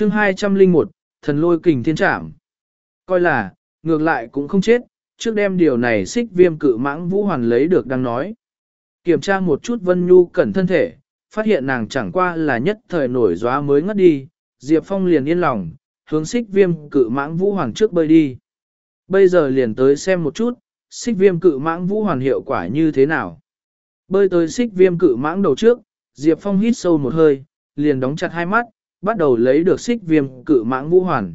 chương 201, thần lôi kình thiên trảm. Coi là, ngược lại cũng không chết, trước đem điều này xích viêm cự mãng vũ hoàn lấy được đang nói. Kiểm tra một chút Vân Nhu cẩn thân thể, phát hiện nàng chẳng qua là nhất thời nổi gióa mới ngất đi, Diệp Phong liền yên lòng, hướng xích viêm cự mãng vũ hoàn trước bơi đi. Bây giờ liền tới xem một chút, xích viêm cự mãng vũ hoàn hiệu quả như thế nào. Bơi tới xích viêm cự mãng đầu trước, Diệp Phong hít sâu một hơi, liền đóng chặt hai mắt, bắt đầu lấy được xích viêm cự mãng vũ hoàn.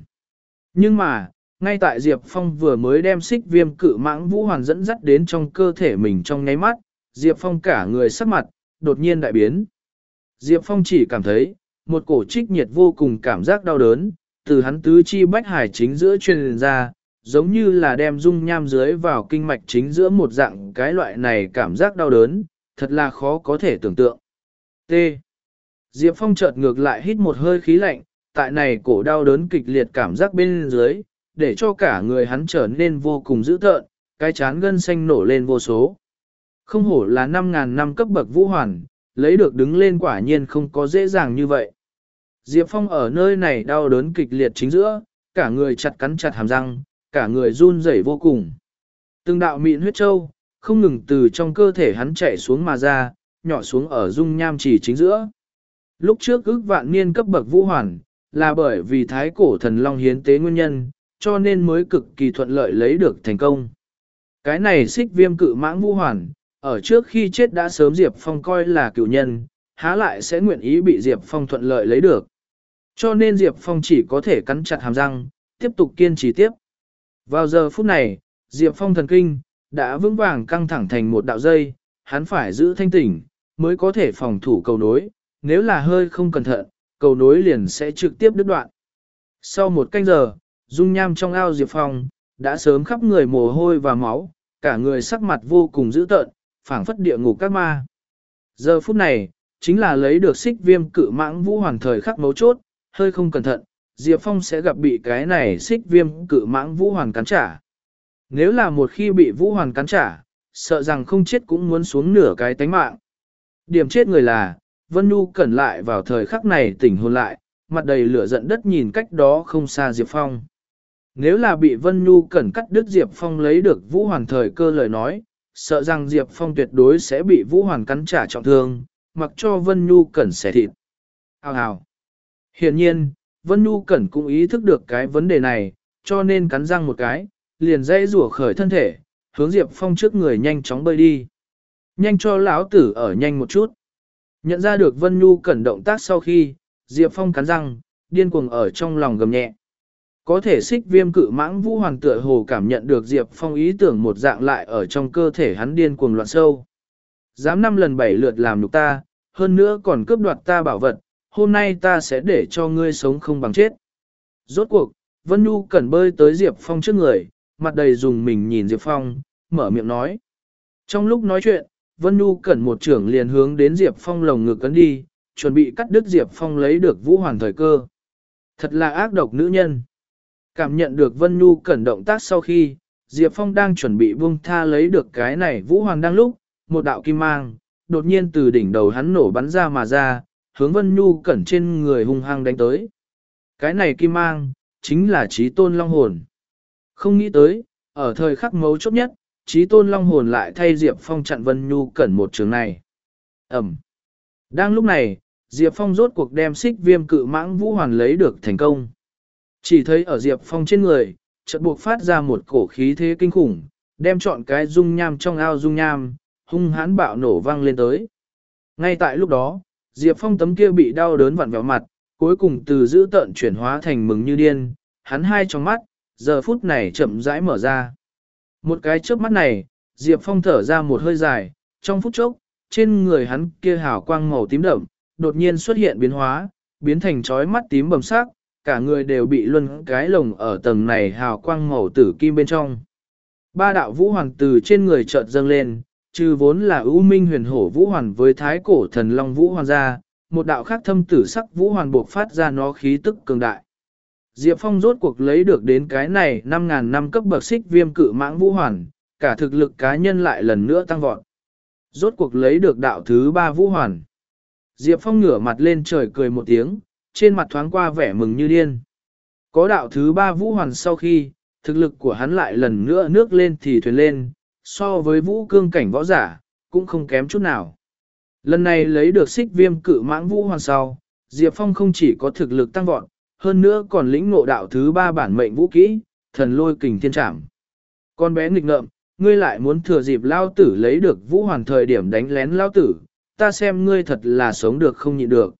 Nhưng mà, ngay tại Diệp Phong vừa mới đem xích viêm cự mãng vũ hoàn dẫn dắt đến trong cơ thể mình trong nháy mắt, Diệp Phong cả người sắc mặt, đột nhiên đại biến. Diệp Phong chỉ cảm thấy, một cổ trích nhiệt vô cùng cảm giác đau đớn, từ hắn tứ chi bách hải chính giữa truyền ra, giống như là đem dung nham dưới vào kinh mạch chính giữa một dạng cái loại này cảm giác đau đớn, thật là khó có thể tưởng tượng. T. Diệp Phong chợt ngược lại hít một hơi khí lạnh, tại này cổ đau đớn kịch liệt cảm giác bên dưới, để cho cả người hắn trở nên vô cùng dữ tợn, cái chán gân xanh nổ lên vô số. Không hổ là 5.000 năm cấp bậc vũ hoàn, lấy được đứng lên quả nhiên không có dễ dàng như vậy. Diệp Phong ở nơi này đau đớn kịch liệt chính giữa, cả người chặt cắn chặt hàm răng, cả người run rẩy vô cùng. Từng đạo mịn huyết châu, không ngừng từ trong cơ thể hắn chạy xuống mà ra, nhỏ xuống ở dung nham chỉ chính giữa. Lúc trước ước vạn niên cấp bậc vũ hoàn, là bởi vì thái cổ thần long hiến tế nguyên nhân, cho nên mới cực kỳ thuận lợi lấy được thành công. Cái này xích viêm cự mãng vũ hoàn, ở trước khi chết đã sớm Diệp Phong coi là cựu nhân, há lại sẽ nguyện ý bị Diệp Phong thuận lợi lấy được. Cho nên Diệp Phong chỉ có thể cắn chặt hàm răng, tiếp tục kiên trì tiếp. Vào giờ phút này, Diệp Phong thần kinh, đã vững vàng căng thẳng thành một đạo dây, hắn phải giữ thanh tỉnh, mới có thể phòng thủ cầu nối, nếu là hơi không cẩn thận, cầu nối liền sẽ trực tiếp đứt đoạn. Sau một canh giờ, dung nham trong ao Diệp Phong, đã sớm khắp người mồ hôi và máu, cả người sắc mặt vô cùng dữ tợn, phảng phất địa ngục các ma. Giờ phút này, chính là lấy được xích viêm cự mãng vũ hoàn thời khắc mấu chốt, hơi không cẩn thận, Diệp Phong sẽ gặp bị cái này xích viêm cự mãng vũ hoàn cắn trả. Nếu là một khi bị vũ hoàn cắn trả, sợ rằng không chết cũng muốn xuống nửa cái tánh mạng. Điểm chết người là, Vân Nhu cẩn lại vào thời khắc này tỉnh hồn lại, mặt đầy lửa giận đất nhìn cách đó không xa Diệp Phong. Nếu là bị Vân Nhu cẩn cắt đứt Diệp Phong lấy được vũ hoàn thời cơ lời nói, sợ rằng Diệp Phong tuyệt đối sẽ bị vũ hoàn cắn trả trọng thương, mặc cho Vân Nhu cẩn xẻ thịt. Hào hào. Hiện nhiên, Vân Nhu Cẩn cũng ý thức được cái vấn đề này, cho nên cắn răng một cái, liền dây rủa khởi thân thể, hướng Diệp Phong trước người nhanh chóng bơi đi. Nhanh cho lão tử ở nhanh một chút. Nhận ra được Vân Nhu Cẩn động tác sau khi, Diệp Phong cắn răng, điên cuồng ở trong lòng gầm nhẹ. Có thể xích viêm cự mãng vũ hoàng tựa hồ cảm nhận được Diệp Phong ý tưởng một dạng lại ở trong cơ thể hắn điên cuồng loạn sâu. Dám năm lần bảy lượt làm nhục ta, hơn nữa còn cướp đoạt ta bảo vật, hôm nay ta sẽ để cho ngươi sống không bằng chết. Rốt cuộc, Vân Nhu cần bơi tới Diệp Phong trước người, mặt đầy dùng mình nhìn Diệp Phong, mở miệng nói. Trong lúc nói chuyện, Vân Nhu cẩn một trưởng liền hướng đến Diệp Phong lồng ngực cấn đi, chuẩn bị cắt đứt Diệp Phong lấy được vũ hoàn thời cơ. Thật là ác độc nữ nhân. Cảm nhận được Vân Nhu cẩn động tác sau khi, Diệp Phong đang chuẩn bị buông tha lấy được cái này vũ hoàn đang lúc, một đạo kim mang, đột nhiên từ đỉnh đầu hắn nổ bắn ra mà ra, hướng Vân Nhu cẩn trên người hung hăng đánh tới. Cái này kim mang, chính là trí tôn long hồn. Không nghĩ tới, ở thời khắc mấu chốt nhất, trí tôn long hồn lại thay Diệp Phong chặn Vân Nhu cẩn một trường này. Ẩm. Đang lúc này, Diệp Phong rốt cuộc đem xích viêm cự mãng vũ hoàn lấy được thành công. Chỉ thấy ở Diệp Phong trên người, chợt buộc phát ra một cổ khí thế kinh khủng, đem chọn cái dung nham trong ao dung nham, hung hãn bạo nổ vang lên tới. Ngay tại lúc đó, Diệp Phong tấm kia bị đau đớn vặn vẹo mặt, cuối cùng từ giữ tợn chuyển hóa thành mừng như điên, hắn hai trong mắt, giờ phút này chậm rãi mở ra. Một cái chớp mắt này, Diệp Phong thở ra một hơi dài, trong phút chốc, trên người hắn kia hào quang màu tím đậm, đột nhiên xuất hiện biến hóa, biến thành chói mắt tím bầm sắc, cả người đều bị luân cái lồng ở tầng này hào quang màu tử kim bên trong. Ba đạo vũ hoàng từ trên người chợt dâng lên, trừ vốn là ưu minh huyền hổ vũ hoàn với thái cổ thần long vũ hoàn ra, một đạo khác thâm tử sắc vũ hoàn buộc phát ra nó khí tức cường đại. Diệp Phong rốt cuộc lấy được đến cái này 5.000 năm cấp bậc xích viêm cự mãng vũ hoàn, cả thực lực cá nhân lại lần nữa tăng vọt. Rốt cuộc lấy được đạo thứ ba vũ hoàn. Diệp Phong ngửa mặt lên trời cười một tiếng, trên mặt thoáng qua vẻ mừng như điên. Có đạo thứ ba vũ hoàn sau khi, thực lực của hắn lại lần nữa nước lên thì thuyền lên, so với vũ cương cảnh võ giả, cũng không kém chút nào. Lần này lấy được xích viêm cự mãng vũ hoàn sau, Diệp Phong không chỉ có thực lực tăng vọt, hơn nữa còn lĩnh ngộ đạo thứ ba bản mệnh vũ kỹ, thần lôi kình thiên trảm. Con bé nghịch ngợm, ngươi lại muốn thừa dịp lao tử lấy được vũ hoàn thời điểm đánh lén lao tử, ta xem ngươi thật là sống được không nhịn được.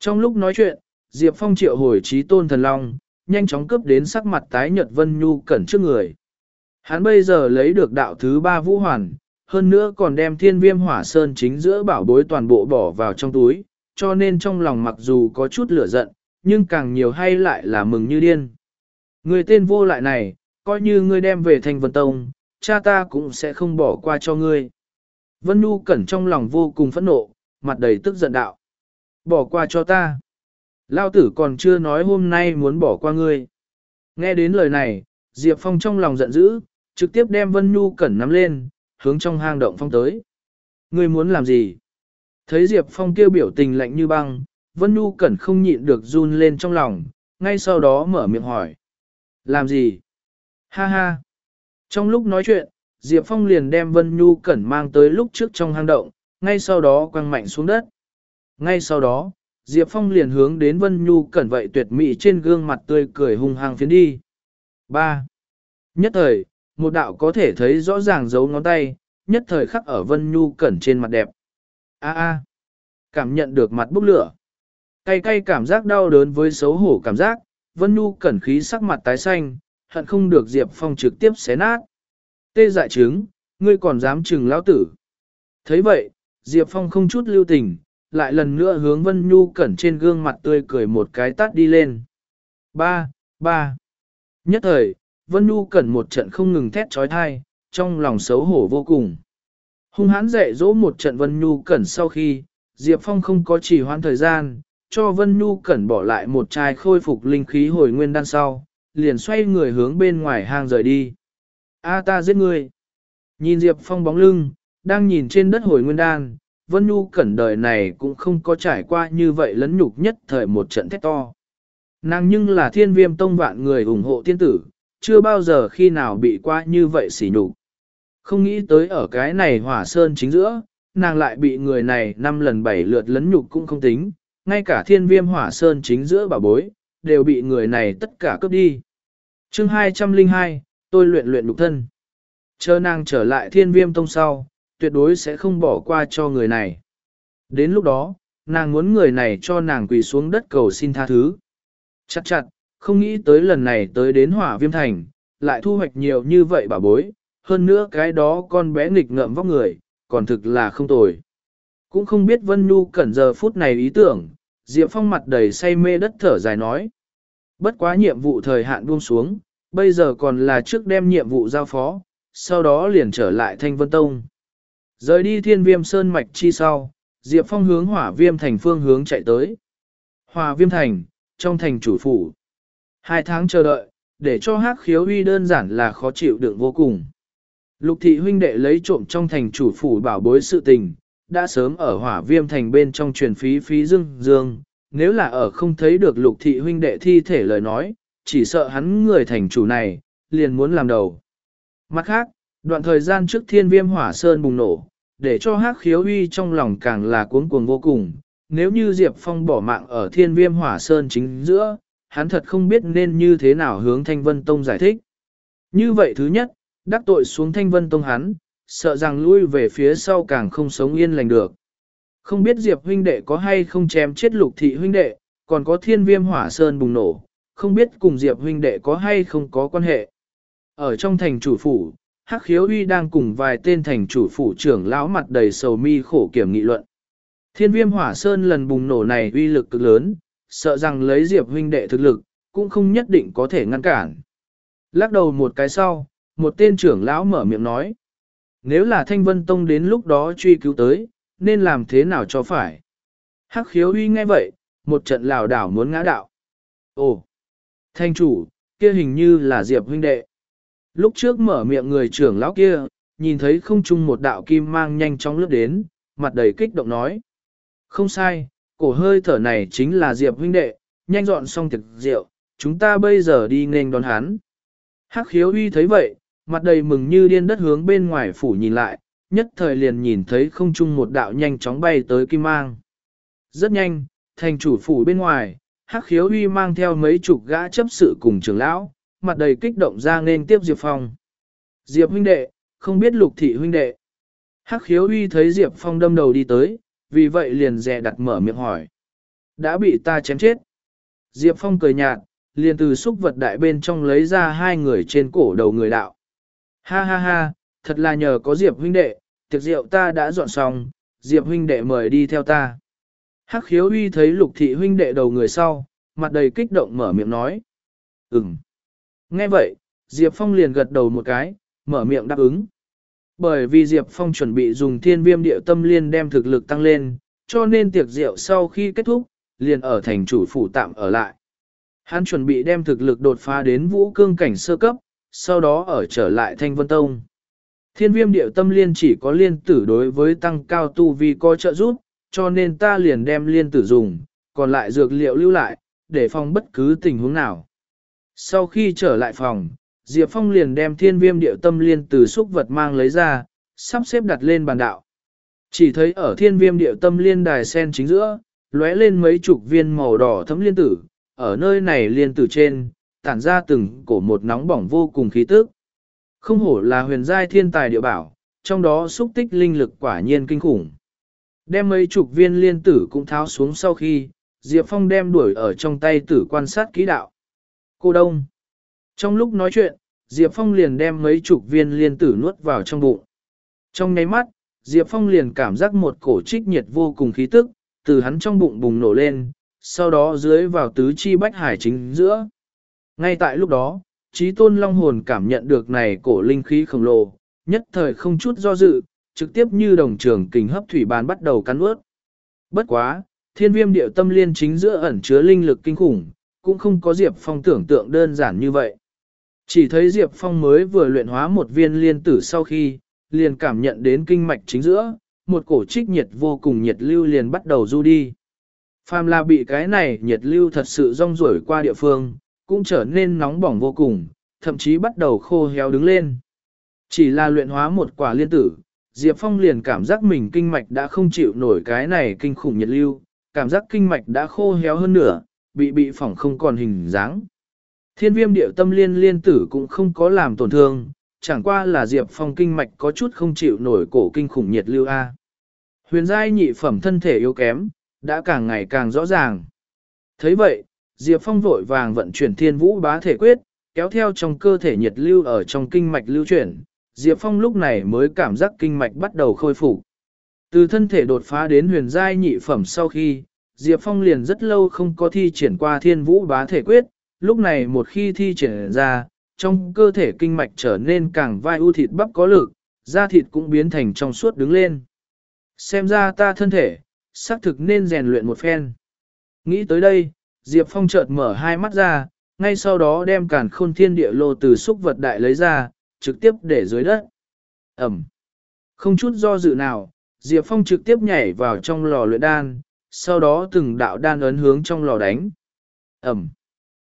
Trong lúc nói chuyện, Diệp Phong triệu hồi trí tôn thần long, nhanh chóng cướp đến sắc mặt tái nhật Vân Nhu cẩn trước người. Hắn bây giờ lấy được đạo thứ ba vũ hoàn, hơn nữa còn đem thiên viêm hỏa sơn chính giữa bảo bối toàn bộ bỏ vào trong túi, cho nên trong lòng mặc dù có chút lửa giận, nhưng càng nhiều hay lại là mừng như điên. Người tên vô lại này, coi như ngươi đem về thành vân tông, cha ta cũng sẽ không bỏ qua cho ngươi. Vân Nhu cẩn trong lòng vô cùng phẫn nộ, mặt đầy tức giận đạo. Bỏ qua cho ta. Lao tử còn chưa nói hôm nay muốn bỏ qua ngươi. Nghe đến lời này, Diệp Phong trong lòng giận dữ, trực tiếp đem Vân Nhu cẩn nắm lên, hướng trong hang động phong tới. Ngươi muốn làm gì? Thấy Diệp Phong kêu biểu tình lạnh như băng, Vân Nhu cẩn không nhịn được run lên trong lòng, ngay sau đó mở miệng hỏi. Làm gì? Ha ha! Trong lúc nói chuyện, Diệp Phong liền đem Vân Nhu cẩn mang tới lúc trước trong hang động, ngay sau đó quăng mạnh xuống đất. Ngay sau đó, Diệp Phong liền hướng đến Vân Nhu cẩn vậy tuyệt mỹ trên gương mặt tươi cười hung hăng phiến đi. 3. Nhất thời, một đạo có thể thấy rõ ràng dấu ngón tay, nhất thời khắc ở Vân Nhu cẩn trên mặt đẹp. A a, cảm nhận được mặt bốc lửa. Cay cay cảm giác đau đớn với xấu hổ cảm giác, Vân Nhu cẩn khí sắc mặt tái xanh, hận không được Diệp Phong trực tiếp xé nát. Tê dại trứng, ngươi còn dám chừng lão tử. thấy vậy, Diệp Phong không chút lưu tình, lại lần nữa hướng Vân Nhu cẩn trên gương mặt tươi cười một cái tát đi lên. Ba, ba. Nhất thời, Vân Nhu cẩn một trận không ngừng thét trói thai, trong lòng xấu hổ vô cùng. Hung hãn dạy dỗ một trận Vân Nhu cẩn sau khi, Diệp Phong không có chỉ hoãn thời gian, cho Vân Nhu cẩn bỏ lại một chai khôi phục linh khí hồi nguyên đan sau, liền xoay người hướng bên ngoài hang rời đi. A ta giết ngươi. Nhìn Diệp Phong bóng lưng, đang nhìn trên đất hồi nguyên đan, Vân Nhu cẩn đời này cũng không có trải qua như vậy lấn nhục nhất thời một trận thét to. Nàng nhưng là thiên viêm tông vạn người ủng hộ tiên tử, chưa bao giờ khi nào bị qua như vậy xỉ nhục. Không nghĩ tới ở cái này hỏa sơn chính giữa, nàng lại bị người này năm lần bảy lượt lấn nhục cũng không tính, ngay cả thiên viêm hỏa sơn chính giữa bảo bối, đều bị người này tất cả cướp đi. chương 202, tôi luyện luyện lục thân. Chờ nàng trở lại thiên viêm tông sau, tuyệt đối sẽ không bỏ qua cho người này. Đến lúc đó, nàng muốn người này cho nàng quỳ xuống đất cầu xin tha thứ. Chặt chặt, không nghĩ tới lần này tới đến hỏa viêm thành, lại thu hoạch nhiều như vậy bà bối, hơn nữa cái đó con bé nghịch ngợm vóc người, còn thực là không tồi. Cũng không biết Vân Nhu cẩn giờ phút này ý tưởng, Diệp Phong mặt đầy say mê đất thở dài nói. Bất quá nhiệm vụ thời hạn buông xuống, bây giờ còn là trước đem nhiệm vụ giao phó, sau đó liền trở lại Thanh Vân Tông. Rời đi thiên viêm sơn mạch chi sau, Diệp Phong hướng hỏa viêm thành phương hướng chạy tới. Hỏa viêm thành, trong thành chủ phủ. Hai tháng chờ đợi, để cho hắc khiếu uy đơn giản là khó chịu đựng vô cùng. Lục thị huynh đệ lấy trộm trong thành chủ phủ bảo bối sự tình, đã sớm ở hỏa viêm thành bên trong truyền phí phí dương dương, nếu là ở không thấy được lục thị huynh đệ thi thể lời nói, chỉ sợ hắn người thành chủ này, liền muốn làm đầu. Mặt khác, đoạn thời gian trước thiên viêm hỏa sơn bùng nổ, để cho hắc khiếu uy trong lòng càng là cuống cuồng vô cùng. Nếu như Diệp Phong bỏ mạng ở thiên viêm hỏa sơn chính giữa, hắn thật không biết nên như thế nào hướng Thanh Vân Tông giải thích. Như vậy thứ nhất, đắc tội xuống Thanh Vân Tông hắn, sợ rằng lui về phía sau càng không sống yên lành được. Không biết Diệp huynh đệ có hay không chém chết lục thị huynh đệ, còn có thiên viêm hỏa sơn bùng nổ, không biết cùng Diệp huynh đệ có hay không có quan hệ. Ở trong thành chủ phủ, Hắc khiếu uy đang cùng vài tên thành chủ phủ trưởng lão mặt đầy sầu mi khổ kiểm nghị luận. Thiên viêm hỏa sơn lần bùng nổ này uy lực cực lớn, sợ rằng lấy Diệp huynh đệ thực lực, cũng không nhất định có thể ngăn cản. Lắc đầu một cái sau, một tên trưởng lão mở miệng nói. Nếu là Thanh Vân Tông đến lúc đó truy cứu tới, nên làm thế nào cho phải? Hắc khiếu uy nghe vậy, một trận lào đảo muốn ngã đạo. Ồ! Thanh chủ, kia hình như là Diệp huynh đệ. Lúc trước mở miệng người trưởng lão kia, nhìn thấy không chung một đạo kim mang nhanh chóng lướt đến, mặt đầy kích động nói. Không sai, cổ hơi thở này chính là Diệp huynh đệ, nhanh dọn xong thực rượu, chúng ta bây giờ đi nghênh đón hắn. Hắc khiếu uy thấy vậy, mặt đầy mừng như điên đất hướng bên ngoài phủ nhìn lại, nhất thời liền nhìn thấy không chung một đạo nhanh chóng bay tới kim mang. Rất nhanh, thành chủ phủ bên ngoài, hắc khiếu uy mang theo mấy chục gã chấp sự cùng trưởng lão, mặt đầy kích động ra nên tiếp Diệp Phong. Diệp huynh đệ, không biết lục thị huynh đệ. Hắc khiếu uy thấy Diệp Phong đâm đầu đi tới, vì vậy liền dè đặt mở miệng hỏi. Đã bị ta chém chết. Diệp Phong cười nhạt, liền từ xúc vật đại bên trong lấy ra hai người trên cổ đầu người đạo. Ha ha ha, thật là nhờ có Diệp huynh đệ, tiệc rượu ta đã dọn xong, Diệp huynh đệ mời đi theo ta. Hắc khiếu uy thấy lục thị huynh đệ đầu người sau, mặt đầy kích động mở miệng nói. Ừm. Nghe vậy, Diệp Phong liền gật đầu một cái, mở miệng đáp ứng. Bởi vì Diệp Phong chuẩn bị dùng thiên viêm địa tâm liên đem thực lực tăng lên, cho nên tiệc rượu sau khi kết thúc, liền ở thành chủ phủ tạm ở lại. Hắn chuẩn bị đem thực lực đột phá đến vũ cương cảnh sơ cấp, sau đó ở trở lại Thanh Vân Tông. Thiên viêm điệu tâm liên chỉ có liên tử đối với tăng cao tu vi có trợ giúp, cho nên ta liền đem liên tử dùng, còn lại dược liệu lưu lại, để phòng bất cứ tình huống nào. Sau khi trở lại phòng, Diệp Phong liền đem thiên viêm điệu tâm liên tử xúc vật mang lấy ra, sắp xếp đặt lên bàn đạo. Chỉ thấy ở thiên viêm điệu tâm liên đài sen chính giữa, lóe lên mấy chục viên màu đỏ thấm liên tử, ở nơi này liên tử trên, tản ra từng cổ một nóng bỏng vô cùng khí tức. Không hổ là huyền giai thiên tài địa bảo, trong đó xúc tích linh lực quả nhiên kinh khủng. Đem mấy chục viên liên tử cũng tháo xuống sau khi, Diệp Phong đem đuổi ở trong tay tử quan sát kỹ đạo. Cô Đông. Trong lúc nói chuyện, Diệp Phong liền đem mấy chục viên liên tử nuốt vào trong bụng. Trong nháy mắt, Diệp Phong liền cảm giác một cổ trích nhiệt vô cùng khí tức, từ hắn trong bụng bùng nổ lên, sau đó dưới vào tứ chi bách hải chính giữa. Ngay tại lúc đó, trí tôn long hồn cảm nhận được này cổ linh khí khổng lồ, nhất thời không chút do dự, trực tiếp như đồng trường kình hấp thủy bàn bắt đầu cắn ướt. Bất quá, thiên viêm điệu tâm liên chính giữa ẩn chứa linh lực kinh khủng, cũng không có Diệp Phong tưởng tượng đơn giản như vậy. Chỉ thấy Diệp Phong mới vừa luyện hóa một viên liên tử sau khi, liền cảm nhận đến kinh mạch chính giữa, một cổ trích nhiệt vô cùng nhiệt lưu liền bắt đầu du đi. Phàm là bị cái này nhiệt lưu thật sự rong rủi qua địa phương, cũng trở nên nóng bỏng vô cùng, thậm chí bắt đầu khô héo đứng lên. Chỉ là luyện hóa một quả liên tử, Diệp Phong liền cảm giác mình kinh mạch đã không chịu nổi cái này kinh khủng nhiệt lưu, cảm giác kinh mạch đã khô héo hơn nữa, bị bị phỏng không còn hình dáng. Thiên viêm điệu tâm liên liên tử cũng không có làm tổn thương, chẳng qua là Diệp Phong kinh mạch có chút không chịu nổi cổ kinh khủng nhiệt lưu A. Huyền giai nhị phẩm thân thể yếu kém, đã càng ngày càng rõ ràng. thấy vậy, Diệp Phong vội vàng vận chuyển thiên vũ bá thể quyết, kéo theo trong cơ thể nhiệt lưu ở trong kinh mạch lưu chuyển. Diệp Phong lúc này mới cảm giác kinh mạch bắt đầu khôi phục. Từ thân thể đột phá đến huyền giai nhị phẩm sau khi, Diệp Phong liền rất lâu không có thi triển qua thiên vũ bá thể quyết, lúc này một khi thi triển ra, trong cơ thể kinh mạch trở nên càng vai ưu thịt bắp có lực, da thịt cũng biến thành trong suốt đứng lên. Xem ra ta thân thể, xác thực nên rèn luyện một phen. Nghĩ tới đây, Diệp Phong chợt mở hai mắt ra, ngay sau đó đem cản khôn thiên địa lô từ xúc vật đại lấy ra, trực tiếp để dưới đất. Ẩm. Không chút do dự nào, Diệp Phong trực tiếp nhảy vào trong lò luyện đan, sau đó từng đạo đan ấn hướng trong lò đánh. Ẩm.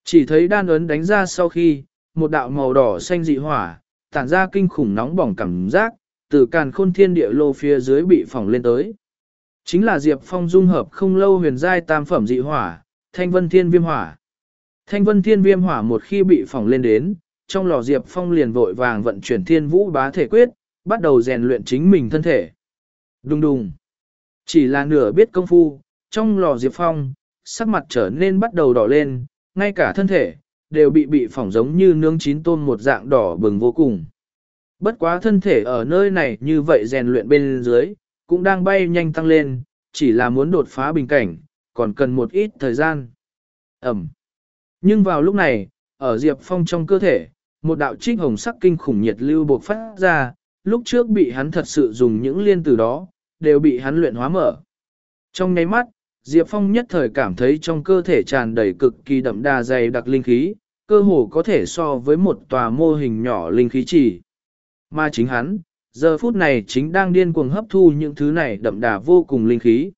Chỉ thấy đan ấn đánh ra sau khi, một đạo màu đỏ xanh dị hỏa, tản ra kinh khủng nóng bỏng cảm giác, từ càn khôn thiên địa lô phía dưới bị phỏng lên tới. Chính là Diệp Phong dung hợp không lâu huyền giai tam phẩm dị hỏa, thanh vân thiên viêm hỏa. Thanh vân thiên viêm hỏa một khi bị phỏng lên đến, trong lò Diệp Phong liền vội vàng vận chuyển thiên vũ bá thể quyết, bắt đầu rèn luyện chính mình thân thể. Đùng đùng. Chỉ là nửa biết công phu, trong lò Diệp Phong, sắc mặt trở nên bắt đầu đỏ lên, ngay cả thân thể, đều bị bị phỏng giống như nướng chín tôm một dạng đỏ bừng vô cùng. Bất quá thân thể ở nơi này như vậy rèn luyện bên dưới, cũng đang bay nhanh tăng lên, chỉ là muốn đột phá bình cảnh, còn cần một ít thời gian. Ẩm. Nhưng vào lúc này, ở Diệp Phong trong cơ thể, một đạo trích hồng sắc kinh khủng nhiệt lưu bộc phát ra, lúc trước bị hắn thật sự dùng những liên từ đó, đều bị hắn luyện hóa mở. Trong nháy mắt, Diệp Phong nhất thời cảm thấy trong cơ thể tràn đầy cực kỳ đậm đà dày đặc linh khí, cơ hồ có thể so với một tòa mô hình nhỏ linh khí chỉ. Mà chính hắn, giờ phút này chính đang điên cuồng hấp thu những thứ này đậm đà vô cùng linh khí.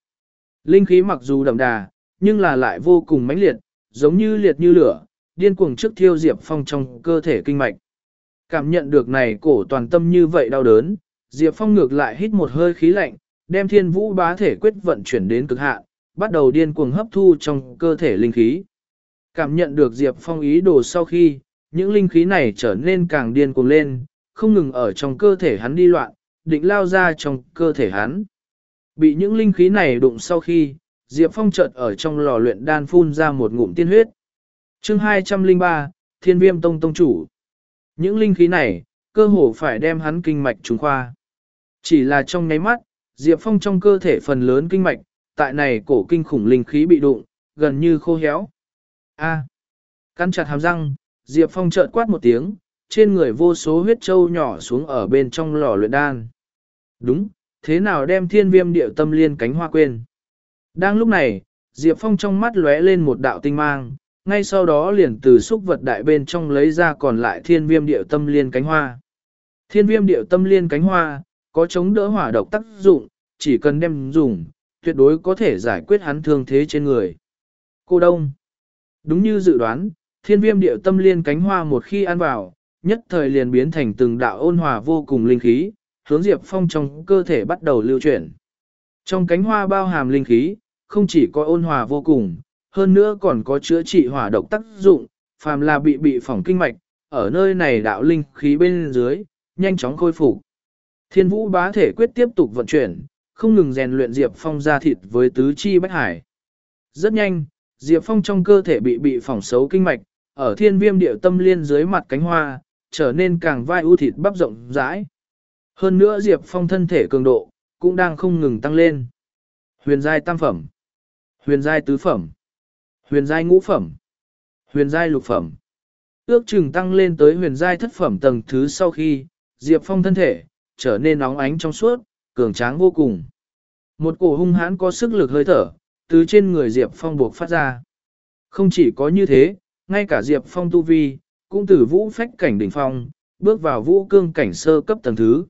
Linh khí mặc dù đậm đà, nhưng là lại vô cùng mãnh liệt, giống như liệt như lửa, điên cuồng trước thiêu Diệp Phong trong cơ thể kinh mạch. Cảm nhận được này cổ toàn tâm như vậy đau đớn, Diệp Phong ngược lại hít một hơi khí lạnh, đem thiên vũ bá thể quyết vận chuyển đến cực hạn, bắt đầu điên cuồng hấp thu trong cơ thể linh khí. Cảm nhận được Diệp Phong ý đồ sau khi, những linh khí này trở nên càng điên cuồng lên, không ngừng ở trong cơ thể hắn đi loạn, định lao ra trong cơ thể hắn. Bị những linh khí này đụng sau khi, Diệp Phong chợt ở trong lò luyện đan phun ra một ngụm tiên huyết. chương 203, Thiên Viêm Tông Tông Chủ. Những linh khí này, cơ hồ phải đem hắn kinh mạch trùng khoa. Chỉ là trong nháy mắt, Diệp Phong trong cơ thể phần lớn kinh mạch, tại này cổ kinh khủng linh khí bị đụng, gần như khô héo. A. Cắn chặt hàm răng, Diệp Phong chợt quát một tiếng, trên người vô số huyết châu nhỏ xuống ở bên trong lò luyện đan. Đúng, thế nào đem thiên viêm điệu tâm liên cánh hoa quên. Đang lúc này, Diệp Phong trong mắt lóe lên một đạo tinh mang, ngay sau đó liền từ xúc vật đại bên trong lấy ra còn lại thiên viêm điệu tâm liên cánh hoa. Thiên viêm điệu tâm liên cánh hoa, có chống đỡ hỏa độc tác dụng, chỉ cần đem dùng, tuyệt đối có thể giải quyết hắn thương thế trên người. Cô Đông Đúng như dự đoán, thiên viêm điệu tâm liên cánh hoa một khi ăn vào, nhất thời liền biến thành từng đạo ôn hòa vô cùng linh khí, hướng Diệp Phong trong cơ thể bắt đầu lưu chuyển. Trong cánh hoa bao hàm linh khí, không chỉ có ôn hòa vô cùng, hơn nữa còn có chữa trị hỏa độc tác dụng, phàm là bị bị phỏng kinh mạch, ở nơi này đạo linh khí bên dưới, nhanh chóng khôi phục. Thiên vũ bá thể quyết tiếp tục vận chuyển, không ngừng rèn luyện Diệp Phong ra thịt với tứ chi bách hải. Rất nhanh, Diệp Phong trong cơ thể bị bị phỏng xấu kinh mạch, ở thiên viêm điệu tâm liên dưới mặt cánh hoa, trở nên càng vai ưu thịt bắp rộng rãi. Hơn nữa Diệp Phong thân thể cường độ, cũng đang không ngừng tăng lên. Huyền giai tam phẩm, huyền giai tứ phẩm, huyền giai ngũ phẩm, huyền giai lục phẩm. Ước chừng tăng lên tới huyền giai thất phẩm tầng thứ sau khi, Diệp Phong thân thể, trở nên nóng ánh trong suốt, cường tráng vô cùng. Một cổ hung hãn có sức lực hơi thở, từ trên người Diệp Phong buộc phát ra. Không chỉ có như thế, ngay cả Diệp Phong tu vi, cũng từ vũ phách cảnh đỉnh phong, bước vào vũ cương cảnh sơ cấp tầng thứ.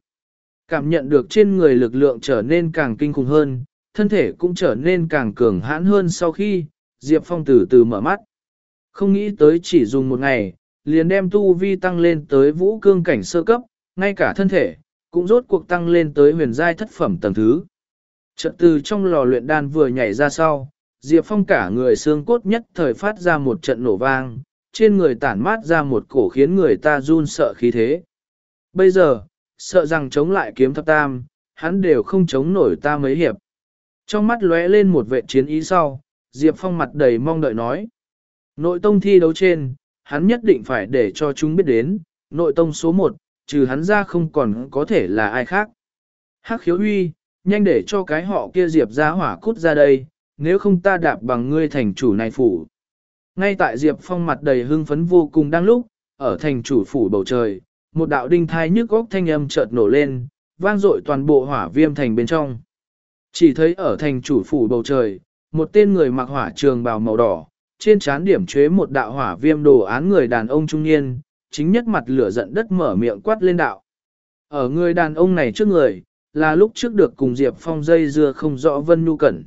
Cảm nhận được trên người lực lượng trở nên càng kinh khủng hơn, thân thể cũng trở nên càng cường hãn hơn sau khi, Diệp Phong từ từ mở mắt. Không nghĩ tới chỉ dùng một ngày, liền đem tu vi tăng lên tới vũ cương cảnh sơ cấp, ngay cả thân thể, cũng rốt cuộc tăng lên tới huyền giai thất phẩm tầng thứ. Trận từ trong lò luyện đan vừa nhảy ra sau, Diệp Phong cả người xương cốt nhất thời phát ra một trận nổ vang, trên người tản mát ra một cổ khiến người ta run sợ khí thế. Bây giờ, sợ rằng chống lại kiếm thập tam, hắn đều không chống nổi ta mấy hiệp. Trong mắt lóe lên một vệ chiến ý sau, Diệp Phong mặt đầy mong đợi nói. Nội tông thi đấu trên, hắn nhất định phải để cho chúng biết đến, nội tông số 1, trừ hắn ra không còn có thể là ai khác. Hắc khiếu huy, nhanh để cho cái họ kia Diệp ra hỏa cút ra đây, nếu không ta đạp bằng ngươi thành chủ này phủ. Ngay tại Diệp Phong mặt đầy hưng phấn vô cùng đang lúc, ở thành chủ phủ bầu trời, một đạo đinh thai nhức góc thanh âm chợt nổ lên, vang dội toàn bộ hỏa viêm thành bên trong. Chỉ thấy ở thành chủ phủ bầu trời, một tên người mặc hỏa trường bào màu đỏ, trên trán điểm chế một đạo hỏa viêm đồ án người đàn ông trung niên, chính nhất mặt lửa giận đất mở miệng quát lên đạo. Ở người đàn ông này trước người, là lúc trước được cùng Diệp Phong dây dưa không rõ Vân Nhu Cẩn.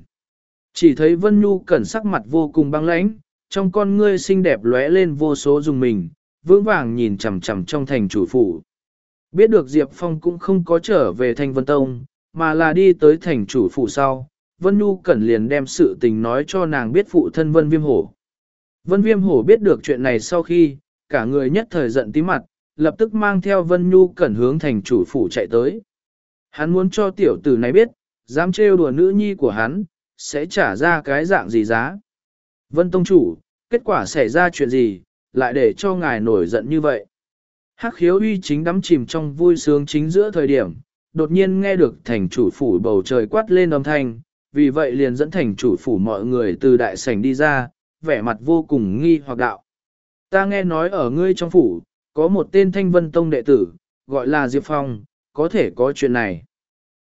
Chỉ thấy Vân Nhu Cẩn sắc mặt vô cùng băng lãnh, trong con ngươi xinh đẹp lóe lên vô số dùng mình, vững vàng nhìn chằm chằm trong thành chủ phủ. Biết được Diệp Phong cũng không có trở về Thanh Vân Tông, mà là đi tới thành chủ phủ sau, Vân Nhu Cẩn liền đem sự tình nói cho nàng biết phụ thân Vân Viêm Hổ. Vân Viêm Hổ biết được chuyện này sau khi, cả người nhất thời giận tí mặt, lập tức mang theo Vân Nhu Cẩn hướng thành chủ phủ chạy tới. Hắn muốn cho tiểu tử này biết, dám trêu đùa nữ nhi của hắn, sẽ trả ra cái dạng gì giá. Vân Tông Chủ, kết quả xảy ra chuyện gì, lại để cho ngài nổi giận như vậy. Hắc khiếu uy chính đắm chìm trong vui sướng chính giữa thời điểm, đột nhiên nghe được thành chủ phủ bầu trời quát lên âm thanh, vì vậy liền dẫn thành chủ phủ mọi người từ đại sảnh đi ra, vẻ mặt vô cùng nghi hoặc đạo. Ta nghe nói ở ngươi trong phủ, có một tên thanh vân tông đệ tử, gọi là Diệp Phong, có thể có chuyện này.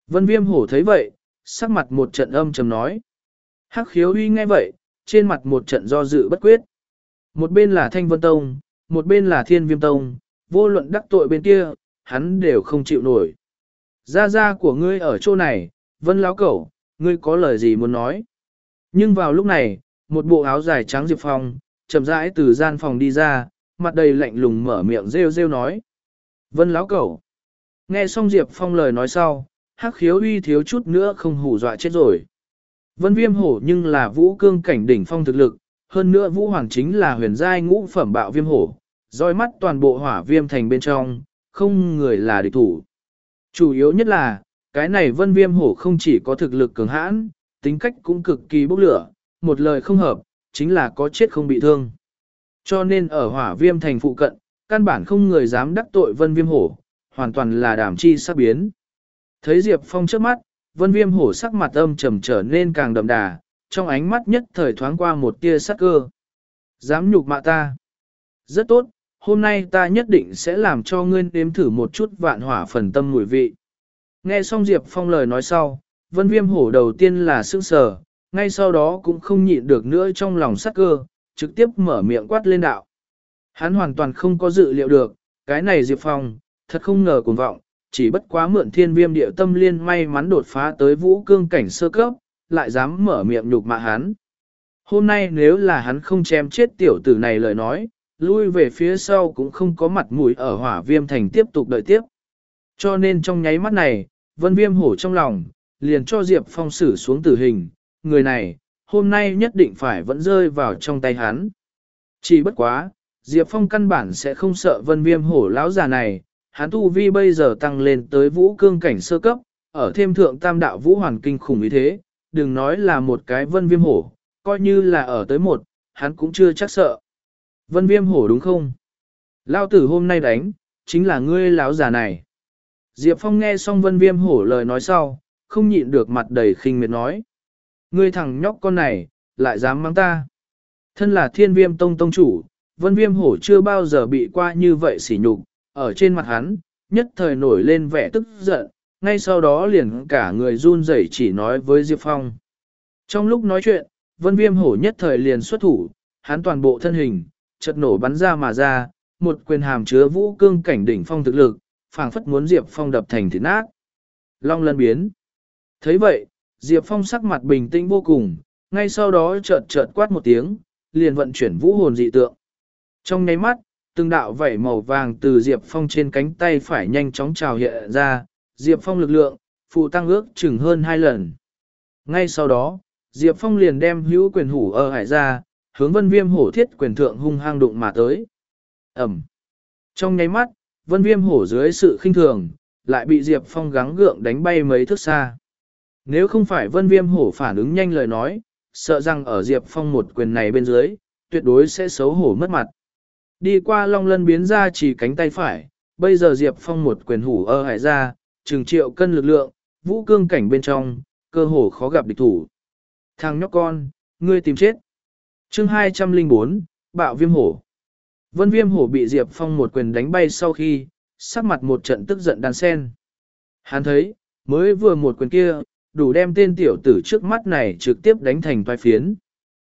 Vân viêm hổ thấy vậy, sắc mặt một trận âm trầm nói. Hắc khiếu uy nghe vậy, trên mặt một trận do dự bất quyết. Một bên là thanh vân tông, một bên là thiên viêm tông, vô luận đắc tội bên kia, hắn đều không chịu nổi. Gia gia của ngươi ở chỗ này, vân láo cẩu, ngươi có lời gì muốn nói? Nhưng vào lúc này, một bộ áo dài trắng Diệp Phong, chậm rãi từ gian phòng đi ra, mặt đầy lạnh lùng mở miệng rêu rêu nói. Vân lão cẩu. Nghe xong Diệp Phong lời nói sau, hắc khiếu uy thiếu chút nữa không hù dọa chết rồi. Vân viêm hổ nhưng là vũ cương cảnh đỉnh phong thực lực, hơn nữa vũ hoàng chính là huyền giai ngũ phẩm bạo viêm hổ, roi mắt toàn bộ hỏa viêm thành bên trong, không người là địch thủ. Chủ yếu nhất là, cái này vân viêm hổ không chỉ có thực lực cường hãn, tính cách cũng cực kỳ bốc lửa, một lời không hợp, chính là có chết không bị thương. Cho nên ở hỏa viêm thành phụ cận, căn bản không người dám đắc tội vân viêm hổ, hoàn toàn là đảm chi sắp biến. Thấy Diệp Phong trước mắt, vân viêm hổ sắc mặt âm trầm trở nên càng đậm đà, trong ánh mắt nhất thời thoáng qua một tia sắc cơ. Dám nhục mạ ta. Rất tốt, hôm nay ta nhất định sẽ làm cho ngươi nếm thử một chút vạn hỏa phần tâm mùi vị. Nghe xong Diệp Phong lời nói sau, vân viêm hổ đầu tiên là sững sờ, ngay sau đó cũng không nhịn được nữa trong lòng sắc cơ, trực tiếp mở miệng quát lên đạo. Hắn hoàn toàn không có dự liệu được, cái này Diệp Phong, thật không ngờ cuồng vọng, chỉ bất quá mượn thiên viêm địa tâm liên may mắn đột phá tới vũ cương cảnh sơ cấp, lại dám mở miệng nhục mạ hắn. Hôm nay nếu là hắn không chém chết tiểu tử này lời nói, lui về phía sau cũng không có mặt mũi ở hỏa viêm thành tiếp tục đợi tiếp. Cho nên trong nháy mắt này, vân viêm hổ trong lòng, liền cho Diệp Phong xử xuống tử hình, người này, hôm nay nhất định phải vẫn rơi vào trong tay hắn. Chỉ bất quá, Diệp Phong căn bản sẽ không sợ vân viêm hổ lão già này, hắn tu vi bây giờ tăng lên tới vũ cương cảnh sơ cấp, ở thêm thượng tam đạo vũ hoàn kinh khủng như thế, đừng nói là một cái vân viêm hổ, coi như là ở tới một, hắn cũng chưa chắc sợ. Vân viêm hổ đúng không? Lao tử hôm nay đánh, chính là ngươi lão già này. Diệp Phong nghe xong vân viêm hổ lời nói sau, không nhịn được mặt đầy khinh miệt nói. Ngươi thằng nhóc con này, lại dám mang ta. Thân là thiên viêm tông tông chủ, vân viêm hổ chưa bao giờ bị qua như vậy sỉ nhục, ở trên mặt hắn, nhất thời nổi lên vẻ tức giận, ngay sau đó liền cả người run rẩy chỉ nói với Diệp Phong. Trong lúc nói chuyện, vân viêm hổ nhất thời liền xuất thủ, hắn toàn bộ thân hình, chật nổ bắn ra mà ra, một quyền hàm chứa vũ cương cảnh đỉnh phong thực lực, phảng phất muốn Diệp Phong đập thành thịt nát. Long lân biến. thấy vậy, Diệp Phong sắc mặt bình tĩnh vô cùng, ngay sau đó chợt chợt quát một tiếng, liền vận chuyển vũ hồn dị tượng. Trong nháy mắt, từng đạo vảy màu vàng từ Diệp Phong trên cánh tay phải nhanh chóng trào hiện ra, Diệp Phong lực lượng, phụ tăng ước chừng hơn hai lần. Ngay sau đó, Diệp Phong liền đem hữu quyền hủ ở hải ra, hướng vân viêm hổ thiết quyền thượng hung hăng đụng mà tới. Ẩm. Trong nháy mắt, vân viêm hổ dưới sự khinh thường, lại bị Diệp Phong gắng gượng đánh bay mấy thước xa. Nếu không phải vân viêm hổ phản ứng nhanh lời nói, sợ rằng ở Diệp Phong một quyền này bên dưới, tuyệt đối sẽ xấu hổ mất mặt. Đi qua long lân biến ra chỉ cánh tay phải, bây giờ Diệp Phong một quyền hủ ơ hải ra, trừng triệu cân lực lượng, vũ cương cảnh bên trong, cơ hồ khó gặp địch thủ. Thằng nhóc con, ngươi tìm chết. chương 204, bạo viêm hổ. Vân viêm hổ bị Diệp Phong một quyền đánh bay sau khi, sắc mặt một trận tức giận đàn sen. Hắn thấy, mới vừa một quyền kia, đủ đem tên tiểu tử trước mắt này trực tiếp đánh thành toai phiến.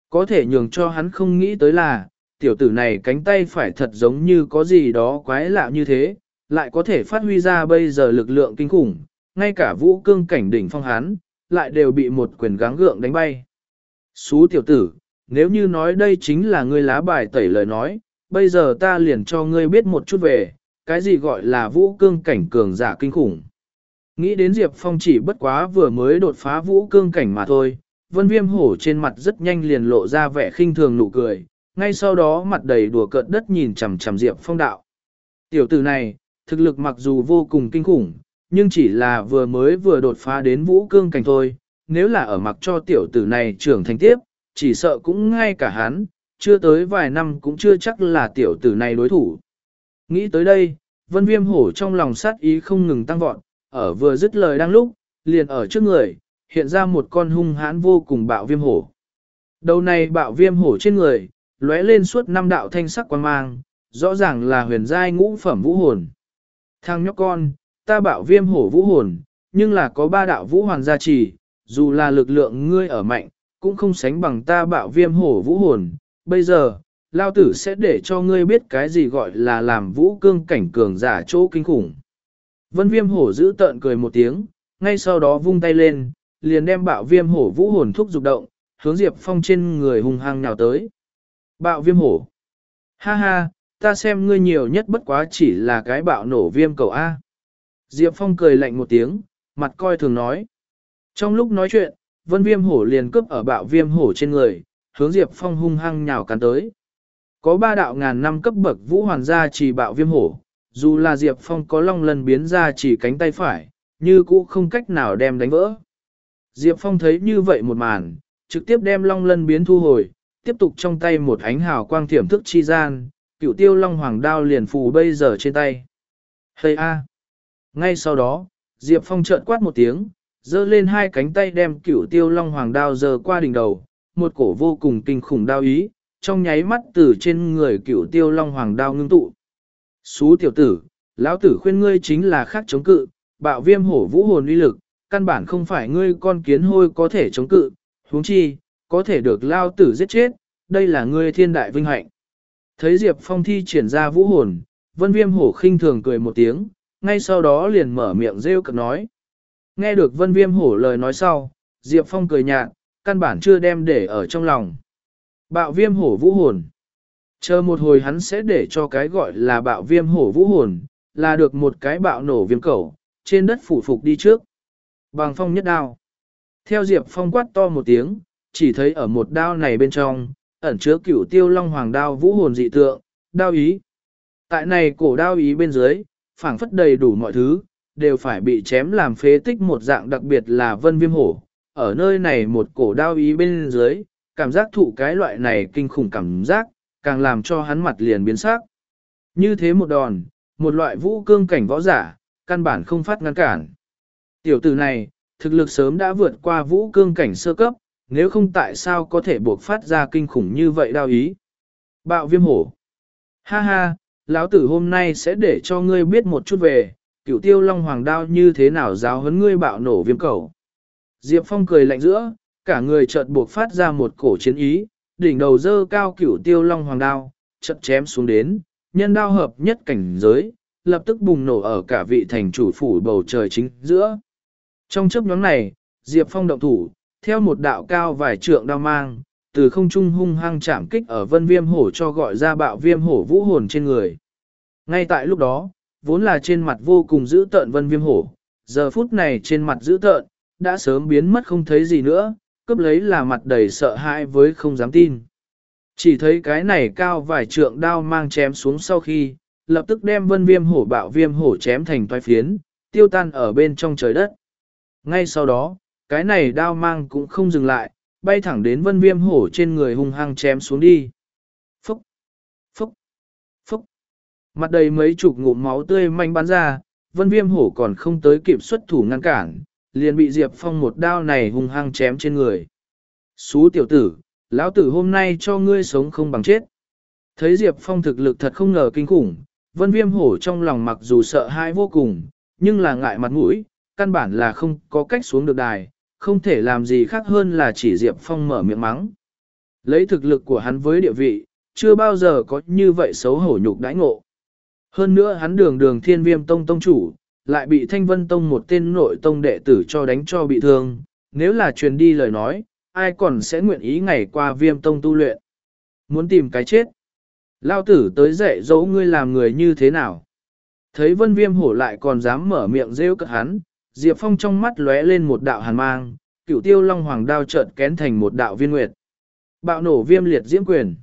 Có thể nhường cho hắn không nghĩ tới là, tiểu tử này cánh tay phải thật giống như có gì đó quái lạ như thế, lại có thể phát huy ra bây giờ lực lượng kinh khủng, ngay cả vũ cương cảnh đỉnh phong hán, lại đều bị một quyền gắng gượng đánh bay. Xú tiểu tử, nếu như nói đây chính là ngươi lá bài tẩy lời nói, bây giờ ta liền cho ngươi biết một chút về, cái gì gọi là vũ cương cảnh cường giả kinh khủng. Nghĩ đến Diệp Phong chỉ bất quá vừa mới đột phá vũ cương cảnh mà thôi, vân viêm hổ trên mặt rất nhanh liền lộ ra vẻ khinh thường nụ cười, ngay sau đó mặt đầy đùa cợt đất nhìn chằm chằm Diệp Phong đạo. Tiểu tử này, thực lực mặc dù vô cùng kinh khủng, nhưng chỉ là vừa mới vừa đột phá đến vũ cương cảnh thôi, nếu là ở mặc cho tiểu tử này trưởng thành tiếp, chỉ sợ cũng ngay cả hắn, chưa tới vài năm cũng chưa chắc là tiểu tử này đối thủ. Nghĩ tới đây, vân viêm hổ trong lòng sát ý không ngừng tăng vọt, ở vừa dứt lời đang lúc, liền ở trước người, hiện ra một con hung hãn vô cùng bạo viêm hổ. Đầu này bạo viêm hổ trên người, lóe lên suốt năm đạo thanh sắc quan mang, rõ ràng là huyền giai ngũ phẩm vũ hồn. Thằng nhóc con, ta bạo viêm hổ vũ hồn, nhưng là có ba đạo vũ hoàn gia trì, dù là lực lượng ngươi ở mạnh, cũng không sánh bằng ta bạo viêm hổ vũ hồn. Bây giờ, lao tử sẽ để cho ngươi biết cái gì gọi là làm vũ cương cảnh cường giả chỗ kinh khủng. Vân viêm hổ giữ tợn cười một tiếng, ngay sau đó vung tay lên, liền đem bạo viêm hổ vũ hồn thúc dục động, hướng Diệp Phong trên người hung hăng nhào tới. Bạo viêm hổ. Ha ha, ta xem ngươi nhiều nhất bất quá chỉ là cái bạo nổ viêm cầu A. Diệp Phong cười lạnh một tiếng, mặt coi thường nói. Trong lúc nói chuyện, vân viêm hổ liền cướp ở bạo viêm hổ trên người, hướng Diệp Phong hung hăng nhào cắn tới. Có ba đạo ngàn năm cấp bậc vũ hoàn gia chỉ bạo viêm hổ, dù là Diệp Phong có long lần biến ra chỉ cánh tay phải, như cũ không cách nào đem đánh vỡ. Diệp Phong thấy như vậy một màn, trực tiếp đem long lân biến thu hồi, tiếp tục trong tay một ánh hào quang thiểm thức chi gian, cựu tiêu long hoàng đao liền phù bây giờ trên tay. Hây a! Ngay sau đó, Diệp Phong trợn quát một tiếng, giơ lên hai cánh tay đem cựu tiêu long hoàng đao giơ qua đỉnh đầu, một cổ vô cùng kinh khủng đao ý, trong nháy mắt từ trên người cựu tiêu long hoàng đao ngưng tụ. Xú tiểu tử, lão tử khuyên ngươi chính là khác chống cự, bạo viêm hổ vũ hồn uy lực, căn bản không phải ngươi con kiến hôi có thể chống cự, huống chi, có thể được lao tử giết chết, đây là ngươi thiên đại vinh hạnh. Thấy Diệp Phong thi triển ra vũ hồn, vân viêm hổ khinh thường cười một tiếng, ngay sau đó liền mở miệng rêu cực nói. Nghe được vân viêm hổ lời nói sau, Diệp Phong cười nhạt, căn bản chưa đem để ở trong lòng. Bạo viêm hổ vũ hồn. Chờ một hồi hắn sẽ để cho cái gọi là bạo viêm hổ vũ hồn, là được một cái bạo nổ viêm cẩu, trên đất phủ phục đi trước. Bằng phong nhất đao. Theo Diệp Phong quát to một tiếng, chỉ thấy ở một đao này bên trong, ẩn chứa cửu tiêu long hoàng đao vũ hồn dị tượng, đao ý. Tại này cổ đao ý bên dưới, phảng phất đầy đủ mọi thứ, đều phải bị chém làm phế tích một dạng đặc biệt là vân viêm hổ. Ở nơi này một cổ đao ý bên dưới, cảm giác thụ cái loại này kinh khủng cảm giác, càng làm cho hắn mặt liền biến sắc. Như thế một đòn, một loại vũ cương cảnh võ giả, căn bản không phát ngăn cản. Tiểu tử này, thực lực sớm đã vượt qua vũ cương cảnh sơ cấp, nếu không tại sao có thể buộc phát ra kinh khủng như vậy đao ý. Bạo viêm hổ. Ha ha, lão tử hôm nay sẽ để cho ngươi biết một chút về, cửu tiêu long hoàng đao như thế nào giáo huấn ngươi bạo nổ viêm cầu. Diệp Phong cười lạnh giữa, cả người chợt buộc phát ra một cổ chiến ý, đỉnh đầu dơ cao cửu tiêu long hoàng đao, chợt chém xuống đến, nhân đao hợp nhất cảnh giới, lập tức bùng nổ ở cả vị thành chủ phủ bầu trời chính giữa. Trong chấp nhóm này, Diệp Phong động thủ, theo một đạo cao vài trượng đao mang, từ không trung hung hăng chạm kích ở vân viêm hổ cho gọi ra bạo viêm hổ vũ hồn trên người. Ngay tại lúc đó, vốn là trên mặt vô cùng dữ tợn vân viêm hổ, giờ phút này trên mặt dữ tợn, đã sớm biến mất không thấy gì nữa, cướp lấy là mặt đầy sợ hãi với không dám tin. Chỉ thấy cái này cao vài trượng đao mang chém xuống sau khi, lập tức đem vân viêm hổ bạo viêm hổ chém thành toái phiến, tiêu tan ở bên trong trời đất. Ngay sau đó, cái này đao mang cũng không dừng lại, bay thẳng đến vân viêm hổ trên người hung hăng chém xuống đi. Phúc! Phúc! Phúc! Mặt đầy mấy chục ngụm máu tươi manh bắn ra, vân viêm hổ còn không tới kịp xuất thủ ngăn cản, liền bị Diệp Phong một đao này hung hăng chém trên người. Xú tiểu tử, lão tử hôm nay cho ngươi sống không bằng chết. Thấy Diệp Phong thực lực thật không ngờ kinh khủng, vân viêm hổ trong lòng mặc dù sợ hãi vô cùng, nhưng là ngại mặt mũi, căn bản là không có cách xuống được đài, không thể làm gì khác hơn là chỉ Diệp Phong mở miệng mắng. Lấy thực lực của hắn với địa vị, chưa bao giờ có như vậy xấu hổ nhục đãi ngộ. Hơn nữa hắn đường đường thiên viêm tông tông chủ, lại bị thanh vân tông một tên nội tông đệ tử cho đánh cho bị thương, nếu là truyền đi lời nói, ai còn sẽ nguyện ý ngày qua viêm tông tu luyện. Muốn tìm cái chết. Lao tử tới dạy dỗ ngươi làm người như thế nào. Thấy vân viêm hổ lại còn dám mở miệng rêu cất hắn, Diệp Phong trong mắt lóe lên một đạo hàn mang, cửu tiêu long hoàng đao chợt kén thành một đạo viên nguyệt. Bạo nổ viêm liệt diễm quyền.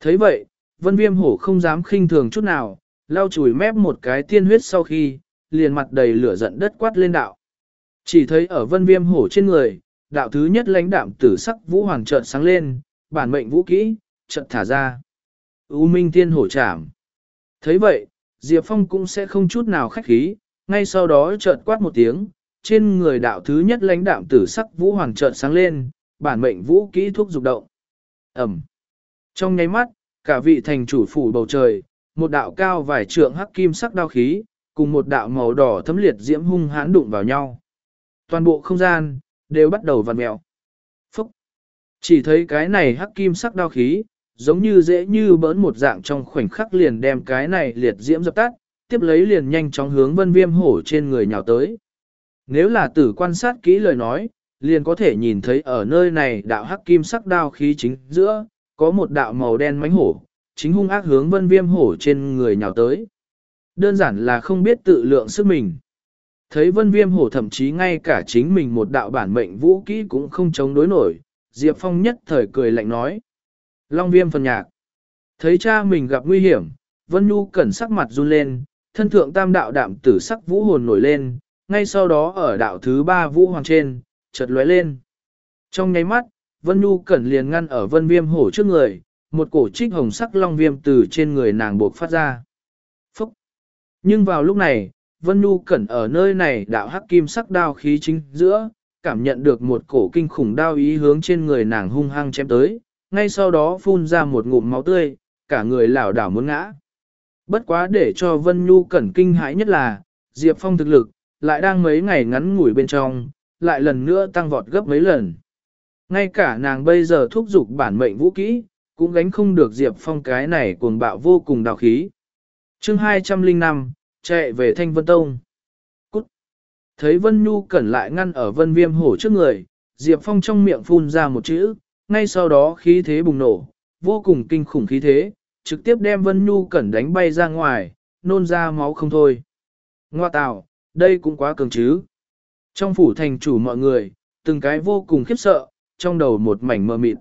thấy vậy, vân viêm hổ không dám khinh thường chút nào, lau chùi mép một cái tiên huyết sau khi, liền mặt đầy lửa giận đất quát lên đạo. Chỉ thấy ở vân viêm hổ trên người, đạo thứ nhất lãnh đạm tử sắc vũ hoàng chợt sáng lên, bản mệnh vũ kỹ, chợt thả ra. U minh tiên hổ chạm. thấy vậy, Diệp Phong cũng sẽ không chút nào khách khí, ngay sau đó chợt quát một tiếng, trên người đạo thứ nhất lãnh đạm tử sắc vũ hoàng chợt sáng lên, bản mệnh vũ kỹ thuốc dục động. Ẩm. Trong nháy mắt, cả vị thành chủ phủ bầu trời, một đạo cao vài trượng hắc kim sắc đao khí, cùng một đạo màu đỏ thấm liệt diễm hung hãn đụng vào nhau. Toàn bộ không gian, đều bắt đầu vặn mèo. Phúc! Chỉ thấy cái này hắc kim sắc đao khí, giống như dễ như bỡn một dạng trong khoảnh khắc liền đem cái này liệt diễm dập tắt, tiếp lấy liền nhanh chóng hướng vân viêm hổ trên người nhào tới. Nếu là tử quan sát kỹ lời nói, liền có thể nhìn thấy ở nơi này đạo hắc kim sắc đao khí chính giữa, có một đạo màu đen mánh hổ, chính hung ác hướng vân viêm hổ trên người nhào tới. Đơn giản là không biết tự lượng sức mình. Thấy vân viêm hổ thậm chí ngay cả chính mình một đạo bản mệnh vũ kỹ cũng không chống đối nổi, Diệp Phong nhất thời cười lạnh nói. Long viêm phần nhạc. Thấy cha mình gặp nguy hiểm, Vân Nhu cẩn sắc mặt run lên, thân thượng tam đạo đạm tử sắc vũ hồn nổi lên, ngay sau đó ở đạo thứ ba vũ hoàng trên, chợt lóe lên. Trong nháy mắt, Vân Nhu cẩn liền ngăn ở vân viêm hổ trước người, một cổ trích hồng sắc long viêm từ trên người nàng buộc phát ra. Phúc! Nhưng vào lúc này, Vân Nhu cẩn ở nơi này đạo hắc kim sắc đao khí chính giữa, cảm nhận được một cổ kinh khủng đao ý hướng trên người nàng hung hăng chém tới, ngay sau đó phun ra một ngụm máu tươi, cả người lảo đảo muốn ngã. Bất quá để cho Vân Nhu cẩn kinh hãi nhất là, Diệp Phong thực lực, lại đang mấy ngày ngắn ngủi bên trong, lại lần nữa tăng vọt gấp mấy lần. Ngay cả nàng bây giờ thúc giục bản mệnh vũ kỹ, cũng gánh không được Diệp Phong cái này cuồng bạo vô cùng đạo khí. chương 205, chạy về Thanh Vân Tông. Cút! Thấy Vân Nhu cẩn lại ngăn ở Vân Viêm hổ trước người, Diệp Phong trong miệng phun ra một chữ, ngay sau đó khí thế bùng nổ, vô cùng kinh khủng khí thế, trực tiếp đem Vân Nhu cẩn đánh bay ra ngoài, nôn ra máu không thôi. Ngoa tạo, đây cũng quá cường chứ. Trong phủ thành chủ mọi người, từng cái vô cùng khiếp sợ, trong đầu một mảnh mờ mịt.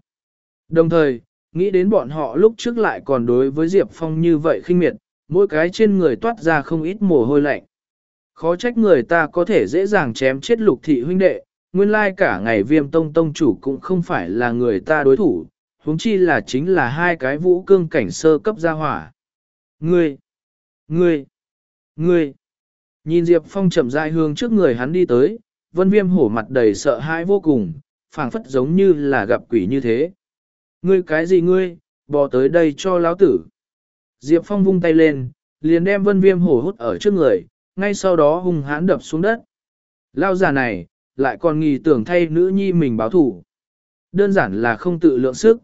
Đồng thời, nghĩ đến bọn họ lúc trước lại còn đối với Diệp Phong như vậy khinh miệt, mỗi cái trên người toát ra không ít mồ hôi lạnh. Khó trách người ta có thể dễ dàng chém chết lục thị huynh đệ, nguyên lai cả ngày viêm tông tông chủ cũng không phải là người ta đối thủ, huống chi là chính là hai cái vũ cương cảnh sơ cấp gia hỏa. Ngươi! Ngươi! Ngươi! Nhìn Diệp Phong chậm rãi hướng trước người hắn đi tới, vân viêm hổ mặt đầy sợ hãi vô cùng, phảng phất giống như là gặp quỷ như thế. Ngươi cái gì ngươi, bò tới đây cho lão tử. Diệp Phong vung tay lên, liền đem vân viêm hổ hút ở trước người, ngay sau đó hung hãn đập xuống đất. Lao già này, lại còn nghi tưởng thay nữ nhi mình báo thủ. Đơn giản là không tự lượng sức.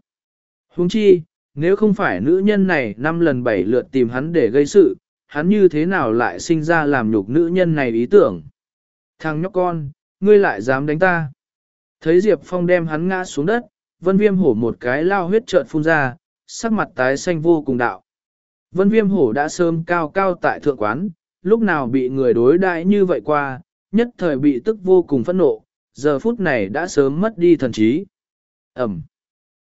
Huống chi, nếu không phải nữ nhân này năm lần bảy lượt tìm hắn để gây sự, hắn như thế nào lại sinh ra làm nhục nữ nhân này ý tưởng. Thằng nhóc con, ngươi lại dám đánh ta. Thấy Diệp Phong đem hắn ngã xuống đất, vân viêm hổ một cái lao huyết trợn phun ra, sắc mặt tái xanh vô cùng đạo. Vân viêm hổ đã sớm cao cao tại thượng quán, lúc nào bị người đối đãi như vậy qua, nhất thời bị tức vô cùng phẫn nộ, giờ phút này đã sớm mất đi thần trí. Ẩm.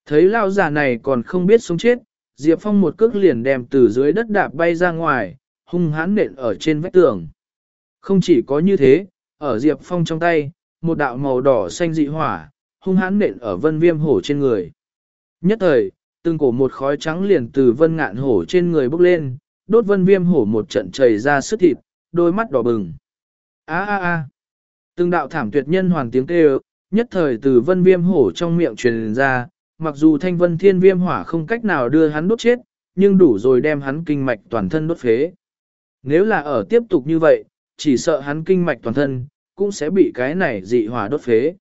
Thấy lao giả này còn không biết sống chết, Diệp Phong một cước liền đem từ dưới đất đạp bay ra ngoài, hung hãn nện ở trên vách tường. Không chỉ có như thế, ở Diệp Phong trong tay, một đạo màu đỏ xanh dị hỏa, hung hãn nện ở vân viêm hổ trên người. Nhất thời, từng cổ một khói trắng liền từ vân ngạn hổ trên người bốc lên, đốt vân viêm hổ một trận chảy ra sức thịt, đôi mắt đỏ bừng. a a a Từng đạo thảm tuyệt nhân hoàn tiếng kêu, nhất thời từ vân viêm hổ trong miệng truyền ra, mặc dù thanh vân thiên viêm hỏa không cách nào đưa hắn đốt chết, nhưng đủ rồi đem hắn kinh mạch toàn thân đốt phế. Nếu là ở tiếp tục như vậy, chỉ sợ hắn kinh mạch toàn thân, cũng sẽ bị cái này dị hỏa đốt phế.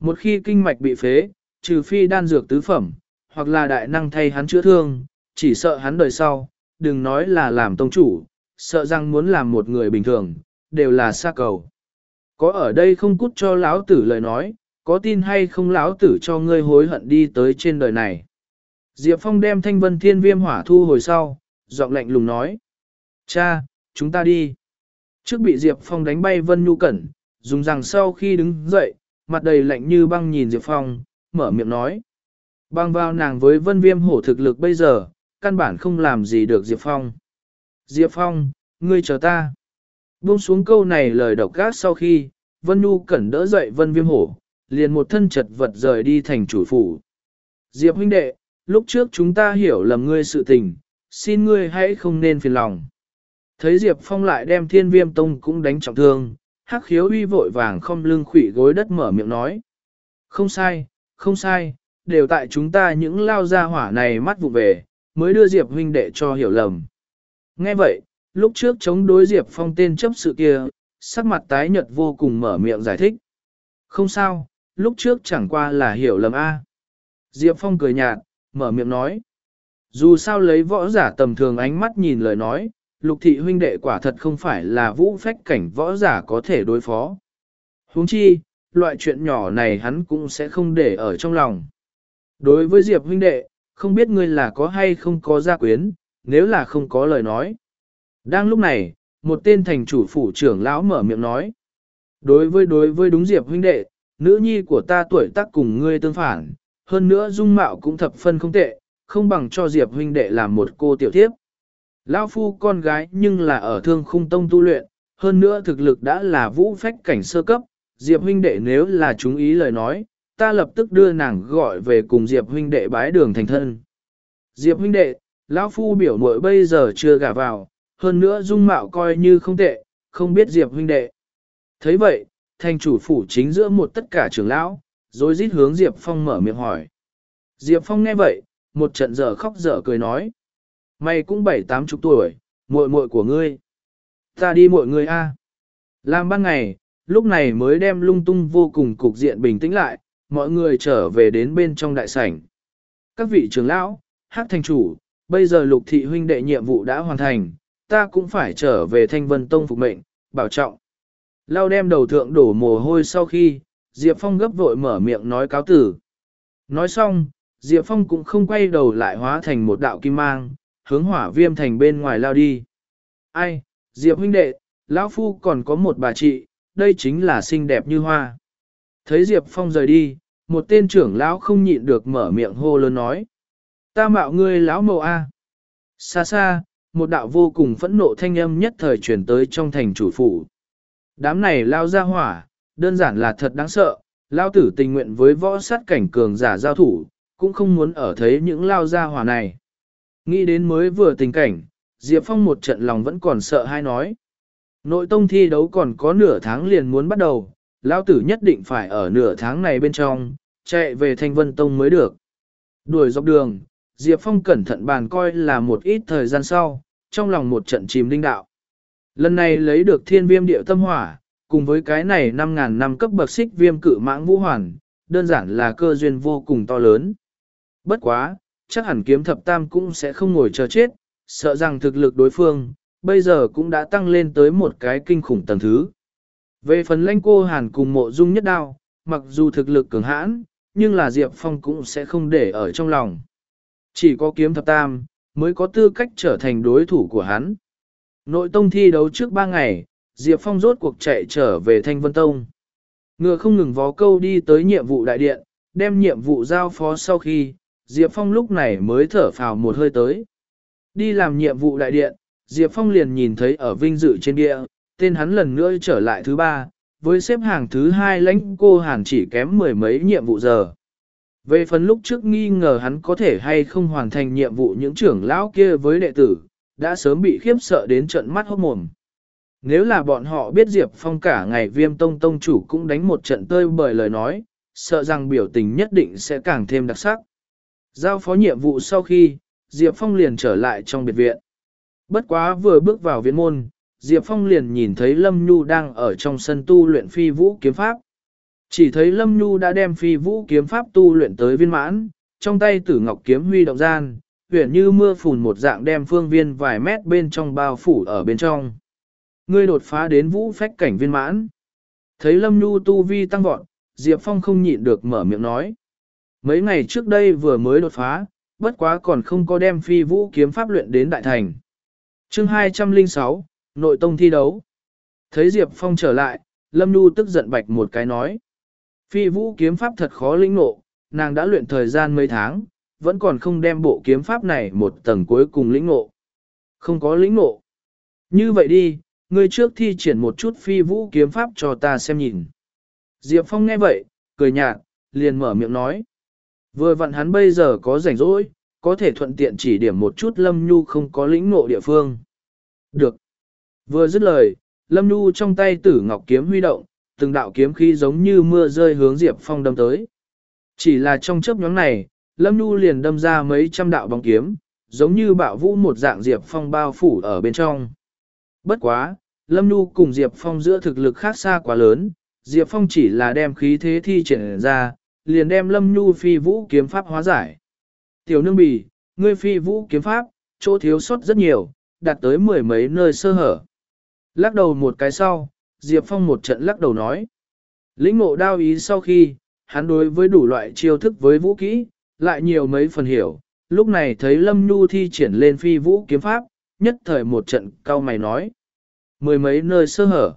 Một khi kinh mạch bị phế, trừ phi đan dược tứ phẩm, hoặc là đại năng thay hắn chữa thương, chỉ sợ hắn đời sau, đừng nói là làm tông chủ, sợ rằng muốn làm một người bình thường, đều là xa cầu. Có ở đây không cút cho lão tử lời nói, có tin hay không lão tử cho ngươi hối hận đi tới trên đời này. Diệp Phong đem thanh vân thiên viêm hỏa thu hồi sau, giọng lạnh lùng nói. Cha, chúng ta đi. Trước bị Diệp Phong đánh bay Vân Nhu Cẩn, dùng rằng sau khi đứng dậy, mặt đầy lạnh như băng nhìn Diệp Phong, mở miệng nói. Băng vào nàng với Vân Viêm hổ thực lực bây giờ, căn bản không làm gì được Diệp Phong. Diệp Phong, ngươi chờ ta. Buông xuống câu này lời độc gác sau khi, Vân Nhu Cẩn đỡ dậy Vân Viêm hổ, liền một thân chật vật rời đi thành chủ phủ. Diệp huynh đệ, lúc trước chúng ta hiểu lầm ngươi sự tình, xin ngươi hãy không nên phiền lòng. Thấy Diệp Phong lại đem thiên viêm tông cũng đánh trọng thương, hắc khiếu uy vội vàng không lưng khủy gối đất mở miệng nói. Không sai, không sai, đều tại chúng ta những lao gia hỏa này mắt vụ về, mới đưa Diệp huynh đệ cho hiểu lầm. Nghe vậy, lúc trước chống đối Diệp Phong tên chấp sự kia, sắc mặt tái nhợt vô cùng mở miệng giải thích. Không sao, lúc trước chẳng qua là hiểu lầm A. Diệp Phong cười nhạt, mở miệng nói. Dù sao lấy võ giả tầm thường ánh mắt nhìn lời nói, lục thị huynh đệ quả thật không phải là vũ phách cảnh võ giả có thể đối phó. huống chi, loại chuyện nhỏ này hắn cũng sẽ không để ở trong lòng. Đối với Diệp huynh đệ, không biết ngươi là có hay không có gia quyến, nếu là không có lời nói. Đang lúc này, một tên thành chủ phủ trưởng lão mở miệng nói. Đối với đối với đúng Diệp huynh đệ, nữ nhi của ta tuổi tác cùng ngươi tương phản, hơn nữa dung mạo cũng thập phân không tệ, không bằng cho Diệp huynh đệ làm một cô tiểu thiếp. Lão phu con gái nhưng là ở thương khung tông tu luyện, hơn nữa thực lực đã là vũ phách cảnh sơ cấp, Diệp huynh đệ nếu là chúng ý lời nói, ta lập tức đưa nàng gọi về cùng Diệp huynh đệ bái đường thành thân. Diệp huynh đệ, lão phu biểu muội bây giờ chưa gả vào, hơn nữa dung mạo coi như không tệ, không biết Diệp huynh đệ. thấy vậy, thành chủ phủ chính giữa một tất cả trưởng lão, rồi rít hướng Diệp Phong mở miệng hỏi. Diệp Phong nghe vậy, một trận dở khóc dở cười nói. Mày cũng bảy tám chục tuổi, muội muội của ngươi. Ta đi muội ngươi a. Làm ban ngày, lúc này mới đem lung tung vô cùng cục diện bình tĩnh lại, mọi người trở về đến bên trong đại sảnh. Các vị trưởng lão, hát thành chủ, bây giờ lục thị huynh đệ nhiệm vụ đã hoàn thành, ta cũng phải trở về thanh vân tông phục mệnh, bảo trọng. Lao đem đầu thượng đổ mồ hôi sau khi, Diệp Phong gấp vội mở miệng nói cáo tử. Nói xong, Diệp Phong cũng không quay đầu lại hóa thành một đạo kim mang, hướng hỏa viêm thành bên ngoài lao đi. Ai, Diệp huynh đệ, lão Phu còn có một bà chị, đây chính là xinh đẹp như hoa. Thấy Diệp Phong rời đi, một tên trưởng lão không nhịn được mở miệng hô lớn nói. Ta mạo ngươi lão mộ A. Xa xa, một đạo vô cùng phẫn nộ thanh âm nhất thời chuyển tới trong thành chủ phủ. Đám này lao ra hỏa, đơn giản là thật đáng sợ, lao tử tình nguyện với võ sát cảnh cường giả giao thủ, cũng không muốn ở thấy những lao ra hỏa này. Nghĩ đến mới vừa tình cảnh, Diệp Phong một trận lòng vẫn còn sợ hay nói. Nội tông thi đấu còn có nửa tháng liền muốn bắt đầu, lao tử nhất định phải ở nửa tháng này bên trong, chạy về thanh vân tông mới được. Đuổi dọc đường, Diệp Phong cẩn thận bàn coi là một ít thời gian sau, trong lòng một trận chìm linh đạo. Lần này lấy được thiên viêm điệu tâm hỏa, cùng với cái này 5.000 năm cấp bậc xích viêm cự mãng vũ hoàn, đơn giản là cơ duyên vô cùng to lớn. Bất quá, chắc hẳn kiếm thập tam cũng sẽ không ngồi chờ chết, sợ rằng thực lực đối phương, bây giờ cũng đã tăng lên tới một cái kinh khủng tầng thứ. Về phần lãnh cô hàn cùng mộ dung nhất đao, mặc dù thực lực cường hãn, nhưng là Diệp Phong cũng sẽ không để ở trong lòng. Chỉ có kiếm thập tam, mới có tư cách trở thành đối thủ của hắn. Nội tông thi đấu trước 3 ngày, Diệp Phong rốt cuộc chạy trở về Thanh Vân Tông. Ngựa không ngừng vó câu đi tới nhiệm vụ đại điện, đem nhiệm vụ giao phó sau khi, Diệp Phong lúc này mới thở phào một hơi tới. Đi làm nhiệm vụ đại điện, Diệp Phong liền nhìn thấy ở vinh dự trên địa, tên hắn lần nữa trở lại thứ ba, với xếp hàng thứ hai lãnh cô hàn chỉ kém mười mấy nhiệm vụ giờ. Về phần lúc trước nghi ngờ hắn có thể hay không hoàn thành nhiệm vụ những trưởng lão kia với đệ tử, đã sớm bị khiếp sợ đến trận mắt hốc mồm. Nếu là bọn họ biết Diệp Phong cả ngày viêm tông tông chủ cũng đánh một trận tơi bởi lời nói, sợ rằng biểu tình nhất định sẽ càng thêm đặc sắc. Giao phó nhiệm vụ sau khi, Diệp Phong liền trở lại trong biệt viện. Bất quá vừa bước vào viện môn, Diệp Phong liền nhìn thấy Lâm Nhu đang ở trong sân tu luyện phi vũ kiếm pháp. Chỉ thấy Lâm Nhu đã đem phi vũ kiếm pháp tu luyện tới viên mãn, trong tay tử ngọc kiếm huy động gian, huyện như mưa phùn một dạng đem phương viên vài mét bên trong bao phủ ở bên trong. Ngươi đột phá đến vũ phách cảnh viên mãn. Thấy Lâm Nhu tu vi tăng vọt, Diệp Phong không nhịn được mở miệng nói. Mấy ngày trước đây vừa mới đột phá, bất quá còn không có đem phi vũ kiếm pháp luyện đến đại thành. chương 206, Nội Tông thi đấu. Thấy Diệp Phong trở lại, Lâm Nhu tức giận bạch một cái nói. Phi vũ kiếm pháp thật khó lĩnh ngộ, nàng đã luyện thời gian mấy tháng, vẫn còn không đem bộ kiếm pháp này một tầng cuối cùng lĩnh ngộ. Không có lĩnh ngộ. Như vậy đi, ngươi trước thi triển một chút phi vũ kiếm pháp cho ta xem nhìn. Diệp Phong nghe vậy, cười nhạt, liền mở miệng nói. Vừa vặn hắn bây giờ có rảnh rỗi, có thể thuận tiện chỉ điểm một chút Lâm Nhu không có lĩnh ngộ địa phương. Được. Vừa dứt lời, Lâm Nhu trong tay tử ngọc kiếm huy động, từng đạo kiếm khí giống như mưa rơi hướng Diệp Phong đâm tới. Chỉ là trong chớp nhóm này, Lâm Nhu liền đâm ra mấy trăm đạo bóng kiếm, giống như bạo vũ một dạng Diệp Phong bao phủ ở bên trong. Bất quá, Lâm Nhu cùng Diệp Phong giữa thực lực khác xa quá lớn, Diệp Phong chỉ là đem khí thế thi triển ra, liền đem Lâm Nhu phi vũ kiếm pháp hóa giải. Tiểu nương bì, ngươi phi vũ kiếm pháp, chỗ thiếu sót rất nhiều, đạt tới mười mấy nơi sơ hở. Lắc đầu một cái sau, Diệp Phong một trận lắc đầu nói. Lĩnh ngộ đao ý sau khi, hắn đối với đủ loại chiêu thức với vũ kỹ, lại nhiều mấy phần hiểu, Lúc này thấy Lâm Nhu thi triển lên phi vũ kiếm pháp, nhất thời một trận cao mày nói. Mười mấy nơi sơ hở.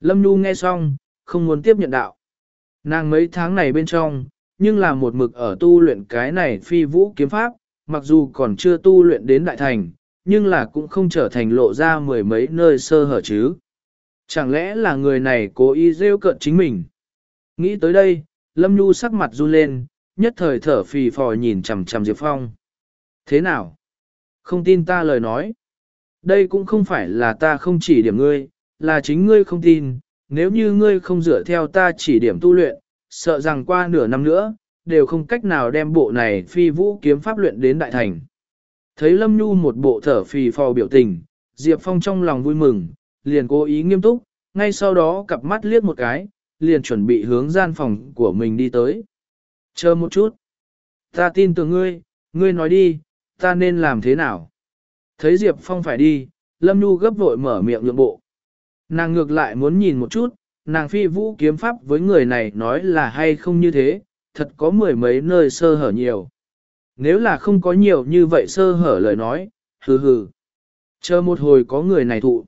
Lâm Nhu nghe xong, không muốn tiếp nhận đạo. Nàng mấy tháng này bên trong, nhưng là một mực ở tu luyện cái này phi vũ kiếm pháp, mặc dù còn chưa tu luyện đến đại thành, nhưng là cũng không trở thành lộ ra mười mấy nơi sơ hở chứ. Chẳng lẽ là người này cố ý rêu cợt chính mình? Nghĩ tới đây, Lâm Nhu sắc mặt run lên, nhất thời thở phì phò nhìn chằm chằm Diệp Phong. Thế nào? Không tin ta lời nói. Đây cũng không phải là ta không chỉ điểm ngươi, là chính ngươi không tin, nếu như ngươi không dựa theo ta chỉ điểm tu luyện, sợ rằng qua nửa năm nữa, đều không cách nào đem bộ này phi vũ kiếm pháp luyện đến đại thành. Thấy Lâm Nhu một bộ thở phì phò biểu tình, Diệp Phong trong lòng vui mừng, liền cố ý nghiêm túc, ngay sau đó cặp mắt liếc một cái, liền chuẩn bị hướng gian phòng của mình đi tới. Chờ một chút. Ta tin tưởng ngươi, ngươi nói đi, ta nên làm thế nào? Thấy Diệp Phong phải đi, Lâm Nhu gấp vội mở miệng nhượng bộ. Nàng ngược lại muốn nhìn một chút, nàng phi vũ kiếm pháp với người này nói là hay không như thế, thật có mười mấy nơi sơ hở nhiều. Nếu là không có nhiều như vậy sơ hở lời nói, hừ hừ. Chờ một hồi có người này thụ.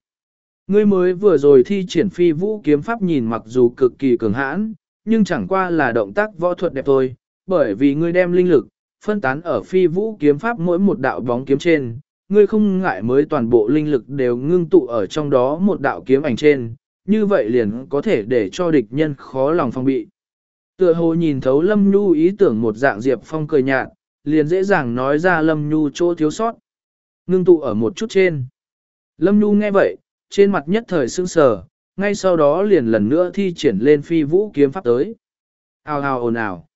Ngươi mới vừa rồi thi triển phi vũ kiếm pháp nhìn mặc dù cực kỳ cường hãn, nhưng chẳng qua là động tác võ thuật đẹp thôi, bởi vì ngươi đem linh lực, phân tán ở phi vũ kiếm pháp mỗi một đạo bóng kiếm trên, ngươi không ngại mới toàn bộ linh lực đều ngưng tụ ở trong đó một đạo kiếm ảnh trên, như vậy liền có thể để cho địch nhân khó lòng phòng bị. Tựa hồ nhìn thấu Lâm Nhu ý tưởng một dạng Diệp Phong cười nhạt, liền dễ dàng nói ra Lâm Nhu chỗ thiếu sót. Ngưng tụ ở một chút trên. Lâm Nhu nghe vậy, trên mặt nhất thời sững sờ, ngay sau đó liền lần nữa thi triển lên phi vũ kiếm pháp tới. Ao ao ồn ào.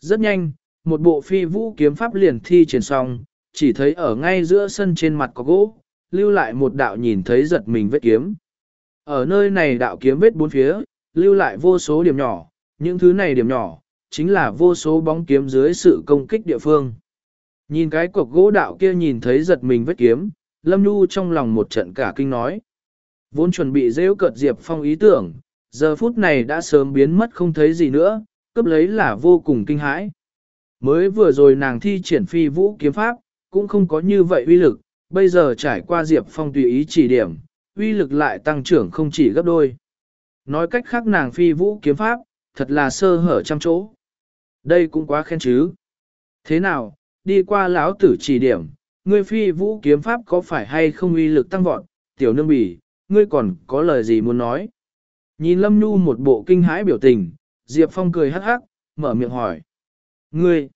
Rất nhanh, một bộ phi vũ kiếm pháp liền thi triển xong, chỉ thấy ở ngay giữa sân trên mặt có gỗ, lưu lại một đạo nhìn thấy giật mình vết kiếm. Ở nơi này đạo kiếm vết bốn phía, lưu lại vô số điểm nhỏ, những thứ này điểm nhỏ, chính là vô số bóng kiếm dưới sự công kích địa phương. Nhìn cái cọc gỗ đạo kia nhìn thấy giật mình vết kiếm, Lâm Nhu trong lòng một trận cả kinh nói. Vốn chuẩn bị rêu cợt Diệp Phong ý tưởng, giờ phút này đã sớm biến mất không thấy gì nữa, cấp lấy là vô cùng kinh hãi. Mới vừa rồi nàng thi triển phi vũ kiếm pháp, cũng không có như vậy uy lực, bây giờ trải qua Diệp Phong tùy ý chỉ điểm, uy lực lại tăng trưởng không chỉ gấp đôi. Nói cách khác nàng phi vũ kiếm pháp, thật là sơ hở trăm chỗ. Đây cũng quá khen chứ. Thế nào, đi qua lão tử chỉ điểm, ngươi phi vũ kiếm pháp có phải hay không uy lực tăng vọt, tiểu nương bỉ, ngươi còn có lời gì muốn nói? Nhìn Lâm Nhu một bộ kinh hãi biểu tình, Diệp Phong cười hắc hắc, mở miệng hỏi. Ngươi!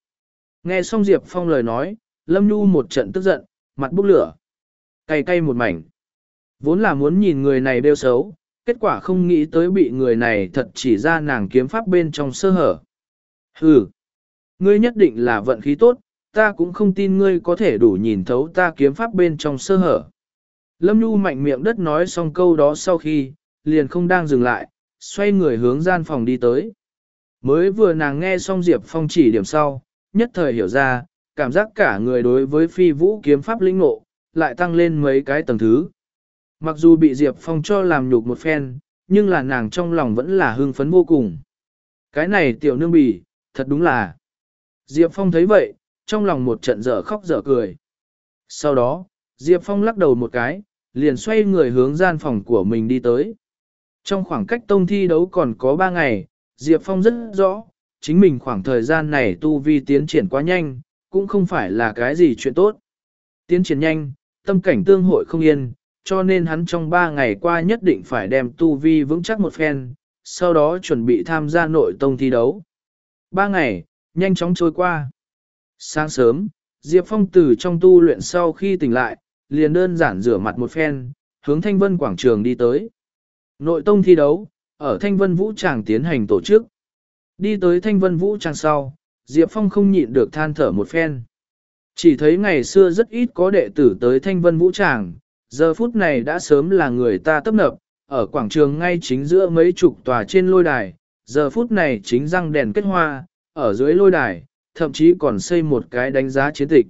Nghe xong Diệp Phong lời nói, Lâm Nhu một trận tức giận, mặt bốc lửa. Cay cay một mảnh. Vốn là muốn nhìn người này đeo xấu, kết quả không nghĩ tới bị người này thật chỉ ra nàng kiếm pháp bên trong sơ hở. Hừ! Ngươi nhất định là vận khí tốt, ta cũng không tin ngươi có thể đủ nhìn thấu ta kiếm pháp bên trong sơ hở. Lâm Nhu mạnh miệng đất nói xong câu đó sau khi, liền không đang dừng lại, xoay người hướng gian phòng đi tới. Mới vừa nàng nghe xong Diệp Phong chỉ điểm sau, nhất thời hiểu ra, cảm giác cả người đối với phi vũ kiếm pháp linh ngộ, lại tăng lên mấy cái tầng thứ. Mặc dù bị Diệp Phong cho làm nhục một phen, nhưng là nàng trong lòng vẫn là hưng phấn vô cùng. Cái này tiểu nương bì, thật đúng là. Diệp Phong thấy vậy, trong lòng một trận dở khóc dở cười. Sau đó, Diệp Phong lắc đầu một cái, liền xoay người hướng gian phòng của mình đi tới. Trong khoảng cách tông thi đấu còn có 3 ngày, Diệp Phong rất rõ, chính mình khoảng thời gian này tu vi tiến triển quá nhanh, cũng không phải là cái gì chuyện tốt. Tiến triển nhanh, tâm cảnh tương hội không yên, cho nên hắn trong 3 ngày qua nhất định phải đem tu vi vững chắc một phen, sau đó chuẩn bị tham gia nội tông thi đấu. 3 ngày, nhanh chóng trôi qua. Sáng sớm, Diệp Phong từ trong tu luyện sau khi tỉnh lại, liền đơn giản rửa mặt một phen, hướng Thanh Vân quảng trường đi tới. Nội tông thi đấu, ở Thanh Vân Vũ Tràng tiến hành tổ chức. Đi tới Thanh Vân Vũ Tràng sau, Diệp Phong không nhịn được than thở một phen. Chỉ thấy ngày xưa rất ít có đệ tử tới Thanh Vân Vũ Tràng, giờ phút này đã sớm là người ta tấp nập, ở quảng trường ngay chính giữa mấy chục tòa trên lôi đài, giờ phút này chính răng đèn kết hoa, ở dưới lôi đài, thậm chí còn xây một cái đánh giá chiến tịch.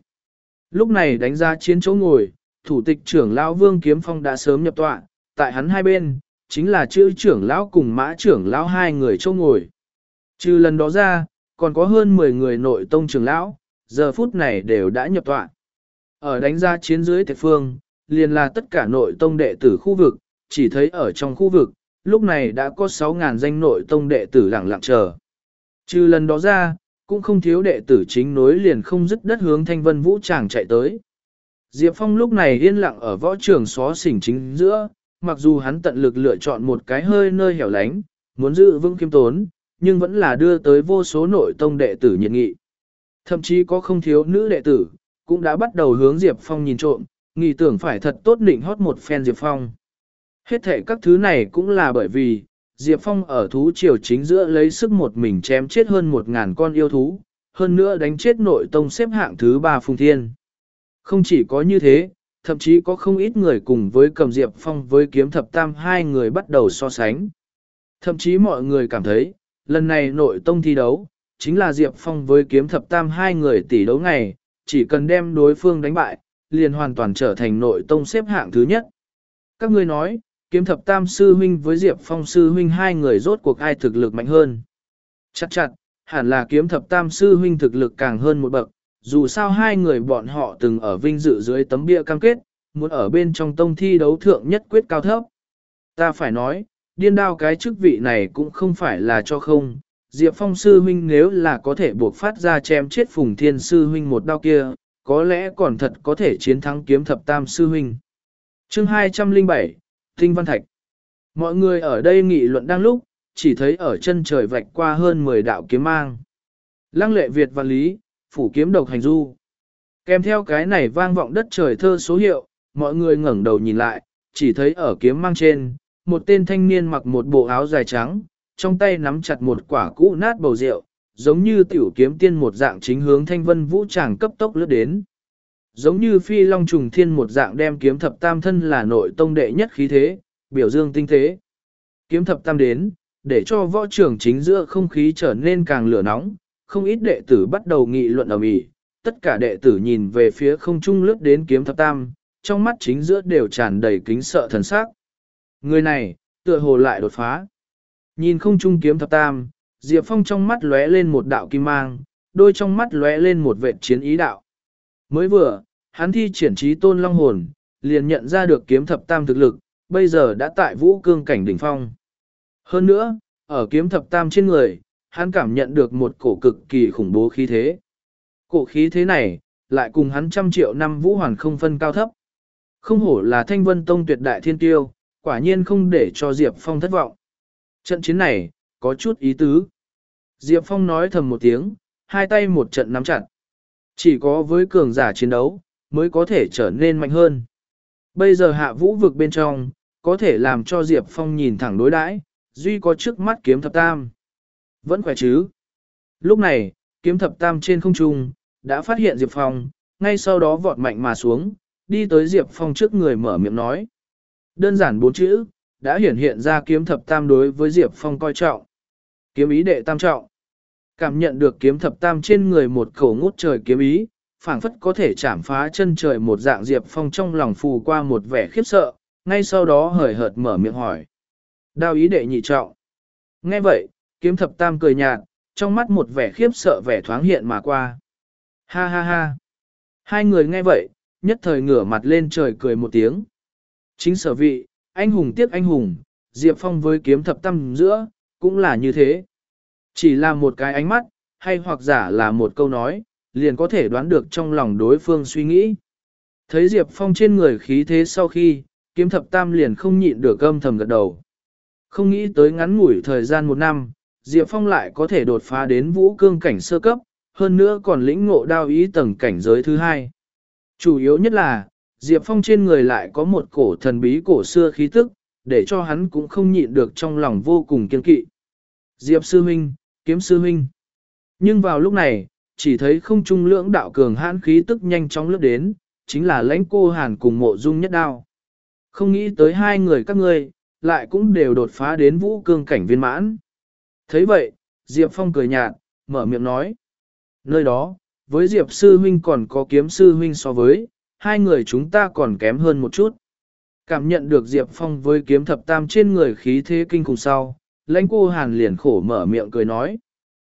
Lúc này đánh giá chiến chỗ ngồi, thủ tịch trưởng lão Vương Kiếm Phong đã sớm nhập tọa, tại hắn hai bên, chính là chữ trưởng lão cùng mã trưởng lão hai người châu ngồi. Trừ lần đó ra, còn có hơn 10 người nội tông trưởng lão, giờ phút này đều đã nhập tọa. Ở đánh ra chiến dưới thế phương, liền là tất cả nội tông đệ tử khu vực, chỉ thấy ở trong khu vực, lúc này đã có 6.000 danh nội tông đệ tử lặng lặng chờ. Trừ lần đó ra, cũng không thiếu đệ tử chính nối liền không dứt đất hướng thanh vân vũ tràng chạy tới. Diệp Phong lúc này yên lặng ở võ trường xó xỉnh chính giữa, mặc dù hắn tận lực lựa chọn một cái hơi nơi hẻo lánh, muốn giữ vững kiêm tốn, nhưng vẫn là đưa tới vô số nội tông đệ tử nhiệt nghị. Thậm chí có không thiếu nữ đệ tử, cũng đã bắt đầu hướng Diệp Phong nhìn trộm, nghĩ tưởng phải thật tốt định hót một phen Diệp Phong. Hết thể các thứ này cũng là bởi vì, Diệp Phong ở thú triều chính giữa lấy sức một mình chém chết hơn một ngàn con yêu thú, hơn nữa đánh chết nội tông xếp hạng thứ ba Phùng Thiên. Không chỉ có như thế, thậm chí có không ít người cùng với cầm Diệp Phong với kiếm thập tam hai người bắt đầu so sánh. Thậm chí mọi người cảm thấy, lần này nội tông thi đấu, chính là Diệp Phong với kiếm thập tam hai người tỷ đấu ngày, chỉ cần đem đối phương đánh bại, liền hoàn toàn trở thành nội tông xếp hạng thứ nhất. Các ngươi nói, kiếm thập tam sư huynh với Diệp Phong sư huynh hai người rốt cuộc ai thực lực mạnh hơn. Chắc chặt, hẳn là kiếm thập tam sư huynh thực lực càng hơn một bậc, dù sao hai người bọn họ từng ở vinh dự dưới tấm bia cam kết, muốn ở bên trong tông thi đấu thượng nhất quyết cao thấp. Ta phải nói, điên đao cái chức vị này cũng không phải là cho không. Diệp Phong sư huynh nếu là có thể buộc phát ra chém chết Phùng Thiên sư huynh một đao kia, có lẽ còn thật có thể chiến thắng kiếm thập tam sư huynh. Chương 207, Tinh Văn Thạch Mọi người ở đây nghị luận đang lúc, chỉ thấy ở chân trời vạch qua hơn 10 đạo kiếm mang. Lăng lệ Việt và Lý, phủ kiếm độc hành du. Kèm theo cái này vang vọng đất trời thơ số hiệu, mọi người ngẩng đầu nhìn lại, chỉ thấy ở kiếm mang trên, một tên thanh niên mặc một bộ áo dài trắng, trong tay nắm chặt một quả cũ nát bầu rượu, giống như tiểu kiếm tiên một dạng chính hướng thanh vân vũ tràng cấp tốc lướt đến. Giống như phi long trùng thiên một dạng đem kiếm thập tam thân là nội tông đệ nhất khí thế, biểu dương tinh thế. Kiếm thập tam đến, để cho võ trưởng chính giữa không khí trở nên càng lửa nóng, không ít đệ tử bắt đầu nghị luận ở mỹ, tất cả đệ tử nhìn về phía không trung lướt đến kiếm thập tam, trong mắt chính giữa đều tràn đầy kính sợ thần sắc. Người này, tựa hồ lại đột phá. Nhìn không trung kiếm thập tam, Diệp Phong trong mắt lóe lên một đạo kim mang, đôi trong mắt lóe lên một vệ chiến ý đạo. Mới vừa, hắn thi triển trí tôn long hồn, liền nhận ra được kiếm thập tam thực lực, bây giờ đã tại vũ cương cảnh đỉnh phong. Hơn nữa, ở kiếm thập tam trên người, hắn cảm nhận được một cổ cực kỳ khủng bố khí thế. Cổ khí thế này, lại cùng hắn trăm triệu năm vũ hoàn không phân cao thấp. Không hổ là thanh vân tông tuyệt đại thiên tiêu, quả nhiên không để cho Diệp Phong thất vọng. Trận chiến này, có chút ý tứ. Diệp Phong nói thầm một tiếng, hai tay một trận nắm chặt. Chỉ có với cường giả chiến đấu, mới có thể trở nên mạnh hơn. Bây giờ hạ vũ vực bên trong, có thể làm cho Diệp Phong nhìn thẳng đối đãi, duy có trước mắt kiếm thập tam. Vẫn khỏe chứ. Lúc này, kiếm thập tam trên không trung, đã phát hiện Diệp Phong, ngay sau đó vọt mạnh mà xuống, đi tới Diệp Phong trước người mở miệng nói. Đơn giản bốn chữ, đã hiển hiện ra kiếm thập tam đối với Diệp Phong coi trọng. Kiếm ý đệ tam trọng. Cảm nhận được kiếm thập tam trên người một khẩu ngút trời kiếm ý, phảng phất có thể chảm phá chân trời một dạng Diệp Phong trong lòng phù qua một vẻ khiếp sợ, ngay sau đó hời hợt mở miệng hỏi. Đao ý đệ nhị trọng. Nghe vậy, kiếm thập tam cười nhạt, trong mắt một vẻ khiếp sợ vẻ thoáng hiện mà qua. Ha ha ha. Hai người nghe vậy, nhất thời ngửa mặt lên trời cười một tiếng. Chính sở vị, anh hùng tiếc anh hùng, Diệp Phong với kiếm thập tam giữa, cũng là như thế. Chỉ là một cái ánh mắt, hay hoặc giả là một câu nói, liền có thể đoán được trong lòng đối phương suy nghĩ. Thấy Diệp Phong trên người khí thế sau khi, kiếm thập tam liền không nhịn được âm thầm gật đầu. Không nghĩ tới ngắn ngủi thời gian một năm, Diệp Phong lại có thể đột phá đến vũ cương cảnh sơ cấp, hơn nữa còn lĩnh ngộ đao ý tầng cảnh giới thứ hai. Chủ yếu nhất là, Diệp Phong trên người lại có một cổ thần bí cổ xưa khí tức, để cho hắn cũng không nhịn được trong lòng vô cùng kiên kỵ. Diệp Sư Minh, Kiếm Sư Minh. Nhưng vào lúc này, chỉ thấy không trung lưỡng đạo cường hãn khí tức nhanh chóng lướt đến, chính là lãnh cô hàn cùng mộ dung nhất đao. Không nghĩ tới hai người các ngươi, lại cũng đều đột phá đến vũ cương cảnh viên mãn thấy vậy, Diệp Phong cười nhạt, mở miệng nói. Nơi đó, với Diệp Sư Huynh còn có kiếm Sư Huynh so với, hai người chúng ta còn kém hơn một chút. Cảm nhận được Diệp Phong với kiếm thập tam trên người khí thế kinh khủng sau, lãnh cô hàn liền khổ mở miệng cười nói.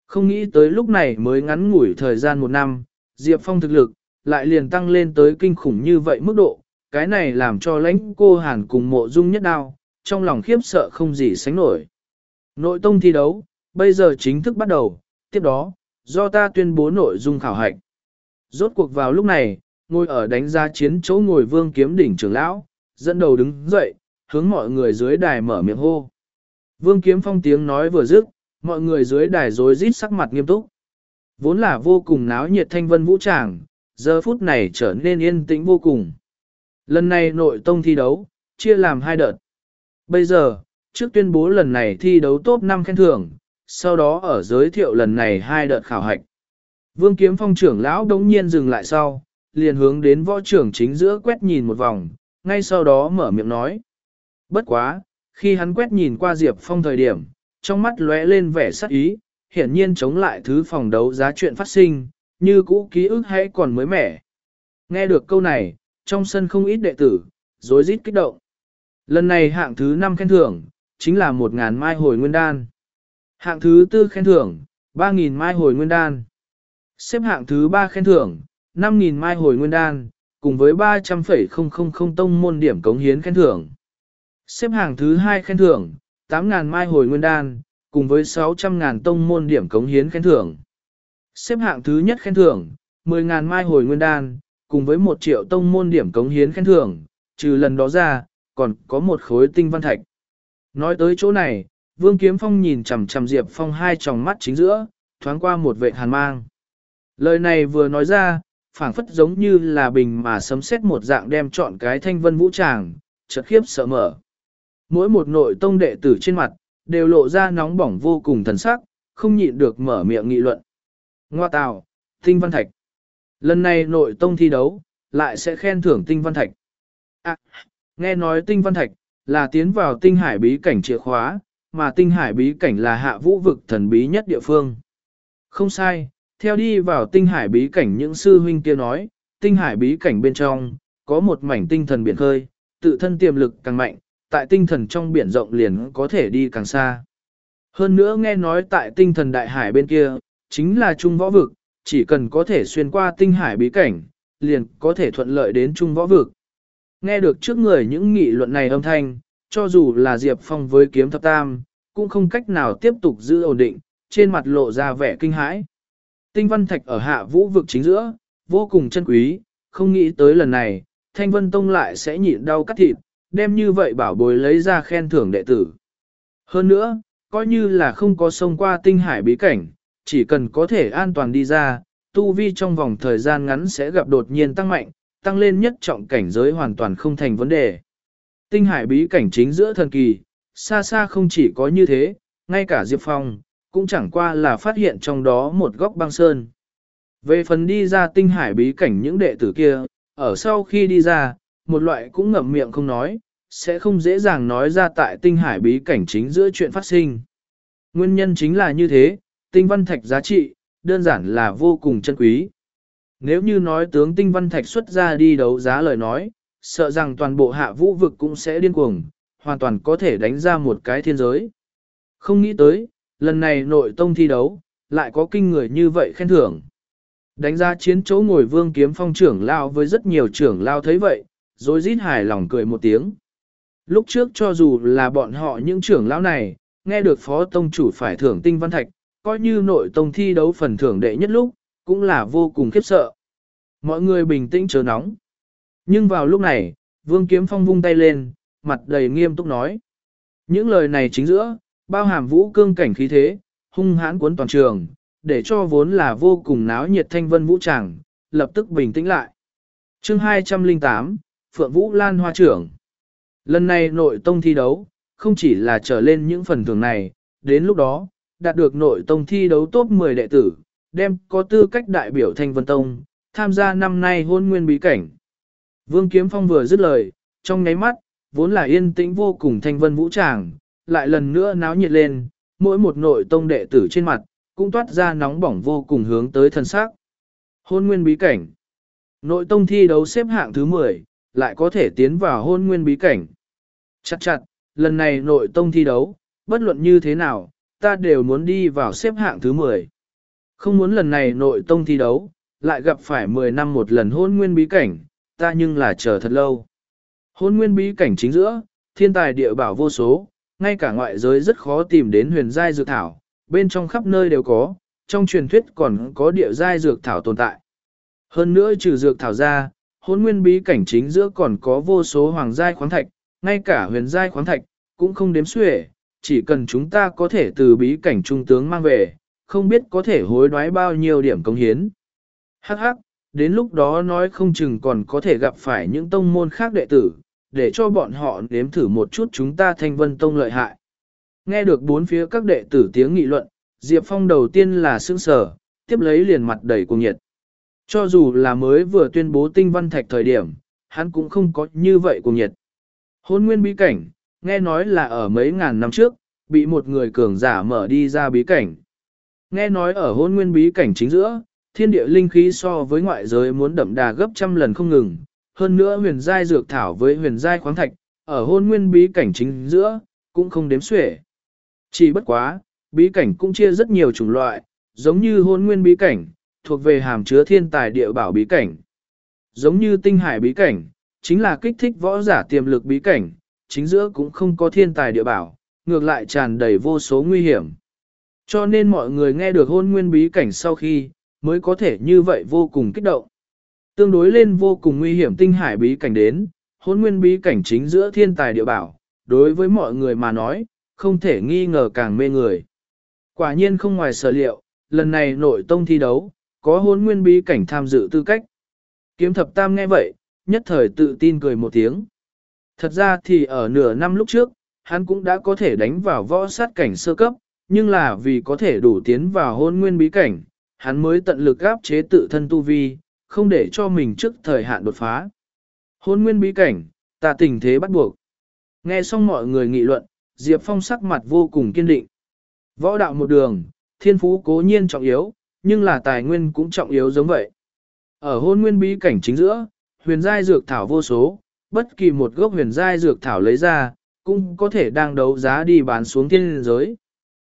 Không nghĩ tới lúc này mới ngắn ngủi thời gian một năm, Diệp Phong thực lực, lại liền tăng lên tới kinh khủng như vậy mức độ, cái này làm cho lãnh cô hàn cùng mộ dung nhất đao, trong lòng khiếp sợ không gì sánh nổi. Nội tông thi đấu, bây giờ chính thức bắt đầu, tiếp đó, do ta tuyên bố nội dung khảo hạch. Rốt cuộc vào lúc này, ngồi ở đánh giá chiến chỗ ngồi vương kiếm đỉnh trưởng lão, dẫn đầu đứng dậy, hướng mọi người dưới đài mở miệng hô. Vương kiếm phong tiếng nói vừa dứt, mọi người dưới đài rối rít sắc mặt nghiêm túc. Vốn là vô cùng náo nhiệt thanh vân vũ tràng, giờ phút này trở nên yên tĩnh vô cùng. Lần này nội tông thi đấu, chia làm hai đợt. Bây giờ, trước tuyên bố lần này thi đấu top 5 khen thưởng, sau đó ở giới thiệu lần này hai đợt khảo hạch. Vương kiếm phong trưởng lão đống nhiên dừng lại sau, liền hướng đến võ trưởng chính giữa quét nhìn một vòng, ngay sau đó mở miệng nói. Bất quá, khi hắn quét nhìn qua Diệp Phong thời điểm, trong mắt lóe lên vẻ sắc ý, hiển nhiên chống lại thứ phòng đấu giá chuyện phát sinh, như cũ ký ức hay còn mới mẻ. Nghe được câu này, trong sân không ít đệ tử, rối rít kích động. Lần này hạng thứ 5 khen thưởng, chính là 1.000 mai hồi nguyên đan. Hạng thứ tư khen thưởng, 3.000 mai hồi nguyên đan. Xếp hạng thứ ba khen thưởng, 5.000 mai hồi nguyên đan, cùng với 300,000 tông môn điểm cống hiến khen thưởng. Xếp hạng thứ hai khen thưởng, 8.000 mai hồi nguyên đan, cùng với 600.000 tông môn điểm cống hiến khen thưởng. Xếp hạng thứ nhất khen thưởng, 10.000 mai hồi nguyên đan, cùng với 1 triệu tông môn điểm cống hiến khen thưởng, trừ lần đó ra, còn có một khối tinh văn thạch. Nói tới chỗ này, Vương Kiếm Phong nhìn chằm chằm Diệp Phong hai tròng mắt chính giữa, thoáng qua một vệ hàn mang. Lời này vừa nói ra, phảng phất giống như là bình mà sấm xét một dạng đem chọn cái thanh vân vũ tràng, chật khiếp sợ mở. Mỗi một nội tông đệ tử trên mặt, đều lộ ra nóng bỏng vô cùng thần sắc, không nhịn được mở miệng nghị luận. Ngoa tào, tinh văn thạch. Lần này nội tông thi đấu, lại sẽ khen thưởng tinh văn thạch. À, nghe nói tinh văn thạch, là tiến vào tinh hải bí cảnh chìa khóa, mà tinh hải bí cảnh là hạ vũ vực thần bí nhất địa phương. Không sai, theo đi vào tinh hải bí cảnh những sư huynh kia nói, tinh hải bí cảnh bên trong, có một mảnh tinh thần biển khơi, tự thân tiềm lực càng mạnh, tại tinh thần trong biển rộng liền có thể đi càng xa. Hơn nữa nghe nói tại tinh thần đại hải bên kia, chính là trung võ vực, chỉ cần có thể xuyên qua tinh hải bí cảnh, liền có thể thuận lợi đến trung võ vực. Nghe được trước người những nghị luận này âm thanh, cho dù là Diệp Phong với kiếm thập tam, cũng không cách nào tiếp tục giữ ổn định, trên mặt lộ ra vẻ kinh hãi. Tinh văn thạch ở hạ vũ vực chính giữa, vô cùng chân quý, không nghĩ tới lần này, Thanh Vân Tông lại sẽ nhịn đau cắt thịt, đem như vậy bảo bối lấy ra khen thưởng đệ tử. Hơn nữa, coi như là không có sông qua tinh hải bí cảnh, chỉ cần có thể an toàn đi ra, tu vi trong vòng thời gian ngắn sẽ gặp đột nhiên tăng mạnh, tăng lên nhất trọng cảnh giới hoàn toàn không thành vấn đề. Tinh hải bí cảnh chính giữa thần kỳ, xa xa không chỉ có như thế, ngay cả Diệp Phong, cũng chẳng qua là phát hiện trong đó một góc băng sơn. Về phần đi ra tinh hải bí cảnh những đệ tử kia, ở sau khi đi ra, một loại cũng ngậm miệng không nói, sẽ không dễ dàng nói ra tại tinh hải bí cảnh chính giữa chuyện phát sinh. Nguyên nhân chính là như thế, tinh văn thạch giá trị, đơn giản là vô cùng chân quý. Nếu như nói tướng tinh văn thạch xuất ra đi đấu giá lời nói, sợ rằng toàn bộ hạ vũ vực cũng sẽ điên cuồng, hoàn toàn có thể đánh ra một cái thiên giới. Không nghĩ tới, lần này nội tông thi đấu, lại có kinh người như vậy khen thưởng. Đánh ra chiến chỗ ngồi vương kiếm phong trưởng lao với rất nhiều trưởng lao thấy vậy, rồi rít hài lòng cười một tiếng. Lúc trước cho dù là bọn họ những trưởng lão này, nghe được phó tông chủ phải thưởng tinh văn thạch, coi như nội tông thi đấu phần thưởng đệ nhất lúc, cũng là vô cùng khiếp sợ. Mọi người bình tĩnh chờ nóng. Nhưng vào lúc này, Vương Kiếm Phong vung tay lên, mặt đầy nghiêm túc nói. Những lời này chính giữa, bao hàm vũ cương cảnh khí thế, hung hãn cuốn toàn trường, để cho vốn là vô cùng náo nhiệt thanh vân vũ tràng, lập tức bình tĩnh lại. chương 208, Phượng Vũ Lan Hoa Trưởng Lần này nội tông thi đấu, không chỉ là trở lên những phần thưởng này, đến lúc đó, đạt được nội tông thi đấu top 10 đệ tử, đem có tư cách đại biểu Thanh Vân Tông, tham gia năm nay hôn nguyên bí cảnh. Vương Kiếm Phong vừa dứt lời, trong nháy mắt, vốn là yên tĩnh vô cùng Thanh Vân Vũ Tràng, lại lần nữa náo nhiệt lên, mỗi một nội tông đệ tử trên mặt, cũng toát ra nóng bỏng vô cùng hướng tới thân xác. Hôn nguyên bí cảnh. Nội tông thi đấu xếp hạng thứ 10, lại có thể tiến vào hôn nguyên bí cảnh. Chặt chặt, lần này nội tông thi đấu, bất luận như thế nào, ta đều muốn đi vào xếp hạng thứ 10. Không muốn lần này nội tông thi đấu, lại gặp phải 10 năm một lần hôn nguyên bí cảnh, ta nhưng là chờ thật lâu. Hôn nguyên bí cảnh chính giữa, thiên tài địa bảo vô số, ngay cả ngoại giới rất khó tìm đến huyền giai dược thảo, bên trong khắp nơi đều có, trong truyền thuyết còn có địa giai dược thảo tồn tại. Hơn nữa trừ dược thảo ra, hôn nguyên bí cảnh chính giữa còn có vô số hoàng giai khoáng thạch, ngay cả huyền giai khoáng thạch, cũng không đếm xuể, chỉ cần chúng ta có thể từ bí cảnh trung tướng mang về, không biết có thể hối đoái bao nhiêu điểm công hiến. Hắc hắc, đến lúc đó nói không chừng còn có thể gặp phải những tông môn khác đệ tử, để cho bọn họ nếm thử một chút chúng ta thanh vân tông lợi hại. Nghe được bốn phía các đệ tử tiếng nghị luận, Diệp Phong đầu tiên là sững sờ, tiếp lấy liền mặt đầy cuồng nhiệt. Cho dù là mới vừa tuyên bố tinh văn thạch thời điểm, hắn cũng không có như vậy cuồng nhiệt. Hôn nguyên bí cảnh, nghe nói là ở mấy ngàn năm trước, bị một người cường giả mở đi ra bí cảnh. Nghe nói ở hôn nguyên bí cảnh chính giữa, thiên địa linh khí so với ngoại giới muốn đậm đà gấp trăm lần không ngừng, hơn nữa huyền giai dược thảo với huyền giai khoáng thạch, ở hôn nguyên bí cảnh chính giữa, cũng không đếm xuể. Chỉ bất quá, bí cảnh cũng chia rất nhiều chủng loại, giống như hôn nguyên bí cảnh, thuộc về hàm chứa thiên tài địa bảo bí cảnh. Giống như tinh hải bí cảnh, chính là kích thích võ giả tiềm lực bí cảnh, chính giữa cũng không có thiên tài địa bảo, ngược lại tràn đầy vô số nguy hiểm. Cho nên mọi người nghe được hôn nguyên bí cảnh sau khi, mới có thể như vậy vô cùng kích động. Tương đối lên vô cùng nguy hiểm tinh hải bí cảnh đến, hôn nguyên bí cảnh chính giữa thiên tài địa bảo, đối với mọi người mà nói, không thể nghi ngờ càng mê người. Quả nhiên không ngoài sở liệu, lần này nội tông thi đấu, có hôn nguyên bí cảnh tham dự tư cách. Kiếm thập tam nghe vậy, nhất thời tự tin cười một tiếng. Thật ra thì ở nửa năm lúc trước, hắn cũng đã có thể đánh vào võ sát cảnh sơ cấp, nhưng là vì có thể đủ tiến vào hôn nguyên bí cảnh, hắn mới tận lực áp chế tự thân tu vi, không để cho mình trước thời hạn đột phá. Hôn nguyên bí cảnh, ta tình thế bắt buộc. Nghe xong mọi người nghị luận, Diệp Phong sắc mặt vô cùng kiên định. Võ đạo một đường, thiên phú cố nhiên trọng yếu, nhưng là tài nguyên cũng trọng yếu giống vậy. Ở hôn nguyên bí cảnh chính giữa, huyền giai dược thảo vô số, bất kỳ một gốc huyền giai dược thảo lấy ra, cũng có thể đang đấu giá đi bán xuống thiên giới.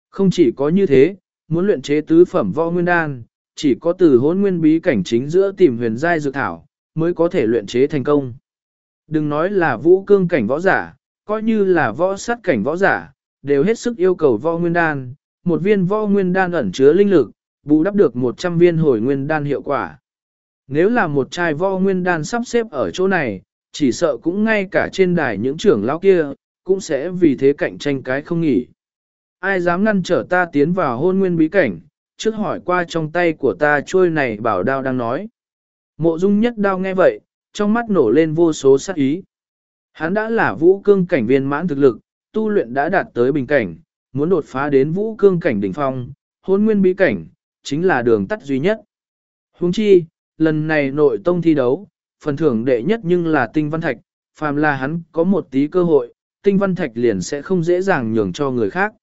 Không chỉ có như thế, muốn luyện chế tứ phẩm võ nguyên đan, chỉ có từ hỗn nguyên bí cảnh chính giữa tìm huyền giai dược thảo, mới có thể luyện chế thành công. Đừng nói là vũ cương cảnh võ giả, coi như là võ sát cảnh võ giả, đều hết sức yêu cầu võ nguyên đan, một viên võ nguyên đan ẩn chứa linh lực, bù đắp được 100 viên hồi nguyên đan hiệu quả. Nếu là một chai võ nguyên đan sắp xếp ở chỗ này, chỉ sợ cũng ngay cả trên đài những trưởng lão kia, cũng sẽ vì thế cạnh tranh cái không nghỉ. Ai dám ngăn trở ta tiến vào hôn nguyên bí cảnh, trước hỏi qua trong tay của ta trôi này bảo đao đang nói. Mộ dung nhất đao nghe vậy, trong mắt nổ lên vô số sát ý. Hắn đã là vũ cương cảnh viên mãn thực lực, tu luyện đã đạt tới bình cảnh, muốn đột phá đến vũ cương cảnh đỉnh phong, hôn nguyên bí cảnh, chính là đường tắt duy nhất. Huống chi, lần này nội tông thi đấu, phần thưởng đệ nhất nhưng là tinh văn thạch, phàm là hắn có một tí cơ hội, tinh văn thạch liền sẽ không dễ dàng nhường cho người khác.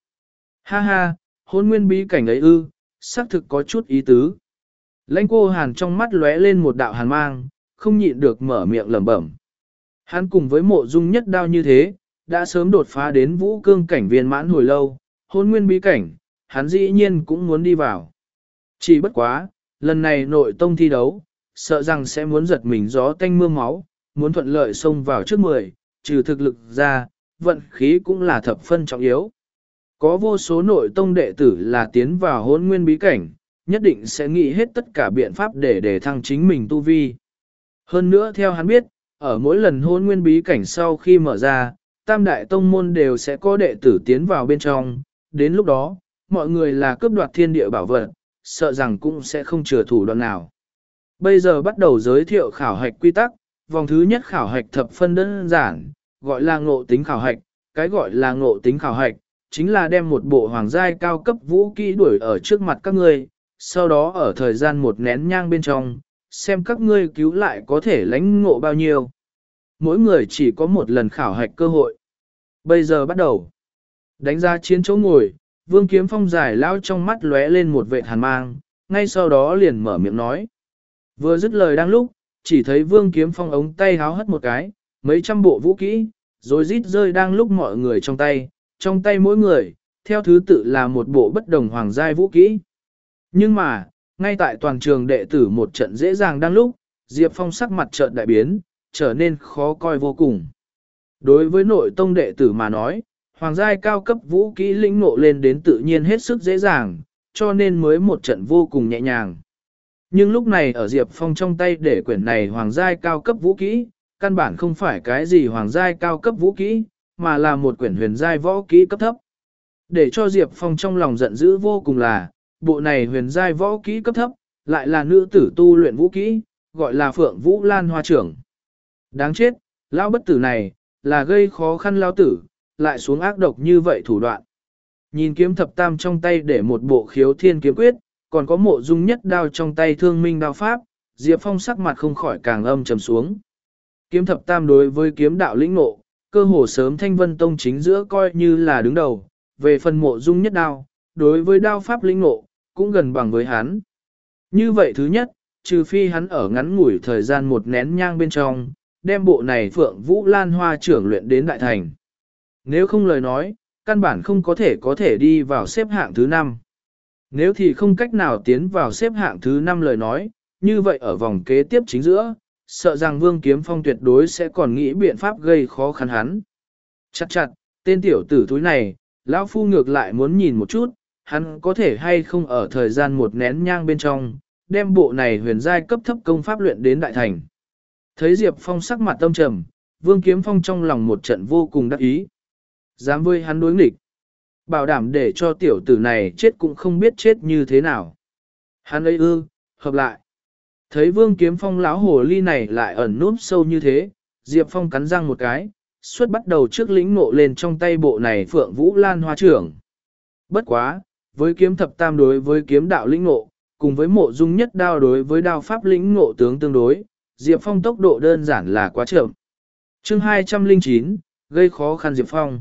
Ha ha, hôn nguyên bí cảnh ấy ư, xác thực có chút ý tứ. Lãnh cô hàn trong mắt lóe lên một đạo hàn mang, không nhịn được mở miệng lẩm bẩm. Hắn cùng với mộ dung nhất đao như thế, đã sớm đột phá đến vũ cương cảnh viên mãn hồi lâu, hôn nguyên bí cảnh, hắn dĩ nhiên cũng muốn đi vào. Chỉ bất quá, lần này nội tông thi đấu, sợ rằng sẽ muốn giật mình gió tanh mưa máu, muốn thuận lợi xông vào trước mười, trừ thực lực ra, vận khí cũng là thập phân trọng yếu. Có vô số nội tông đệ tử là tiến vào hôn nguyên bí cảnh, nhất định sẽ nghĩ hết tất cả biện pháp để để thăng chính mình tu vi. Hơn nữa theo hắn biết, ở mỗi lần hôn nguyên bí cảnh sau khi mở ra, tam đại tông môn đều sẽ có đệ tử tiến vào bên trong, đến lúc đó, mọi người là cướp đoạt thiên địa bảo vật, sợ rằng cũng sẽ không chừa thủ đoạn nào. Bây giờ bắt đầu giới thiệu khảo hạch quy tắc, vòng thứ nhất khảo hạch thập phân đơn giản, gọi là ngộ tính khảo hạch, cái gọi là ngộ tính khảo hạch, chính là đem một bộ hoàng giai cao cấp vũ kỹ đuổi ở trước mặt các ngươi, sau đó ở thời gian một nén nhang bên trong, xem các ngươi cứu lại có thể lãnh ngộ bao nhiêu. Mỗi người chỉ có một lần khảo hạch cơ hội. Bây giờ bắt đầu. Đánh ra chiến chỗ ngồi, vương kiếm phong giải lao trong mắt lóe lên một vệ hàn mang, ngay sau đó liền mở miệng nói. Vừa dứt lời đang lúc, chỉ thấy vương kiếm phong ống tay háo hất một cái, mấy trăm bộ vũ kỹ, rồi rít rơi đang lúc mọi người trong tay, trong tay mỗi người, theo thứ tự là một bộ bất đồng hoàng giai vũ kỹ. Nhưng mà, ngay tại toàn trường đệ tử một trận dễ dàng đang lúc, Diệp Phong sắc mặt trận đại biến, trở nên khó coi vô cùng. Đối với nội tông đệ tử mà nói, hoàng giai cao cấp vũ kỹ lĩnh ngộ lên đến tự nhiên hết sức dễ dàng, cho nên mới một trận vô cùng nhẹ nhàng. Nhưng lúc này ở Diệp Phong trong tay để quyển này hoàng giai cao cấp vũ kỹ, căn bản không phải cái gì hoàng giai cao cấp vũ kỹ, mà là một quyển huyền giai võ kỹ cấp thấp. Để cho Diệp Phong trong lòng giận dữ vô cùng là, bộ này huyền giai võ kỹ cấp thấp, lại là nữ tử tu luyện vũ kỹ, gọi là Phượng Vũ Lan Hoa Trưởng. Đáng chết, lão bất tử này, là gây khó khăn lão tử, lại xuống ác độc như vậy thủ đoạn. Nhìn kiếm thập tam trong tay để một bộ khiếu thiên kiếm quyết, còn có mộ dung nhất đao trong tay thương minh đao pháp, Diệp Phong sắc mặt không khỏi càng âm trầm xuống. Kiếm thập tam đối với kiếm đạo lĩnh ngộ, cơ hồ sớm thanh vân tông chính giữa coi như là đứng đầu, về phần mộ dung nhất đao, đối với đao pháp linh ngộ, cũng gần bằng với hắn. Như vậy thứ nhất, trừ phi hắn ở ngắn ngủi thời gian một nén nhang bên trong, đem bộ này phượng vũ lan hoa trưởng luyện đến đại thành. Nếu không lời nói, căn bản không có thể có thể đi vào xếp hạng thứ 5. Nếu thì không cách nào tiến vào xếp hạng thứ 5 lời nói, như vậy ở vòng kế tiếp chính giữa, sợ rằng Vương Kiếm Phong tuyệt đối sẽ còn nghĩ biện pháp gây khó khăn hắn. Chặt chặt, tên tiểu tử túi này, lão phu ngược lại muốn nhìn một chút, hắn có thể hay không ở thời gian một nén nhang bên trong, đem bộ này huyền giai cấp thấp công pháp luyện đến đại thành. Thấy Diệp Phong sắc mặt tâm trầm, Vương Kiếm Phong trong lòng một trận vô cùng đắc ý. Dám với hắn đối nghịch. Bảo đảm để cho tiểu tử này chết cũng không biết chết như thế nào. Hắn ấy ư, hợp lại. Thấy Vương Kiếm Phong lão hồ ly này lại ẩn núp sâu như thế, Diệp Phong cắn răng một cái, suốt bắt đầu trước lĩnh ngộ lên trong tay bộ này Phượng Vũ Lan Hoa trưởng. Bất quá, với kiếm thập tam đối với kiếm đạo lĩnh ngộ, cùng với mộ dung nhất đao đối với đao pháp lĩnh ngộ tướng tương đối, Diệp Phong tốc độ đơn giản là quá chậm. Chương 209, gây khó khăn Diệp Phong.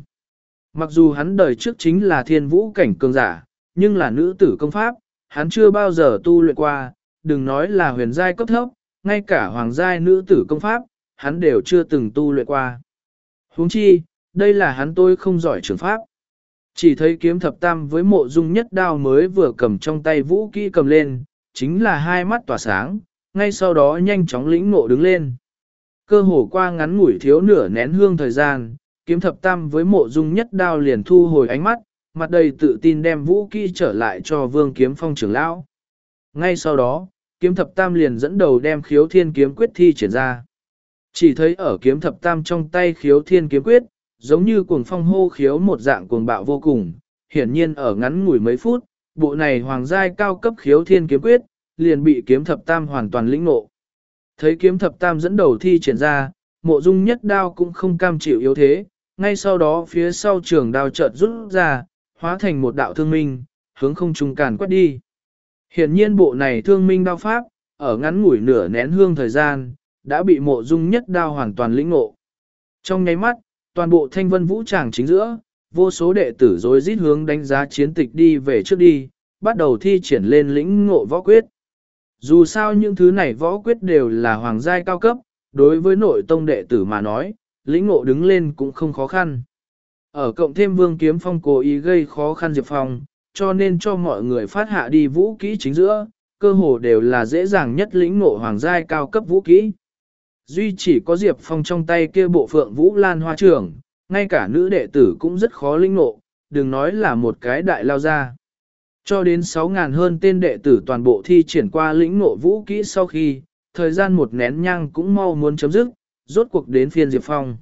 Mặc dù hắn đời trước chính là thiên vũ cảnh cường giả, nhưng là nữ tử công pháp, hắn chưa bao giờ tu luyện qua, đừng nói là huyền giai cấp thấp, ngay cả hoàng giai nữ tử công pháp, hắn đều chưa từng tu luyện qua. huống chi, đây là hắn tôi không giỏi trường pháp. Chỉ thấy kiếm thập tam với mộ dung nhất đao mới vừa cầm trong tay vũ kỹ cầm lên, chính là hai mắt tỏa sáng, ngay sau đó nhanh chóng lĩnh ngộ đứng lên. Cơ hồ qua ngắn ngủi thiếu nửa nén hương thời gian, kiếm thập tam với mộ dung nhất đao liền thu hồi ánh mắt, mặt đầy tự tin đem vũ kỹ trở lại cho vương kiếm phong trưởng lão. Ngay sau đó, kiếm thập tam liền dẫn đầu đem khiếu thiên kiếm quyết thi triển ra. Chỉ thấy ở kiếm thập tam trong tay khiếu thiên kiếm quyết, giống như cuồng phong hô khiếu một dạng cuồng bạo vô cùng, hiển nhiên ở ngắn ngủi mấy phút, bộ này hoàng giai cao cấp khiếu thiên kiếm quyết, liền bị kiếm thập tam hoàn toàn lĩnh ngộ. Thấy kiếm thập tam dẫn đầu thi triển ra, mộ dung nhất đao cũng không cam chịu yếu thế, ngay sau đó phía sau trường đao chợt rút ra, hóa thành một đạo thương minh, hướng không trung càn quét đi. Hiển nhiên bộ này thương minh đao pháp, ở ngắn ngủi nửa nén hương thời gian, đã bị mộ dung nhất đao hoàn toàn lĩnh ngộ. Trong nháy mắt, toàn bộ thanh vân vũ tràng chính giữa, vô số đệ tử rối rít hướng đánh giá chiến tịch đi về trước đi, bắt đầu thi triển lên lĩnh ngộ võ quyết. Dù sao những thứ này võ quyết đều là hoàng giai cao cấp, đối với nội tông đệ tử mà nói, lĩnh ngộ đứng lên cũng không khó khăn. Ở cộng thêm vương kiếm phong cố ý gây khó khăn Diệp Phong, cho nên cho mọi người phát hạ đi vũ kỹ chính giữa, cơ hồ đều là dễ dàng nhất lĩnh ngộ hoàng giai cao cấp vũ kỹ. Duy chỉ có Diệp Phong trong tay kia bộ phượng vũ lan hoa trưởng ngay cả nữ đệ tử cũng rất khó lĩnh ngộ, đừng nói là một cái đại lao ra. Cho đến 6.000 hơn tên đệ tử toàn bộ thi triển qua lĩnh ngộ vũ kỹ sau khi, thời gian một nén nhang cũng mau muốn chấm dứt, rốt cuộc đến phiên Diệp Phong.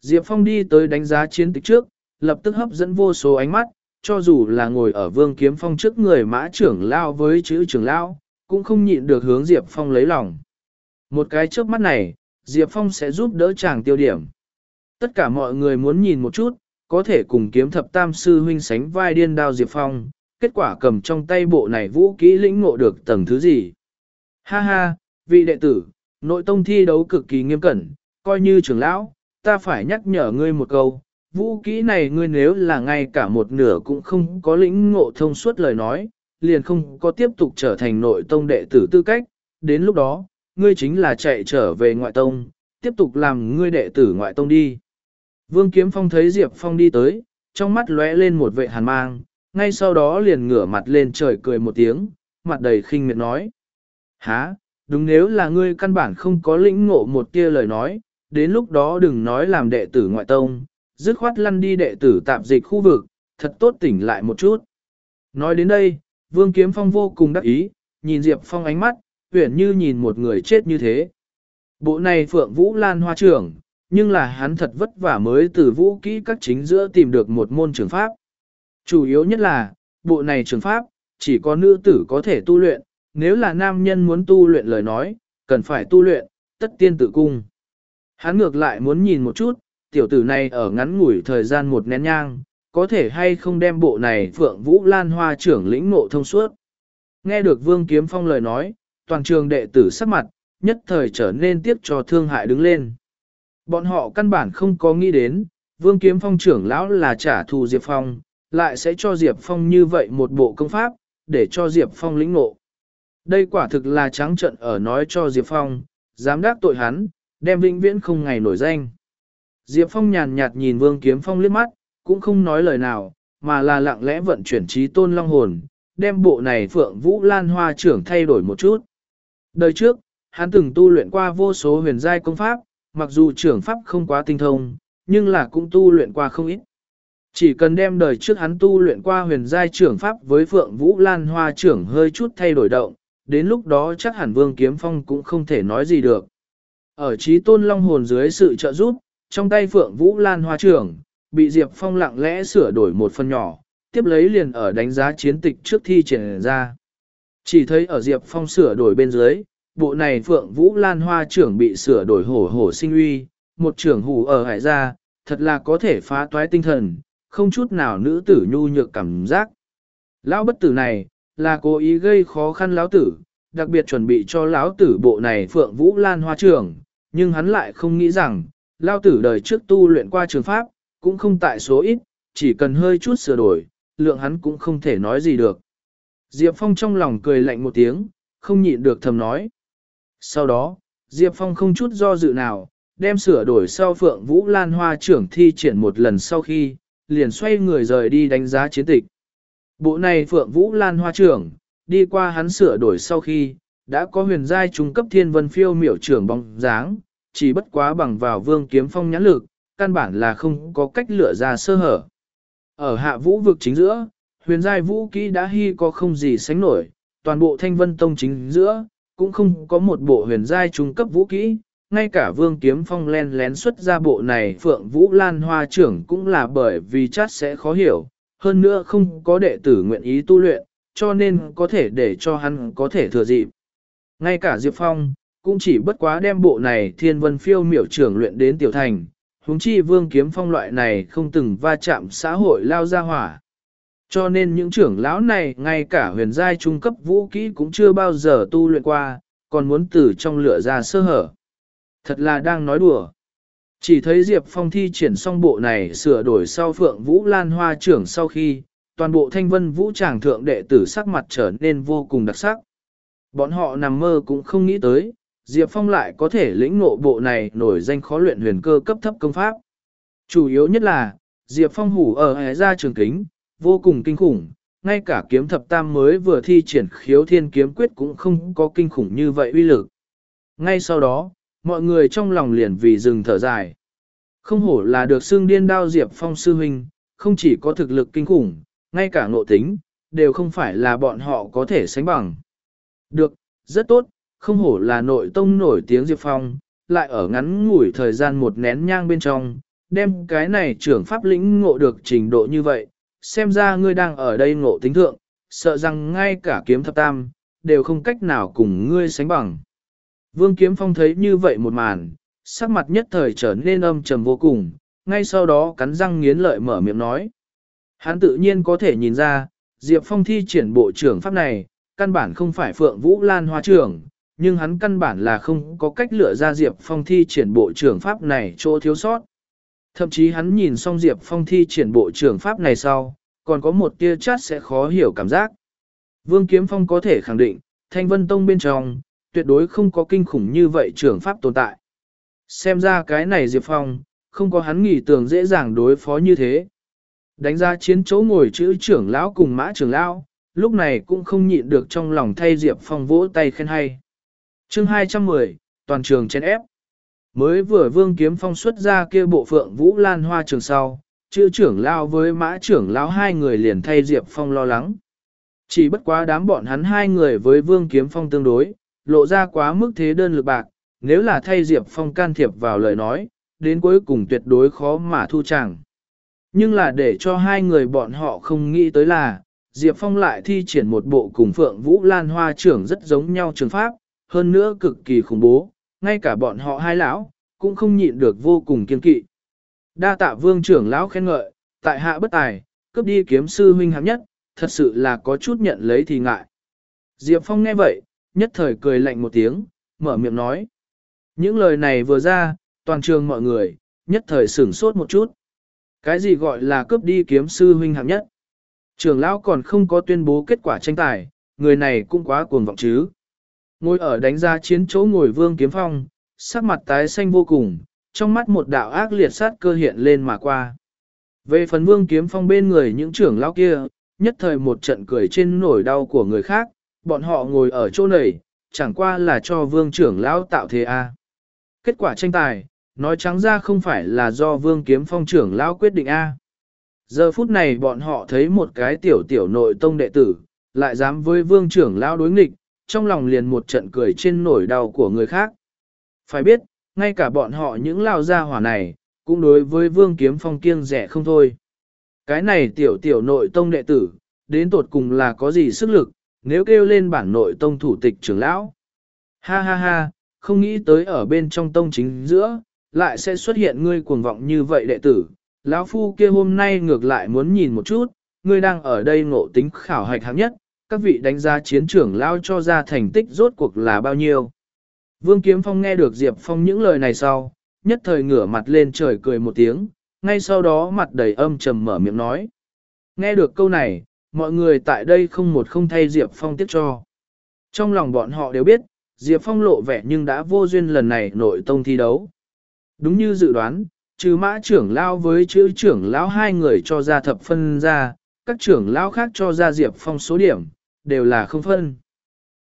Diệp Phong đi tới đánh giá chiến tích trước, lập tức hấp dẫn vô số ánh mắt, cho dù là ngồi ở vương kiếm phong trước người mã trưởng lao với chữ trưởng lao, cũng không nhịn được hướng Diệp Phong lấy lòng. Một cái trước mắt này, Diệp Phong sẽ giúp đỡ chàng tiêu điểm. Tất cả mọi người muốn nhìn một chút, có thể cùng kiếm thập tam sư huynh sánh vai điên đao Diệp Phong, kết quả cầm trong tay bộ này vũ kỹ lĩnh ngộ được tầng thứ gì. Ha ha, vị đệ tử, nội tông thi đấu cực kỳ nghiêm cẩn, coi như trưởng lão, ta phải nhắc nhở ngươi một câu, vũ kỹ này ngươi nếu là ngay cả một nửa cũng không có lĩnh ngộ thông suốt lời nói, liền không có tiếp tục trở thành nội tông đệ tử tư cách, đến lúc đó, ngươi chính là chạy trở về ngoại tông, tiếp tục làm ngươi đệ tử ngoại tông đi. Vương Kiếm Phong thấy Diệp Phong đi tới, trong mắt lóe lên một vệ hàn mang, ngay sau đó liền ngửa mặt lên trời cười một tiếng, mặt đầy khinh miệt nói. Há, đúng nếu là ngươi căn bản không có lĩnh ngộ một tia lời nói, đến lúc đó đừng nói làm đệ tử ngoại tông, dứt khoát lăn đi đệ tử tạp dịch khu vực, thật tốt tỉnh lại một chút. Nói đến đây, Vương Kiếm Phong vô cùng đắc ý, nhìn Diệp Phong ánh mắt, huyển như nhìn một người chết như thế. Bộ này Phượng Vũ Lan Hoa trưởng, nhưng là hắn thật vất vả mới từ vũ kỹ các chính giữa tìm được một môn trường pháp. Chủ yếu nhất là, bộ này trường pháp, chỉ có nữ tử có thể tu luyện, nếu là nam nhân muốn tu luyện lời nói, cần phải tu luyện, tất tiên tự cung. Hắn ngược lại muốn nhìn một chút, tiểu tử này ở ngắn ngủi thời gian một nén nhang, có thể hay không đem bộ này Phượng Vũ Lan Hoa trưởng lĩnh ngộ thông suốt. Nghe được Vương Kiếm Phong lời nói, toàn trường đệ tử sắc mặt, nhất thời trở nên tiếc cho thương hại đứng lên. Bọn họ căn bản không có nghĩ đến, Vương Kiếm Phong trưởng lão là trả thù Diệp Phong, lại sẽ cho Diệp Phong như vậy một bộ công pháp, để cho Diệp Phong lĩnh ngộ. Đây quả thực là trắng trận ở nói cho Diệp Phong, dám đắc tội hắn, đem vĩnh viễn không ngày nổi danh. Diệp Phong nhàn nhạt nhìn Vương Kiếm Phong liếc mắt, cũng không nói lời nào, mà là lặng lẽ vận chuyển trí tôn long hồn, đem bộ này Phượng Vũ Lan Hoa trưởng thay đổi một chút. Đời trước, hắn từng tu luyện qua vô số huyền giai công pháp, mặc dù trưởng pháp không quá tinh thông, nhưng là cũng tu luyện qua không ít. Chỉ cần đem đời trước hắn tu luyện qua huyền giai trưởng pháp với Phượng Vũ Lan Hoa trưởng hơi chút thay đổi động, đến lúc đó chắc hẳn Vương Kiếm Phong cũng không thể nói gì được. Ở trí tôn long hồn dưới sự trợ giúp, trong tay Phượng Vũ Lan Hoa trưởng, bị Diệp Phong lặng lẽ sửa đổi một phần nhỏ, tiếp lấy liền ở đánh giá chiến tịch trước thi triển ra. Chỉ thấy ở Diệp Phong sửa đổi bên dưới, bộ này Phượng Vũ Lan Hoa trưởng bị sửa đổi hổ hổ sinh uy, một trưởng hủ ở hải ra, thật là có thể phá toái tinh thần, không chút nào nữ tử nhu nhược cảm giác. Lão bất tử này, là cố ý gây khó khăn lão tử, đặc biệt chuẩn bị cho lão tử bộ này Phượng Vũ Lan Hoa trưởng, nhưng hắn lại không nghĩ rằng, lão tử đời trước tu luyện qua trường pháp, cũng không tại số ít, chỉ cần hơi chút sửa đổi, lượng hắn cũng không thể nói gì được. Diệp Phong trong lòng cười lạnh một tiếng, không nhịn được thầm nói. Sau đó, Diệp Phong không chút do dự nào, đem sửa đổi sau Phượng Vũ Lan Hoa trưởng thi triển một lần sau khi, liền xoay người rời đi đánh giá chiến tịch. Bộ này Phượng Vũ Lan Hoa trưởng, đi qua hắn sửa đổi sau khi, đã có huyền giai trung cấp thiên vân phiêu miểu trưởng bóng dáng, chỉ bất quá bằng vào vương kiếm phong nhãn lực, căn bản là không có cách lựa ra sơ hở. Ở hạ vũ vực chính giữa, huyền giai vũ kỹ đã hy có không gì sánh nổi, toàn bộ thanh vân tông chính giữa, cũng không có một bộ huyền giai trung cấp vũ kỹ, ngay cả vương kiếm phong len lén xuất ra bộ này phượng vũ lan hoa trưởng cũng là bởi vì chát sẽ khó hiểu, hơn nữa không có đệ tử nguyện ý tu luyện, cho nên có thể để cho hắn có thể thừa dịp. Ngay cả Diệp Phong, cũng chỉ bất quá đem bộ này thiên vân phiêu miểu trưởng luyện đến tiểu thành, huống chi vương kiếm phong loại này không từng va chạm xã hội lao ra hỏa. Cho nên những trưởng lão này ngay cả huyền giai trung cấp vũ kỹ cũng chưa bao giờ tu luyện qua, còn muốn từ trong lửa ra sơ hở. Thật là đang nói đùa. Chỉ thấy Diệp Phong thi triển xong bộ này sửa đổi sau Phượng Vũ Lan Hoa trưởng sau khi, toàn bộ thanh vân vũ tràng thượng đệ tử sắc mặt trở nên vô cùng đặc sắc. Bọn họ nằm mơ cũng không nghĩ tới, Diệp Phong lại có thể lĩnh ngộ bộ này nổi danh khó luyện huyền cơ cấp thấp công pháp. Chủ yếu nhất là, Diệp Phong hủ ở hẻ ra trường kính, vô cùng kinh khủng, ngay cả kiếm thập tam mới vừa thi triển khiếu thiên kiếm quyết cũng không có kinh khủng như vậy uy lực. Ngay sau đó, mọi người trong lòng liền vì dừng thở dài. Không hổ là được xương điên đao Diệp Phong sư huynh, không chỉ có thực lực kinh khủng, ngay cả ngộ tính, đều không phải là bọn họ có thể sánh bằng. Được, rất tốt, không hổ là nội tông nổi tiếng Diệp Phong, lại ở ngắn ngủi thời gian một nén nhang bên trong, đem cái này trưởng pháp lĩnh ngộ được trình độ như vậy, xem ra ngươi đang ở đây ngộ tính thượng, sợ rằng ngay cả kiếm thập tam, đều không cách nào cùng ngươi sánh bằng. Vương Kiếm Phong thấy như vậy một màn, sắc mặt nhất thời trở nên âm trầm vô cùng, ngay sau đó cắn răng nghiến lợi mở miệng nói. Hắn tự nhiên có thể nhìn ra, Diệp Phong thi triển bộ trưởng pháp này, căn bản không phải Phượng Vũ Lan Hoa trưởng, nhưng hắn căn bản là không có cách lựa ra Diệp Phong thi triển bộ trưởng pháp này chỗ thiếu sót. Thậm chí hắn nhìn xong Diệp Phong thi triển bộ trưởng pháp này sau, còn có một tia chát sẽ khó hiểu cảm giác. Vương Kiếm Phong có thể khẳng định, Thanh Vân Tông bên trong, tuyệt đối không có kinh khủng như vậy trưởng pháp tồn tại. Xem ra cái này Diệp Phong, không có hắn nghĩ tưởng dễ dàng đối phó như thế. Đánh ra chiến chỗ ngồi chữ trưởng lão cùng mã trưởng lão, lúc này cũng không nhịn được trong lòng thay Diệp Phong vỗ tay khen hay chương 210, toàn trường chen ép. Mới vừa vương kiếm phong xuất ra kia bộ phượng vũ lan hoa trường sau, chữ trưởng lao với mã trưởng lão hai người liền thay Diệp Phong lo lắng. Chỉ bất quá đám bọn hắn hai người với vương kiếm phong tương đối, lộ ra quá mức thế đơn lực bạc, nếu là thay Diệp Phong can thiệp vào lời nói, đến cuối cùng tuyệt đối khó mà thu chẳng. Nhưng là để cho hai người bọn họ không nghĩ tới là, Diệp Phong lại thi triển một bộ cùng Phượng Vũ Lan Hoa trưởng rất giống nhau trường pháp, hơn nữa cực kỳ khủng bố, ngay cả bọn họ hai lão, cũng không nhịn được vô cùng kiên kỵ. Đa tạ vương trưởng lão khen ngợi, tại hạ bất tài, cướp đi kiếm sư huynh hạng nhất, thật sự là có chút nhận lấy thì ngại. Diệp Phong nghe vậy, nhất thời cười lạnh một tiếng, mở miệng nói. Những lời này vừa ra, toàn trường mọi người, nhất thời sửng sốt một chút. Cái gì gọi là cướp đi kiếm sư huynh hạng nhất? Trưởng lão còn không có tuyên bố kết quả tranh tài, người này cũng quá cuồng vọng chứ. Ngồi ở đánh ra chiến chỗ ngồi vương kiếm phong, sắc mặt tái xanh vô cùng, trong mắt một đạo ác liệt sát cơ hiện lên mà qua. Về phần vương kiếm phong bên người những trưởng lão kia, nhất thời một trận cười trên nổi đau của người khác, bọn họ ngồi ở chỗ này, chẳng qua là cho vương trưởng lão tạo thế a. Kết quả tranh tài, nói trắng ra không phải là do vương kiếm phong trưởng lão quyết định a. Giờ phút này bọn họ thấy một cái tiểu tiểu nội tông đệ tử, lại dám với vương trưởng lão đối nghịch, trong lòng liền một trận cười trên nổi đau của người khác. Phải biết, ngay cả bọn họ những lao gia hỏa này, cũng đối với vương kiếm phong kiêng rẻ không thôi. Cái này tiểu tiểu nội tông đệ tử, đến tột cùng là có gì sức lực, nếu kêu lên bản nội tông thủ tịch trưởng lão. Ha ha ha, không nghĩ tới ở bên trong tông chính giữa, lại sẽ xuất hiện ngươi cuồng vọng như vậy đệ tử. Lão phu kia hôm nay ngược lại muốn nhìn một chút, ngươi đang ở đây ngộ tính khảo hạch hạng nhất, các vị đánh giá chiến trưởng lao cho ra thành tích rốt cuộc là bao nhiêu. Vương Kiếm Phong nghe được Diệp Phong những lời này sau, nhất thời ngửa mặt lên trời cười một tiếng, ngay sau đó mặt đầy âm trầm mở miệng nói. Nghe được câu này, mọi người tại đây không một không thay Diệp Phong tiếp cho. Trong lòng bọn họ đều biết, Diệp Phong lộ vẻ nhưng đã vô duyên lần này nội tông thi đấu. Đúng như dự đoán, trừ mã trưởng lao với chữ trưởng lão hai người cho ra thập phân ra, các trưởng lão khác cho ra Diệp Phong số điểm, đều là không phân.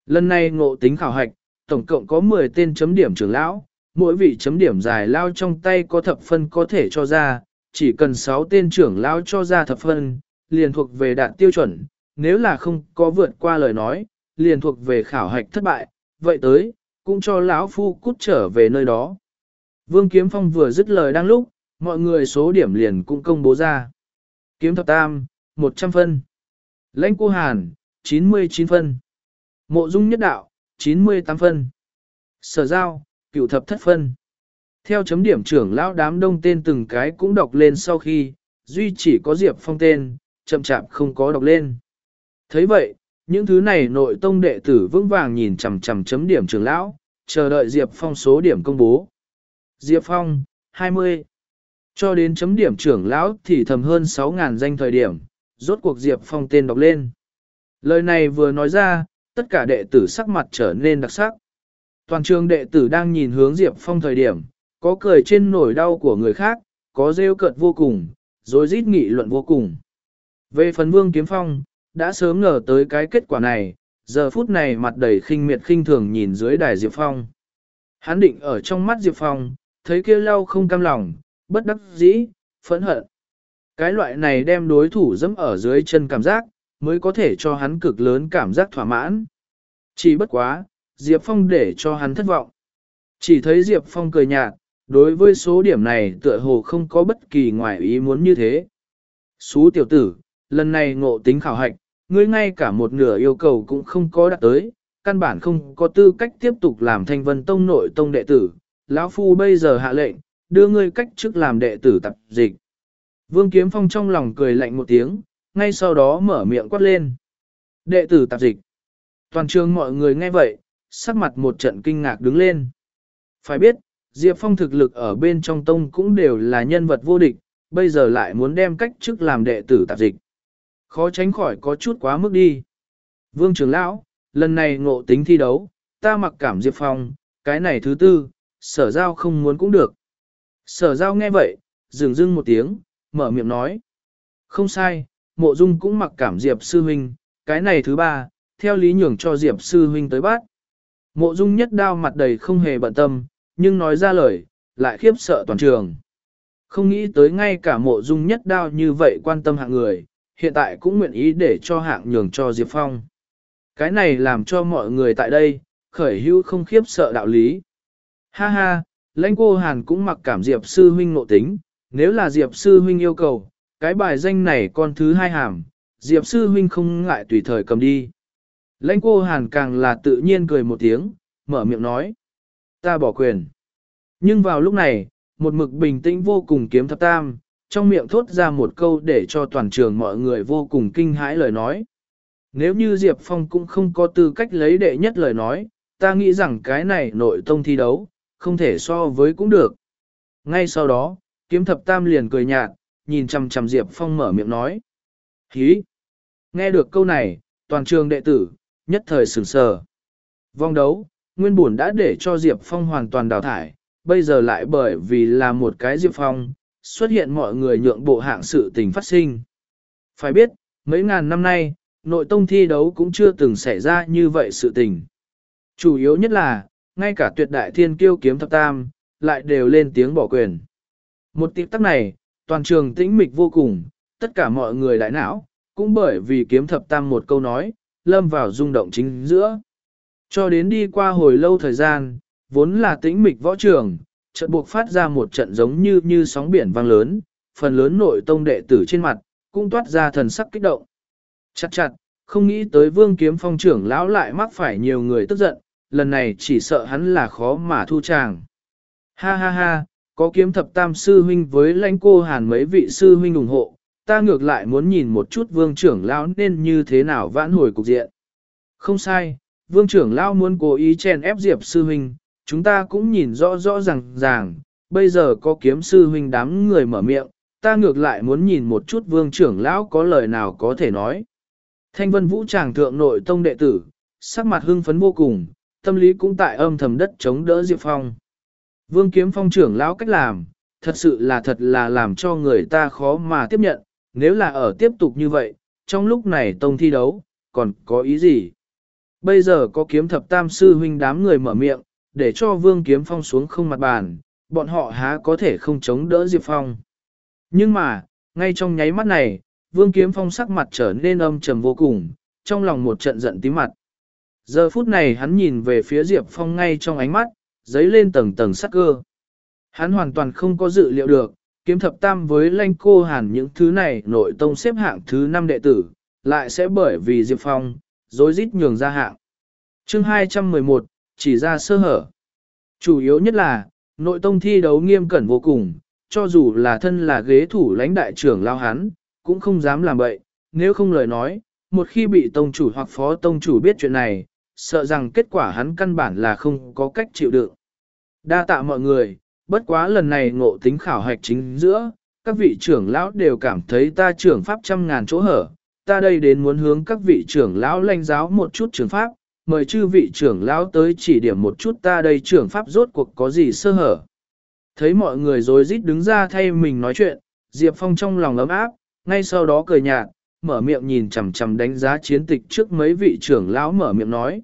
Lần này ngộ tính khảo hạch, tổng cộng có 10 tên chấm điểm trưởng lão, mỗi vị chấm điểm dài lao trong tay có thập phân có thể cho ra, chỉ cần 6 tên trưởng lão cho ra thập phân, liền thuộc về đạt tiêu chuẩn, nếu là không có vượt qua lời nói, liền thuộc về khảo hạch thất bại, vậy tới, cũng cho lão phu cút trở về nơi đó. Vương Kiếm Phong vừa dứt lời đang lúc, mọi người số điểm liền cũng công bố ra. Kiếm thập tam, 100 phân. Lãnh cô Hàn, 99 phân. Mộ dung nhất đạo, 98 phân. Sở giao, cựu thập thất phân. Theo chấm điểm trưởng lão đám đông tên từng cái cũng đọc lên sau khi, duy chỉ có Diệp Phong tên, chậm chạp không có đọc lên. thấy vậy, những thứ này nội tông đệ tử vững vàng nhìn chằm chằm chấm điểm trưởng lão, chờ đợi Diệp Phong số điểm công bố. Diệp Phong, 20. Cho đến chấm điểm trưởng lão thì thầm hơn 6.000 danh thời điểm, rốt cuộc Diệp Phong tên đọc lên. Lời này vừa nói ra, tất cả đệ tử sắc mặt trở nên đặc sắc. Toàn trường đệ tử đang nhìn hướng Diệp Phong thời điểm, có cười trên nổi đau của người khác, có rêu cợt vô cùng, rồi rít nghị luận vô cùng. Về phần Vương Kiếm Phong, đã sớm ngờ tới cái kết quả này, giờ phút này mặt đầy khinh miệt khinh thường nhìn dưới đài Diệp Phong. Hắn định ở trong mắt Diệp Phong, thấy kia lau không cam lòng, bất đắc dĩ, phẫn hận. Cái loại này đem đối thủ dẫm ở dưới chân cảm giác, mới có thể cho hắn cực lớn cảm giác thỏa mãn. Chỉ bất quá, Diệp Phong để cho hắn thất vọng. Chỉ thấy Diệp Phong cười nhạt, đối với số điểm này tựa hồ không có bất kỳ ngoại ý muốn như thế. Xú tiểu tử, lần này ngộ tính khảo hạch, ngươi ngay cả một nửa yêu cầu cũng không có đạt tới, căn bản không có tư cách tiếp tục làm thanh vân tông nội tông đệ tử. Lão Phu bây giờ hạ lệnh, đưa ngươi cách chức làm đệ tử tập dịch. Vương Kiếm Phong trong lòng cười lạnh một tiếng, ngay sau đó mở miệng quát lên. Đệ tử tạp dịch. Toàn trường mọi người nghe vậy, sắc mặt một trận kinh ngạc đứng lên. Phải biết, Diệp Phong thực lực ở bên trong tông cũng đều là nhân vật vô địch, bây giờ lại muốn đem cách chức làm đệ tử tạp dịch. Khó tránh khỏi có chút quá mức đi. Vương trưởng lão, lần này ngộ tính thi đấu, ta mặc cảm Diệp Phong, cái này thứ tư, sở giao không muốn cũng được. Sở giao nghe vậy, dừng dưng một tiếng, mở miệng nói. Không sai, mộ dung cũng mặc cảm Diệp sư huynh, cái này thứ ba, theo lý nhường cho Diệp sư huynh tới bắt. Mộ dung nhất đao mặt đầy không hề bận tâm, nhưng nói ra lời, lại khiếp sợ toàn trường. Không nghĩ tới ngay cả mộ dung nhất đao như vậy quan tâm hạng người, hiện tại cũng nguyện ý để cho hạng nhường cho Diệp Phong. Cái này làm cho mọi người tại đây, khởi hữu không khiếp sợ đạo lý. Ha ha, lãnh cô Hàn cũng mặc cảm Diệp sư huynh nộ tính, nếu là Diệp sư huynh yêu cầu, cái bài danh này con thứ hai hàm, Diệp sư huynh không ngại tùy thời cầm đi. Lãnh cô Hàn càng là tự nhiên cười một tiếng, mở miệng nói. Ta bỏ quyền. Nhưng vào lúc này, một mực bình tĩnh vô cùng kiếm thập tam, trong miệng thốt ra một câu để cho toàn trường mọi người vô cùng kinh hãi lời nói. Nếu như Diệp Phong cũng không có tư cách lấy đệ nhất lời nói, ta nghĩ rằng cái này nội tông thi đấu, không thể so với cũng được. Ngay sau đó, kiếm thập tam liền cười nhạt, nhìn chằm chằm Diệp Phong mở miệng nói. Hí! Nghe được câu này, toàn trường đệ tử, nhất thời sửng sờ. Vong đấu, nguyên bổn đã để cho Diệp Phong hoàn toàn đào thải, bây giờ lại bởi vì là một cái Diệp Phong, xuất hiện mọi người nhượng bộ hạng sự tình phát sinh. Phải biết, mấy ngàn năm nay, nội tông thi đấu cũng chưa từng xảy ra như vậy sự tình. Chủ yếu nhất là, ngay cả tuyệt đại thiên kiêu kiếm thập tam, lại đều lên tiếng bỏ quyền. Một tiếp tắc này, toàn trường tĩnh mịch vô cùng, tất cả mọi người đại não, cũng bởi vì kiếm thập tam một câu nói, lâm vào rung động chính giữa. Cho đến đi qua hồi lâu thời gian, vốn là tĩnh mịch võ trường, trận buộc phát ra một trận giống như như sóng biển vang lớn, phần lớn nội tông đệ tử trên mặt, cũng toát ra thần sắc kích động. Chặt chặt, không nghĩ tới vương kiếm phong trưởng lão lại mắc phải nhiều người tức giận, lần này chỉ sợ hắn là khó mà thu tràng. Ha ha ha, có kiếm thập tam sư huynh với lãnh cô hàn mấy vị sư huynh ủng hộ, ta ngược lại muốn nhìn một chút vương trưởng lão nên như thế nào vãn hồi cục diện. Không sai, vương trưởng lão muốn cố ý chèn ép diệp sư huynh, chúng ta cũng nhìn rõ rõ ràng ràng, bây giờ có kiếm sư huynh đám người mở miệng, ta ngược lại muốn nhìn một chút vương trưởng lão có lời nào có thể nói. Thanh vân vũ tràng thượng nội tông đệ tử, sắc mặt hưng phấn vô cùng, tâm lý cũng tại âm thầm đất chống đỡ Diệp Phong. Vương kiếm phong trưởng lão cách làm, thật sự là thật là làm cho người ta khó mà tiếp nhận, nếu là ở tiếp tục như vậy, trong lúc này tông thi đấu, còn có ý gì? Bây giờ có kiếm thập tam sư huynh đám người mở miệng, để cho vương kiếm phong xuống không mặt bàn, bọn họ há có thể không chống đỡ Diệp Phong. Nhưng mà, ngay trong nháy mắt này, vương kiếm phong sắc mặt trở nên âm trầm vô cùng, trong lòng một trận giận tí mặt. Giờ phút này hắn nhìn về phía Diệp Phong ngay trong ánh mắt, giấy lên tầng tầng sắc cơ. Hắn hoàn toàn không có dự liệu được, kiếm thập tam với lanh cô hàn những thứ này nội tông xếp hạng thứ 5 đệ tử, lại sẽ bởi vì Diệp Phong, dối rít nhường ra hạng. chương 211, chỉ ra sơ hở. Chủ yếu nhất là, nội tông thi đấu nghiêm cẩn vô cùng, cho dù là thân là ghế thủ lãnh đại trưởng lao hắn, cũng không dám làm vậy, nếu không lời nói, một khi bị tông chủ hoặc phó tông chủ biết chuyện này, sợ rằng kết quả hắn căn bản là không có cách chịu đựng. Đa tạ mọi người, bất quá lần này ngộ tính khảo hạch chính giữa, các vị trưởng lão đều cảm thấy ta trưởng pháp trăm ngàn chỗ hở, ta đây đến muốn hướng các vị trưởng lão lãnh giáo một chút trưởng pháp, mời chư vị trưởng lão tới chỉ điểm một chút ta đây trưởng pháp rốt cuộc có gì sơ hở. Thấy mọi người rồi rít đứng ra thay mình nói chuyện, Diệp Phong trong lòng ấm áp, ngay sau đó cười nhạt, mở miệng nhìn chằm chằm đánh giá chiến tịch trước mấy vị trưởng lão mở miệng nói.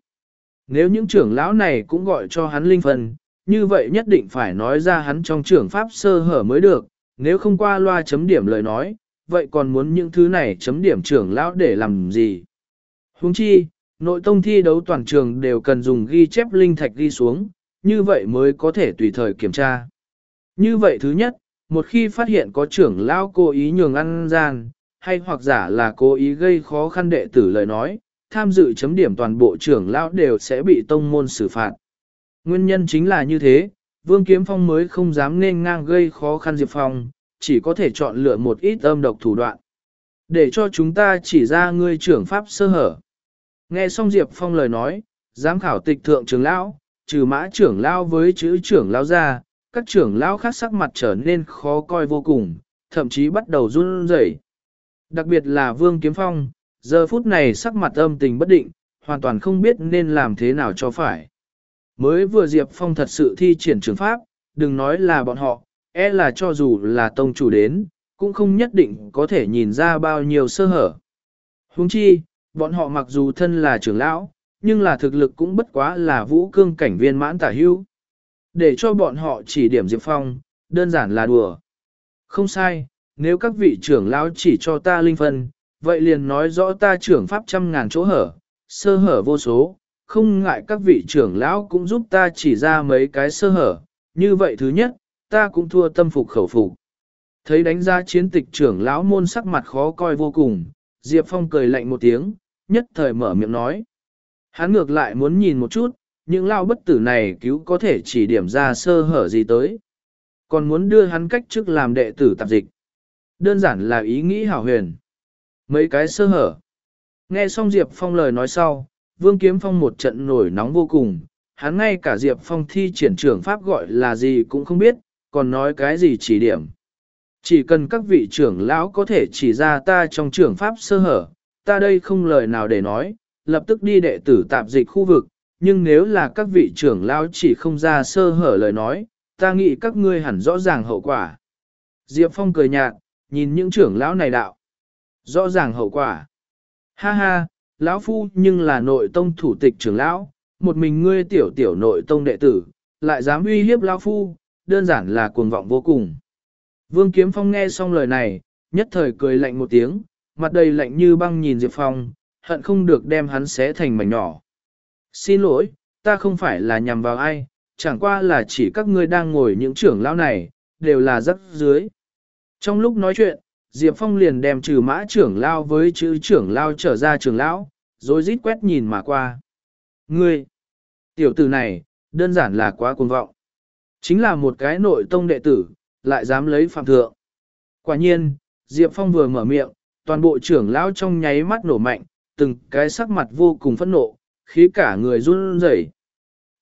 Nếu những trưởng lão này cũng gọi cho hắn linh phần, như vậy nhất định phải nói ra hắn trong trưởng pháp sơ hở mới được, nếu không qua loa chấm điểm lời nói, vậy còn muốn những thứ này chấm điểm trưởng lão để làm gì? Huống chi, nội tông thi đấu toàn trường đều cần dùng ghi chép linh thạch ghi xuống, như vậy mới có thể tùy thời kiểm tra. Như vậy thứ nhất, một khi phát hiện có trưởng lão cố ý nhường ăn gian, hay hoặc giả là cố ý gây khó khăn đệ tử lời nói, tham dự chấm điểm toàn bộ trưởng lão đều sẽ bị tông môn xử phạt. Nguyên nhân chính là như thế, Vương Kiếm Phong mới không dám nên ngang gây khó khăn Diệp Phong, chỉ có thể chọn lựa một ít âm độc thủ đoạn. Để cho chúng ta chỉ ra ngươi trưởng pháp sơ hở. Nghe xong Diệp Phong lời nói, giám khảo tịch thượng trưởng lão, trừ mã trưởng lão với chữ trưởng lão ra, các trưởng lão khác sắc mặt trở nên khó coi vô cùng, thậm chí bắt đầu run rẩy. Đặc biệt là Vương Kiếm Phong, giờ phút này sắc mặt âm tình bất định, hoàn toàn không biết nên làm thế nào cho phải. Mới vừa Diệp Phong thật sự thi triển trường pháp, đừng nói là bọn họ, e là cho dù là tông chủ đến, cũng không nhất định có thể nhìn ra bao nhiêu sơ hở. Huống chi, Bọn họ mặc dù thân là trưởng lão, nhưng là thực lực cũng bất quá là vũ cương cảnh viên mãn tả hưu. Để cho bọn họ chỉ điểm Diệp Phong, đơn giản là đùa. Không sai, nếu các vị trưởng lão chỉ cho ta linh phân, vậy liền nói rõ ta trưởng pháp trăm ngàn chỗ hở, sơ hở vô số, không ngại các vị trưởng lão cũng giúp ta chỉ ra mấy cái sơ hở, như vậy thứ nhất, ta cũng thua tâm phục khẩu phục. Thấy đánh giá chiến tịch trưởng lão môn sắc mặt khó coi vô cùng, Diệp Phong cười lạnh một tiếng, nhất thời mở miệng nói. Hắn ngược lại muốn nhìn một chút, những lao bất tử này cứu có thể chỉ điểm ra sơ hở gì tới. Còn muốn đưa hắn cách chức làm đệ tử tạp dịch. Đơn giản là ý nghĩ hảo huyền. Mấy cái sơ hở. Nghe xong Diệp Phong lời nói sau, Vương Kiếm Phong một trận nổi nóng vô cùng, hắn ngay cả Diệp Phong thi triển trưởng pháp gọi là gì cũng không biết, còn nói cái gì chỉ điểm. Chỉ cần các vị trưởng lão có thể chỉ ra ta trong trưởng pháp sơ hở, ta đây không lời nào để nói, lập tức đi đệ tử tạp dịch khu vực, nhưng nếu là các vị trưởng lão chỉ không ra sơ hở lời nói, ta nghĩ các ngươi hẳn rõ ràng hậu quả. Diệp Phong cười nhạt, nhìn những trưởng lão này đạo. Rõ ràng hậu quả. Ha ha, lão phu nhưng là nội tông thủ tịch trưởng lão, một mình ngươi tiểu tiểu nội tông đệ tử, lại dám uy hiếp lão phu, đơn giản là cuồng vọng vô cùng. Vương Kiếm Phong nghe xong lời này, nhất thời cười lạnh một tiếng, mặt đầy lạnh như băng nhìn Diệp Phong, hận không được đem hắn xé thành mảnh nhỏ. Xin lỗi, ta không phải là nhằm vào ai, chẳng qua là chỉ các ngươi đang ngồi những trưởng lão này, đều là rất dưới. Trong lúc nói chuyện, Diệp Phong liền đem trừ mã trưởng lao với chữ trưởng lao trở ra trưởng lão, rồi rít quét nhìn mà qua. Ngươi, tiểu tử này, đơn giản là quá cuồng vọng. Chính là một cái nội tông đệ tử, lại dám lấy phạm thượng. Quả nhiên, Diệp Phong vừa mở miệng, toàn bộ trưởng lão trong nháy mắt nổ mạnh, từng cái sắc mặt vô cùng phẫn nộ, khí cả người run rẩy.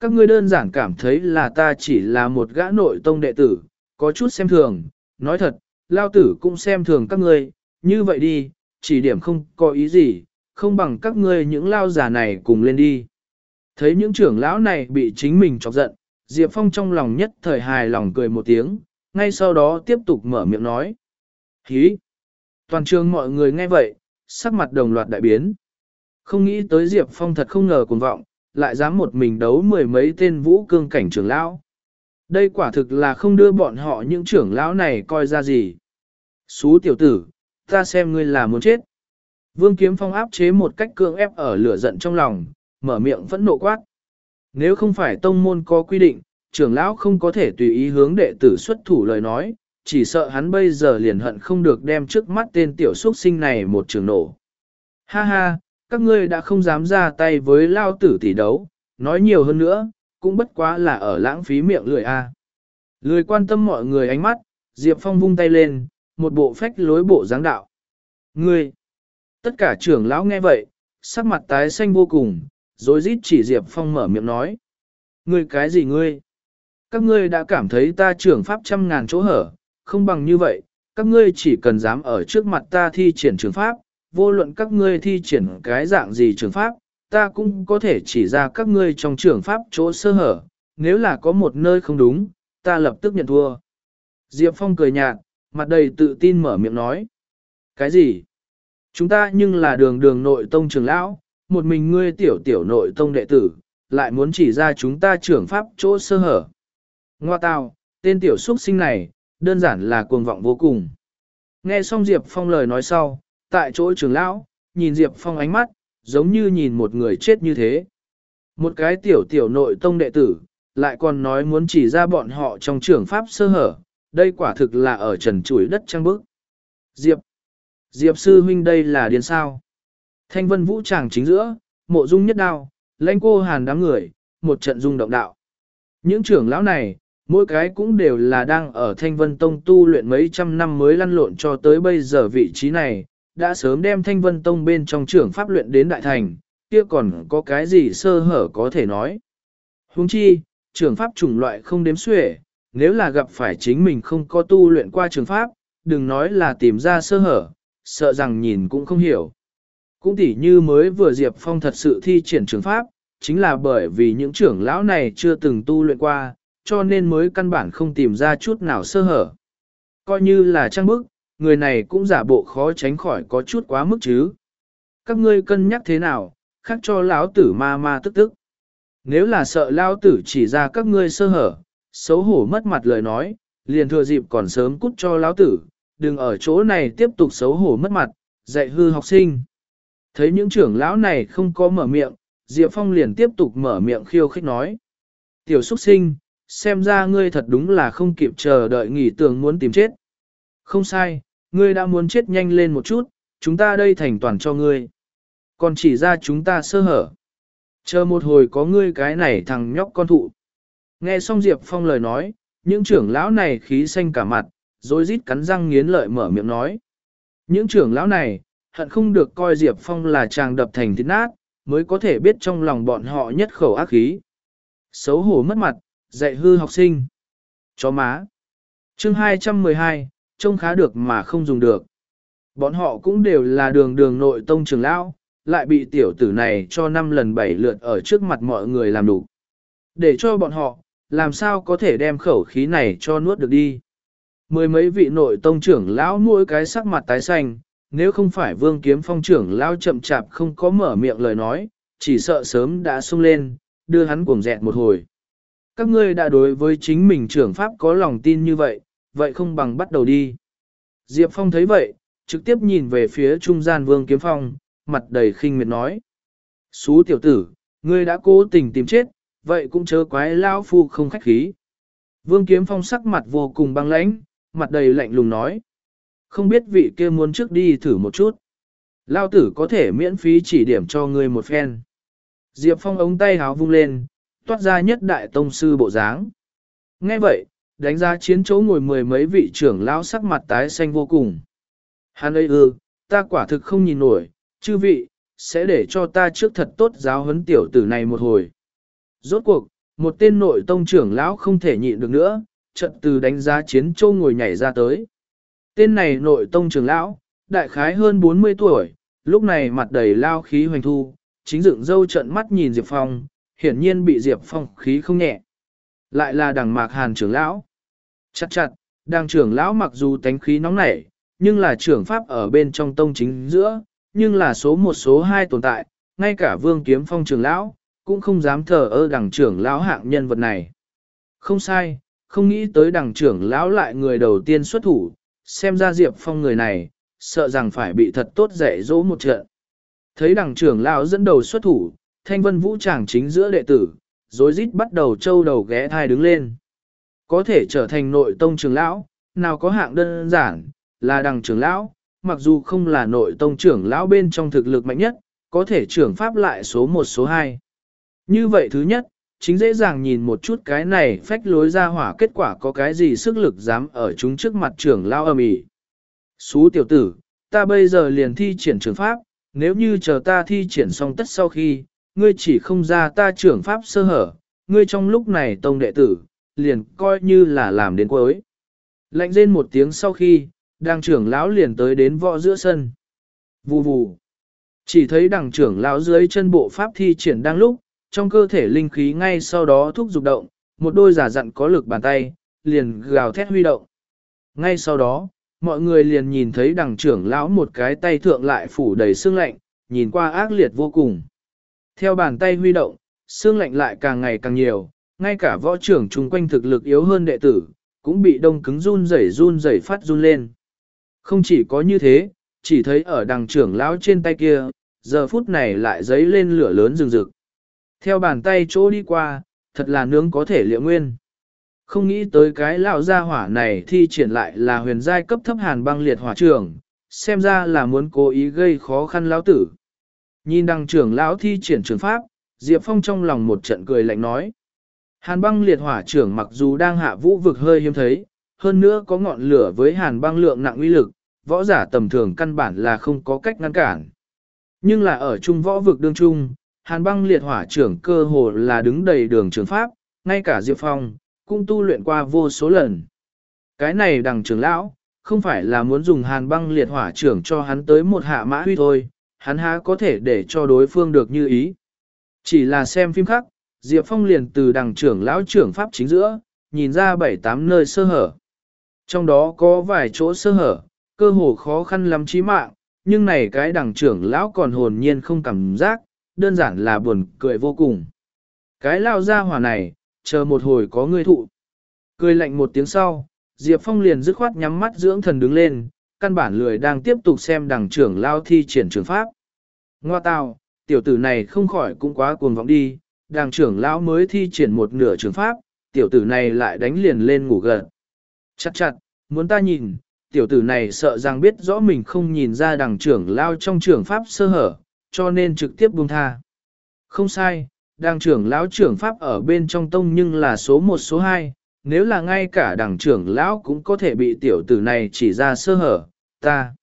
Các ngươi đơn giản cảm thấy là ta chỉ là một gã nội tông đệ tử, có chút xem thường, nói thật, lao tử cũng xem thường các ngươi, như vậy đi, chỉ điểm không có ý gì, không bằng các ngươi những lao giả này cùng lên đi. Thấy những trưởng lão này bị chính mình chọc giận, Diệp Phong trong lòng nhất thời hài lòng cười một tiếng, ngay sau đó tiếp tục mở miệng nói. Hí! Toàn trường mọi người nghe vậy, sắc mặt đồng loạt đại biến. Không nghĩ tới Diệp Phong thật không ngờ cuồng vọng, lại dám một mình đấu mười mấy tên vũ cương cảnh trưởng lão. Đây quả thực là không đưa bọn họ những trưởng lão này coi ra gì. Xú tiểu tử, ta xem ngươi là muốn chết. Vương Kiếm Phong áp chế một cách cương ép ở lửa giận trong lòng, mở miệng vẫn nộ quát. Nếu không phải tông môn có quy định, trưởng lão không có thể tùy ý hướng đệ tử xuất thủ lời nói, chỉ sợ hắn bây giờ liền hận không được đem trước mắt tên tiểu xuất sinh này một trường nổ. Ha ha, các ngươi đã không dám ra tay với lao tử tỷ đấu, nói nhiều hơn nữa, cũng bất quá là ở lãng phí miệng lười a. Lười quan tâm mọi người ánh mắt, Diệp Phong vung tay lên, một bộ phách lối bộ dáng đạo. Ngươi! Tất cả trưởng lão nghe vậy, sắc mặt tái xanh vô cùng, rồi rít chỉ Diệp Phong mở miệng nói. Ngươi cái gì ngươi? Các ngươi đã cảm thấy ta trưởng pháp trăm ngàn chỗ hở, không bằng như vậy, các ngươi chỉ cần dám ở trước mặt ta thi triển trường pháp, vô luận các ngươi thi triển cái dạng gì trường pháp, ta cũng có thể chỉ ra các ngươi trong trường pháp chỗ sơ hở, nếu là có một nơi không đúng, ta lập tức nhận thua. Diệp Phong cười nhạt, mặt đầy tự tin mở miệng nói. Cái gì? Chúng ta nhưng là đường đường nội tông trưởng lão, một mình ngươi tiểu tiểu nội tông đệ tử, lại muốn chỉ ra chúng ta trưởng pháp chỗ sơ hở. Ngoa tào, tên tiểu xuất sinh này, đơn giản là cuồng vọng vô cùng. Nghe xong Diệp Phong lời nói sau, tại chỗ trưởng lão, nhìn Diệp Phong ánh mắt, giống như nhìn một người chết như thế. Một cái tiểu tiểu nội tông đệ tử, lại còn nói muốn chỉ ra bọn họ trong trưởng pháp sơ hở, đây quả thực là ở trần chuỗi đất trăng bức. Diệp, Diệp sư huynh đây là điên sao. Thanh vân vũ tràng chính giữa, mộ dung nhất đao, lãnh cô hàn đám người, một trận dung động đạo. Những trưởng lão này, mỗi cái cũng đều là đang ở thanh vân tông tu luyện mấy trăm năm mới lăn lộn cho tới bây giờ vị trí này, đã sớm đem thanh vân tông bên trong trưởng pháp luyện đến đại thành, kia còn có cái gì sơ hở có thể nói. Huống chi, trưởng pháp chủng loại không đếm xuể, nếu là gặp phải chính mình không có tu luyện qua trường pháp, đừng nói là tìm ra sơ hở, sợ rằng nhìn cũng không hiểu. Cũng tỉ như mới vừa Diệp Phong thật sự thi triển trường pháp, chính là bởi vì những trưởng lão này chưa từng tu luyện qua, cho nên mới căn bản không tìm ra chút nào sơ hở. Coi như là trang bức, người này cũng giả bộ khó tránh khỏi có chút quá mức chứ. Các ngươi cân nhắc thế nào, khác cho lão tử ma ma tức tức. Nếu là sợ lão tử chỉ ra các ngươi sơ hở, xấu hổ mất mặt lời nói, liền thừa dịp còn sớm cút cho lão tử, đừng ở chỗ này tiếp tục xấu hổ mất mặt, dạy hư học sinh. Thấy những trưởng lão này không có mở miệng, Diệp Phong liền tiếp tục mở miệng khiêu khích nói. Tiểu xuất sinh, xem ra ngươi thật đúng là không kịp chờ đợi nghỉ tưởng muốn tìm chết. Không sai, ngươi đã muốn chết nhanh lên một chút, chúng ta đây thành toàn cho ngươi. Còn chỉ ra chúng ta sơ hở. Chờ một hồi có ngươi cái này thằng nhóc con thụ. Nghe xong Diệp Phong lời nói, những trưởng lão này khí xanh cả mặt, rồi rít cắn răng nghiến lợi mở miệng nói. Những trưởng lão này, hận không được coi Diệp Phong là chàng đập thành thịt nát, mới có thể biết trong lòng bọn họ nhất khẩu ác khí. Xấu hổ mất mặt, dạy hư học sinh. Chó má. chương 212, trông khá được mà không dùng được. Bọn họ cũng đều là đường đường nội tông trưởng lão, lại bị tiểu tử này cho năm lần bảy lượt ở trước mặt mọi người làm đủ. Để cho bọn họ, làm sao có thể đem khẩu khí này cho nuốt được đi. Mười mấy vị nội tông trưởng lão mỗi cái sắc mặt tái xanh, nếu không phải vương kiếm phong trưởng lão chậm chạp không có mở miệng lời nói, chỉ sợ sớm đã sung lên, đưa hắn cuồng dẹn một hồi. Các ngươi đã đối với chính mình trưởng pháp có lòng tin như vậy, vậy không bằng bắt đầu đi. Diệp Phong thấy vậy, trực tiếp nhìn về phía trung gian vương kiếm phong, mặt đầy khinh miệt nói. Xú tiểu tử, ngươi đã cố tình tìm chết, vậy cũng chớ quái lao phu không khách khí. Vương kiếm phong sắc mặt vô cùng băng lãnh, mặt đầy lạnh lùng nói. Không biết vị kia muốn trước đi thử một chút. Lao tử có thể miễn phí chỉ điểm cho ngươi một phen. Diệp phong ống tay háo vung lên, toát ra nhất đại tông sư bộ dáng. Nghe vậy, đánh ra chiến chỗ ngồi mười mấy vị trưởng lão sắc mặt tái xanh vô cùng. Hắn ơi ư, ta quả thực không nhìn nổi, chư vị, sẽ để cho ta trước thật tốt giáo huấn tiểu tử này một hồi. Rốt cuộc, một tên nội tông trưởng lão không thể nhịn được nữa, trận từ đánh giá chiến châu ngồi nhảy ra tới. Tên này nội tông trưởng lão, đại khái hơn 40 tuổi, lúc này mặt đầy lao khí hoành thu, chính dựng dâu trận mắt nhìn Diệp Phong, hiển nhiên bị Diệp Phong khí không nhẹ. Lại là đằng mạc hàn trưởng lão. Chặt chặt, đằng trưởng lão mặc dù tánh khí nóng nảy, nhưng là trưởng pháp ở bên trong tông chính giữa, nhưng là số một số hai tồn tại, ngay cả vương kiếm phong trưởng lão, cũng không dám thờ ơ đằng trưởng lão hạng nhân vật này. Không sai, không nghĩ tới đằng trưởng lão lại người đầu tiên xuất thủ, xem ra Diệp Phong người này, sợ rằng phải bị thật tốt dạy dỗ một trận. Thấy đằng trưởng lão dẫn đầu xuất thủ, thanh vân vũ tràng chính giữa đệ tử, rối rít bắt đầu trâu đầu ghé thai đứng lên. Có thể trở thành nội tông trưởng lão, nào có hạng đơn giản, là đằng trưởng lão, mặc dù không là nội tông trưởng lão bên trong thực lực mạnh nhất, có thể trưởng pháp lại số 1 số 2. Như vậy thứ nhất, chính dễ dàng nhìn một chút cái này phách lối ra hỏa kết quả có cái gì sức lực dám ở chúng trước mặt trưởng lão âm ỉ. Xú tiểu tử, ta bây giờ liền thi triển trường pháp, nếu như chờ ta thi triển xong tất sau khi, ngươi chỉ không ra ta trưởng pháp sơ hở, ngươi trong lúc này tông đệ tử, liền coi như là làm đến cuối. Lạnh rên một tiếng sau khi, đàng trưởng lão liền tới đến võ giữa sân. Vù vù. Chỉ thấy đằng trưởng lão dưới chân bộ pháp thi triển đang lúc, trong cơ thể linh khí ngay sau đó thúc dục động, một đôi giả dặn có lực bàn tay, liền gào thét huy động. Ngay sau đó, mọi người liền nhìn thấy đằng trưởng lão một cái tay thượng lại phủ đầy xương lạnh, nhìn qua ác liệt vô cùng. Theo bàn tay huy động, xương lạnh lại càng ngày càng nhiều, ngay cả võ trưởng chung quanh thực lực yếu hơn đệ tử, cũng bị đông cứng run rẩy run rẩy phát run lên. Không chỉ có như thế, chỉ thấy ở đằng trưởng lão trên tay kia, giờ phút này lại dấy lên lửa lớn rừng rực. Theo bàn tay chỗ đi qua, thật là nướng có thể liệu nguyên. Không nghĩ tới cái lão gia hỏa này thi triển lại là huyền giai cấp thấp hàn băng liệt hỏa trưởng, xem ra là muốn cố ý gây khó khăn lão tử. Nhìn đằng trưởng lão thi triển trường pháp, Diệp Phong trong lòng một trận cười lạnh nói. Hàn băng liệt hỏa trưởng mặc dù đang hạ vũ vực hơi hiếm thấy, hơn nữa có ngọn lửa với hàn băng lượng nặng uy lực, võ giả tầm thường căn bản là không có cách ngăn cản. Nhưng là ở trung võ vực đương trung, hàn băng liệt hỏa trưởng cơ hồ là đứng đầy đường trường pháp, ngay cả Diệp Phong, cũng tu luyện qua vô số lần. Cái này đằng trưởng lão, không phải là muốn dùng hàn băng liệt hỏa trưởng cho hắn tới một hạ mã huy thôi, hắn há có thể để cho đối phương được như ý. Chỉ là xem phim khác, Diệp Phong liền từ đằng trưởng lão trưởng pháp chính giữa, nhìn ra bảy tám nơi sơ hở. Trong đó có vài chỗ sơ hở, cơ hồ khó khăn lắm chí mạng, nhưng này cái đằng trưởng lão còn hồn nhiên không cảm giác, đơn giản là buồn cười vô cùng. Cái lao ra hỏa này, chờ một hồi có người thụ. Cười lạnh một tiếng sau, Diệp Phong liền dứt khoát nhắm mắt dưỡng thần đứng lên, căn bản lười đang tiếp tục xem đằng trưởng lao thi triển trường pháp. Ngoa tào, tiểu tử này không khỏi cũng quá cuồng vọng đi, đằng trưởng lão mới thi triển một nửa trường pháp, tiểu tử này lại đánh liền lên ngủ gật. Chặt chặt, muốn ta nhìn, tiểu tử này sợ rằng biết rõ mình không nhìn ra đằng trưởng lao trong trường pháp sơ hở, cho nên trực tiếp buông tha. Không sai, đàng trưởng lão trưởng pháp ở bên trong tông nhưng là số 1 số 2, nếu là ngay cả đàng trưởng lão cũng có thể bị tiểu tử này chỉ ra sơ hở, ta.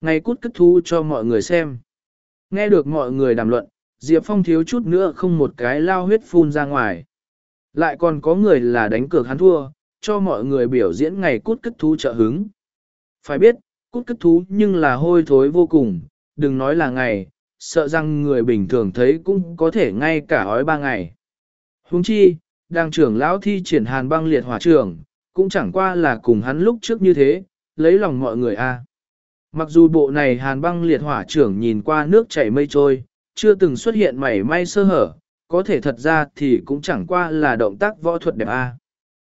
Ngày cút cất thu cho mọi người xem. Nghe được mọi người đàm luận, Diệp Phong thiếu chút nữa không một cái lao huyết phun ra ngoài. Lại còn có người là đánh cược hắn thua, cho mọi người biểu diễn ngày cút cất thú trợ hứng. Phải biết, cút cất thú nhưng là hôi thối vô cùng, đừng nói là ngày, sợ rằng người bình thường thấy cũng có thể ngay cả ói ba ngày. Huống chi, đang trưởng lão thi triển hàn băng liệt hỏa trưởng, cũng chẳng qua là cùng hắn lúc trước như thế, lấy lòng mọi người a. Mặc dù bộ này hàn băng liệt hỏa trưởng nhìn qua nước chảy mây trôi, chưa từng xuất hiện mảy may sơ hở, có thể thật ra thì cũng chẳng qua là động tác võ thuật đẹp a.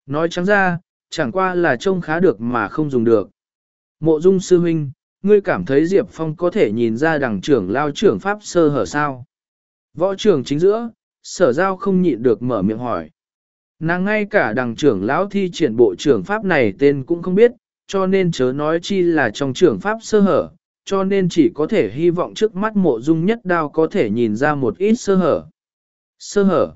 Nói trắng ra, chẳng qua là trông khá được mà không dùng được. Mộ dung sư huynh, ngươi cảm thấy Diệp Phong có thể nhìn ra đằng trưởng lao trưởng pháp sơ hở sao? Võ trưởng chính giữa, sở giao không nhịn được mở miệng hỏi. Nàng ngay cả đằng trưởng lão thi triển bộ trưởng pháp này tên cũng không biết, cho nên chớ nói chi là trong trưởng pháp sơ hở, cho nên chỉ có thể hy vọng trước mắt mộ dung nhất đao có thể nhìn ra một ít sơ hở. Sơ hở.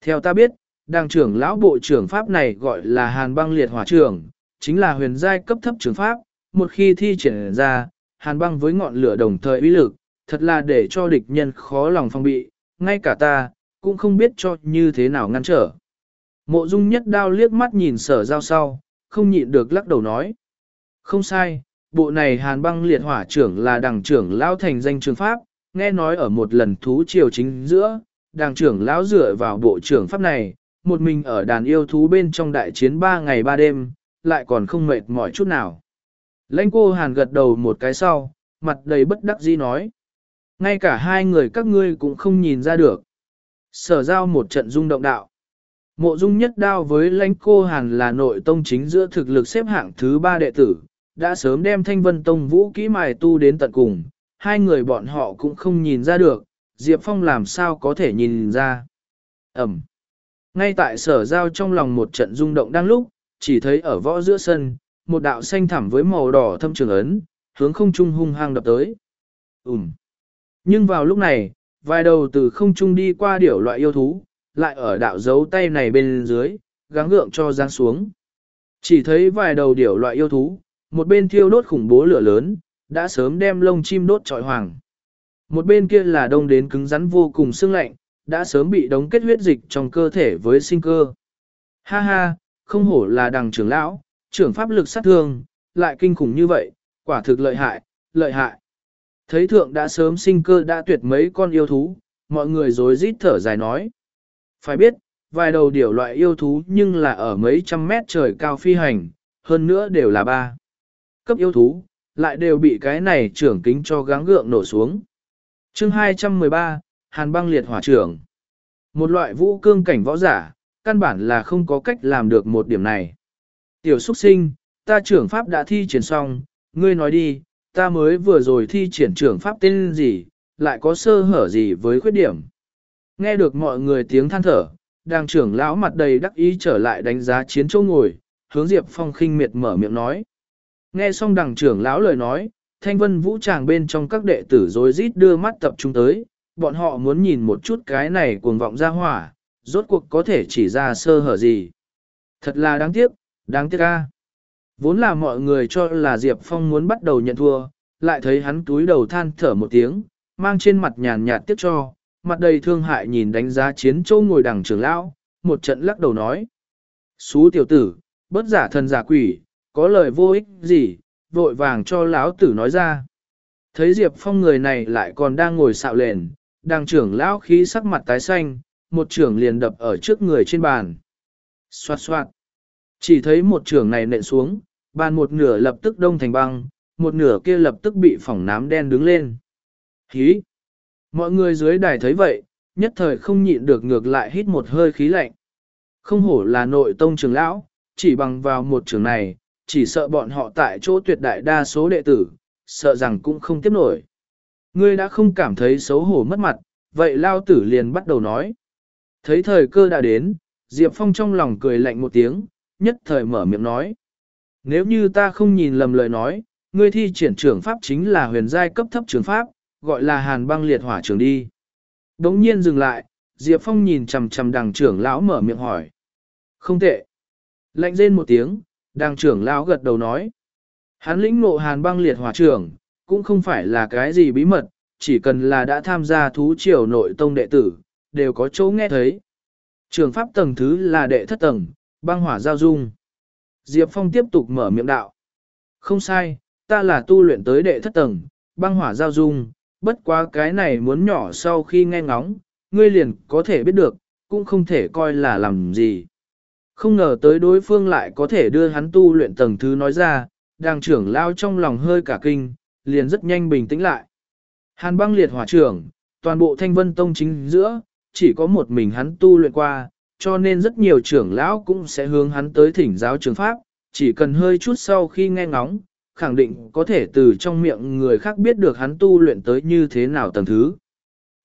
Theo ta biết, đằng trưởng lão bộ trưởng pháp này gọi là hàn băng liệt hỏa trưởng, chính là huyền giai cấp thấp trưởng pháp, một khi thi triển ra, hàn băng với ngọn lửa đồng thời uy lực, thật là để cho địch nhân khó lòng phong bị, ngay cả ta, cũng không biết cho như thế nào ngăn trở. Mộ dung nhất đao liếc mắt nhìn sở giao sau, không nhịn được lắc đầu nói. Không sai, bộ này hàn băng liệt hỏa trưởng là đảng trưởng lão thành danh trường pháp, nghe nói ở một lần thú triều chính giữa, đảng trưởng lão dựa vào bộ trưởng pháp này, một mình ở đàn yêu thú bên trong đại chiến ba ngày ba đêm, lại còn không mệt mỏi chút nào. Lãnh cô hàn gật đầu một cái sau, mặt đầy bất đắc dĩ nói. Ngay cả hai người các ngươi cũng không nhìn ra được. Sở giao một trận rung động đạo. Mộ dung nhất đao với lãnh cô hàn là nội tông chính giữa thực lực xếp hạng thứ ba đệ tử, đã sớm đem thanh vân tông vũ kỹ mài tu đến tận cùng, hai người bọn họ cũng không nhìn ra được, Diệp Phong làm sao có thể nhìn ra. Ẩm. Ngay tại sở giao trong lòng một trận rung động đang lúc, chỉ thấy ở võ giữa sân, một đạo xanh thẳm với màu đỏ thâm trường ấn, hướng không trung hung hăng đập tới. Ừm. Nhưng vào lúc này, vài đầu từ không trung đi qua điểu loại yêu thú, lại ở đạo dấu tay này bên dưới, gắng gượng cho giáng xuống. Chỉ thấy vài đầu điểu loại yêu thú, một bên thiêu đốt khủng bố lửa lớn, đã sớm đem lông chim đốt trọi hoàng. Một bên kia là đông đến cứng rắn vô cùng xương lạnh, đã sớm bị đóng kết huyết dịch trong cơ thể với sinh cơ. Ha ha, không hổ là đằng trưởng lão, trưởng pháp lực sát thương, lại kinh khủng như vậy, quả thực lợi hại, lợi hại. Thấy thượng đã sớm sinh cơ đã tuyệt mấy con yêu thú, mọi người dối rít thở dài nói. Phải biết, vài đầu điểu loại yêu thú nhưng là ở mấy trăm mét trời cao phi hành, hơn nữa đều là ba. Cấp yêu thú, lại đều bị cái này trưởng kính cho gắng gượng nổ xuống. chương 213, Hàn băng liệt hỏa trưởng. Một loại vũ cương cảnh võ giả, căn bản là không có cách làm được một điểm này. Tiểu xuất sinh, ta trưởng pháp đã thi triển xong, ngươi nói đi, ta mới vừa rồi thi triển trưởng pháp tên gì, lại có sơ hở gì với khuyết điểm. Nghe được mọi người tiếng than thở, đàng trưởng lão mặt đầy đắc ý trở lại đánh giá chiến chỗ ngồi, hướng Diệp Phong khinh miệt mở miệng nói. Nghe xong đàng trưởng lão lời nói, thanh vân vũ tràng bên trong các đệ tử rối rít đưa mắt tập trung tới, bọn họ muốn nhìn một chút cái này cuồng vọng ra hỏa, rốt cuộc có thể chỉ ra sơ hở gì. Thật là đáng tiếc, đáng tiếc ca. Vốn là mọi người cho là Diệp Phong muốn bắt đầu nhận thua, lại thấy hắn túi đầu than thở một tiếng, mang trên mặt nhàn nhạt tiếc cho, mặt đầy thương hại nhìn đánh giá chiến châu ngồi đằng trưởng lão, một trận lắc đầu nói. Xú tiểu tử, bất giả thần giả quỷ, có lời vô ích gì, vội vàng cho lão tử nói ra. Thấy Diệp Phong người này lại còn đang ngồi xạo lền, đằng trưởng lão khí sắc mặt tái xanh, một trưởng liền đập ở trước người trên bàn. Xoạt xoạt. Chỉ thấy một trường này nện xuống, bàn một nửa lập tức đông thành băng, một nửa kia lập tức bị phỏng nám đen đứng lên. Hí! Mọi người dưới đài thấy vậy, nhất thời không nhịn được ngược lại hít một hơi khí lạnh. Không hổ là nội tông trường lão, chỉ bằng vào một trường này, chỉ sợ bọn họ tại chỗ tuyệt đại đa số đệ tử, sợ rằng cũng không tiếp nổi. Ngươi đã không cảm thấy xấu hổ mất mặt, vậy lao tử liền bắt đầu nói. Thấy thời cơ đã đến, Diệp Phong trong lòng cười lạnh một tiếng, nhất thời mở miệng nói. Nếu như ta không nhìn lầm lời nói, ngươi thi triển trưởng pháp chính là huyền giai cấp thấp trường pháp, gọi là hàn băng liệt hỏa trường đi. Đống nhiên dừng lại, Diệp Phong nhìn chầm chầm đằng trưởng lão mở miệng hỏi. Không tệ. Lạnh rên một tiếng, đằng trưởng lão gật đầu nói. Hắn lĩnh ngộ hàn băng liệt hỏa trường, cũng không phải là cái gì bí mật, chỉ cần là đã tham gia thú triều nội tông đệ tử, đều có chỗ nghe thấy. Trường pháp tầng thứ là đệ thất tầng, băng hỏa giao dung. Diệp Phong tiếp tục mở miệng đạo. Không sai, ta là tu luyện tới đệ thất tầng, băng hỏa giao dung, bất quá cái này muốn nhỏ sau khi nghe ngóng, ngươi liền có thể biết được, cũng không thể coi là làm gì. Không ngờ tới đối phương lại có thể đưa hắn tu luyện tầng thứ nói ra, đàng trưởng lao trong lòng hơi cả kinh, liền rất nhanh bình tĩnh lại. Hàn băng liệt hỏa trưởng, toàn bộ thanh vân tông chính giữa, chỉ có một mình hắn tu luyện qua, cho nên rất nhiều trưởng lão cũng sẽ hướng hắn tới thỉnh giáo trường pháp, chỉ cần hơi chút sau khi nghe ngóng, khẳng định có thể từ trong miệng người khác biết được hắn tu luyện tới như thế nào tầng thứ.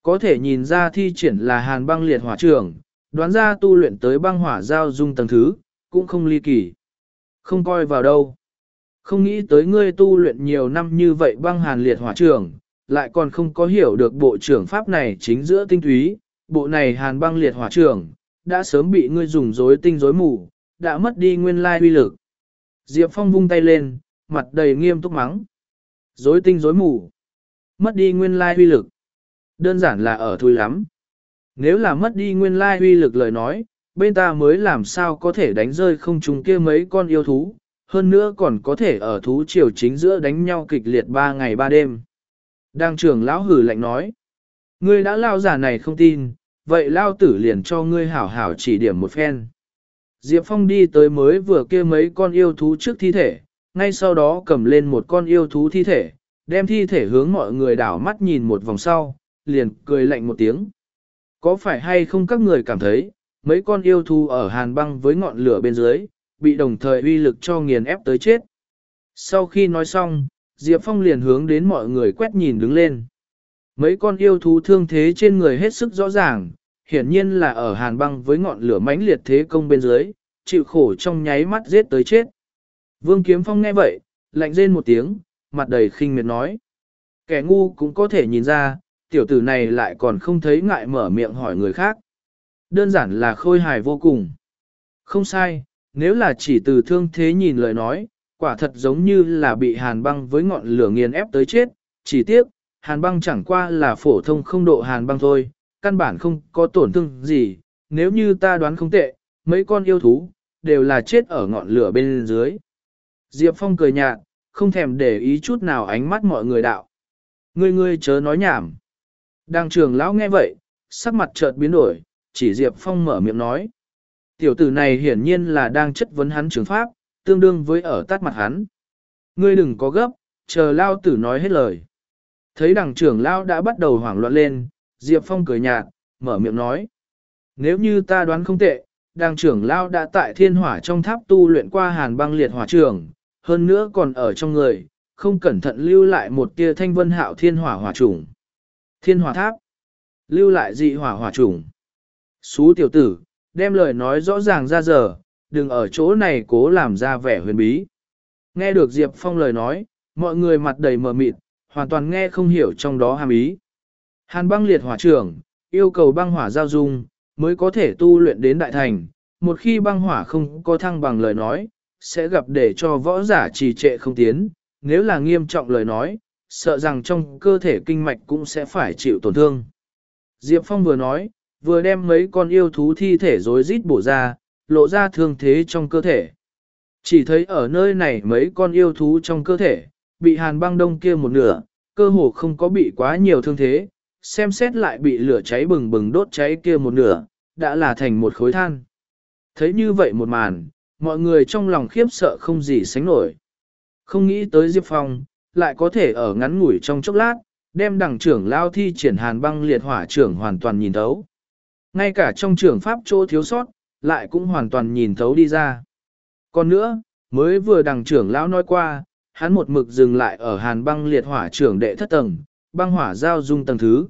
Có thể nhìn ra thi triển là hàn băng liệt hỏa trưởng, đoán ra tu luyện tới băng hỏa giao dung tầng thứ, cũng không ly kỳ. Không coi vào đâu. Không nghĩ tới ngươi tu luyện nhiều năm như vậy băng hàn liệt hỏa trưởng, lại còn không có hiểu được bộ trưởng pháp này chính giữa tinh túy, bộ này hàn băng liệt hỏa trưởng, đã sớm bị ngươi dùng rối tinh rối mù, đã mất đi nguyên lai uy lực. Diệp Phong vung tay lên, mặt đầy nghiêm túc mắng. Rối tinh rối mù, mất đi nguyên lai uy lực. Đơn giản là ở thui lắm. Nếu là mất đi nguyên lai uy lực lời nói, bên ta mới làm sao có thể đánh rơi không trùng kia mấy con yêu thú, hơn nữa còn có thể ở thú triều chính giữa đánh nhau kịch liệt ba ngày ba đêm. Đang trưởng lão hử lạnh nói, ngươi đã lao giả này không tin, vậy lao tử liền cho ngươi hảo hảo chỉ điểm một phen. Diệp Phong đi tới mới vừa kia mấy con yêu thú trước thi thể, ngay sau đó cầm lên một con yêu thú thi thể, đem thi thể hướng mọi người đảo mắt nhìn một vòng sau, liền cười lạnh một tiếng. Có phải hay không các người cảm thấy, mấy con yêu thú ở hàn băng với ngọn lửa bên dưới, bị đồng thời uy lực cho nghiền ép tới chết. Sau khi nói xong, Diệp Phong liền hướng đến mọi người quét nhìn đứng lên. Mấy con yêu thú thương thế trên người hết sức rõ ràng, hiển nhiên là ở hàn băng với ngọn lửa mãnh liệt thế công bên dưới, chịu khổ trong nháy mắt giết tới chết. Vương Kiếm Phong nghe vậy, lạnh rên một tiếng, mặt đầy khinh miệt nói. Kẻ ngu cũng có thể nhìn ra, tiểu tử này lại còn không thấy ngại mở miệng hỏi người khác. Đơn giản là khôi hài vô cùng. Không sai, nếu là chỉ từ thương thế nhìn lời nói, quả thật giống như là bị hàn băng với ngọn lửa nghiền ép tới chết, chỉ tiếc, hàn băng chẳng qua là phổ thông không độ hàn băng thôi, căn bản không có tổn thương gì, nếu như ta đoán không tệ, mấy con yêu thú, đều là chết ở ngọn lửa bên dưới. Diệp Phong cười nhạt, không thèm để ý chút nào ánh mắt mọi người đạo. Ngươi ngươi chớ nói nhảm. Đang trường lão nghe vậy, sắc mặt chợt biến đổi, chỉ Diệp Phong mở miệng nói. Tiểu tử này hiển nhiên là đang chất vấn hắn trường pháp, tương đương với ở tát mặt hắn. Ngươi đừng có gấp, chờ lao tử nói hết lời. Thấy đằng trưởng lao đã bắt đầu hoảng loạn lên, Diệp Phong cười nhạt, mở miệng nói. Nếu như ta đoán không tệ, đàng trưởng lao đã tại thiên hỏa trong tháp tu luyện qua hàn băng liệt hỏa trường, hơn nữa còn ở trong người, không cẩn thận lưu lại một tia thanh vân hạo thiên hỏa hỏa trùng. Thiên hỏa tháp, lưu lại dị hỏa hỏa trùng. Xú tiểu tử, đem lời nói rõ ràng ra giờ, đừng ở chỗ này cố làm ra vẻ huyền bí. Nghe được Diệp Phong lời nói, mọi người mặt đầy mờ mịt, hoàn toàn nghe không hiểu trong đó hàm ý. Hàn băng liệt hỏa trưởng, yêu cầu băng hỏa giao dung, mới có thể tu luyện đến đại thành. Một khi băng hỏa không có thăng bằng lời nói, sẽ gặp để cho võ giả trì trệ không tiến. Nếu là nghiêm trọng lời nói, sợ rằng trong cơ thể kinh mạch cũng sẽ phải chịu tổn thương. Diệp Phong vừa nói, vừa đem mấy con yêu thú thi thể rối rít bổ ra, lộ ra thương thế trong cơ thể. Chỉ thấy ở nơi này mấy con yêu thú trong cơ thể, bị hàn băng đông kia một nửa, cơ hồ không có bị quá nhiều thương thế, xem xét lại bị lửa cháy bừng bừng đốt cháy kia một nửa, đã là thành một khối than. Thấy như vậy một màn, mọi người trong lòng khiếp sợ không gì sánh nổi. Không nghĩ tới Diệp Phong, lại có thể ở ngắn ngủi trong chốc lát, đem đằng trưởng lao thi triển hàn băng liệt hỏa trưởng hoàn toàn nhìn thấu. Ngay cả trong trưởng pháp chỗ thiếu sót, lại cũng hoàn toàn nhìn thấu đi ra. Còn nữa, mới vừa đằng trưởng lão nói qua, hắn một mực dừng lại ở hàn băng liệt hỏa trưởng đệ thất tầng, băng hỏa giao dung tầng thứ.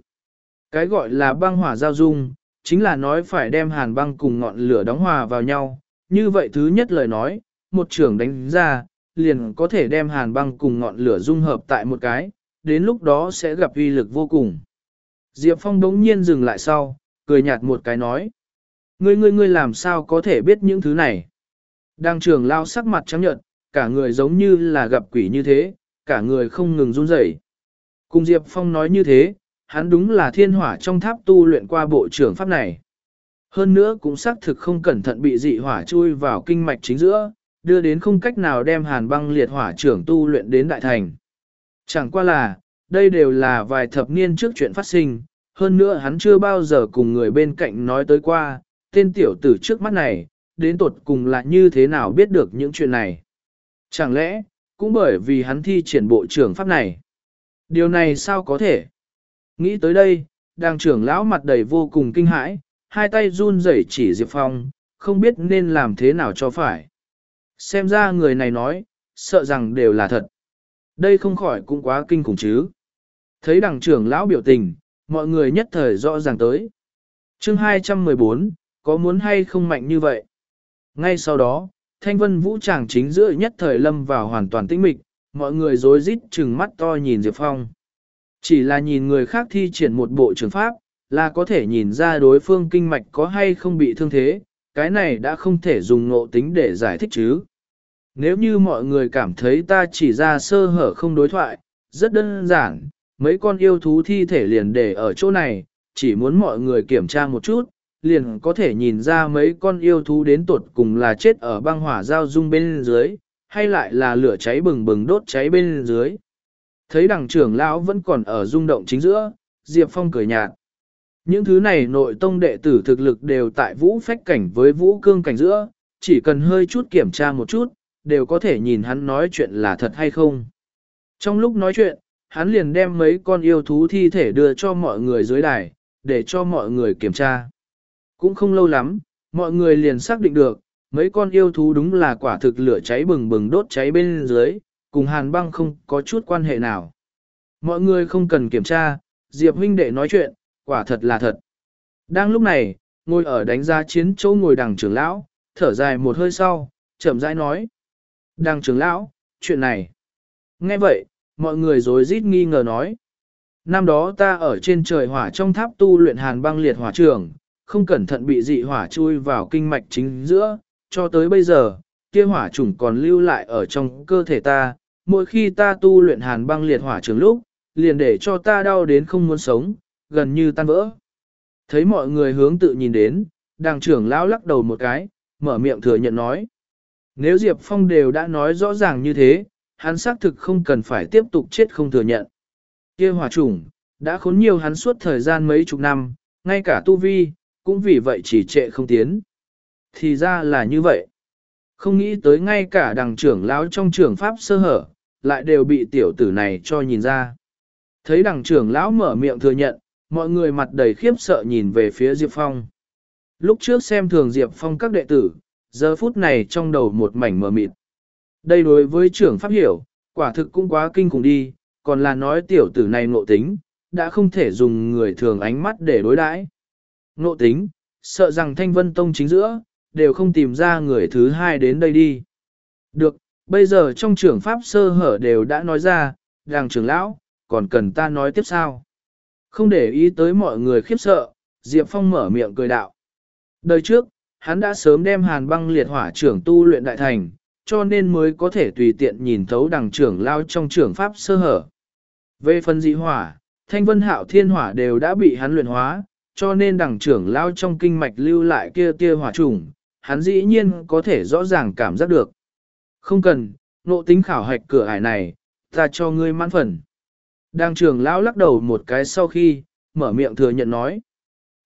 Cái gọi là băng hỏa giao dung, chính là nói phải đem hàn băng cùng ngọn lửa đóng hòa vào nhau. Như vậy thứ nhất lời nói, một trưởng đánh ra, liền có thể đem hàn băng cùng ngọn lửa dung hợp tại một cái, đến lúc đó sẽ gặp uy lực vô cùng. Diệp Phong đống nhiên dừng lại sau, cười nhạt một cái nói. Ngươi ngươi ngươi làm sao có thể biết những thứ này? Đang trường lao sắc mặt trắng nhợt, cả người giống như là gặp quỷ như thế, cả người không ngừng run rẩy. Cùng Diệp Phong nói như thế, hắn đúng là thiên hỏa trong tháp tu luyện qua bộ trưởng pháp này. Hơn nữa cũng xác thực không cẩn thận bị dị hỏa chui vào kinh mạch chính giữa, đưa đến không cách nào đem hàn băng liệt hỏa trưởng tu luyện đến đại thành. Chẳng qua là, đây đều là vài thập niên trước chuyện phát sinh, hơn nữa hắn chưa bao giờ cùng người bên cạnh nói tới qua, tên tiểu tử trước mắt này, đến tột cùng là như thế nào biết được những chuyện này. Chẳng lẽ, cũng bởi vì hắn thi triển bộ trưởng pháp này. Điều này sao có thể? Nghĩ tới đây, đàng trưởng lão mặt đầy vô cùng kinh hãi, hai tay run rẩy chỉ Diệp Phong, không biết nên làm thế nào cho phải. Xem ra người này nói, sợ rằng đều là thật. Đây không khỏi cũng quá kinh khủng chứ. Thấy đàng trưởng lão biểu tình, mọi người nhất thời rõ ràng tới. chương 214, có muốn hay không mạnh như vậy? Ngay sau đó, thanh vân vũ tràng chính giữa nhất thời lâm vào hoàn toàn tĩnh mịch, mọi người rối rít chừng mắt to nhìn Diệp Phong. Chỉ là nhìn người khác thi triển một bộ trường pháp, là có thể nhìn ra đối phương kinh mạch có hay không bị thương thế, cái này đã không thể dùng ngộ tính để giải thích chứ. Nếu như mọi người cảm thấy ta chỉ ra sơ hở không đối thoại, rất đơn giản, mấy con yêu thú thi thể liền để ở chỗ này, chỉ muốn mọi người kiểm tra một chút, liền có thể nhìn ra mấy con yêu thú đến tột cùng là chết ở băng hỏa giao dung bên dưới, hay lại là lửa cháy bừng bừng đốt cháy bên dưới. Thấy đằng trưởng lão vẫn còn ở rung động chính giữa, Diệp Phong cười nhạt. Những thứ này nội tông đệ tử thực lực đều tại vũ phách cảnh với vũ cương cảnh giữa, chỉ cần hơi chút kiểm tra một chút, đều có thể nhìn hắn nói chuyện là thật hay không. Trong lúc nói chuyện, hắn liền đem mấy con yêu thú thi thể đưa cho mọi người dưới đài, để cho mọi người kiểm tra. Cũng không lâu lắm, mọi người liền xác định được, mấy con yêu thú đúng là quả thực lửa cháy bừng bừng đốt cháy bên dưới, cùng hàn băng không có chút quan hệ nào. Mọi người không cần kiểm tra, Diệp huynh đệ nói chuyện, quả thật là thật. Đang lúc này, ngồi ở đánh giá chiến chỗ ngồi đằng trưởng lão, thở dài một hơi sau, chậm rãi nói. Đằng trưởng lão, chuyện này. Nghe vậy, mọi người rối rít nghi ngờ nói. Năm đó ta ở trên trời hỏa trong tháp tu luyện hàn băng liệt hỏa trường, không cẩn thận bị dị hỏa chui vào kinh mạch chính giữa, cho tới bây giờ, kia hỏa trùng còn lưu lại ở trong cơ thể ta, mỗi khi ta tu luyện hàn băng liệt hỏa trường lúc, liền để cho ta đau đến không muốn sống, gần như tan vỡ. Thấy mọi người hướng tự nhìn đến, đàng trưởng lão lắc đầu một cái, mở miệng thừa nhận nói. Nếu Diệp Phong đều đã nói rõ ràng như thế, hắn xác thực không cần phải tiếp tục chết không thừa nhận. kia hỏa trùng, đã khốn nhiều hắn suốt thời gian mấy chục năm, ngay cả tu vi, cũng vì vậy chỉ trệ không tiến. Thì ra là như vậy. Không nghĩ tới ngay cả đằng trưởng lão trong trường pháp sơ hở, lại đều bị tiểu tử này cho nhìn ra. Thấy đằng trưởng lão mở miệng thừa nhận, mọi người mặt đầy khiếp sợ nhìn về phía Diệp Phong. Lúc trước xem thường Diệp Phong các đệ tử, giờ phút này trong đầu một mảnh mờ mịt. Đây đối với trưởng pháp hiểu, quả thực cũng quá kinh khủng đi, còn là nói tiểu tử này ngộ tính, đã không thể dùng người thường ánh mắt để đối đãi. Ngộ tính, sợ rằng thanh vân tông chính giữa, đều không tìm ra người thứ hai đến đây đi. Được, bây giờ trong trưởng pháp sơ hở đều đã nói ra, đàng trưởng lão, còn cần ta nói tiếp sao? Không để ý tới mọi người khiếp sợ, Diệp Phong mở miệng cười đạo. Đời trước, hắn đã sớm đem hàn băng liệt hỏa trưởng tu luyện đại thành, cho nên mới có thể tùy tiện nhìn thấu đằng trưởng lao trong trưởng pháp sơ hở. Về phần dị hỏa, thanh vân hạo thiên hỏa đều đã bị hắn luyện hóa, cho nên đằng trưởng lao trong kinh mạch lưu lại kia tia hỏa trùng, hắn dĩ nhiên có thể rõ ràng cảm giác được. Không cần, nộ tính khảo hạch cửa ải này, ta cho ngươi mãn phần. Đang trưởng lão lắc đầu một cái sau khi, mở miệng thừa nhận nói.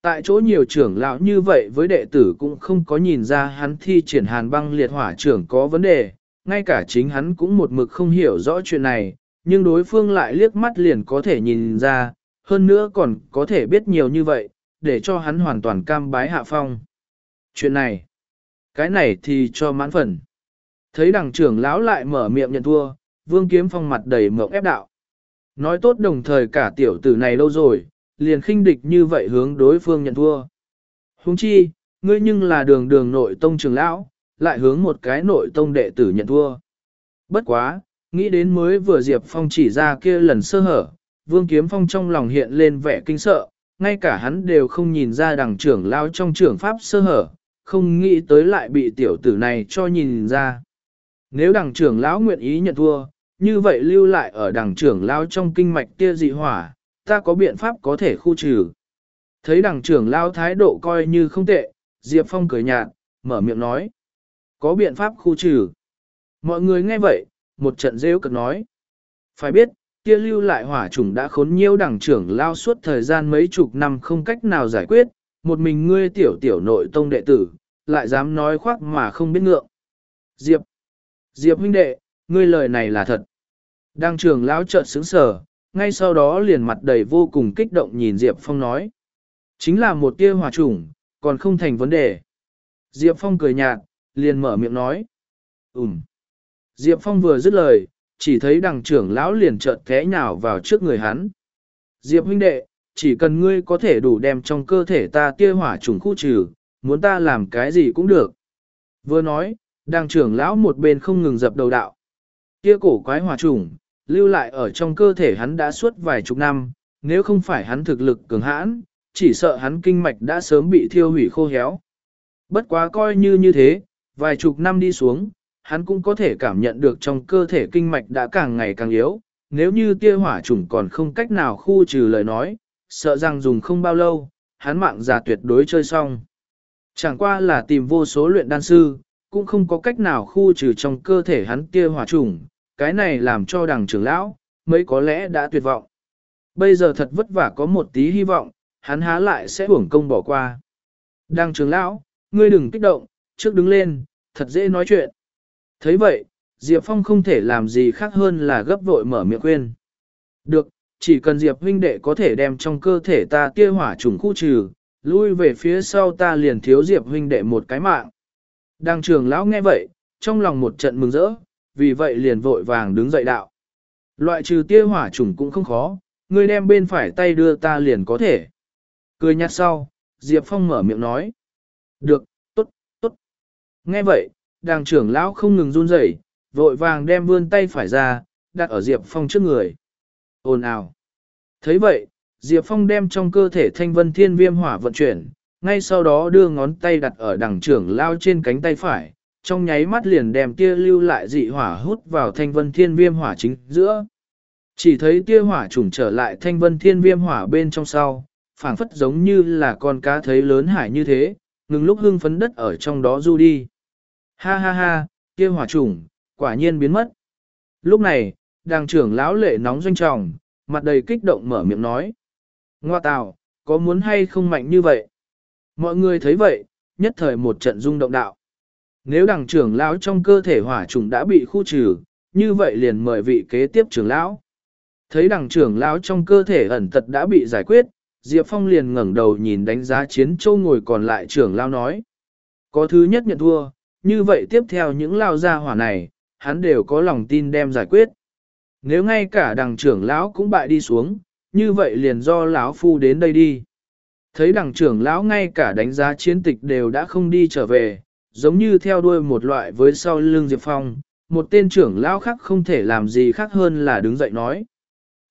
Tại chỗ nhiều trưởng lão như vậy với đệ tử cũng không có nhìn ra hắn thi triển hàn băng liệt hỏa trưởng có vấn đề, ngay cả chính hắn cũng một mực không hiểu rõ chuyện này, nhưng đối phương lại liếc mắt liền có thể nhìn ra, hơn nữa còn có thể biết nhiều như vậy, để cho hắn hoàn toàn cam bái hạ phong. Chuyện này, cái này thì cho mãn phần. Thấy đằng trưởng lão lại mở miệng nhận thua, vương kiếm phong mặt đầy mộng ép đạo. Nói tốt đồng thời cả tiểu tử này lâu rồi, liền khinh địch như vậy hướng đối phương nhận thua. Huống chi, ngươi nhưng là đường đường nội tông trưởng lão, lại hướng một cái nội tông đệ tử nhận thua. Bất quá, nghĩ đến mới vừa Diệp Phong chỉ ra kia lần sơ hở, Vương Kiếm Phong trong lòng hiện lên vẻ kinh sợ, ngay cả hắn đều không nhìn ra đằng trưởng lão trong trưởng pháp sơ hở, không nghĩ tới lại bị tiểu tử này cho nhìn ra. Nếu đằng trưởng lão nguyện ý nhận thua, như vậy lưu lại ở đằng trưởng lão trong kinh mạch kia dị hỏa, ta có biện pháp có thể khu trừ. Thấy đằng trưởng lão thái độ coi như không tệ, Diệp Phong cười nhạt, mở miệng nói. Có biện pháp khu trừ. Mọi người nghe vậy, một trận rêu cực nói. Phải biết, kia lưu lại hỏa trùng đã khốn nhiêu đẳng trưởng lao suốt thời gian mấy chục năm không cách nào giải quyết, một mình ngươi tiểu tiểu nội tông đệ tử, lại dám nói khoác mà không biết ngượng. Diệp, Diệp huynh đệ, ngươi lời này là thật. Đang trưởng lão chợt sững sờ, ngay sau đó liền mặt đầy vô cùng kích động nhìn Diệp Phong nói. Chính là một tia hòa chủng, còn không thành vấn đề. Diệp Phong cười nhạt, liền mở miệng nói. Ừm. Diệp Phong vừa dứt lời, chỉ thấy đằng trưởng lão liền chợt té nhào vào trước người hắn. Diệp huynh đệ, chỉ cần ngươi có thể đủ đem trong cơ thể ta tia hỏa trùng khu trừ, muốn ta làm cái gì cũng được. Vừa nói, đàng trưởng lão một bên không ngừng dập đầu đạo. Tia cổ quái hỏa trùng, lưu lại ở trong cơ thể hắn đã suốt vài chục năm, nếu không phải hắn thực lực cường hãn, chỉ sợ hắn kinh mạch đã sớm bị thiêu hủy khô héo. Bất quá coi như như thế, vài chục năm đi xuống, hắn cũng có thể cảm nhận được trong cơ thể kinh mạch đã càng ngày càng yếu, nếu như tia hỏa trùng còn không cách nào khu trừ lời nói, sợ rằng dùng không bao lâu, hắn mạng già tuyệt đối chơi xong. Chẳng qua là tìm vô số luyện đan sư, cũng không có cách nào khu trừ trong cơ thể hắn kia hỏa trùng, cái này làm cho đằng trưởng lão, mấy có lẽ đã tuyệt vọng. Bây giờ thật vất vả có một tí hy vọng, hắn há lại sẽ hưởng công bỏ qua. Đằng trưởng lão, ngươi đừng kích động, trước đứng lên, thật dễ nói chuyện thấy vậy, Diệp Phong không thể làm gì khác hơn là gấp vội mở miệng khuyên. Được, chỉ cần Diệp huynh đệ có thể đem trong cơ thể ta kia hỏa trùng khu trừ, lui về phía sau ta liền thiếu Diệp huynh đệ một cái mạng. Đang trường lão nghe vậy, trong lòng một trận mừng rỡ, vì vậy liền vội vàng đứng dậy đạo. Loại trừ tia hỏa trùng cũng không khó, ngươi đem bên phải tay đưa ta liền có thể. Cười nhạt sau, Diệp Phong mở miệng nói. Được, tốt, tốt. Nghe vậy, đàng trưởng lão không ngừng run rẩy, vội vàng đem vươn tay phải ra, đặt ở Diệp Phong trước người. Ồn ào. thấy vậy, Diệp Phong đem trong cơ thể thanh vân thiên viêm hỏa vận chuyển, ngay sau đó đưa ngón tay đặt ở đằng trưởng lao trên cánh tay phải, trong nháy mắt liền đem tia lưu lại dị hỏa hút vào thanh vân thiên viêm hỏa chính giữa. Chỉ thấy tia hỏa trùng trở lại thanh vân thiên viêm hỏa bên trong sau, phảng phất giống như là con cá thấy lớn hải như thế, ngừng lúc hưng phấn đất ở trong đó du đi. Ha ha ha, kia hỏa trùng, quả nhiên biến mất. Lúc này, đàng trưởng lão lệ nóng doanh trọng, mặt đầy kích động mở miệng nói. Ngoa tào, có muốn hay không mạnh như vậy? Mọi người thấy vậy, nhất thời một trận rung động đạo. Nếu đàng trưởng lão trong cơ thể hỏa trùng đã bị khu trừ, như vậy liền mời vị kế tiếp trưởng lão. Thấy đàng trưởng lão trong cơ thể ẩn tật đã bị giải quyết, Diệp Phong liền ngẩng đầu nhìn đánh giá chiến châu ngồi còn lại trưởng lão nói. Có thứ nhất nhận thua, như vậy tiếp theo những lao gia hỏa này, hắn đều có lòng tin đem giải quyết. Nếu ngay cả đằng trưởng lão cũng bại đi xuống, như vậy liền do lão phu đến đây đi. Thấy đằng trưởng lão ngay cả đánh giá chiến tịch đều đã không đi trở về, giống như theo đuôi một loại với sau lưng Diệp Phong, một tên trưởng lão khác không thể làm gì khác hơn là đứng dậy nói.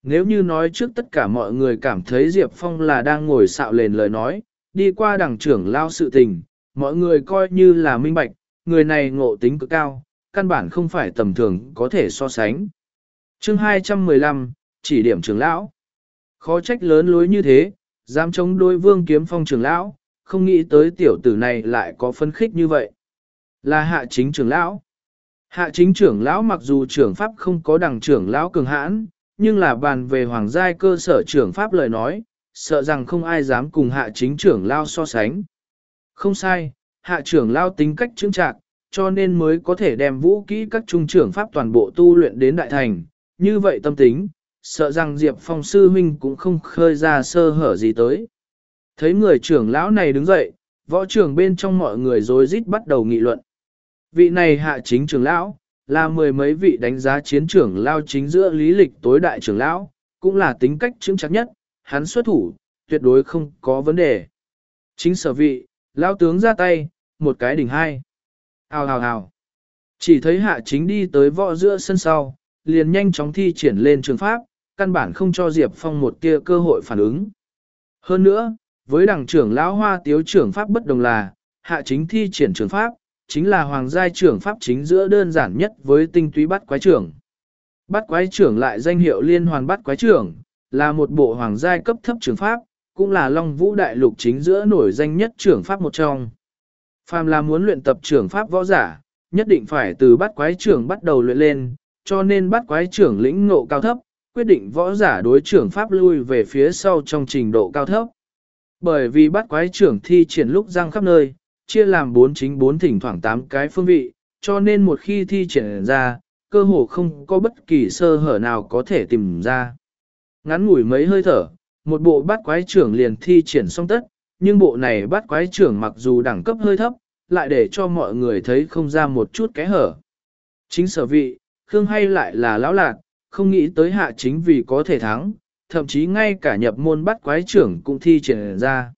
Nếu như nói trước tất cả mọi người cảm thấy Diệp Phong là đang ngồi xạo lền lời nói, đi qua đằng trưởng lão sự tình, mọi người coi như là minh bạch, người này ngộ tính cực cao, căn bản không phải tầm thường có thể so sánh chương 215, chỉ điểm trưởng lão. Khó trách lớn lối như thế, dám chống đối vương kiếm phong trưởng lão, không nghĩ tới tiểu tử này lại có phân khích như vậy. Là hạ chính trưởng lão. Hạ chính trưởng lão mặc dù trưởng pháp không có đằng trưởng lão cường hãn, nhưng là bàn về hoàng giai cơ sở trưởng pháp lời nói, sợ rằng không ai dám cùng hạ chính trưởng lão so sánh. Không sai, hạ trưởng lão tính cách chứng trạc, cho nên mới có thể đem vũ kỹ các trung trưởng pháp toàn bộ tu luyện đến đại thành, như vậy tâm tính, sợ rằng Diệp Phong sư huynh cũng không khơi ra sơ hở gì tới. Thấy người trưởng lão này đứng dậy, võ trưởng bên trong mọi người rối rít bắt đầu nghị luận. Vị này hạ chính trưởng lão, là mười mấy vị đánh giá chiến trưởng lao chính giữa lý lịch tối đại trưởng lão, cũng là tính cách chứng chắc nhất, hắn xuất thủ, tuyệt đối không có vấn đề. Chính sở vị, lão tướng ra tay, một cái đỉnh hai. Hào hào hào. Chỉ thấy hạ chính đi tới võ giữa sân sau, liền nhanh chóng thi triển lên trường pháp, căn bản không cho Diệp Phong một tia cơ hội phản ứng. Hơn nữa, với đảng trưởng lão hoa tiếu trưởng pháp bất đồng là, hạ chính thi triển trường pháp, chính là hoàng giai trưởng pháp chính giữa đơn giản nhất với tinh túy bắt quái trưởng. Bắt quái trưởng lại danh hiệu liên hoàn bắt quái trưởng, là một bộ hoàng giai cấp thấp trường pháp, cũng là Long Vũ Đại Lục chính giữa nổi danh nhất trưởng pháp một trong. Phàm là muốn luyện tập trưởng pháp võ giả, nhất định phải từ bắt quái trưởng bắt đầu luyện lên, cho nên bắt quái trưởng lĩnh ngộ cao thấp, quyết định võ giả đối trưởng pháp lui về phía sau trong trình độ cao thấp. Bởi vì bắt quái trưởng thi triển lúc răng khắp nơi, chia làm bốn chính bốn thỉnh thoảng tám cái phương vị, cho nên một khi thi triển ra, cơ hồ không có bất kỳ sơ hở nào có thể tìm ra. Ngắn ngủi mấy hơi thở, một bộ bắt quái trưởng liền thi triển xong tất, nhưng bộ này bắt quái trưởng mặc dù đẳng cấp hơi thấp, lại để cho mọi người thấy không ra một chút cái hở. Chính sở vị, Khương hay lại là lão lạc, không nghĩ tới hạ chính vì có thể thắng, thậm chí ngay cả nhập môn bắt quái trưởng cũng thi triển ra.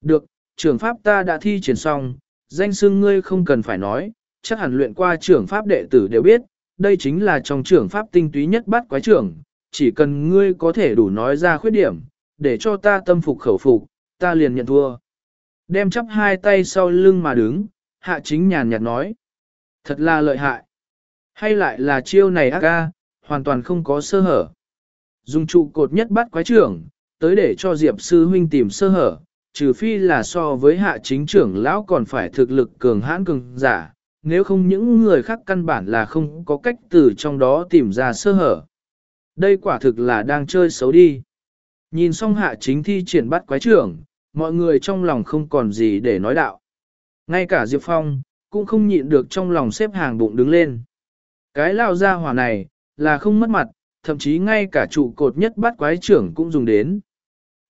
Được, trưởng pháp ta đã thi triển xong, danh xưng ngươi không cần phải nói, chắc hẳn luyện qua trưởng pháp đệ tử đều biết, đây chính là trong trưởng pháp tinh túy nhất bắt quái trưởng, chỉ cần ngươi có thể đủ nói ra khuyết điểm, để cho ta tâm phục khẩu phục, ta liền nhận thua. Đem chắp hai tay sau lưng mà đứng, hạ chính nhàn nhạt nói. Thật là lợi hại. Hay lại là chiêu này ác ca, hoàn toàn không có sơ hở. Dùng trụ cột nhất bắt quái trưởng, tới để cho Diệp sư huynh tìm sơ hở, trừ phi là so với hạ chính trưởng lão còn phải thực lực cường hãn cường giả, nếu không những người khác căn bản là không có cách từ trong đó tìm ra sơ hở. Đây quả thực là đang chơi xấu đi. Nhìn xong hạ chính thi triển bắt quái trưởng, mọi người trong lòng không còn gì để nói đạo. Ngay cả Diệp Phong, cũng không nhịn được trong lòng xếp hàng bụng đứng lên. Cái lao ra hỏa này, là không mất mặt, thậm chí ngay cả trụ cột nhất bắt quái trưởng cũng dùng đến.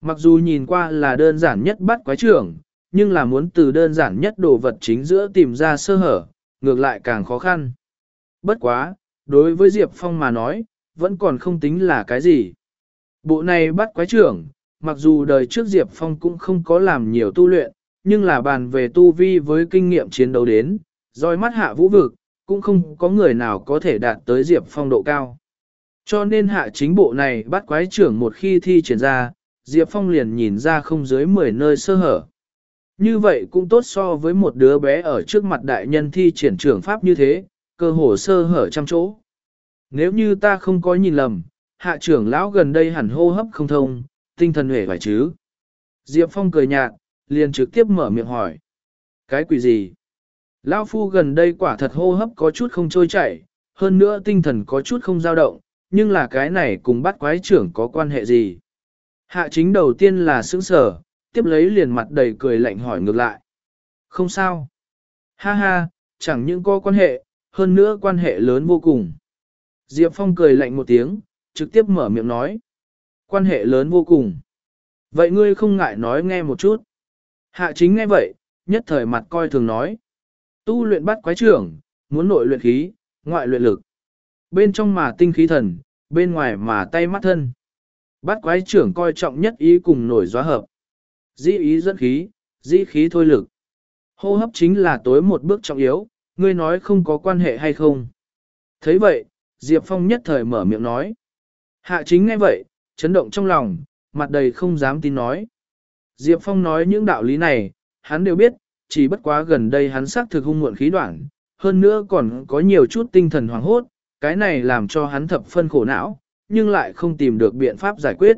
Mặc dù nhìn qua là đơn giản nhất bắt quái trưởng, nhưng là muốn từ đơn giản nhất đồ vật chính giữa tìm ra sơ hở, ngược lại càng khó khăn. Bất quá, đối với Diệp Phong mà nói, vẫn còn không tính là cái gì. Bộ này bắt quái trưởng, mặc dù đời trước Diệp Phong cũng không có làm nhiều tu luyện, nhưng là bàn về tu vi với kinh nghiệm chiến đấu đến, roi mắt hạ vũ vực, cũng không có người nào có thể đạt tới Diệp Phong độ cao. Cho nên hạ chính bộ này bắt quái trưởng một khi thi triển ra, Diệp Phong liền nhìn ra không dưới 10 nơi sơ hở. Như vậy cũng tốt so với một đứa bé ở trước mặt đại nhân thi triển trưởng pháp như thế, cơ hồ sơ hở trăm chỗ. Nếu như ta không có nhìn lầm, hạ trưởng lão gần đây hẳn hô hấp không thông, tinh thần hề phải chứ. Diệp Phong cười nhạt, liền trực tiếp mở miệng hỏi. Cái quỷ gì? Lão phu gần đây quả thật hô hấp có chút không trôi chảy, hơn nữa tinh thần có chút không dao động, nhưng là cái này cùng bắt quái trưởng có quan hệ gì? Hạ chính đầu tiên là sững sở, tiếp lấy liền mặt đầy cười lạnh hỏi ngược lại. Không sao. Ha ha, chẳng những có quan hệ, hơn nữa quan hệ lớn vô cùng. Diệp Phong cười lạnh một tiếng, trực tiếp mở miệng nói. Quan hệ lớn vô cùng. Vậy ngươi không ngại nói nghe một chút. Hạ chính nghe vậy, nhất thời mặt coi thường nói. Tu luyện bắt quái trưởng, muốn nội luyện khí, ngoại luyện lực. Bên trong mà tinh khí thần, bên ngoài mà tay mắt thân. Bắt quái trưởng coi trọng nhất ý cùng nổi gió hợp. Dĩ ý dẫn khí, dĩ khí thôi lực. Hô hấp chính là tối một bước trọng yếu, ngươi nói không có quan hệ hay không. thấy vậy, Diệp Phong nhất thời mở miệng nói. Hạ chính ngay vậy, chấn động trong lòng, mặt đầy không dám tin nói. Diệp Phong nói những đạo lý này, hắn đều biết, chỉ bất quá gần đây hắn xác thực hung muộn khí đoạn, hơn nữa còn có nhiều chút tinh thần hoảng hốt, cái này làm cho hắn thập phân khổ não, nhưng lại không tìm được biện pháp giải quyết.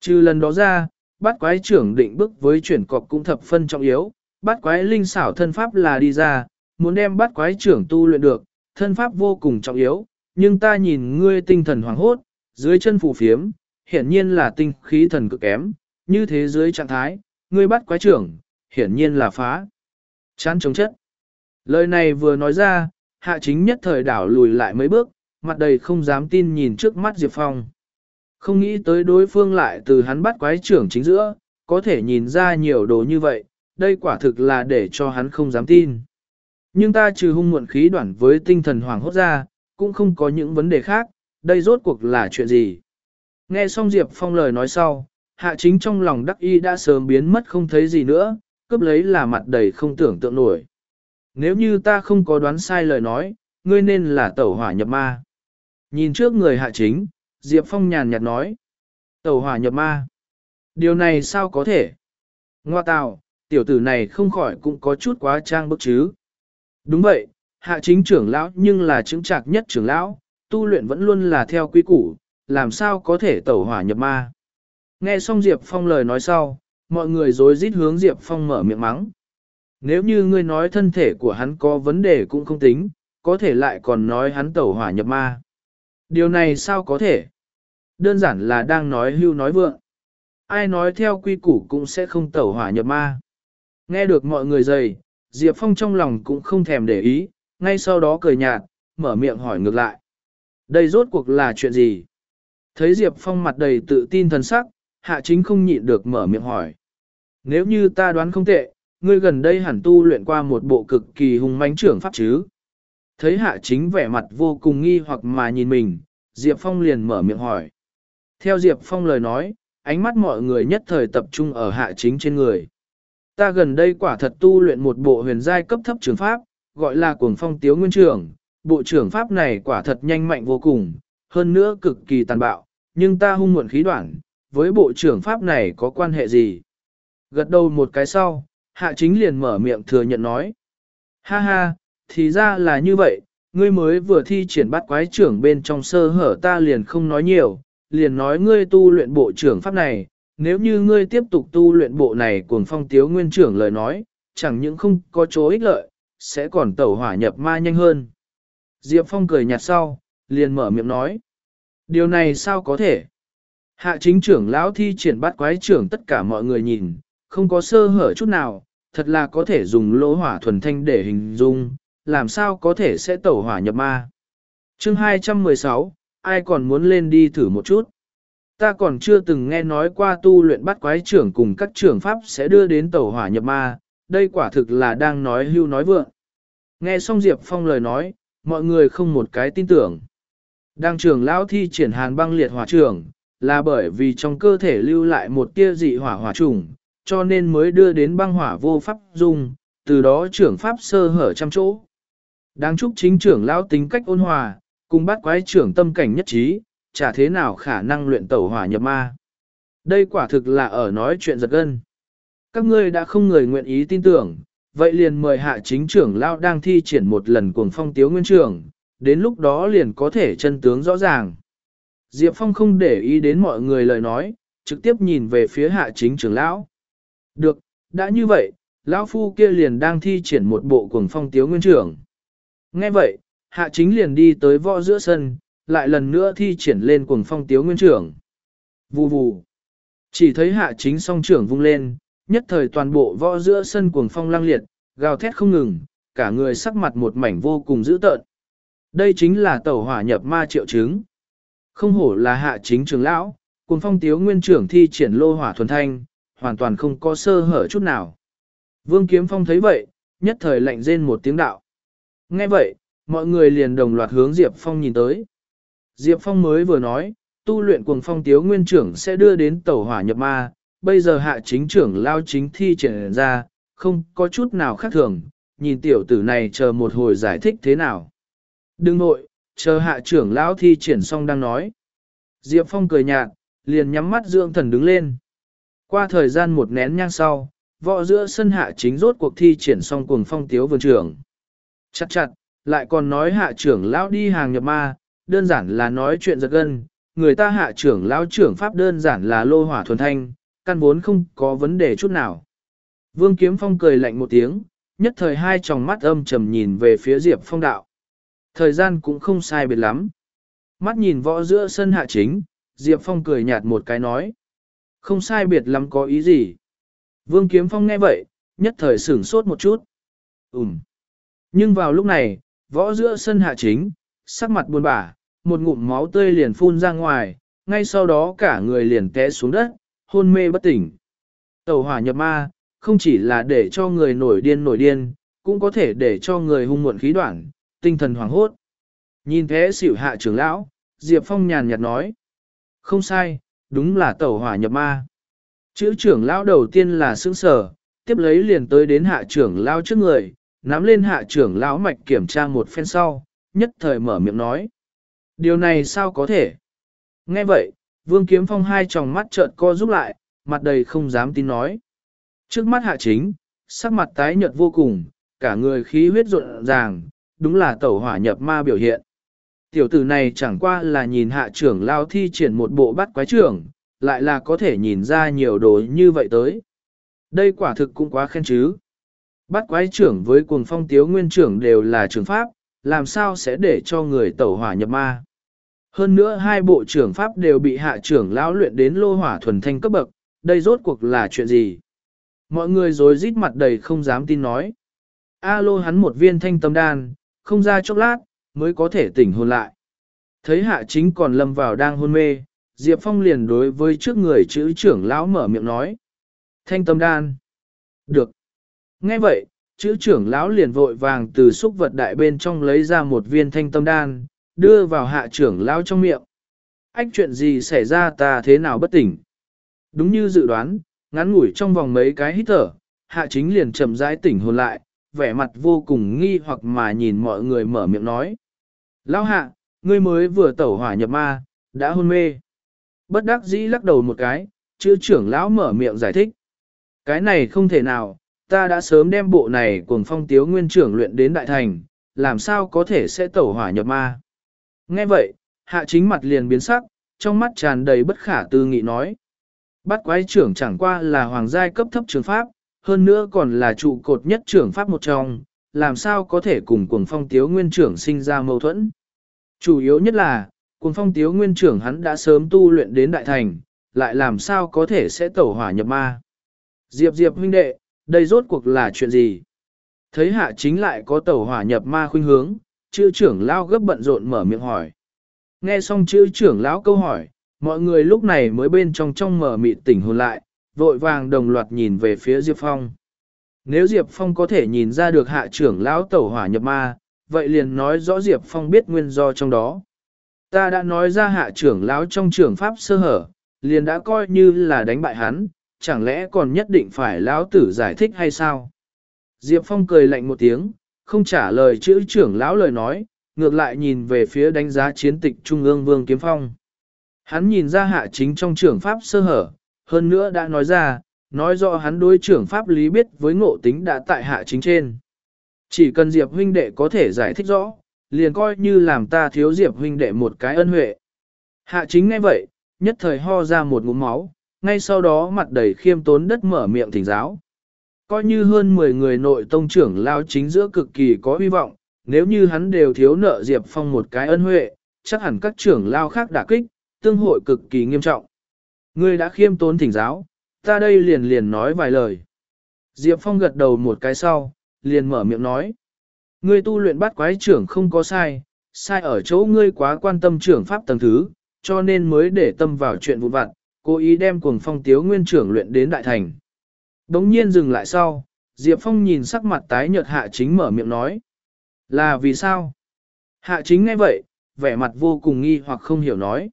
Trừ lần đó ra, bắt quái trưởng định bước với chuyển cọc cũng thập phân trọng yếu, bắt quái linh xảo thân pháp là đi ra, muốn đem bắt quái trưởng tu luyện được, thân pháp vô cùng trọng yếu, nhưng ta nhìn ngươi tinh thần hoảng hốt, dưới chân phù phiếm, hiển nhiên là tinh khí thần cực kém, như thế dưới trạng thái, ngươi bắt quái trưởng, hiển nhiên là phá. Chán chống chất. Lời này vừa nói ra, hạ chính nhất thời đảo lùi lại mấy bước, mặt đầy không dám tin nhìn trước mắt Diệp Phong. Không nghĩ tới đối phương lại từ hắn bắt quái trưởng chính giữa, có thể nhìn ra nhiều đồ như vậy, đây quả thực là để cho hắn không dám tin. Nhưng ta trừ hung muộn khí đoạn với tinh thần hoàng hốt ra, cũng không có những vấn đề khác, đây rốt cuộc là chuyện gì. Nghe xong Diệp Phong lời nói sau, hạ chính trong lòng đắc y đã sớm biến mất không thấy gì nữa, cướp lấy là mặt đầy không tưởng tượng nổi. Nếu như ta không có đoán sai lời nói, ngươi nên là tẩu hỏa nhập ma. Nhìn trước người hạ chính, Diệp Phong nhàn nhạt nói. Tẩu hỏa nhập ma. Điều này sao có thể? Ngoa tào, tiểu tử này không khỏi cũng có chút quá trang bức chứ. Đúng vậy, hạ chính trưởng lão nhưng là chứng trạc nhất trưởng lão, tu luyện vẫn luôn là theo quy củ, làm sao có thể tẩu hỏa nhập ma. Nghe xong Diệp Phong lời nói sau, mọi người rối rít hướng Diệp Phong mở miệng mắng. Nếu như ngươi nói thân thể của hắn có vấn đề cũng không tính, có thể lại còn nói hắn tẩu hỏa nhập ma. Điều này sao có thể? Đơn giản là đang nói hưu nói vượng. Ai nói theo quy củ cũng sẽ không tẩu hỏa nhập ma. Nghe được mọi người dày, Diệp Phong trong lòng cũng không thèm để ý, ngay sau đó cười nhạt, mở miệng hỏi ngược lại. Đây rốt cuộc là chuyện gì? Thấy Diệp Phong mặt đầy tự tin thần sắc, hạ chính không nhịn được mở miệng hỏi. Nếu như ta đoán không tệ, ngươi gần đây hẳn tu luyện qua một bộ cực kỳ hùng mãnh trưởng pháp chứ. Thấy hạ chính vẻ mặt vô cùng nghi hoặc mà nhìn mình, Diệp Phong liền mở miệng hỏi. Theo Diệp Phong lời nói, ánh mắt mọi người nhất thời tập trung ở hạ chính trên người. Ta gần đây quả thật tu luyện một bộ huyền giai cấp thấp trường pháp, gọi là cuồng phong tiếu nguyên trưởng. Bộ trưởng pháp này quả thật nhanh mạnh vô cùng, hơn nữa cực kỳ tàn bạo, nhưng ta hung muộn khí đoạn, với bộ trưởng pháp này có quan hệ gì? Gật đầu một cái sau, hạ chính liền mở miệng thừa nhận nói. Ha ha, thì ra là như vậy, ngươi mới vừa thi triển bắt quái trưởng bên trong sơ hở ta liền không nói nhiều, liền nói ngươi tu luyện bộ trưởng pháp này, nếu như ngươi tiếp tục tu luyện bộ này cuồng phong tiếu nguyên trưởng lời nói, chẳng những không có chỗ ích lợi, sẽ còn tẩu hỏa nhập ma nhanh hơn. Diệp Phong cười nhạt sau, liền mở miệng nói. Điều này sao có thể? Hạ chính trưởng lão thi triển bắt quái trưởng tất cả mọi người nhìn, không có sơ hở chút nào, thật là có thể dùng lỗ hỏa thuần thanh để hình dung, làm sao có thể sẽ tẩu hỏa nhập ma. chương 216, ai còn muốn lên đi thử một chút? Ta còn chưa từng nghe nói qua tu luyện bắt quái trưởng cùng các trưởng pháp sẽ đưa đến tẩu hỏa nhập ma, đây quả thực là đang nói hưu nói vượng. Nghe xong Diệp Phong lời nói, mọi người không một cái tin tưởng. Đang trưởng lão thi triển hàn băng liệt hỏa trưởng, là bởi vì trong cơ thể lưu lại một tia dị hỏa hỏa trùng, cho nên mới đưa đến băng hỏa vô pháp dung, từ đó trưởng pháp sơ hở trăm chỗ. Đáng chúc chính trưởng lão tính cách ôn hòa, cùng bắt quái trưởng tâm cảnh nhất trí, chả thế nào khả năng luyện tẩu hỏa nhập ma. Đây quả thực là ở nói chuyện giật gân. Các ngươi đã không người nguyện ý tin tưởng, vậy liền mời hạ chính trưởng lão đang thi triển một lần cuồng phong tiếu nguyên trưởng, đến lúc đó liền có thể chân tướng rõ ràng. Diệp Phong không để ý đến mọi người lời nói, trực tiếp nhìn về phía hạ chính trưởng lão. Được, đã như vậy, lão phu kia liền đang thi triển một bộ cuồng phong tiếu nguyên trưởng. Nghe vậy, hạ chính liền đi tới võ giữa sân, lại lần nữa thi triển lên cuồng phong tiếu nguyên trưởng. Vù vù. Chỉ thấy hạ chính song trưởng vung lên, nhất thời toàn bộ võ giữa sân cuồng phong lăng liệt, gào thét không ngừng, cả người sắc mặt một mảnh vô cùng dữ tợn. Đây chính là tẩu hỏa nhập ma triệu chứng. Không hổ là hạ chính trưởng lão, cuồng phong tiếu nguyên trưởng thi triển lô hỏa thuần thanh, hoàn toàn không có sơ hở chút nào. Vương Kiếm Phong thấy vậy, nhất thời lạnh rên một tiếng đạo. Nghe vậy, mọi người liền đồng loạt hướng Diệp Phong nhìn tới. Diệp Phong mới vừa nói, tu luyện cuồng phong tiếu nguyên trưởng sẽ đưa đến tẩu hỏa nhập ma, bây giờ hạ chính trưởng lao chính thi triển ra, không có chút nào khác thường, nhìn tiểu tử này chờ một hồi giải thích thế nào. Đừng nội, chờ hạ trưởng lão thi triển xong đang nói. Diệp Phong cười nhạt, liền nhắm mắt dưỡng thần đứng lên. Qua thời gian một nén nhang sau, võ giữa sân hạ chính rốt cuộc thi triển xong cuồng phong tiếu vườn trưởng. Chặt chặt, lại còn nói hạ trưởng lão đi hàng nhập ma, đơn giản là nói chuyện giật gân, người ta hạ trưởng lão trưởng pháp đơn giản là lô hỏa thuần thanh, căn vốn không có vấn đề chút nào. Vương Kiếm Phong cười lạnh một tiếng, nhất thời hai tròng mắt âm trầm nhìn về phía Diệp Phong đạo. Thời gian cũng không sai biệt lắm. Mắt nhìn võ giữa sân hạ chính, Diệp Phong cười nhạt một cái nói. Không sai biệt lắm có ý gì. Vương Kiếm Phong nghe vậy, nhất thời sửng sốt một chút. Ừm. Nhưng vào lúc này, võ giữa sân hạ chính, sắc mặt buồn bã, một ngụm máu tươi liền phun ra ngoài, ngay sau đó cả người liền té xuống đất, hôn mê bất tỉnh. Tẩu hỏa nhập ma, không chỉ là để cho người nổi điên nổi điên, cũng có thể để cho người hung muộn khí đoạn, tinh thần hoảng hốt. Nhìn thế xỉu hạ trưởng lão, Diệp Phong nhàn nhạt nói. Không sai, đúng là tẩu hỏa nhập ma. Chữ trưởng lão đầu tiên là sững sở, tiếp lấy liền tới đến hạ trưởng lão trước người, nắm lên hạ trưởng lão mạch kiểm tra một phen sau, nhất thời mở miệng nói. Điều này sao có thể? Nghe vậy, vương kiếm phong hai tròng mắt trợn co rút lại, mặt đầy không dám tin nói. Trước mắt hạ chính, sắc mặt tái nhợt vô cùng, cả người khí huyết rộn ràng, đúng là tẩu hỏa nhập ma biểu hiện. Tiểu tử này chẳng qua là nhìn hạ trưởng lao thi triển một bộ bắt quái trưởng, lại là có thể nhìn ra nhiều đồ như vậy tới. Đây quả thực cũng quá khen chứ. Bắt quái trưởng với cuồng phong tiếu nguyên trưởng đều là trường pháp, làm sao sẽ để cho người tẩu hỏa nhập ma. Hơn nữa hai bộ trưởng pháp đều bị hạ trưởng lão luyện đến lô hỏa thuần thanh cấp bậc, đây rốt cuộc là chuyện gì? Mọi người rồi rít mặt đầy không dám tin nói. A lô hắn một viên thanh tâm đan, không ra chốc lát, mới có thể tỉnh hồn lại. Thấy hạ chính còn lâm vào đang hôn mê, Diệp Phong liền đối với trước người chữ trưởng lão mở miệng nói. Thanh tâm đan. Được. Nghe vậy, chữ trưởng lão liền vội vàng từ xúc vật đại bên trong lấy ra một viên thanh tâm đan, đưa vào hạ trưởng lão trong miệng. Ách chuyện gì xảy ra ta thế nào bất tỉnh? Đúng như dự đoán, ngắn ngủi trong vòng mấy cái hít thở, hạ chính liền chậm rãi tỉnh hồn lại, vẻ mặt vô cùng nghi hoặc mà nhìn mọi người mở miệng nói. Lão hạ, ngươi mới vừa tẩu hỏa nhập ma, đã hôn mê. Bất đắc dĩ lắc đầu một cái, chữ trưởng lão mở miệng giải thích. Cái này không thể nào, ta đã sớm đem bộ này cùng phong tiếu nguyên trưởng luyện đến đại thành, làm sao có thể sẽ tẩu hỏa nhập ma. Nghe vậy, hạ chính mặt liền biến sắc, trong mắt tràn đầy bất khả tư nghị nói. Bắt quái trưởng chẳng qua là hoàng giai cấp thấp trường pháp, hơn nữa còn là trụ cột nhất trưởng pháp một trong, làm sao có thể cùng cuồng phong tiếu nguyên trưởng sinh ra mâu thuẫn. Chủ yếu nhất là, cuồng phong tiếu nguyên trưởng hắn đã sớm tu luyện đến đại thành, lại làm sao có thể sẽ tẩu hỏa nhập ma. Diệp Diệp huynh đệ, đây rốt cuộc là chuyện gì? Thấy hạ chính lại có tẩu hỏa nhập ma khuynh hướng, chữ trưởng lao gấp bận rộn mở miệng hỏi. Nghe xong chữ trưởng lão câu hỏi, mọi người lúc này mới bên trong trong mở mịt tỉnh hồn lại, vội vàng đồng loạt nhìn về phía Diệp Phong. Nếu Diệp Phong có thể nhìn ra được hạ trưởng lão tẩu hỏa nhập ma, vậy liền nói rõ Diệp Phong biết nguyên do trong đó. Ta đã nói ra hạ trưởng lão trong trưởng pháp sơ hở, liền đã coi như là đánh bại hắn, chẳng lẽ còn nhất định phải lão tử giải thích hay sao? Diệp Phong cười lạnh một tiếng, không trả lời chữ trưởng lão lời nói, ngược lại nhìn về phía đánh giá chiến tịch Trung ương Vương Kiếm Phong. Hắn nhìn ra hạ chính trong trưởng pháp sơ hở, hơn nữa đã nói ra, nói rõ hắn đối trưởng pháp lý biết với ngộ tính đã tại hạ chính trên. Chỉ cần Diệp huynh đệ có thể giải thích rõ, liền coi như làm ta thiếu Diệp huynh đệ một cái ân huệ. Hạ chính ngay vậy, nhất thời ho ra một ngụm máu, ngay sau đó mặt đầy khiêm tốn đất mở miệng thỉnh giáo. Coi như hơn 10 người nội tông trưởng lao chính giữa cực kỳ có hy vọng, nếu như hắn đều thiếu nợ Diệp Phong một cái ân huệ, chắc hẳn các trưởng lao khác đả kích, tương hội cực kỳ nghiêm trọng. Ngươi đã khiêm tốn thỉnh giáo, ta đây liền liền nói vài lời. Diệp Phong gật đầu một cái sau, liền mở miệng nói. Ngươi tu luyện bắt quái trưởng không có sai, sai ở chỗ ngươi quá quan tâm trưởng pháp tầng thứ, cho nên mới để tâm vào chuyện vụn vặt, cố ý đem cuồng phong tiếu nguyên trưởng luyện đến đại thành. Đống nhiên dừng lại sau, Diệp Phong nhìn sắc mặt tái nhợt hạ chính mở miệng nói. Là vì sao? Hạ chính nghe vậy, vẻ mặt vô cùng nghi hoặc không hiểu nói.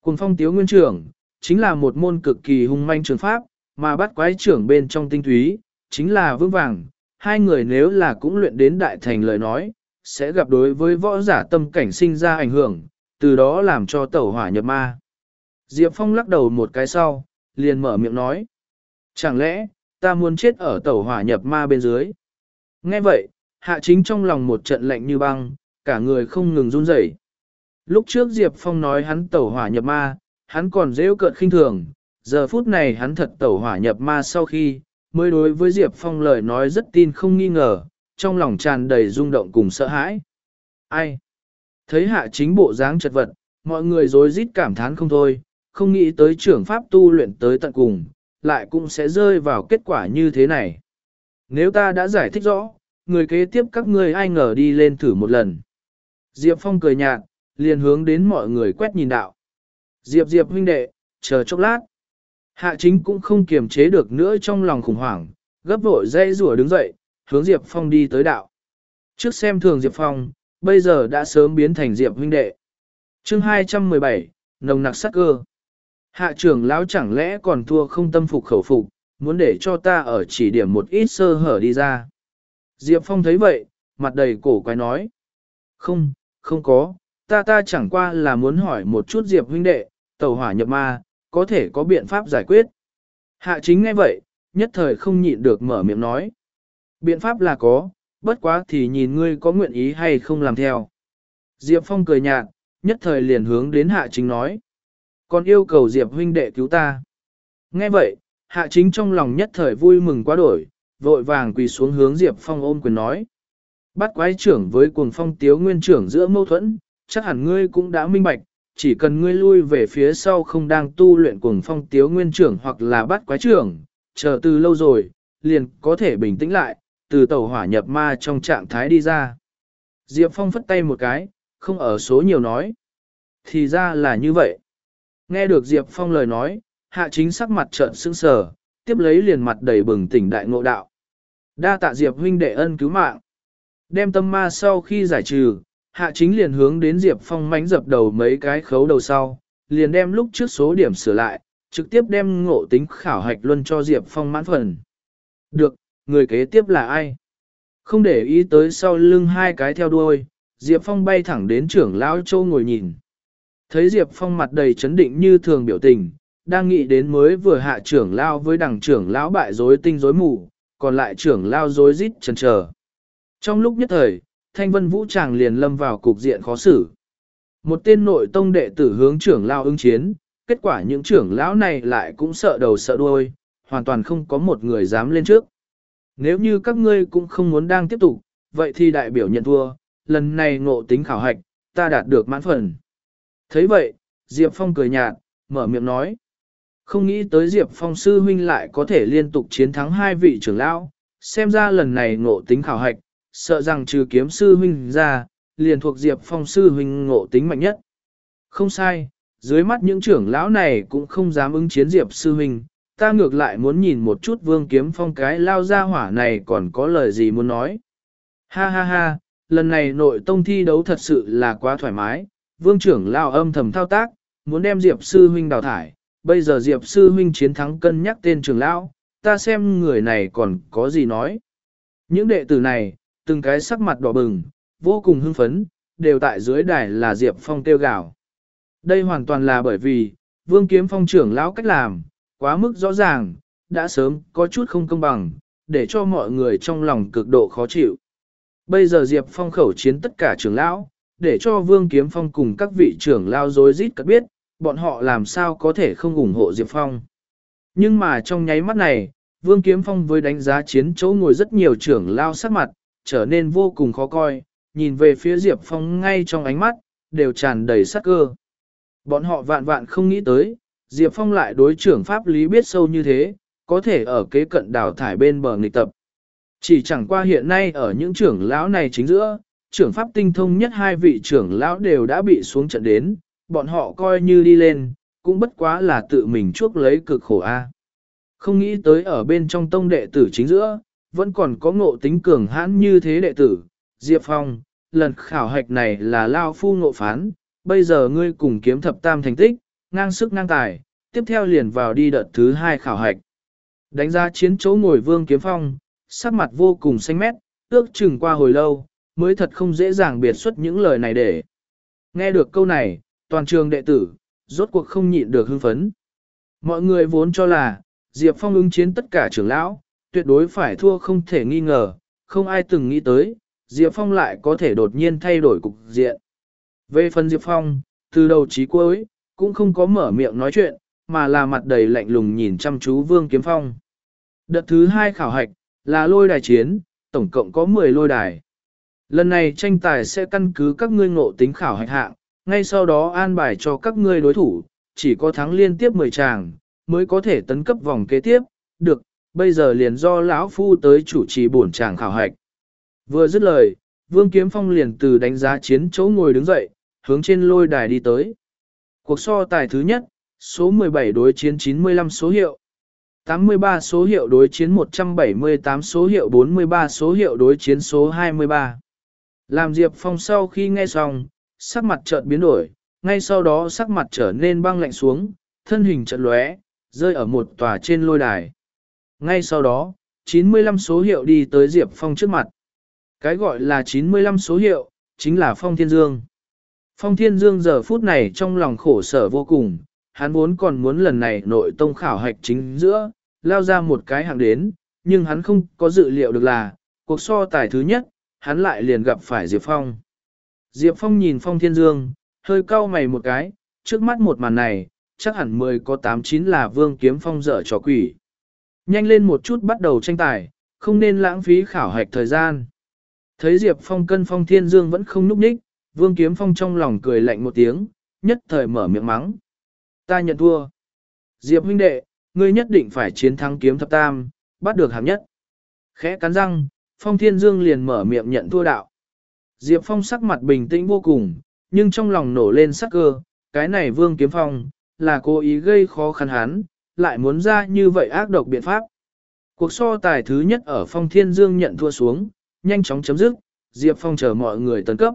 Cuồng phong tiếu nguyên trưởng, chính là một môn cực kỳ hung manh trường pháp, mà bắt quái trưởng bên trong tinh túy, chính là vương vàng. Hai người nếu là cũng luyện đến đại thành lời nói, sẽ gặp đối với võ giả tâm cảnh sinh ra ảnh hưởng, từ đó làm cho tẩu hỏa nhập ma. Diệp Phong lắc đầu một cái sau, liền mở miệng nói. Chẳng lẽ, ta muốn chết ở tẩu hỏa nhập ma bên dưới? Nghe vậy, hạ chính trong lòng một trận lạnh như băng, cả người không ngừng run rẩy. Lúc trước Diệp Phong nói hắn tẩu hỏa nhập ma, hắn còn dễ cợt khinh thường, giờ phút này hắn thật tẩu hỏa nhập ma sau khi, mới đối với Diệp Phong lời nói rất tin không nghi ngờ, trong lòng tràn đầy rung động cùng sợ hãi. Ai? Thấy hạ chính bộ dáng chật vật, mọi người dối rít cảm thán không thôi, không nghĩ tới trưởng pháp tu luyện tới tận cùng, lại cũng sẽ rơi vào kết quả như thế này. Nếu ta đã giải thích rõ, người kế tiếp các ngươi ai ngờ đi lên thử một lần. Diệp Phong cười nhạt, liền hướng đến mọi người quét nhìn đạo. Diệp Diệp huynh đệ, chờ chốc lát. Hạ chính cũng không kiềm chế được nữa trong lòng khủng hoảng, gấp vội dây rùa đứng dậy, hướng Diệp Phong đi tới đạo. Trước xem thường Diệp Phong, bây giờ đã sớm biến thành Diệp huynh đệ. chương 217, nồng nặc sắc cơ. Hạ trưởng lão chẳng lẽ còn thua không tâm phục khẩu phục, muốn để cho ta ở chỉ điểm một ít sơ hở đi ra. Diệp Phong thấy vậy, mặt đầy cổ quái nói. Không, không có, ta ta chẳng qua là muốn hỏi một chút Diệp huynh đệ, Tẩu hỏa nhập ma, có thể có biện pháp giải quyết. Hạ chính ngay vậy, nhất thời không nhịn được mở miệng nói. Biện pháp là có, bất quá thì nhìn ngươi có nguyện ý hay không làm theo. Diệp Phong cười nhạt, nhất thời liền hướng đến hạ chính nói. Còn yêu cầu Diệp huynh đệ cứu ta. Nghe vậy, hạ chính trong lòng nhất thời vui mừng quá đổi, vội vàng quỳ xuống hướng Diệp Phong ôm quyền nói. Bắt quái trưởng với cuồng phong tiếu nguyên trưởng giữa mâu thuẫn, chắc hẳn ngươi cũng đã minh bạch, chỉ cần ngươi lui về phía sau không đang tu luyện cuồng phong tiếu nguyên trưởng hoặc là bắt quái trưởng, chờ từ lâu rồi, liền có thể bình tĩnh lại, từ tàu hỏa nhập ma trong trạng thái đi ra. Diệp Phong phất tay một cái, không ở số nhiều nói. Thì ra là như vậy. Nghe được Diệp Phong lời nói, hạ chính sắc mặt trợn sững sờ, tiếp lấy liền mặt đầy bừng tỉnh đại ngộ đạo. Đa tạ Diệp huynh đệ ân cứu mạng. Đem tâm ma sau khi giải trừ, hạ chính liền hướng đến Diệp Phong mánh dập đầu mấy cái khấu đầu sau, liền đem lúc trước số điểm sửa lại, trực tiếp đem ngộ tính khảo hạch luân cho Diệp Phong mãn phần. Được, người kế tiếp là ai? Không để ý tới sau lưng hai cái theo đuôi, Diệp Phong bay thẳng đến trưởng lão châu ngồi nhìn. Thấy Diệp Phong mặt đầy chấn định như thường biểu tình, đang nghĩ đến mới vừa hạ trưởng lao với đằng trưởng lão bại rối tinh rối mù, còn lại trưởng lao rối rít chần chờ. Trong lúc nhất thời, thanh vân vũ tràng liền lâm vào cục diện khó xử. Một tên nội tông đệ tử hướng trưởng lao ứng chiến, kết quả những trưởng lão này lại cũng sợ đầu sợ đuôi, hoàn toàn không có một người dám lên trước. Nếu như các ngươi cũng không muốn đang tiếp tục, vậy thì đại biểu nhận thua, lần này ngộ tính khảo hạch, ta đạt được mãn phần. thấy vậy, Diệp Phong cười nhạt, mở miệng nói. Không nghĩ tới Diệp Phong sư huynh lại có thể liên tục chiến thắng hai vị trưởng lão, xem ra lần này ngộ tính khảo hạch, sợ rằng trừ kiếm sư huynh ra, liền thuộc Diệp Phong sư huynh ngộ tính mạnh nhất. Không sai, dưới mắt những trưởng lão này cũng không dám ứng chiến Diệp sư huynh, ta ngược lại muốn nhìn một chút vương kiếm phong cái lao ra hỏa này còn có lời gì muốn nói. Ha ha ha, lần này nội tông thi đấu thật sự là quá thoải mái, vương trưởng lao âm thầm thao tác, muốn đem Diệp sư huynh đào thải, bây giờ Diệp sư huynh chiến thắng cân nhắc tên trưởng lão, ta xem người này còn có gì nói. Những đệ tử này, từng cái sắc mặt đỏ bừng, vô cùng hưng phấn, đều tại dưới đài là Diệp Phong tiêu gạo. Đây hoàn toàn là bởi vì, Vương Kiếm Phong trưởng lão cách làm, quá mức rõ ràng, đã sớm có chút không công bằng, để cho mọi người trong lòng cực độ khó chịu. Bây giờ Diệp Phong khẩu chiến tất cả trưởng lão, để cho Vương Kiếm Phong cùng các vị trưởng lão dối rít cất biết, bọn họ làm sao có thể không ủng hộ Diệp Phong. Nhưng mà trong nháy mắt này, Vương Kiếm Phong với đánh giá chiến chỗ ngồi rất nhiều trưởng lao sắc mặt, trở nên vô cùng khó coi, nhìn về phía Diệp Phong ngay trong ánh mắt, đều tràn đầy sắc cơ. Bọn họ vạn vạn không nghĩ tới, Diệp Phong lại đối trưởng pháp lý biết sâu như thế, có thể ở kế cận đảo thải bên bờ nghịch tập. Chỉ chẳng qua hiện nay ở những trưởng lão này chính giữa, trưởng pháp tinh thông nhất hai vị trưởng lão đều đã bị xuống trận đến, bọn họ coi như đi lên, cũng bất quá là tự mình chuốc lấy cực khổ a. Không nghĩ tới ở bên trong tông đệ tử chính giữa, vẫn còn có ngộ tính cường hãn như thế đệ tử, Diệp Phong, lần khảo hạch này là lao phu ngộ phán, bây giờ ngươi cùng kiếm thập tam thành tích, ngang sức ngang tài, tiếp theo liền vào đi đợt thứ hai khảo hạch. Đánh ra chiến chỗ ngồi vương kiếm phong, sắc mặt vô cùng xanh mét, ước chừng qua hồi lâu, mới thật không dễ dàng biệt xuất những lời này để. Nghe được câu này, toàn trường đệ tử, rốt cuộc không nhịn được hưng phấn. Mọi người vốn cho là, Diệp Phong ứng chiến tất cả trưởng lão, tuyệt đối phải thua không thể nghi ngờ, không ai từng nghĩ tới, Diệp Phong lại có thể đột nhiên thay đổi cục diện. Về phần Diệp Phong, từ đầu chí cuối, cũng không có mở miệng nói chuyện, mà là mặt đầy lạnh lùng nhìn chăm chú Vương Kiếm Phong. Đợt thứ hai khảo hạch, là lôi đài chiến, tổng cộng có 10 lôi đài. Lần này tranh tài sẽ căn cứ các ngươi ngộ tính khảo hạch hạng, ngay sau đó an bài cho các ngươi đối thủ, chỉ có thắng liên tiếp 10 tràng, mới có thể tấn cấp vòng kế tiếp, được, bây giờ liền do lão phu tới chủ trì bổn tràng khảo hạch. Vừa dứt lời, Vương Kiếm Phong liền từ đánh giá chiến chỗ ngồi đứng dậy, hướng trên lôi đài đi tới. Cuộc so tài thứ nhất, số 17 đối chiến 95 số hiệu. 83 số hiệu đối chiến 178 số hiệu 43 số hiệu đối chiến số 23. Làm Diệp Phong sau khi nghe xong, sắc mặt chợt biến đổi, ngay sau đó sắc mặt trở nên băng lạnh xuống, thân hình chợt lóe, rơi ở một tòa trên lôi đài. Ngay sau đó, 95 số hiệu đi tới Diệp Phong trước mặt. Cái gọi là 95 số hiệu, chính là Phong Thiên Dương. Phong Thiên Dương giờ phút này trong lòng khổ sở vô cùng, hắn vốn còn muốn lần này nội tông khảo hạch chính giữa, lao ra một cái hạng đến, nhưng hắn không có dự liệu được là, cuộc so tài thứ nhất, hắn lại liền gặp phải Diệp Phong. Diệp Phong nhìn Phong Thiên Dương, hơi cau mày một cái, trước mắt một màn này, chắc hẳn 10 có 89 là Vương Kiếm Phong dở trò quỷ. Nhanh lên một chút bắt đầu tranh tài, không nên lãng phí khảo hạch thời gian. Thấy Diệp Phong cân Phong Thiên Dương vẫn không núp ních, Vương Kiếm Phong trong lòng cười lạnh một tiếng, nhất thời mở miệng mắng. Ta nhận thua. Diệp huynh đệ, ngươi nhất định phải chiến thắng kiếm thập tam, bắt được hạng nhất. Khẽ cắn răng, Phong Thiên Dương liền mở miệng nhận thua đạo. Diệp Phong sắc mặt bình tĩnh vô cùng, nhưng trong lòng nổ lên sắc cơ, cái này Vương Kiếm Phong, là cố ý gây khó khăn hắn, lại muốn ra như vậy ác độc biện pháp. Cuộc so tài thứ nhất ở Phong Thiên Dương nhận thua xuống, nhanh chóng chấm dứt, Diệp Phong chờ mọi người tấn cấp.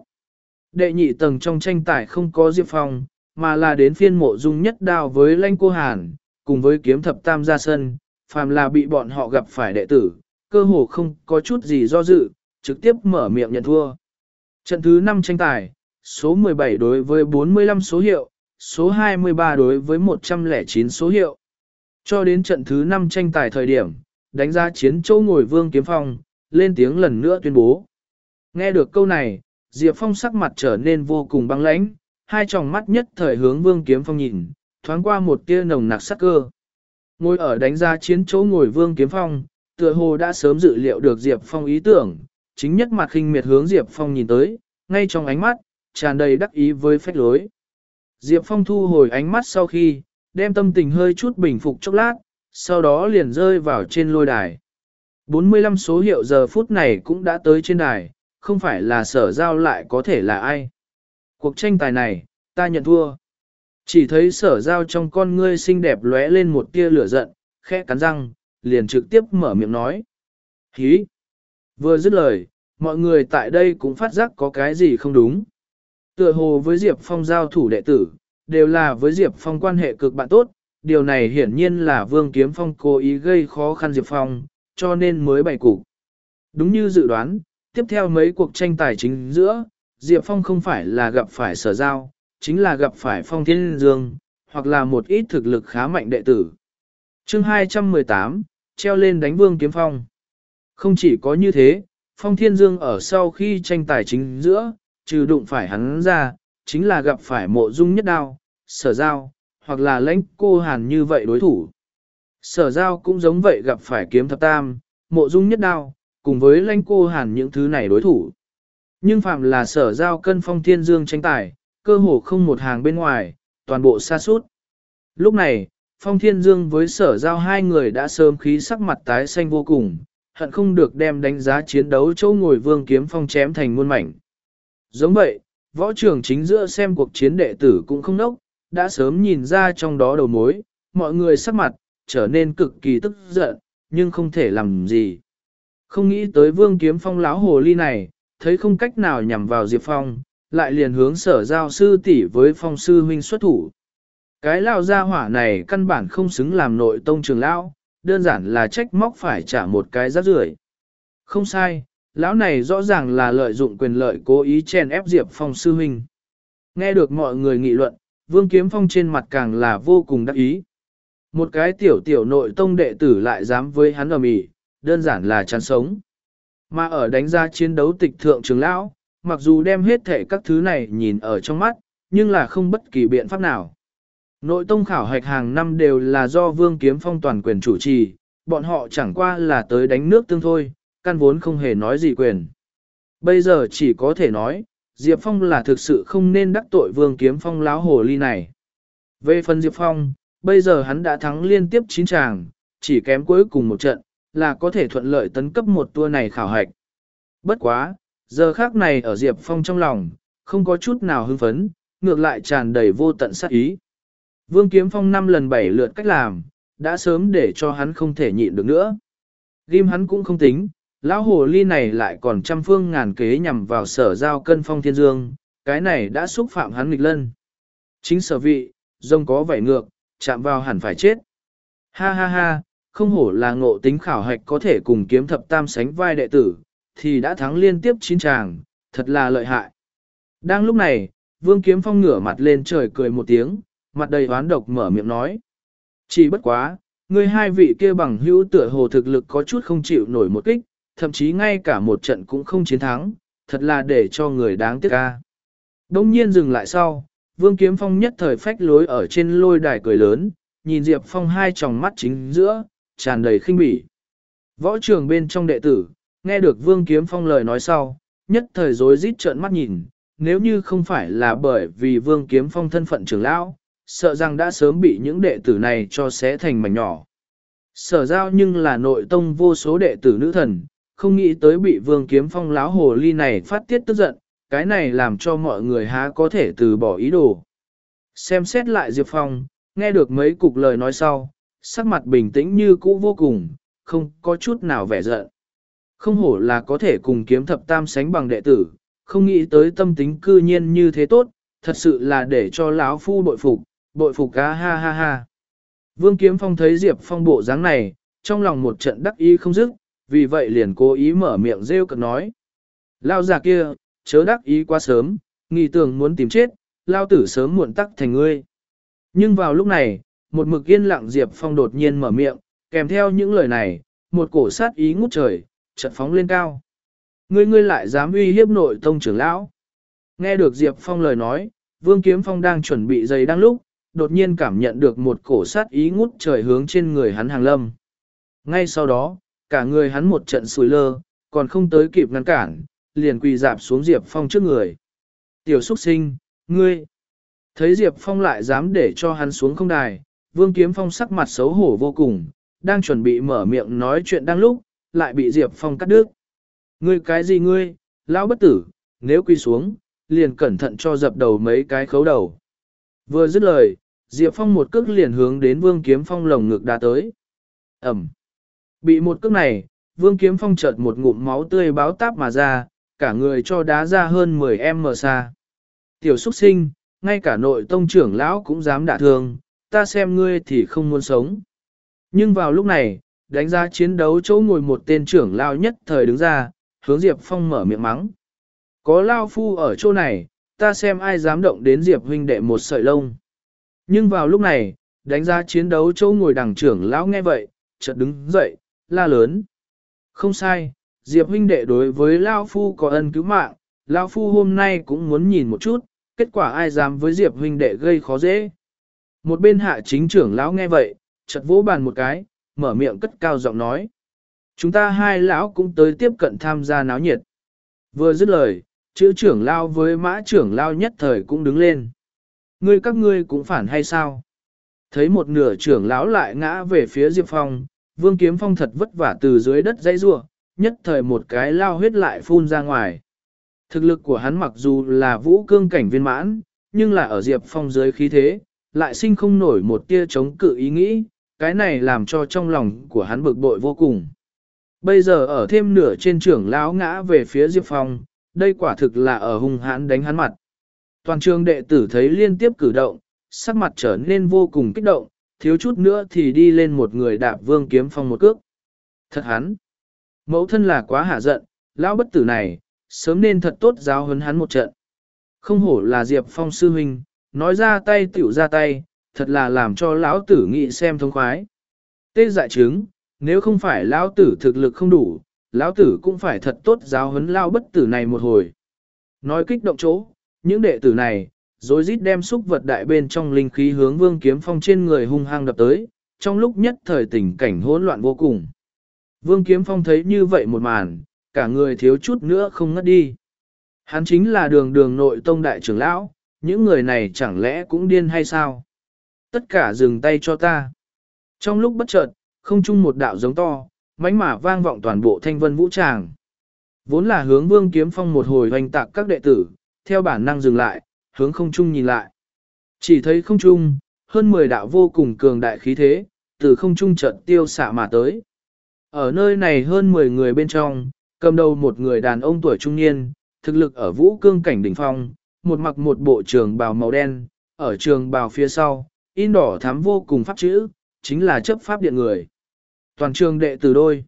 Đệ nhị tầng trong tranh tài không có Diệp Phong, mà là đến phiên mộ dung nhất đao với lanh cô Hàn, cùng với kiếm thập tam ra sân, phàm là bị bọn họ gặp phải đệ tử, cơ hồ không có chút gì do dự, trực tiếp mở miệng nhận thua. Trận thứ 5 tranh tài, số 17 đối với 45 số hiệu, số 23 đối với 109 số hiệu. Cho đến trận thứ 5 tranh tài thời điểm, đánh giá chiến châu ngồi vương kiếm phong, lên tiếng lần nữa tuyên bố. Nghe được câu này, Diệp Phong sắc mặt trở nên vô cùng băng lãnh, hai tròng mắt nhất thời hướng vương kiếm phong nhìn, thoáng qua một tia nồng nặc sắc cơ. Ngồi ở đánh giá chiến chỗ ngồi vương kiếm phong, tựa hồ đã sớm dự liệu được Diệp Phong ý tưởng, chính nhất mặt khinh miệt hướng Diệp Phong nhìn tới, ngay trong ánh mắt, tràn đầy đắc ý với phách lối. Diệp Phong thu hồi ánh mắt sau khi, đem tâm tình hơi chút bình phục chốc lát, sau đó liền rơi vào trên lôi đài. 45 số hiệu giờ phút này cũng đã tới trên đài, không phải là sở giao lại có thể là ai. Cuộc tranh tài này, ta nhận thua. Chỉ thấy sở giao trong con ngươi xinh đẹp lóe lên một tia lửa giận, khẽ cắn răng, liền trực tiếp mở miệng nói. Hí! Vừa dứt lời, mọi người tại đây cũng phát giác có cái gì không đúng. Tựa hồ với Diệp Phong giao thủ đệ tử, đều là với Diệp Phong quan hệ cực bạn tốt, điều này hiển nhiên là Vương Kiếm Phong cố ý gây khó khăn Diệp Phong, cho nên mới bày cục. Đúng như dự đoán, tiếp theo mấy cuộc tranh tài chính giữa, Diệp Phong không phải là gặp phải sở giao, chính là gặp phải Phong Thiên Dương, hoặc là một ít thực lực khá mạnh đệ tử. chương 218, treo lên đánh Vương Kiếm Phong. Không chỉ có như thế, Phong Thiên Dương ở sau khi tranh tài chính giữa, trừ đụng phải hắn ra, chính là gặp phải mộ dung nhất đao, sở giao, hoặc là lãnh cô hàn như vậy đối thủ. Sở giao cũng giống vậy gặp phải kiếm thập tam, mộ dung nhất đao, cùng với lãnh cô hàn những thứ này đối thủ. Nhưng phạm là sở giao cân phong thiên dương tranh tài, cơ hồ không một hàng bên ngoài, toàn bộ xa suốt. Lúc này, phong thiên dương với sở giao hai người đã sớm khí sắc mặt tái xanh vô cùng, hận không được đem đánh giá chiến đấu châu ngồi vương kiếm phong chém thành muôn mảnh. Giống vậy, võ trưởng chính giữa xem cuộc chiến đệ tử cũng không nốc, đã sớm nhìn ra trong đó đầu mối, mọi người sắc mặt, trở nên cực kỳ tức giận, nhưng không thể làm gì. Không nghĩ tới vương kiếm phong láo hồ ly này, thấy không cách nào nhằm vào Diệp Phong, lại liền hướng sở giao sư tỷ với phong sư huynh xuất thủ. Cái lao gia hỏa này căn bản không xứng làm nội tông trường lão, đơn giản là trách móc phải trả một cái rác rưởi. Không sai, lão này rõ ràng là lợi dụng quyền lợi cố ý chen ép Diệp Phong sư huynh. Nghe được mọi người nghị luận, Vương Kiếm Phong trên mặt càng là vô cùng đắc ý. Một cái tiểu tiểu nội tông đệ tử lại dám với hắn ở mỉ, đơn giản là chán sống. Mà ở đánh ra chiến đấu tịch thượng trường lão, mặc dù đem hết thể các thứ này nhìn ở trong mắt, nhưng là không bất kỳ biện pháp nào. Nội tông khảo hạch hàng năm đều là do Vương Kiếm Phong toàn quyền chủ trì, bọn họ chẳng qua là tới đánh nước tương thôi, căn vốn không hề nói gì quyền. Bây giờ chỉ có thể nói, Diệp Phong là thực sự không nên đắc tội Vương Kiếm Phong láo hồ ly này. Về phần Diệp Phong, bây giờ hắn đã thắng liên tiếp 9 tràng, chỉ kém cuối cùng một trận, là có thể thuận lợi tấn cấp một tour này khảo hạch. Bất quá, giờ khác này ở Diệp Phong trong lòng, không có chút nào hưng phấn, ngược lại tràn đầy vô tận sát ý. Vương Kiếm Phong năm lần bảy lượt cách làm, đã sớm để cho hắn không thể nhịn được nữa. Ghim hắn cũng không tính, lão hồ ly này lại còn trăm phương ngàn kế nhằm vào sở giao cân phong thiên dương, cái này đã xúc phạm hắn nghịch lân. Chính sở vị, rông có vảy ngược, chạm vào hẳn phải chết. Ha ha ha, không hổ là ngộ tính khảo hạch có thể cùng kiếm thập tam sánh vai đệ tử, thì đã thắng liên tiếp chín tràng, thật là lợi hại. Đang lúc này, vương kiếm phong ngửa mặt lên trời cười một tiếng, mặt đầy oán độc mở miệng nói. Chỉ bất quá, người hai vị kia bằng hữu tựa hồ thực lực có chút không chịu nổi một kích, thậm chí ngay cả một trận cũng không chiến thắng, thật là để cho người đáng tiếc ca. Đông nhiên dừng lại sau, Vương Kiếm Phong nhất thời phách lối ở trên lôi đài cười lớn, nhìn Diệp Phong hai tròng mắt chính giữa, tràn đầy khinh bỉ. Võ trường bên trong đệ tử, nghe được Vương Kiếm Phong lời nói sau, nhất thời rối rít trợn mắt nhìn, nếu như không phải là bởi vì Vương Kiếm Phong thân phận trưởng lão, sợ rằng đã sớm bị những đệ tử này cho xé thành mảnh nhỏ. Sở giao nhưng là nội tông vô số đệ tử nữ thần, không nghĩ tới bị Vương Kiếm Phong láo hồ ly này phát tiết tức giận, cái này làm cho mọi người há có thể từ bỏ ý đồ. Xem xét lại Diệp Phong, nghe được mấy cục lời nói sau, sắc mặt bình tĩnh như cũ vô cùng, không có chút nào vẻ giận. Không hổ là có thể cùng kiếm thập tam sánh bằng đệ tử, không nghĩ tới tâm tính cư nhiên như thế tốt, thật sự là để cho lão phu bội phục, bội phục cá ha ha ha. Vương Kiếm Phong thấy Diệp Phong bộ dáng này, trong lòng một trận đắc ý không dứt, vì vậy liền cố ý mở miệng rêu cực nói. Lao già kia, chớ đắc ý quá sớm, nghi tưởng muốn tìm chết, lao tử sớm muộn tắc thành ngươi. Nhưng vào lúc này, một mực yên lặng Diệp Phong đột nhiên mở miệng, kèm theo những lời này, một cổ sát ý ngút trời, chợt phóng lên cao. Ngươi ngươi lại dám uy hiếp nội tông trưởng lão. Nghe được Diệp Phong lời nói, Vương Kiếm Phong đang chuẩn bị giày đang lúc, đột nhiên cảm nhận được một cổ sát ý ngút trời hướng trên người hắn hàng lâm. Ngay sau đó, cả người hắn một trận sùi lơ, còn không tới kịp ngăn cản, liền quỳ dạp xuống Diệp Phong trước người. Tiểu xuất sinh, ngươi! Thấy Diệp Phong lại dám để cho hắn xuống không đài, Vương Kiếm Phong sắc mặt xấu hổ vô cùng, đang chuẩn bị mở miệng nói chuyện đang lúc, lại bị Diệp Phong cắt đứt. Ngươi cái gì ngươi, lão bất tử, nếu quy xuống, liền cẩn thận cho dập đầu mấy cái khấu đầu. Vừa dứt lời, Diệp Phong một cước liền hướng đến Vương Kiếm Phong lồng ngực đá tới. Ẩm. Bị một cước này, Vương Kiếm Phong chợt một ngụm máu tươi báo táp mà ra, cả người cho đá ra hơn 10m xa. Tiểu xuất sinh, ngay cả nội tông trưởng lão cũng dám đả thương, ta xem ngươi thì không muốn sống. Nhưng vào lúc này, đánh giá chiến đấu chỗ ngồi một tên trưởng lao nhất thời đứng ra, hướng Diệp Phong mở miệng mắng. Có lao phu ở chỗ này, ta xem ai dám động đến Diệp huynh đệ một sợi lông. Nhưng vào lúc này, đánh giá chiến đấu chỗ ngồi đằng trưởng lão nghe vậy, chợt đứng dậy, la lớn. Không sai, Diệp huynh đệ đối với Lao Phu có ân cứu mạng, Lao Phu hôm nay cũng muốn nhìn một chút, kết quả ai dám với Diệp huynh đệ gây khó dễ. Một bên hạ chính trưởng lão nghe vậy, chợt vỗ bàn một cái, mở miệng cất cao giọng nói. Chúng ta hai lão cũng tới tiếp cận tham gia náo nhiệt. Vừa dứt lời, chữ trưởng lao với mã trưởng lao nhất thời cũng đứng lên. Ngươi các ngươi cũng phản hay sao? Thấy một nửa trưởng lão lại ngã về phía Diệp Phong, Vương Kiếm Phong thật vất vả từ dưới đất dãy rua, nhất thời một cái lao huyết lại phun ra ngoài. Thực lực của hắn mặc dù là vũ cương cảnh viên mãn, nhưng là ở Diệp Phong dưới khí thế, lại sinh không nổi một tia chống cự ý nghĩ, cái này làm cho trong lòng của hắn bực bội vô cùng. Bây giờ ở thêm nửa trên trưởng lão ngã về phía Diệp Phong, đây quả thực là ở hung hãn đánh hắn mặt. Toàn trường đệ tử thấy liên tiếp cử động, sắc mặt trở nên vô cùng kích động, thiếu chút nữa thì đi lên một người đạp vương kiếm phong một cước. Thật hắn! Mẫu thân là quá hạ giận, lão bất tử này, sớm nên thật tốt giáo huấn hắn một trận. Không hổ là Diệp Phong sư huynh, nói ra tay tiểu ra tay, thật là làm cho lão tử nghĩ xem thông khoái. Tê dại chứng, nếu không phải lão tử thực lực không đủ, lão tử cũng phải thật tốt giáo huấn lão bất tử này một hồi. Nói kích động chỗ, những đệ tử này, rồi rít đem xúc vật đại bên trong linh khí hướng vương kiếm phong trên người hung hăng đập tới, trong lúc nhất thời tình cảnh hỗn loạn vô cùng. Vương Kiếm Phong thấy như vậy một màn, cả người thiếu chút nữa không ngất đi. Hắn chính là đường đường nội tông đại trưởng lão, những người này chẳng lẽ cũng điên hay sao? Tất cả dừng tay cho ta. Trong lúc bất chợt, không chung một đạo giống to, mãnh mả vang vọng toàn bộ thanh vân vũ tràng. Vốn là hướng vương kiếm phong một hồi hoành tạc các đệ tử, theo bản năng dừng lại, hướng không trung nhìn lại. Chỉ thấy không trung, hơn 10 đạo vô cùng cường đại khí thế, từ không trung chợt tiêu xạ mà tới. Ở nơi này hơn 10 người bên trong, cầm đầu một người đàn ông tuổi trung niên, thực lực ở vũ cương cảnh đỉnh phong, một mặc một bộ trường bào màu đen, ở trường bào phía sau, in đỏ thắm vô cùng pháp chữ, chính là chấp pháp điện người. Toàn trường đệ tử đôi.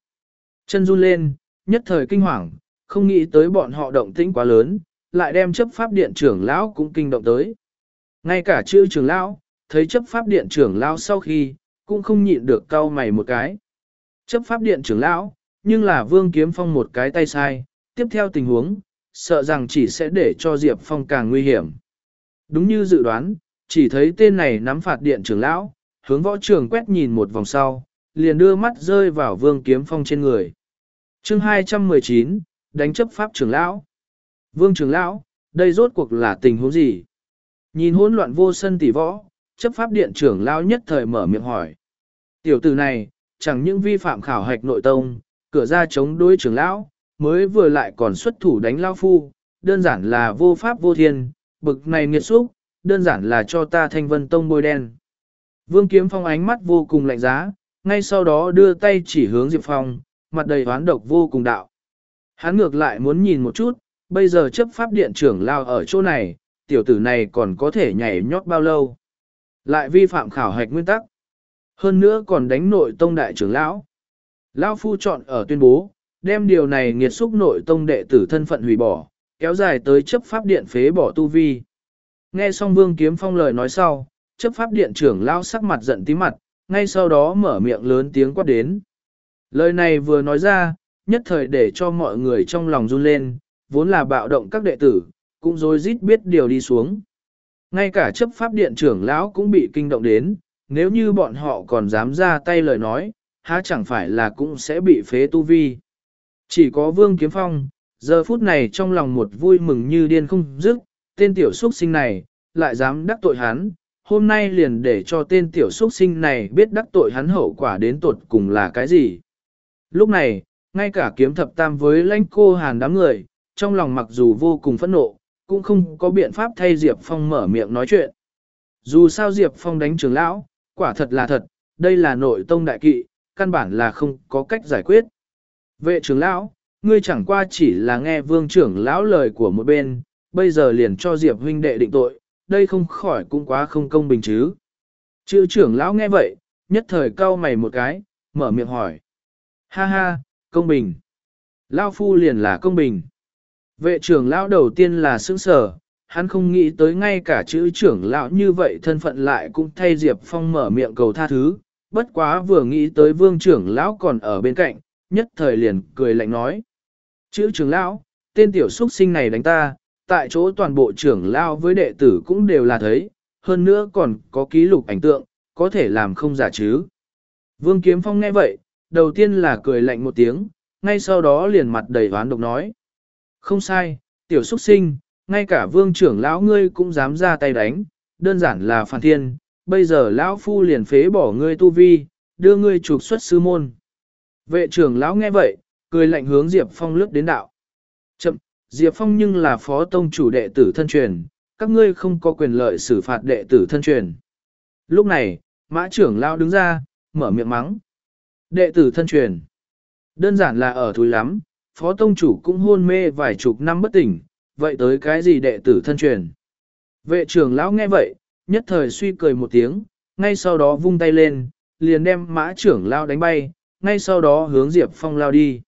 Chân run lên, nhất thời kinh hoàng, không nghĩ tới bọn họ động tĩnh quá lớn, lại đem chấp pháp điện trưởng lão cũng kinh động tới. Ngay cả chữ trưởng lão, thấy chấp pháp điện trưởng lão sau khi, cũng không nhịn được cau mày một cái. Chấp pháp điện trưởng lão, nhưng là vương kiếm phong một cái tay sai, tiếp theo tình huống, sợ rằng chỉ sẽ để cho Diệp Phong càng nguy hiểm. Đúng như dự đoán, chỉ thấy tên này nắm phạt điện trưởng lão, hướng võ trường quét nhìn một vòng sau, liền đưa mắt rơi vào vương kiếm phong trên người. chương 219, đánh chấp pháp trưởng lão. Vương trưởng lão, đây rốt cuộc là tình huống gì? Nhìn hỗn loạn vô sân tỷ võ, chấp pháp điện trưởng lão nhất thời mở miệng hỏi. Tiểu tử này, chẳng những vi phạm khảo hạch nội tông, cửa ra chống đối trưởng lão, mới vừa lại còn xuất thủ đánh lao phu, đơn giản là vô pháp vô thiên, bực này nghiệt xúc, đơn giản là cho ta thanh vân tông bôi đen. Vương Kiếm Phong ánh mắt vô cùng lạnh giá, ngay sau đó đưa tay chỉ hướng Diệp Phong, mặt đầy oán độc vô cùng đạo. Hắn ngược lại muốn nhìn một chút, bây giờ chấp pháp điện trưởng lao ở chỗ này, tiểu tử này còn có thể nhảy nhót bao lâu. Lại vi phạm khảo hạch nguyên tắc. Hơn nữa còn đánh nội tông đại trưởng lão. Lão phu chọn ở tuyên bố, đem điều này nghiệt xúc nội tông đệ tử thân phận hủy bỏ, kéo dài tới chấp pháp điện phế bỏ tu vi. Nghe xong Vương Kiếm Phong lời nói sau, chấp pháp điện trưởng lao sắc mặt giận tí mặt, ngay sau đó mở miệng lớn tiếng quát đến. Lời này vừa nói ra, nhất thời để cho mọi người trong lòng run lên, vốn là bạo động các đệ tử, cũng rối rít biết điều đi xuống. Ngay cả chấp pháp điện trưởng lão cũng bị kinh động đến, nếu như bọn họ còn dám ra tay lời nói, há chẳng phải là cũng sẽ bị phế tu vi. Chỉ có Vương Kiếm Phong, giờ phút này trong lòng một vui mừng như điên không dứt, tên tiểu xuất sinh này, lại dám đắc tội hắn, hôm nay liền để cho tên tiểu xuất sinh này biết đắc tội hắn hậu quả đến tột cùng là cái gì. Lúc này, ngay cả kiếm thập tam với lãnh cô hàn đám người, trong lòng mặc dù vô cùng phẫn nộ, cũng không có biện pháp thay Diệp Phong mở miệng nói chuyện. Dù sao Diệp Phong đánh trưởng lão, quả thật là thật, đây là nội tông đại kỵ, căn bản là không có cách giải quyết. Vệ trưởng lão, ngươi chẳng qua chỉ là nghe vương trưởng lão lời của một bên, bây giờ liền cho Diệp huynh đệ định tội, đây không khỏi cũng quá không công bình chứ. Chữ trưởng lão nghe vậy, nhất thời cau mày một cái, mở miệng hỏi. Ha ha, công bình. Lão phu liền là công bình. Vệ trưởng lão đầu tiên là sững sở, hắn không nghĩ tới ngay cả chữ trưởng lão như vậy thân phận lại cũng thay Diệp Phong mở miệng cầu tha thứ, bất quá vừa nghĩ tới vương trưởng lão còn ở bên cạnh, nhất thời liền cười lạnh nói. Chữ trưởng lão, tên tiểu xuất sinh này đánh ta, tại chỗ toàn bộ trưởng lão với đệ tử cũng đều là thấy, hơn nữa còn có ký lục ảnh tượng, có thể làm không giả chứ. Vương Kiếm Phong nghe vậy, đầu tiên là cười lạnh một tiếng, ngay sau đó liền mặt đầy oán độc nói. Không sai, tiểu xuất sinh, ngay cả vương trưởng lão ngươi cũng dám ra tay đánh, đơn giản là phản thiên, bây giờ lão phu liền phế bỏ ngươi tu vi, đưa ngươi trục xuất sư môn. Vệ trưởng lão nghe vậy, cười lạnh hướng Diệp Phong lướt đến đạo. Chậm, Diệp Phong nhưng là phó tông chủ đệ tử thân truyền, các ngươi không có quyền lợi xử phạt đệ tử thân truyền. Lúc này, mã trưởng lão đứng ra, mở miệng mắng. Đệ tử thân truyền. Đơn giản là ở thúi lắm, phó tông chủ cũng hôn mê vài chục năm bất tỉnh, vậy tới cái gì đệ tử thân truyền. Vệ trưởng lão nghe vậy, nhất thời suy cười một tiếng, ngay sau đó vung tay lên, liền đem mã trưởng lão đánh bay, ngay sau đó hướng Diệp Phong lao đi.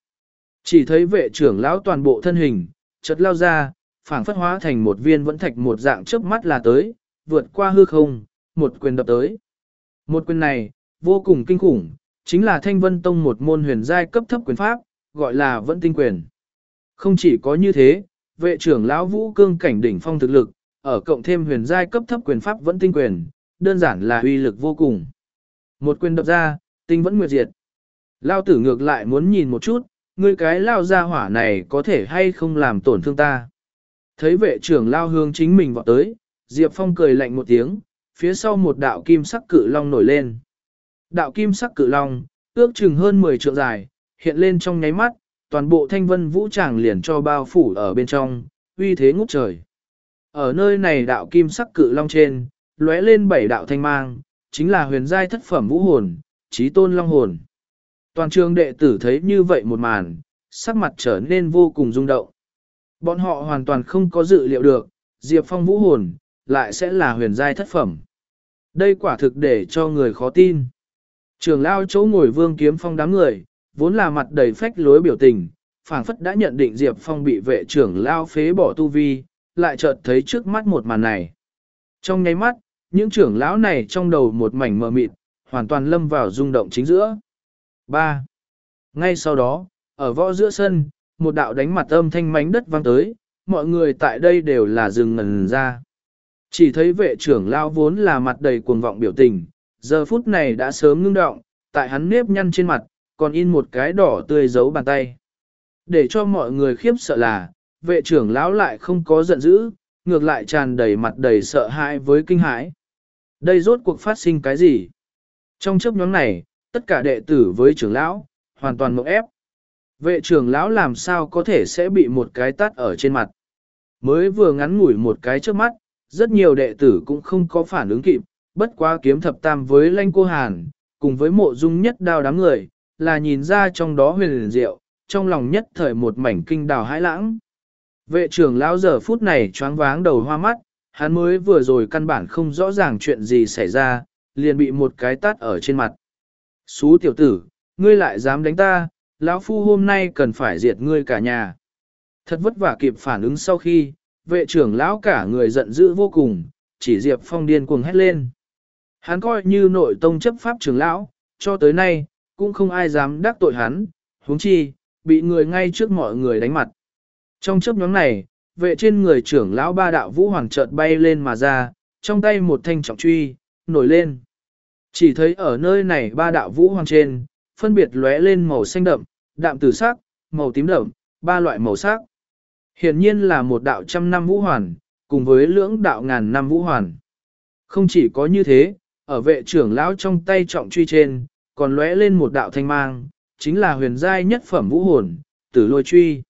Chỉ thấy vệ trưởng lão toàn bộ thân hình, chợt lao ra, phảng phất hóa thành một viên vẫn thạch một dạng chớp mắt là tới, vượt qua hư không, một quyền đập tới. Một quyền này, vô cùng kinh khủng, chính là Thanh Vân Tông một môn huyền giai cấp thấp quyền pháp, gọi là vẫn tinh quyền. Không chỉ có như thế, vệ trưởng lão vũ cương cảnh đỉnh phong thực lực, ở cộng thêm huyền giai cấp thấp quyền pháp vẫn tinh quyền, đơn giản là uy lực vô cùng. Một quyền đập ra, tinh vẫn nguyệt diệt. Lao tử ngược lại muốn nhìn một chút, ngươi cái lao ra hỏa này có thể hay không làm tổn thương ta. Thấy vệ trưởng lao hướng chính mình vọt tới, Diệp Phong cười lạnh một tiếng, phía sau một đạo kim sắc cự long nổi lên. Đạo kim sắc cự long, ước chừng hơn 10 trượng dài, hiện lên trong nháy mắt, toàn bộ thanh vân vũ tràng liền cho bao phủ ở bên trong, uy thế ngút trời. Ở nơi này đạo kim sắc cự long trên, lóe lên bảy đạo thanh mang, chính là huyền giai thất phẩm vũ hồn, trí tôn long hồn. Toàn trường đệ tử thấy như vậy một màn, sắc mặt trở nên vô cùng rung động. Bọn họ hoàn toàn không có dự liệu được, Diệp Phong vũ hồn, lại sẽ là huyền giai thất phẩm. Đây quả thực để cho người khó tin. Trường lao chỗ ngồi vương kiếm phong đám người, vốn là mặt đầy phách lối biểu tình, phảng phất đã nhận định Diệp Phong bị vệ trưởng lao phế bỏ tu vi, lại chợt thấy trước mắt một màn này. Trong nháy mắt, những trưởng lão này trong đầu một mảnh mờ mịt, hoàn toàn lâm vào rung động chính giữa. 3. Ngay sau đó, ở võ giữa sân, một đạo đánh mặt âm thanh mánh đất vang tới, mọi người tại đây đều là dừng ngần ra. Chỉ thấy vệ trưởng lao vốn là mặt đầy cuồng vọng biểu tình, giờ phút này đã sớm ngưng động, tại hắn nếp nhăn trên mặt, còn in một cái đỏ tươi giấu bàn tay. Để cho mọi người khiếp sợ là, vệ trưởng lão lại không có giận dữ, ngược lại tràn đầy mặt đầy sợ hãi với kinh hãi. Đây rốt cuộc phát sinh cái gì? Trong chấp nhóm này, tất cả đệ tử với trưởng lão, hoàn toàn mộng ép. Vệ trưởng lão làm sao có thể sẽ bị một cái tắt ở trên mặt. Mới vừa ngắn ngủi một cái trước mắt, rất nhiều đệ tử cũng không có phản ứng kịp, bất quá kiếm thập tam với lanh cô hàn, cùng với mộ dung nhất đao đám người, là nhìn ra trong đó huyền liền diệu, trong lòng nhất thời một mảnh kinh đào hãi lãng. Vệ trưởng lão giờ phút này choáng váng đầu hoa mắt, hắn mới vừa rồi căn bản không rõ ràng chuyện gì xảy ra, liền bị một cái tát ở trên mặt. Xú tiểu tử, ngươi lại dám đánh ta, lão phu hôm nay cần phải diệt ngươi cả nhà. Thật vất vả kịp phản ứng sau khi, vệ trưởng lão cả người giận dữ vô cùng, chỉ Diệp Phong điên cuồng hét lên. Hắn coi như nội tông chấp pháp trưởng lão, cho tới nay, cũng không ai dám đắc tội hắn, huống chi, bị người ngay trước mọi người đánh mặt. Trong chấp nhóm này, vệ trên người trưởng lão ba đạo vũ hoàng chợt bay lên mà ra, trong tay một thanh trọng truy, nổi lên. Chỉ thấy ở nơi này ba đạo vũ hoàng trên, phân biệt lóe lên màu xanh đậm, đạm tử sắc, màu tím đậm, ba loại màu sắc. Hiển nhiên là một đạo trăm năm vũ hoàn, cùng với lưỡng đạo ngàn năm vũ hoàn. Không chỉ có như thế, ở vệ trưởng lão trong tay trọng truy trên, còn lóe lên một đạo thanh mang, chính là huyền giai nhất phẩm vũ hồn, tử lôi truy.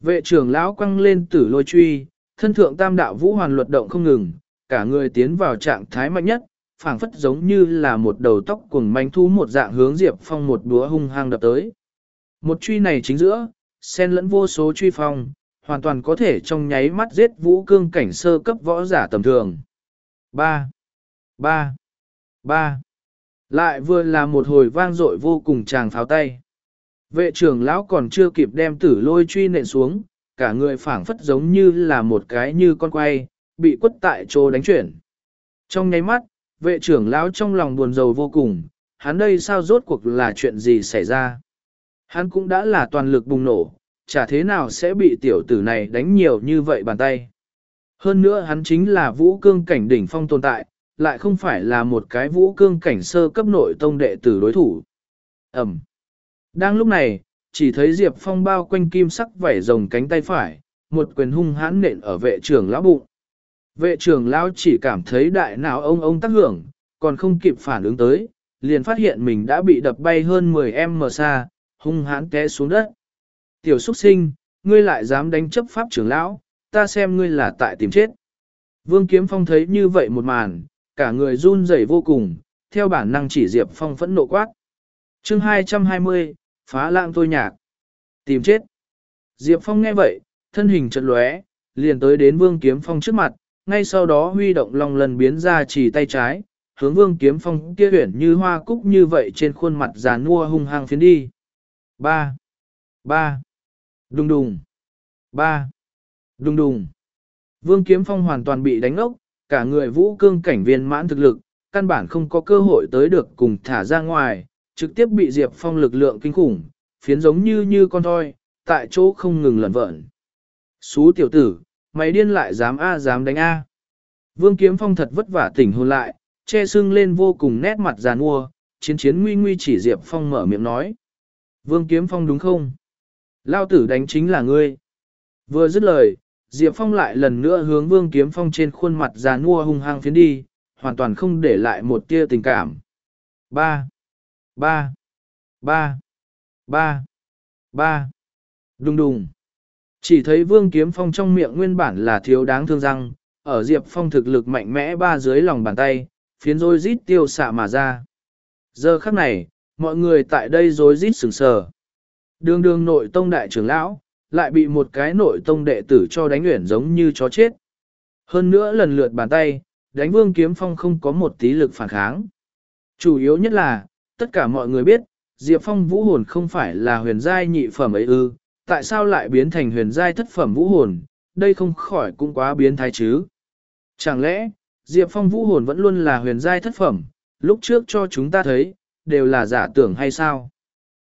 Vệ trưởng lão quăng lên tử lôi truy, thân thượng tam đạo vũ hoàn luật động không ngừng, cả người tiến vào trạng thái mạnh nhất, phảng phất giống như là một đầu tóc cuồng manh thú một dạng hướng Diệp Phong một đúa hung hăng đập tới. Một truy này chính giữa, xen lẫn vô số truy phong, hoàn toàn có thể trong nháy mắt giết vũ cương cảnh sơ cấp võ giả tầm thường. 3. 3. 3. Lại vừa là một hồi vang dội vô cùng tràng pháo tay. Vệ trưởng lão còn chưa kịp đem tử lôi truy nện xuống, cả người phảng phất giống như là một cái như con quay, bị quất tại chỗ đánh chuyển. Trong nháy mắt, vệ trưởng lão trong lòng buồn rầu vô cùng, hắn đây sao rốt cuộc là chuyện gì xảy ra. Hắn cũng đã là toàn lực bùng nổ, chả thế nào sẽ bị tiểu tử này đánh nhiều như vậy bàn tay. Hơn nữa hắn chính là vũ cương cảnh đỉnh phong tồn tại, lại không phải là một cái vũ cương cảnh sơ cấp nội tông đệ tử đối thủ. Ẩm. Đang lúc này, chỉ thấy Diệp Phong bao quanh kim sắc vảy rồng cánh tay phải, một quyền hung hãn nện ở vệ trưởng lão bụng. Vệ trưởng lão chỉ cảm thấy đại nào ông ông tác hưởng, còn không kịp phản ứng tới, liền phát hiện mình đã bị đập bay hơn 10m xa, hung hãn té xuống đất. Tiểu xuất sinh, ngươi lại dám đánh chấp pháp trưởng lão, ta xem ngươi là tại tìm chết. Vương Kiếm Phong thấy như vậy một màn, cả người run rẩy vô cùng, theo bản năng chỉ Diệp Phong phẫn nộ quát. chương 220, phá lãng tôi nhạc. Tìm chết. Diệp Phong nghe vậy, thân hình chợt lóe, liền tới đến Vương Kiếm Phong trước mặt, ngay sau đó huy động long lần biến ra chỉ tay trái, hướng Vương Kiếm Phong kia huyển như hoa cúc như vậy trên khuôn mặt già nua hung hăng phiến đi. 3. 3. Đùng đùng. 3. Đùng đùng. Vương Kiếm Phong hoàn toàn bị đánh ốc, cả người vũ cương cảnh viên mãn thực lực, căn bản không có cơ hội tới được cùng thả ra ngoài, trực tiếp bị Diệp Phong lực lượng kinh khủng, phiến giống như như con thoi, tại chỗ không ngừng lẩn vợn. Xú tiểu tử, mày điên lại dám A dám đánh A. Vương Kiếm Phong thật vất vả tỉnh hồn lại, che sưng lên vô cùng nét mặt giàn mua, chiến chiến nguy nguy chỉ Diệp Phong mở miệng nói. Vương Kiếm Phong đúng không? Lao tử đánh chính là ngươi. Vừa dứt lời, Diệp Phong lại lần nữa hướng Vương Kiếm Phong trên khuôn mặt già nua hung hăng phiến đi, hoàn toàn không để lại một tia tình cảm. Ba, ba, ba, ba, ba, đùng đùng. Chỉ thấy Vương Kiếm Phong trong miệng nguyên bản là thiếu đáng thương răng, ở Diệp Phong thực lực mạnh mẽ ba dưới lòng bàn tay, phiến rối rít tiêu xạ mà ra. Giờ khắc này, mọi người tại đây rối rít sừng sờ. Đường đường nội tông đại trưởng lão, lại bị một cái nội tông đệ tử cho đánh uyển giống như chó chết. Hơn nữa lần lượt bàn tay, đánh vương kiếm phong không có một tí lực phản kháng. Chủ yếu nhất là, tất cả mọi người biết, Diệp Phong vũ hồn không phải là huyền giai nhị phẩm ấy ư, tại sao lại biến thành huyền giai thất phẩm vũ hồn, đây không khỏi cũng quá biến thái chứ. Chẳng lẽ, Diệp Phong vũ hồn vẫn luôn là huyền giai thất phẩm, lúc trước cho chúng ta thấy, đều là giả tưởng hay sao?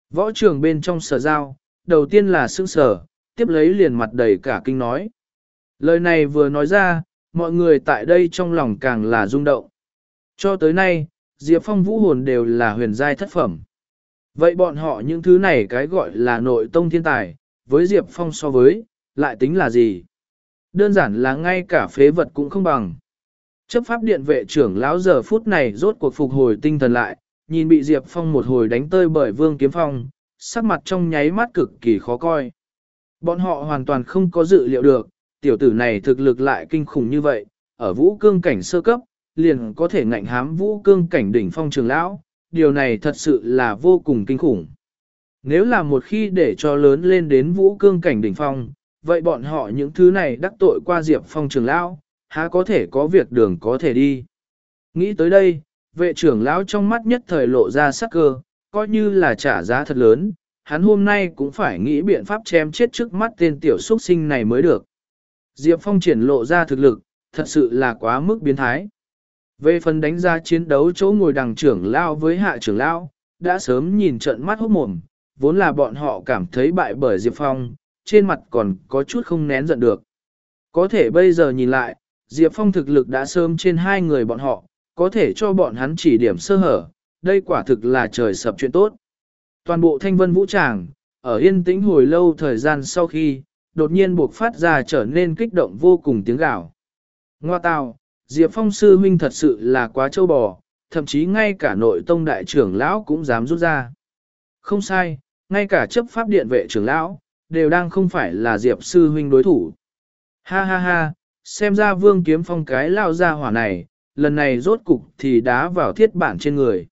Võ trường bên trong sở giao, đầu tiên là sương sở, tiếp lấy liền mặt đầy cả kinh nói. Lời này vừa nói ra, mọi người tại đây trong lòng càng là rung động. Cho tới nay, Diệp Phong vũ hồn đều là huyền giai thất phẩm. Vậy bọn họ những thứ này cái gọi là nội tông thiên tài, với Diệp Phong so với, lại tính là gì? Đơn giản là ngay cả phế vật cũng không bằng. Chấp pháp điện vệ trưởng lão giờ phút này rốt cuộc phục hồi tinh thần lại, nhìn bị Diệp Phong một hồi đánh tơi bởi Vương Kiếm Phong, sắc mặt trong nháy mắt cực kỳ khó coi. Bọn họ hoàn toàn không có dự liệu được, tiểu tử này thực lực lại kinh khủng như vậy, ở vũ cương cảnh sơ cấp, liền có thể ngạnh hám vũ cương cảnh đỉnh phong trường lão, điều này thật sự là vô cùng kinh khủng. Nếu là một khi để cho lớn lên đến vũ cương cảnh đỉnh phong, vậy bọn họ những thứ này đắc tội qua Diệp Phong trường lão, há có thể có việc đường có thể đi. Nghĩ tới đây, vệ trưởng lão trong mắt nhất thời lộ ra sắc cơ, coi như là trả giá thật lớn, hắn hôm nay cũng phải nghĩ biện pháp chém chết trước mắt tên tiểu xuất sinh này mới được. Diệp Phong triển lộ ra thực lực, thật sự là quá mức biến thái. Về phần đánh giá chiến đấu chỗ ngồi đằng trưởng lao với hạ trưởng lao, đã sớm nhìn trận mắt hốt mồm, vốn là bọn họ cảm thấy bại bởi Diệp Phong, trên mặt còn có chút không nén giận được. Có thể bây giờ nhìn lại, Diệp Phong thực lực đã sớm trên hai người bọn họ, có thể cho bọn hắn chỉ điểm sơ hở, đây quả thực là trời sập chuyện tốt. Toàn bộ thanh vân vũ tràng, ở yên tĩnh hồi lâu thời gian sau khi, đột nhiên buộc phát ra trở nên kích động vô cùng tiếng gào. Ngoa tào, Diệp Phong sư huynh thật sự là quá trâu bò, thậm chí ngay cả nội tông đại trưởng lão cũng dám rút ra. Không sai, ngay cả chấp pháp điện vệ trưởng lão, đều đang không phải là Diệp sư huynh đối thủ. Ha ha ha, xem ra vương kiếm phong cái lao ra hỏa này, lần này rốt cục thì đá vào thiết bản trên người.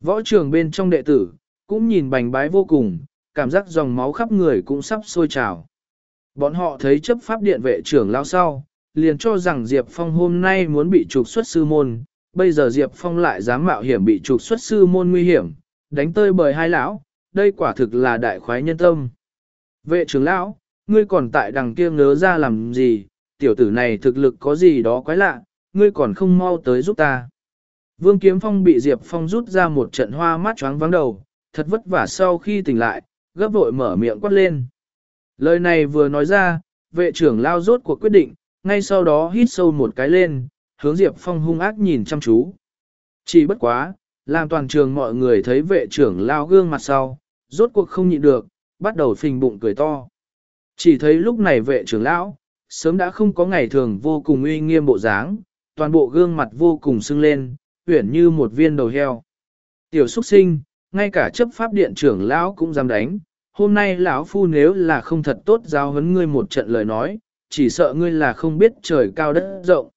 Võ trường bên trong đệ tử, cũng nhìn bành bái vô cùng, cảm giác dòng máu khắp người cũng sắp sôi trào. Bọn họ thấy chấp pháp điện vệ trưởng lao sau, liền cho rằng Diệp Phong hôm nay muốn bị trục xuất sư môn, bây giờ Diệp Phong lại dám mạo hiểm bị trục xuất sư môn nguy hiểm, đánh tơi bời hai lão, đây quả thực là đại khoái nhân tâm. Vệ trưởng lão, ngươi còn tại đằng kia ngớ ra làm gì, tiểu tử này thực lực có gì đó quái lạ, ngươi còn không mau tới giúp ta. Vương Kiếm Phong bị Diệp Phong rút ra một trận hoa mắt choáng vắng đầu, thật vất vả sau khi tỉnh lại, gấp vội mở miệng quát lên. Lời này vừa nói ra, vệ trưởng lao rốt cuộc quyết định, ngay sau đó hít sâu một cái lên, hướng Diệp Phong hung ác nhìn chăm chú. Chỉ bất quá, làm toàn trường mọi người thấy vệ trưởng lao gương mặt sau, rốt cuộc không nhịn được, bắt đầu phình bụng cười to. Chỉ thấy lúc này vệ trưởng lão, sớm đã không có ngày thường vô cùng uy nghiêm bộ dáng, toàn bộ gương mặt vô cùng sưng lên, uyển như một viên đầu heo. Tiểu xuất sinh, ngay cả chấp pháp điện trưởng lão cũng dám đánh, hôm nay lão phu nếu là không thật tốt giáo huấn ngươi một trận lời nói, chỉ sợ ngươi là không biết trời cao đất rộng.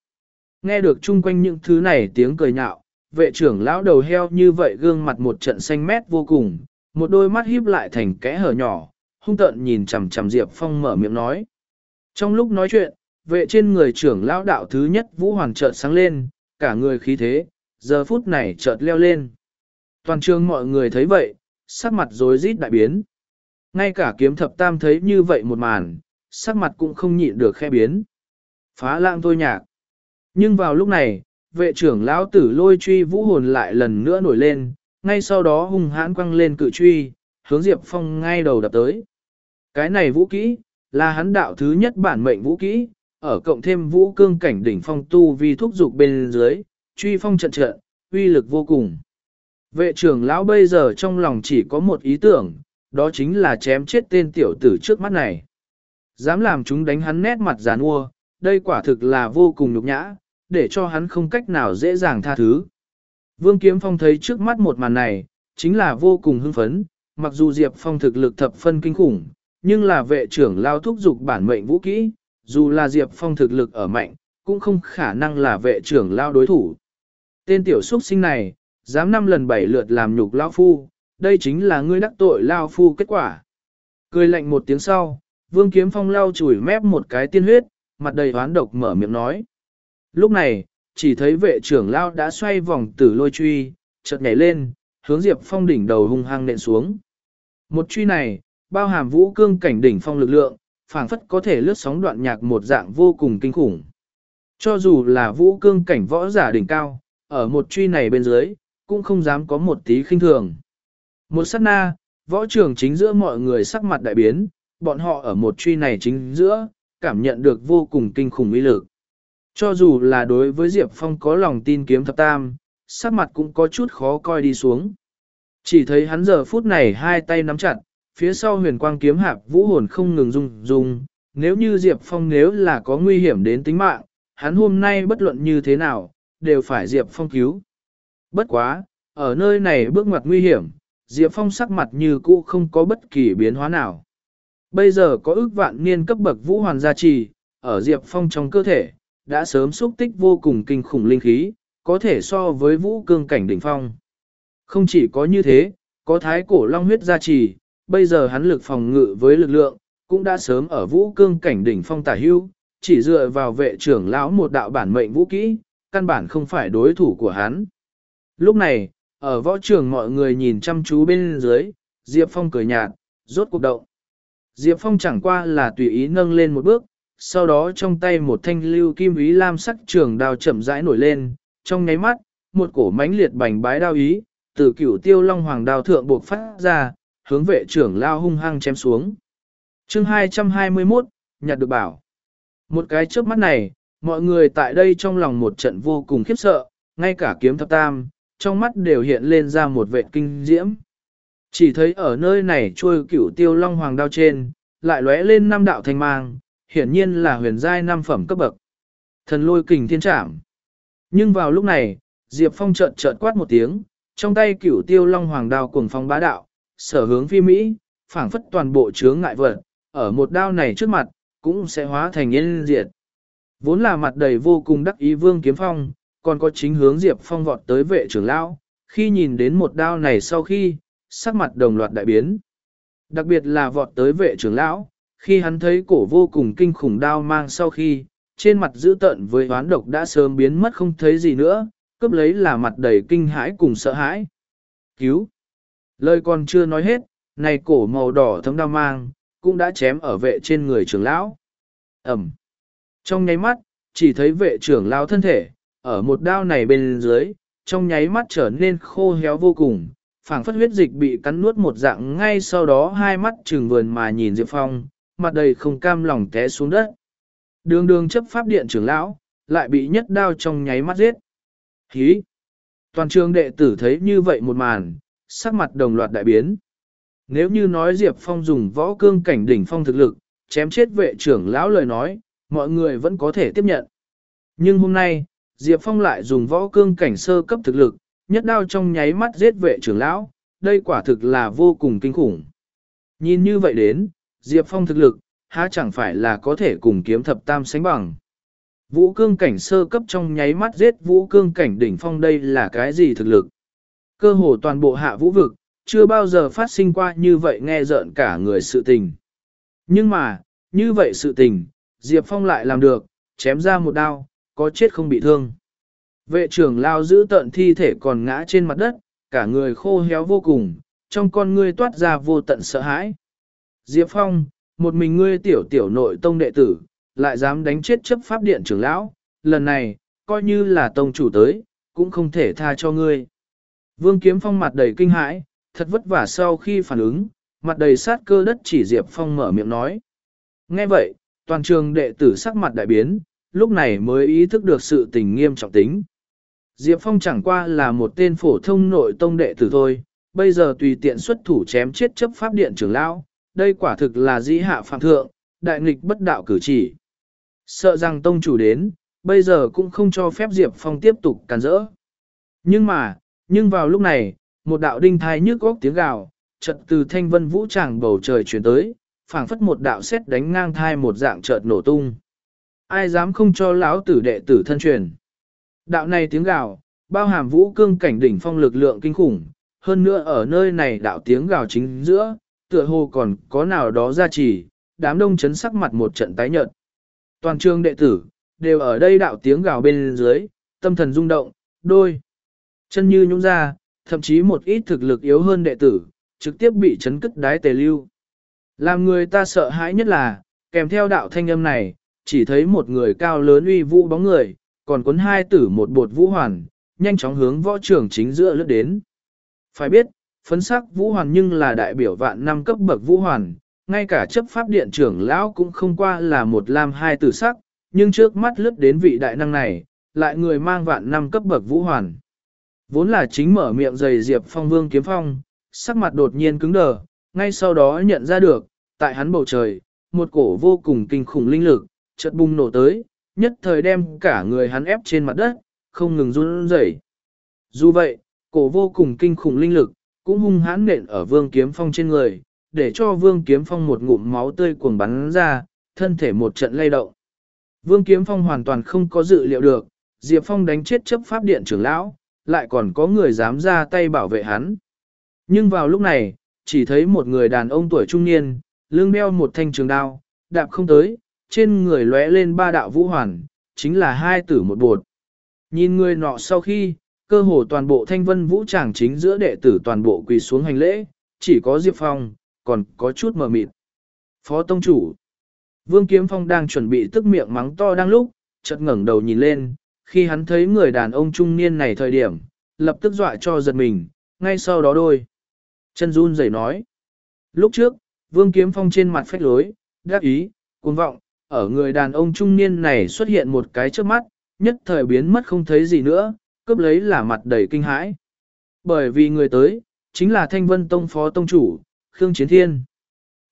Nghe được chung quanh những thứ này tiếng cười nhạo, vệ trưởng lão đầu heo như vậy gương mặt một trận xanh mét vô cùng, một đôi mắt híp lại thành kẽ hở nhỏ, hung tợn nhìn chằm chằm Diệp Phong mở miệng nói. Trong lúc nói chuyện, vệ trên người trưởng lão đạo thứ nhất vũ hoàng chợt sáng lên, cả người khí thế, giờ phút này chợt leo lên. Toàn trường mọi người thấy vậy, sắc mặt rối rít đại biến. Ngay cả kiếm thập tam thấy như vậy một màn, sắc mặt cũng không nhịn được khe biến. Phá lãng thôi nhạc. Nhưng vào lúc này, vệ trưởng lão tử lôi truy vũ hồn lại lần nữa nổi lên, ngay sau đó hung hãn quăng lên cự truy, hướng Diệp Phong ngay đầu đập tới. Cái này vũ kỹ, là hắn đạo thứ nhất bản mệnh vũ kỹ, ở cộng thêm vũ cương cảnh đỉnh phong tu vi thúc dục bên dưới, truy phong trận trận, uy lực vô cùng. Vệ trưởng lão bây giờ trong lòng chỉ có một ý tưởng, đó chính là chém chết tên tiểu tử trước mắt này. Dám làm chúng đánh hắn nét mặt giàn ua, đây quả thực là vô cùng nhục nhã, để cho hắn không cách nào dễ dàng tha thứ. Vương Kiếm Phong thấy trước mắt một màn này, chính là vô cùng hưng phấn, mặc dù Diệp Phong thực lực thập phân kinh khủng, nhưng là vệ trưởng lao thúc dục bản mệnh vũ kỹ, dù là Diệp Phong thực lực ở mạnh, cũng không khả năng là vệ trưởng lao đối thủ. Tên tiểu xuất sinh này, dám năm lần bảy lượt làm nhục lao phu, đây chính là ngươi đắc tội lao phu kết quả. Cười lạnh một tiếng sau, vương kiếm phong lao chùi mép một cái tiên huyết, mặt đầy hoán độc mở miệng nói. Lúc này, chỉ thấy vệ trưởng lao đã xoay vòng tử lôi truy, chợt nhảy lên, hướng Diệp Phong đỉnh đầu hung hăng nện xuống. Một truy này, bao hàm vũ cương cảnh đỉnh phong lực lượng, phảng phất có thể lướt sóng đoạn nhạc một dạng vô cùng kinh khủng. Cho dù là vũ cương cảnh võ giả đỉnh cao, ở một truy này bên dưới, cũng không dám có một tí khinh thường. Một sát na, võ trường chính giữa mọi người sắc mặt đại biến, bọn họ ở một truy này chính giữa, cảm nhận được vô cùng kinh khủng uy lực. Cho dù là đối với Diệp Phong có lòng tin kiếm thập tam, sắc mặt cũng có chút khó coi đi xuống. Chỉ thấy hắn giờ phút này hai tay nắm chặt, phía sau huyền quang kiếm hạp vũ hồn không ngừng rung rung, nếu như Diệp Phong nếu là có nguy hiểm đến tính mạng, hắn hôm nay bất luận như thế nào, đều phải Diệp Phong cứu. Bất quá, ở nơi này bước ngoặt nguy hiểm, Diệp Phong sắc mặt như cũ không có bất kỳ biến hóa nào. Bây giờ có ước vạn niên cấp bậc vũ hoàn gia trì, ở Diệp Phong trong cơ thể, đã sớm xúc tích vô cùng kinh khủng linh khí, có thể so với vũ cương cảnh đỉnh phong. Không chỉ có như thế, có thái cổ long huyết gia trì, bây giờ hắn lực phòng ngự với lực lượng, cũng đã sớm ở vũ cương cảnh đỉnh phong tả hưu, chỉ dựa vào vệ trưởng lão một đạo bản mệnh vũ kỹ, căn bản không phải đối thủ của hắn. Lúc này, ở võ trường mọi người nhìn chăm chú bên dưới, Diệp Phong cười nhạt, rốt cuộc động. Diệp Phong chẳng qua là tùy ý nâng lên một bước, sau đó trong tay một thanh lưu kim ý lam sắc trường đao chậm rãi nổi lên, trong nháy mắt, một cổ mãnh liệt bành bái đao ý, từ cửu tiêu long hoàng đao thượng buộc phát ra, hướng vệ trưởng lao hung hăng chém xuống. chương 221, nhặt được bảo. Một cái trước mắt này, mọi người tại đây trong lòng một trận vô cùng khiếp sợ, ngay cả kiếm thập tam, trong mắt đều hiện lên ra một vệ kinh diễm. Chỉ thấy ở nơi này trôi cửu tiêu long hoàng đao trên, lại lóe lên năm đạo thanh mang, hiển nhiên là huyền giai năm phẩm cấp bậc. Thần lôi kình thiên trảm. Nhưng vào lúc này, Diệp Phong chợt chợt quát một tiếng, trong tay cửu tiêu long hoàng đao cuồng phong bá đạo, sở hướng phi Mỹ, phảng phất toàn bộ chướng ngại vật, ở một đao này trước mặt, cũng sẽ hóa thành yên diệt. Vốn là mặt đầy vô cùng đắc ý vương kiếm phong, còn có chính hướng Diệp Phong vọt tới vệ trưởng lão, khi nhìn đến một đao này sau khi, sắc mặt đồng loạt đại biến. Đặc biệt là vọt tới vệ trưởng lão, khi hắn thấy cổ vô cùng kinh khủng đao mang sau khi, trên mặt dữ tợn với oán độc đã sớm biến mất không thấy gì nữa, cướp lấy là mặt đầy kinh hãi cùng sợ hãi. Cứu! Lời còn chưa nói hết, này cổ màu đỏ thấm đao mang, cũng đã chém ở vệ trên người trưởng lão. Ẩm! Trong nháy mắt, chỉ thấy vệ trưởng lão thân thể, ở một đao này bên dưới, trong nháy mắt trở nên khô héo vô cùng, phảng phất huyết dịch bị cắn nuốt một dạng ngay sau đó hai mắt trừng vườn mà nhìn Diệp Phong, mặt đầy không cam lòng té xuống đất. Đường đường chấp pháp điện trưởng lão, lại bị nhất đao trong nháy mắt giết. Hí! Toàn trường đệ tử thấy như vậy một màn, sắc mặt đồng loạt đại biến. Nếu như nói Diệp Phong dùng võ cương cảnh đỉnh phong thực lực, chém chết vệ trưởng lão lời nói, mọi người vẫn có thể tiếp nhận. Nhưng hôm nay, Diệp Phong lại dùng võ cương cảnh sơ cấp thực lực, nhất đao trong nháy mắt giết vệ trưởng lão, đây quả thực là vô cùng kinh khủng. Nhìn như vậy đến, Diệp Phong thực lực, há chẳng phải là có thể cùng kiếm thập tam sánh bằng. Vũ cương cảnh sơ cấp trong nháy mắt giết vũ cương cảnh đỉnh phong đây là cái gì thực lực? Cơ hồ toàn bộ hạ vũ vực, chưa bao giờ phát sinh qua như vậy nghe rợn cả người sự tình. Nhưng mà, như vậy sự tình, Diệp Phong lại làm được, chém ra một đao, có chết không bị thương. Vệ trưởng lao giữ tận thi thể còn ngã trên mặt đất, cả người khô héo vô cùng, trong con ngươi toát ra vô tận sợ hãi. Diệp Phong, một mình ngươi tiểu tiểu nội tông đệ tử, lại dám đánh chết chấp pháp điện trưởng lão, lần này, coi như là tông chủ tới, cũng không thể tha cho ngươi. Vương Kiếm Phong mặt đầy kinh hãi, thật vất vả sau khi phản ứng, mặt đầy sát cơ đất chỉ Diệp Phong mở miệng nói. Nghe vậy, toàn trường đệ tử sắc mặt đại biến, lúc này mới ý thức được sự tình nghiêm trọng tính. Diệp Phong chẳng qua là một tên phổ thông nội tông đệ tử thôi, bây giờ tùy tiện xuất thủ chém chết chấp pháp điện trưởng lão, đây quả thực là dĩ hạ phạm thượng, đại nghịch bất đạo cử chỉ. Sợ rằng tông chủ đến, bây giờ cũng không cho phép Diệp Phong tiếp tục càn rỡ. Nhưng mà, nhưng vào lúc này, một đạo đinh thai nhức góc tiếng gào, chợt từ thanh vân vũ tràng bầu trời chuyển tới, phảng phất một đạo sét đánh ngang thai một dạng chợt nổ tung ai dám không cho lão tử đệ tử thân truyền. Đạo này tiếng gào, bao hàm vũ cương cảnh đỉnh phong lực lượng kinh khủng, hơn nữa ở nơi này đạo tiếng gào chính giữa, tựa hồ còn có nào đó ra trì, đám đông chấn sắc mặt một trận tái nhợt. Toàn trường đệ tử, đều ở đây đạo tiếng gào bên dưới, tâm thần rung động, đôi, chân như nhũng ra, thậm chí một ít thực lực yếu hơn đệ tử, trực tiếp bị chấn cất đái tề lưu. Làm người ta sợ hãi nhất là, kèm theo đạo thanh âm này, chỉ thấy một người cao lớn uy vũ bóng người, còn cuốn hai tử một bột vũ hoàn, nhanh chóng hướng võ trưởng chính giữa lướt đến. Phải biết, phấn sắc vũ hoàn nhưng là đại biểu vạn năm cấp bậc vũ hoàn, ngay cả chấp pháp điện trưởng lão cũng không qua là một lam hai tử sắc, nhưng trước mắt lướt đến vị đại năng này, lại người mang vạn năm cấp bậc vũ hoàn. Vốn là chính mở miệng dày diệp phong vương kiếm phong, sắc mặt đột nhiên cứng đờ, ngay sau đó nhận ra được, tại hắn bầu trời, một cổ vô cùng kinh khủng linh lực, chợt bùng nổ tới, nhất thời đem cả người hắn ép trên mặt đất, không ngừng run rẩy. Dù vậy, cổ vô cùng kinh khủng linh lực, cũng hung hãn nện ở vương kiếm phong trên người, để cho vương kiếm phong một ngụm máu tươi cuồng bắn ra, thân thể một trận lay động. Vương kiếm phong hoàn toàn không có dự liệu được, Diệp Phong đánh chết chấp pháp điện trưởng lão, lại còn có người dám ra tay bảo vệ hắn. Nhưng vào lúc này, chỉ thấy một người đàn ông tuổi trung niên, lưng đeo một thanh trường đao, đạp không tới, trên người lóe lên ba đạo vũ hoàn, chính là hai tử một bột. Nhìn người nọ sau khi, cơ hồ toàn bộ thanh vân vũ tràng chính giữa đệ tử toàn bộ quỳ xuống hành lễ, chỉ có Diệp Phong, còn có chút mờ mịt. Phó Tông Chủ Vương Kiếm Phong đang chuẩn bị tức miệng mắng to đang lúc, chợt ngẩng đầu nhìn lên, khi hắn thấy người đàn ông trung niên này thời điểm, lập tức dọa cho giật mình, ngay sau đó đôi. Chân run rẩy nói. Lúc trước, Vương Kiếm Phong trên mặt phách lối, đắc ý, cuồng vọng, ở người đàn ông trung niên này xuất hiện một cái trước mắt, nhất thời biến mất không thấy gì nữa, cướp lấy là mặt đầy kinh hãi. Bởi vì người tới, chính là Thanh Vân Tông Phó Tông Chủ, Khương Chiến Thiên.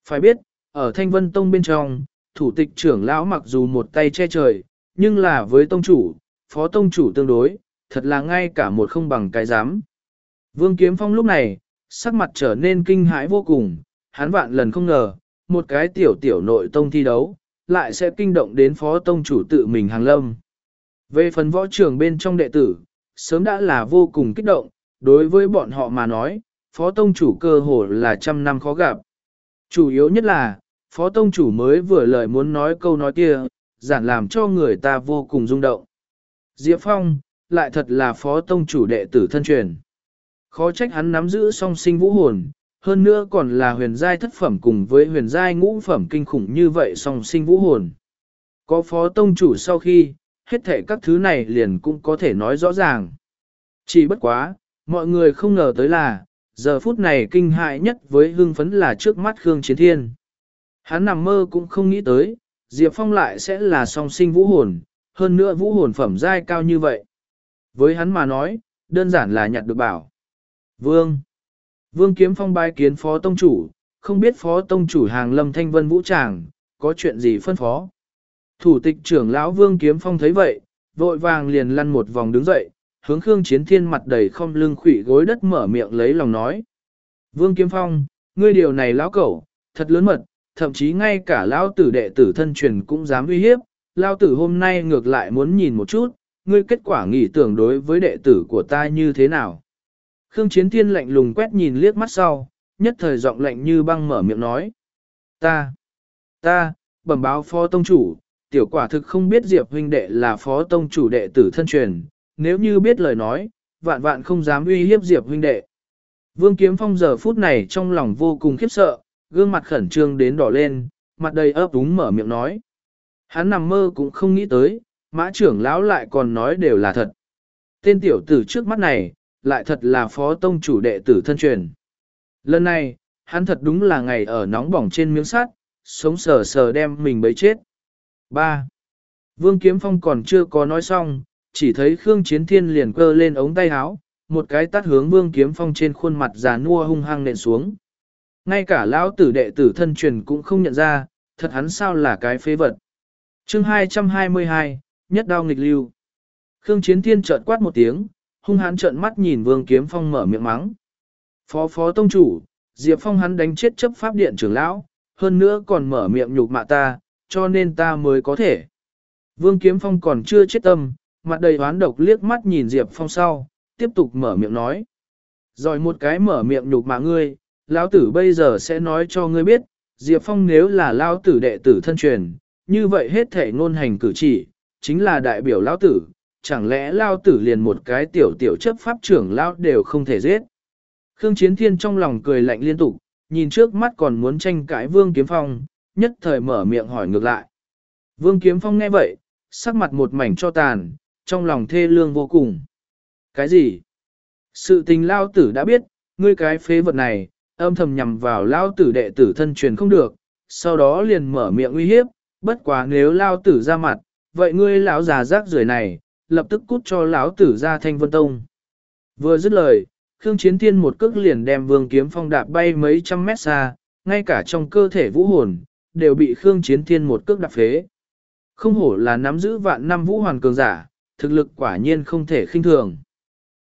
Phải biết, ở Thanh Vân Tông bên trong, thủ tịch trưởng lão mặc dù một tay che trời, nhưng là với Tông Chủ, Phó Tông Chủ tương đối, thật là ngay cả một không bằng cái dám. Vương Kiếm Phong lúc này, sắc mặt trở nên kinh hãi vô cùng, hắn vạn lần không ngờ, một cái tiểu tiểu nội tông thi đấu, lại sẽ kinh động đến phó tông chủ tự mình hàng lâm. Về phần võ trường bên trong đệ tử, sớm đã là vô cùng kích động, đối với bọn họ mà nói, phó tông chủ cơ hồ là trăm năm khó gặp. Chủ yếu nhất là, phó tông chủ mới vừa lời muốn nói câu nói kia, giản làm cho người ta vô cùng rung động. Diệp Phong, lại thật là phó tông chủ đệ tử thân truyền. Khó trách hắn nắm giữ song sinh vũ hồn, hơn nữa còn là huyền giai thất phẩm cùng với huyền giai ngũ phẩm kinh khủng như vậy song sinh vũ hồn. Có phó tông chủ sau khi, hết thể các thứ này liền cũng có thể nói rõ ràng. Chỉ bất quá, mọi người không ngờ tới là, giờ phút này kinh hại nhất với hưng phấn là trước mắt Khương Chiến Thiên. Hắn nằm mơ cũng không nghĩ tới, Diệp Phong lại sẽ là song sinh vũ hồn, hơn nữa vũ hồn phẩm giai cao như vậy. Với hắn mà nói, đơn giản là nhặt được bảo. Vương Vương Kiếm Phong bái kiến phó tông chủ, không biết phó tông chủ hàng lâm thanh vân vũ tràng, có chuyện gì phân phó. Thủ tịch trưởng lão Vương Kiếm Phong thấy vậy, vội vàng liền lăn một vòng đứng dậy, hướng Khương Chiến Thiên mặt đầy không lưng khủy gối đất mở miệng lấy lòng nói. Vương Kiếm Phong, ngươi điều này lão cẩu, thật lớn mật, thậm chí ngay cả lão tử đệ tử thân truyền cũng dám uy hiếp, lão tử hôm nay ngược lại muốn nhìn một chút, ngươi kết quả nghĩ tưởng đối với đệ tử của ta như thế nào. Khương Chiến Thiên lạnh lùng quét nhìn liếc mắt sau, nhất thời giọng lạnh như băng mở miệng nói. Ta, ta, bẩm báo phó tông chủ, tiểu quả thực không biết Diệp huynh đệ là phó tông chủ đệ tử thân truyền, nếu như biết lời nói, vạn vạn không dám uy hiếp Diệp huynh đệ. Vương Kiếm Phong giờ phút này trong lòng vô cùng khiếp sợ, gương mặt khẩn trương đến đỏ lên, mặt đầy ấp úng mở miệng nói. Hắn nằm mơ cũng không nghĩ tới, mã trưởng lão lại còn nói đều là thật. Tên tiểu tử trước mắt này, lại thật là phó tông chủ đệ tử thân truyền. Lần này, hắn thật đúng là ngày ở nóng bỏng trên miếng sắt, sống sờ sờ đem mình bấy chết. 3. Vương Kiếm Phong còn chưa có nói xong, chỉ thấy Khương Chiến Thiên liền cơ lên ống tay áo, một cái tắt hướng Vương Kiếm Phong trên khuôn mặt già nua hung hăng nện xuống. Ngay cả lão tử đệ tử thân truyền cũng không nhận ra, thật hắn sao là cái phế vật. chương 222, nhất đao nghịch lưu. Khương Chiến Thiên chợt quát một tiếng, hung hãn trợn mắt nhìn Vương Kiếm Phong mở miệng mắng. Phó phó tông chủ, Diệp Phong hắn đánh chết chấp pháp điện trưởng lão, hơn nữa còn mở miệng nhục mạ ta, cho nên ta mới có thể. Vương Kiếm Phong còn chưa chết tâm, mặt đầy oán độc liếc mắt nhìn Diệp Phong sau, tiếp tục mở miệng nói. Rồi một cái mở miệng nhục mạ ngươi, lão tử bây giờ sẽ nói cho ngươi biết, Diệp Phong nếu là lão tử đệ tử thân truyền, như vậy hết thể ngôn hành cử chỉ, chính là đại biểu lão tử, chẳng lẽ lão tử liền một cái tiểu tiểu chấp pháp trưởng lao đều không thể giết. Khương Chiến Thiên trong lòng cười lạnh liên tục, nhìn trước mắt còn muốn tranh cãi Vương Kiếm Phong, nhất thời mở miệng hỏi ngược lại. Vương Kiếm Phong nghe vậy, sắc mặt một mảnh cho tàn, trong lòng thê lương vô cùng. Cái gì? Sự tình lao tử đã biết, ngươi cái phế vật này, âm thầm nhằm vào lao tử đệ tử thân truyền không được, sau đó liền mở miệng uy hiếp, bất quá nếu lao tử ra mặt, vậy ngươi lão già rác rưởi này, lập tức cút cho lão tử ra thanh vân tông. Vừa dứt lời, Khương Chiến Thiên một cước liền đem Vương Kiếm Phong đạp bay mấy trăm mét xa, ngay cả trong cơ thể vũ hồn, đều bị Khương Chiến Thiên một cước đạp phế. Không hổ là nắm giữ vạn năm vũ hoàn cường giả, thực lực quả nhiên không thể khinh thường.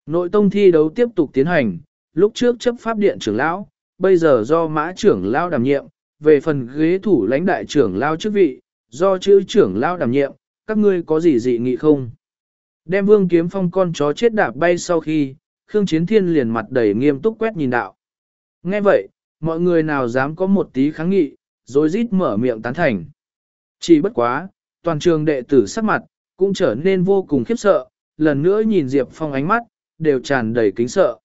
Nội tông thi đấu tiếp tục tiến hành, lúc trước chấp pháp điện trưởng lão, bây giờ do mã trưởng lão đảm nhiệm, về phần ghế thủ lãnh đại trưởng lão chức vị, do chữ trưởng lão đảm nhiệm, các ngươi có gì dị nghị không? Đem vương kiếm phong con chó chết đạp bay sau khi, Khương Chiến Thiên liền mặt đầy nghiêm túc quét nhìn đạo. Nghe vậy, mọi người nào dám có một tí kháng nghị, rồi rít mở miệng tán thành. Chỉ bất quá, toàn trường đệ tử sắc mặt, cũng trở nên vô cùng khiếp sợ, lần nữa nhìn Diệp Phong ánh mắt, đều tràn đầy kính sợ.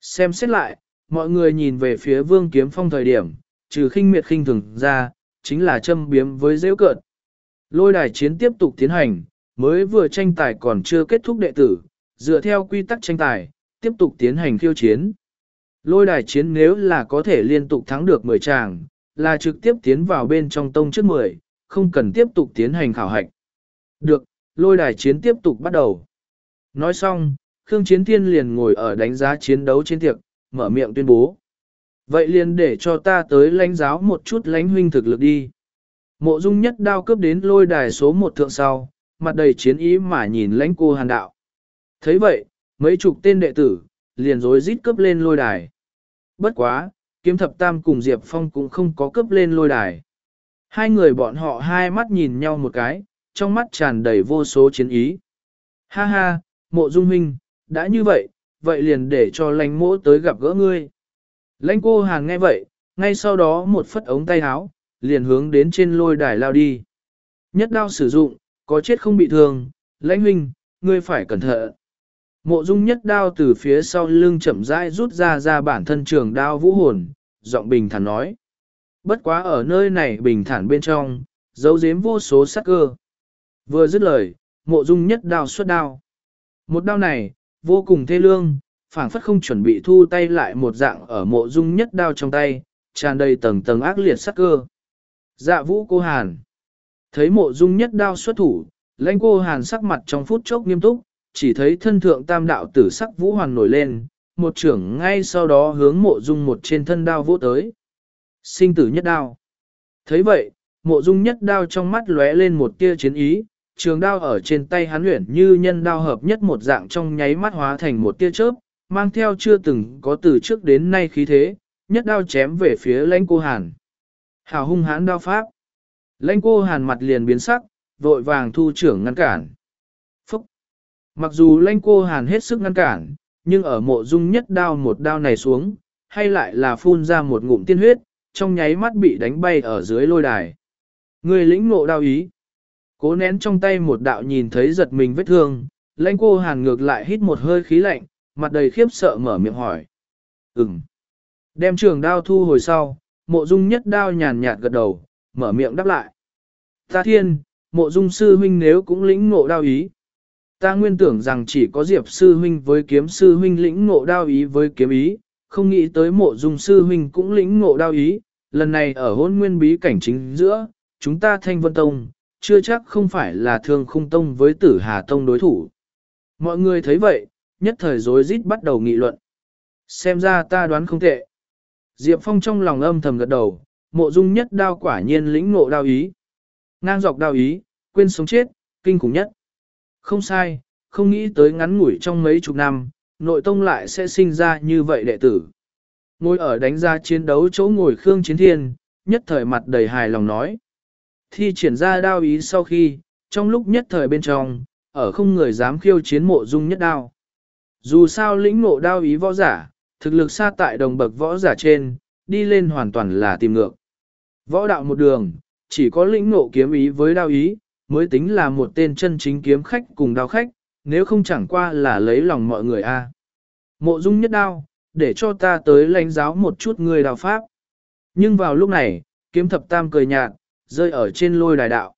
Xem xét lại, mọi người nhìn về phía Vương Kiếm Phong thời điểm, trừ khinh miệt khinh thường ra, chính là châm biếm với dễ cợt. Lôi đài chiến tiếp tục tiến hành, mới vừa tranh tài còn chưa kết thúc đệ tử, dựa theo quy tắc tranh tài, tiếp tục tiến hành khiêu chiến. Lôi đài chiến nếu là có thể liên tục thắng được 10 tràng, là trực tiếp tiến vào bên trong tông trước 10, không cần tiếp tục tiến hành khảo hạch. Được, lôi đài chiến tiếp tục bắt đầu. Nói xong, Khương Chiến Thiên liền ngồi ở đánh giá chiến đấu trên tiệc, mở miệng tuyên bố. Vậy liền để cho ta tới lãnh giáo một chút lãnh huynh thực lực đi. Mộ dung nhất đao cướp đến lôi đài số một thượng sau, mặt đầy chiến ý mà nhìn lãnh cô hàn đạo. thấy vậy, mấy chục tên đệ tử, liền rối rít cướp lên lôi đài. Bất quá, kiếm thập tam cùng Diệp Phong cũng không có cướp lên lôi đài. Hai người bọn họ hai mắt nhìn nhau một cái, trong mắt tràn đầy vô số chiến ý. Ha ha, mộ dung huynh, đã như vậy, vậy liền để cho lãnh mỗ tới gặp gỡ ngươi. Lãnh cô hàng nghe vậy, ngay sau đó một phất ống tay áo, liền hướng đến trên lôi đài lao đi. Nhất đao sử dụng, có chết không bị thương, lãnh huynh, ngươi phải cẩn thận. Mộ dung nhất đao từ phía sau lưng chậm rãi rút ra ra bản thân trường đao vũ hồn, giọng bình thản nói. Bất quá ở nơi này bình thản bên trong, giấu giếm vô số sắc cơ. Vừa dứt lời, mộ dung nhất đao xuất đao. Một đao này, vô cùng thê lương, phảng phất không chuẩn bị thu tay lại một dạng ở mộ dung nhất đao trong tay, tràn đầy tầng tầng ác liệt sắc cơ. Dạ vũ cô Hàn. Thấy mộ dung nhất đao xuất thủ, lãnh cô Hàn sắc mặt trong phút chốc nghiêm túc, chỉ thấy thân thượng tam đạo tử sắc vũ hoàn nổi lên, một trưởng ngay sau đó hướng mộ dung một trên thân đao vỗ tới. Sinh tử nhất đao. thấy vậy, mộ dung nhất đao trong mắt lóe lên một tia chiến ý, trường đao ở trên tay hắn luyện như nhân đao hợp nhất một dạng trong nháy mắt hóa thành một tia chớp, mang theo chưa từng có từ trước đến nay khí thế, nhất đao chém về phía lãnh cô hàn. Hào hung hãn đao pháp. Lãnh cô hàn mặt liền biến sắc, vội vàng thu trưởng ngăn cản. Phúc! Mặc dù lãnh cô hàn hết sức ngăn cản, nhưng ở mộ dung nhất đao một đao này xuống, hay lại là phun ra một ngụm tiên huyết, trong nháy mắt bị đánh bay ở dưới lôi đài. Người lĩnh ngộ đao ý. Cố nén trong tay một đạo nhìn thấy giật mình vết thương, lãnh cô hàn ngược lại hít một hơi khí lạnh, mặt đầy khiếp sợ mở miệng hỏi. Ừm. Đem trường đao thu hồi sau, mộ dung nhất đao nhàn nhạt gật đầu, mở miệng đáp lại. Ta thiên, mộ dung sư huynh nếu cũng lĩnh ngộ đao ý. Ta nguyên tưởng rằng chỉ có diệp sư huynh với kiếm sư huynh lĩnh ngộ đao ý với kiếm ý, không nghĩ tới mộ dung sư huynh cũng lĩnh ngộ đao ý, lần này ở hôn nguyên bí cảnh chính giữa, chúng ta thanh vân tông, chưa chắc không phải là thương khung tông với tử hà tông đối thủ. Mọi người thấy vậy, nhất thời rối rít bắt đầu nghị luận. Xem ra ta đoán không tệ. Diệp Phong trong lòng âm thầm gật đầu, mộ dung nhất đao quả nhiên lĩnh ngộ đao ý. Ngang dọc đao ý, quên sống chết, kinh khủng nhất. Không sai, không nghĩ tới ngắn ngủi trong mấy chục năm, nội tông lại sẽ sinh ra như vậy đệ tử. Ngồi ở đánh ra chiến đấu chỗ ngồi Khương Chiến Thiên, nhất thời mặt đầy hài lòng nói. Thi triển ra đao ý sau khi, trong lúc nhất thời bên trong, ở không người dám khiêu chiến mộ dung nhất đao. Dù sao lĩnh ngộ đao ý võ giả, thực lực xa tại đồng bậc võ giả trên, đi lên hoàn toàn là tìm ngược. Võ đạo một đường, chỉ có lĩnh ngộ kiếm ý với đao ý, mới tính là một tên chân chính kiếm khách cùng đao khách, nếu không chẳng qua là lấy lòng mọi người a. Mộ dung nhất đao, để cho ta tới lãnh giáo một chút người đào pháp. Nhưng vào lúc này, kiếm thập tam cười nhạt, rơi ở trên lôi đài đạo.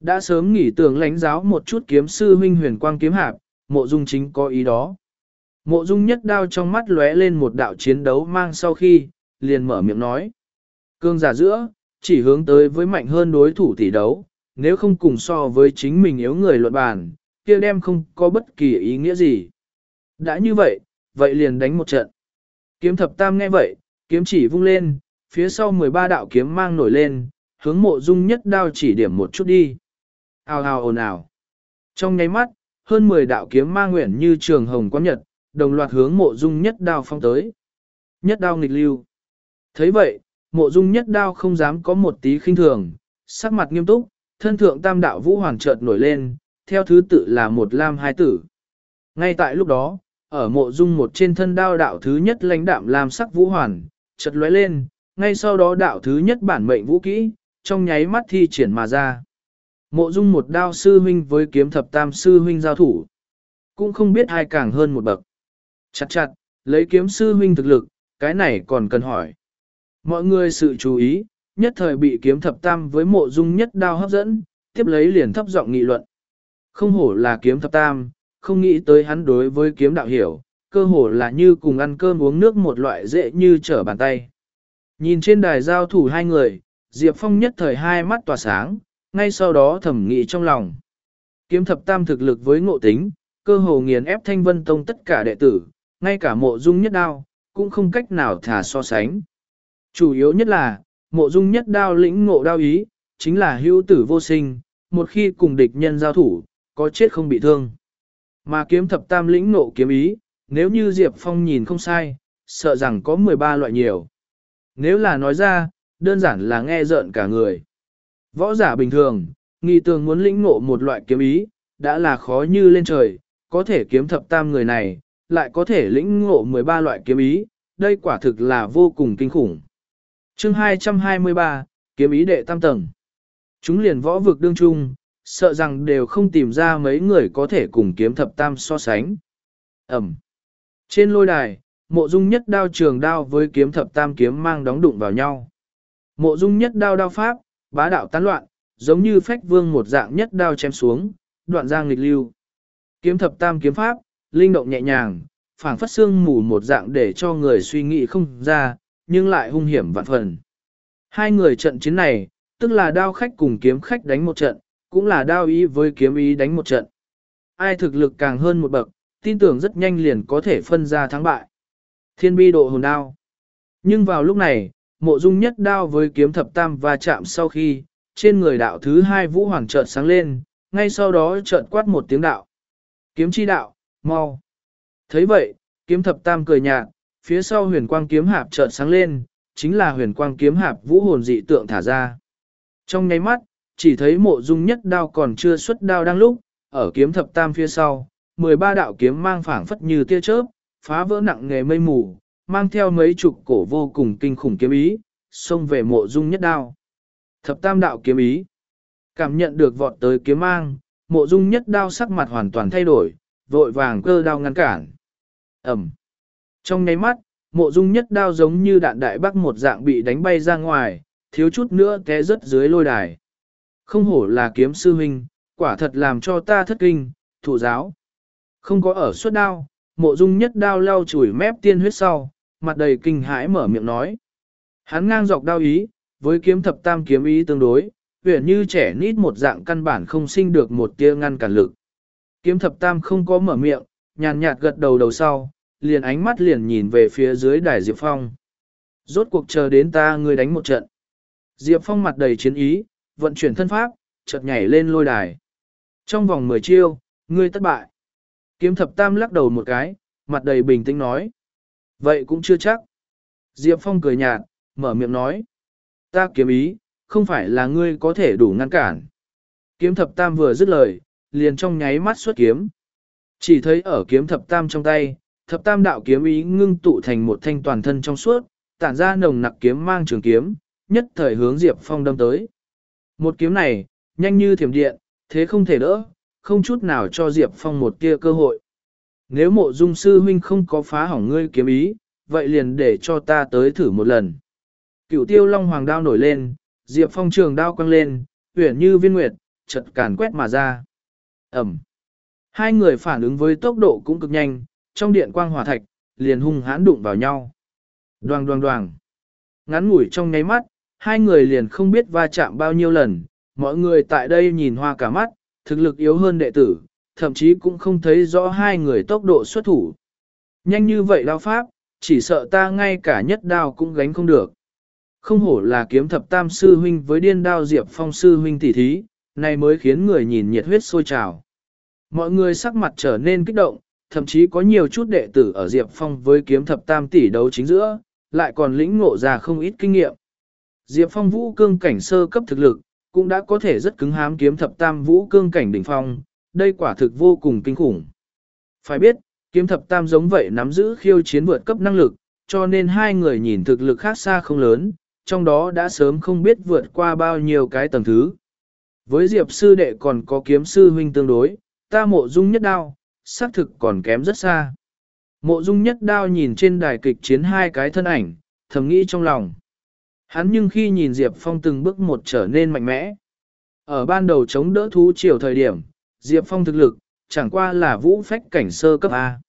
Đã sớm nghỉ tưởng lãnh giáo một chút kiếm sư huynh huyền quang kiếm hạp, mộ dung chính có ý đó. Mộ dung nhất đao trong mắt lóe lên một đạo chiến đấu mang sau khi, liền mở miệng nói. Cương giả giữa, chỉ hướng tới với mạnh hơn đối thủ tỷ đấu, nếu không cùng so với chính mình yếu người luận bàn, kia đem không có bất kỳ ý nghĩa gì. Đã như vậy, vậy liền đánh một trận. Kiếm thập tam nghe vậy, kiếm chỉ vung lên, phía sau 13 đạo kiếm mang nổi lên, hướng mộ dung nhất đao chỉ điểm một chút đi. Ao ao ồn ào. Trong nháy mắt, hơn 10 đạo kiếm mang nguyện như trường hồng quán nhật, đồng loạt hướng mộ dung nhất đao phong tới. Nhất đao nghịch lưu thấy vậy, mộ dung nhất đao không dám có một tí khinh thường, sắc mặt nghiêm túc, thân thượng tam đạo vũ hoàn chợt nổi lên, theo thứ tự là một lam hai tử. Ngay tại lúc đó, ở mộ dung một trên thân đao đạo thứ nhất lãnh đạm lam sắc vũ hoàn, chợt lóe lên, ngay sau đó đạo thứ nhất bản mệnh vũ kỹ, trong nháy mắt thi triển mà ra. Mộ dung một đao sư huynh với kiếm thập tam sư huynh giao thủ. Cũng không biết ai càng hơn một bậc. Chặt chặt, lấy kiếm sư huynh thực lực, cái này còn cần hỏi. Mọi người sự chú ý, nhất thời bị kiếm thập tam với mộ dung nhất đao hấp dẫn, tiếp lấy liền thấp giọng nghị luận. Không hổ là kiếm thập tam, không nghĩ tới hắn đối với kiếm đạo hiểu, cơ hồ là như cùng ăn cơm uống nước một loại dễ như trở bàn tay. Nhìn trên đài giao thủ hai người, Diệp Phong nhất thời hai mắt tỏa sáng, ngay sau đó thẩm nghị trong lòng. Kiếm thập tam thực lực với ngộ tính, cơ hồ nghiền ép thanh vân tông tất cả đệ tử, ngay cả mộ dung nhất đao, cũng không cách nào thả so sánh. Chủ yếu nhất là, mộ dung nhất đao lĩnh ngộ đao ý, chính là hữu tử vô sinh, một khi cùng địch nhân giao thủ, có chết không bị thương. Mà kiếm thập tam lĩnh ngộ kiếm ý, nếu như Diệp Phong nhìn không sai, sợ rằng có 13 loại nhiều. Nếu là nói ra, đơn giản là nghe rợn cả người. Võ giả bình thường, nghi tường muốn lĩnh ngộ một loại kiếm ý, đã là khó như lên trời, có thể kiếm thập tam người này, lại có thể lĩnh ngộ 13 loại kiếm ý, đây quả thực là vô cùng kinh khủng chương 223, kiếm ý đệ tam tầng. Chúng liền võ vực đương trung, sợ rằng đều không tìm ra mấy người có thể cùng kiếm thập tam so sánh. Ẩm. Trên lôi đài, mộ dung nhất đao trường đao với kiếm thập tam kiếm mang đóng đụng vào nhau. Mộ dung nhất đao đao pháp, bá đạo tán loạn, giống như phách vương một dạng nhất đao chém xuống, đoạn giang nghịch lưu. Kiếm thập tam kiếm pháp, linh động nhẹ nhàng, phảng phất xương mù một dạng để cho người suy nghĩ không ra, nhưng lại hung hiểm vạn phần. Hai người trận chiến này, tức là đao khách cùng kiếm khách đánh một trận, cũng là đao ý với kiếm ý đánh một trận. Ai thực lực càng hơn một bậc, tin tưởng rất nhanh liền có thể phân ra thắng bại. Thiên bi độ hồn đao. Nhưng vào lúc này, mộ dung nhất đao với kiếm thập tam va chạm sau khi, trên người đạo thứ hai vũ hoàng chợt sáng lên, ngay sau đó chợt quát một tiếng đạo. Kiếm chi đạo, mau. thấy vậy, kiếm thập tam cười nhạt, phía sau huyền quang kiếm hạp chợt sáng lên, chính là huyền quang kiếm hạp vũ hồn dị tượng thả ra. Trong nháy mắt, chỉ thấy mộ dung nhất đao còn chưa xuất đao đang lúc, ở kiếm thập tam phía sau, 13 đạo kiếm mang phảng phất như tia chớp, phá vỡ nặng nghề mây mù, mang theo mấy chục cổ vô cùng kinh khủng kiếm ý, xông về mộ dung nhất đao. Thập tam đạo kiếm ý. Cảm nhận được vọt tới kiếm mang, mộ dung nhất đao sắc mặt hoàn toàn thay đổi, vội vàng cơ đao ngăn cản. Ẩm. Trong nháy mắt, mộ dung nhất đao giống như đạn đại bắc một dạng bị đánh bay ra ngoài, thiếu chút nữa té rớt dưới lôi đài. Không hổ là kiếm sư huynh, quả thật làm cho ta thất kinh, thủ giáo. Không có ở suốt đao, mộ dung nhất đao lau chùi mép tiên huyết sau, mặt đầy kinh hãi mở miệng nói. Hắn ngang dọc đao ý, với kiếm thập tam kiếm ý tương đối, huyện như trẻ nít một dạng căn bản không sinh được một tia ngăn cản lực. Kiếm thập tam không có mở miệng, nhàn nhạt gật đầu đầu sau, liền ánh mắt liền nhìn về phía dưới đài Diệp Phong. Rốt cuộc chờ đến ta ngươi đánh một trận. Diệp Phong mặt đầy chiến ý, vận chuyển thân pháp, chợt nhảy lên lôi đài. Trong vòng 10 chiêu, ngươi thất bại. Kiếm thập tam lắc đầu một cái, mặt đầy bình tĩnh nói. Vậy cũng chưa chắc. Diệp Phong cười nhạt, mở miệng nói. Ta kiếm ý, không phải là ngươi có thể đủ ngăn cản. Kiếm thập tam vừa dứt lời, liền trong nháy mắt xuất kiếm. Chỉ thấy ở kiếm thập tam trong tay, thập tam đạo kiếm ý ngưng tụ thành một thanh toàn thân trong suốt, tản ra nồng nặc kiếm mang trường kiếm, nhất thời hướng Diệp Phong đâm tới. Một kiếm này, nhanh như thiểm điện, thế không thể đỡ, không chút nào cho Diệp Phong một tia cơ hội. Nếu mộ dung sư huynh không có phá hỏng ngươi kiếm ý, vậy liền để cho ta tới thử một lần. Cựu tiêu long hoàng đao nổi lên, Diệp Phong trường đao quăng lên, uyển như viên nguyệt, chật càn quét mà ra. Ẩm. Hai người phản ứng với tốc độ cũng cực nhanh, trong điện quang hỏa thạch, liền hung hãn đụng vào nhau. Đoàng đoàng đoàng. Ngắn ngủi trong nháy mắt, hai người liền không biết va chạm bao nhiêu lần, mọi người tại đây nhìn hoa cả mắt, thực lực yếu hơn đệ tử, thậm chí cũng không thấy rõ hai người tốc độ xuất thủ. Nhanh như vậy đao pháp, chỉ sợ ta ngay cả nhất đao cũng gánh không được. Không hổ là kiếm thập tam sư huynh với điên đao diệp phong sư huynh tỷ thí, này mới khiến người nhìn nhiệt huyết sôi trào. Mọi người sắc mặt trở nên kích động, thậm chí có nhiều chút đệ tử ở Diệp Phong với kiếm thập tam tỷ đấu chính giữa, lại còn lĩnh ngộ ra không ít kinh nghiệm. Diệp Phong vũ cương cảnh sơ cấp thực lực, cũng đã có thể rất cứng hám kiếm thập tam vũ cương cảnh đỉnh phong, đây quả thực vô cùng kinh khủng. Phải biết, kiếm thập tam giống vậy nắm giữ khiêu chiến vượt cấp năng lực, cho nên hai người nhìn thực lực khác xa không lớn, trong đó đã sớm không biết vượt qua bao nhiêu cái tầng thứ. Với Diệp sư đệ còn có kiếm sư huynh tương đối, ta mộ dung nhất đao, xác thực còn kém rất xa. Mộ dung nhất đao nhìn trên đài kịch chiến hai cái thân ảnh, thầm nghĩ trong lòng. Hắn nhưng khi nhìn Diệp Phong từng bước một trở nên mạnh mẽ. Ở ban đầu chống đỡ thú chiều thời điểm, Diệp Phong thực lực, chẳng qua là vũ phách cảnh sơ cấp A.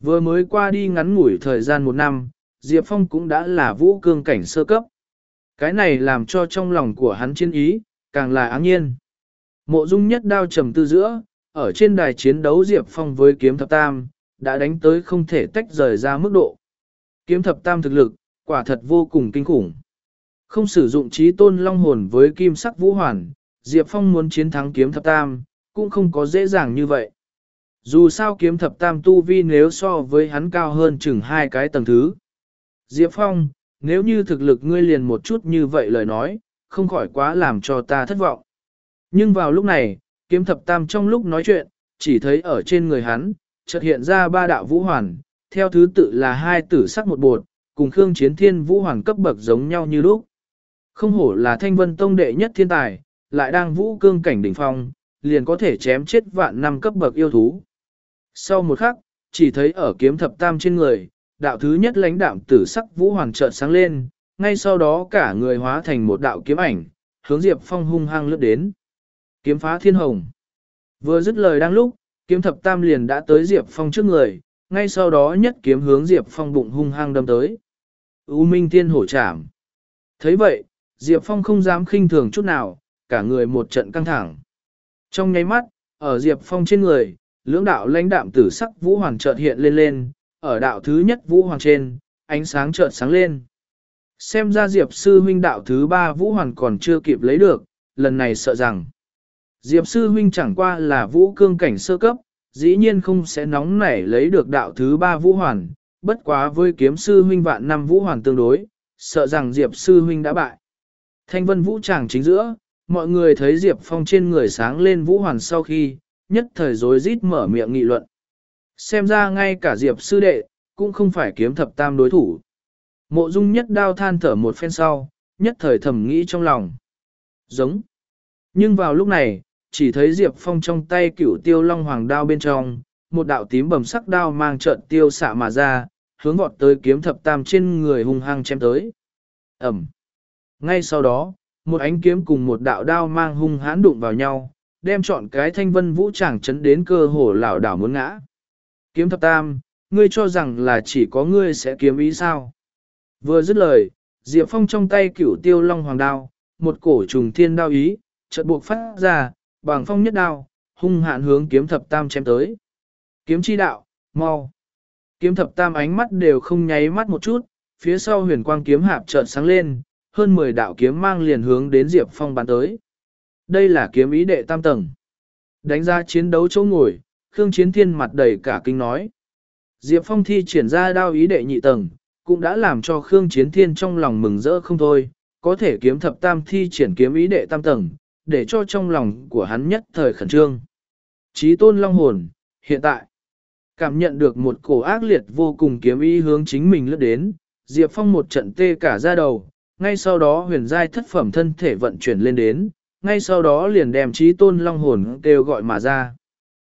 Vừa mới qua đi ngắn ngủi thời gian một năm, Diệp Phong cũng đã là vũ cương cảnh sơ cấp. Cái này làm cho trong lòng của hắn chiến ý, càng là áng nhiên. Mộ dung nhất đao trầm tư giữa, ở trên đài chiến đấu Diệp Phong với kiếm thập tam, đã đánh tới không thể tách rời ra mức độ. Kiếm thập tam thực lực, quả thật vô cùng kinh khủng. Không sử dụng trí tôn long hồn với kim sắc vũ hoàn, Diệp Phong muốn chiến thắng kiếm thập tam, cũng không có dễ dàng như vậy. Dù sao kiếm thập tam tu vi nếu so với hắn cao hơn chừng hai cái tầng thứ. Diệp Phong, nếu như thực lực ngươi liền một chút như vậy lời nói, không khỏi quá làm cho ta thất vọng. Nhưng vào lúc này, kiếm thập tam trong lúc nói chuyện, chỉ thấy ở trên người hắn, chợt hiện ra ba đạo vũ hoàn, theo thứ tự là hai tử sắc một bột, cùng Khương Chiến Thiên vũ hoàn cấp bậc giống nhau như lúc. Không hổ là thanh vân tông đệ nhất thiên tài, lại đang vũ cương cảnh đỉnh phong, liền có thể chém chết vạn năm cấp bậc yêu thú. Sau một khắc, chỉ thấy ở kiếm thập tam trên người, đạo thứ nhất lãnh đạm tử sắc vũ hoàn chợt sáng lên, ngay sau đó cả người hóa thành một đạo kiếm ảnh, hướng Diệp Phong hung hăng lướt đến. Kiếm phá thiên hồng. Vừa dứt lời đang lúc, kiếm thập tam liền đã tới Diệp Phong trước người, ngay sau đó nhất kiếm hướng Diệp Phong bụng hung hăng đâm tới. U Minh Thiên hổ chạm. thấy vậy, Diệp Phong không dám khinh thường chút nào, cả người một trận căng thẳng. Trong nháy mắt, ở Diệp Phong trên người, lưỡng đạo lãnh đạm tử sắc vũ hoàng chợt hiện lên lên, ở đạo thứ nhất vũ hoàng trên, ánh sáng chợt sáng lên. Xem ra Diệp sư huynh đạo thứ ba vũ hoàng còn chưa kịp lấy được, lần này sợ rằng Diệp sư huynh chẳng qua là vũ cương cảnh sơ cấp, dĩ nhiên không sẽ nóng nảy lấy được đạo thứ ba vũ hoàn, bất quá với kiếm sư huynh vạn năm vũ hoàn tương đối, sợ rằng Diệp sư huynh đã bại. Thanh vân vũ tràng chính giữa, mọi người thấy Diệp Phong trên người sáng lên vũ hoàn sau khi, nhất thời rối rít mở miệng nghị luận. Xem ra ngay cả Diệp sư đệ, cũng không phải kiếm thập tam đối thủ. Mộ dung nhất đao than thở một phen sau, nhất thời thầm nghĩ trong lòng. Giống. Nhưng vào lúc này, chỉ thấy Diệp Phong trong tay cửu tiêu long hoàng đao bên trong, một đạo tím bầm sắc đao mang trận tiêu xạ mà ra, hướng vọt tới kiếm thập tam trên người hung hăng chém tới. Ẩm. Ngay sau đó, một ánh kiếm cùng một đạo đao mang hung hãn đụng vào nhau, đem chọn cái thanh vân vũ tràng chấn đến cơ hồ lảo đảo muốn ngã. Kiếm thập tam, ngươi cho rằng là chỉ có ngươi sẽ kiếm ý sao? Vừa dứt lời, Diệp Phong trong tay cửu tiêu long hoàng đao, một cổ trùng thiên đao ý, chợt buộc phát ra, bằng phong nhất đao, hung hạn hướng kiếm thập tam chém tới. Kiếm chi đạo, mau. Kiếm thập tam ánh mắt đều không nháy mắt một chút, phía sau huyền quang kiếm hạp chợt sáng lên, hơn 10 đạo kiếm mang liền hướng đến Diệp Phong bắn tới. Đây là kiếm ý đệ tam tầng. Đánh ra chiến đấu chỗ ngồi, Khương Chiến Thiên mặt đầy cả kinh nói. Diệp Phong thi triển ra đao ý đệ nhị tầng, cũng đã làm cho Khương Chiến Thiên trong lòng mừng rỡ không thôi, có thể kiếm thập tam thi triển kiếm ý đệ tam tầng, để cho trong lòng của hắn nhất thời khẩn trương. Chí tôn long hồn, hiện tại, cảm nhận được một cổ ác liệt vô cùng kiếm ý hướng chính mình lướt đến, Diệp Phong một trận tê cả ra đầu, ngay sau đó huyền giai thất phẩm thân thể vận chuyển lên đến, ngay sau đó liền đem trí tôn long hồn kêu gọi mà ra.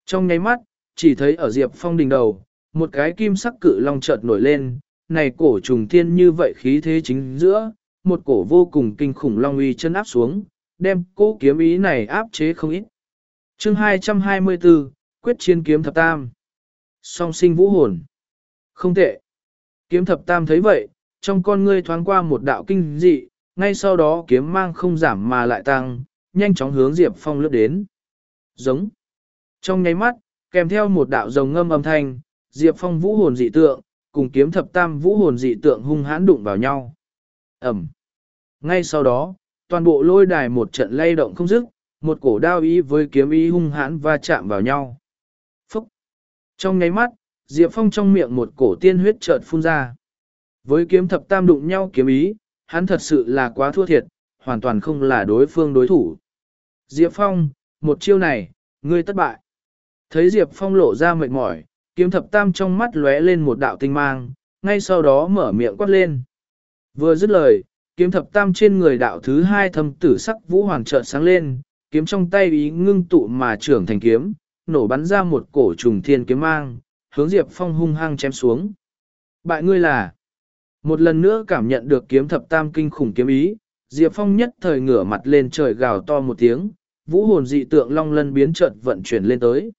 Trong nháy mắt, chỉ thấy ở Diệp Phong đỉnh đầu, một cái kim sắc cự long chợt nổi lên, này cổ trùng thiên như vậy khí thế chính giữa, một cổ vô cùng kinh khủng long uy chân áp xuống, đem cố kiếm ý này áp chế không ít. Chương 224, Quyết chiến kiếm thập tam. Song sinh vũ hồn. Không tệ. Kiếm thập tam thấy vậy, trong con ngươi thoáng qua một đạo kinh dị, ngay sau đó kiếm mang không giảm mà lại tăng, nhanh chóng hướng Diệp Phong lướt đến. Giống. Trong nháy mắt, kèm theo một đạo rồng ngâm âm thanh, Diệp Phong vũ hồn dị tượng, cùng kiếm thập tam vũ hồn dị tượng hung hãn đụng vào nhau. Ẩm. Ngay sau đó, toàn bộ lôi đài một trận lay động không dứt, một cổ đao ý với kiếm ý hung hãn va chạm vào nhau. Phúc! Trong nháy mắt, Diệp Phong trong miệng một cổ tiên huyết chợt phun ra. Với kiếm thập tam đụng nhau kiếm ý, hắn thật sự là quá thua thiệt, hoàn toàn không là đối phương đối thủ. Diệp Phong, một chiêu này, ngươi thất bại. Thấy Diệp Phong lộ ra mệt mỏi, kiếm thập tam trong mắt lóe lên một đạo tinh mang, ngay sau đó mở miệng quát lên. Vừa dứt lời, kiếm thập tam trên người đạo thứ hai thâm tử sắc vũ hoàng trợn sáng lên, kiếm trong tay ý ngưng tụ mà trưởng thành kiếm, nổ bắn ra một cổ trùng thiên kiếm mang, hướng Diệp Phong hung hăng chém xuống. Bại ngươi là một lần nữa cảm nhận được kiếm thập tam kinh khủng kiếm ý, Diệp Phong nhất thời ngửa mặt lên trời gào to một tiếng, vũ hồn dị tượng long lân biến chợt vận chuyển lên tới.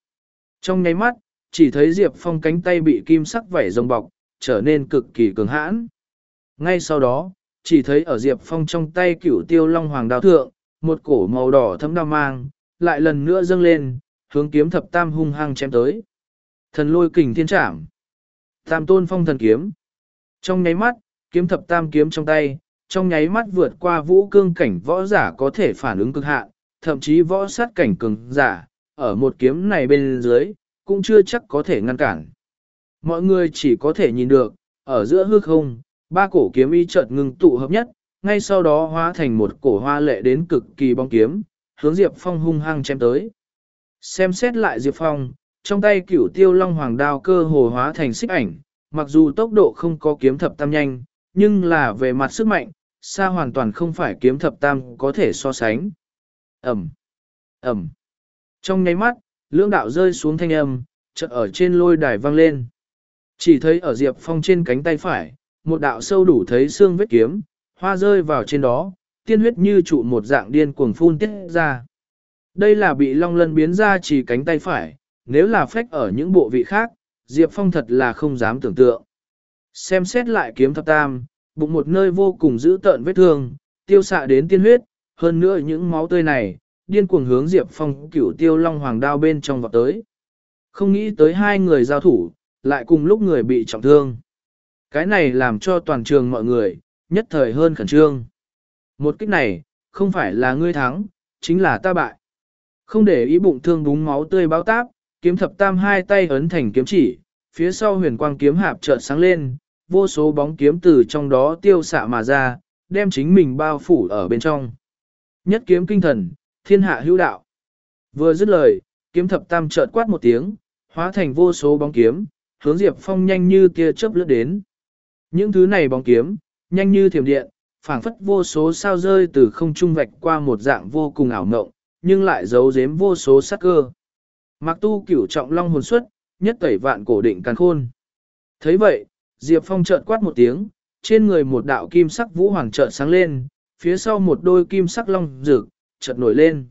Trong nháy mắt, chỉ thấy Diệp Phong cánh tay bị kim sắc vảy rồng bọc, trở nên cực kỳ cường hãn. Ngay sau đó, chỉ thấy ở Diệp Phong trong tay cửu tiêu long hoàng đao thượng, một cổ màu đỏ thấm đao mang, lại lần nữa dâng lên, hướng kiếm thập tam hung hăng chém tới. Thần lôi kình thiên trảm. Tam tôn phong thần kiếm. Trong nháy mắt, kiếm thập tam kiếm trong tay, trong nháy mắt vượt qua vũ cương cảnh võ giả có thể phản ứng cực hạn, thậm chí võ sát cảnh cường giả, ở một kiếm này bên dưới, cũng chưa chắc có thể ngăn cản. Mọi người chỉ có thể nhìn được, ở giữa hư không, ba cổ kiếm y chợt ngừng tụ hợp nhất, ngay sau đó hóa thành một cổ hoa lệ đến cực kỳ bóng kiếm, hướng Diệp Phong hung hăng chém tới. Xem xét lại Diệp Phong, trong tay cửu tiêu long hoàng đao cơ hồ hóa thành xích ảnh, mặc dù tốc độ không có kiếm thập tam nhanh, nhưng là về mặt sức mạnh, xa hoàn toàn không phải kiếm thập tam có thể so sánh. Ẩm, Ẩm. Trong nháy mắt, lưỡng đạo rơi xuống thanh âm, chợt ở trên lôi đài vang lên. Chỉ thấy ở Diệp Phong trên cánh tay phải, một đạo sâu đủ thấy xương vết kiếm, hoa rơi vào trên đó, tiên huyết như trụ một dạng điên cuồng phun tiết ra. Đây là bị long lân biến ra chỉ cánh tay phải, nếu là phách ở những bộ vị khác, Diệp Phong thật là không dám tưởng tượng. Xem xét lại kiếm thập tam, bụng một nơi vô cùng dữ tợn vết thương, tiêu xạ đến tiên huyết, hơn nữa những máu tươi này, điên cuồng hướng Diệp Phong cửu tiêu long hoàng đao bên trong vọt tới. Không nghĩ tới hai người giao thủ, lại cùng lúc người bị trọng thương. Cái này làm cho toàn trường mọi người, nhất thời hơn khẩn trương. Một kích này, không phải là ngươi thắng, chính là ta bại. Không để ý bụng thương búng máu tươi báo táp, kiếm thập tam hai tay ấn thành kiếm chỉ, phía sau huyền quang kiếm hạp chợt sáng lên, vô số bóng kiếm từ trong đó tiêu xạ mà ra, đem chính mình bao phủ ở bên trong. Nhất kiếm kinh thần, thiên hạ hữu đạo. Vừa dứt lời, kiếm thập tam chợt quát một tiếng, hóa thành vô số bóng kiếm, hướng Diệp Phong nhanh như tia chớp lướt đến. Những thứ này bóng kiếm, nhanh như thiểm điện, phảng phất vô số sao rơi từ không trung vạch qua một dạng vô cùng ảo ngộng, nhưng lại giấu giếm vô số sắc cơ. Mặc tu cửu trọng long hồn xuất, nhất tẩy vạn cổ định càn khôn. thấy vậy, Diệp Phong chợt quát một tiếng, trên người một đạo kim sắc vũ hoàng chợt sáng lên, phía sau một đôi kim sắc long rực, chợt nổi lên.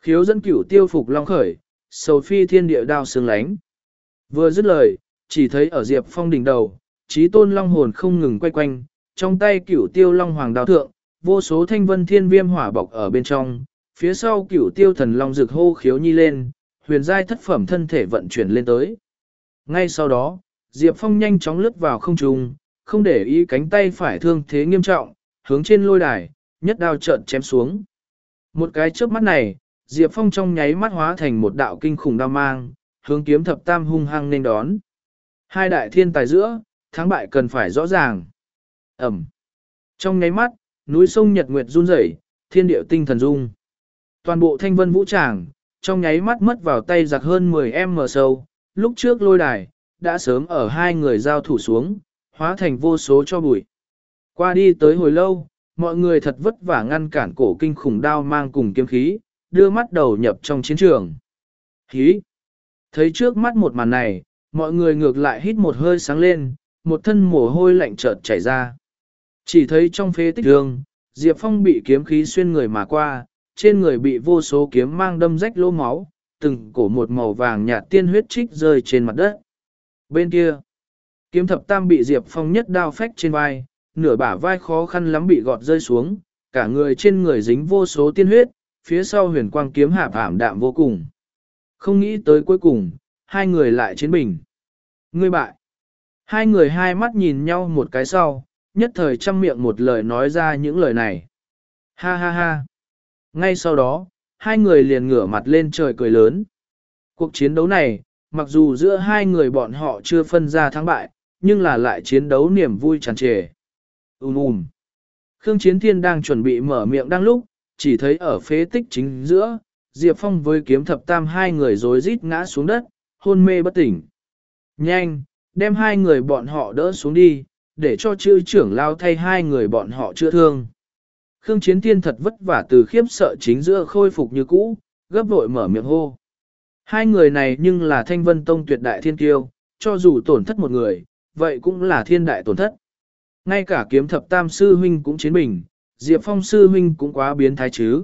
Khiếu dẫn cửu tiêu phục long khởi, sầu phi thiên địa đao sương lánh. Vừa dứt lời, chỉ thấy ở Diệp Phong đỉnh đầu, trí tôn long hồn không ngừng quay quanh, trong tay cửu tiêu long hoàng đao thượng, vô số thanh vân thiên viêm hỏa bọc ở bên trong, phía sau cửu tiêu thần long rực hô khiếu nhi lên, huyền giai thất phẩm thân thể vận chuyển lên tới. Ngay sau đó, Diệp Phong nhanh chóng lướt vào không trung, không để ý cánh tay phải thương thế nghiêm trọng, hướng trên lôi đài, nhất đao trợn chém xuống. Một cái chớp mắt này, Diệp Phong trong nháy mắt hóa thành một đạo kinh khủng đao mang, hướng kiếm thập tam hung hăng nên đón. Hai đại thiên tài giữa, thắng bại cần phải rõ ràng. Ẩm. Trong nháy mắt, núi sông Nhật Nguyệt run rẩy, thiên điệu tinh thần rung. Toàn bộ thanh vân vũ tràng, trong nháy mắt mất vào tay giặc hơn 10 m sâu, lúc trước lôi đài, đã sớm ở hai người giao thủ xuống, hóa thành vô số cho bụi. Qua đi tới hồi lâu, mọi người thật vất vả ngăn cản cổ kinh khủng đao mang cùng kiếm khí, đưa mắt đầu nhập trong chiến trường. Khí! Thấy trước mắt một màn này, mọi người ngược lại hít một hơi sáng lên, một thân mồ hôi lạnh chợt chảy ra. Chỉ thấy trong phế tích đường, Diệp Phong bị kiếm khí xuyên người mà qua, trên người bị vô số kiếm mang đâm rách lỗ máu, từng cổ một màu vàng nhạt tiên huyết trích rơi trên mặt đất. Bên kia, kiếm thập tam bị Diệp Phong nhất đao phách trên vai, nửa bả vai khó khăn lắm bị gọt rơi xuống, cả người trên người dính vô số tiên huyết, phía sau huyền quang kiếm hạp ảm đạm vô cùng. Không nghĩ tới cuối cùng, hai người lại chiến bình. Ngươi bại. Hai người hai mắt nhìn nhau một cái sau, nhất thời trăm miệng một lời nói ra những lời này. Ha ha ha. Ngay sau đó, hai người liền ngửa mặt lên trời cười lớn. Cuộc chiến đấu này, mặc dù giữa hai người bọn họ chưa phân ra thắng bại, nhưng là lại chiến đấu niềm vui tràn trề. Ùm ùm. Khương Chiến Thiên đang chuẩn bị mở miệng đang lúc, chỉ thấy ở phế tích chính giữa, Diệp Phong với kiếm thập tam hai người rối rít ngã xuống đất, hôn mê bất tỉnh. Nhanh, đem hai người bọn họ đỡ xuống đi, để cho chư trưởng lao thay hai người bọn họ chữa thương. Khương Chiến Thiên thật vất vả từ khiếp sợ chính giữa khôi phục như cũ, gấp vội mở miệng hô. Hai người này nhưng là thanh vân tông tuyệt đại thiên kiêu, cho dù tổn thất một người, vậy cũng là thiên đại tổn thất. Ngay cả kiếm thập tam sư huynh cũng chiến bình, Diệp Phong sư huynh cũng quá biến thái chứ.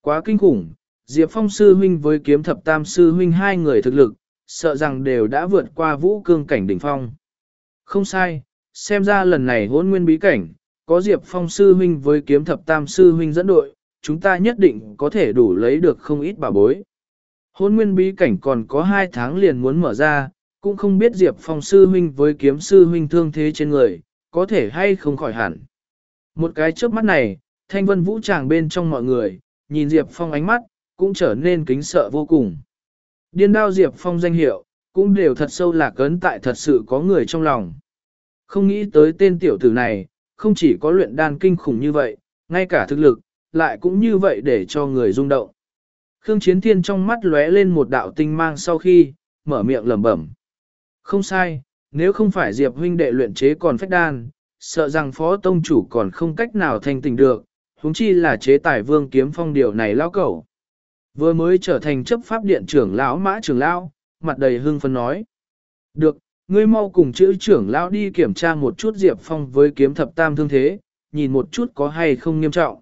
Quá kinh khủng, Diệp Phong sư huynh với kiếm thập tam sư huynh hai người thực lực, sợ rằng đều đã vượt qua vũ cương cảnh đỉnh phong. Không sai, xem ra lần này hôn nguyên bí cảnh, có Diệp Phong sư huynh với kiếm thập tam sư huynh dẫn đội, chúng ta nhất định có thể đủ lấy được không ít bảo bối. Hôn nguyên bí cảnh còn có hai tháng liền muốn mở ra, cũng không biết Diệp Phong sư huynh với kiếm sư huynh thương thế trên người, có thể hay không khỏi hẳn. Một cái trước mắt này, thanh vân vũ tràng bên trong mọi người, nhìn Diệp Phong ánh mắt, cũng trở nên kính sợ vô cùng. Điên đao Diệp Phong danh hiệu, cũng đều thật sâu lạc ấn tại thật sự có người trong lòng. Không nghĩ tới tên tiểu tử này, không chỉ có luyện đan kinh khủng như vậy, ngay cả thực lực, lại cũng như vậy để cho người rung động. Khương Chiến Thiên trong mắt lóe lên một đạo tinh mang sau khi, mở miệng lẩm bẩm. Không sai, nếu không phải Diệp huynh đệ luyện chế còn phách đan, sợ rằng phó tông chủ còn không cách nào thành tình được, huống chi là chế tài vương kiếm phong điều này lao cẩu. Vừa mới trở thành chấp pháp điện trưởng lão mã trưởng lão, mặt đầy hưng phấn nói. Được, ngươi mau cùng chữ trưởng lão đi kiểm tra một chút Diệp Phong với kiếm thập tam thương thế, nhìn một chút có hay không nghiêm trọng.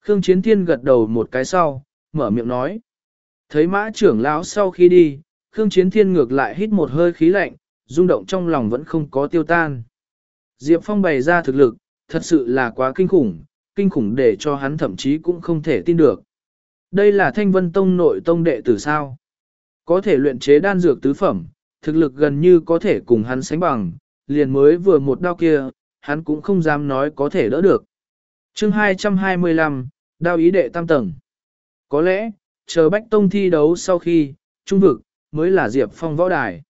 Khương Chiến Thiên gật đầu một cái sau, mở miệng nói. Thấy mã trưởng lão sau khi đi, Khương Chiến Thiên ngược lại hít một hơi khí lạnh, rung động trong lòng vẫn không có tiêu tan. Diệp Phong bày ra thực lực, thật sự là quá kinh khủng, kinh khủng để cho hắn thậm chí cũng không thể tin được. Đây là thanh vân tông nội tông đệ tử sao. Có thể luyện chế đan dược tứ phẩm, thực lực gần như có thể cùng hắn sánh bằng, liền mới vừa một đao kia, hắn cũng không dám nói có thể đỡ được. chương 225, đao ý đệ tam tầng. Có lẽ, chờ Bách Tông thi đấu sau khi, trung vực, mới là Diệp Phong võ đài.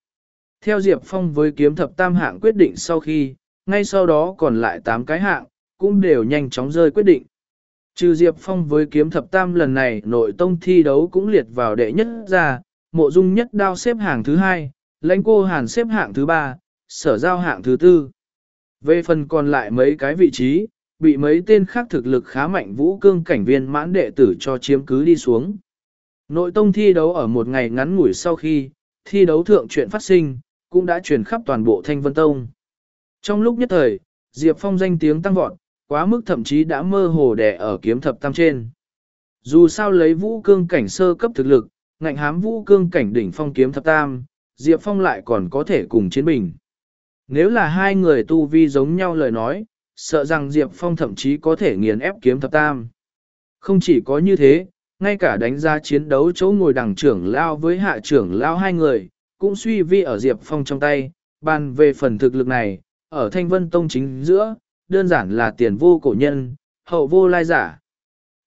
Theo Diệp Phong với kiếm thập tam hạng quyết định sau khi, ngay sau đó còn lại 8 cái hạng, cũng đều nhanh chóng rơi quyết định. Trừ Diệp Phong với kiếm thập tam lần này nội tông thi đấu cũng liệt vào đệ nhất ra, mộ dung nhất đao xếp hạng thứ hai, lãnh cô hàn xếp hạng thứ ba, sở giao hạng thứ tư. Về phần còn lại mấy cái vị trí, bị mấy tên khác thực lực khá mạnh vũ cương cảnh viên mãn đệ tử cho chiếm cứ đi xuống. Nội tông thi đấu ở một ngày ngắn ngủi sau khi, thi đấu thượng chuyện phát sinh, cũng đã truyền khắp toàn bộ Thanh Vân Tông. Trong lúc nhất thời, Diệp Phong danh tiếng tăng vọt, quá mức thậm chí đã mơ hồ đẻ ở kiếm thập tam trên. Dù sao lấy vũ cương cảnh sơ cấp thực lực, ngạnh hám vũ cương cảnh đỉnh phong kiếm thập tam, Diệp Phong lại còn có thể cùng chiến bình. Nếu là hai người tu vi giống nhau lời nói, sợ rằng Diệp Phong thậm chí có thể nghiền ép kiếm thập tam. Không chỉ có như thế, ngay cả đánh ra chiến đấu chỗ ngồi đằng trưởng lao với hạ trưởng lao hai người, cũng suy vi ở Diệp Phong trong tay, bàn về phần thực lực này, ở Thanh Vân Tông chính giữa, đơn giản là tiền vô cổ nhân, hậu vô lai giả.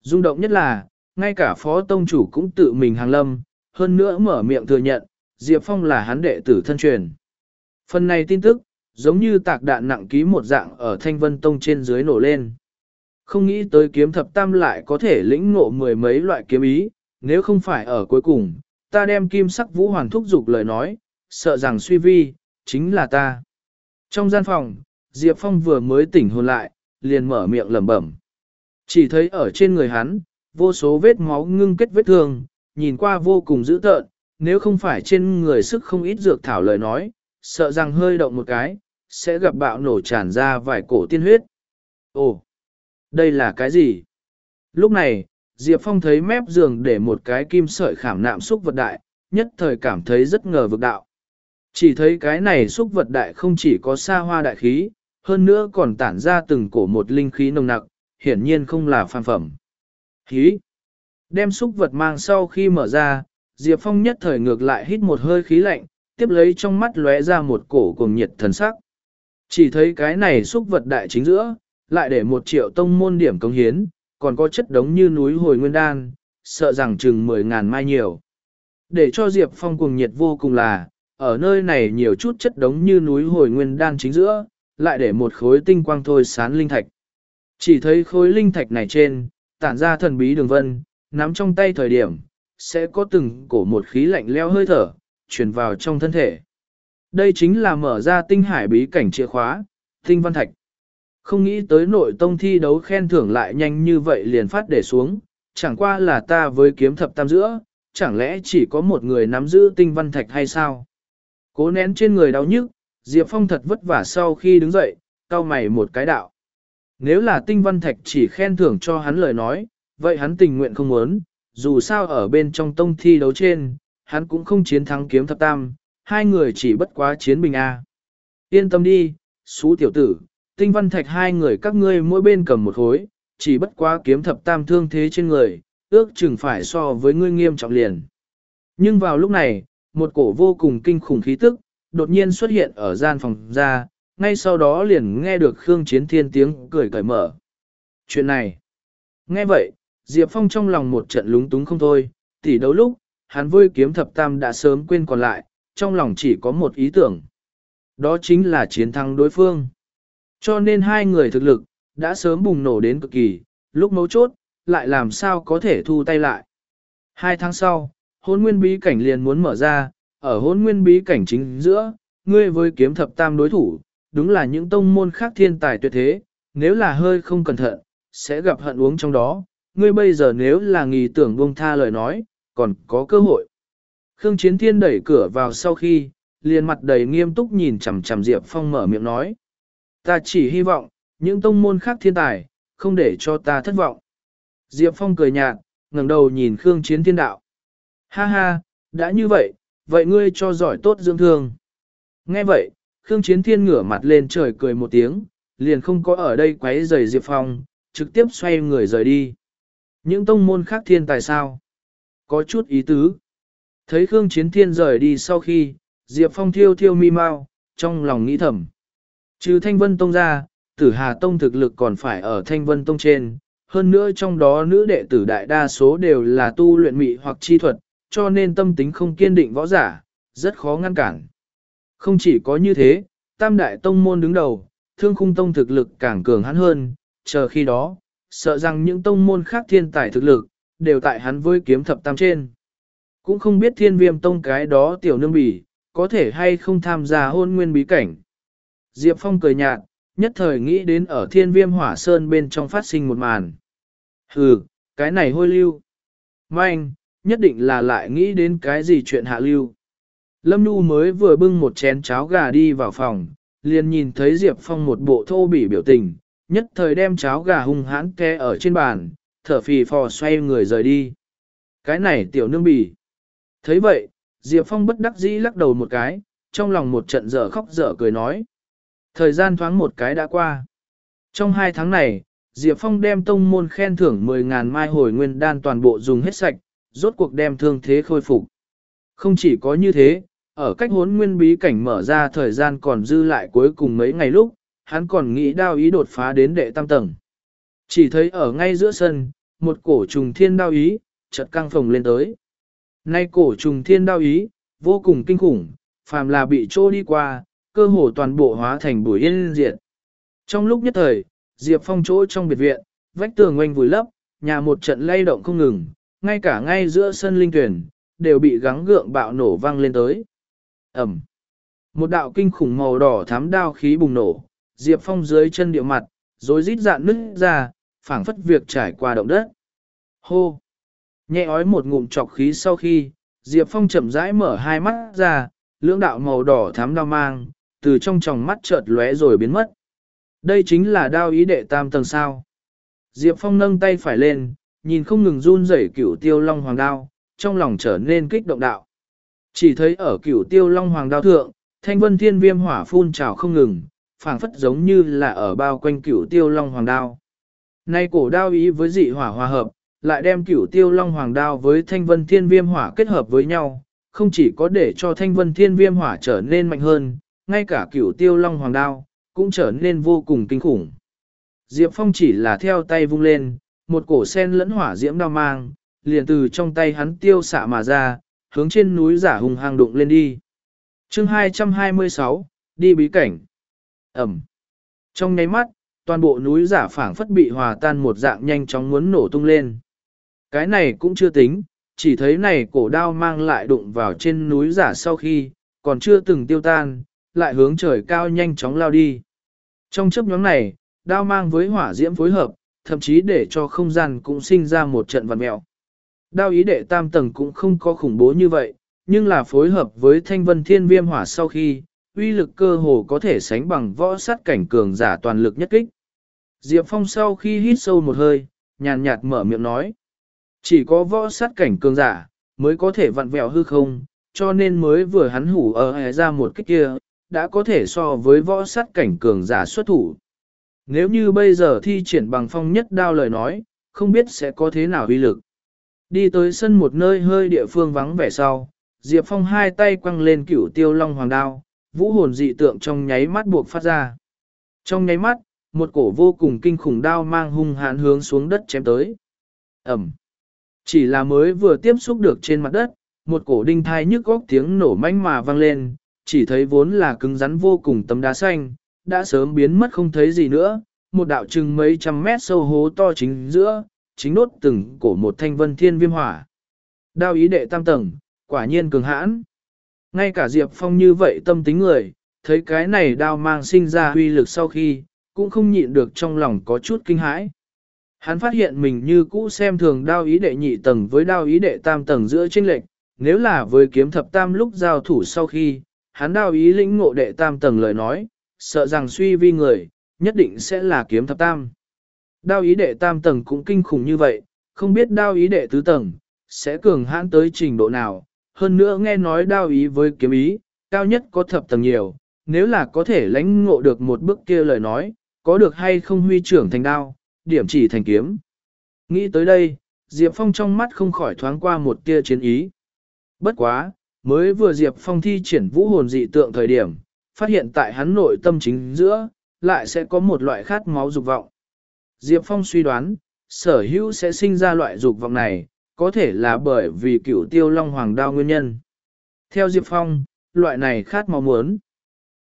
Dung động nhất là, ngay cả phó tông chủ cũng tự mình hàng lâm, hơn nữa mở miệng thừa nhận, Diệp Phong là hắn đệ tử thân truyền. Phần này tin tức, giống như tạc đạn nặng ký một dạng ở Thanh Vân Tông trên dưới nổ lên. Không nghĩ tới kiếm thập tam lại có thể lĩnh ngộ mười mấy loại kiếm ý, nếu không phải ở cuối cùng, ta đem kim sắc vũ hoàn thúc dục lời nói, sợ rằng suy vi, chính là ta. Trong gian phòng, Diệp Phong vừa mới tỉnh hồn lại, liền mở miệng lẩm bẩm. Chỉ thấy ở trên người hắn, vô số vết máu ngưng kết vết thương, nhìn qua vô cùng dữ tợn, nếu không phải trên người sức không ít dược thảo lời nói, sợ rằng hơi động một cái, sẽ gặp bạo nổ tràn ra vài cổ tiên huyết. Ồ, đây là cái gì? Lúc này, Diệp Phong thấy mép giường để một cái kim sợi khảm nạm xúc vật đại, nhất thời cảm thấy rất ngờ vực đạo. Chỉ thấy cái này xúc vật đại không chỉ có xa hoa đại khí, hơn nữa còn tản ra từng cổ một linh khí nồng nặc, hiển nhiên không là phàm phẩm. Khí! Đem xúc vật mang sau khi mở ra, Diệp Phong nhất thời ngược lại hít một hơi khí lạnh, tiếp lấy trong mắt lóe ra một cổ cùng nhiệt thần sắc. Chỉ thấy cái này xúc vật đại chính giữa, lại để một triệu tông môn điểm công hiến, còn có chất đống như núi hồi nguyên đan, sợ rằng chừng mười ngàn mai nhiều. Để cho Diệp Phong cùng nhiệt vô cùng là, ở nơi này nhiều chút chất đống như núi hồi nguyên đan chính giữa, lại để một khối tinh quang thôi sán linh thạch. Chỉ thấy khối linh thạch này trên, tản ra thần bí đường vân, nắm trong tay thời điểm, sẽ có từng cổ một khí lạnh leo hơi thở, truyền vào trong thân thể. Đây chính là mở ra tinh hải bí cảnh chìa khóa, tinh văn thạch. Không nghĩ tới nội tông thi đấu khen thưởng lại nhanh như vậy liền phát để xuống, chẳng qua là ta với kiếm thập tam giữa, chẳng lẽ chỉ có một người nắm giữ tinh văn thạch hay sao? Cố nén trên người đau nhức, Diệp Phong thật vất vả sau khi đứng dậy, cau mày một cái đạo. Nếu là tinh văn thạch chỉ khen thưởng cho hắn lời nói, vậy hắn tình nguyện không muốn, dù sao ở bên trong tông thi đấu trên, hắn cũng không chiến thắng kiếm thập tam, hai người chỉ bất quá chiến bình A. Yên tâm đi, xú tiểu tử, tinh văn thạch hai người các ngươi mỗi bên cầm một khối, chỉ bất quá kiếm thập tam thương thế trên người, ước chừng phải so với ngươi nghiêm trọng liền. Nhưng vào lúc này, một cổ vô cùng kinh khủng khí tức, đột nhiên xuất hiện ở gian phòng ra, ngay sau đó liền nghe được Khương Chiến Thiên tiếng cười cởi mở. Chuyện này, nghe vậy, Diệp Phong trong lòng một trận lúng túng không thôi, tỉ đấu lúc, hắn vui kiếm thập tam đã sớm quên còn lại, trong lòng chỉ có một ý tưởng. Đó chính là chiến thắng đối phương. Cho nên hai người thực lực, đã sớm bùng nổ đến cực kỳ, lúc mấu chốt, lại làm sao có thể thu tay lại. Hai tháng sau, hôn nguyên bí cảnh liền muốn mở ra, ở hôn nguyên bí cảnh chính giữa, ngươi với kiếm thập tam đối thủ, đúng là những tông môn khác thiên tài tuyệt thế, nếu là hơi không cẩn thận, sẽ gặp hận uống trong đó, ngươi bây giờ nếu là nghi tưởng buông tha lời nói, còn có cơ hội. Khương Chiến Thiên đẩy cửa vào sau khi, liền mặt đầy nghiêm túc nhìn chằm chằm Diệp Phong mở miệng nói. Ta chỉ hy vọng, những tông môn khác thiên tài, không để cho ta thất vọng. Diệp Phong cười nhạt, ngẩng đầu nhìn Khương Chiến Thiên đạo. Ha ha, đã như vậy, vậy ngươi cho giỏi tốt dưỡng thương. Nghe vậy, Khương Chiến Thiên ngửa mặt lên trời cười một tiếng, liền không có ở đây quấy rầy Diệp Phong, trực tiếp xoay người rời đi. Những tông môn khác thiên tài sao? Có chút ý tứ. Thấy Khương Chiến Thiên rời đi sau khi, Diệp Phong thiêu thiêu mi mau, trong lòng nghĩ thầm. Trừ Thanh Vân Tông ra, tử Hà Tông thực lực còn phải ở Thanh Vân Tông trên, hơn nữa trong đó nữ đệ tử đại đa số đều là tu luyện mị hoặc chi thuật, cho nên tâm tính không kiên định võ giả, rất khó ngăn cản. Không chỉ có như thế, Tam Đại Tông môn đứng đầu, Thương Khung Tông thực lực càng cường hắn hơn, chờ khi đó, sợ rằng những tông môn khác thiên tài thực lực, đều tại hắn với kiếm thập tam trên. Cũng không biết thiên viêm tông cái đó tiểu nương bỉ, có thể hay không tham gia hôn nguyên bí cảnh. Diệp Phong cười nhạt, nhất thời nghĩ đến ở thiên viêm hỏa sơn bên trong phát sinh một màn. Hừ, cái này hôi lưu. Manh, nhất định là lại nghĩ đến cái gì chuyện hạ lưu. Lâm Nhu mới vừa bưng một chén cháo gà đi vào phòng, liền nhìn thấy Diệp Phong một bộ thô bỉ biểu tình, nhất thời đem cháo gà hung hãn ke ở trên bàn, thở phì phò xoay người rời đi. Cái này tiểu nương bỉ. thấy vậy, Diệp Phong bất đắc dĩ lắc đầu một cái, trong lòng một trận dở khóc dở cười nói. Thời gian thoáng một cái đã qua. Trong hai tháng này, Diệp Phong đem tông môn khen thưởng 10.000 mai hồi nguyên đan toàn bộ dùng hết sạch, rốt cuộc đem thương thế khôi phục. Không chỉ có như thế, ở cách hốn nguyên bí cảnh mở ra thời gian còn dư lại cuối cùng mấy ngày lúc, hắn còn nghĩ đao ý đột phá đến đệ tam tầng. Chỉ thấy ở ngay giữa sân, một cổ trùng thiên đao ý, chợt căng phồng lên tới. Nay cổ trùng thiên đao ý, vô cùng kinh khủng, phàm là bị trô đi qua, cơ hồ toàn bộ hóa thành bụi yên diệt. Trong lúc nhất thời, Diệp Phong chỗ trong biệt viện, vách tường oanh vùi lấp, nhà một trận lay động không ngừng, ngay cả ngay giữa sân linh tuyển, đều bị gắng gượng bạo nổ vang lên tới. Ẩm. Một đạo kinh khủng màu đỏ thám đao khí bùng nổ, Diệp Phong dưới chân địa mặt, rồi rít dạn nứt ra, phảng phất việc trải qua động đất. Hô! Nhẹ ói một ngụm trọc khí sau khi, Diệp Phong chậm rãi mở hai mắt ra, lưỡng đạo màu đỏ thám đao mang, từ trong tròng mắt chợt lóe rồi biến mất. Đây chính là đao ý đệ tam tầng sao. Diệp Phong nâng tay phải lên, nhìn không ngừng run rẩy cửu tiêu long hoàng đao, trong lòng trở nên kích động đạo. Chỉ thấy ở cửu tiêu long hoàng đao thượng, thanh vân thiên viêm hỏa phun trào không ngừng, phảng phất giống như là ở bao quanh cửu tiêu long hoàng đao. Nay cổ đao ý với dị hỏa hòa hợp, lại đem cửu tiêu long hoàng đao với thanh vân thiên viêm hỏa kết hợp với nhau, không chỉ có để cho thanh vân thiên viêm hỏa trở nên mạnh hơn, ngay cả cửu tiêu long hoàng đao, cũng trở nên vô cùng kinh khủng. Diệp Phong chỉ là theo tay vung lên, một cổ sen lẫn hỏa diễm đao mang, liền từ trong tay hắn tiêu xạ mà ra, hướng trên núi giả hùng hang đụng lên đi. chương 226, đi bí cảnh. Ẩm. Trong nháy mắt, toàn bộ núi giả phảng phất bị hòa tan một dạng nhanh chóng muốn nổ tung lên. Cái này cũng chưa tính, chỉ thấy này cổ đao mang lại đụng vào trên núi giả sau khi, còn chưa từng tiêu tan, lại hướng trời cao nhanh chóng lao đi. Trong chấp nhóm này, đao mang với hỏa diễm phối hợp, thậm chí để cho không gian cũng sinh ra một trận vằn mẹo. Đao ý đệ tam tầng cũng không có khủng bố như vậy, nhưng là phối hợp với thanh vân thiên viêm hỏa sau khi, uy lực cơ hồ có thể sánh bằng võ sát cảnh cường giả toàn lực nhất kích. Diệp Phong sau khi hít sâu một hơi, nhàn nhạt mở miệng nói. Chỉ có võ sát cảnh cường giả, mới có thể vặn vẹo hư không, cho nên mới vừa hắn hủ ở ra một kích kia, đã có thể so với võ sát cảnh cường giả xuất thủ. Nếu như bây giờ thi triển bằng phong nhất đao lời nói, không biết sẽ có thế nào uy lực. Đi tới sân một nơi hơi địa phương vắng vẻ sau, Diệp Phong hai tay quăng lên cửu tiêu long hoàng đao, vũ hồn dị tượng trong nháy mắt buộc phát ra. Trong nháy mắt, một cổ vô cùng kinh khủng đao mang hung hãn hướng xuống đất chém tới. Ẩm. Chỉ là mới vừa tiếp xúc được trên mặt đất, một cổ đinh thai nhức góc tiếng nổ manh mà vang lên, chỉ thấy vốn là cứng rắn vô cùng tấm đá xanh, đã sớm biến mất không thấy gì nữa, một đạo chừng mấy trăm mét sâu hố to chính giữa, chính nốt từng cổ một thanh vân thiên viêm hỏa. Đao ý đệ tam tầng, quả nhiên cường hãn. Ngay cả Diệp Phong như vậy tâm tính người, thấy cái này đao mang sinh ra huy lực sau khi, cũng không nhịn được trong lòng có chút kinh hãi. Hắn phát hiện mình như cũ xem thường đao ý đệ nhị tầng với đao ý đệ tam tầng giữa chênh lệch, nếu là với kiếm thập tam lúc giao thủ sau khi, hắn đao ý lĩnh ngộ đệ tam tầng lời nói, sợ rằng suy vi người, nhất định sẽ là kiếm thập tam. Đao ý đệ tam tầng cũng kinh khủng như vậy, không biết đao ý đệ tứ tầng, sẽ cường hãn tới trình độ nào, hơn nữa nghe nói đao ý với kiếm ý, cao nhất có thập tầng nhiều, nếu là có thể lãnh ngộ được một bước kia lời nói, có được hay không huy trưởng thành đao, điểm chỉ thành kiếm. Nghĩ tới đây, Diệp Phong trong mắt không khỏi thoáng qua một tia chiến ý. Bất quá, mới vừa Diệp Phong thi triển vũ hồn dị tượng thời điểm, phát hiện tại hắn nội tâm chính giữa, lại sẽ có một loại khát máu dục vọng. Diệp Phong suy đoán, sở hữu sẽ sinh ra loại dục vọng này, có thể là bởi vì cửu tiêu long hoàng đao nguyên nhân. Theo Diệp Phong, loại này khát máu muốn.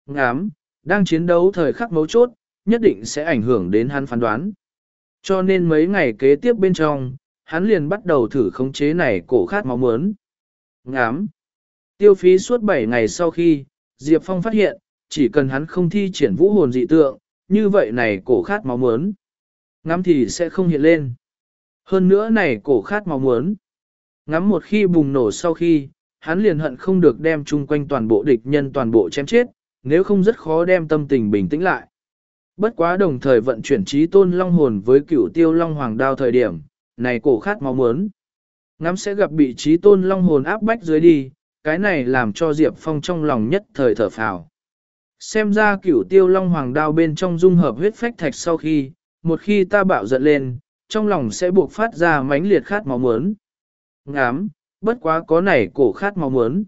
Ngám, đang chiến đấu thời khắc mấu chốt, nhất định sẽ ảnh hưởng đến hắn phán đoán. Cho nên mấy ngày kế tiếp bên trong, hắn liền bắt đầu thử khống chế này cổ khát máu muốn. Ngám. Tiêu phí suốt 7 ngày sau khi, Diệp Phong phát hiện, chỉ cần hắn không thi triển vũ hồn dị tượng, như vậy này cổ khát máu muốn. Ngắm thì sẽ không hiện lên. Hơn nữa này cổ khát máu muốn. Ngắm một khi bùng nổ sau khi, hắn liền hận không được đem chung quanh toàn bộ địch nhân toàn bộ chém chết, nếu không rất khó đem tâm tình bình tĩnh lại. Bất quá đồng thời vận chuyển trí tôn long hồn với cửu tiêu long hoàng đao thời điểm, này cổ khát máu muốn. Ngắm sẽ gặp bị trí tôn long hồn áp bách dưới đi, cái này làm cho Diệp Phong trong lòng nhất thời thở phào. Xem ra cửu tiêu long hoàng đao bên trong dung hợp huyết phách thạch sau khi, một khi ta bạo giận lên, trong lòng sẽ buộc phát ra mãnh liệt khát máu muốn. Ngắm, bất quá có nảy cổ khát máu muốn.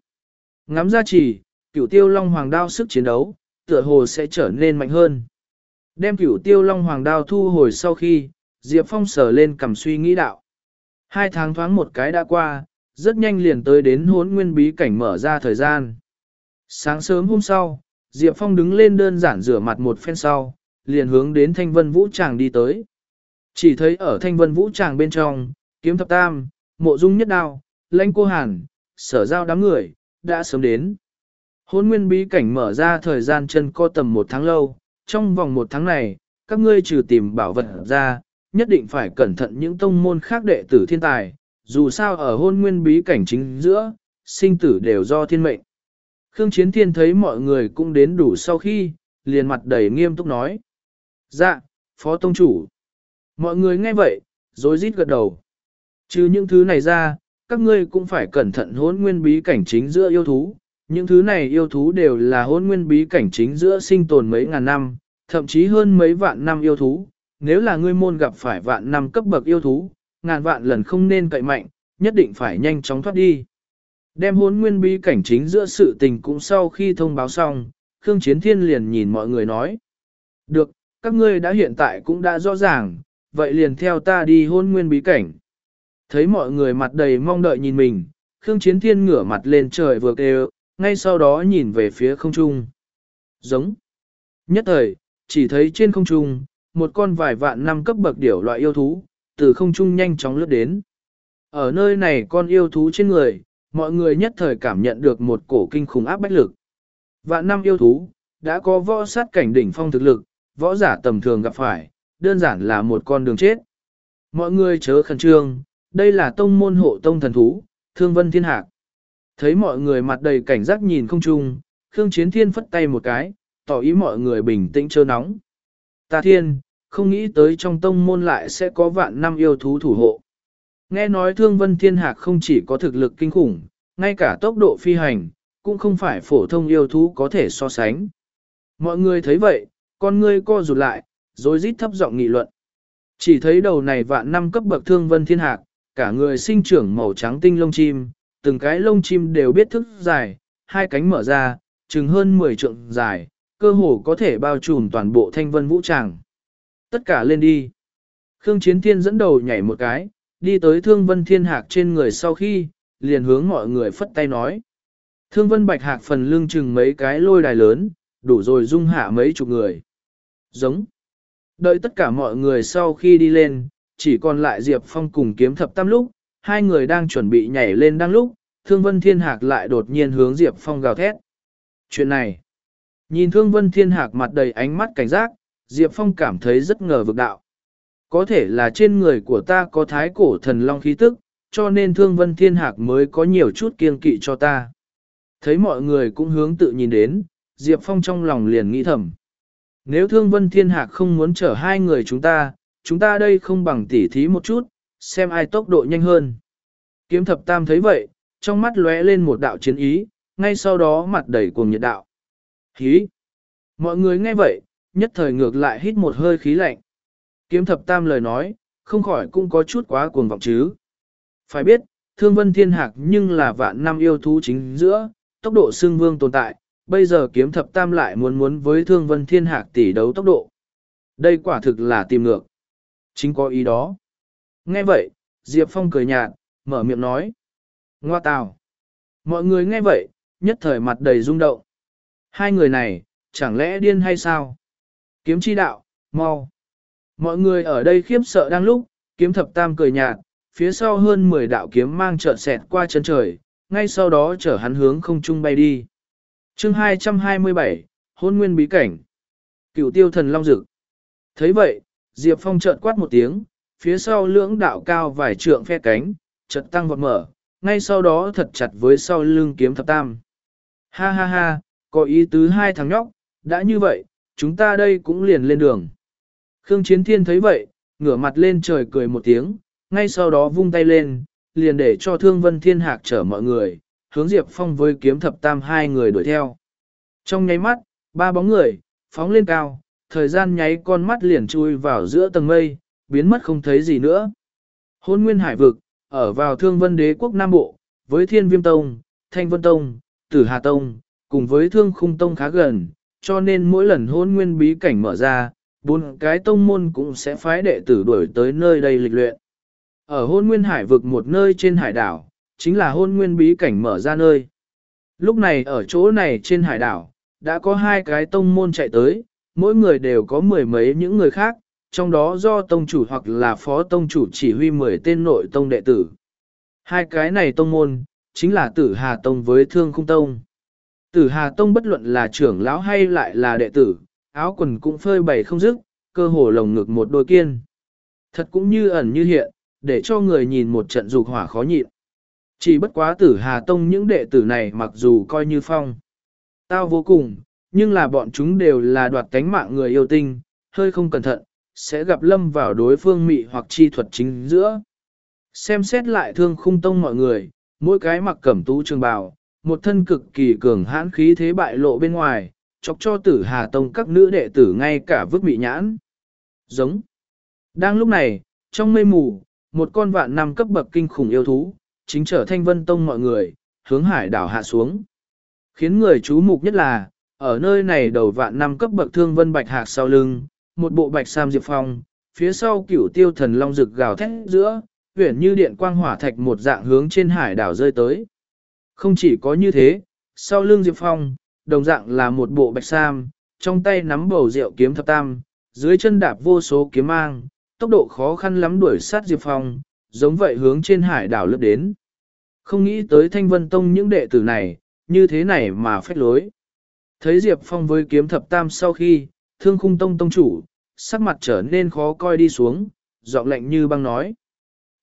Ngắm ra chỉ, cửu tiêu long hoàng đao sức chiến đấu, tựa hồ sẽ trở nên mạnh hơn. Đem cửu tiêu long hoàng đao thu hồi sau khi, Diệp Phong sở lên cầm suy nghĩ đạo. Hai tháng thoáng một cái đã qua, rất nhanh liền tới đến hốn nguyên bí cảnh mở ra thời gian. Sáng sớm hôm sau, Diệp Phong đứng lên đơn giản rửa mặt một phen sau, liền hướng đến thanh vân vũ tràng đi tới. Chỉ thấy ở thanh vân vũ tràng bên trong, kiếm thập tam, mộ dung nhất đao, lãnh cô hàn, sở giao đám người, đã sớm đến. Hôn nguyên bí cảnh mở ra thời gian chân co tầm một tháng lâu, trong vòng một tháng này, các ngươi trừ tìm bảo vật ra, nhất định phải cẩn thận những tông môn khác đệ tử thiên tài, dù sao ở hôn nguyên bí cảnh chính giữa, sinh tử đều do thiên mệnh. Khương Chiến Thiên thấy mọi người cũng đến đủ sau khi, liền mặt đầy nghiêm túc nói. Dạ, Phó Tông Chủ. Mọi người nghe vậy, rồi rít gật đầu. Trừ những thứ này ra, các ngươi cũng phải cẩn thận hôn nguyên bí cảnh chính giữa yêu thú. Những thứ này yêu thú đều là hôn nguyên bí cảnh chính giữa sinh tồn mấy ngàn năm, thậm chí hơn mấy vạn năm yêu thú. Nếu là ngươi môn gặp phải vạn năm cấp bậc yêu thú, ngàn vạn lần không nên cậy mạnh, nhất định phải nhanh chóng thoát đi. Đem hốn nguyên bí cảnh chính giữa sự tình cũng sau khi thông báo xong, Khương Chiến Thiên liền nhìn mọi người nói. Được, các ngươi đã hiện tại cũng đã rõ ràng, vậy liền theo ta đi hôn nguyên bí cảnh. Thấy mọi người mặt đầy mong đợi nhìn mình, Khương Chiến Thiên ngửa mặt lên trời vừa kêu, ngay sau đó nhìn về phía không trung. Giống. Nhất thời, chỉ thấy trên không trung, một con vài vạn năm cấp bậc điểu loại yêu thú, từ không trung nhanh chóng lướt đến. Ở nơi này con yêu thú trên người, mọi người nhất thời cảm nhận được một cổ kinh khủng áp bách lực. Vạn năm yêu thú, đã có võ sát cảnh đỉnh phong thực lực, võ giả tầm thường gặp phải, đơn giản là một con đường chết. Mọi người chớ khẩn trương, đây là tông môn hộ tông thần thú, thương vân thiên hạc. Thấy mọi người mặt đầy cảnh giác nhìn không chung, Khương Chiến Thiên phất tay một cái, tỏ ý mọi người bình tĩnh chớ nóng. Ta thiên, không nghĩ tới trong tông môn lại sẽ có vạn năm yêu thú thủ hộ. Nghe nói thương vân thiên hạc không chỉ có thực lực kinh khủng, ngay cả tốc độ phi hành, cũng không phải phổ thông yêu thú có thể so sánh. Mọi người thấy vậy, con ngươi co rụt lại, rồi rít thấp giọng nghị luận. Chỉ thấy đầu này vạn năm cấp bậc thương vân thiên hạc, cả người sinh trưởng màu trắng tinh lông chim, từng cái lông chim đều biết thức dài, hai cánh mở ra, chừng hơn 10 trượng dài, cơ hồ có thể bao trùm toàn bộ thanh vân vũ tràng. Tất cả lên đi. Khương Chiến Thiên dẫn đầu nhảy một cái, đi tới Thương Vân Thiên Hạc trên người sau khi, liền hướng mọi người phất tay nói. Thương Vân Bạch Hạc phần lưng chừng mấy cái lôi đài lớn, đủ rồi dung hạ mấy chục người. Giống. Đợi tất cả mọi người sau khi đi lên, chỉ còn lại Diệp Phong cùng kiếm thập tam lúc, hai người đang chuẩn bị nhảy lên đang lúc, Thương Vân Thiên Hạc lại đột nhiên hướng Diệp Phong gào thét. Chuyện này, nhìn Thương Vân Thiên Hạc mặt đầy ánh mắt cảnh giác, Diệp Phong cảm thấy rất ngờ vực đạo. Có thể là trên người của ta có thái cổ thần long khí tức, cho nên Thương Vân Thiên Hạc mới có nhiều chút kiên kỵ cho ta. Thấy mọi người cũng hướng tự nhìn đến, Diệp Phong trong lòng liền nghĩ thầm. Nếu Thương Vân Thiên Hạc không muốn chở hai người chúng ta, chúng ta đây không bằng tỉ thí một chút, xem ai tốc độ nhanh hơn. Kiếm thập tam thấy vậy, trong mắt lóe lên một đạo chiến ý, ngay sau đó mặt đầy cuồng nhiệt đạo. Hí! Mọi người nghe vậy, nhất thời ngược lại hít một hơi khí lạnh. Kiếm thập tam lời nói, không khỏi cũng có chút quá cuồng vọng chứ. Phải biết, thương vân thiên hạc nhưng là vạn năm yêu thú chính giữa, tốc độ xương vương tồn tại, bây giờ kiếm thập tam lại muốn muốn với thương vân thiên hạc tỷ đấu tốc độ. Đây quả thực là tìm ngược. Chính có ý đó. Nghe vậy, Diệp Phong cười nhạt, mở miệng nói. Ngoa tào. Mọi người nghe vậy, nhất thời mặt đầy rung động. Hai người này, chẳng lẽ điên hay sao? Kiếm chi đạo, mau. Mọi người ở đây khiếp sợ đang lúc, kiếm thập tam cười nhạt, phía sau hơn 10 đạo kiếm mang trợn xẹt qua chân trời, ngay sau đó chở hắn hướng không trung bay đi. chương 227, hôn nguyên bí cảnh. Cựu tiêu thần long dực. thấy vậy, Diệp Phong trợn quát một tiếng, phía sau lưỡng đạo cao vài trượng phe cánh, chợt tăng vọt mở, ngay sau đó thật chặt với sau lưng kiếm thập tam. Ha ha ha, có ý tứ hai thằng nhóc, đã như vậy, chúng ta đây cũng liền lên đường. Khương Chiến Thiên thấy vậy, ngửa mặt lên trời cười một tiếng, ngay sau đó vung tay lên, liền để cho Thương Vân Thiên Hạc chở mọi người, hướng Diệp Phong với kiếm thập tam hai người đuổi theo. Trong nháy mắt, ba bóng người, phóng lên cao, thời gian nháy con mắt liền chui vào giữa tầng mây, biến mất không thấy gì nữa. Hôn Nguyên Hải Vực, ở vào Thương Vân Đế Quốc Nam Bộ, với Thiên Viêm Tông, Thanh Vân Tông, Tử Hà Tông, cùng với Thương Khung Tông khá gần, cho nên mỗi lần hôn nguyên bí cảnh mở ra, bốn cái tông môn cũng sẽ phái đệ tử đuổi tới nơi đây lịch luyện. Ở hôn nguyên hải vực một nơi trên hải đảo, chính là hôn nguyên bí cảnh mở ra nơi. Lúc này ở chỗ này trên hải đảo, đã có hai cái tông môn chạy tới, mỗi người đều có mười mấy những người khác, trong đó do tông chủ hoặc là phó tông chủ chỉ huy 10 tên nội tông đệ tử. Hai cái này tông môn, chính là tử Hà Tông với Thương Khung Tông. Tử Hà Tông bất luận là trưởng lão hay lại là đệ tử, áo quần cũng phơi bày không dứt, cơ hồ lồng ngực một đôi kiên. Thật cũng như ẩn như hiện, để cho người nhìn một trận dục hỏa khó nhịn. Chỉ bất quá tử Hà Tông những đệ tử này mặc dù coi như phong. Tao vô cùng, nhưng là bọn chúng đều là đoạt cánh mạng người yêu tinh, hơi không cẩn thận, sẽ gặp lâm vào đối phương mị hoặc chi thuật chính giữa. Xem xét lại thương khung tông mọi người, mỗi cái mặc cẩm tú trường bào, một thân cực kỳ cường hãn khí thế bại lộ bên ngoài, chọc cho tử Hà Tông các nữ đệ tử ngay cả vứt bị nhãn. Giống. Đang lúc này, trong mây mù, một con vạn năm cấp bậc kinh khủng yêu thú, chính trở thanh vân tông mọi người, hướng hải đảo hạ xuống. Khiến người chú mục nhất là, ở nơi này đầu vạn năm cấp bậc thương vân bạch hạc sau lưng, một bộ bạch sam diệp phong, phía sau cửu tiêu thần long rực gào thét giữa, huyển như điện quang hỏa thạch một dạng hướng trên hải đảo rơi tới. Không chỉ có như thế, sau lưng diệp phong, đồng dạng là một bộ bạch sam, trong tay nắm bầu rượu kiếm thập tam, dưới chân đạp vô số kiếm mang, tốc độ khó khăn lắm đuổi sát diệp phong, giống vậy hướng trên hải đảo lướt đến. Không nghĩ tới thanh vân tông những đệ tử này, như thế này mà phách lối. Thấy Diệp Phong với kiếm thập tam sau khi, thương khung tông tông chủ, sắc mặt trở nên khó coi đi xuống, giọng lạnh như băng nói.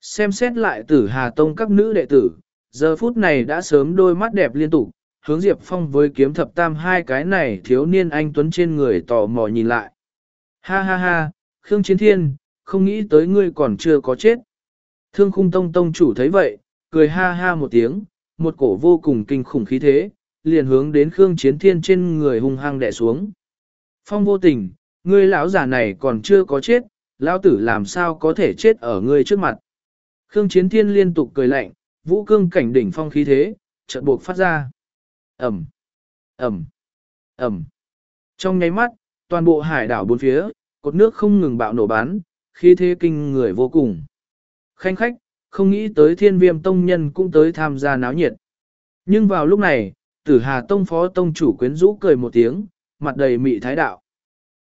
Xem xét lại tử Hà Tông các nữ đệ tử, giờ phút này đã sớm đôi mắt đẹp liên tục, hướng Diệp Phong với kiếm thập tam hai cái này thiếu niên anh Tuấn trên người tò mò nhìn lại. Ha ha ha, Khương Chiến Thiên, không nghĩ tới ngươi còn chưa có chết. Thương khung tông tông chủ thấy vậy, cười ha ha một tiếng, một cổ vô cùng kinh khủng khí thế, liền hướng đến Khương Chiến Thiên trên người hung hăng đè xuống. Phong vô tình, ngươi lão già này còn chưa có chết, lão tử làm sao có thể chết ở ngươi trước mặt. Khương Chiến Thiên liên tục cười lạnh, vũ cương cảnh đỉnh phong khí thế, chợt buộc phát ra. Ẩm, Ẩm, Ẩm. Trong nháy mắt, toàn bộ hải đảo bốn phía, cột nước không ngừng bạo nổ bắn, khí thế kinh người vô cùng. Khanh khách, không nghĩ tới thiên viêm tông nhân cũng tới tham gia náo nhiệt. Nhưng vào lúc này, tử hà tông phó tông chủ quyến rũ cười một tiếng, mặt đầy mị thái đạo.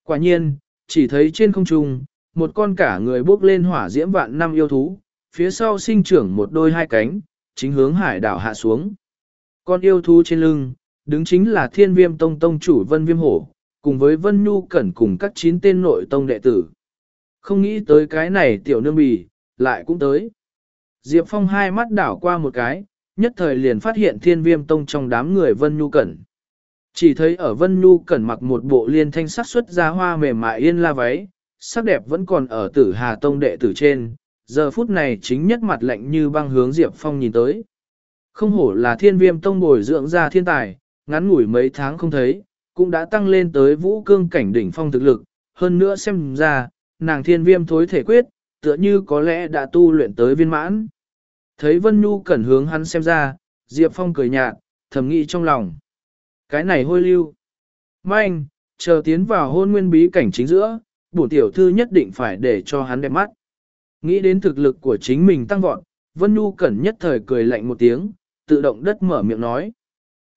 Quả nhiên, chỉ thấy trên không trung, một con cả người bước lên hỏa diễm vạn năm yêu thú, phía sau sinh trưởng một đôi hai cánh, chính hướng hải đảo hạ xuống. Con yêu thú trên lưng, đứng chính là thiên viêm tông tông chủ vân viêm hổ, cùng với vân nhu cẩn cùng các chín tên nội tông đệ tử. Không nghĩ tới cái này tiểu nương bì, lại cũng tới. Diệp Phong hai mắt đảo qua một cái, nhất thời liền phát hiện thiên viêm tông trong đám người Vân Nhu Cẩn. Chỉ thấy ở Vân Nhu Cẩn mặc một bộ liên thanh sắc xuất ra hoa mềm mại yên la váy, sắc đẹp vẫn còn ở tử Hà Tông đệ tử trên, giờ phút này chính nhất mặt lạnh như băng hướng Diệp Phong nhìn tới. Không hổ là thiên viêm tông bồi dưỡng ra thiên tài, ngắn ngủi mấy tháng không thấy, cũng đã tăng lên tới vũ cương cảnh đỉnh phong thực lực, hơn nữa xem ra, nàng thiên viêm thối thể quyết, tựa như có lẽ đã tu luyện tới viên mãn. Thấy Vân Nhu cẩn hướng hắn xem ra, Diệp Phong cười nhạt, thầm nghĩ trong lòng. Cái này hôi lưu. Manh, chờ tiến vào hôn nguyên bí cảnh chính giữa, bổ tiểu thư nhất định phải để cho hắn đẹp mắt. Nghĩ đến thực lực của chính mình tăng vọt, Vân Nhu cẩn nhất thời cười lạnh một tiếng, tự động đất mở miệng nói.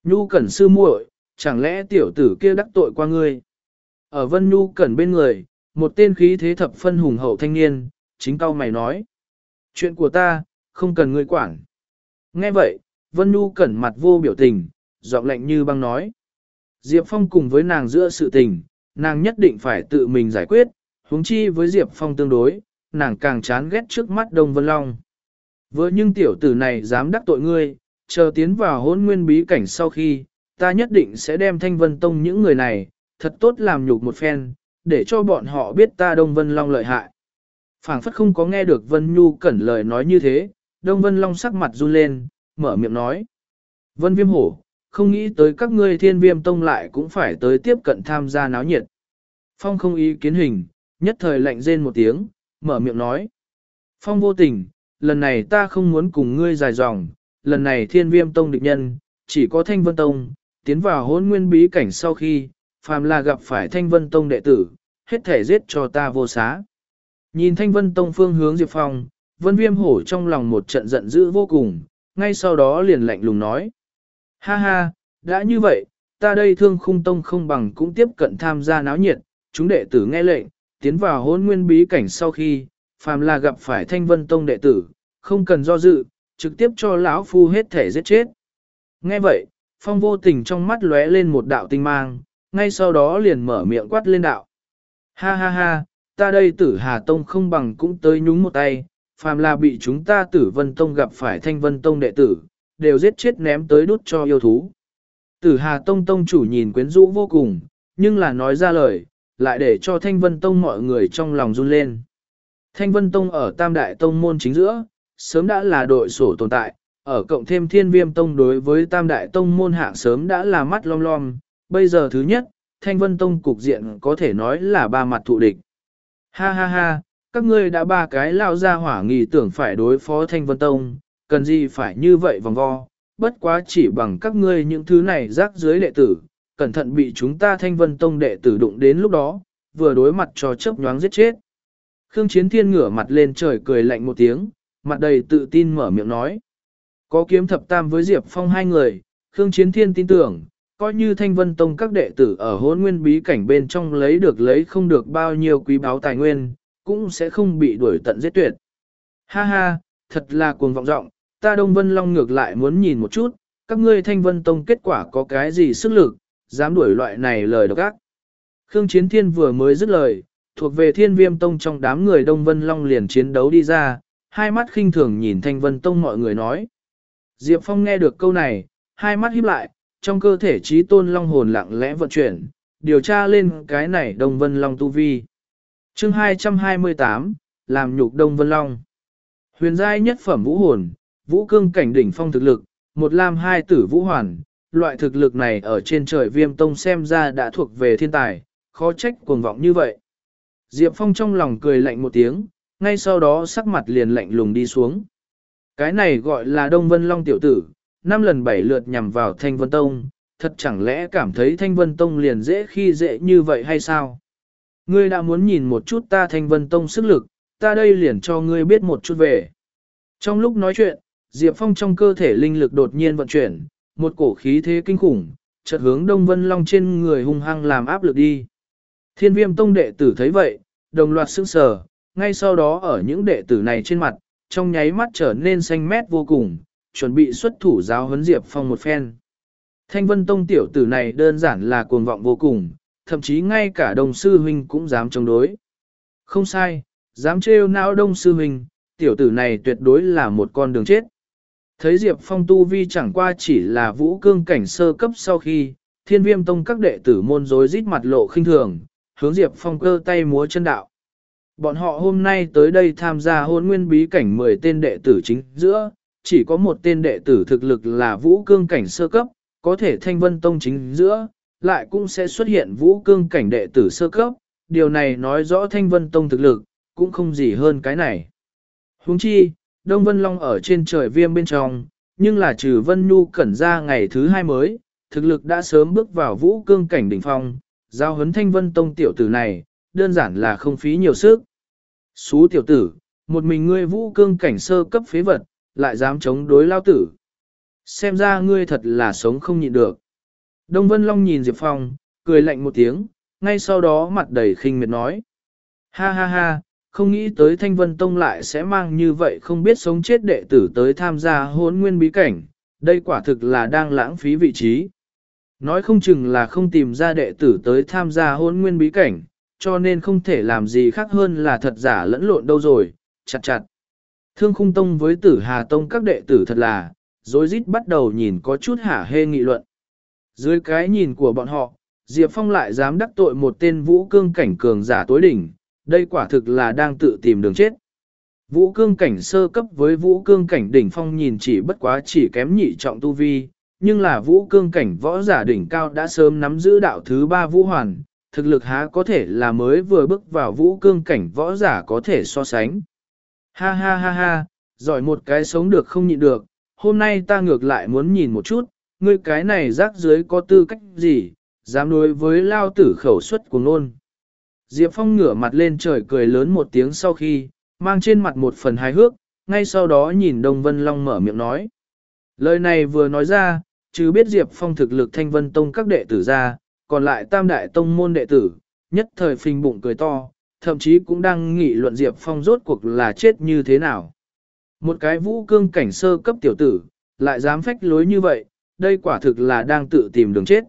Nhu cẩn sư muội, chẳng lẽ tiểu tử kia đắc tội qua ngươi? Ở Vân Nhu cẩn bên người, một tên khí thế thập phân hùng hậu thanh niên, chính cao mày nói. Chuyện của ta, không cần ngươi quản. Nghe vậy, Vân Nhu cẩn mặt vô biểu tình, giọng lạnh như băng nói. Diệp Phong cùng với nàng giữa sự tình, nàng nhất định phải tự mình giải quyết, huống chi với Diệp Phong tương đối, nàng càng chán ghét trước mắt Đông Vân Long. Với nhưng tiểu tử này dám đắc tội ngươi, chờ tiến vào hôn nguyên bí cảnh sau khi, ta nhất định sẽ đem thanh vân tông những người này, thật tốt làm nhục một phen, để cho bọn họ biết ta Đông Vân Long lợi hại. phảng phất không có nghe được Vân Nhu cẩn lời nói như thế, Đông Vân Long sắc mặt run lên, mở miệng nói. Vân Viêm Hổ, không nghĩ tới các ngươi thiên viêm tông lại cũng phải tới tiếp cận tham gia náo nhiệt. Phong không ý kiến hình, nhất thời lạnh rên một tiếng, mở miệng nói. Phong vô tình, lần này ta không muốn cùng ngươi dài dòng, lần này thiên viêm tông địch nhân, chỉ có thanh vân tông, tiến vào hôn nguyên bí cảnh sau khi, phàm là gặp phải thanh vân tông đệ tử, hết thể giết cho ta vô xá. Nhìn thanh vân tông phương hướng Diệp Phong, vân viêm hổ trong lòng một trận giận dữ vô cùng, ngay sau đó liền lạnh lùng nói. Ha ha, đã như vậy, ta đây thương khung tông không bằng cũng tiếp cận tham gia náo nhiệt, chúng đệ tử nghe lệnh, tiến vào hôn nguyên bí cảnh sau khi, phàm là gặp phải thanh vân tông đệ tử, không cần do dự, trực tiếp cho lão phu hết thể giết chết. Nghe vậy, phong vô tình trong mắt lóe lên một đạo tinh mang, ngay sau đó liền mở miệng quát lên đạo. Ha ha ha, ta đây tử Hà Tông không bằng cũng tới nhúng một tay, phàm là bị chúng ta tử Vân Tông gặp phải thanh Vân Tông đệ tử, đều giết chết ném tới đút cho yêu thú. Tử Hà Tông Tông chủ nhìn quyến rũ vô cùng, nhưng là nói ra lời, lại để cho Thanh Vân Tông mọi người trong lòng run lên. Thanh Vân Tông ở Tam Đại Tông môn chính giữa, sớm đã là đội sổ tồn tại, ở cộng thêm Thiên Viêm Tông đối với Tam Đại Tông môn hạng sớm đã là mắt lom lom, bây giờ thứ nhất, Thanh Vân Tông cục diện có thể nói là ba mặt thụ địch. Ha ha ha, các ngươi đã ba cái lao ra hỏa nghỉ tưởng phải đối phó Thanh Vân Tông, cần gì phải như vậy vòng vo, bất quá chỉ bằng các ngươi những thứ này rác dưới đệ tử, cẩn thận bị chúng ta Thanh Vân Tông đệ tử đụng đến lúc đó, vừa đối mặt cho chớp nhoáng giết chết. Khương Chiến Thiên ngửa mặt lên trời cười lạnh một tiếng, mặt đầy tự tin mở miệng nói. Có kiếm thập tam với Diệp Phong hai người, Khương Chiến Thiên tin tưởng, coi như Thanh Vân Tông các đệ tử ở hôn nguyên bí cảnh bên trong lấy được lấy không được bao nhiêu quý báu tài nguyên, cũng sẽ không bị đuổi tận giết tuyệt. Ha ha, thật là cuồng vọng rộng, ta Đông Vân Long ngược lại muốn nhìn một chút, các ngươi Thanh Vân Tông kết quả có cái gì sức lực, dám đuổi loại này lời độc ác. Khương Chiến Thiên vừa mới dứt lời, thuộc về Thiên Viêm Tông trong đám người Đông Vân Long liền chiến đấu đi ra, hai mắt khinh thường nhìn Thanh Vân Tông mọi người nói. Diệp Phong nghe được câu này, hai mắt híp lại, trong cơ thể trí tôn long hồn lặng lẽ vận chuyển, điều tra lên cái này Đông Vân Long tu vi. chương 228, làm nhục Đông Vân Long. Huyền giai nhất phẩm vũ hồn, vũ cương cảnh đỉnh phong thực lực, một lam hai tử vũ hoàn, loại thực lực này ở trên trời viêm tông xem ra đã thuộc về thiên tài, khó trách cuồng vọng như vậy. Diệp Phong trong lòng cười lạnh một tiếng, ngay sau đó sắc mặt liền lạnh lùng đi xuống. Cái này gọi là Đông Vân Long tiểu tử, năm lần bảy lượt nhằm vào Thanh Vân Tông, thật chẳng lẽ cảm thấy Thanh Vân Tông liền dễ khi dễ như vậy hay sao? Ngươi đã muốn nhìn một chút ta Thanh Vân Tông sức lực, ta đây liền cho ngươi biết một chút về. Trong lúc nói chuyện, Diệp Phong trong cơ thể linh lực đột nhiên vận chuyển, một cổ khí thế kinh khủng, chợt hướng Đông Vân Long trên người hung hăng làm áp lực đi. Thiên viêm tông đệ tử thấy vậy, đồng loạt sững sờ, ngay sau đó ở những đệ tử này trên mặt, trong nháy mắt trở nên xanh mét vô cùng, chuẩn bị xuất thủ giáo huấn Diệp Phong một phen. Thanh Vân Tông tiểu tử này đơn giản là cuồng vọng vô cùng, thậm chí ngay cả đồng sư huynh cũng dám chống đối. Không sai, dám trêu não đông sư huynh, tiểu tử này tuyệt đối là một con đường chết. Thấy Diệp Phong tu vi chẳng qua chỉ là vũ cương cảnh sơ cấp sau khi, thiên viêm tông các đệ tử môn rối rít mặt lộ khinh thường, hướng Diệp Phong cơ tay múa chân đạo. Bọn họ hôm nay tới đây tham gia hôn nguyên bí cảnh 10 tên đệ tử chính giữa, chỉ có một tên đệ tử thực lực là vũ cương cảnh sơ cấp, có thể thanh vân tông chính giữa, lại cũng sẽ xuất hiện vũ cương cảnh đệ tử sơ cấp, điều này nói rõ thanh vân tông thực lực, cũng không gì hơn cái này. Huống chi, Đông Vân Long ở trên trời viêm bên trong, nhưng là trừ Vân Nhu cẩn ra ngày thứ hai mới, thực lực đã sớm bước vào vũ cương cảnh đỉnh phong, giao huấn thanh vân tông tiểu tử này, đơn giản là không phí nhiều sức. Xú tiểu tử, một mình ngươi vũ cương cảnh sơ cấp phế vật, lại dám chống đối lao tử. Xem ra ngươi thật là sống không nhịn được. Đông Vân Long nhìn Diệp Phong, cười lạnh một tiếng, ngay sau đó mặt đầy khinh miệt nói. Ha ha ha, không nghĩ tới Thanh Vân Tông lại sẽ mang như vậy không biết sống chết đệ tử tới tham gia hôn nguyên bí cảnh, đây quả thực là đang lãng phí vị trí. Nói không chừng là không tìm ra đệ tử tới tham gia hôn nguyên bí cảnh, cho nên không thể làm gì khác hơn là thật giả lẫn lộn đâu rồi, chặt chặt. Thương khung tông với tử Hà Tông các đệ tử thật là, dối rít bắt đầu nhìn có chút hả hê nghị luận. Dưới cái nhìn của bọn họ, Diệp Phong lại dám đắc tội một tên vũ cương cảnh cường giả tối đỉnh, đây quả thực là đang tự tìm đường chết. Vũ cương cảnh sơ cấp với vũ cương cảnh đỉnh phong nhìn chỉ bất quá chỉ kém nhị trọng tu vi, nhưng là vũ cương cảnh võ giả đỉnh cao đã sớm nắm giữ đạo thứ ba vũ hoàn, thực lực há có thể là mới vừa bước vào vũ cương cảnh võ giả có thể so sánh. Ha ha ha ha, giỏi một cái sống được không nhịn được, hôm nay ta ngược lại muốn nhìn một chút, ngươi cái này rác dưới có tư cách gì, dám đối với lao tử khẩu suất của nôn. Diệp Phong ngửa mặt lên trời cười lớn một tiếng sau khi, mang trên mặt một phần hài hước, ngay sau đó nhìn Đông Vân Long mở miệng nói. Lời này vừa nói ra, chứ biết Diệp Phong thực lực thanh vân tông các đệ tử ra, còn lại tam đại tông môn đệ tử, nhất thời phình bụng cười to, thậm chí cũng đang nghị luận Diệp Phong rốt cuộc là chết như thế nào. Một cái vũ cương cảnh sơ cấp tiểu tử, lại dám phách lối như vậy, đây quả thực là đang tự tìm đường chết.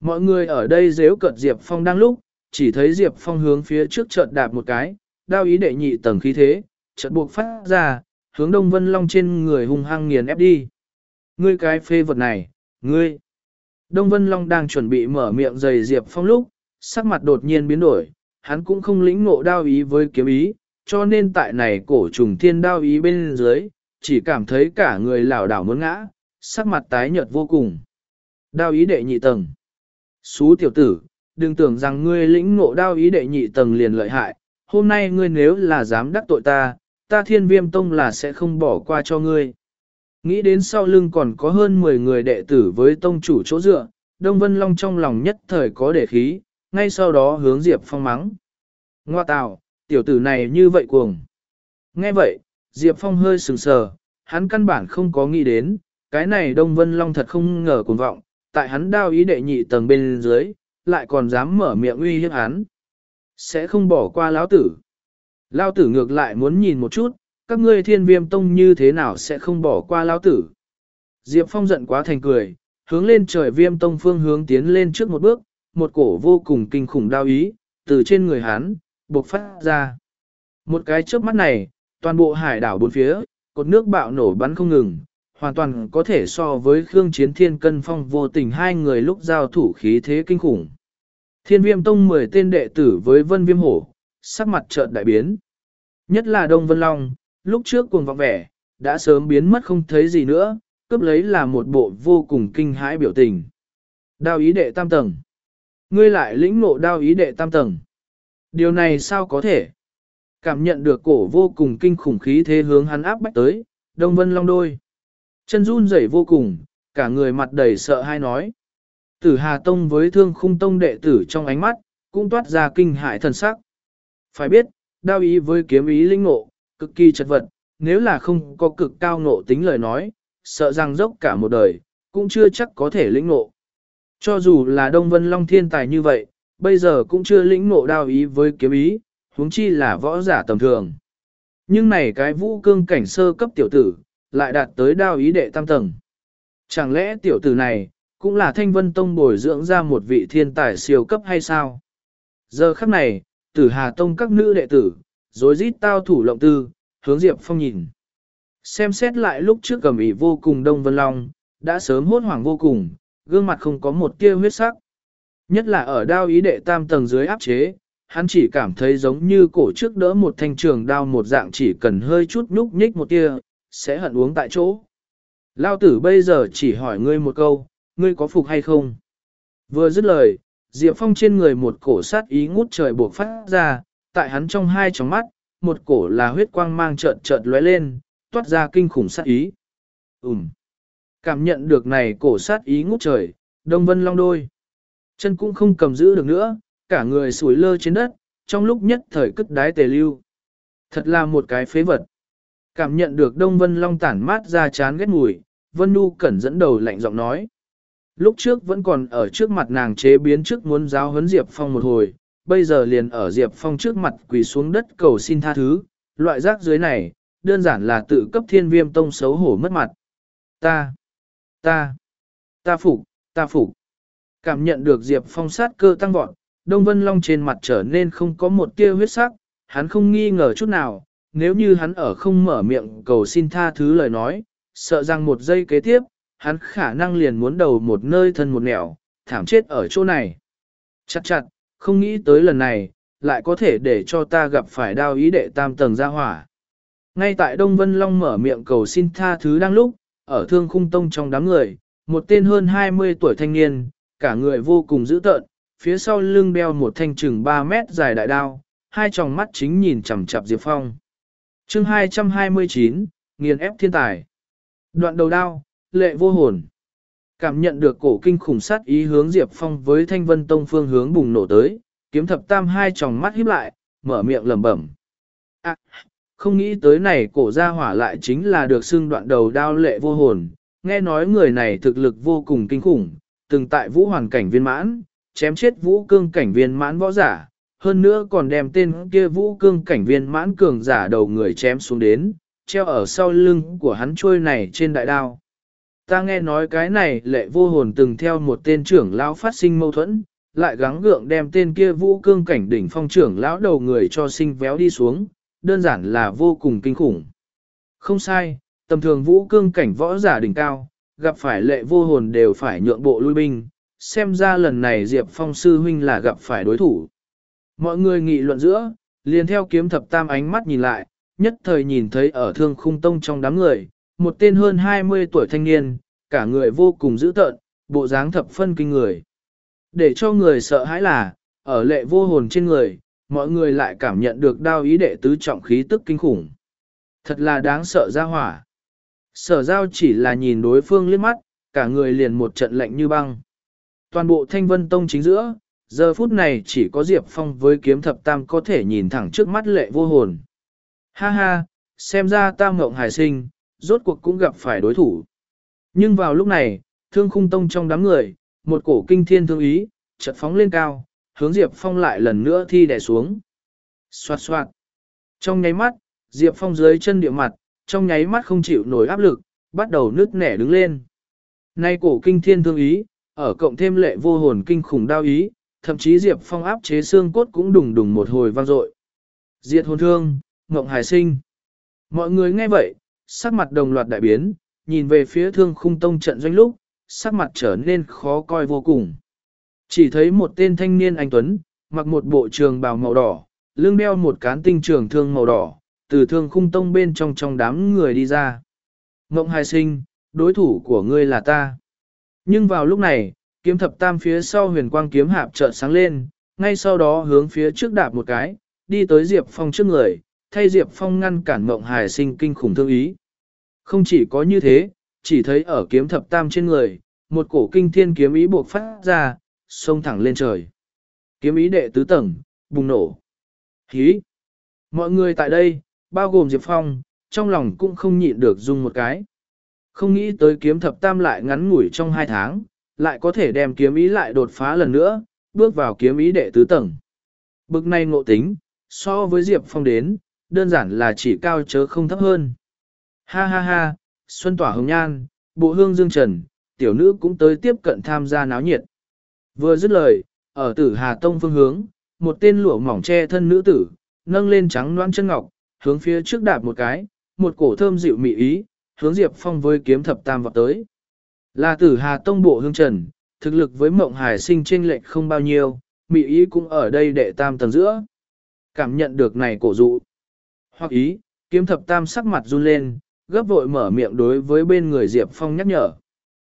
Mọi người ở đây dếu cận Diệp Phong đang lúc, chỉ thấy Diệp Phong hướng phía trước chợt đạp một cái, đao ý đệ nhị tầng khí thế, chợt buộc phát ra, hướng Đông Vân Long trên người hung hăng nghiền ép đi. Ngươi cái phê vật này, ngươi. Đông Vân Long đang chuẩn bị mở miệng giày Diệp Phong lúc, sắc mặt đột nhiên biến đổi, hắn cũng không lĩnh ngộ đao ý với kiếm ý, cho nên tại này cổ trùng thiên đao ý bên dưới, chỉ cảm thấy cả người lảo đảo muốn ngã, sắc mặt tái nhợt vô cùng. Đao ý đệ nhị tầng. Xú tiểu tử, đừng tưởng rằng ngươi lĩnh ngộ đao ý đệ nhị tầng liền lợi hại, hôm nay ngươi nếu là dám đắc tội ta, ta thiên viêm tông là sẽ không bỏ qua cho ngươi. Nghĩ đến sau lưng còn có hơn 10 người đệ tử với tông chủ chỗ dựa, Đông Vân Long trong lòng nhất thời có để khí, ngay sau đó hướng Diệp Phong mắng. Ngoa tạo, tiểu tử này như vậy cuồng. Nghe vậy, Diệp Phong hơi sừng sờ, hắn căn bản không có nghĩ đến, cái này Đông Vân Long thật không ngờ cuồng vọng, tại hắn đao ý đệ nhị tầng bên dưới, lại còn dám mở miệng uy hiếp hắn. Sẽ không bỏ qua lão tử. Lão tử ngược lại muốn nhìn một chút, các ngươi thiên viêm tông như thế nào sẽ không bỏ qua lão tử. Diệp Phong giận quá thành cười, hướng lên trời viêm tông phương hướng tiến lên trước một bước, một cổ vô cùng kinh khủng đao ý, từ trên người hắn, bộc phát ra. Một cái trước mắt này, toàn bộ hải đảo bốn phía, cột nước bạo nổ bắn không ngừng, hoàn toàn có thể so với Khương Chiến Thiên Cân Phong vô tình hai người lúc giao thủ khí thế kinh khủng. Thiên viêm tông 10 tên đệ tử với vân viêm hổ, sắc mặt chợt đại biến. Nhất là Đông Vân Long, lúc trước cuồng vọng vẻ, đã sớm biến mất không thấy gì nữa, cướp lấy là một bộ vô cùng kinh hãi biểu tình. Đao ý đệ tam tầng. Ngươi lại lĩnh ngộ đao ý đệ tam tầng. Điều này sao có thể? Cảm nhận được cổ vô cùng kinh khủng khí thế hướng hắn áp bách tới, Đông Vân Long đôi. Chân run rẩy vô cùng, cả người mặt đầy sợ hai nói. Tử Hà Tông với thương khung tông đệ tử trong ánh mắt, cũng toát ra kinh hại thần sắc. Phải biết, đao ý với kiếm ý linh ngộ, cực kỳ chật vật, nếu là không có cực cao ngộ tính lời nói, sợ rằng dốc cả một đời, cũng chưa chắc có thể lĩnh ngộ. Cho dù là Đông Vân Long thiên tài như vậy, bây giờ cũng chưa lĩnh ngộ đao ý với kiếm ý, huống chi là võ giả tầm thường. Nhưng này cái vũ cương cảnh sơ cấp tiểu tử, lại đạt tới đao ý đệ tam tầng. Chẳng lẽ tiểu tử này, cũng là thanh vân tông bồi dưỡng ra một vị thiên tài siêu cấp hay sao? Giờ khắc này, tử hà tông các nữ đệ tử, rồi rít tao thủ lộng tư, hướng Diệp Phong nhìn. Xem xét lại lúc trước cầm ý vô cùng đông vân long, đã sớm hốt hoảng vô cùng, gương mặt không có một tia huyết sắc. Nhất là ở đao ý đệ tam tầng dưới áp chế, hắn chỉ cảm thấy giống như cổ trước đỡ một thanh trường đao một dạng chỉ cần hơi chút nhúc nhích một tia, sẽ hận uống tại chỗ. Lao tử bây giờ chỉ hỏi ngươi một câu, ngươi có phục hay không? Vừa dứt lời, Diệp Phong trên người một cổ sát ý ngút trời buộc phát ra, tại hắn trong hai tròng mắt, một cổ là huyết quang mang trợn trợn lóe lên, toát ra kinh khủng sát ý. Ừm. Cảm nhận được này cổ sát ý ngút trời, Đông Vân Long đôi. Chân cũng không cầm giữ được nữa, cả người sủi lơ trên đất, trong lúc nhất thời cất đái tề lưu. Thật là một cái phế vật. Cảm nhận được Đông Vân Long tản mát ra chán ghét mùi, Vân Nu cẩn dẫn đầu lạnh giọng nói. Lúc trước vẫn còn ở trước mặt nàng chế biến trước muốn giáo huấn Diệp Phong một hồi, bây giờ liền ở Diệp Phong trước mặt quỳ xuống đất cầu xin tha thứ, loại rác dưới này, đơn giản là tự cấp thiên viêm tông xấu hổ mất mặt. Ta, ta, ta phục, ta phục. Cảm nhận được Diệp Phong sát cơ tăng vọt, Đông Vân Long trên mặt trở nên không có một tia huyết sắc, hắn không nghi ngờ chút nào, nếu như hắn ở không mở miệng cầu xin tha thứ lời nói, sợ rằng một giây kế tiếp, hắn khả năng liền muốn đầu một nơi thân một nẻo, thảm chết ở chỗ này. Chặt chặt, không nghĩ tới lần này, lại có thể để cho ta gặp phải đao ý đệ tam tầng gia hỏa. Ngay tại Đông Vân Long mở miệng cầu xin tha thứ đang lúc, ở thương khung tông trong đám người, một tên hơn 20 tuổi thanh niên, cả người vô cùng dữ tợn, phía sau lưng đeo một thanh chừng 3 mét dài đại đao, hai tròng mắt chính nhìn chằm chằm Diệp Phong chương 229, nghiền ép thiên tài. Đoạn đầu đao, lệ vô hồn. Cảm nhận được cổ kinh khủng sát ý hướng Diệp Phong với thanh vân tông phương hướng bùng nổ tới, kiếm thập tam hai tròng mắt híp lại, mở miệng lẩm bẩm. À, không nghĩ tới này cổ gia hỏa lại chính là được xưng đoạn đầu đao lệ vô hồn, nghe nói người này thực lực vô cùng kinh khủng, từng tại vũ hoàn cảnh viên mãn, chém chết vũ cương cảnh viên mãn võ giả, hơn nữa còn đem tên kia vũ cương cảnh viên mãn cường giả đầu người chém xuống đến, treo ở sau lưng của hắn trôi này trên đại đao. Ta nghe nói cái này lệ vô hồn từng theo một tên trưởng lão phát sinh mâu thuẫn, lại gắng gượng đem tên kia vũ cương cảnh đỉnh phong trưởng lão đầu người cho sinh véo đi xuống, đơn giản là vô cùng kinh khủng. Không sai, tầm thường vũ cương cảnh võ giả đỉnh cao, gặp phải lệ vô hồn đều phải nhượng bộ lui binh, xem ra lần này Diệp Phong sư huynh là gặp phải đối thủ. Mọi người nghị luận giữa, liền theo kiếm thập tam ánh mắt nhìn lại, nhất thời nhìn thấy ở thương khung tông trong đám người, một tên hơn 20 tuổi thanh niên, cả người vô cùng dữ tợn, bộ dáng thập phân kinh người. Để cho người sợ hãi là, ở lệ vô hồn trên người, mọi người lại cảm nhận được đao ý đệ tứ trọng khí tức kinh khủng. Thật là đáng sợ ra hỏa. Sở giao chỉ là nhìn đối phương liếc mắt, cả người liền một trận lạnh như băng. Toàn bộ thanh vân tông chính giữa, giờ phút này chỉ có Diệp Phong với kiếm thập tam có thể nhìn thẳng trước mắt lệ vô hồn. Ha ha, xem ra tam ngộng hải sinh, rốt cuộc cũng gặp phải đối thủ. Nhưng vào lúc này, thương khung tông trong đám người, một cổ kinh thiên thương ý, chợt phóng lên cao, hướng Diệp Phong lại lần nữa thi đè xuống. Xoạt xoạt. Trong nháy mắt, Diệp Phong dưới chân địa mặt, trong nháy mắt không chịu nổi áp lực, bắt đầu nứt nẻ đứng lên. Nay cổ kinh thiên thương ý, ở cộng thêm lệ vô hồn kinh khủng đau ý, thậm chí Diệp Phong áp chế xương cốt cũng đùng đùng một hồi vang dội. Diệt hồn thương, ngộng hải sinh. Mọi người nghe vậy, sắc mặt đồng loạt đại biến, nhìn về phía thương khung tông trận doanh lúc, sắc mặt trở nên khó coi vô cùng. Chỉ thấy một tên thanh niên anh Tuấn, mặc một bộ trường bào màu đỏ, lưng đeo một cán tinh trường thương màu đỏ, từ thương khung tông bên trong trong đám người đi ra. Ngộng hài sinh, đối thủ của ngươi là ta. Nhưng vào lúc này, kiếm thập tam phía sau huyền quang kiếm hạp chợt sáng lên, ngay sau đó hướng phía trước đạp một cái, đi tới Diệp Phong trước người, thay Diệp Phong ngăn cản mộng hài sinh kinh khủng thương ý. Không chỉ có như thế, chỉ thấy ở kiếm thập tam trên người, một cổ kinh thiên kiếm ý buộc phát ra, xông thẳng lên trời. Kiếm ý đệ tứ tầng, bùng nổ. Hí! Mọi người tại đây, bao gồm Diệp Phong, trong lòng cũng không nhịn được dùng một cái. Không nghĩ tới kiếm thập tam lại ngắn ngủi trong hai tháng, lại có thể đem kiếm ý lại đột phá lần nữa, bước vào kiếm ý đệ tứ tầng. Bực này ngộ tính, so với Diệp Phong đến, đơn giản là chỉ cao chớ không thấp hơn. Ha ha ha, xuân tỏa hồng nhan, bộ hương dương trần, tiểu nữ cũng tới tiếp cận tham gia náo nhiệt. Vừa dứt lời, ở tử Hà Tông phương hướng, một tên lụa mỏng che thân nữ tử, nâng lên trắng noan chân ngọc, hướng phía trước đạp một cái, một cổ thơm dịu mị ý, hướng Diệp Phong với kiếm thập tam vọt tới. Là tử Hà Tông bộ hương trần, thực lực với mộng hải sinh trên lệnh không bao nhiêu, mị ý cũng ở đây đệ tam tầng giữa. Cảm nhận được này cổ dụ. Hoặc ý, kiếm thập tam sắc mặt run lên, gấp vội mở miệng đối với bên người Diệp Phong nhắc nhở.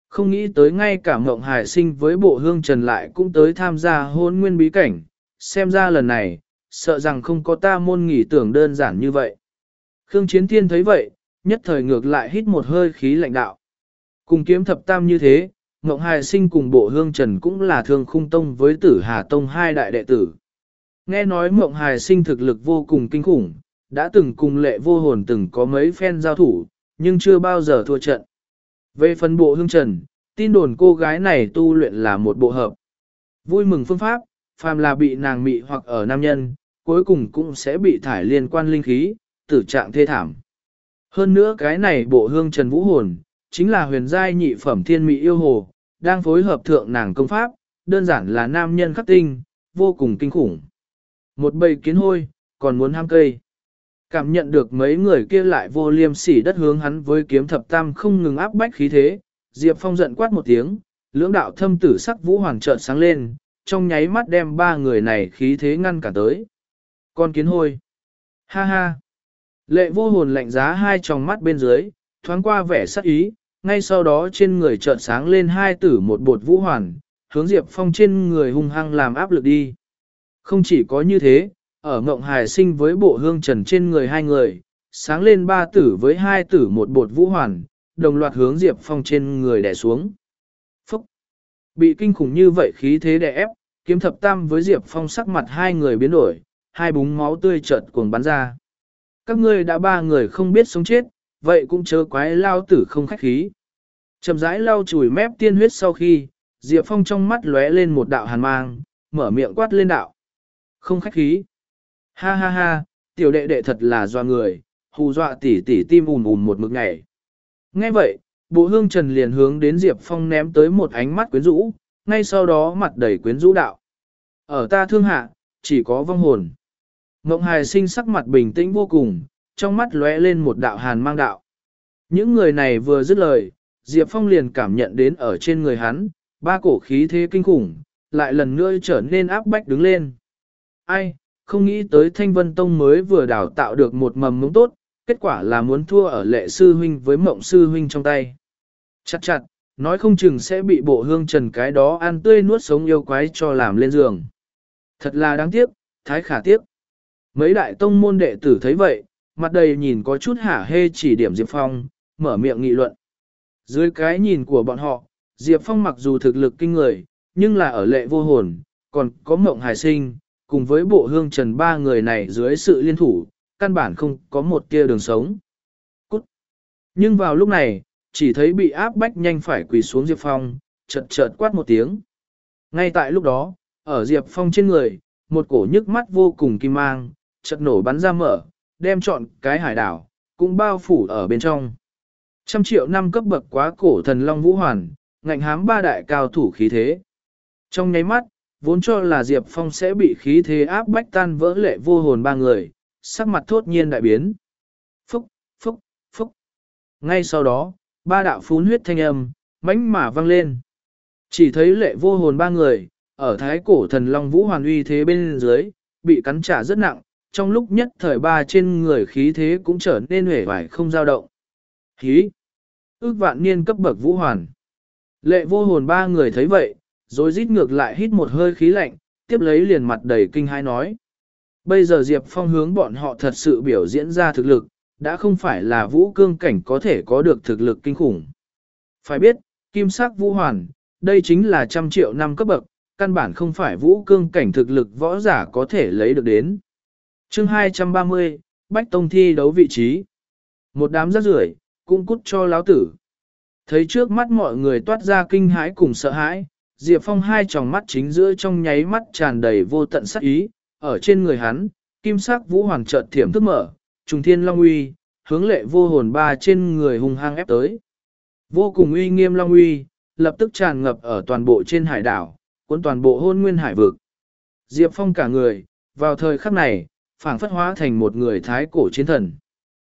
Không nghĩ tới ngay cả mộng hải sinh với bộ hương trần lại cũng tới tham gia hôn nguyên bí cảnh, xem ra lần này, sợ rằng không có ta môn nghỉ tưởng đơn giản như vậy. Khương Chiến Thiên thấy vậy, nhất thời ngược lại hít một hơi khí lạnh đạo. Cùng kiếm thập tam như thế, Ngộng Hải Sinh cùng Bộ Hương Trần cũng là thương khung tông với tử Hà Tông hai đại đệ tử. Nghe nói Ngộng Hải Sinh thực lực vô cùng kinh khủng, đã từng cùng lệ vô hồn từng có mấy phen giao thủ, nhưng chưa bao giờ thua trận. Về phần Bộ Hương Trần, tin đồn cô gái này tu luyện là một bộ hợp. Vui mừng phương pháp, phàm là bị nàng mị hoặc ở nam nhân, cuối cùng cũng sẽ bị thải liên quan linh khí, tử trạng thê thảm. Hơn nữa cái này bộ hương trần vũ hồn, chính là huyền giai nhị phẩm thiên mỹ yêu hồ, đang phối hợp thượng nàng công pháp, đơn giản là nam nhân khắc tinh, vô cùng kinh khủng. Một bầy kiến hôi, còn muốn ham cây. Cảm nhận được mấy người kia lại vô liêm sỉ đất hướng hắn với kiếm thập tam không ngừng áp bách khí thế, Diệp Phong giận quát một tiếng, lưỡng đạo thâm tử sắc vũ hoàng trợn sáng lên, trong nháy mắt đem ba người này khí thế ngăn cả tới. Con kiến hôi. Ha ha. Lệ vô hồn lạnh giá hai tròng mắt bên dưới, thoáng qua vẻ sắc ý, ngay sau đó trên người chợt sáng lên hai tử một bột vũ hoàn, hướng Diệp Phong trên người hung hăng làm áp lực đi. Không chỉ có như thế, ở Ngộng Hải sinh với bộ hương trần trên người hai người, sáng lên ba tử với hai tử một bột vũ hoàn, đồng loạt hướng Diệp Phong trên người đè xuống. Phúc! Bị kinh khủng như vậy khí thế đè ép, kiếm thập tam với Diệp Phong sắc mặt hai người biến đổi, hai búng máu tươi chợt cuồng bắn ra. Các ngươi đã ba người không biết sống chết, vậy cũng chớ quái lao tử không khách khí. Chậm rãi lau chùi mép tiên huyết sau khi, Diệp Phong trong mắt lóe lên một đạo hàn mang, mở miệng quát lên đạo. Không khách khí. Ha ha ha, tiểu đệ đệ thật là doa người, hù dọa tỉ tỉ tim ùn ùn một mực ngày. Nghe vậy, bộ hương trần liền hướng đến Diệp Phong ném tới một ánh mắt quyến rũ, ngay sau đó mặt đầy quyến rũ đạo. Ở ta thương hạ, chỉ có vong hồn. Ngộng hài sinh sắc mặt bình tĩnh vô cùng, trong mắt lóe lên một đạo hàn mang đạo. Những người này vừa dứt lời, Diệp Phong liền cảm nhận đến ở trên người hắn, ba cổ khí thế kinh khủng, lại lần nữa trở nên áp bách đứng lên. Ai, không nghĩ tới Thanh Vân Tông mới vừa đào tạo được một mầm mống tốt, kết quả là muốn thua ở lệ sư huynh với mộng sư huynh trong tay. Chặt chặt, nói không chừng sẽ bị bộ hương trần cái đó ăn tươi nuốt sống yêu quái cho làm lên giường. Thật là đáng tiếc, thái khả tiếc. Mấy đại tông môn đệ tử thấy vậy, mặt đầy nhìn có chút hả hê chỉ điểm Diệp Phong, mở miệng nghị luận. Dưới cái nhìn của bọn họ, Diệp Phong mặc dù thực lực kinh người, nhưng là ở lệ vô hồn, còn có mộng hài sinh, cùng với bộ hương trần ba người này dưới sự liên thủ, căn bản không có một tia đường sống. Cút! Nhưng vào lúc này, chỉ thấy bị áp bách nhanh phải quỳ xuống Diệp Phong, chợt chợt quát một tiếng. Ngay tại lúc đó, ở Diệp Phong trên người, một cổ nhức mắt vô cùng kim mang, chợt nổ bắn ra mở, đem chọn cái hải đảo, cũng bao phủ ở bên trong. Trăm triệu năm cấp bậc quá cổ thần Long Vũ Hoàn, ngạnh hám ba đại cao thủ khí thế. Trong nháy mắt, vốn cho là Diệp Phong sẽ bị khí thế áp bách tan vỡ lệ vô hồn ba người, sắc mặt thốt nhiên đại biến. Phúc, phúc, phúc. Ngay sau đó, ba đạo phún huyết thanh âm, mãnh mà vang lên. Chỉ thấy lệ vô hồn ba người, ở thái cổ thần Long Vũ Hoàn uy thế bên dưới, bị cắn trả rất nặng, trong lúc nhất thời ba trên người khí thế cũng trở nên hể vải không dao động. Khí! Ước vạn niên cấp bậc Vũ Hoàn. Lệ vô hồn ba người thấy vậy, rồi rít ngược lại hít một hơi khí lạnh, tiếp lấy liền mặt đầy kinh hai nói. Bây giờ Diệp Phong hướng bọn họ thật sự biểu diễn ra thực lực, đã không phải là vũ cương cảnh có thể có được thực lực kinh khủng. Phải biết, kim sắc vũ hoàn, đây chính là trăm triệu năm cấp bậc, căn bản không phải vũ cương cảnh thực lực võ giả có thể lấy được đến chương 230, Bách Tông thi đấu vị trí. Một đám rác rưởi cũng cút cho láo tử. Thấy trước mắt mọi người toát ra kinh hãi cùng sợ hãi, Diệp Phong hai tròng mắt chính giữa trong nháy mắt tràn đầy vô tận sắc ý, ở trên người hắn, kim sắc vũ hoàng chợt thiểm thức mở, trùng thiên long uy, hướng lệ vô hồn ba trên người hung hăng ép tới. Vô cùng uy nghiêm long uy, lập tức tràn ngập ở toàn bộ trên hải đảo, cuốn toàn bộ hôn nguyên hải vực. Diệp Phong cả người, vào thời khắc này, phảng phất hóa thành một người thái cổ chiến thần.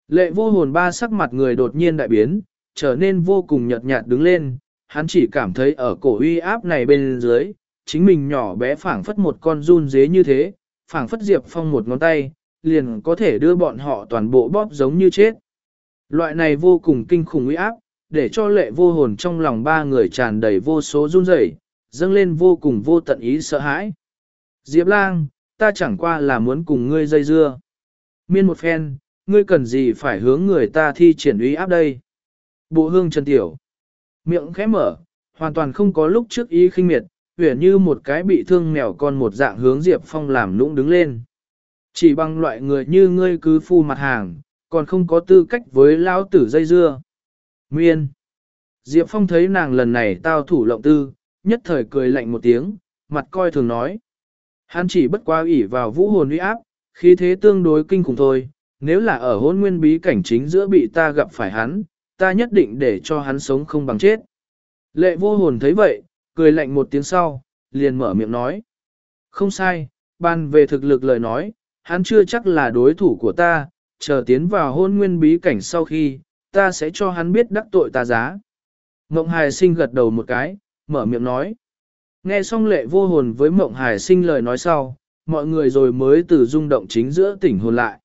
Lệ vô hồn ba sắc mặt người đột nhiên đại biến, trở nên vô cùng nhợt nhạt đứng lên, hắn chỉ cảm thấy ở cổ uy áp này bên dưới, chính mình nhỏ bé phảng phất một con run dế như thế, phảng phất Diệp Phong một ngón tay, liền có thể đưa bọn họ toàn bộ bóp giống như chết. Loại này vô cùng kinh khủng uy áp, để cho lệ vô hồn trong lòng ba người tràn đầy vô số run rẩy, dâng lên vô cùng vô tận ý sợ hãi. Diệp lang, ta chẳng qua là muốn cùng ngươi dây dưa. Miên một phen, ngươi cần gì phải hướng người ta thi triển uy áp đây? Bộ hương Trần Tiểu. Miệng khẽ mở, hoàn toàn không có lúc trước ý khinh miệt, huyền như một cái bị thương mèo con một dạng hướng Diệp Phong làm nũng đứng lên. Chỉ bằng loại người như ngươi cứ phu mặt hàng, còn không có tư cách với lão tử dây dưa. Miên. Diệp Phong thấy nàng lần này tao thủ lộng tư, nhất thời cười lạnh một tiếng, mặt coi thường nói. Hắn chỉ bất qua ủy vào vũ hồn uy áp, khí thế tương đối kinh khủng thôi, nếu là ở hôn nguyên bí cảnh chính giữa bị ta gặp phải hắn, ta nhất định để cho hắn sống không bằng chết. Lệ vô hồn thấy vậy, cười lạnh một tiếng sau, liền mở miệng nói. Không sai, ban về thực lực lời nói, hắn chưa chắc là đối thủ của ta, chờ tiến vào hôn nguyên bí cảnh sau khi, ta sẽ cho hắn biết đắc tội ta giá. Mộng hài sinh gật đầu một cái, mở miệng nói. Nghe xong lệ vô hồn với Mộng Hải sinh lời nói sau, mọi người rồi mới từ rung động chính giữa tỉnh hồn lại.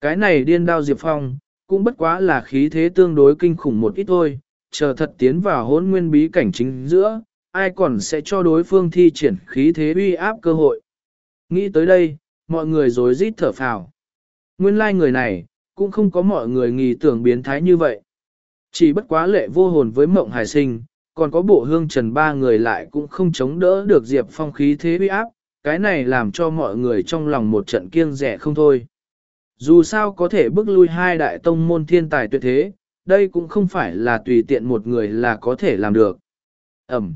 Cái này điên đao Diệp Phong, cũng bất quá là khí thế tương đối kinh khủng một ít thôi, chờ thật tiến vào hỗn nguyên bí cảnh chính giữa, ai còn sẽ cho đối phương thi triển khí thế uy áp cơ hội. Nghĩ tới đây, mọi người rồi rít thở phào. Nguyên lai like người này, cũng không có mọi người nghi tưởng biến thái như vậy. Chỉ bất quá lệ vô hồn với mộng hải sinh, còn có bộ hương trần ba người lại cũng không chống đỡ được Diệp Phong khí thế uy áp, cái này làm cho mọi người trong lòng một trận kiêng rẻ không thôi. Dù sao có thể bước lui hai đại tông môn thiên tài tuyệt thế, đây cũng không phải là tùy tiện một người là có thể làm được. Ẩm.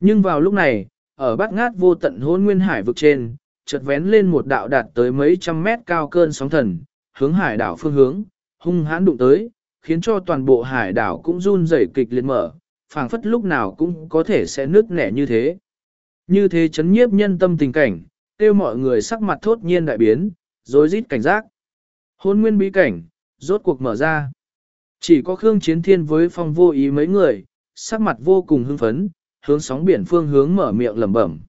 Nhưng vào lúc này, ở bát ngát vô tận hôn nguyên hải vực trên, chợt vén lên một đạo đạt tới mấy trăm mét cao cơn sóng thần, hướng hải đảo phương hướng, hung hãn đụng tới, khiến cho toàn bộ hải đảo cũng run rẩy kịch liệt mở, phảng phất lúc nào cũng có thể sẽ nứt nẻ như thế. Như thế chấn nhiếp nhân tâm tình cảnh, kêu mọi người sắc mặt thốt nhiên đại biến, rồi rít cảnh giác. Hôn nguyên bí cảnh, rốt cuộc mở ra. Chỉ có Khương Chiến Thiên với phong vô ý mấy người, sắc mặt vô cùng hưng phấn, hướng sóng biển phương hướng mở miệng lẩm bẩm.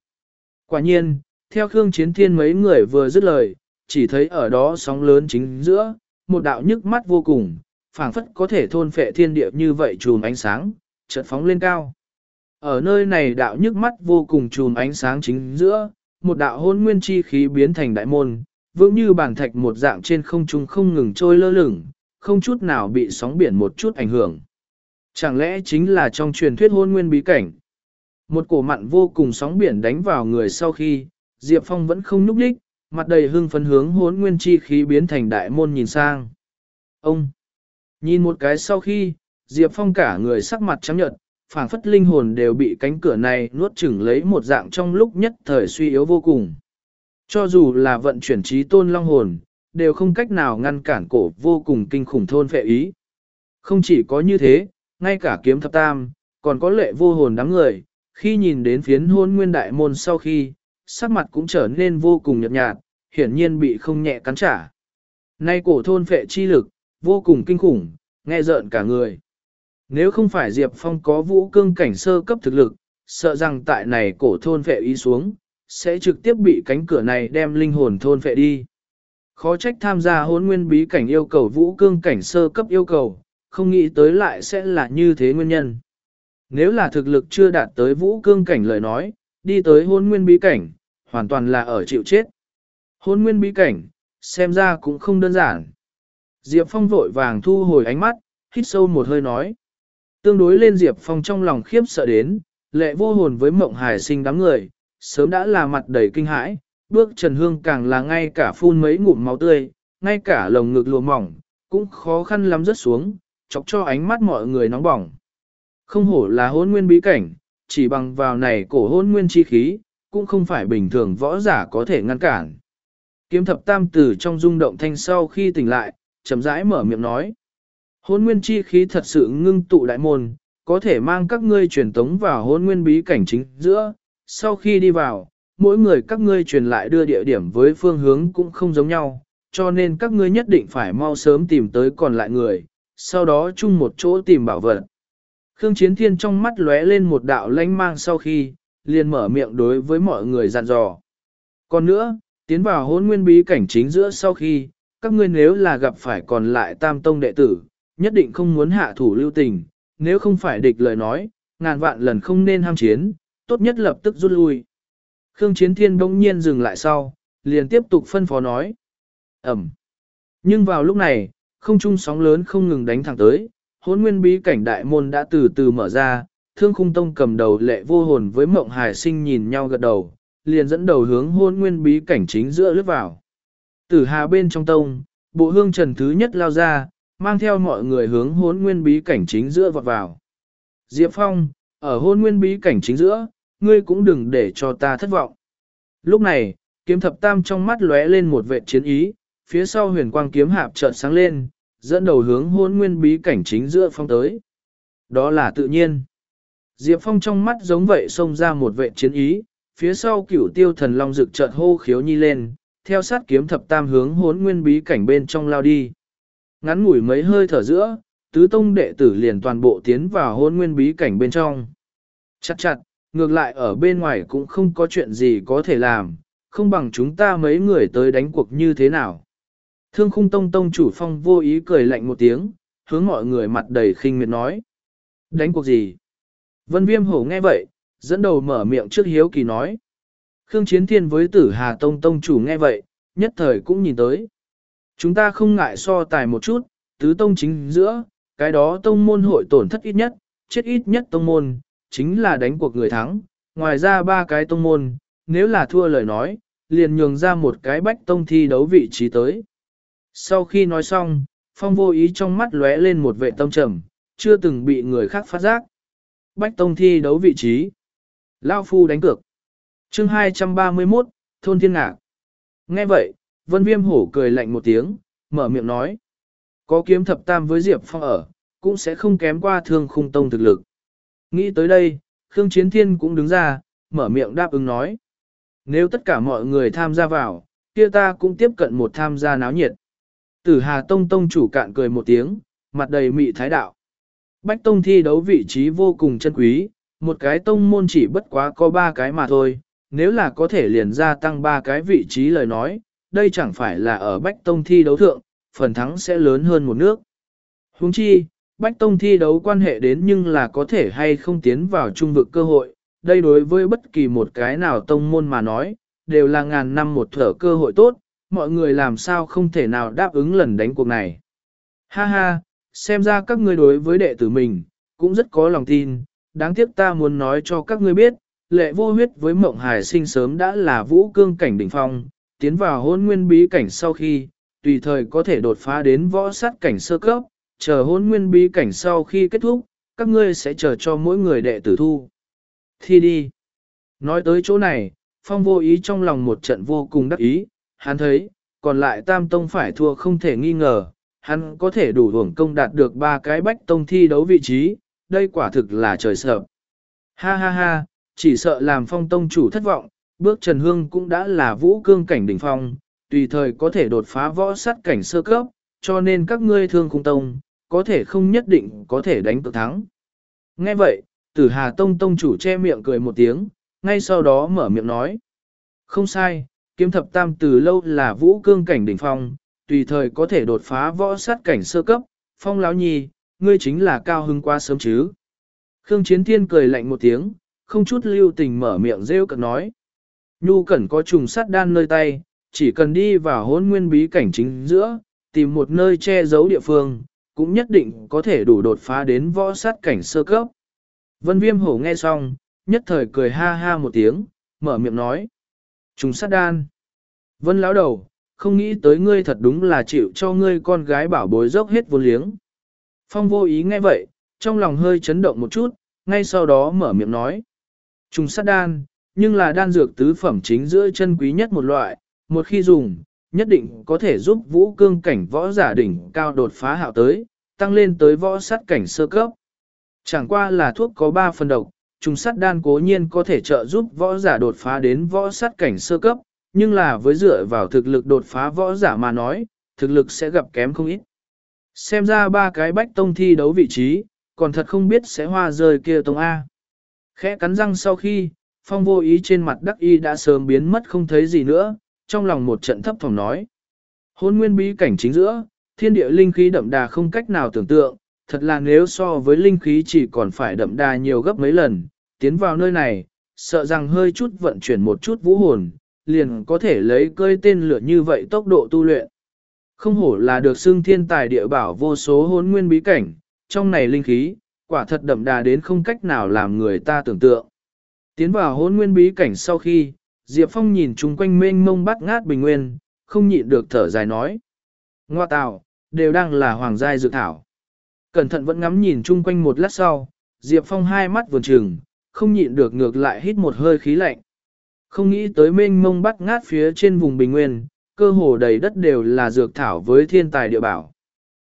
Quả nhiên, theo Khương Chiến Thiên mấy người vừa dứt lời, chỉ thấy ở đó sóng lớn chính giữa, một đạo nhức mắt vô cùng, phảng phất có thể thôn phệ thiên địa như vậy chùm ánh sáng, chợt phóng lên cao. Ở nơi này đạo nhức mắt vô cùng chùm ánh sáng chính giữa, một đạo hôn nguyên chi khí biến thành đại môn, vững như bản thạch một dạng trên không trung không ngừng trôi lơ lửng, không chút nào bị sóng biển một chút ảnh hưởng. Chẳng lẽ chính là trong truyền thuyết hôn nguyên bí cảnh? Một cổ mặn vô cùng sóng biển đánh vào người sau khi, Diệp Phong vẫn không nhúc đích, mặt đầy hưng phấn hướng hôn nguyên chi khí biến thành đại môn nhìn sang. Ông! Nhìn một cái sau khi, Diệp Phong cả người sắc mặt trắng nhợt, phảng phất linh hồn đều bị cánh cửa này nuốt chửng lấy một dạng trong lúc nhất thời suy yếu vô cùng. Cho dù là vận chuyển trí tôn long hồn, đều không cách nào ngăn cản cổ vô cùng kinh khủng thôn phệ ý. Không chỉ có như thế, ngay cả kiếm thập tam, còn có lệ vô hồn đám người, khi nhìn đến phiến hôn nguyên đại môn sau khi, sắc mặt cũng trở nên vô cùng nhợt nhạt, hiển nhiên bị không nhẹ cắn trả. Nay cổ thôn phệ chi lực, vô cùng kinh khủng, nghe rợn cả người. Nếu không phải Diệp Phong có vũ cương cảnh sơ cấp thực lực, sợ rằng tại này cổ thôn phệ ý xuống, sẽ trực tiếp bị cánh cửa này đem linh hồn thôn phệ đi. Khó trách tham gia hôn nguyên bí cảnh yêu cầu vũ cương cảnh sơ cấp yêu cầu, không nghĩ tới lại sẽ là như thế nguyên nhân. Nếu là thực lực chưa đạt tới vũ cương cảnh lời nói, đi tới hôn nguyên bí cảnh, hoàn toàn là ở chịu chết. Hôn nguyên bí cảnh, xem ra cũng không đơn giản. Diệp Phong vội vàng thu hồi ánh mắt, hít sâu một hơi nói. Tương đối lên Diệp Phong trong lòng khiếp sợ đến, lệ vô hồn với mộng hải sinh đám người, sớm đã là mặt đầy kinh hãi, bước Trần Hương càng là ngay cả phun mấy ngụm máu tươi, ngay cả lồng ngực lùa mỏng, cũng khó khăn lắm rớt xuống, chọc cho ánh mắt mọi người nóng bỏng. Không hổ là hôn nguyên bí cảnh, chỉ bằng vào này cổ hôn nguyên chi khí, cũng không phải bình thường võ giả có thể ngăn cản. Kiếm thập tam tử trong rung động thanh sau khi tỉnh lại, chậm rãi mở miệng nói. Hôn nguyên chi khí thật sự ngưng tụ đại môn, có thể mang các ngươi truyền tống vào hôn nguyên bí cảnh chính giữa. Sau khi đi vào, mỗi người các ngươi truyền lại đưa địa điểm với phương hướng cũng không giống nhau, cho nên các ngươi nhất định phải mau sớm tìm tới còn lại người, sau đó chung một chỗ tìm bảo vật. Khương Chiến Thiên trong mắt lóe lên một đạo lánh mang sau khi, liền mở miệng đối với mọi người dặn dò. Còn nữa, tiến vào hôn nguyên bí cảnh chính giữa sau khi, các ngươi nếu là gặp phải còn lại tam tông đệ tử, nhất định không muốn hạ thủ lưu tình, nếu không phải địch lời nói, ngàn vạn lần không nên ham chiến, tốt nhất lập tức rút lui. Khương Chiến Thiên bỗng nhiên dừng lại sau, liền tiếp tục phân phó nói. Ẩm. Nhưng vào lúc này, không trung sóng lớn không ngừng đánh thẳng tới, hôn nguyên bí cảnh đại môn đã từ từ mở ra, thương khung tông cầm đầu lệ vô hồn với mộng hải sinh nhìn nhau gật đầu, liền dẫn đầu hướng hôn nguyên bí cảnh chính giữa lướt vào. Tử hà bên trong tông, bộ hương trần thứ nhất lao ra, mang theo mọi người hướng hôn nguyên bí cảnh chính giữa vọt vào. Diệp Phong, ở hôn nguyên bí cảnh chính giữa, ngươi cũng đừng để cho ta thất vọng. Lúc này, kiếm thập tam trong mắt lóe lên một vệ chiến ý, phía sau huyền quang kiếm hạp chợt sáng lên, dẫn đầu hướng hôn nguyên bí cảnh chính giữa phong tới. Đó là tự nhiên. Diệp Phong trong mắt giống vậy xông ra một vệ chiến ý, phía sau cửu tiêu thần long rực chợt hô khiếu nhi lên, theo sát kiếm thập tam hướng hốn nguyên bí cảnh bên trong lao đi. Ngắn ngủi mấy hơi thở giữa, tứ tông đệ tử liền toàn bộ tiến vào hôn nguyên bí cảnh bên trong. Chặt chặt, ngược lại ở bên ngoài cũng không có chuyện gì có thể làm, không bằng chúng ta mấy người tới đánh cuộc như thế nào. Thương khung tông tông chủ phong vô ý cười lạnh một tiếng, hướng mọi người mặt đầy khinh miệt nói. Đánh cuộc gì? Vân viêm hổ nghe vậy, dẫn đầu mở miệng trước hiếu kỳ nói. Khương Chiến Thiên với tử Hà Tông Tông chủ nghe vậy, nhất thời cũng nhìn tới. Chúng ta không ngại so tài một chút, tứ tông chính giữa, cái đó tông môn hội tổn thất ít nhất, chết ít nhất tông môn, chính là đánh cuộc người thắng. Ngoài ra ba cái tông môn, nếu là thua lời nói, liền nhường ra một cái bách tông thi đấu vị trí tới. Sau khi nói xong, phong vô ý trong mắt lóe lên một vệ tâm trầm, chưa từng bị người khác phát giác. Bách tông thi đấu vị trí. Lao phu đánh cược. chương 231, Thôn Thiên Ngạc. Nghe vậy, vân viêm hổ cười lạnh một tiếng, mở miệng nói. Có kiếm thập tam với Diệp Phong ở, cũng sẽ không kém qua thương khung tông thực lực. Nghĩ tới đây, Khương Chiến Thiên cũng đứng ra, mở miệng đáp ứng nói. Nếu tất cả mọi người tham gia vào, kia ta cũng tiếp cận một tham gia náo nhiệt. Tử Hà Tông Tông chủ cạn cười một tiếng, mặt đầy mị thái đạo. Bách Tông thi đấu vị trí vô cùng chân quý, một cái tông môn chỉ bất quá có ba cái mà thôi, nếu là có thể liền gia tăng ba cái vị trí lời nói, đây chẳng phải là ở Bách Tông thi đấu thượng, phần thắng sẽ lớn hơn một nước. Huống chi, Bách Tông thi đấu quan hệ đến nhưng là có thể hay không tiến vào trung vực cơ hội, đây đối với bất kỳ một cái nào tông môn mà nói, đều là ngàn năm một thở cơ hội tốt, mọi người làm sao không thể nào đáp ứng lần đánh cuộc này. Ha ha, xem ra các ngươi đối với đệ tử mình, cũng rất có lòng tin, đáng tiếc ta muốn nói cho các ngươi biết, lệ vô huyết với mộng hải sinh sớm đã là vũ cương cảnh đỉnh phong, tiến vào hôn nguyên bí cảnh sau khi, tùy thời có thể đột phá đến võ sát cảnh sơ cấp, chờ hôn nguyên bí cảnh sau khi kết thúc, các ngươi sẽ chờ cho mỗi người đệ tử thu. Thi đi. Nói tới chỗ này, phong vô ý trong lòng một trận vô cùng đắc ý, hắn thấy, còn lại tam tông phải thua không thể nghi ngờ, hắn có thể đủ hưởng công đạt được ba cái bách tông thi đấu vị trí, đây quả thực là trời sợ. Ha ha ha, chỉ sợ làm phong tông chủ thất vọng, bước Trần Hương cũng đã là vũ cương cảnh đỉnh phong, tùy thời có thể đột phá võ sát cảnh sơ cấp, cho nên các ngươi thương khung tông, có thể không nhất định có thể đánh tự thắng. Nghe vậy, tử Hà Tông Tông chủ che miệng cười một tiếng, ngay sau đó mở miệng nói. Không sai, kiếm thập tam từ lâu là vũ cương cảnh đỉnh phong, tùy thời có thể đột phá võ sát cảnh sơ cấp, phong lão nhi, ngươi chính là cao hưng qua sớm chứ. Khương Chiến Thiên cười lạnh một tiếng, không chút lưu tình mở miệng rêu cực nói. Nhu cẩn có trùng sắt đan nơi tay, chỉ cần đi vào hôn nguyên bí cảnh chính giữa, tìm một nơi che giấu địa phương, cũng nhất định có thể đủ đột phá đến võ sát cảnh sơ cấp. Vân viêm hổ nghe xong, nhất thời cười ha ha một tiếng, mở miệng nói. Trùng sát đan. Vân lão đầu, không nghĩ tới ngươi thật đúng là chịu cho ngươi con gái bảo bối dốc hết vô liếng. Phong vô ý nghe vậy, trong lòng hơi chấn động một chút, ngay sau đó mở miệng nói. Trùng sát đan, nhưng là đan dược tứ phẩm chính giữa chân quý nhất một loại, một khi dùng, nhất định có thể giúp vũ cương cảnh võ giả đỉnh cao đột phá hạo tới, tăng lên tới võ sát cảnh sơ cấp. Chẳng qua là thuốc có 3 phần độc, trùng sát đan cố nhiên có thể trợ giúp võ giả đột phá đến võ sát cảnh sơ cấp, nhưng là với dựa vào thực lực đột phá võ giả mà nói, thực lực sẽ gặp kém không ít. Xem ra ba cái bách tông thi đấu vị trí, còn thật không biết sẽ hoa rơi kia tông A. Khẽ cắn răng sau khi, phong vô ý trên mặt đắc y đã sớm biến mất không thấy gì nữa, trong lòng một trận thấp thỏm nói. Hôn nguyên bí cảnh chính giữa, thiên địa linh khí đậm đà không cách nào tưởng tượng, thật là nếu so với linh khí chỉ còn phải đậm đà nhiều gấp mấy lần, tiến vào nơi này, sợ rằng hơi chút vận chuyển một chút vũ hồn, liền có thể lấy cơi tên lửa như vậy tốc độ tu luyện. Không hổ là được xưng thiên tài địa bảo vô số hôn nguyên bí cảnh, trong này linh khí, quả thật đậm đà đến không cách nào làm người ta tưởng tượng. Tiến vào hôn nguyên bí cảnh sau khi, Diệp Phong nhìn chung quanh mênh mông bắt ngát bình nguyên, không nhịn được thở dài nói. Ngoa tạo, đều đang là hoàng giai dự thảo. Cẩn thận vẫn ngắm nhìn chung quanh một lát sau, Diệp Phong hai mắt vườn trừng, không nhịn được ngược lại hít một hơi khí lạnh. Không nghĩ tới mênh mông bắt ngát phía trên vùng bình nguyên, cơ hồ đầy đất đều là dược thảo với thiên tài địa bảo.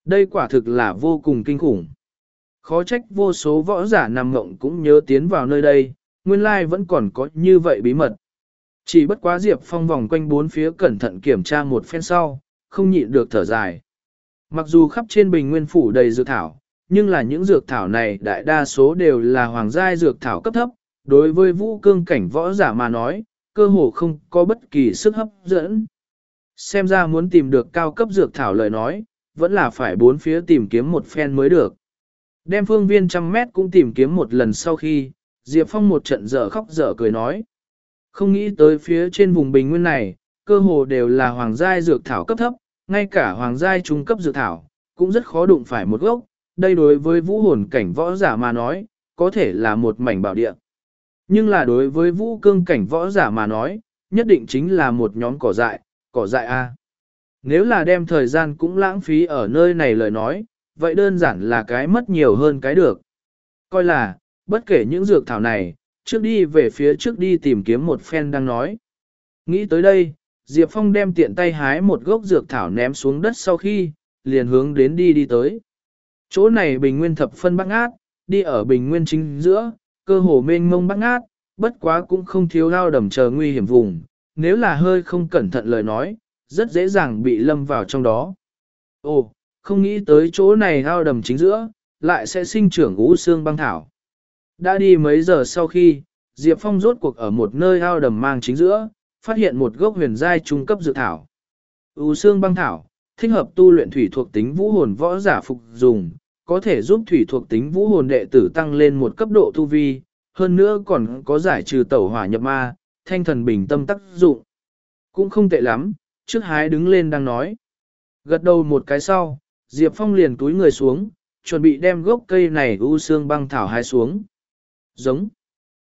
Đây quả thực là vô cùng kinh khủng. Khó trách vô số võ giả nằm ngộng cũng nhớ tiến vào nơi đây, nguyên lai vẫn còn có như vậy bí mật. Chỉ bất quá Diệp Phong vòng quanh bốn phía cẩn thận kiểm tra một phen sau, không nhịn được thở dài. Mặc dù khắp trên bình nguyên phủ đầy dược thảo, nhưng là những dược thảo này đại đa số đều là hoàng giai dược thảo cấp thấp, đối với vũ cương cảnh võ giả mà nói, cơ hồ không có bất kỳ sức hấp dẫn. Xem ra muốn tìm được cao cấp dược thảo lời nói, vẫn là phải bốn phía tìm kiếm một phen mới được. Đem phương viên trăm mét cũng tìm kiếm một lần sau khi, Diệp Phong một trận dở khóc dở cười nói. Không nghĩ tới phía trên vùng bình nguyên này, cơ hồ đều là hoàng giai dược thảo cấp thấp, ngay cả hoàng giai trung cấp dược thảo, cũng rất khó đụng phải một gốc, đây đối với vũ hồn cảnh võ giả mà nói, có thể là một mảnh bảo địa. Nhưng là đối với vũ cương cảnh võ giả mà nói, nhất định chính là một nhóm cỏ dại, cỏ dại A. Nếu là đem thời gian cũng lãng phí ở nơi này lời nói, vậy đơn giản là cái mất nhiều hơn cái được. Coi là, bất kể những dược thảo này, trước đi về phía trước đi tìm kiếm một phen đang nói. Nghĩ tới đây, Diệp Phong đem tiện tay hái một gốc dược thảo ném xuống đất sau khi, liền hướng đến đi đi tới. Chỗ này bình nguyên thập phân bắc ngát, đi ở bình nguyên chính giữa, cơ hồ mênh mông bắc ngát, bất quá cũng không thiếu lao đầm chờ nguy hiểm vùng, nếu là hơi không cẩn thận lời nói, rất dễ dàng bị lâm vào trong đó. Ồ, không nghĩ tới chỗ này lao đầm chính giữa, lại sẽ sinh trưởng ú xương băng thảo. Đã đi mấy giờ sau khi, Diệp Phong rốt cuộc ở một nơi ao đầm mang chính giữa, phát hiện một gốc huyền giai trung cấp dự thảo. U xương băng thảo, thích hợp tu luyện thủy thuộc tính vũ hồn võ giả phục dùng, có thể giúp thủy thuộc tính vũ hồn đệ tử tăng lên một cấp độ tu vi, hơn nữa còn có giải trừ tẩu hỏa nhập ma, thanh thần bình tâm tác dụng. Cũng không tệ lắm, trước hái đứng lên đang nói. Gật đầu một cái sau, Diệp Phong liền túi người xuống, chuẩn bị đem gốc cây này u xương băng thảo hái xuống. Giống.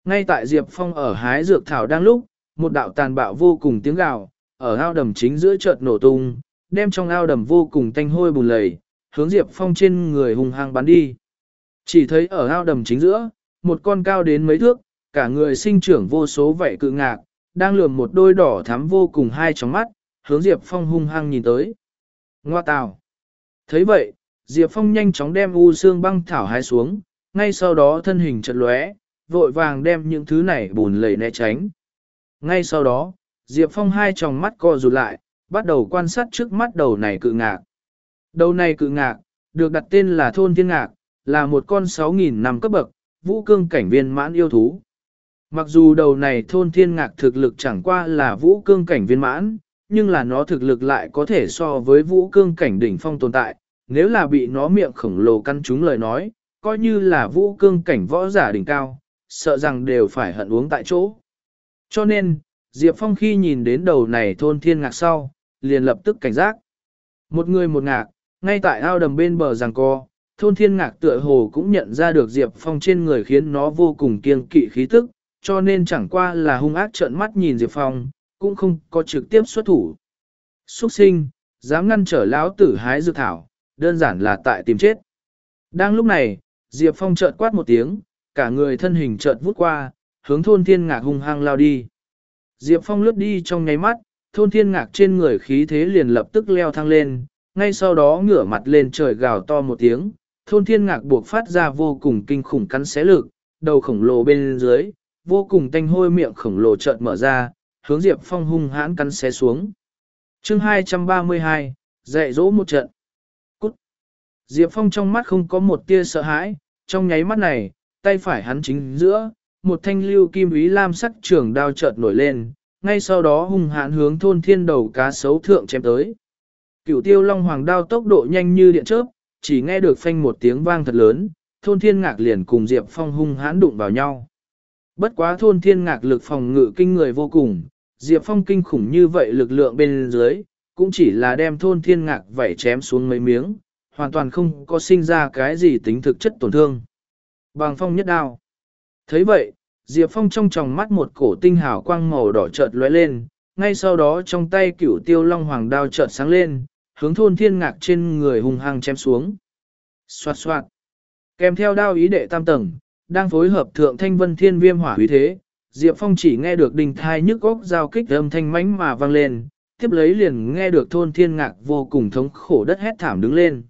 Ngay tại Diệp Phong ở hái dược thảo đang lúc, một đạo tàn bạo vô cùng tiếng gào, ở ao đầm chính giữa chợt nổ tung, đem trong ao đầm vô cùng tanh hôi bùn lầy, hướng Diệp Phong trên người hùng hăng bắn đi. Chỉ thấy ở ao đầm chính giữa, một con cao đến mấy thước, cả người sinh trưởng vô số vảy cự ngạc, đang lườm một đôi đỏ thắm vô cùng hai tròng mắt, hướng Diệp Phong hung hăng nhìn tới. Ngoa tào. thấy vậy, Diệp Phong nhanh chóng đem u xương băng thảo hái xuống, ngay sau đó thân hình chật lóe, vội vàng đem những thứ này bùn lầy né tránh. Ngay sau đó, Diệp Phong hai tròng mắt co rụt lại, bắt đầu quan sát trước mắt đầu này cự ngạc. Đầu này cự ngạc, được đặt tên là Thôn Thiên Ngạc, là một con 6.000 năm cấp bậc, vũ cương cảnh viên mãn yêu thú. Mặc dù đầu này Thôn Thiên Ngạc thực lực chẳng qua là vũ cương cảnh viên mãn, nhưng là nó thực lực lại có thể so với vũ cương cảnh đỉnh phong tồn tại, nếu là bị nó miệng khổng lồ căn trúng lời nói, coi như là vũ cương cảnh võ giả đỉnh cao, sợ rằng đều phải hận uống tại chỗ. Cho nên, Diệp Phong khi nhìn đến đầu này thôn thiên ngạc sau, liền lập tức cảnh giác. Một người một ngạc, ngay tại ao đầm bên bờ giằng co, thôn thiên ngạc tựa hồ cũng nhận ra được Diệp Phong trên người khiến nó vô cùng kiêng kỵ khí tức, cho nên chẳng qua là hung ác trợn mắt nhìn Diệp Phong, cũng không có trực tiếp xuất thủ. Xuất sinh, dám ngăn trở lão tử hái dược thảo, đơn giản là tại tìm chết. Đang lúc này, Diệp Phong chợt quát một tiếng, cả người thân hình chợt vút qua, hướng thôn thiên ngạc hung hăng lao đi. Diệp Phong lướt đi trong nháy mắt, thôn thiên ngạc trên người khí thế liền lập tức leo thăng lên, ngay sau đó ngửa mặt lên trời gào to một tiếng, thôn thiên ngạc buộc phát ra vô cùng kinh khủng cắn xé lực, đầu khổng lồ bên dưới, vô cùng tanh hôi miệng khổng lồ chợt mở ra, hướng Diệp Phong hung hãn cắn xé xuống. chương 232, dạy dỗ một trận. Diệp Phong trong mắt không có một tia sợ hãi, trong nháy mắt này, tay phải hắn chính giữa, một thanh lưu kim ý lam sắc trường đao chợt nổi lên, ngay sau đó hung hãn hướng thôn thiên đầu cá sấu thượng chém tới. Cửu tiêu long hoàng đao tốc độ nhanh như điện chớp, chỉ nghe được phanh một tiếng vang thật lớn, thôn thiên ngạc liền cùng Diệp Phong hung hãn đụng vào nhau. Bất quá thôn thiên ngạc lực phòng ngự kinh người vô cùng, Diệp Phong kinh khủng như vậy lực lượng bên dưới, cũng chỉ là đem thôn thiên ngạc vảy chém xuống mấy miếng, hoàn toàn không có sinh ra cái gì tính thực chất tổn thương. Bằng phong nhất đao. thấy vậy, Diệp Phong trong tròng mắt một cổ tinh hào quang màu đỏ chợt lóe lên, ngay sau đó trong tay cửu tiêu long hoàng đao chợt sáng lên, hướng thôn thiên ngạc trên người hung hăng chém xuống. Xoạt xoạt. Kèm theo đao ý đệ tam tầng, đang phối hợp thượng thanh vân thiên viêm hỏa uy thế, Diệp Phong chỉ nghe được đình thai nhức góc giao kích âm thanh mãnh mà vang lên, tiếp lấy liền nghe được thôn thiên ngạc vô cùng thống khổ đất hét thảm đứng lên.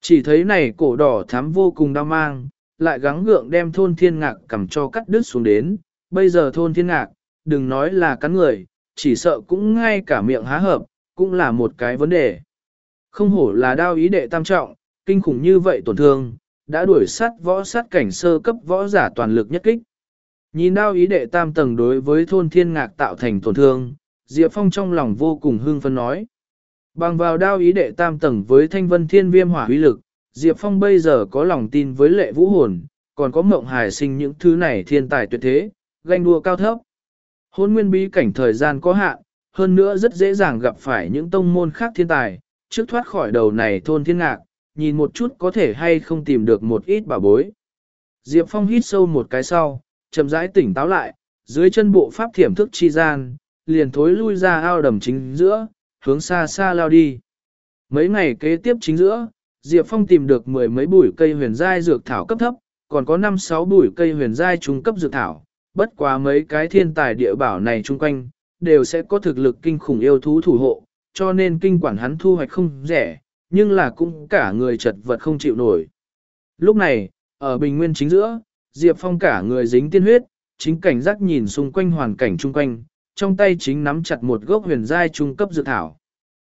Chỉ thấy này cổ đỏ thắm vô cùng đau mang, lại gắng gượng đem thôn thiên ngạc cầm cho cắt đứt xuống đến, bây giờ thôn thiên ngạc, đừng nói là cắn người, chỉ sợ cũng ngay cả miệng há hợp, cũng là một cái vấn đề. Không hổ là đao ý đệ tam trọng, kinh khủng như vậy tổn thương, đã đuổi sát võ sát cảnh sơ cấp võ giả toàn lực nhất kích. Nhìn đao ý đệ tam tầng đối với thôn thiên ngạc tạo thành tổn thương, Diệp Phong trong lòng vô cùng hưng phấn nói. Bằng vào đao ý đệ tam tầng với thanh vân thiên viêm hỏa uy lực, Diệp Phong bây giờ có lòng tin với lệ vũ hồn, còn có mộng hài sinh những thứ này thiên tài tuyệt thế, ganh đua cao thấp. Hôn nguyên bí cảnh thời gian có hạn, hơn nữa rất dễ dàng gặp phải những tông môn khác thiên tài, trước thoát khỏi đầu này thôn thiên ngạc, nhìn một chút có thể hay không tìm được một ít bảo bối. Diệp Phong hít sâu một cái sau, chậm rãi tỉnh táo lại, dưới chân bộ pháp thiểm thức chi gian, liền thối lui ra ao đầm chính giữa, hướng xa xa lao đi. Mấy ngày kế tiếp chính giữa, Diệp Phong tìm được mười mấy bụi cây huyền giai dược thảo cấp thấp, còn có năm sáu bụi cây huyền giai trung cấp dược thảo, bất quá mấy cái thiên tài địa bảo này chung quanh, đều sẽ có thực lực kinh khủng yêu thú thủ hộ, cho nên kinh quản hắn thu hoạch không rẻ, nhưng là cũng cả người chật vật không chịu nổi. Lúc này, ở bình nguyên chính giữa, Diệp Phong cả người dính tiên huyết, chính cảnh giác nhìn xung quanh hoàn cảnh chung quanh, trong tay chính nắm chặt một gốc huyền giai trung cấp dược thảo.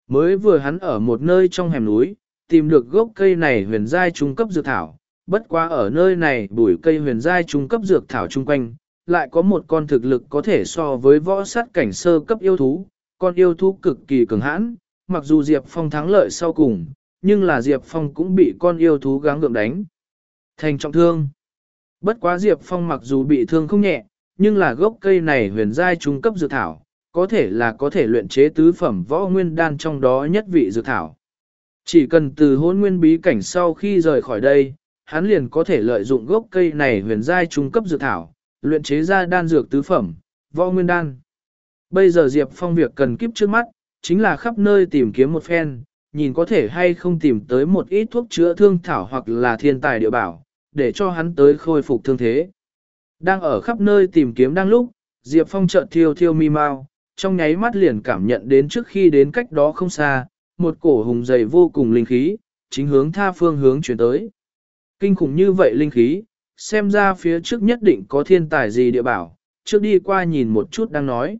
Mới vừa hắn ở một nơi trong hẻm núi, tìm được gốc cây này huyền giai trung cấp dược thảo, bất quá ở nơi này bụi cây huyền giai trung cấp dược thảo chung quanh, lại có một con thực lực có thể so với võ sát cảnh sơ cấp yêu thú, con yêu thú cực kỳ cường hãn, mặc dù Diệp Phong thắng lợi sau cùng, nhưng là Diệp Phong cũng bị con yêu thú gắng gượng đánh. Thành trọng thương. Bất quá Diệp Phong mặc dù bị thương không nhẹ, nhưng là gốc cây này huyền giai trung cấp dược thảo, có thể là có thể luyện chế tứ phẩm võ nguyên đan trong đó nhất vị dược thảo. Chỉ cần từ hôn nguyên bí cảnh sau khi rời khỏi đây, hắn liền có thể lợi dụng gốc cây này huyền giai trung cấp dược thảo, luyện chế ra đan dược tứ phẩm, võ nguyên đan. Bây giờ Diệp Phong việc cần kiếp trước mắt, chính là khắp nơi tìm kiếm một phen, nhìn có thể hay không tìm tới một ít thuốc chữa thương thảo hoặc là thiên tài địa bảo, để cho hắn tới khôi phục thương thế. Đang ở khắp nơi tìm kiếm đang lúc, Diệp Phong chợt thiêu thiêu mi mau, trong nháy mắt liền cảm nhận đến trước khi đến cách đó không xa, một cổ hùng dày vô cùng linh khí, chính hướng tha phương hướng chuyển tới. Kinh khủng như vậy linh khí, xem ra phía trước nhất định có thiên tài gì địa bảo, trước đi qua nhìn một chút đang nói.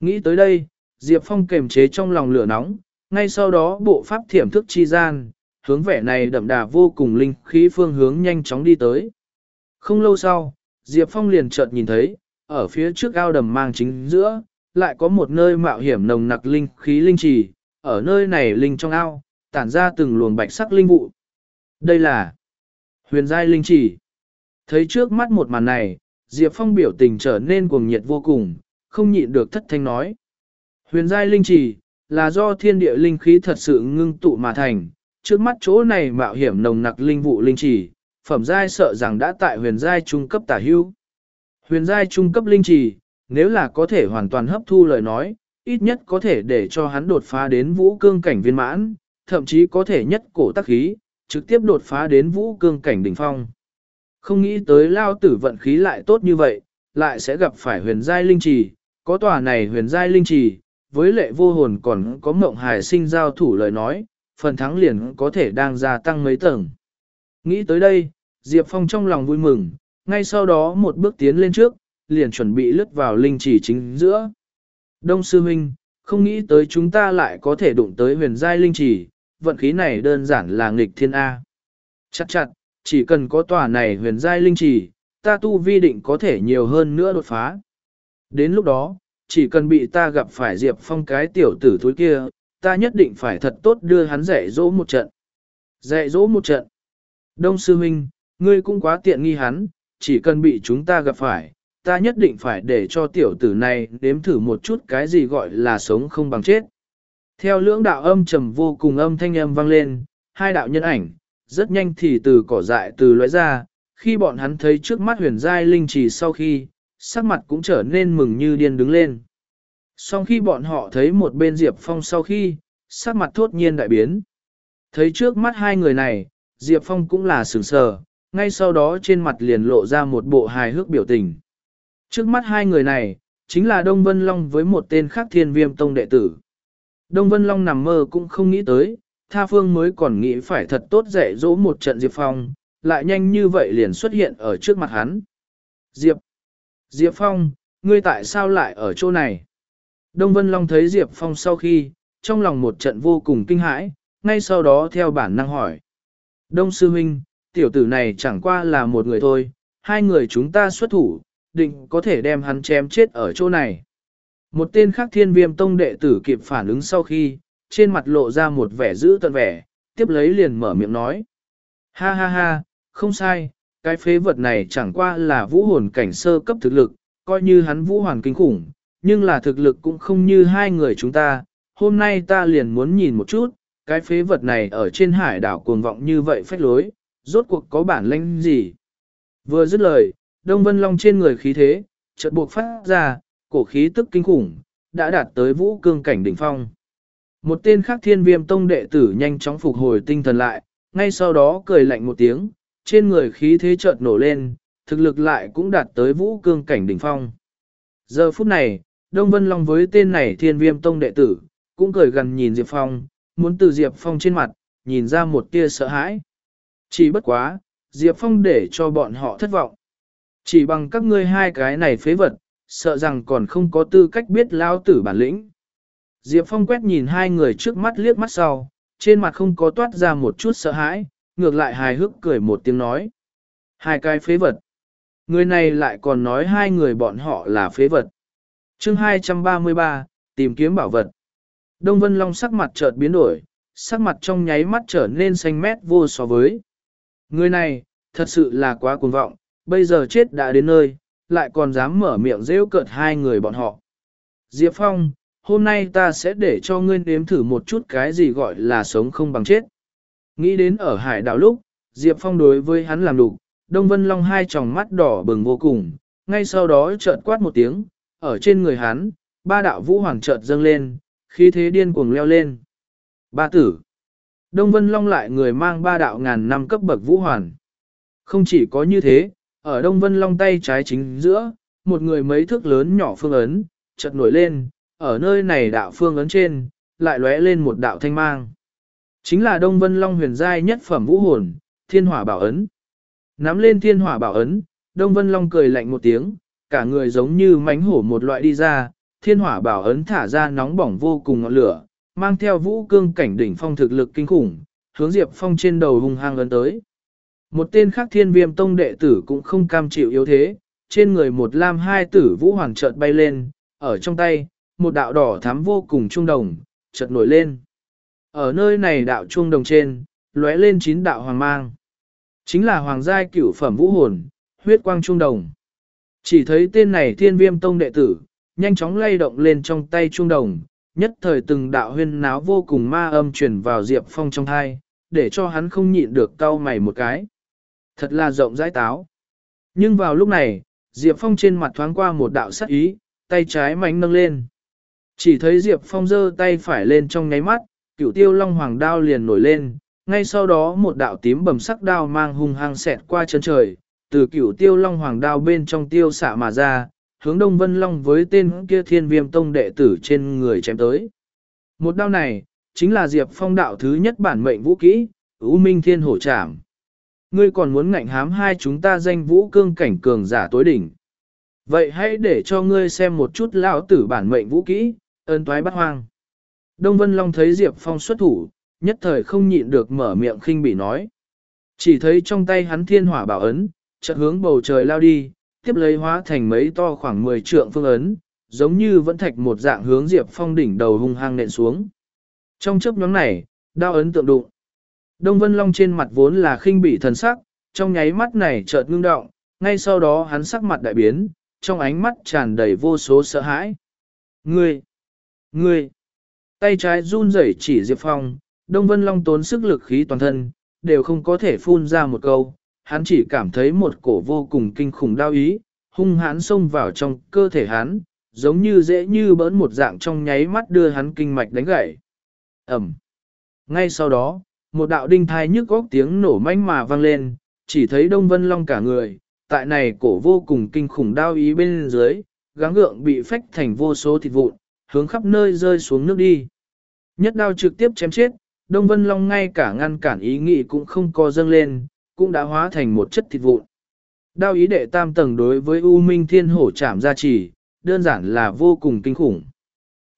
Nghĩ tới đây, Diệp Phong kềm chế trong lòng lửa nóng, ngay sau đó bộ pháp thiểm thức chi gian, hướng vẻ này đậm đà vô cùng linh khí phương hướng nhanh chóng đi tới. Không lâu sau, Diệp Phong liền chợt nhìn thấy, ở phía trước ao đầm mang chính giữa, lại có một nơi mạo hiểm nồng nặc linh khí linh trì, ở nơi này linh trong ao, tản ra từng luồng bạch sắc linh vụ. Đây là huyền giai linh trì. Thấy trước mắt một màn này, Diệp Phong biểu tình trở nên cuồng nhiệt vô cùng, không nhịn được thất thanh nói. Huyền giai linh trì, là do thiên địa linh khí thật sự ngưng tụ mà thành, trước mắt chỗ này mạo hiểm nồng nặc linh vụ linh trì, phẩm giai sợ rằng đã tại huyền giai trung cấp tả hưu. Huyền giai trung cấp linh trì, nếu là có thể hoàn toàn hấp thu lời nói, ít nhất có thể để cho hắn đột phá đến vũ cương cảnh viên mãn, thậm chí có thể nhất cổ tác khí, trực tiếp đột phá đến vũ cương cảnh đỉnh phong. Không nghĩ tới lao tử vận khí lại tốt như vậy, lại sẽ gặp phải huyền giai linh trì, có tòa này huyền giai linh trì, với lệ vô hồn còn có mộng hài sinh giao thủ lời nói, phần thắng liền có thể đang gia tăng mấy tầng. Nghĩ tới đây, Diệp Phong trong lòng vui mừng, ngay sau đó một bước tiến lên trước, liền chuẩn bị lướt vào linh chỉ chính giữa. Đông Sư Minh, không nghĩ tới chúng ta lại có thể đụng tới huyền giai linh chỉ, vận khí này đơn giản là nghịch thiên A. Chắc chặt, chỉ cần có tòa này huyền giai linh chỉ, ta tu vi định có thể nhiều hơn nữa đột phá. Đến lúc đó, chỉ cần bị ta gặp phải Diệp Phong cái tiểu tử thối kia, ta nhất định phải thật tốt đưa hắn dạy dỗ một trận. Dạy dỗ một trận. Đông Sư Minh, ngươi cũng quá tiện nghi hắn, chỉ cần bị chúng ta gặp phải, ta nhất định phải để cho tiểu tử này đếm thử một chút cái gì gọi là sống không bằng chết. Theo lưỡng đạo âm trầm vô cùng âm thanh âm vang lên, hai đạo nhân ảnh, rất nhanh thì từ cỏ dại từ lóe ra, khi bọn hắn thấy trước mắt huyền giai linh trì sau khi, sắc mặt cũng trở nên mừng như điên đứng lên. Sau khi bọn họ thấy một bên Diệp Phong sau khi, sắc mặt thốt nhiên đại biến. Thấy trước mắt hai người này, Diệp Phong cũng là sửng sờ, ngay sau đó trên mặt liền lộ ra một bộ hài hước biểu tình. Trước mắt hai người này, chính là Đông Vân Long với một tên khác thiên viêm tông đệ tử. Đông Vân Long nằm mơ cũng không nghĩ tới, Tha Phương mới còn nghĩ phải thật tốt dạy dỗ một trận Diệp Phong, lại nhanh như vậy liền xuất hiện ở trước mặt hắn. Diệp! Diệp Phong, ngươi tại sao lại ở chỗ này? Đông Vân Long thấy Diệp Phong sau khi, trong lòng một trận vô cùng kinh hãi, ngay sau đó theo bản năng hỏi. Đông Sư Minh, tiểu tử này chẳng qua là một người thôi, hai người chúng ta xuất thủ, định có thể đem hắn chém chết ở chỗ này. Một tên khác thiên viêm tông đệ tử kịp phản ứng sau khi, trên mặt lộ ra một vẻ dữ tận vẻ, tiếp lấy liền mở miệng nói. Ha ha ha, không sai, cái phế vật này chẳng qua là vũ hồn cảnh sơ cấp thực lực, coi như hắn vũ hoàn kinh khủng, nhưng là thực lực cũng không như hai người chúng ta. Hôm nay ta liền muốn nhìn một chút, cái phế vật này ở trên hải đảo cuồng vọng như vậy phách lối, rốt cuộc có bản lĩnh gì. Vừa dứt lời, Đông Vân Long trên người khí thế, chợt buộc phát ra, cổ khí tức kinh khủng, đã đạt tới vũ cương cảnh đỉnh phong. Một tên khác thiên viêm tông đệ tử nhanh chóng phục hồi tinh thần lại, ngay sau đó cười lạnh một tiếng, trên người khí thế chợt nổ lên, thực lực lại cũng đạt tới vũ cương cảnh đỉnh phong. Giờ phút này, Đông Vân Long với tên này thiên viêm tông đệ tử, cũng cười gần nhìn Diệp Phong, muốn từ Diệp Phong trên mặt, nhìn ra một tia sợ hãi. Chỉ bất quá, Diệp Phong để cho bọn họ thất vọng. Chỉ bằng các ngươi hai cái này phế vật, sợ rằng còn không có tư cách biết lao tử bản lĩnh. Diệp Phong quét nhìn hai người trước mắt liếc mắt sau, trên mặt không có toát ra một chút sợ hãi, ngược lại hài hước cười một tiếng nói. Hai cái phế vật. Người này lại còn nói hai người bọn họ là phế vật. chương 233, tìm kiếm bảo vật. Đông Vân Long sắc mặt chợt biến đổi, sắc mặt trong nháy mắt trở nên xanh mét vô so với. Người này, thật sự là quá cuồng vọng, bây giờ chết đã đến nơi, lại còn dám mở miệng rêu cợt hai người bọn họ. Diệp Phong, hôm nay ta sẽ để cho ngươi nếm thử một chút cái gì gọi là sống không bằng chết. Nghĩ đến ở hải đảo lúc, Diệp Phong đối với hắn làm đục, Đông Vân Long hai tròng mắt đỏ bừng vô cùng, ngay sau đó chợt quát một tiếng, ở trên người hắn, ba đạo vũ hoàng chợt dâng lên, khí thế điên cuồng leo lên. Ba tử. Đông Vân Long lại người mang ba đạo ngàn năm cấp bậc vũ hoàn. Không chỉ có như thế, ở Đông Vân Long tay trái chính giữa, một người mấy thước lớn nhỏ phương ấn, chợt nổi lên, ở nơi này đạo phương ấn trên, lại lóe lên một đạo thanh mang. Chính là Đông Vân Long huyền giai nhất phẩm vũ hồn, thiên hỏa bảo ấn. Nắm lên thiên hỏa bảo ấn, Đông Vân Long cười lạnh một tiếng, cả người giống như mánh hổ một loại đi ra, thiên hỏa bảo ấn thả ra nóng bỏng vô cùng ngọn lửa, mang theo vũ cương cảnh đỉnh phong thực lực kinh khủng, hướng Diệp Phong trên đầu hung hăng ấn tới. Một tên khác thiên viêm tông đệ tử cũng không cam chịu yếu thế, trên người một lam hai tử vũ hoàng chợt bay lên, ở trong tay, một đạo đỏ thắm vô cùng trung đồng, chợt nổi lên. Ở nơi này đạo trung đồng trên, lóe lên chín đạo hoàng mang. Chính là hoàng giai cửu phẩm vũ hồn, huyết quang trung đồng. Chỉ thấy tên này thiên viêm tông đệ tử, nhanh chóng lay động lên trong tay trung đồng, nhất thời từng đạo huyên náo vô cùng ma âm truyền vào Diệp Phong trong thai, để cho hắn không nhịn được cau mày một cái. Thật là rộng rãi táo. Nhưng vào lúc này, Diệp Phong trên mặt thoáng qua một đạo sắc ý, tay trái mạnh nâng lên. Chỉ thấy Diệp Phong giơ tay phải lên trong nháy mắt, cửu tiêu long hoàng đao liền nổi lên, ngay sau đó một đạo tím bầm sắc đao mang hung hăng xẹt qua chân trời, từ cửu tiêu long hoàng đao bên trong tiêu xạ mà ra, hướng Đông Vân Long với tên kia thiên viêm tông đệ tử trên người chém tới. Một đao này, chính là Diệp Phong đạo thứ nhất bản mệnh vũ kỹ, U Minh Thiên Hổ Trảm. Ngươi còn muốn ngạnh hám hai chúng ta danh vũ cương cảnh cường giả tối đỉnh. Vậy hãy để cho ngươi xem một chút lão tử bản mệnh vũ kỹ, ơn toái bắt hoang. Đông Vân Long thấy Diệp Phong xuất thủ, nhất thời không nhịn được mở miệng khinh bị nói. Chỉ thấy trong tay hắn thiên hỏa bảo ấn, chợt hướng bầu trời lao đi, tiếp lấy hóa thành mấy to khoảng 10 trượng phương ấn, giống như vẫn thạch một dạng hướng Diệp Phong đỉnh đầu hung hăng nện xuống. Trong chớp nhóm này, đao ấn tượng đụng. Đông Vân Long trên mặt vốn là khinh bị thần sắc, trong nháy mắt này chợt ngưng động, ngay sau đó hắn sắc mặt đại biến, trong ánh mắt tràn đầy vô số sợ hãi. Ngươi! Ngươi! Tay trái run rẩy chỉ Diệp Phong, Đông Vân Long tốn sức lực khí toàn thân, đều không có thể phun ra một câu, hắn chỉ cảm thấy một cổ vô cùng kinh khủng đau ý, hung hãn xông vào trong cơ thể hắn, giống như dễ như bỡn một dạng trong nháy mắt đưa hắn kinh mạch đánh gãy. Ẩm. Ngay sau đó, một đạo đinh thai nhức góc tiếng nổ manh mà vang lên, chỉ thấy Đông Vân Long cả người, tại này cổ vô cùng kinh khủng đau ý bên dưới, gắng gượng bị phách thành vô số thịt vụn, hướng khắp nơi rơi xuống nước đi. Nhất đao trực tiếp chém chết, Đông Vân Long ngay cả ngăn cản ý nghĩ cũng không co dâng lên, cũng đã hóa thành một chất thịt vụn. Đao ý đệ tam tầng đối với U Minh Thiên Hổ chạm ra chỉ đơn giản là vô cùng kinh khủng.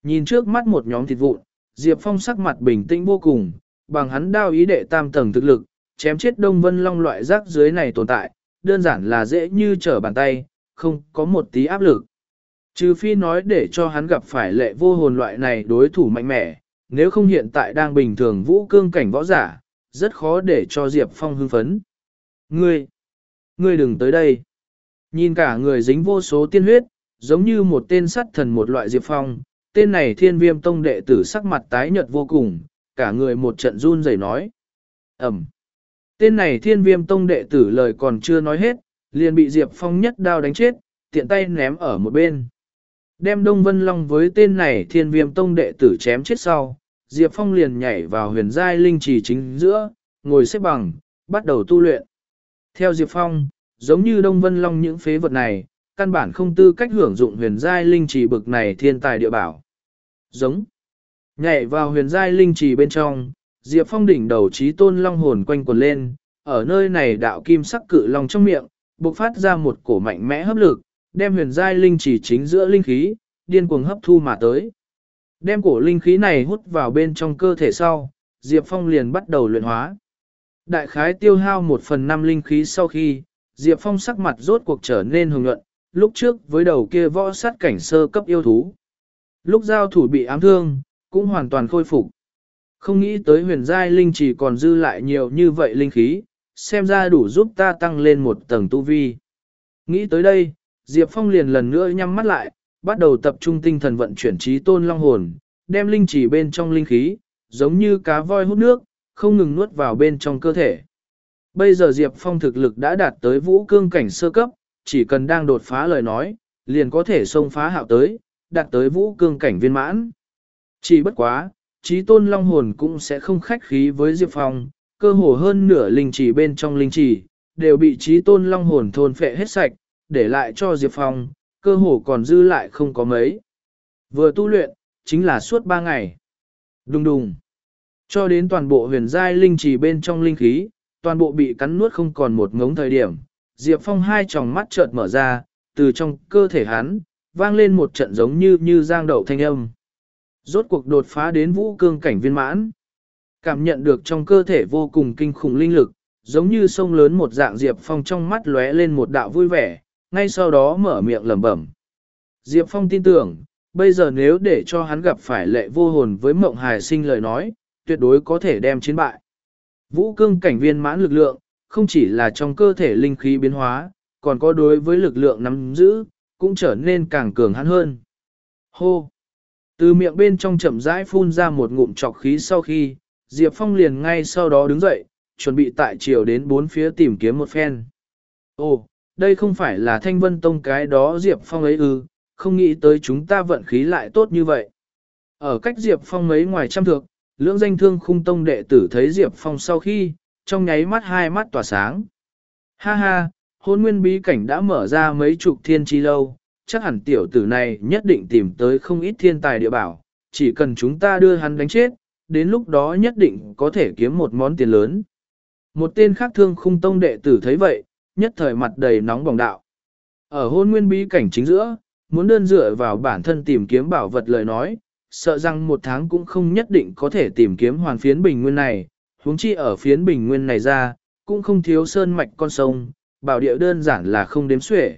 Nhìn trước mắt một nhóm thịt vụn, Diệp Phong sắc mặt bình tĩnh vô cùng, bằng hắn đao ý đệ tam tầng thực lực, chém chết Đông Vân Long loại rác dưới này tồn tại, đơn giản là dễ như trở bàn tay, không có một tí áp lực. Trừ phi nói để cho hắn gặp phải lệ vô hồn loại này đối thủ mạnh mẽ, nếu không hiện tại đang bình thường vũ cương cảnh võ giả, rất khó để cho Diệp Phong hưng phấn. Ngươi, ngươi đừng tới đây. Nhìn cả người dính vô số tiên huyết, giống như một tên sắt thần một loại Diệp Phong, tên này thiên viêm tông đệ tử sắc mặt tái nhợt vô cùng, cả người một trận run rẩy nói. Ẩm. Tên này thiên viêm tông đệ tử lời còn chưa nói hết, liền bị Diệp Phong nhất đao đánh chết, tiện tay ném ở một bên. Đem Đông Vân Long với tên này thiên viêm tông đệ tử chém chết sau, Diệp Phong liền nhảy vào huyền giai linh trì chính giữa, ngồi xếp bằng, bắt đầu tu luyện. Theo Diệp Phong, giống như Đông Vân Long những phế vật này, căn bản không tư cách hưởng dụng huyền giai linh trì bực này thiên tài địa bảo. Giống. Nhảy vào huyền giai linh trì bên trong, Diệp Phong đỉnh đầu trí tôn long hồn quanh quần lên, ở nơi này đạo kim sắc cự long trong miệng, bộc phát ra một cổ mạnh mẽ hấp lực, đem huyền giai linh trì chính giữa linh khí, điên cuồng hấp thu mà tới. Đem cổ linh khí này hút vào bên trong cơ thể sau, Diệp Phong liền bắt đầu luyện hóa. Đại khái tiêu hao một phần năm linh khí sau khi, Diệp Phong sắc mặt rốt cuộc trở nên hồng nhuận, lúc trước với đầu kia võ sát cảnh sơ cấp yêu thú. Lúc giao thủ bị ám thương, cũng hoàn toàn khôi phục. Không nghĩ tới huyền giai linh chỉ còn dư lại nhiều như vậy linh khí, xem ra đủ giúp ta tăng lên một tầng tu vi. Nghĩ tới đây, Diệp Phong liền lần nữa nhắm mắt lại, bắt đầu tập trung tinh thần vận chuyển trí tôn long hồn, đem linh chỉ bên trong linh khí, giống như cá voi hút nước, không ngừng nuốt vào bên trong cơ thể. Bây giờ Diệp Phong thực lực đã đạt tới vũ cương cảnh sơ cấp, chỉ cần đang đột phá lời nói, liền có thể xông phá hạo tới, đạt tới vũ cương cảnh viên mãn. Chỉ bất quá, trí tôn long hồn cũng sẽ không khách khí với Diệp Phong, cơ hồ hơn nửa linh chỉ bên trong linh chỉ, đều bị trí tôn long hồn thôn phệ hết sạch, để lại cho Diệp Phong, cơ hồ còn dư lại không có mấy. Vừa tu luyện, chính là suốt ba ngày. Đùng đùng. Cho đến toàn bộ huyền giai linh chỉ bên trong linh khí, toàn bộ bị cắn nuốt không còn một ngống thời điểm. Diệp Phong hai tròng mắt chợt mở ra, từ trong cơ thể hắn, vang lên một trận giống như như giang đậu thanh âm. Rốt cuộc đột phá đến vũ cương cảnh viên mãn. Cảm nhận được trong cơ thể vô cùng kinh khủng linh lực, giống như sông lớn một dạng Diệp Phong trong mắt lóe lên một đạo vui vẻ, ngay sau đó mở miệng lẩm bẩm. Diệp Phong tin tưởng, bây giờ nếu để cho hắn gặp phải lệ vô hồn với mộng hài sinh lời nói, tuyệt đối có thể đem chiến bại. Vũ cương cảnh viên mãn lực lượng, không chỉ là trong cơ thể linh khí biến hóa, còn có đối với lực lượng nắm giữ, cũng trở nên càng cường hãn hơn. Hô! Từ miệng bên trong chậm rãi phun ra một ngụm trọc khí sau khi, Diệp Phong liền ngay sau đó đứng dậy, chuẩn bị tại chiều đến bốn phía tìm kiếm một phen. Ồ, đây không phải là thanh vân tông cái đó Diệp Phong ấy ư, không nghĩ tới chúng ta vận khí lại tốt như vậy. Ở cách Diệp Phong ấy ngoài trăm thước, lưỡng danh thương khung tông đệ tử thấy Diệp Phong sau khi, trong nháy mắt hai mắt tỏa sáng. Ha ha, hôn nguyên bí cảnh đã mở ra mấy chục thiên chi lâu, chắc hẳn tiểu tử này nhất định tìm tới không ít thiên tài địa bảo, chỉ cần chúng ta đưa hắn đánh chết, đến lúc đó nhất định có thể kiếm một món tiền lớn. Một tên khác thương khung tông đệ tử thấy vậy, nhất thời mặt đầy nóng bỏng đạo. Ở hôn nguyên bí cảnh chính giữa, muốn đơn dựa vào bản thân tìm kiếm bảo vật lời nói, sợ rằng một tháng cũng không nhất định có thể tìm kiếm hoàn phiến bình nguyên này, huống chi ở phiến bình nguyên này ra, cũng không thiếu sơn mạch con sông, bảo địa đơn giản là không đếm xuể.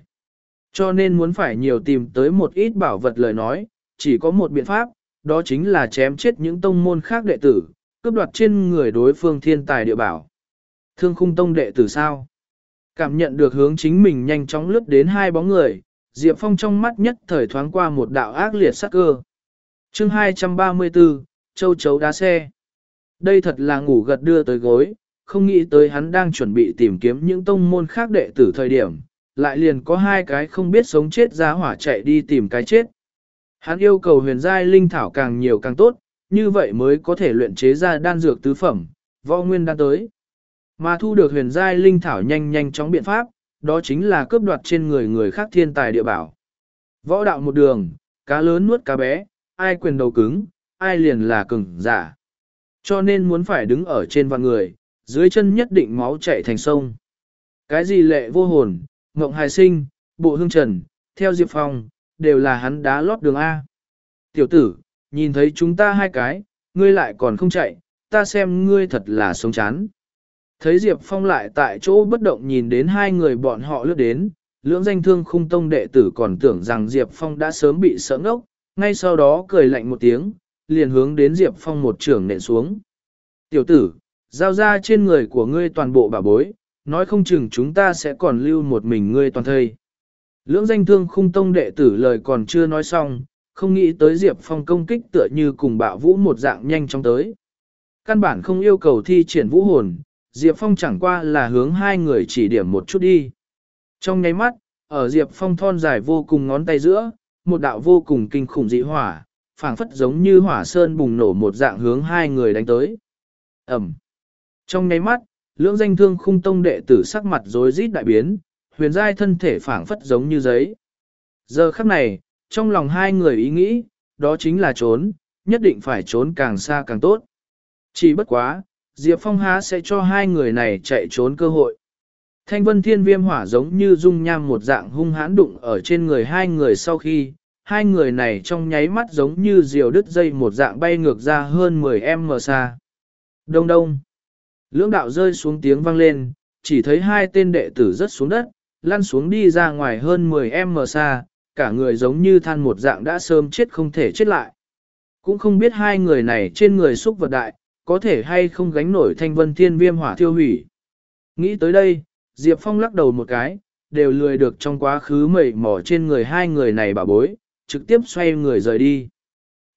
Cho nên muốn phải nhiều tìm tới một ít bảo vật lời nói, chỉ có một biện pháp, đó chính là chém chết những tông môn khác đệ tử, cướp đoạt trên người đối phương thiên tài địa bảo. Thương khung tông đệ tử sao? Cảm nhận được hướng chính mình nhanh chóng lướt đến hai bóng người, Diệp Phong trong mắt nhất thời thoáng qua một đạo ác liệt sắc cơ chương 234, Châu Chấu đá xe. Đây thật là ngủ gật đưa tới gối, không nghĩ tới hắn đang chuẩn bị tìm kiếm những tông môn khác đệ tử thời điểm, lại liền có hai cái không biết sống chết ra hỏa chạy đi tìm cái chết. Hắn yêu cầu huyền giai linh thảo càng nhiều càng tốt, như vậy mới có thể luyện chế ra đan dược tứ phẩm, võ nguyên đan tới. Mà thu được huyền giai linh thảo nhanh nhanh chóng biện pháp, đó chính là cướp đoạt trên người người khác thiên tài địa bảo. Võ đạo một đường, cá lớn nuốt cá bé, ai quyền đầu cứng, ai liền là cứng, giả. Cho nên muốn phải đứng ở trên vạn người, dưới chân nhất định máu chạy thành sông. Cái gì lệ vô hồn, ngộng hài sinh, bộ hương trần, theo Diệp Phong, đều là hắn đá lót đường A. Tiểu tử, nhìn thấy chúng ta hai cái, ngươi lại còn không chạy, ta xem ngươi thật là sống chán. Thấy Diệp Phong lại tại chỗ bất động nhìn đến hai người bọn họ lướt đến, lưỡng danh thương khung tông đệ tử còn tưởng rằng Diệp Phong đã sớm bị sợ ngốc, ngay sau đó cười lạnh một tiếng, liền hướng đến Diệp Phong một trưởng nện xuống. Tiểu tử, giao ra trên người của ngươi toàn bộ bà bối, nói không chừng chúng ta sẽ còn lưu một mình ngươi toàn thây. Lưỡng danh thương khung tông đệ tử lời còn chưa nói xong, không nghĩ tới Diệp Phong công kích tựa như cùng bạo vũ một dạng nhanh chóng tới. Căn bản không yêu cầu thi triển vũ hồn, Diệp Phong chẳng qua là hướng hai người chỉ điểm một chút đi. Trong nháy mắt, ở Diệp Phong thon dài vô cùng ngón tay giữa, một đạo vô cùng kinh khủng dị hỏa, phảng phất giống như hỏa sơn bùng nổ một dạng hướng hai người đánh tới. Ẩm. Trong nháy mắt, lưỡng danh thương khung tông đệ tử sắc mặt rối rít đại biến, huyền giai thân thể phảng phất giống như giấy, Giờ khắc này, trong lòng hai người ý nghĩ, đó chính là trốn, nhất định phải trốn càng xa càng tốt. Chỉ bất quá, Diệp Phong há sẽ cho hai người này chạy trốn cơ hội. Thanh vân thiên viêm hỏa giống như dung nham một dạng hung hãn đụng ở trên người hai người sau khi, hai người này trong nháy mắt giống như diều đứt dây một dạng bay ngược ra hơn 10m xa. Đông đông. Lưỡng đạo rơi xuống tiếng vang lên, chỉ thấy hai tên đệ tử rớt xuống đất, lăn xuống đi ra ngoài hơn 10m xa, cả người giống như than một dạng đã sớm chết không thể chết lại. Cũng không biết hai người này trên người xúc vật đại, có thể hay không gánh nổi thanh vân thiên viêm hỏa thiêu hủy. Nghĩ tới đây, Diệp Phong lắc đầu một cái, đều lười được trong quá khứ mẩy mỏ trên người hai người này bà bối, trực tiếp xoay người rời đi.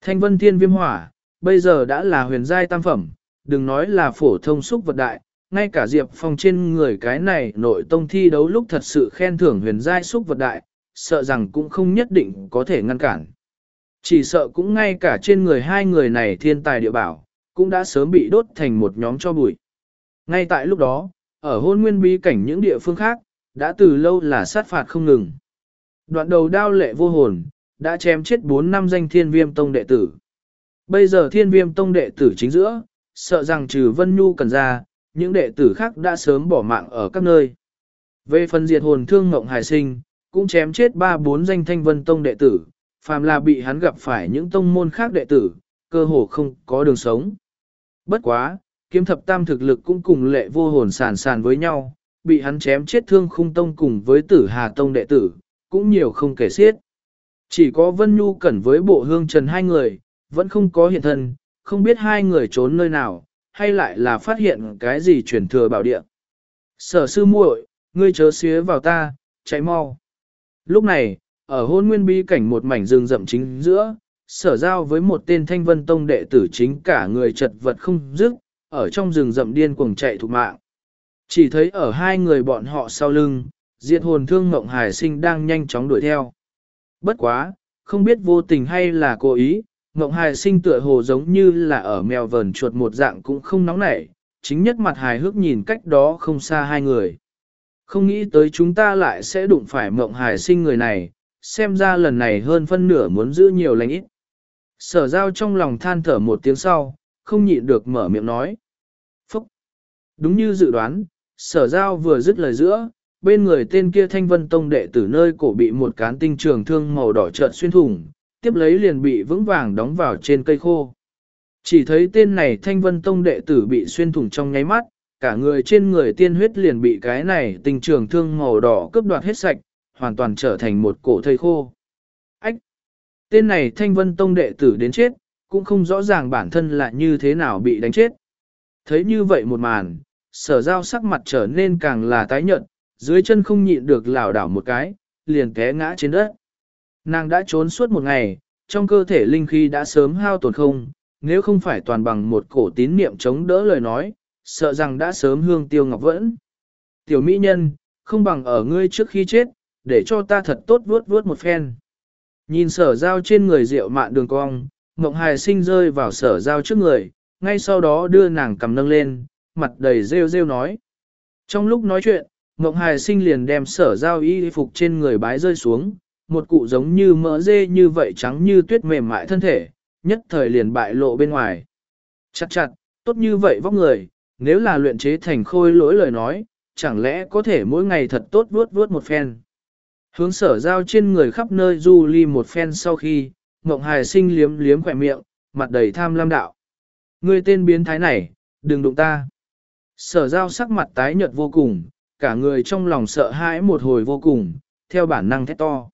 Thanh vân thiên viêm hỏa, bây giờ đã là huyền giai tam phẩm, đừng nói là phổ thông xúc vật đại, ngay cả Diệp Phong trên người cái này nội tông thi đấu lúc thật sự khen thưởng huyền giai xúc vật đại, sợ rằng cũng không nhất định có thể ngăn cản. Chỉ sợ cũng ngay cả trên người hai người này thiên tài địa bảo, cũng đã sớm bị đốt thành một nhóm cho bụi. Ngay tại lúc đó, ở hôn nguyên bí cảnh những địa phương khác, đã từ lâu là sát phạt không ngừng. Đoạn đầu đao lệ vô hồn, đã chém chết 4 năm danh thiên viêm tông đệ tử. Bây giờ thiên viêm tông đệ tử chính giữa, sợ rằng trừ Vân Nhu cần ra, những đệ tử khác đã sớm bỏ mạng ở các nơi. Về phần diệt hồn thương ngộng hải sinh, cũng chém chết ba bốn danh thanh vân tông đệ tử, phàm là bị hắn gặp phải những tông môn khác đệ tử, cơ hồ không có đường sống. Bất quá, kiếm thập tam thực lực cũng cùng lệ vô hồn sàn sàn với nhau, bị hắn chém chết thương khung tông cùng với tử hà tông đệ tử, cũng nhiều không kể xiết. Chỉ có Vân Nhu cẩn với bộ hương trần hai người, vẫn không có hiện thân, không biết hai người trốn nơi nào, hay lại là phát hiện cái gì truyền thừa bảo địa. Sở sư muội, ngươi chớ xía vào ta, chạy mau. Lúc này, ở hôn nguyên bi cảnh một mảnh rừng rậm chính giữa, sở giao với một tên thanh vân tông đệ tử chính cả người chật vật không dứt, ở trong rừng rậm điên cuồng chạy thục mạng. Chỉ thấy ở hai người bọn họ sau lưng, diệt hồn thương mộng hải sinh đang nhanh chóng đuổi theo. Bất quá, không biết vô tình hay là cố ý, mộng hải sinh tựa hồ giống như là ở mèo vờn chuột một dạng cũng không nóng nảy, chính nhất mặt hài hước nhìn cách đó không xa hai người. Không nghĩ tới chúng ta lại sẽ đụng phải mộng hải sinh người này, xem ra lần này hơn phân nửa muốn giữ nhiều lành ít. Sở giao trong lòng than thở một tiếng sau, không nhịn được mở miệng nói. Đúng như dự đoán, sở giao vừa dứt lời giữa, bên người tên kia thanh vân tông đệ tử nơi cổ bị một cán tinh trường thương màu đỏ trợn xuyên thủng, tiếp lấy liền bị vững vàng đóng vào trên cây khô. Chỉ thấy tên này thanh vân tông đệ tử bị xuyên thủng trong nháy mắt, cả người trên người tiên huyết liền bị cái này tình trường thương màu đỏ cướp đoạt hết sạch, hoàn toàn trở thành một cổ thây khô. Ách! Tên này thanh vân tông đệ tử đến chết, cũng không rõ ràng bản thân là như thế nào bị đánh chết. Thấy như vậy một màn, sở giao sắc mặt trở nên càng là tái nhợt, dưới chân không nhịn được lảo đảo một cái, liền té ngã trên đất. Nàng đã trốn suốt một ngày, trong cơ thể linh khí đã sớm hao tổn không, nếu không phải toàn bằng một cổ tín niệm chống đỡ lời nói, sợ rằng đã sớm hương tiêu ngọc vẫn. Tiểu mỹ nhân, không bằng ở ngươi trước khi chết, để cho ta thật tốt vuốt vuốt một phen. Nhìn sở giao trên người rượu mạn đường cong, ngọc Hài sinh rơi vào sở giao trước người, ngay sau đó đưa nàng cầm nâng lên, mặt đầy rêu rêu nói. Trong lúc nói chuyện, Ngộng Hải sinh liền đem sở giao y phục trên người bái rơi xuống, một cụ giống như mỡ dê như vậy trắng như tuyết mềm mại thân thể, nhất thời liền bại lộ bên ngoài. Chặt chặt, tốt như vậy vóc người, nếu là luyện chế thành khôi lỗi lời nói, chẳng lẽ có thể mỗi ngày thật tốt vuốt vuốt một phen. Hướng sở giao trên người khắp nơi du ly một phen sau khi, Ngộng Hải sinh liếm liếm khỏe miệng, mặt đầy tham lam đạo. Ngươi tên biến thái này, đừng đụng ta. Sở giao sắc mặt tái nhợt vô cùng, cả người trong lòng sợ hãi một hồi vô cùng, theo bản năng thét to.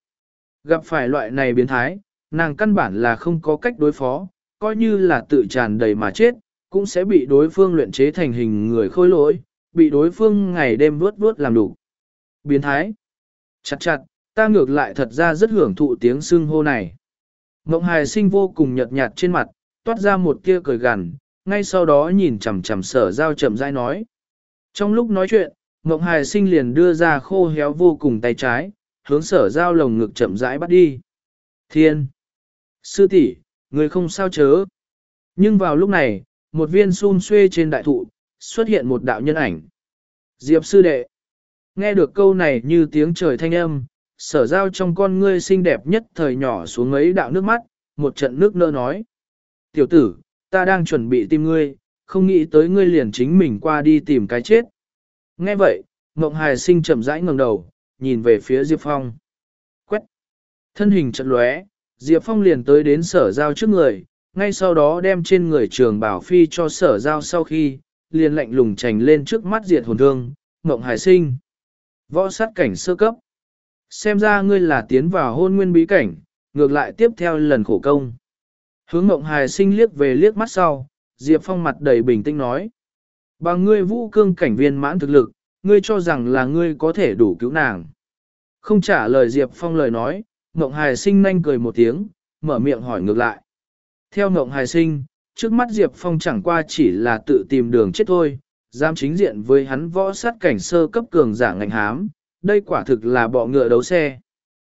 Gặp phải loại này biến thái, nàng căn bản là không có cách đối phó, coi như là tự tràn đầy mà chết, cũng sẽ bị đối phương luyện chế thành hình người khôi lỗi, bị đối phương ngày đêm vớt vớt làm đủ. Biến thái. Chặt chặt, ta ngược lại thật ra rất hưởng thụ tiếng xưng hô này. Mộng hài sinh vô cùng nhợt nhạt trên mặt, toát ra một tia cười gằn, ngay sau đó nhìn chằm chằm sở giao chậm rãi nói. Trong lúc nói chuyện, Mộng hải sinh liền đưa ra khô héo vô cùng tay trái, hướng sở giao lồng ngực chậm rãi bắt đi. Thiên! Sư tỷ, người không sao chớ. Nhưng vào lúc này, một viên xun xuê trên đại thụ, xuất hiện một đạo nhân ảnh. Diệp sư đệ. Nghe được câu này như tiếng trời thanh âm, sở giao trong con ngươi xinh đẹp nhất thời nhỏ xuống ấy đạo nước mắt, một trận nước nơ nói. Tiểu tử, ta đang chuẩn bị tìm ngươi, không nghĩ tới ngươi liền chính mình qua đi tìm cái chết. Nghe vậy, Ngộng Hải sinh chậm rãi ngẩng đầu, nhìn về phía Diệp Phong. Quét. Thân hình chật lóe, Diệp Phong liền tới đến sở giao trước người, ngay sau đó đem trên người trường bảo phi cho sở giao sau khi, liền lạnh lùng trành lên trước mắt diệt hồn thương, Ngộng Hải sinh. Võ sát cảnh sơ cấp. Xem ra ngươi là tiến vào hôn nguyên bí cảnh, ngược lại tiếp theo lần khổ công. Hướng Ngộng Hải sinh liếc về liếc mắt sau, Diệp Phong mặt đầy bình tĩnh nói. Bằng ngươi vũ cương cảnh viên mãn thực lực, ngươi cho rằng là ngươi có thể đủ cứu nàng. Không trả lời Diệp Phong lời nói, Ngộng Hải sinh nhanh cười một tiếng, mở miệng hỏi ngược lại. Theo Ngộng Hải sinh, trước mắt Diệp Phong chẳng qua chỉ là tự tìm đường chết thôi, dám chính diện với hắn võ sát cảnh sơ cấp cường giả ngành hám, đây quả thực là bọ ngựa đấu xe.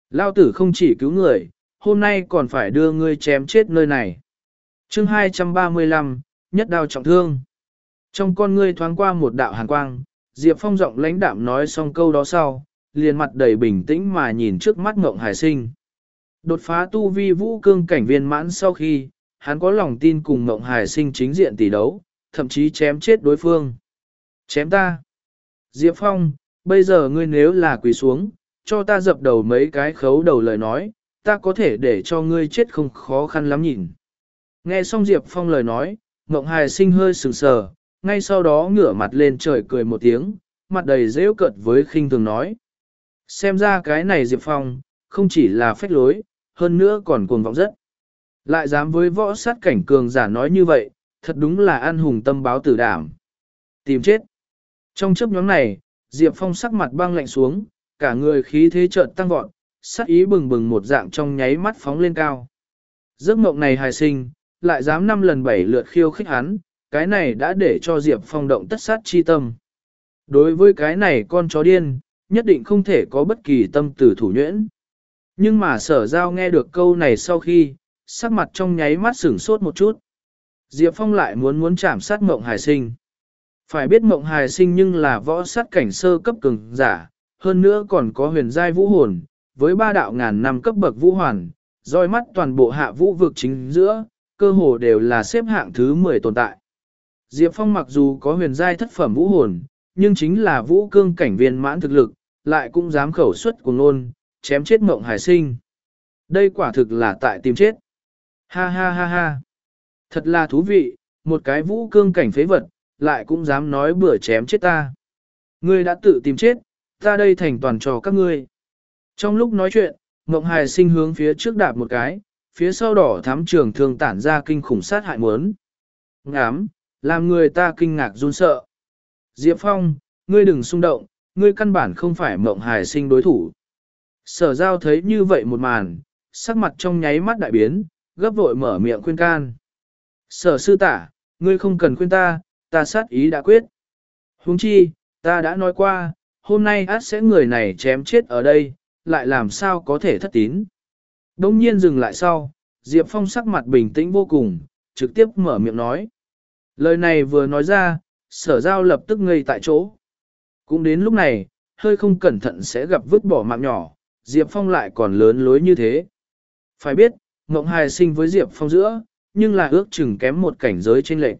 Lao tử không chỉ cứu người, hôm nay còn phải đưa ngươi chém chết nơi này. chương 235, nhất đao trọng thương. Trong con ngươi thoáng qua một đạo hàn quang, Diệp Phong giọng lãnh đạm nói xong câu đó sau, liền mặt đầy bình tĩnh mà nhìn trước mắt Ngộng Hải Sinh. Đột phá tu vi vũ cương cảnh viên mãn sau khi, hắn có lòng tin cùng Ngộng Hải Sinh chính diện tỷ đấu, thậm chí chém chết đối phương. Chém ta. Diệp Phong, bây giờ ngươi nếu là quỳ xuống, cho ta dập đầu mấy cái khấu đầu lời nói, ta có thể để cho ngươi chết không khó khăn lắm nhìn. Nghe xong Diệp Phong lời nói, Ngộng Hải Sinh hơi sừng sờ, ngay sau đó ngửa mặt lên trời cười một tiếng, mặt đầy rêu cợt với khinh thường nói. Xem ra cái này Diệp Phong, không chỉ là phách lối, hơn nữa còn cuồng vọng rất. Lại dám với võ sát cảnh cường giả nói như vậy, thật đúng là an hùng tâm báo tử đảm. Tìm chết. Trong chấp nhóm này, Diệp Phong sắc mặt băng lạnh xuống, cả người khí thế chợt tăng vọt, sát ý bừng bừng một dạng trong nháy mắt phóng lên cao. Giấc mộng này hài sinh, lại dám năm lần bảy lượt khiêu khích hắn, cái này đã để cho Diệp Phong động tất sát chi tâm. Đối với cái này con chó điên, nhất định không thể có bất kỳ tâm tử thủ nhuyễn. Nhưng mà sở giao nghe được câu này sau khi, sắc mặt trong nháy mắt sửng sốt một chút. Diệp Phong lại muốn muốn chạm sát mộng hải sinh. Phải biết mộng hải sinh nhưng là võ sát cảnh sơ cấp cường giả, hơn nữa còn có huyền giai vũ hồn, với ba đạo ngàn năm cấp bậc vũ hoàn, roi mắt toàn bộ hạ vũ vực chính giữa, cơ hồ đều là xếp hạng thứ 10 tồn tại. Diệp Phong mặc dù có huyền giai thất phẩm vũ hồn, nhưng chính là vũ cương cảnh viên mãn thực lực, lại cũng dám khẩu xuất cùng nôn, chém chết mộng hải sinh. Đây quả thực là tại tìm chết. Ha ha ha ha. Thật là thú vị, một cái vũ cương cảnh phế vật, lại cũng dám nói bữa chém chết ta. Ngươi đã tự tìm chết, ta đây thành toàn trò các ngươi. Trong lúc nói chuyện, Ngộng Hải sinh hướng phía trước đạp một cái, phía sau đỏ thắm trường thường tản ra kinh khủng sát hại muốn. Ngám, làm người ta kinh ngạc run sợ. Diệp Phong, ngươi đừng xung động, ngươi căn bản không phải mộng hải sinh đối thủ. Sở giao thấy như vậy một màn, sắc mặt trong nháy mắt đại biến, gấp vội mở miệng khuyên can. Sở sư tả, ngươi không cần khuyên ta, ta sát ý đã quyết. Huống chi, ta đã nói qua, hôm nay át sẽ người này chém chết ở đây, lại làm sao có thể thất tín. Đông nhiên dừng lại sau, Diệp Phong sắc mặt bình tĩnh vô cùng, trực tiếp mở miệng nói. Lời này vừa nói ra, sở giao lập tức ngây tại chỗ. Cũng đến lúc này, hơi không cẩn thận sẽ gặp vứt bỏ mạng nhỏ, Diệp Phong lại còn lớn lối như thế. Phải biết, Ngộng Hài sinh với Diệp Phong giữa, nhưng là ước chừng kém một cảnh giới trên lệnh.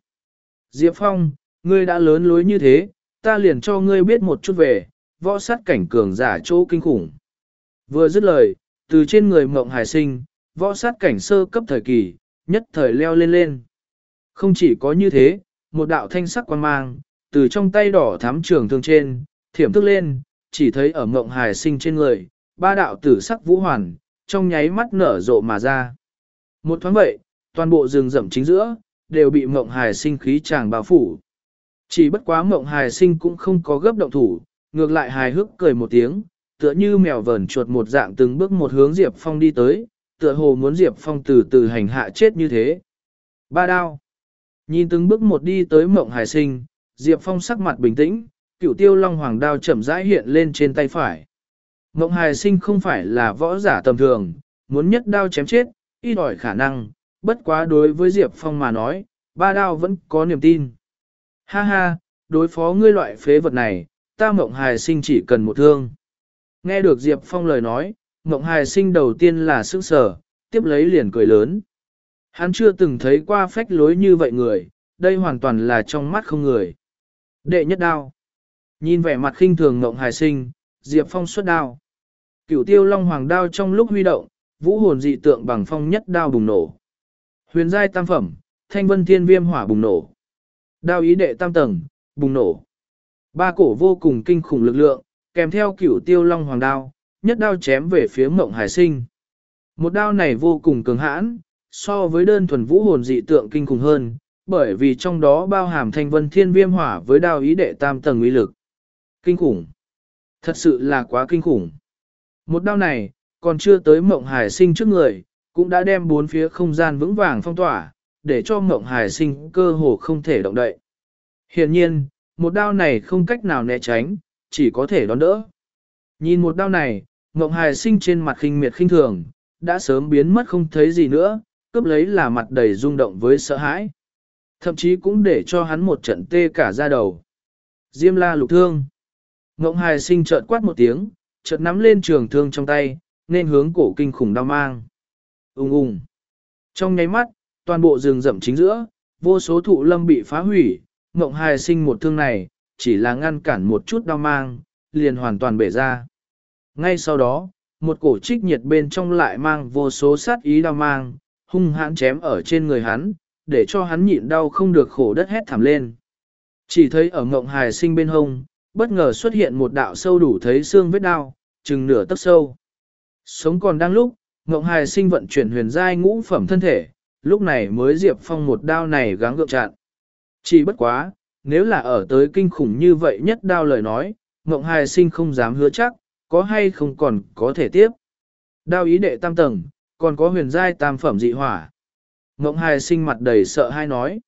Diệp Phong, ngươi đã lớn lối như thế, ta liền cho ngươi biết một chút về, võ sát cảnh cường giả chỗ kinh khủng. Vừa dứt lời, từ trên người mộng Hải sinh, võ sát cảnh sơ cấp thời kỳ, nhất thời leo lên lên. Không chỉ có như thế, một đạo thanh sắc quan mang, từ trong tay đỏ thắm trường thương trên, thiểm thức lên, chỉ thấy ở mộng hải sinh trên người, ba đạo tử sắc vũ hoàn, trong nháy mắt nở rộ mà ra. Một thoáng vậy, toàn bộ rừng rậm chính giữa, đều bị mộng hải sinh khí tràng bao phủ. Chỉ bất quá mộng hài sinh cũng không có gấp động thủ, ngược lại hài hước cười một tiếng, tựa như mèo vờn chuột một dạng từng bước một hướng Diệp Phong đi tới, tựa hồ muốn Diệp Phong từ từ hành hạ chết như thế. Ba đao. Nhìn từng bước một đi tới mộng hải sinh, Diệp Phong sắc mặt bình tĩnh, cựu tiêu long hoàng đao chậm rãi hiện lên trên tay phải. Mộng hải sinh không phải là võ giả tầm thường, muốn nhất đao chém chết, ít ỏi khả năng, bất quá đối với Diệp Phong mà nói, ba đao vẫn có niềm tin. Ha ha, đối phó ngươi loại phế vật này, ta mộng hài sinh chỉ cần một thương. Nghe được Diệp Phong lời nói, Ngộng Hài sinh đầu tiên là sức sở, tiếp lấy liền cười lớn. Hắn chưa từng thấy qua phách lối như vậy người, đây hoàn toàn là trong mắt không người. Đệ nhất đao. Nhìn vẻ mặt khinh thường Ngộng Hài sinh, Diệp Phong xuất đao. Cửu tiêu long hoàng đao trong lúc huy động, vũ hồn dị tượng bằng phong nhất đao bùng nổ. Huyền giai tam phẩm, thanh vân thiên viêm hỏa bùng nổ. Đao ý đệ tam tầng, bùng nổ. Ba cổ vô cùng kinh khủng lực lượng, kèm theo cửu tiêu long hoàng đao, nhất đao chém về phía mộng hải sinh. Một đao này vô cùng cường hãn, so với đơn thuần vũ hồn dị tượng kinh khủng hơn, bởi vì trong đó bao hàm thanh vân thiên viêm hỏa với đao ý đệ tam tầng uy lực. Kinh khủng. Thật sự là quá kinh khủng. Một đao này, còn chưa tới mộng hải sinh trước người, cũng đã đem bốn phía không gian vững vàng phong tỏa, để cho mộng hải sinh cơ hồ không thể động đậy. Hiện nhiên, một đao này không cách nào né tránh, chỉ có thể đón đỡ. Nhìn một đao này, mộng hải sinh trên mặt khinh miệt khinh thường, đã sớm biến mất không thấy gì nữa, cướp lấy là mặt đầy rung động với sợ hãi. Thậm chí cũng để cho hắn một trận tê cả da đầu. Diêm la lục thương. Ngộng hài sinh chợt quát một tiếng, chợt nắm lên trường thương trong tay, nên hướng cổ kinh khủng đau mang. Ung ung. Trong nháy mắt, toàn bộ rừng rậm chính giữa, vô số thụ lâm bị phá hủy, Ngộng hài sinh một thương này, chỉ là ngăn cản một chút đau mang, liền hoàn toàn bể ra. Ngay sau đó, một cổ trích nhiệt bên trong lại mang vô số sát ý đau mang, hung hãn chém ở trên người hắn, để cho hắn nhịn đau không được khổ đất hét thảm lên. Chỉ thấy ở ngộng hài sinh bên hông, bất ngờ xuất hiện một đạo sâu đủ thấy xương vết đau, chừng nửa tấc sâu. Sống còn đang lúc, ngộng hài sinh vận chuyển huyền giai ngũ phẩm thân thể, lúc này mới diệp phong một đao này gắng gượng chặn. Chỉ bất quá, nếu là ở tới kinh khủng như vậy nhất đao lời nói, ngộng hài sinh không dám hứa chắc, có hay không còn có thể tiếp. Đao ý đệ tam tầng, còn có huyền giai tam phẩm dị hỏa. Ngộng hài sinh mặt đầy sợ hai nói.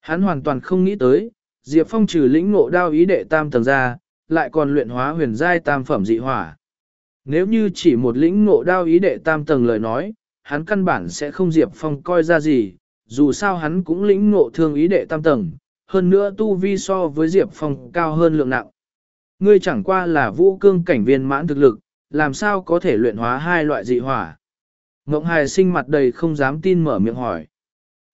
Hắn hoàn toàn không nghĩ tới, Diệp Phong trừ lĩnh ngộ đao ý đệ tam tầng ra, lại còn luyện hóa huyền giai tam phẩm dị hỏa. Nếu như chỉ một lĩnh ngộ đao ý đệ tam tầng lời nói, hắn căn bản sẽ không Diệp Phong coi ra gì, dù sao hắn cũng lĩnh ngộ thương ý đệ tam tầng, hơn nữa tu vi so với Diệp Phong cao hơn lượng nặng. Ngươi chẳng qua là vũ cương cảnh viên mãn thực lực, làm sao có thể luyện hóa hai loại dị hỏa. Ngộng hài sinh mặt đầy không dám tin mở miệng hỏi.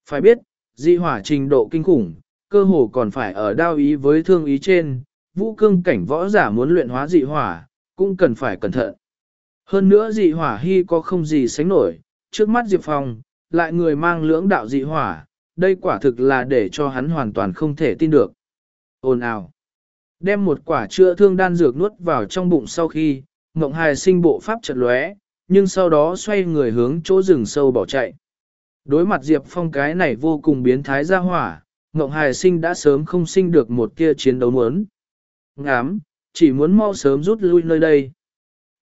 Phải biết, dị hỏa trình độ kinh khủng, cơ hồ còn phải ở đao ý với thương ý trên, vũ cương cảnh võ giả muốn luyện hóa dị hỏa, cũng cần phải cẩn thận. Hơn nữa dị hỏa hy có không gì sánh nổi, trước mắt Diệp Phong, lại người mang lưỡng đạo dị hỏa, đây quả thực là để cho hắn hoàn toàn không thể tin được. Ồn ào. Đem một quả chữa thương đan dược nuốt vào trong bụng sau khi, Ngộng Hài sinh bộ pháp chật lóe, nhưng sau đó xoay người hướng chỗ rừng sâu bỏ chạy. Đối mặt Diệp Phong cái này vô cùng biến thái ra hỏa, Ngộng Hài sinh đã sớm không sinh được một kia chiến đấu muốn. Ngám, chỉ muốn mau sớm rút lui nơi đây.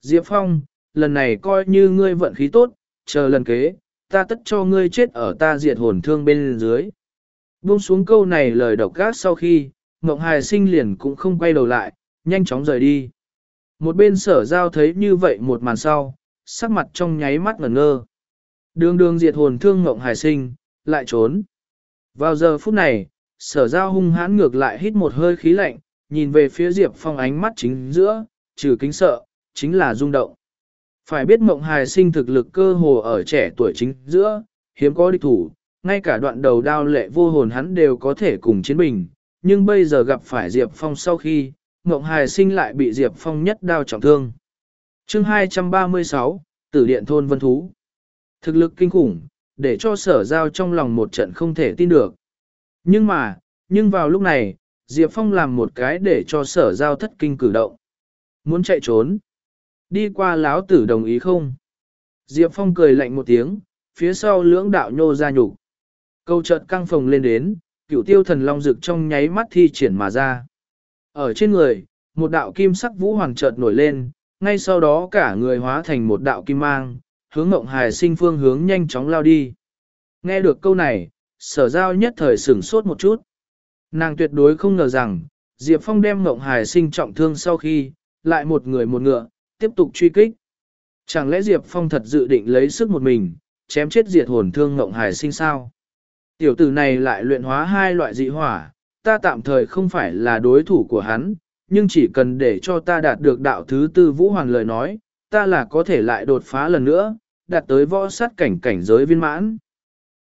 Diệp Phong, lần này coi như ngươi vận khí tốt, chờ lần kế, ta tất cho ngươi chết ở ta diệt hồn thương bên dưới. Buông xuống câu này lời độc gác sau khi, Ngọc Hài sinh liền cũng không quay đầu lại, nhanh chóng rời đi. Một bên sở giao thấy như vậy một màn sau, sắc mặt trong nháy mắt ngẩn ngơ. Đường đường diệt hồn thương Ngọc Hài sinh, lại trốn. Vào giờ phút này, sở giao hung hãn ngược lại hít một hơi khí lạnh, nhìn về phía Diệp Phong ánh mắt chính giữa, trừ kính sợ, chính là rung động. Phải biết mộng hài sinh thực lực cơ hồ ở trẻ tuổi chính giữa, hiếm có địch thủ, ngay cả đoạn đầu đao lệ vô hồn hắn đều có thể cùng chiến bình, nhưng bây giờ gặp phải Diệp Phong sau khi, mộng hài sinh lại bị Diệp Phong nhất đao trọng thương. chương 236, Tử Điện Thôn Vân Thú Thực lực kinh khủng, để cho sở giao trong lòng một trận không thể tin được. Nhưng mà, nhưng vào lúc này, Diệp Phong làm một cái để cho sở giao thất kinh cử động. Muốn chạy trốn. Đi qua láo tử đồng ý không? Diệp Phong cười lạnh một tiếng, phía sau lưỡng đạo nhô ra nhục. Câu chợt căng phồng lên đến, cửu tiêu thần long rực trong nháy mắt thi triển mà ra. Ở trên người, một đạo kim sắc vũ hoàng chợt nổi lên, ngay sau đó cả người hóa thành một đạo kim mang, hướng mộng hài sinh phương hướng nhanh chóng lao đi. Nghe được câu này, sở giao nhất thời sửng sốt một chút. Nàng tuyệt đối không ngờ rằng, Diệp Phong đem mộng hài sinh trọng thương sau khi, lại một người một ngựa, tiếp tục truy kích. Chẳng lẽ Diệp Phong thật dự định lấy sức một mình, chém chết diệt hồn thương ngộng hài sinh sao? Tiểu tử này lại luyện hóa hai loại dị hỏa, ta tạm thời không phải là đối thủ của hắn, nhưng chỉ cần để cho ta đạt được đạo thứ tư vũ hoàn lời nói, ta là có thể lại đột phá lần nữa, đạt tới võ sát cảnh cảnh giới viên mãn.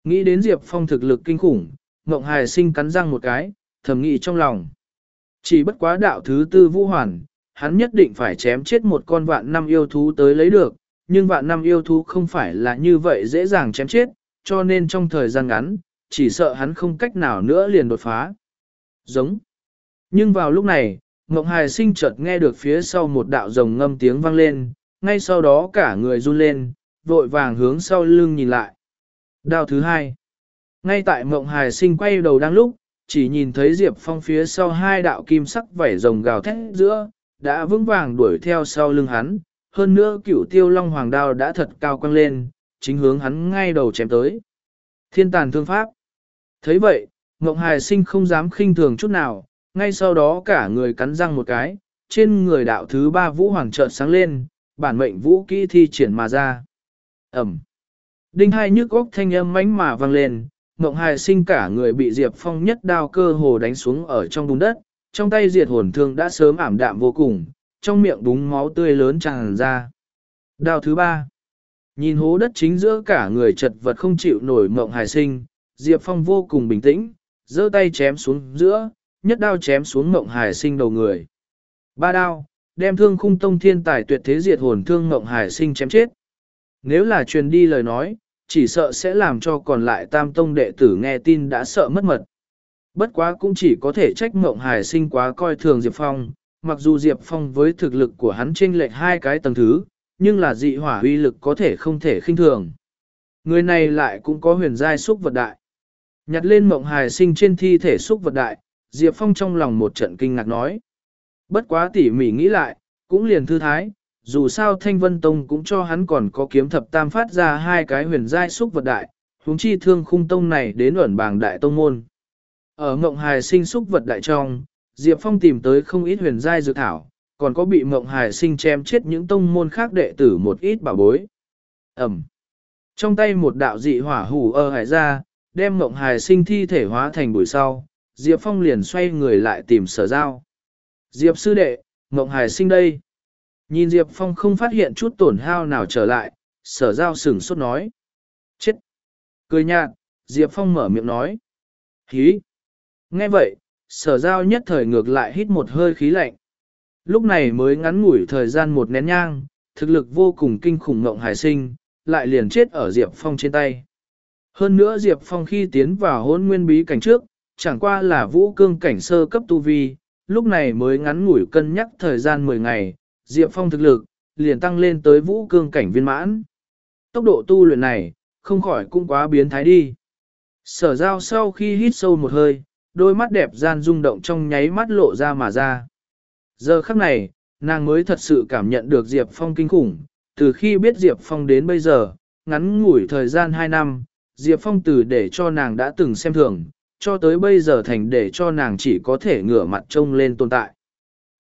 Nghĩ đến Diệp Phong thực lực kinh khủng, Ngộng Hài sinh cắn răng một cái, thầm nghĩ trong lòng. Chỉ bất quá đạo thứ tư vũ hoàn, hắn nhất định phải chém chết một con vạn năm yêu thú tới lấy được, nhưng vạn năm yêu thú không phải là như vậy dễ dàng chém chết, cho nên trong thời gian ngắn, chỉ sợ hắn không cách nào nữa liền đột phá. Giống. Nhưng vào lúc này, ngọc Hài sinh chợt nghe được phía sau một đạo rồng ngâm tiếng vang lên, ngay sau đó cả người run lên, vội vàng hướng sau lưng nhìn lại. Đao thứ hai. Ngay tại Ngộng Hài sinh quay đầu đang lúc, chỉ nhìn thấy Diệp Phong phía sau hai đạo kim sắc vảy rồng gào thét giữa, đã vững vàng đuổi theo sau lưng hắn, hơn nữa cửu tiêu long hoàng đao đã thật cao quăng lên, chính hướng hắn ngay đầu chém tới. Thiên tàn thương pháp. thấy vậy, Ngộng Hài sinh không dám khinh thường chút nào, ngay sau đó cả người cắn răng một cái, trên người đạo thứ ba vũ hoàng trợn sáng lên, bản mệnh vũ kỹ thi triển mà ra. Ẩm. Đinh hai nhức ốc thanh âm mánh mà vang lên, Ngộng Hài sinh cả người bị Diệp Phong nhất đao cơ hồ đánh xuống ở trong bùn đất, trong tay diệt hồn thương đã sớm ảm đạm vô cùng, trong miệng búng máu tươi lớn tràn ra. Đao thứ ba. Nhìn hố đất chính giữa cả người chật vật không chịu nổi mộng Hài sinh, Diệp Phong vô cùng bình tĩnh, giơ tay chém xuống giữa, nhất đao chém xuống mộng Hải sinh đầu người. Ba đao, đem thương khung tông thiên tài tuyệt thế diệt hồn thương mộng Hải sinh chém chết. Nếu là truyền đi lời nói, chỉ sợ sẽ làm cho còn lại tam tông đệ tử nghe tin đã sợ mất mật. Bất quá cũng chỉ có thể trách mộng Hải sinh quá coi thường Diệp Phong, mặc dù Diệp Phong với thực lực của hắn chênh lệch hai cái tầng thứ, nhưng là dị hỏa uy lực có thể không thể khinh thường. Người này lại cũng có huyền giai xúc vật đại. Nhặt lên mộng hài sinh trên thi thể xúc vật đại, Diệp Phong trong lòng một trận kinh ngạc nói. Bất quá tỉ mỉ nghĩ lại, cũng liền thư thái, dù sao Thanh Vân Tông cũng cho hắn còn có kiếm thập tam phát ra hai cái huyền giai xúc vật đại, huống chi thương khung tông này đến ẩn bảng đại tông môn. Ở mộng hài sinh xúc vật đại trong, Diệp Phong tìm tới không ít huyền giai dược thảo, còn có bị mộng hài sinh chém chết những tông môn khác đệ tử một ít bảo bối. Ẩm. Trong tay một đạo dị hỏa hủ ơ hải ra, đem mộng hài sinh thi thể hóa thành bụi sau, Diệp Phong liền xoay người lại tìm sở giao. Diệp sư đệ, mộng hài sinh đây. Nhìn Diệp Phong không phát hiện chút tổn hao nào trở lại, sở giao sửng sốt nói. Chết! Cười nhạt, Diệp Phong mở miệng nói. Hí! Nghe vậy, sở giao nhất thời ngược lại hít một hơi khí lạnh. Lúc này mới ngắn ngủi thời gian một nén nhang, thực lực vô cùng kinh khủng Ngộng Hải sinh, lại liền chết ở Diệp Phong trên tay. Hơn nữa Diệp Phong khi tiến vào hôn nguyên bí cảnh trước, chẳng qua là vũ cương cảnh sơ cấp tu vi, lúc này mới ngắn ngủi cân nhắc thời gian 10 ngày, Diệp Phong thực lực, liền tăng lên tới vũ cương cảnh viên mãn. Tốc độ tu luyện này, không khỏi cũng quá biến thái đi. Sở giao sau khi hít sâu một hơi, đôi mắt đẹp gian rung động trong nháy mắt lộ ra mà ra. Giờ khắc này, nàng mới thật sự cảm nhận được Diệp Phong kinh khủng, từ khi biết Diệp Phong đến bây giờ, ngắn ngủi thời gian 2 năm, Diệp Phong từ để cho nàng đã từng xem thường, cho tới bây giờ thành để cho nàng chỉ có thể ngửa mặt trông lên tồn tại.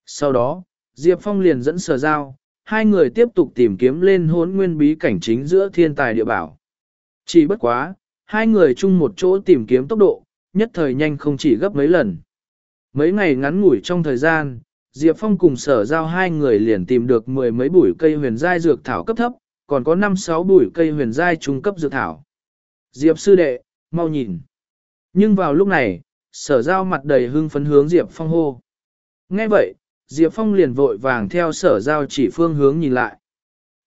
Sau đó, Diệp Phong liền dẫn sở giao, hai người tiếp tục tìm kiếm lên hốn nguyên bí cảnh chính giữa thiên tài địa bảo. Chỉ bất quá, hai người chung một chỗ tìm kiếm tốc độ, nhất thời nhanh không chỉ gấp mấy lần. Mấy ngày ngắn ngủi trong thời gian, Diệp Phong cùng sở giao hai người liền tìm được mười mấy bụi cây huyền giai dược thảo cấp thấp, còn có năm sáu bụi cây huyền giai trung cấp dược thảo. Diệp sư đệ, mau nhìn. Nhưng vào lúc này, sở giao mặt đầy hưng phấn hướng Diệp Phong hô. Nghe vậy, Diệp Phong liền vội vàng theo sở giao chỉ phương hướng nhìn lại.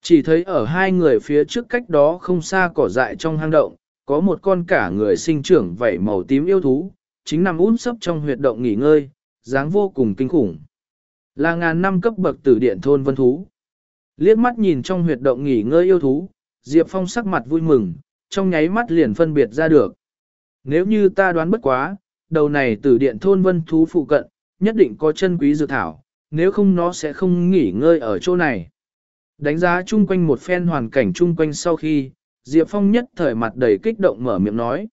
Chỉ thấy ở hai người phía trước cách đó không xa cỏ dại trong hang động, có một con cả người sinh trưởng vảy màu tím yêu thú, chính nằm út sấp trong huyệt động nghỉ ngơi, dáng vô cùng kinh khủng. Là ngàn năm cấp bậc tử điện thôn vân thú. Liếc mắt nhìn trong huyệt động nghỉ ngơi yêu thú, Diệp Phong sắc mặt vui mừng, trong nháy mắt liền phân biệt ra được. Nếu như ta đoán bất quá, đầu này tử điện thôn vân thú phụ cận, nhất định có chân quý dược thảo, nếu không nó sẽ không nghỉ ngơi ở chỗ này. Đánh giá chung quanh một phen hoàn cảnh chung quanh sau khi, Diệp Phong nhất thời mặt đầy kích động mở miệng nói.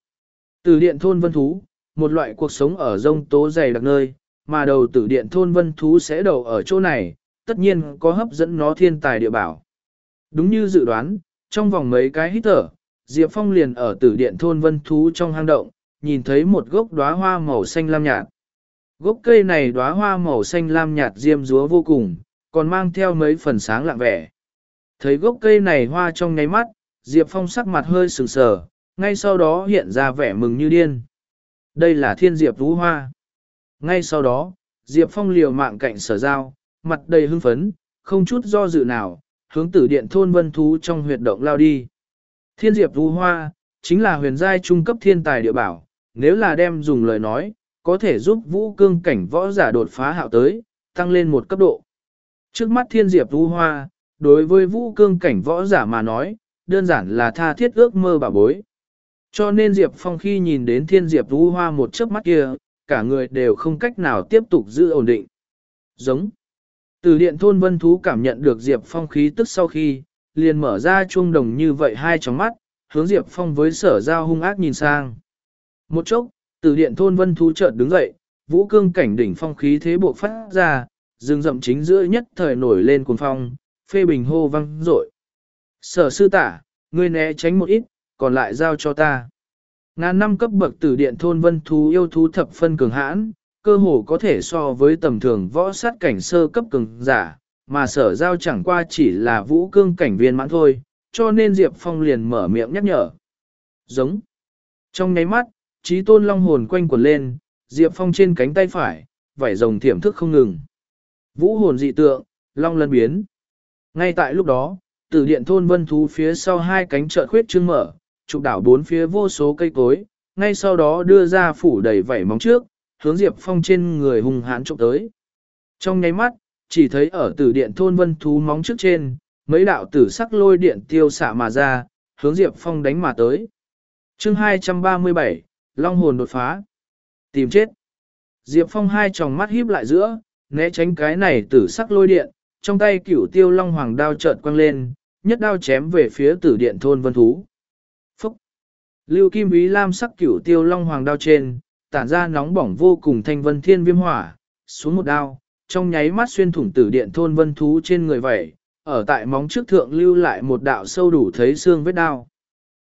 Tử điện thôn vân thú, một loại cuộc sống ở rông tố dày đặc nơi, mà đầu tử điện thôn vân thú sẽ đầu ở chỗ này, tất nhiên có hấp dẫn nó thiên tài địa bảo. Đúng như dự đoán, trong vòng mấy cái hít thở, Diệp Phong liền ở tử điện thôn vân thú trong hang động, nhìn thấy một gốc đóa hoa màu xanh lam nhạt. Gốc cây này đóa hoa màu xanh lam nhạt diêm dúa vô cùng, còn mang theo mấy phần sáng lạng vẻ. Thấy gốc cây này hoa trong ngáy mắt, Diệp Phong sắc mặt hơi sừng sờ, ngay sau đó hiện ra vẻ mừng như điên. Đây là thiên diệp vũ hoa. Ngay sau đó, Diệp Phong liều mạng cạnh sở giao, mặt đầy hưng phấn, không chút do dự nào, hướng tử điện thôn vân thú trong huyệt động lao đi. Thiên diệp vũ hoa, chính là huyền giai trung cấp thiên tài địa bảo, nếu là đem dùng lời nói, có thể giúp vũ cương cảnh võ giả đột phá hạo tới, tăng lên một cấp độ. Trước mắt thiên diệp vũ hoa, đối với vũ cương cảnh võ giả mà nói, đơn giản là tha thiết ước mơ bà bối. Cho nên Diệp Phong khi nhìn đến thiên diệp vũ hoa một chớp mắt kia, cả người đều không cách nào tiếp tục giữ ổn định. Giống. Từ điện thôn vân thú cảm nhận được Diệp Phong khí tức sau khi, liền mở ra chuông đồng như vậy hai tròng mắt, hướng Diệp Phong với sở giao hung ác nhìn sang. Một chốc, từ điện thôn vân thú chợt đứng dậy, vũ cương cảnh đỉnh phong khí thế buộc phát ra, rừng rậm chính giữa nhất thời nổi lên cuồng phong, phê bình hô văng rội. Sở sư tả, ngươi né tránh một ít, còn lại giao cho ta. Ngàn năm cấp bậc từ điện thôn vân thú yêu thú thập phân cường hãn, cơ hồ có thể so với tầm thường võ sát cảnh sơ cấp cường giả, mà sở giao chẳng qua chỉ là vũ cương cảnh viên mãn thôi, cho nên Diệp Phong liền mở miệng nhắc nhở. Giống. Trong nháy mắt, trí tôn long hồn quanh quẩn lên, Diệp Phong trên cánh tay phải, vảy rồng thiểm thức không ngừng. Vũ hồn dị tượng, long lân biến. Ngay tại lúc đó, từ điện thôn vân thú phía sau hai cánh chợ khuyết trương mở, trục đảo bốn phía vô số cây cối, ngay sau đó đưa ra phủ đầy vảy móng trước, hướng Diệp Phong trên người hung hãn trộm tới. Trong nháy mắt, chỉ thấy ở tử điện thôn vân thú móng trước trên, mấy đạo tử sắc lôi điện tiêu xạ mà ra, hướng Diệp Phong đánh mà tới. chương 237, Long hồn đột phá. Tìm chết. Diệp Phong hai tròng mắt híp lại giữa, né tránh cái này tử sắc lôi điện, trong tay cửu tiêu long hoàng đao chợt quăng lên, nhất đao chém về phía tử điện thôn vân thú. Phúc! Lưu kim ý lam sắc cửu tiêu long hoàng đao trên, tản ra nóng bỏng vô cùng thanh vân thiên viêm hỏa, xuống một đao, trong nháy mắt xuyên thủng tử điện thôn vân thú trên người vậy, ở tại móng trước thượng lưu lại một đạo sâu đủ thấy xương vết đao.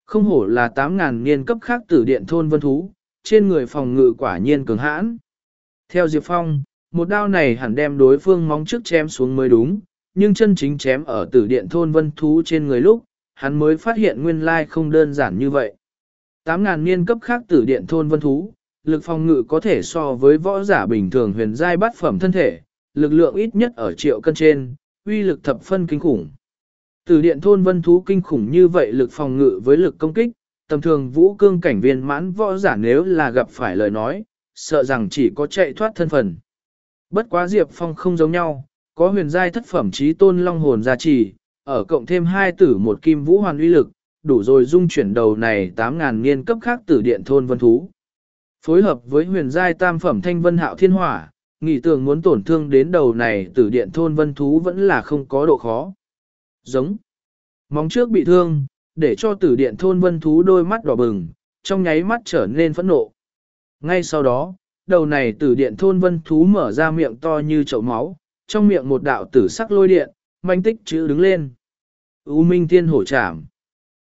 Không hổ là 8.000 niên cấp khác tử điện thôn vân thú, trên người phòng ngự quả nhiên cường hãn. Theo Diệp Phong, một đao này hẳn đem đối phương móng trước chém xuống mới đúng, nhưng chân chính chém ở tử điện thôn vân thú trên người lúc, hắn mới phát hiện nguyên lai không đơn giản như vậy. 8.000 niên cấp khác tử điện thôn vân thú, lực phòng ngự có thể so với võ giả bình thường huyền giai bát phẩm thân thể, lực lượng ít nhất ở triệu cân trên, uy lực thập phân kinh khủng. Tử điện thôn vân thú kinh khủng như vậy lực phòng ngự với lực công kích, tầm thường vũ cương cảnh viên mãn võ giả nếu là gặp phải lời nói, sợ rằng chỉ có chạy thoát thân phần. Bất quá Diệp Phong không giống nhau, có huyền giai thất phẩm trí tôn long hồn gia trì, ở cộng thêm hai tử một kim vũ hoàn uy lực, đủ rồi dung chuyển đầu này 8.000 niên cấp khác tử điện thôn vân thú. Phối hợp với huyền giai tam phẩm thanh vân hạo thiên hỏa, nghĩ tưởng muốn tổn thương đến đầu này tử điện thôn vân thú vẫn là không có độ khó. Giống. Móng trước bị thương, để cho tử điện thôn vân thú đôi mắt đỏ bừng, trong nháy mắt trở nên phẫn nộ. Ngay sau đó, đầu này tử điện thôn vân thú mở ra miệng to như chậu máu, trong miệng một đạo tử sắc lôi điện, manh tích chữ đứng lên. U minh tiên hổ trảm.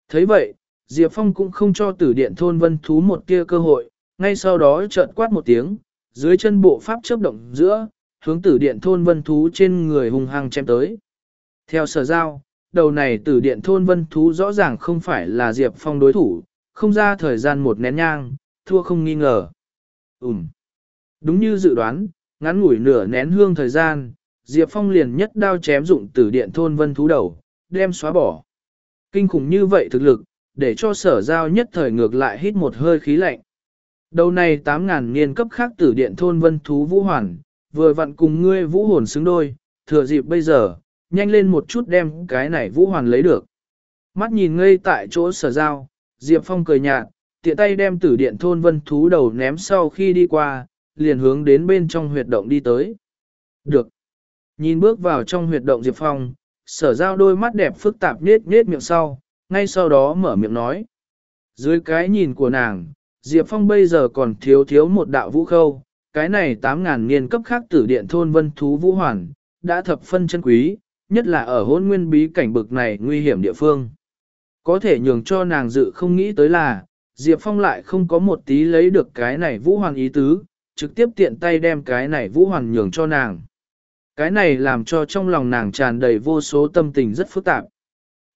thấy vậy, Diệp Phong cũng không cho tử điện thôn vân thú một tia cơ hội, ngay sau đó chợt quát một tiếng, dưới chân bộ pháp chớp động giữa, hướng tử điện thôn vân thú trên người hung hăng chém tới. Theo sở giao, đầu này tử điện thôn vân thú rõ ràng không phải là Diệp Phong đối thủ, không ra thời gian một nén nhang, thua không nghi ngờ. Ừm. Đúng như dự đoán, ngắn ngủi nửa nén hương thời gian, Diệp Phong liền nhất đao chém dụng tử điện thôn vân thú đầu, đem xóa bỏ. Kinh khủng như vậy thực lực, để cho sở giao nhất thời ngược lại hít một hơi khí lạnh. Đầu này 8.000 niên cấp khác tử điện thôn vân thú vũ hoàn, vừa vặn cùng ngươi vũ hồn xứng đôi, thừa dịp bây giờ, nhanh lên một chút đem cái này vũ hoàn lấy được. Mắt nhìn ngây tại chỗ sở giao, Diệp Phong cười nhạt, tiện tay đem tử điện thôn vân thú đầu ném sau khi đi qua, liền hướng đến bên trong huyệt động đi tới. Được. Nhìn bước vào trong huyệt động Diệp Phong, sở giao đôi mắt đẹp phức tạp nết nết miệng sau, ngay sau đó mở miệng nói. Dưới cái nhìn của nàng, Diệp Phong bây giờ còn thiếu thiếu một đạo vũ khâu, cái này 8.000 niên cấp khác tử điện thôn vân thú vũ hoàn, đã thập phân chân quý, nhất là ở hôn nguyên bí cảnh bực này nguy hiểm địa phương. Có thể nhường cho nàng dự không nghĩ tới là, Diệp Phong lại không có một tí lấy được cái này vũ hoàn ý tứ, trực tiếp tiện tay đem cái này vũ hoàn nhường cho nàng. Cái này làm cho trong lòng nàng tràn đầy vô số tâm tình rất phức tạp.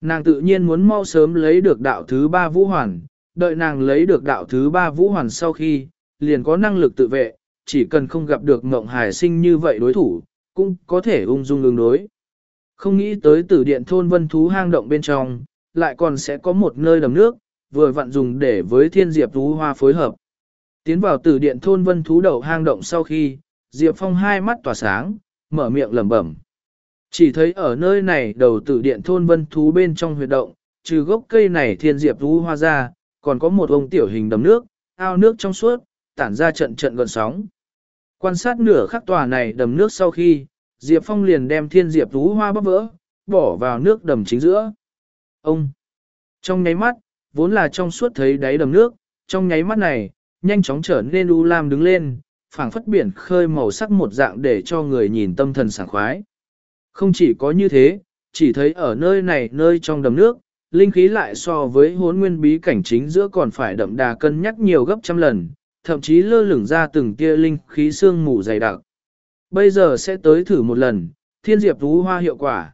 Nàng tự nhiên muốn mau sớm lấy được đạo thứ ba vũ hoàn, đợi nàng lấy được đạo thứ ba vũ hoàn sau khi, liền có năng lực tự vệ, chỉ cần không gặp được ngộng hải sinh như vậy đối thủ, cũng có thể ung dung ứng đối. Không nghĩ tới tử điện thôn vân thú hang động bên trong, lại còn sẽ có một nơi đầm nước, vừa vặn dùng để với thiên diệp thú hoa phối hợp. Tiến vào tử điện thôn vân thú đầu hang động sau khi, Diệp Phong hai mắt tỏa sáng, mở miệng lẩm bẩm. Chỉ thấy ở nơi này đầu tử điện thôn vân thú bên trong huyệt động, trừ gốc cây này thiên diệp thú hoa ra, còn có một ông tiểu hình đầm nước, ao nước trong suốt, tản ra trận trận gọn sóng. Quan sát nửa khắc tòa này đầm nước sau khi, Diệp Phong liền đem thiên diệp thú hoa bắp vỡ, bỏ vào nước đầm chính giữa. Ông! Trong nháy mắt, vốn là trong suốt thấy đáy đầm nước, trong nháy mắt này, nhanh chóng trở nên u lam đứng lên, phảng phất biển khơi màu sắc một dạng để cho người nhìn tâm thần sảng khoái. Không chỉ có như thế, chỉ thấy ở nơi này nơi trong đầm nước, linh khí lại so với hốn nguyên bí cảnh chính giữa còn phải đậm đà cân nhắc nhiều gấp trăm lần, thậm chí lơ lửng ra từng tia linh khí xương mù dày đặc. Bây giờ sẽ tới thử một lần, thiên diệp thú hoa hiệu quả.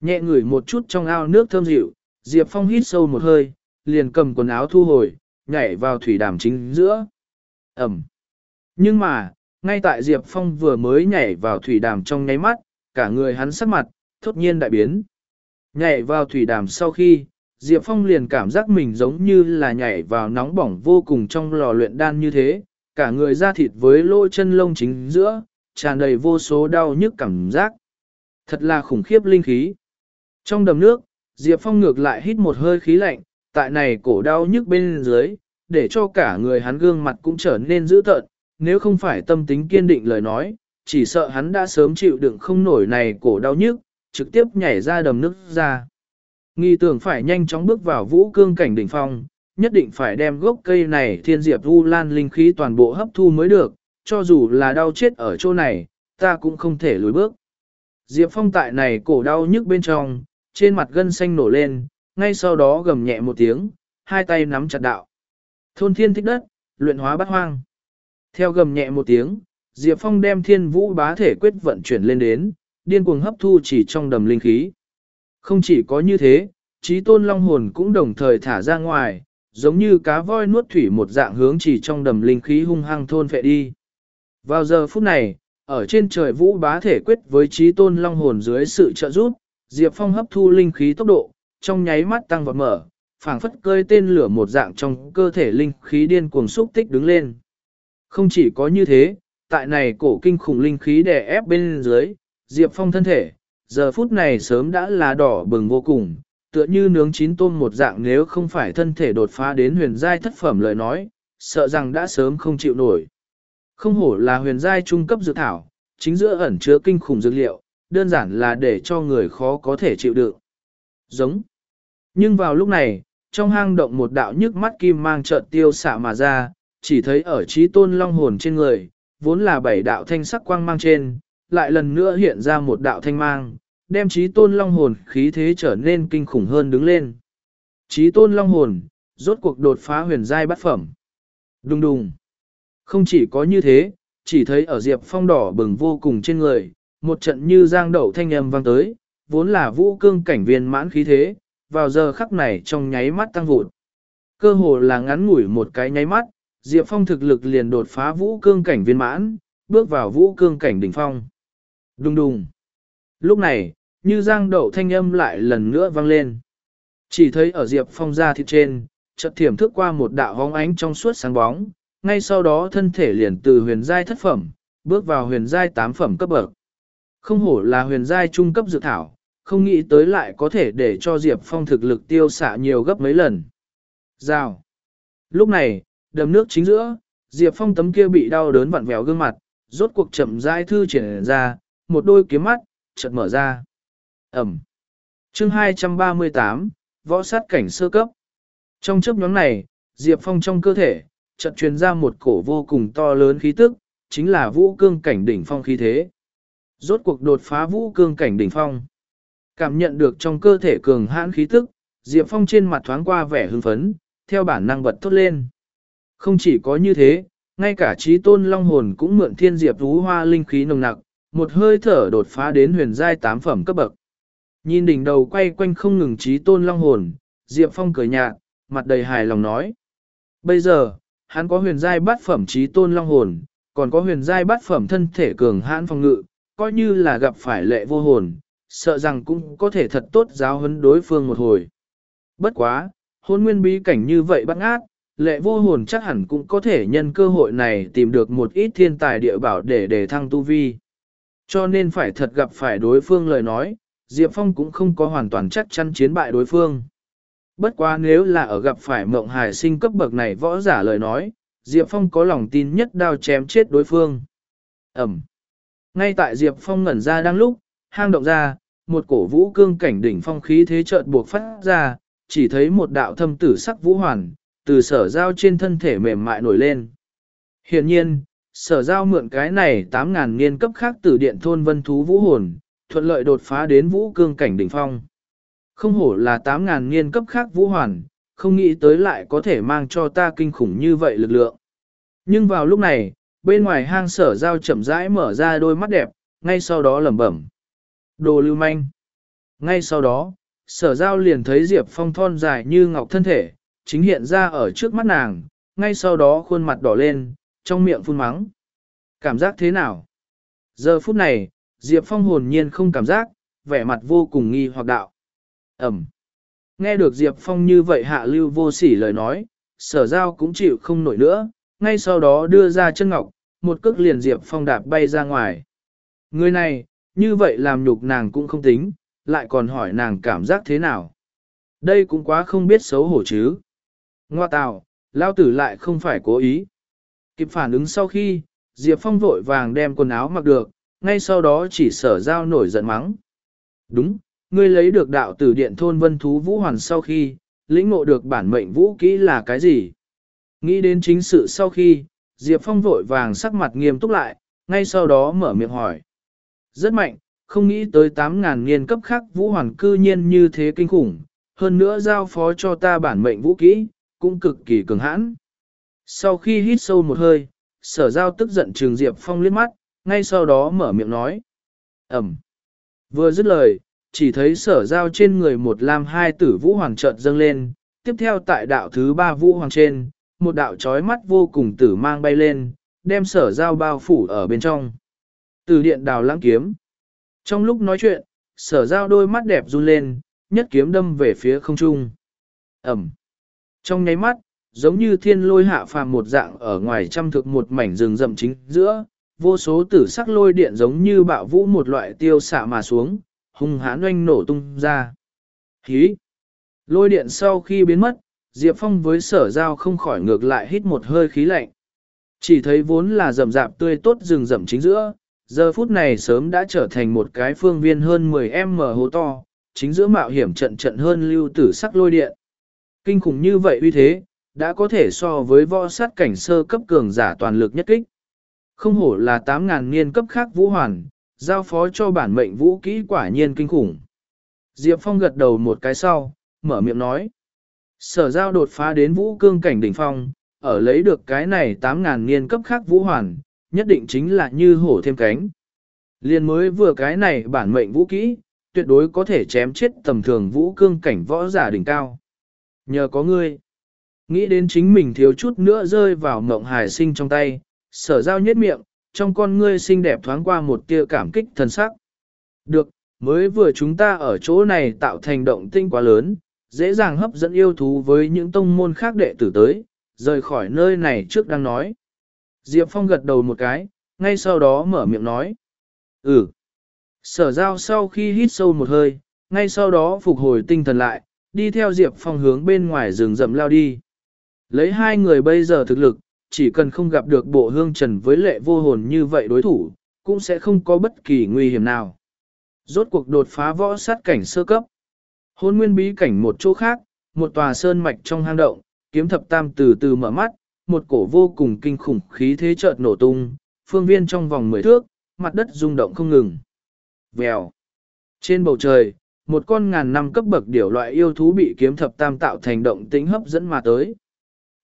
Nhẹ ngửi một chút trong ao nước thơm dịu, Diệp Phong hít sâu một hơi, liền cầm quần áo thu hồi, nhảy vào thủy đàm chính giữa. Ẩm. Nhưng mà, ngay tại Diệp Phong vừa mới nhảy vào thủy đàm trong nháy mắt, cả người hắn sắc mặt, thốt nhiên đại biến. Nhảy vào thủy đàm sau khi, Diệp Phong liền cảm giác mình giống như là nhảy vào nóng bỏng vô cùng trong lò luyện đan như thế, cả người da thịt với lỗ chân lông chính giữa, tràn đầy vô số đau nhức cảm giác. Thật là khủng khiếp linh khí. Trong đầm nước, Diệp Phong ngược lại hít một hơi khí lạnh, tại này cổ đau nhức bên dưới, để cho cả người hắn gương mặt cũng trở nên dữ tợn, nếu không phải tâm tính kiên định lời nói, chỉ sợ hắn đã sớm chịu đựng không nổi này cổ đau nhức, trực tiếp nhảy ra đầm nước ra. Nghi tưởng phải nhanh chóng bước vào vũ cương cảnh đỉnh phong, nhất định phải đem gốc cây này thiên diệp u lan linh khí toàn bộ hấp thu mới được, cho dù là đau chết ở chỗ này, ta cũng không thể lùi bước. Diệp Phong tại này cổ đau nhức bên trong, trên mặt gân xanh nổ lên, ngay sau đó gầm nhẹ một tiếng, hai tay nắm chặt đạo. Thôn thiên thích đất, luyện hóa bát hoang. Theo gầm nhẹ một tiếng, Diệp Phong đem thiên vũ bá thể quyết vận chuyển lên đến, điên cuồng hấp thu chỉ trong đầm linh khí. Không chỉ có như thế, trí tôn long hồn cũng đồng thời thả ra ngoài, giống như cá voi nuốt thủy một dạng hướng chỉ trong đầm linh khí hung hăng thôn phệ đi. Vào giờ phút này, ở trên trời vũ bá thể quyết với trí tôn long hồn dưới sự trợ giúp, Diệp Phong hấp thu linh khí tốc độ, trong nháy mắt tăng vọt mở, phảng phất cơi tên lửa một dạng trong cơ thể linh khí điên cuồng xúc tích đứng lên. Không chỉ có như thế, tại này cổ kinh khủng linh khí đè ép bên dưới, Diệp Phong thân thể, giờ phút này sớm đã là đỏ bừng vô cùng, tựa như nướng chín tôm một dạng nếu không phải thân thể đột phá đến huyền giai thất phẩm lời nói, sợ rằng đã sớm không chịu nổi. Không hổ là huyền giai trung cấp dược thảo, chính giữa ẩn chứa kinh khủng dược liệu, đơn giản là để cho người khó có thể chịu đựng. Giống. Nhưng vào lúc này, trong hang động một đạo nhức mắt kim mang chợt tiêu xạ mà ra, chỉ thấy ở trí tôn long hồn trên người, vốn là bảy đạo thanh sắc quang mang trên, lại lần nữa hiện ra một đạo thanh mang, đem trí tôn long hồn khí thế trở nên kinh khủng hơn đứng lên. Trí tôn long hồn, rốt cuộc đột phá huyền giai bát phẩm. Đùng đùng. Không chỉ có như thế, chỉ thấy ở diệp phong đỏ bừng vô cùng trên người, một trận như giang đậu thanh âm vang tới, vốn là vũ cương cảnh viên mãn khí thế, vào giờ khắc này trong nháy mắt tăng vụt. Cơ hồ là ngắn ngủi một cái nháy mắt, Diệp Phong thực lực liền đột phá vũ cương cảnh viên mãn, bước vào vũ cương cảnh đỉnh phong. Đùng đùng. Lúc này, như giang đậu thanh âm lại lần nữa vang lên. Chỉ thấy ở Diệp Phong ra thịt trên, chợt thiểm thức qua một đạo hóng ánh trong suốt sáng bóng, ngay sau đó thân thể liền từ huyền giai thất phẩm, bước vào huyền giai tám phẩm cấp bậc. Không hổ là huyền giai trung cấp dự thảo, không nghĩ tới lại có thể để cho Diệp Phong thực lực tiêu xạ nhiều gấp mấy lần. Rào. Lúc này, đầm nước chính giữa, Diệp Phong tấm kia bị đau đớn vặn vẹo gương mặt, rốt cuộc chậm rãi thư triển ra, một đôi kiếm mắt, chợt mở ra. Ẩm. Chương 238, Võ sát cảnh sơ cấp. Trong chấp nhóm này, Diệp Phong trong cơ thể, chợt truyền ra một cổ vô cùng to lớn khí tức, chính là vũ cương cảnh đỉnh phong khí thế. Rốt cuộc đột phá vũ cương cảnh đỉnh phong. Cảm nhận được trong cơ thể cường hãn khí tức, Diệp Phong trên mặt thoáng qua vẻ hưng phấn, theo bản năng bật thốt lên. Không chỉ có như thế, ngay cả trí tôn long hồn cũng mượn thiên diệp thú hoa linh khí nồng nặc, một hơi thở đột phá đến huyền giai tám phẩm cấp bậc. Nhìn đỉnh đầu quay quanh không ngừng trí tôn long hồn, Diệp Phong cười nhạt, mặt đầy hài lòng nói. Bây giờ, hắn có huyền giai bát phẩm trí tôn long hồn, còn có huyền giai bát phẩm thân thể cường hãn phong ngự, coi như là gặp phải lệ vô hồn, sợ rằng cũng có thể thật tốt giáo huấn đối phương một hồi. Bất quá, hôn nguyên bí cảnh như vậy băng ác, lệ vô hồn chắc hẳn cũng có thể nhân cơ hội này tìm được một ít thiên tài địa bảo để để thăng tu vi. Cho nên phải thật gặp phải đối phương lời nói, Diệp Phong cũng không có hoàn toàn chắc chắn chiến bại đối phương. Bất quá nếu là ở gặp phải mộng hải sinh cấp bậc này võ giả lời nói, Diệp Phong có lòng tin nhất đao chém chết đối phương. Ẩm. Ngay tại Diệp Phong ngẩn ra đang lúc, hang động ra, một cổ vũ cương cảnh đỉnh phong khí thế chợt buộc phát ra, chỉ thấy một đạo thâm tử sắc vũ hoàn, từ sở giao trên thân thể mềm mại nổi lên. Hiện nhiên, sở giao mượn cái này 8.000 niên cấp khác từ điện thôn vân thú vũ hồn, thuận lợi đột phá đến vũ cương cảnh đỉnh phong. Không hổ là 8.000 niên cấp khác vũ hoàn, không nghĩ tới lại có thể mang cho ta kinh khủng như vậy lực lượng. Nhưng vào lúc này, bên ngoài hang sở giao chậm rãi mở ra đôi mắt đẹp, ngay sau đó lẩm bẩm. Đồ lưu manh. Ngay sau đó, sở giao liền thấy Diệp Phong thon dài như ngọc thân thể, chính hiện ra ở trước mắt nàng, ngay sau đó khuôn mặt đỏ lên, trong miệng phun mắng. Cảm giác thế nào? Giờ phút này, Diệp Phong hồn nhiên không cảm giác, vẻ mặt vô cùng nghi hoặc đạo. Ẩm. Nghe được Diệp Phong như vậy hạ lưu vô sỉ lời nói, sở giao cũng chịu không nổi nữa, ngay sau đó đưa ra chân ngọc, một cước liền Diệp Phong đạp bay ra ngoài. Người này, như vậy làm nhục nàng cũng không tính, lại còn hỏi nàng cảm giác thế nào. Đây cũng quá không biết xấu hổ chứ. Ngoa tào, lao tử lại không phải cố ý. Kịp phản ứng sau khi, Diệp Phong vội vàng đem quần áo mặc được, ngay sau đó chỉ sở giao nổi giận mắng. Đúng, ngươi lấy được đạo tử điện thôn vân thú vũ hoàn sau khi, lĩnh ngộ được bản mệnh vũ kỹ là cái gì? Nghĩ đến chính sự sau khi, Diệp Phong vội vàng sắc mặt nghiêm túc lại, ngay sau đó mở miệng hỏi. Rất mạnh, không nghĩ tới 8.000 niên cấp khác vũ hoàn cư nhiên như thế kinh khủng, hơn nữa giao phó cho ta bản mệnh vũ kỹ, cũng cực kỳ cường hãn. Sau khi hít sâu một hơi, sở giao tức giận trường Diệp Phong liếc mắt, ngay sau đó mở miệng nói. Ẩm. Vừa dứt lời, chỉ thấy sở giao trên người một lam hai tử vũ hoàng chợt dâng lên, tiếp theo tại đạo thứ ba vũ hoàng trên, một đạo trói mắt vô cùng tử mang bay lên, đem sở giao bao phủ ở bên trong. Từ điện đào lãng kiếm. Trong lúc nói chuyện, sở giao đôi mắt đẹp run lên, nhất kiếm đâm về phía không trung. Ẩm. Trong nháy mắt, giống như thiên lôi hạ phàm một dạng ở ngoài trăm thực một mảnh rừng rậm chính giữa, vô số tử sắc lôi điện giống như bạo vũ một loại tiêu xạ mà xuống, hung hãn oanh nổ tung ra. Hí! Lôi điện sau khi biến mất, Diệp Phong với sở giao không khỏi ngược lại hít một hơi khí lạnh. Chỉ thấy vốn là rậm rạp tươi tốt rừng rậm chính giữa, giờ phút này sớm đã trở thành một cái phương viên hơn 10m hố to, chính giữa mạo hiểm trận trận hơn lưu tử sắc lôi điện. Kinh khủng như vậy uy thế, đã có thể so với võ sát cảnh sơ cấp cường giả toàn lực nhất kích. Không hổ là 8.000 niên cấp khác vũ hoàn, giao phó cho bản mệnh vũ kỹ quả nhiên kinh khủng. Diệp Phong gật đầu một cái sau, mở miệng nói. Sở giao đột phá đến vũ cương cảnh đỉnh phong, ở lấy được cái này 8.000 niên cấp khác vũ hoàn, nhất định chính là như hổ thêm cánh. Liên mới vừa cái này bản mệnh vũ kỹ, tuyệt đối có thể chém chết tầm thường vũ cương cảnh võ giả đỉnh cao. Nhờ có ngươi, nghĩ đến chính mình thiếu chút nữa rơi vào mộng hài sinh trong tay, sở giao nhất miệng, trong con ngươi xinh đẹp thoáng qua một tia cảm kích thần sắc. Được, mới vừa chúng ta ở chỗ này tạo thành động tinh quá lớn, dễ dàng hấp dẫn yêu thú với những tông môn khác đệ tử tới, rời khỏi nơi này trước đang nói. Diệp Phong gật đầu một cái, ngay sau đó mở miệng nói. Ừ. Sở giao sau khi hít sâu một hơi, ngay sau đó phục hồi tinh thần lại, đi theo Diệp Phong hướng bên ngoài rừng rậm lao đi. Lấy hai người bây giờ thực lực, chỉ cần không gặp được bộ hương trần với lệ vô hồn như vậy đối thủ, cũng sẽ không có bất kỳ nguy hiểm nào. Rốt cuộc đột phá võ sát cảnh sơ cấp. Hôn nguyên bí cảnh một chỗ khác, một tòa sơn mạch trong hang động, kiếm thập tam từ từ mở mắt, một cổ vô cùng kinh khủng khí thế chợt nổ tung, phương viên trong vòng mười thước, mặt đất rung động không ngừng. Vèo. Trên bầu trời, một con ngàn năm cấp bậc điểu loại yêu thú bị kiếm thập tam tạo thành động tĩnh hấp dẫn mà tới.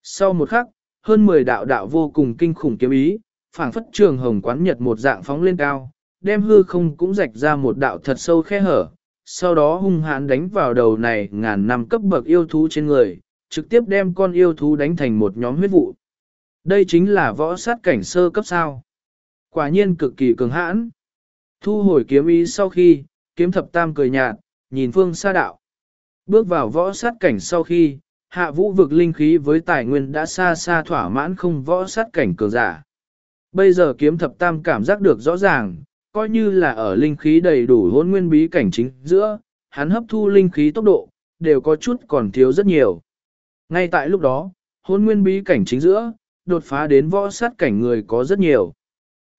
Sau một khắc, hơn 10 đạo đạo vô cùng kinh khủng kiếm ý, phảng phất trường hồng quán nhật một dạng phóng lên cao, đem hư không cũng rạch ra một đạo thật sâu khe hở, sau đó hung hãn đánh vào đầu này ngàn năm cấp bậc yêu thú trên người, trực tiếp đem con yêu thú đánh thành một nhóm huyết vụ. Đây chính là võ sát cảnh sơ cấp sao. Quả nhiên cực kỳ cường hãn. Thu hồi kiếm ý sau khi, kiếm thập tam cười nhạt, nhìn phương xa đạo. Bước vào võ sát cảnh sau khi, hạ vũ vực linh khí với tài nguyên đã xa xa thỏa mãn không võ sát cảnh cường giả. Bây giờ kiếm thập tam cảm giác được rõ ràng, coi như là ở linh khí đầy đủ hôn nguyên bí cảnh chính giữa, hắn hấp thu linh khí tốc độ, đều có chút còn thiếu rất nhiều. Ngay tại lúc đó, hôn nguyên bí cảnh chính giữa, đột phá đến võ sát cảnh người có rất nhiều.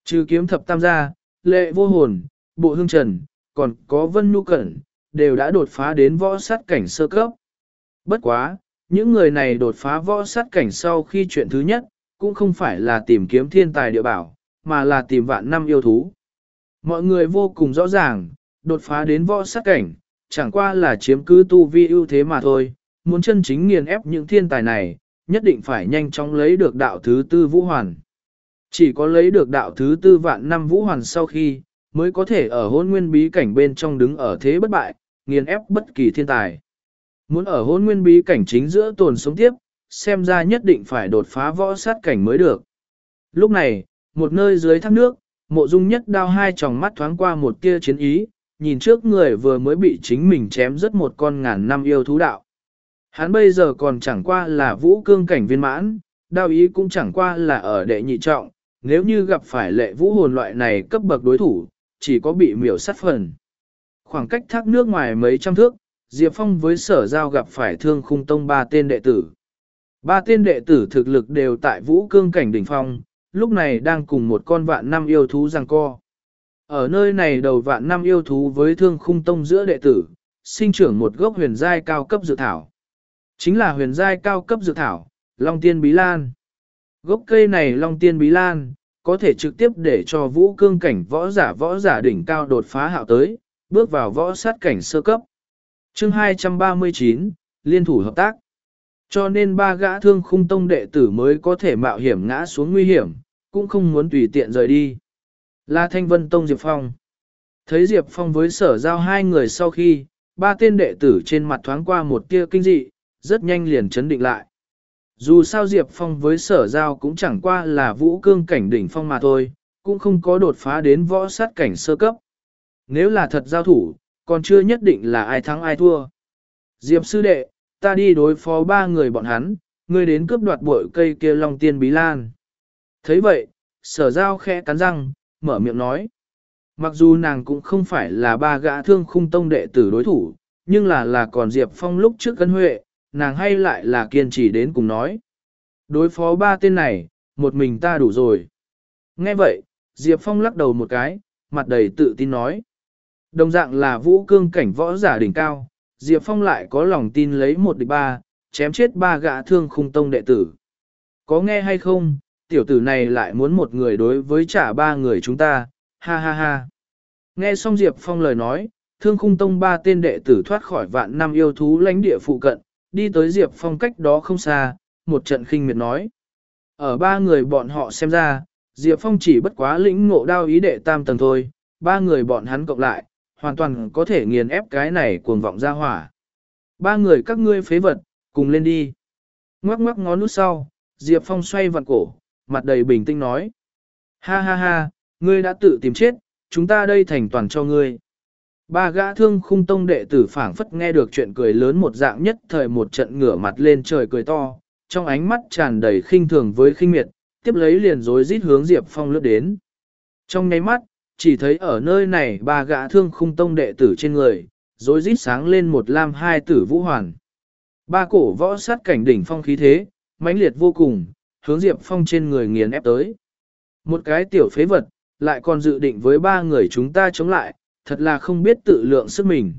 Trừ kiếm thập tam gia, lệ vô hồn, bộ hương trần, còn có vân nhu cẩn, đều đã đột phá đến võ sát cảnh sơ cấp. Bất quá, những người này đột phá võ sát cảnh sau khi chuyện thứ nhất, cũng không phải là tìm kiếm thiên tài địa bảo, mà là tìm vạn năm yêu thú. Mọi người vô cùng rõ ràng, đột phá đến võ sát cảnh, chẳng qua là chiếm cứ tu vi ưu thế mà thôi, muốn chân chính nghiền ép những thiên tài này, nhất định phải nhanh chóng lấy được đạo thứ tư vũ hoàn. Chỉ có lấy được đạo thứ tư vạn năm vũ hoàn sau khi, mới có thể ở hôn nguyên bí cảnh bên trong đứng ở thế bất bại, nghiền ép bất kỳ thiên tài. Muốn ở hôn nguyên bí cảnh chính giữa tồn sống tiếp, xem ra nhất định phải đột phá võ sát cảnh mới được. Lúc này, một nơi dưới thác nước, mộ dung nhất đao hai tròng mắt thoáng qua một tia chiến ý, nhìn trước người vừa mới bị chính mình chém rất một con ngàn năm yêu thú đạo. Hắn bây giờ còn chẳng qua là vũ cương cảnh viên mãn, đao ý cũng chẳng qua là ở đệ nhị trọng, nếu như gặp phải lệ vũ hồn loại này cấp bậc đối thủ, chỉ có bị miểu sát phần. Khoảng cách thác nước ngoài mấy trăm thước, Diệp Phong với sở giao gặp phải thương khung tông ba tên đệ tử. Ba tên đệ tử thực lực đều tại vũ cương cảnh đỉnh phong, lúc này đang cùng một con vạn năm yêu thú giằng co. Ở nơi này đầu vạn năm yêu thú với thương khung tông giữa đệ tử, sinh trưởng một gốc huyền giai cao cấp dự thảo. Chính là huyền giai cao cấp dược thảo, Long Tiên Bí Lan. Gốc cây này Long Tiên Bí Lan, có thể trực tiếp để cho vũ cương cảnh võ giả võ giả đỉnh cao đột phá hạo tới, bước vào võ sát cảnh sơ cấp. chương 239, Liên thủ hợp tác. Cho nên ba gã thương khung tông đệ tử mới có thể mạo hiểm ngã xuống nguy hiểm, cũng không muốn tùy tiện rời đi. Là Thanh Vân Tông Diệp Phong. Thấy Diệp Phong với sở giao hai người sau khi, ba tên đệ tử trên mặt thoáng qua một tia kinh dị, rất nhanh liền chấn định lại. Dù sao Diệp Phong với sở giao cũng chẳng qua là vũ cương cảnh đỉnh phong mà thôi, cũng không có đột phá đến võ sát cảnh sơ cấp. Nếu là thật giao thủ, còn chưa nhất định là ai thắng ai thua. Diệp sư đệ, ta đi đối phó ba người bọn hắn, ngươi đến cướp đoạt bội cây kia long tiên bí lan. thấy vậy, sở giao khẽ cắn răng, mở miệng nói. Mặc dù nàng cũng không phải là ba gã thương khung tông đệ tử đối thủ, nhưng là là còn Diệp Phong lúc trước cân huệ, nàng hay lại là kiên trì đến cùng nói. Đối phó ba tên này, một mình ta đủ rồi. Nghe vậy, Diệp Phong lắc đầu một cái, mặt đầy tự tin nói. Đồng dạng là vũ cương cảnh võ giả đỉnh cao, Diệp Phong lại có lòng tin lấy một địch ba, chém chết ba gã thương khung tông đệ tử. Có nghe hay không, tiểu tử này lại muốn một người đối với trả ba người chúng ta, ha ha ha. Nghe xong Diệp Phong lời nói, thương khung tông ba tên đệ tử thoát khỏi vạn năm yêu thú lãnh địa phụ cận, đi tới Diệp Phong cách đó không xa, một trận khinh miệt nói. Ở ba người bọn họ xem ra, Diệp Phong chỉ bất quá lĩnh ngộ đao ý đệ tam tầng thôi, ba người bọn hắn cộng lại, hoàn toàn có thể nghiền ép cái này cuồng vọng ra hỏa. Ba người các ngươi phế vật, cùng lên đi. Ngoắc ngoắc ngón nút sau, Diệp Phong xoay vặn cổ, mặt đầy bình tĩnh nói. Ha ha ha, ngươi đã tự tìm chết, chúng ta đây thành toàn cho ngươi. Ba gã thương khung tông đệ tử phảng phất nghe được chuyện cười lớn một dạng nhất thời một trận ngửa mặt lên trời cười to, trong ánh mắt tràn đầy khinh thường với khinh miệt, tiếp lấy liền rối rít hướng Diệp Phong lướt đến. Trong nháy mắt, chỉ thấy ở nơi này ba gã thương khung tông đệ tử trên người, rối rít sáng lên một lam hai tử vũ hoàn. Ba cổ võ sát cảnh đỉnh phong khí thế, mãnh liệt vô cùng, hướng Diệp Phong trên người nghiền ép tới. Một cái tiểu phế vật, lại còn dự định với ba người chúng ta chống lại, thật là không biết tự lượng sức mình.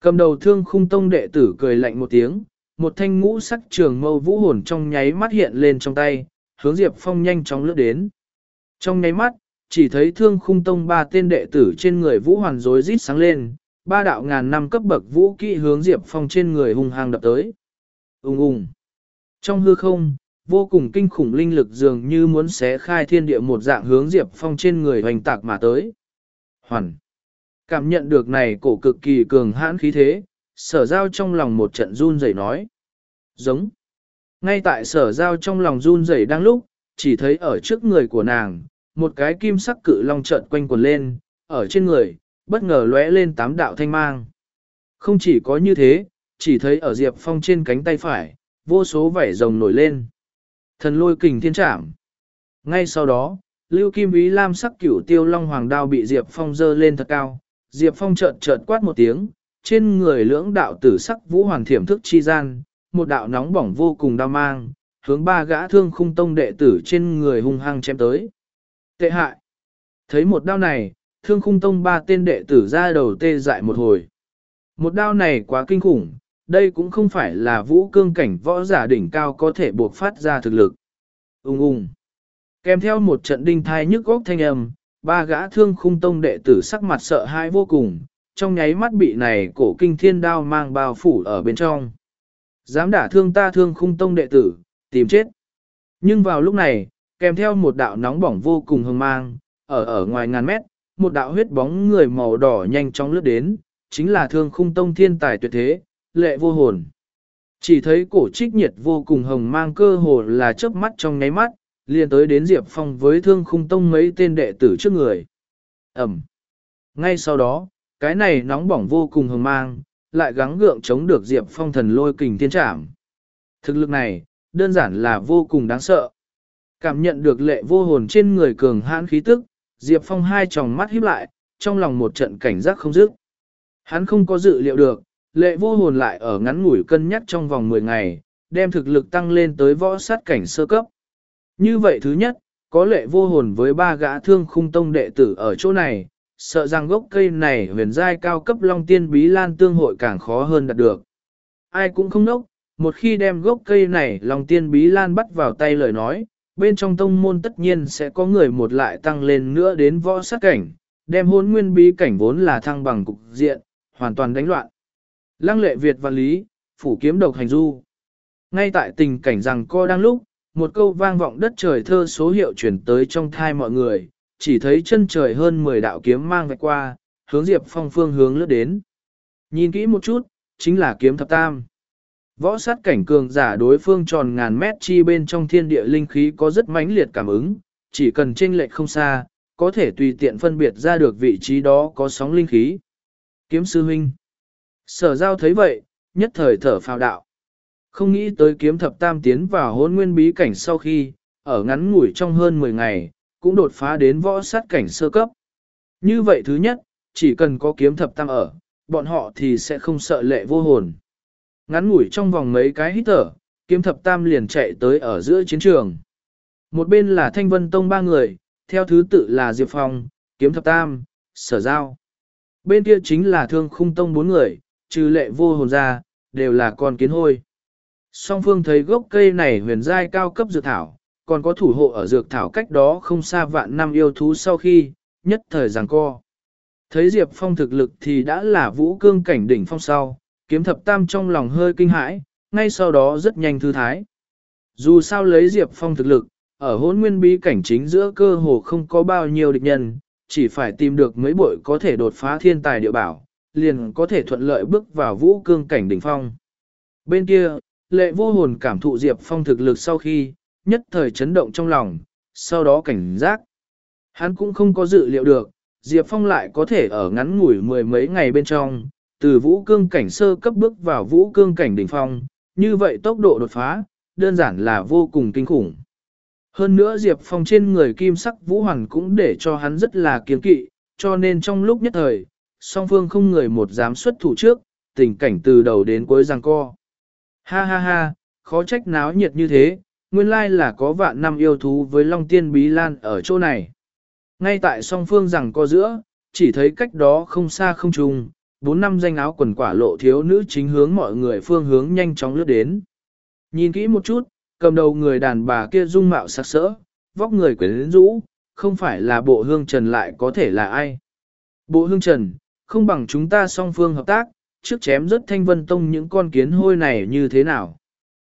Cầm đầu thương khung tông đệ tử cười lạnh một tiếng, một thanh ngũ sắc trường mâu vũ hồn trong nháy mắt hiện lên trong tay, hướng Diệp Phong nhanh chóng lướt đến. Trong nháy mắt, chỉ thấy thương khung tông ba tên đệ tử trên người vũ hoàn rối rít sáng lên, ba đạo ngàn năm cấp bậc vũ kỹ hướng Diệp Phong trên người hung hăng đập tới. Ung ung. Trong hư không, vô cùng kinh khủng linh lực dường như muốn xé khai thiên địa một dạng hướng Diệp Phong trên người hoành tạc mà tới. Hoàn! Cảm nhận được này cổ cực kỳ cường hãn khí thế, sở giao trong lòng một trận run rẩy nói. Giống! Ngay tại sở giao trong lòng run rẩy đang lúc, chỉ thấy ở trước người của nàng, một cái kim sắc cự long trợn quanh quần lên, ở trên người, bất ngờ lóe lên tám đạo thanh mang. Không chỉ có như thế, chỉ thấy ở Diệp Phong trên cánh tay phải, vô số vảy rồng nổi lên. Thần lôi kình thiên trảm. Ngay sau đó, Lưu Kim Ý Lam sắc cửu tiêu long hoàng đao bị Diệp Phong dơ lên thật cao. Diệp Phong chợt chợt quát một tiếng, trên người lưỡng đạo tử sắc vũ hoàn thiểm thức chi gian, một đạo nóng bỏng vô cùng đau mang, hướng ba gã thương khung tông đệ tử trên người hung hăng chém tới. Tệ hại. Thấy một đao này, thương khung tông ba tên đệ tử ra đầu tê dại một hồi. Một đao này quá kinh khủng, đây cũng không phải là vũ cương cảnh võ giả đỉnh cao có thể buộc phát ra thực lực. Ung ung. Kèm theo một trận đinh thai nhức góc thanh âm, ba gã thương khung tông đệ tử sắc mặt sợ hãi vô cùng, trong nháy mắt bị này cổ kinh thiên đao mang bao phủ ở bên trong. Dám đả thương ta thương khung tông đệ tử, tìm chết. Nhưng vào lúc này, kèm theo một đạo nóng bỏng vô cùng hương mang, ở ở ngoài ngàn mét, một đạo huyết bóng người màu đỏ nhanh chóng lướt đến, chính là thương khung tông thiên tài tuyệt thế, lệ vô hồn. Chỉ thấy cổ trích nhiệt vô cùng hồng mang cơ hồ là chớp mắt trong nháy mắt, liền tới đến Diệp Phong với thương khung tông mấy tên đệ tử trước người. Ẩm. Ngay sau đó, cái này nóng bỏng vô cùng hưng mang, lại gắng gượng chống được Diệp Phong thần lôi kình thiên trảm. Thực lực này, đơn giản là vô cùng đáng sợ. Cảm nhận được lệ vô hồn trên người cường hãn khí tức, Diệp Phong hai tròng mắt híp lại, trong lòng một trận cảnh giác không dứt. Hắn không có dự liệu được, lệ vô hồn lại ở ngắn ngủi cân nhắc trong vòng 10 ngày, đem thực lực tăng lên tới võ sát cảnh sơ cấp. Như vậy thứ nhất, có lệ vô hồn với ba gã thương khung tông đệ tử ở chỗ này, sợ rằng gốc cây này huyền giai cao cấp long tiên bí lan tương hội càng khó hơn đạt được. Ai cũng không nốc, một khi đem gốc cây này long tiên bí lan bắt vào tay lời nói, bên trong tông môn tất nhiên sẽ có người một lại tăng lên nữa đến võ sát cảnh, đem hôn nguyên bí cảnh vốn là thăng bằng cục diện, hoàn toàn đánh loạn. Lăng lệ Việt và Lý, phủ kiếm độc hành du. Ngay tại tình cảnh rằng co đang lúc, một câu vang vọng đất trời thơ số hiệu chuyển tới trong thai mọi người, chỉ thấy chân trời hơn 10 đạo kiếm mang vạch qua, hướng Diệp Phong phương hướng lướt đến. Nhìn kỹ một chút, chính là kiếm thập tam. Võ sát cảnh cường giả đối phương tròn ngàn mét chi bên trong thiên địa linh khí có rất mãnh liệt cảm ứng, chỉ cần chênh lệch không xa, có thể tùy tiện phân biệt ra được vị trí đó có sóng linh khí. Kiếm sư huynh. Sở giao thấy vậy, nhất thời thở phào đạo. Không nghĩ tới kiếm thập tam tiến vào hôn nguyên bí cảnh sau khi, ở ngắn ngủi trong hơn 10 ngày, cũng đột phá đến võ sát cảnh sơ cấp. Như vậy thứ nhất, chỉ cần có kiếm thập tam ở, bọn họ thì sẽ không sợ lệ vô hồn. Ngắn ngủi trong vòng mấy cái hít thở, kiếm thập tam liền chạy tới ở giữa chiến trường. Một bên là Thanh Vân Tông ba người, theo thứ tự là Diệp Phong, kiếm thập tam, sở giao. Bên kia chính là thương khung tông bốn người, trừ lệ vô hồn ra, đều là con kiến hôi. Song phương thấy gốc cây này huyền giai cao cấp dược thảo, còn có thủ hộ ở dược thảo cách đó không xa vạn năm yêu thú sau khi, nhất thời giằng co. Thấy Diệp Phong thực lực thì đã là vũ cương cảnh đỉnh phong sau, kiếm thập tam trong lòng hơi kinh hãi, ngay sau đó rất nhanh thư thái. Dù sao lấy Diệp Phong thực lực, ở hôn nguyên bí cảnh chính giữa cơ hồ không có bao nhiêu địch nhân, chỉ phải tìm được mấy bội có thể đột phá thiên tài địa bảo, liền có thể thuận lợi bước vào vũ cương cảnh đỉnh phong. Bên kia, lệ vô hồn cảm thụ Diệp Phong thực lực sau khi, nhất thời chấn động trong lòng, sau đó cảnh giác. Hắn cũng không có dự liệu được, Diệp Phong lại có thể ở ngắn ngủi mười mấy ngày bên trong, từ vũ cương cảnh sơ cấp bước vào vũ cương cảnh đỉnh phong, như vậy tốc độ đột phá, đơn giản là vô cùng kinh khủng. Hơn nữa Diệp Phong trên người kim sắc vũ hoàn cũng để cho hắn rất là kiên kỵ, cho nên trong lúc nhất thời, song phương không người một dám xuất thủ trước, tình cảnh từ đầu đến cuối giằng co. Ha ha ha, khó trách náo nhiệt như thế, nguyên lai là có vạn năm yêu thú với Long Tiên Bí Lan ở chỗ này. Ngay tại song phương rằng có giữa, chỉ thấy cách đó không xa không trùng, bốn năm danh áo quần quả lộ thiếu nữ chính hướng mọi người phương hướng nhanh chóng lướt đến. Nhìn kỹ một chút, cầm đầu người đàn bà kia dung mạo sắc sỡ, vóc người quyến rũ, không phải là bộ hương trần lại có thể là ai. Bộ hương trần, không bằng chúng ta song phương hợp tác, trước chém rất thanh vân tông những con kiến hôi này như thế nào.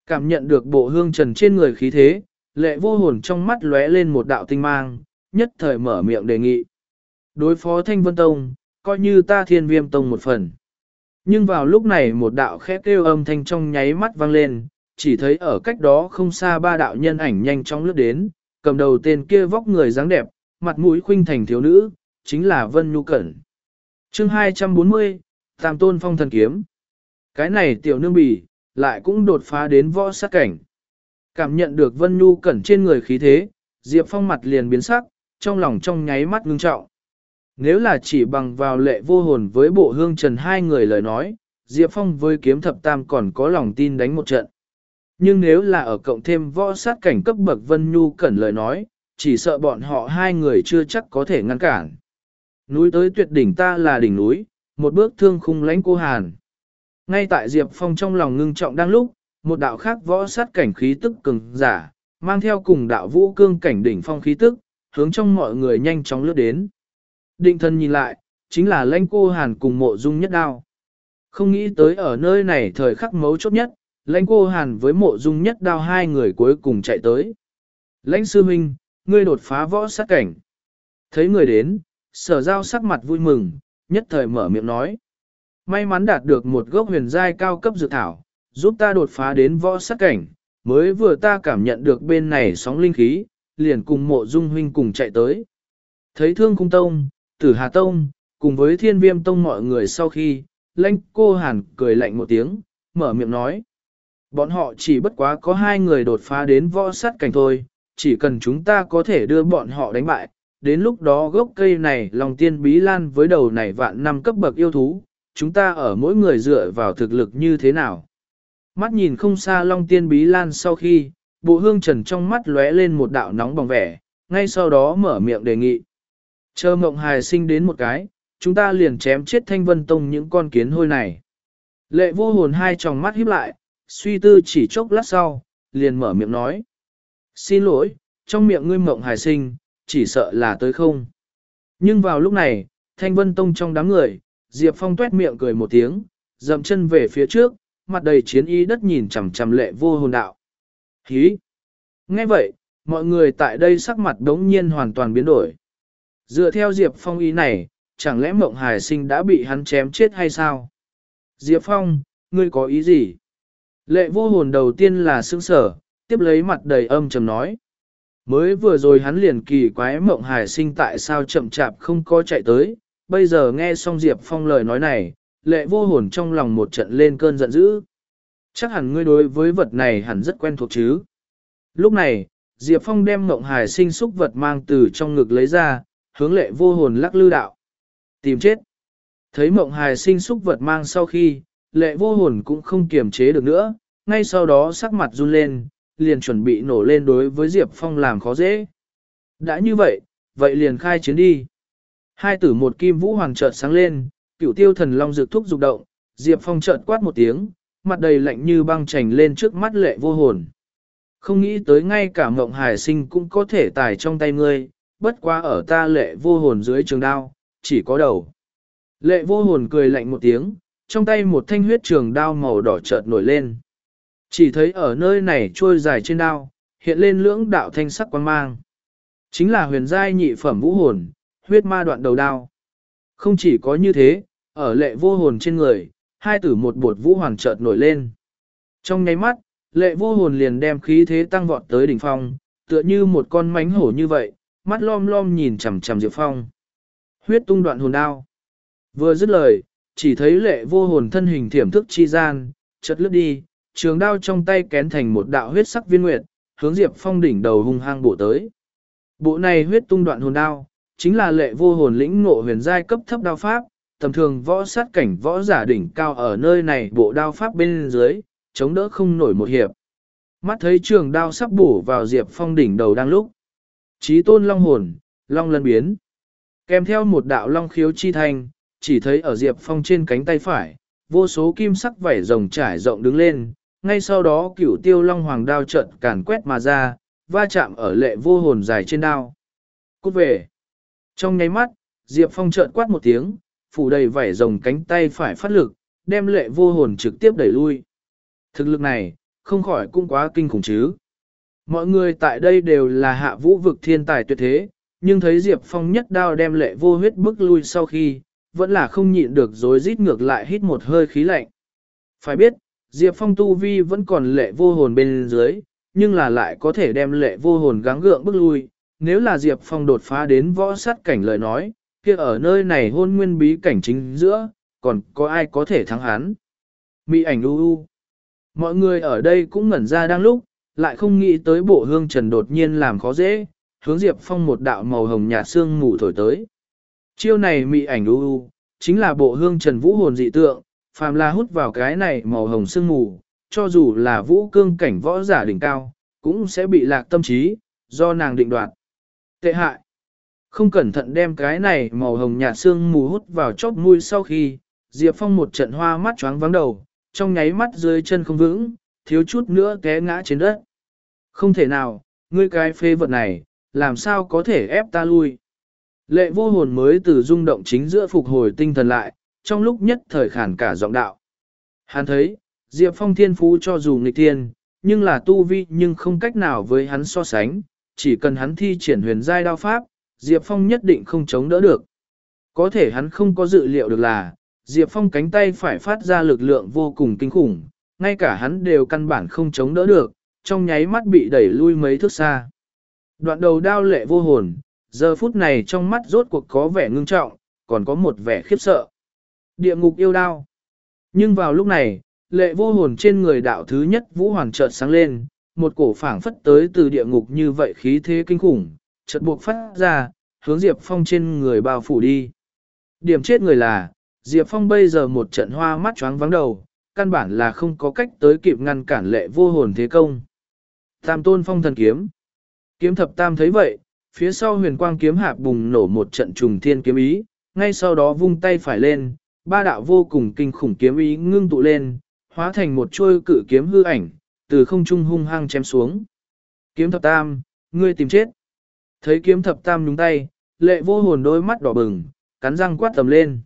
Cảm nhận được bộ hương trần trên người khí thế, lệ vô hồn trong mắt lóe lên một đạo tinh mang, nhất thời mở miệng đề nghị. Đối phó Thanh Vân Tông, coi như ta thiên viêm tông một phần. Nhưng vào lúc này một đạo khẽ kêu âm thanh trong nháy mắt vang lên, chỉ thấy ở cách đó không xa ba đạo nhân ảnh nhanh chóng lướt đến, cầm đầu tên kia vóc người dáng đẹp, mặt mũi khuynh thành thiếu nữ, chính là Vân Nhu Cẩn. chương 240, Tam Tôn Phong Thần Kiếm. Cái này tiểu nương bì, lại cũng đột phá đến võ sát cảnh. Cảm nhận được Vân Nhu Cẩn trên người khí thế, Diệp Phong mặt liền biến sắc, trong lòng trong nháy mắt ngưng trọng. Nếu là chỉ bằng vào lệ vô hồn với bộ hương trần hai người lời nói, Diệp Phong với kiếm thập tam còn có lòng tin đánh một trận. Nhưng nếu là ở cộng thêm võ sát cảnh cấp bậc Vân Nhu Cẩn lời nói, chỉ sợ bọn họ hai người chưa chắc có thể ngăn cản. Núi tới tuyệt đỉnh ta là đỉnh núi, một bước thương khung lãnh cô Hàn. Ngay tại Diệp Phong trong lòng ngưng trọng đang lúc, một đạo khác võ sát cảnh khí tức cường giả, mang theo cùng đạo vũ cương cảnh đỉnh phong khí tức, hướng trong mọi người nhanh chóng lướt đến. Định thân nhìn lại, chính là lãnh cô Hàn cùng mộ dung nhất đao. Không nghĩ tới ở nơi này thời khắc mấu chốt nhất, lãnh cô Hàn với mộ dung nhất đao hai người cuối cùng chạy tới. Lãnh sư minh, ngươi đột phá võ sát cảnh. Thấy người đến, sở giao sắc mặt vui mừng, nhất thời mở miệng nói. May mắn đạt được một gốc huyền giai cao cấp dược thảo, giúp ta đột phá đến võ sát cảnh, mới vừa ta cảm nhận được bên này sóng linh khí, liền cùng mộ dung huynh cùng chạy tới. Thấy thương cung tông, tử hà tông, cùng với thiên viêm tông mọi người sau khi, lãnh cô hàn cười lạnh một tiếng, mở miệng nói. Bọn họ chỉ bất quá có hai người đột phá đến võ sát cảnh thôi, chỉ cần chúng ta có thể đưa bọn họ đánh bại, đến lúc đó gốc cây này lòng tiên bí lan với đầu này vạn năm cấp bậc yêu thú, chúng ta ở mỗi người dựa vào thực lực như thế nào. Mắt nhìn không xa long tiên bí lan sau khi, bộ hương trần trong mắt lóe lên một đạo nóng bỏng vẻ, ngay sau đó mở miệng đề nghị. Chờ mộng hài sinh đến một cái, chúng ta liền chém chết thanh vân tông những con kiến hôi này. Lệ vô hồn hai tròng mắt híp lại, suy tư chỉ chốc lát sau, liền mở miệng nói. Xin lỗi, trong miệng ngươi mộng hài sinh, chỉ sợ là tới không. Nhưng vào lúc này, thanh vân tông trong đám người, Diệp Phong tuét miệng cười một tiếng, dậm chân về phía trước, mặt đầy chiến ý đất nhìn chằm chằm lệ vô hồn đạo. Hí! Nghe vậy, mọi người tại đây sắc mặt đống nhiên hoàn toàn biến đổi. Dựa theo Diệp Phong ý này, chẳng lẽ mộng hải sinh đã bị hắn chém chết hay sao? Diệp Phong, ngươi có ý gì? Lệ vô hồn đầu tiên là sững sở, tiếp lấy mặt đầy âm trầm nói. Mới vừa rồi hắn liền kỳ quái mộng hải sinh tại sao chậm chạp không có chạy tới, bây giờ nghe xong Diệp Phong lời nói này, lệ vô hồn trong lòng một trận lên cơn giận dữ. Chắc hẳn ngươi đối với vật này hẳn rất quen thuộc chứ. Lúc này, Diệp Phong đem mộng hải sinh xúc vật mang từ trong ngực lấy ra, hướng lệ vô hồn lắc lư đạo. Tìm chết. Thấy mộng hài sinh xúc vật mang sau khi, lệ vô hồn cũng không kiềm chế được nữa, ngay sau đó sắc mặt run lên, liền chuẩn bị nổ lên đối với Diệp Phong làm khó dễ. Đã như vậy, vậy liền khai chiến đi. Hai tử một kim vũ hoàng chợt sáng lên, cửu tiêu thần long dược thúc dục động, Diệp Phong chợt quát một tiếng, mặt đầy lạnh như băng chành lên trước mắt lệ vô hồn. Không nghĩ tới ngay cả mộng hải sinh cũng có thể tải trong tay ngươi, bất quá ở ta lệ vô hồn dưới trường đao, chỉ có đầu. Lệ vô hồn cười lạnh một tiếng, trong tay một thanh huyết trường đao màu đỏ chợt nổi lên. Chỉ thấy ở nơi này trôi dài trên đao, hiện lên lưỡng đạo thanh sắc quan mang. Chính là huyền giai nhị phẩm vũ hồn, huyết ma đoạn đầu đao. Không chỉ có như thế, ở lệ vô hồn trên người, hai tử một bột vũ hoàn chợt nổi lên. Trong nháy mắt, lệ vô hồn liền đem khí thế tăng vọt tới đỉnh phong, tựa như một con mánh hổ như vậy, mắt lom lom nhìn chằm chằm Diệp Phong. Huyết tung đoạn hồn đao. Vừa dứt lời, chỉ thấy lệ vô hồn thân hình thiểm thức chi gian, chợt lướt đi, trường đao trong tay kén thành một đạo huyết sắc viên nguyệt, hướng Diệp Phong đỉnh đầu hung hăng bổ tới. Bộ này huyết tung đoạn hồn đao, chính là lệ vô hồn lĩnh ngộ huyền giai cấp thấp đao pháp, tầm thường võ sát cảnh võ giả đỉnh cao ở nơi này bộ đao pháp bên dưới, chống đỡ không nổi một hiệp. Mắt thấy trường đao sắp bổ vào Diệp Phong đỉnh đầu đang lúc. Chí tôn long hồn, long lân biến. Kèm theo một đạo long khiếu chi thành chỉ thấy ở Diệp Phong trên cánh tay phải, vô số kim sắc vảy rồng trải rộng đứng lên, ngay sau đó cửu tiêu long hoàng đao trận càn quét mà ra, va chạm ở lệ vô hồn dài trên đao. Cút về. Trong nháy mắt, Diệp Phong trợn quát một tiếng, phủ đầy vảy rồng cánh tay phải phát lực, đem lệ vô hồn trực tiếp đẩy lui. Thực lực này, không khỏi cũng quá kinh khủng chứ. Mọi người tại đây đều là hạ vũ vực thiên tài tuyệt thế, nhưng thấy Diệp Phong nhất đao đem lệ vô huyết bức lui sau khi, vẫn là không nhịn được dối rít ngược lại hít một hơi khí lạnh. Phải biết, Diệp Phong tu vi vẫn còn lệ vô hồn bên dưới, nhưng là lại có thể đem lệ vô hồn gắng gượng bước lui. Nếu là Diệp Phong đột phá đến võ sát cảnh lời nói, kia ở nơi này hôn nguyên bí cảnh chính giữa, còn có ai có thể thắng hắn. Mị ảnh u u. Mọi người ở đây cũng ngẩn ra đang lúc, lại không nghĩ tới bộ hương trần đột nhiên làm khó dễ, hướng Diệp Phong một đạo màu hồng nhạt xương mù thổi tới. Chiêu này mị ảnh u u, chính là bộ hương trần vũ hồn dị tượng, phàm là hút vào cái này màu hồng sương mù, cho dù là vũ cương cảnh võ giả đỉnh cao, cũng sẽ bị lạc tâm trí, do nàng định đoạt. Tệ hại. Không cẩn thận đem cái này màu hồng nhạt xương mù hút vào chóp mũi sau khi, Diệp Phong một trận hoa mắt choáng vắng đầu, trong nháy mắt dưới chân không vững, thiếu chút nữa té ngã trên đất. Không thể nào, ngươi cái phê vật này, làm sao có thể ép ta lui. Lệ vô hồn mới từ rung động chính giữa phục hồi tinh thần lại, trong lúc nhất thời khản cả giọng đạo. Hắn thấy, Diệp Phong thiên phú cho dù nghịch thiên, nhưng là tu vi nhưng không cách nào với hắn so sánh, chỉ cần hắn thi triển huyền giai đao pháp, Diệp Phong nhất định không chống đỡ được. Có thể hắn không có dự liệu được là, Diệp Phong cánh tay phải phát ra lực lượng vô cùng kinh khủng, ngay cả hắn đều căn bản không chống đỡ được, trong nháy mắt bị đẩy lui mấy thước xa. Đoạn đầu đao lệ vô hồn, giờ phút này trong mắt rốt cuộc có vẻ ngưng trọng, còn có một vẻ khiếp sợ. Địa ngục yêu đao. Nhưng vào lúc này, lệ vô hồn trên người đạo thứ nhất vũ hoàng chợt sáng lên, một cổ phảng phất tới từ địa ngục như vậy khí thế kinh khủng, chợt buộc phát ra, hướng Diệp Phong trên người bao phủ đi. Điểm chết người là, Diệp Phong bây giờ một trận hoa mắt choáng vắng đầu, căn bản là không có cách tới kịp ngăn cản lệ vô hồn thế công. Tam tôn phong thần kiếm. Kiếm thập tam thấy vậy, phía sau huyền quang kiếm hạp bùng nổ một trận trùng thiên kiếm ý, ngay sau đó vung tay phải lên, ba đạo vô cùng kinh khủng kiếm ý ngưng tụ lên, hóa thành một chuôi cự kiếm hư ảnh, từ không trung hung hăng chém xuống. Kiếm thập tam, ngươi tìm chết. Thấy kiếm thập tam nhúng tay, lệ vô hồn đôi mắt đỏ bừng, cắn răng quát tầm lên.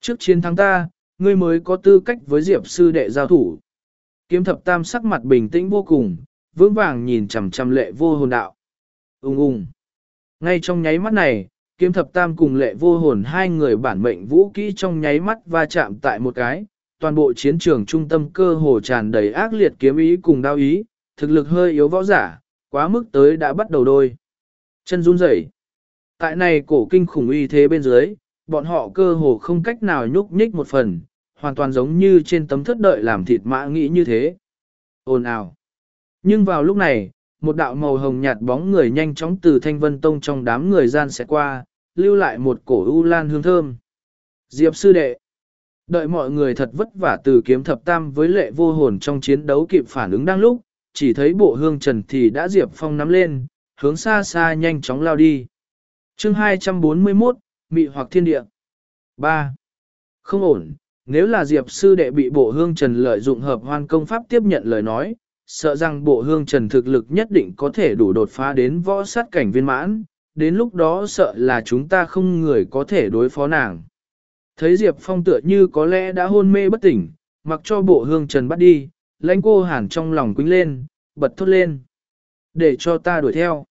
Trước chiến thắng ta, ngươi mới có tư cách với diệp sư đệ giao thủ. Kiếm thập tam sắc mặt bình tĩnh vô cùng, vững vàng nhìn chằm chằm lệ vô hồn đạo. Ung ung. Ngay trong nháy mắt này, kiếm thập tam cùng lệ vô hồn hai người bản mệnh vũ kỹ trong nháy mắt va chạm tại một cái, toàn bộ chiến trường trung tâm cơ hồ tràn đầy ác liệt kiếm ý cùng đao ý, thực lực hơi yếu võ giả, quá mức tới đã bắt đầu đôi. Chân run rẩy. Tại này cổ kinh khủng uy thế bên dưới, bọn họ cơ hồ không cách nào nhúc nhích một phần, hoàn toàn giống như trên tấm thất đợi làm thịt mã nghĩ như thế. Ồn ào. Nhưng vào lúc này, một đạo màu hồng nhạt bóng người nhanh chóng từ thanh vân tông trong đám người gian sẽ qua, lưu lại một cổ u lan hương thơm. Diệp sư đệ. Đợi mọi người thật vất vả từ kiếm thập tam với lệ vô hồn trong chiến đấu kịp phản ứng đang lúc, chỉ thấy bộ hương trần thì đã Diệp Phong nắm lên, hướng xa xa nhanh chóng lao đi. chương 241, Mị hoặc thiên địa. 3. Không ổn, nếu là Diệp sư đệ bị bộ hương trần lợi dụng hợp hoan công pháp tiếp nhận lời nói, sợ rằng bộ hương trần thực lực nhất định có thể đủ đột phá đến võ sát cảnh viên mãn, đến lúc đó sợ là chúng ta không người có thể đối phó nàng. Thấy Diệp Phong tựa như có lẽ đã hôn mê bất tỉnh, mặc cho bộ hương trần bắt đi, lãnh cô hàn trong lòng quính lên, bật thốt lên. Để cho ta đuổi theo.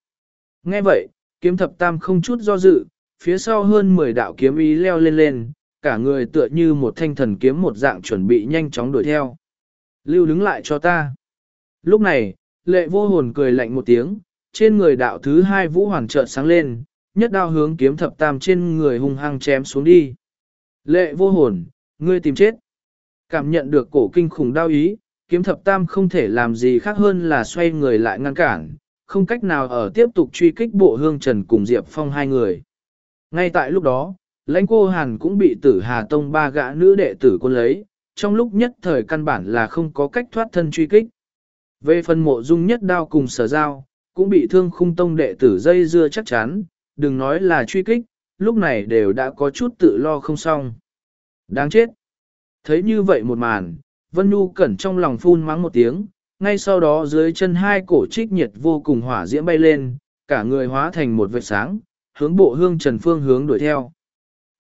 Nghe vậy, kiếm thập tam không chút do dự, phía sau hơn 10 đạo kiếm ý leo lên lên, cả người tựa như một thanh thần kiếm một dạng chuẩn bị nhanh chóng đuổi theo. Lưu đứng lại cho ta. Lúc này, lệ vô hồn cười lạnh một tiếng, trên người đạo thứ hai vũ hoàn chợt sáng lên, nhất đao hướng kiếm thập tam trên người hung hăng chém xuống đi. Lệ vô hồn, ngươi tìm chết. Cảm nhận được cổ kinh khủng đao ý, kiếm thập tam không thể làm gì khác hơn là xoay người lại ngăn cản, không cách nào ở tiếp tục truy kích bộ hương trần cùng Diệp Phong hai người. Ngay tại lúc đó, lãnh cô Hàn cũng bị tử Hà Tông ba gã nữ đệ tử quân lấy, trong lúc nhất thời căn bản là không có cách thoát thân truy kích. Về phần mộ dung nhất đao cùng sở giao, cũng bị thương khung tông đệ tử dây dưa chắc chắn, đừng nói là truy kích, lúc này đều đã có chút tự lo không xong. Đáng chết! Thấy như vậy một màn, Vân Nhu cẩn trong lòng phun mắng một tiếng, ngay sau đó dưới chân hai cổ trích nhiệt vô cùng hỏa diễm bay lên, cả người hóa thành một vệt sáng, hướng bộ hương trần phương hướng đuổi theo.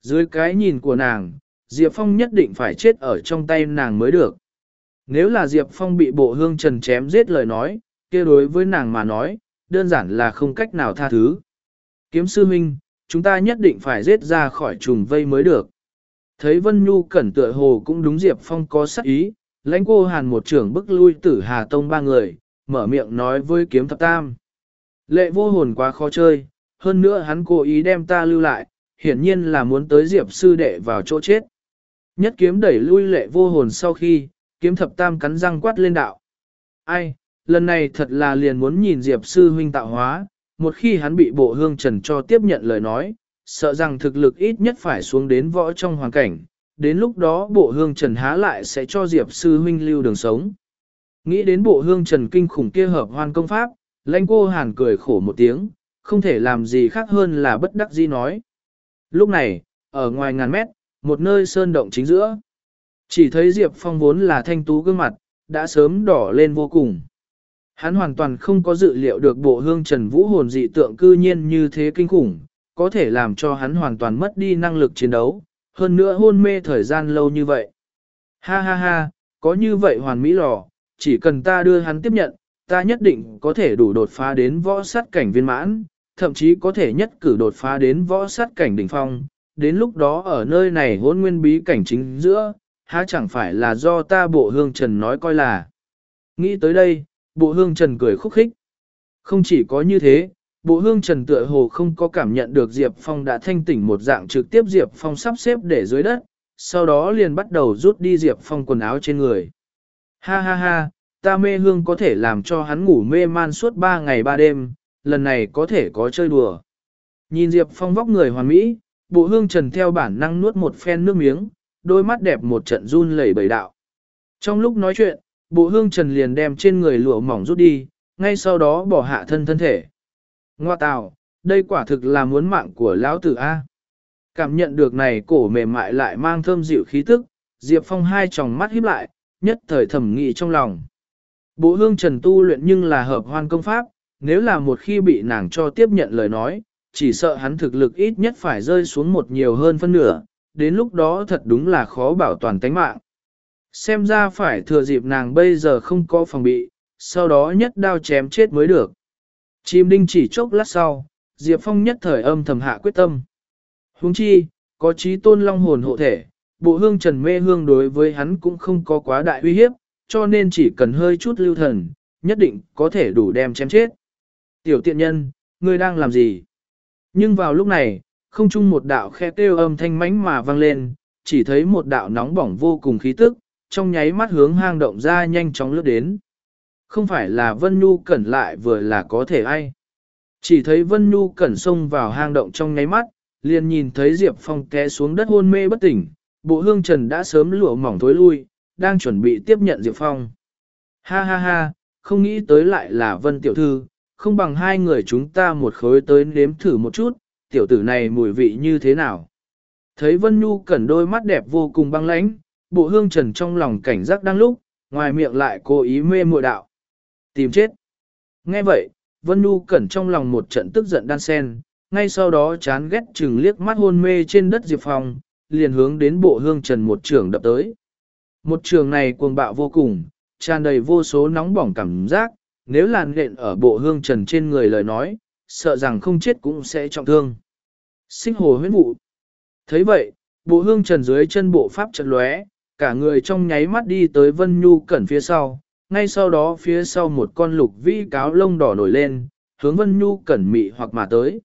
Dưới cái nhìn của nàng, Diệp Phong nhất định phải chết ở trong tay nàng mới được. Nếu là Diệp Phong bị bộ hương trần chém giết lời nói, kia đối với nàng mà nói, đơn giản là không cách nào tha thứ. Kiếm sư huynh, chúng ta nhất định phải giết ra khỏi trùng vây mới được. Thấy Vân Nhu cẩn tựa hồ cũng đúng Diệp Phong có sắc ý, lãnh cô hàn một trưởng bức lui tử Hà Tông ba người, mở miệng nói với kiếm thập tam. Lệ vô hồn quá khó chơi, hơn nữa hắn cố ý đem ta lưu lại, hiển nhiên là muốn tới Diệp sư đệ vào chỗ chết. Nhất kiếm đẩy lui lệ vô hồn sau khi, kiếm thập tam cắn răng quát lên đạo. Ai, lần này thật là liền muốn nhìn Diệp sư huynh tạo hóa, một khi hắn bị bộ hương trần cho tiếp nhận lời nói, sợ rằng thực lực ít nhất phải xuống đến võ trong hoàn cảnh, đến lúc đó bộ hương trần há lại sẽ cho Diệp sư huynh lưu đường sống. Nghĩ đến bộ hương trần kinh khủng kia hợp hoan công pháp, lãnh cô hàn cười khổ một tiếng, không thể làm gì khác hơn là bất đắc dĩ nói. Lúc này, ở ngoài ngàn mét, một nơi sơn động chính giữa, chỉ thấy Diệp Phong vốn là thanh tú gương mặt, đã sớm đỏ lên vô cùng. Hắn hoàn toàn không có dự liệu được bộ hương trần vũ hồn dị tượng cư nhiên như thế kinh khủng, có thể làm cho hắn hoàn toàn mất đi năng lực chiến đấu, hơn nữa hôn mê thời gian lâu như vậy. Ha ha ha, có như vậy hoàn mỹ lò, chỉ cần ta đưa hắn tiếp nhận, ta nhất định có thể đủ đột phá đến võ sát cảnh viên mãn, thậm chí có thể nhất cử đột phá đến võ sát cảnh đỉnh phong. Đến lúc đó ở nơi này hôn nguyên bí cảnh chính giữa, há chẳng phải là do ta bộ hương trần nói coi là. Nghĩ tới đây, bộ hương trần cười khúc khích. Không chỉ có như thế, bộ hương trần tựa hồ không có cảm nhận được Diệp Phong đã thanh tỉnh một dạng trực tiếp Diệp Phong sắp xếp để dưới đất, sau đó liền bắt đầu rút đi Diệp Phong quần áo trên người. Ha ha ha, ta mê hương có thể làm cho hắn ngủ mê man suốt ba ngày ba đêm, lần này có thể có chơi đùa. Nhìn Diệp Phong vóc người hoàn mỹ, bộ hương trần theo bản năng nuốt một phen nước miếng, đôi mắt đẹp một trận run lẩy bẩy đạo. Trong lúc nói chuyện, bộ hương trần liền đem trên người lụa mỏng rút đi, ngay sau đó bỏ hạ thân thân thể. Ngoa tào, đây quả thực là muốn mạng của lão tử A. Cảm nhận được này cổ mềm mại lại mang thơm dịu khí tức, Diệp Phong hai tròng mắt híp lại, nhất thời thẩm nghị trong lòng. Bộ hương trần tu luyện nhưng là hợp hoan công pháp, nếu là một khi bị nàng cho tiếp nhận lời nói, chỉ sợ hắn thực lực ít nhất phải rơi xuống một nhiều hơn phân nửa, đến lúc đó thật đúng là khó bảo toàn tánh mạng. Xem ra phải thừa dịp nàng bây giờ không có phòng bị, sau đó nhất đao chém chết mới được. Chim đinh chỉ chốc lát sau, Diệp Phong nhất thời âm thầm hạ quyết tâm. Huống chi, có trí tôn long hồn hộ thể, bộ hương trần mê hương đối với hắn cũng không có quá đại uy hiếp, cho nên chỉ cần hơi chút lưu thần, nhất định có thể đủ đem chém chết. Tiểu tiện nhân, ngươi đang làm gì? Nhưng vào lúc này, không chung một đạo khe kêu âm thanh mãnh mà vang lên, chỉ thấy một đạo nóng bỏng vô cùng khí tức, trong nháy mắt hướng hang động ra nhanh chóng lướt đến. Không phải là Vân Nhu cẩn lại vừa là có thể ai. Chỉ thấy Vân Nhu cẩn xông vào hang động trong nháy mắt, liền nhìn thấy Diệp Phong té xuống đất hôn mê bất tỉnh, bộ hương trần đã sớm lụa mỏng thối lui, đang chuẩn bị tiếp nhận Diệp Phong. Ha ha ha, không nghĩ tới lại là Vân Tiểu Thư, không bằng hai người chúng ta một khối tới nếm thử một chút, tiểu tử này mùi vị như thế nào. Thấy Vân Nhu cẩn đôi mắt đẹp vô cùng băng lãnh, bộ hương trần trong lòng cảnh giác đang lúc, ngoài miệng lại cố ý mê muội đạo. Tìm chết. Nghe vậy, Vân Nhu cẩn trong lòng một trận tức giận đan sen, ngay sau đó chán ghét chừng liếc mắt hôn mê trên đất Diệp Phong, liền hướng đến bộ hương trần một trường đập tới. Một trường này cuồng bạo vô cùng, tràn đầy vô số nóng bỏng cảm giác, nếu làn nện ở bộ hương trần trên người lời nói, sợ rằng không chết cũng sẽ trọng thương. Sinh hồ huyết vụ. thấy vậy, bộ hương trần dưới chân bộ pháp trận lóe, cả người trong nháy mắt đi tới Vân Nhu Cẩn phía sau, ngay sau đó phía sau một con lục vĩ cáo lông đỏ nổi lên, hướng Vân Nhu Cẩn mị hoặc mà tới.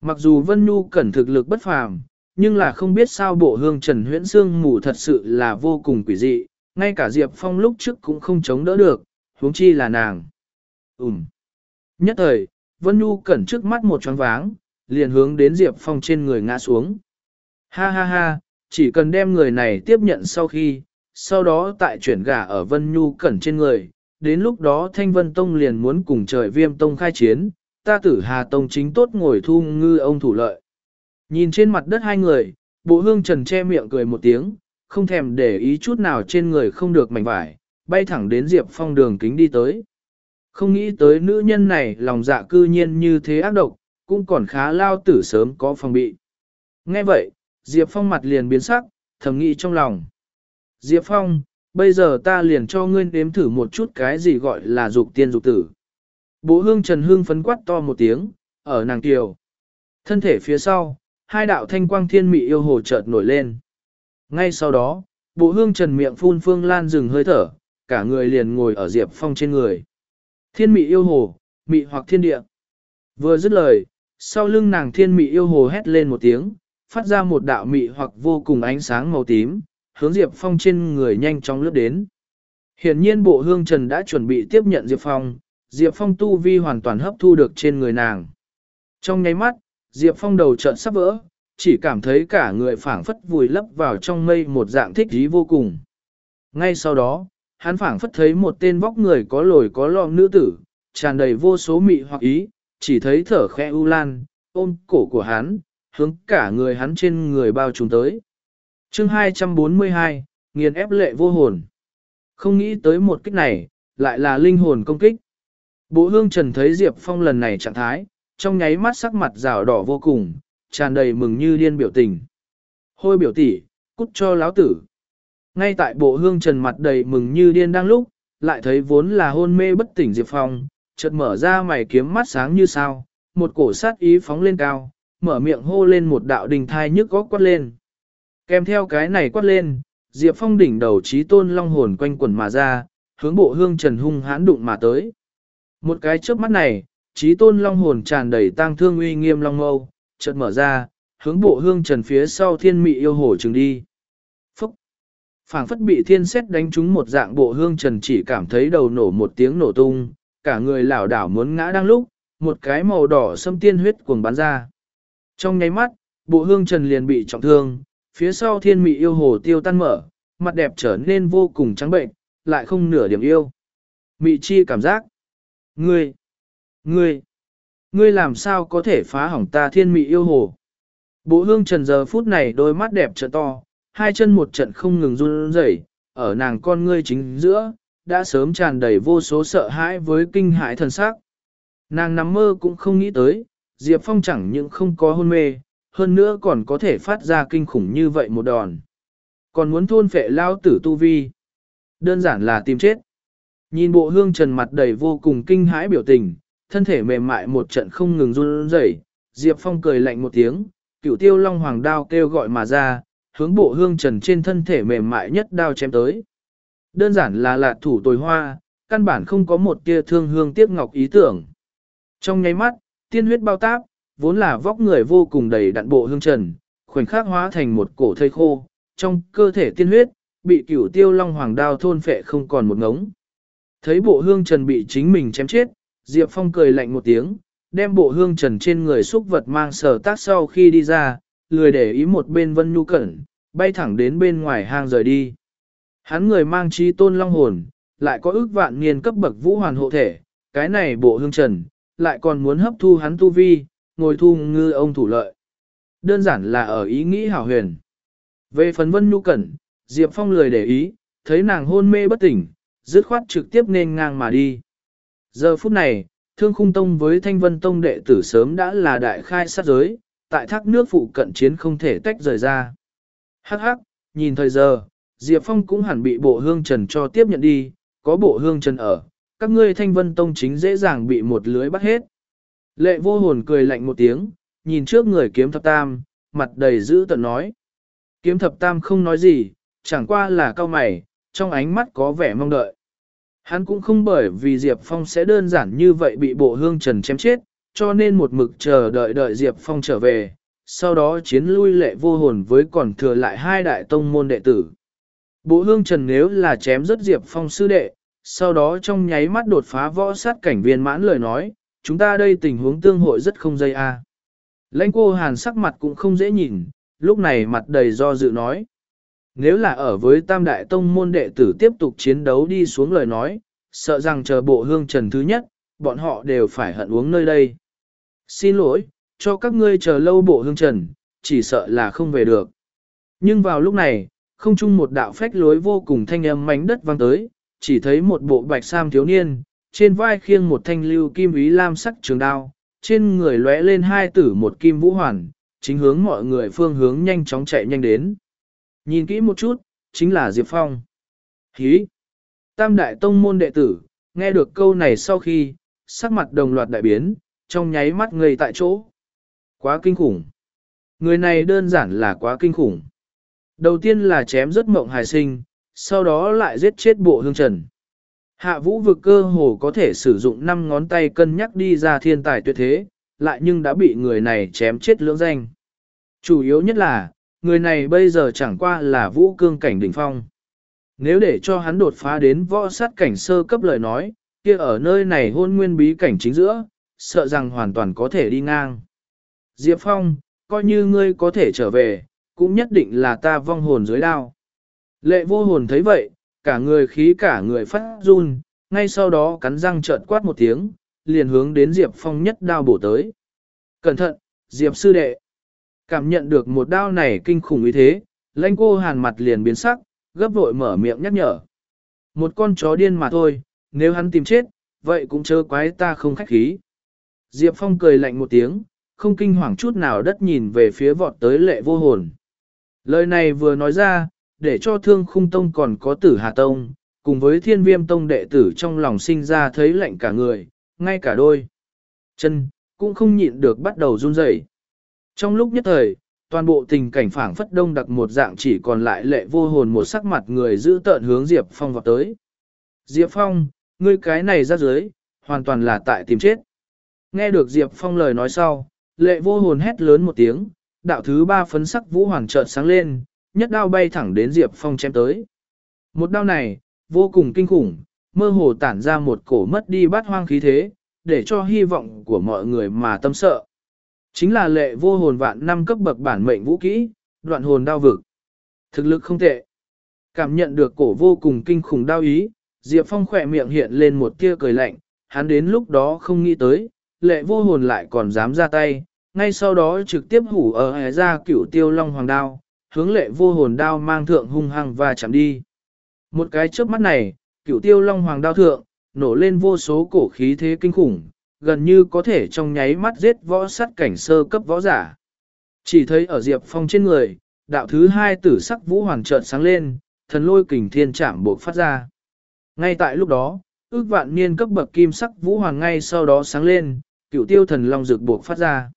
Mặc dù Vân Nhu Cẩn thực lực bất phàm, nhưng là không biết sao bộ hương trần huyễn xương mù thật sự là vô cùng quỷ dị, ngay cả Diệp Phong lúc trước cũng không chống đỡ được, huống chi là nàng. Ừm. Nhất thời, Vân Nhu Cẩn trước mắt một choáng váng, liền hướng đến Diệp Phong trên người ngã xuống. Ha ha ha, chỉ cần đem người này tiếp nhận sau khi, sau đó tại chuyển gả ở Vân Nhu Cẩn trên người, đến lúc đó Thanh Vân Tông liền muốn cùng trời viêm tông khai chiến, ta tử Hà Tông chính tốt ngồi thu ngư ông thủ lợi. Nhìn trên mặt đất hai người, bộ hương trần che miệng cười một tiếng, không thèm để ý chút nào trên người không được mảnh vải, bay thẳng đến Diệp Phong đường kính đi tới. Không nghĩ tới nữ nhân này lòng dạ cư nhiên như thế ác độc, cũng còn khá lao tử sớm có phòng bị. Nghe vậy, Diệp Phong mặt liền biến sắc, thầm nghĩ trong lòng. Diệp Phong, bây giờ ta liền cho ngươi nếm thử một chút cái gì gọi là dục tiên dục tử. Bộ hương trần hương phấn quát to một tiếng, ở nàng kiều. Thân thể phía sau, hai đạo thanh quang thiên mị yêu hồ chợt nổi lên. Ngay sau đó, bộ hương trần miệng phun phương lan dừng hơi thở, cả người liền ngồi ở Diệp Phong trên người. Thiên mị yêu hồ, mị hoặc thiên địa. Vừa dứt lời, sau lưng nàng thiên mị yêu hồ hét lên một tiếng, phát ra một đạo mị hoặc vô cùng ánh sáng màu tím, hướng Diệp Phong trên người nhanh chóng lướt đến. Hiển nhiên bộ hương trần đã chuẩn bị tiếp nhận Diệp Phong, Diệp Phong tu vi hoàn toàn hấp thu được trên người nàng. Trong nháy mắt, Diệp Phong đầu trận sắp vỡ, chỉ cảm thấy cả người phảng phất vùi lấp vào trong mây một dạng thích ý vô cùng. Ngay sau đó, hắn phảng phất thấy một tên vóc người có lồi có lõm nữ tử, tràn đầy vô số mị hoặc ý, chỉ thấy thở khẽ u lan, ôm cổ của hắn, hướng cả người hắn trên người bao trùm tới. chương 242, nghiền ép lệ vô hồn. Không nghĩ tới một kích này, lại là linh hồn công kích. Bộ hương trần thấy Diệp Phong lần này trạng thái, trong nháy mắt sắc mặt rào đỏ vô cùng, tràn đầy mừng như điên biểu tình. Hôi biểu tỷ, cút cho láo tử. Ngay tại bộ hương trần mặt đầy mừng như điên đang lúc, lại thấy vốn là hôn mê bất tỉnh Diệp Phong, chợt mở ra mày kiếm mắt sáng như sao, một cổ sát ý phóng lên cao, mở miệng hô lên một đạo đình thai nhức góc quát lên. Kèm theo cái này quát lên, Diệp Phong đỉnh đầu trí tôn long hồn quanh quẩn mà ra, hướng bộ hương trần hung hãn đụng mà tới. Một cái chớp mắt này, trí tôn long hồn tràn đầy tang thương uy nghiêm long mâu, chợt mở ra, hướng bộ hương trần phía sau thiên mị yêu hổ trừng đi. Phúc! phảng phất bị thiên xét đánh trúng một dạng bộ hương trần chỉ cảm thấy đầu nổ một tiếng nổ tung, cả người lảo đảo muốn ngã đang lúc, một cái màu đỏ xâm tiên huyết cuồng bắn ra. Trong nháy mắt, bộ hương trần liền bị trọng thương, phía sau thiên mị yêu hồ tiêu tan mở, mặt đẹp trở nên vô cùng trắng bệnh, lại không nửa điểm yêu. Mị chi cảm giác. Ngươi! Ngươi! Ngươi làm sao có thể phá hỏng ta thiên mị yêu hồ? Bộ hương trần giờ phút này đôi mắt đẹp trợ to, hai chân một trận không ngừng run rẩy, ở nàng con ngươi chính giữa, đã sớm tràn đầy vô số sợ hãi với kinh hãi thần sắc. Nàng nằm mơ cũng không nghĩ tới, Diệp Phong chẳng những không có hôn mê, hơn nữa còn có thể phát ra kinh khủng như vậy một đòn. Còn muốn thôn phệ lao tử tu vi. Đơn giản là tìm chết. Nhìn bộ hương trần mặt đầy vô cùng kinh hãi biểu tình, thân thể mềm mại một trận không ngừng run rẩy. Diệp Phong cười lạnh một tiếng, cửu tiêu long hoàng đao kêu gọi mà ra, hướng bộ hương trần trên thân thể mềm mại nhất đao chém tới. Đơn giản là lạt thủ tồi hoa, căn bản không có một tia thương hương tiếc ngọc ý tưởng. Trong nháy mắt, tiên huyết bao táp, vốn là vóc người vô cùng đầy đặn bộ hương trần, khoảnh khắc hóa thành một cổ thây khô, trong cơ thể tiên huyết, bị cửu tiêu long hoàng đao thôn phệ không còn một ngống. Thấy bộ hương trần bị chính mình chém chết, Diệp Phong cười lạnh một tiếng, đem bộ hương trần trên người xúc vật mang sở tác sau khi đi ra, lười để ý một bên vân nhu cẩn, bay thẳng đến bên ngoài hang rời đi. Hắn người mang trí tôn long hồn, lại có ước vạn niên cấp bậc vũ hoàn hộ thể, cái này bộ hương trần, lại còn muốn hấp thu hắn tu vi, ngồi thu ngư ông thủ lợi. Đơn giản là ở ý nghĩ hảo huyền. Về phần vân nhu cẩn, Diệp Phong lười để ý, thấy nàng hôn mê bất tỉnh, dứt khoát trực tiếp nên ngang mà đi. Giờ phút này, Thương Khung Tông với Thanh Vân Tông đệ tử sớm đã là đại khai sát giới, tại thác nước phụ cận chiến không thể tách rời ra. Hắc hắc, nhìn thời giờ, Diệp Phong cũng hẳn bị bộ hương trần cho tiếp nhận đi, có bộ hương trần ở, các ngươi Thanh Vân Tông chính dễ dàng bị một lưới bắt hết. Lệ vô hồn cười lạnh một tiếng, nhìn trước người kiếm thập tam, mặt đầy dữ tận nói. Kiếm thập tam không nói gì, chẳng qua là cao mày, trong ánh mắt có vẻ mong đợi. Hắn cũng không bởi vì Diệp Phong sẽ đơn giản như vậy bị bộ hương trần chém chết, cho nên một mực chờ đợi đợi Diệp Phong trở về, sau đó chiến lui lệ vô hồn với còn thừa lại hai đại tông môn đệ tử. Bộ hương trần nếu là chém rất Diệp Phong sư đệ, sau đó trong nháy mắt đột phá võ sát cảnh viên mãn lời nói, chúng ta đây tình huống tương hội rất không dây a. À. Lãnh cô hàn sắc mặt cũng không dễ nhìn, lúc này mặt đầy do dự nói. Nếu là ở với tam đại tông môn đệ tử tiếp tục chiến đấu đi xuống lời nói, sợ rằng chờ bộ hương trần thứ nhất, bọn họ đều phải hận uống nơi đây. Xin lỗi, cho các ngươi chờ lâu bộ hương trần, chỉ sợ là không về được. Nhưng vào lúc này, không chung một đạo phách lối vô cùng thanh âm mảnh đất vang tới, chỉ thấy một bộ bạch sam thiếu niên, trên vai khiêng một thanh lưu kim ý lam sắc trường đao, trên người lóe lên hai tử một kim vũ hoàn, chính hướng mọi người phương hướng nhanh chóng chạy nhanh đến. Nhìn kỹ một chút, chính là Diệp Phong. Hí! Tam đại tông môn đệ tử, nghe được câu này sau khi, sắc mặt đồng loạt đại biến, trong nháy mắt ngây tại chỗ. Quá kinh khủng. Người này đơn giản là quá kinh khủng. Đầu tiên là chém rất mộng hài sinh, sau đó lại giết chết bộ hương trần. Hạ vũ vực cơ hồ có thể sử dụng 5 ngón tay cân nhắc đi ra thiên tài tuyệt thế, lại nhưng đã bị người này chém chết lưỡng danh. Chủ yếu nhất là, người này bây giờ chẳng qua là vũ cương cảnh đỉnh phong. Nếu để cho hắn đột phá đến võ sát cảnh sơ cấp lời nói, kia ở nơi này hôn nguyên bí cảnh chính giữa, sợ rằng hoàn toàn có thể đi ngang. Diệp Phong, coi như ngươi có thể trở về, cũng nhất định là ta vong hồn dưới đao. Lệ vô hồn thấy vậy, cả người khí cả người phát run, ngay sau đó cắn răng trợn quát một tiếng, liền hướng đến Diệp Phong nhất đao bổ tới. Cẩn thận, Diệp sư đệ. Cảm nhận được một đao này kinh khủng như thế, lãnh cô hàn mặt liền biến sắc, gấp vội mở miệng nhắc nhở. Một con chó điên mà thôi, nếu hắn tìm chết, vậy cũng chớ quái ta không khách khí. Diệp Phong cười lạnh một tiếng, không kinh hoàng chút nào đất nhìn về phía vọt tới lệ vô hồn. Lời này vừa nói ra, để cho thương khung tông còn có tử hà tông, cùng với thiên viêm tông đệ tử trong lòng sinh ra thấy lạnh cả người, ngay cả đôi. Chân, cũng không nhịn được bắt đầu run rẩy. Trong lúc nhất thời, toàn bộ tình cảnh phảng phất đông đặc một dạng chỉ còn lại lệ vô hồn một sắc mặt người giữ tợn hướng Diệp Phong vào tới. Diệp Phong, ngươi cái này ra dưới, hoàn toàn là tại tìm chết. Nghe được Diệp Phong lời nói sau, lệ vô hồn hét lớn một tiếng, đạo thứ ba phấn sắc vũ hoàng chợt sáng lên, nhất đao bay thẳng đến Diệp Phong chém tới. Một đao này, vô cùng kinh khủng, mơ hồ tản ra một cổ mất đi bát hoang khí thế, để cho hy vọng của mọi người mà tâm sợ. Chính là lệ vô hồn vạn năm cấp bậc bản mệnh vũ kỹ, đoạn hồn đao vực. Thực lực không tệ. Cảm nhận được cổ vô cùng kinh khủng đao ý, Diệp Phong khỏe miệng hiện lên một tia cười lạnh, hắn đến lúc đó không nghĩ tới, lệ vô hồn lại còn dám ra tay, ngay sau đó trực tiếp hủ ở hẻ ra cửu tiêu long hoàng đao, hướng lệ vô hồn đao mang thượng hung hăng và chạm đi. Một cái chớp mắt này, cửu tiêu long hoàng đao thượng, nổ lên vô số cổ khí thế kinh khủng, gần như có thể trong nháy mắt giết võ sắt cảnh sơ cấp võ giả. Chỉ thấy ở Diệp Phong trên người, đạo thứ hai tử sắc vũ hoàng trợn sáng lên, thần lôi kình thiên trảm buộc phát ra. Ngay tại lúc đó, ước vạn niên cấp bậc kim sắc vũ hoàng ngay sau đó sáng lên, cửu tiêu thần long rực buộc phát ra.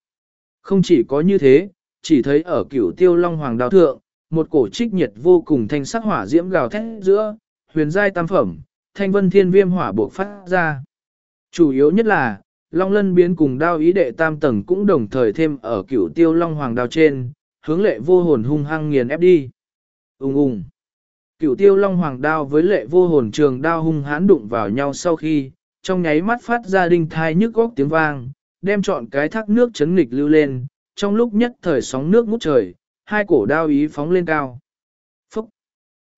Không chỉ có như thế, chỉ thấy ở cửu tiêu long hoàng đao thượng, một cổ trích nhiệt vô cùng thanh sắc hỏa diễm gào thét giữa, huyền giai tam phẩm, thanh vân thiên viêm hỏa buộc phát ra. Chủ yếu nhất là, long lân biến cùng đao ý đệ tam tầng cũng đồng thời thêm ở cửu tiêu long hoàng đao trên, hướng lệ vô hồn hung hăng nghiền ép đi. Ung ung. Cửu tiêu long hoàng đao với lệ vô hồn trường đao hung hãn đụng vào nhau sau khi, trong nháy mắt phát ra đinh thai nhức góc tiếng vang, đem chọn cái thác nước chấn nghịch lưu lên, trong lúc nhất thời sóng nước ngút trời, hai cổ đao ý phóng lên cao. Phúc!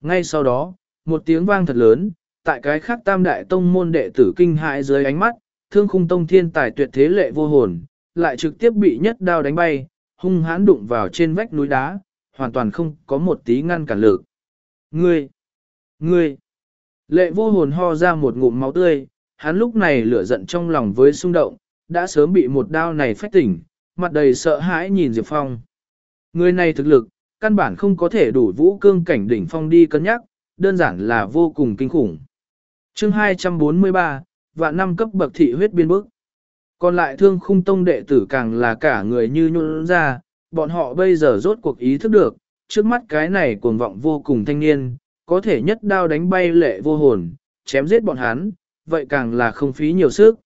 Ngay sau đó, một tiếng vang thật lớn, tại cái khác tam đại tông môn đệ tử kinh hại dưới ánh mắt, thương khung tông thiên tài tuyệt thế lệ vô hồn, lại trực tiếp bị nhất đao đánh bay, hung hãn đụng vào trên vách núi đá, hoàn toàn không có một tí ngăn cản lực. Ngươi! Ngươi! Lệ vô hồn ho ra một ngụm máu tươi, hắn lúc này lửa giận trong lòng với xung động, đã sớm bị một đao này phách tỉnh, mặt đầy sợ hãi nhìn Diệp Phong. Người này thực lực, căn bản không có thể đủ vũ cương cảnh đỉnh phong đi cân nhắc, đơn giản là vô cùng kinh khủng. chương 243, vạn năm cấp bậc thị huyết biên bức. Còn lại thương khung tông đệ tử càng là cả người như nhuôn ra, bọn họ bây giờ rốt cuộc ý thức được, trước mắt cái này cuồng vọng vô cùng thanh niên, có thể nhất đao đánh bay lệ vô hồn, chém giết bọn hắn, vậy càng là không phí nhiều sức.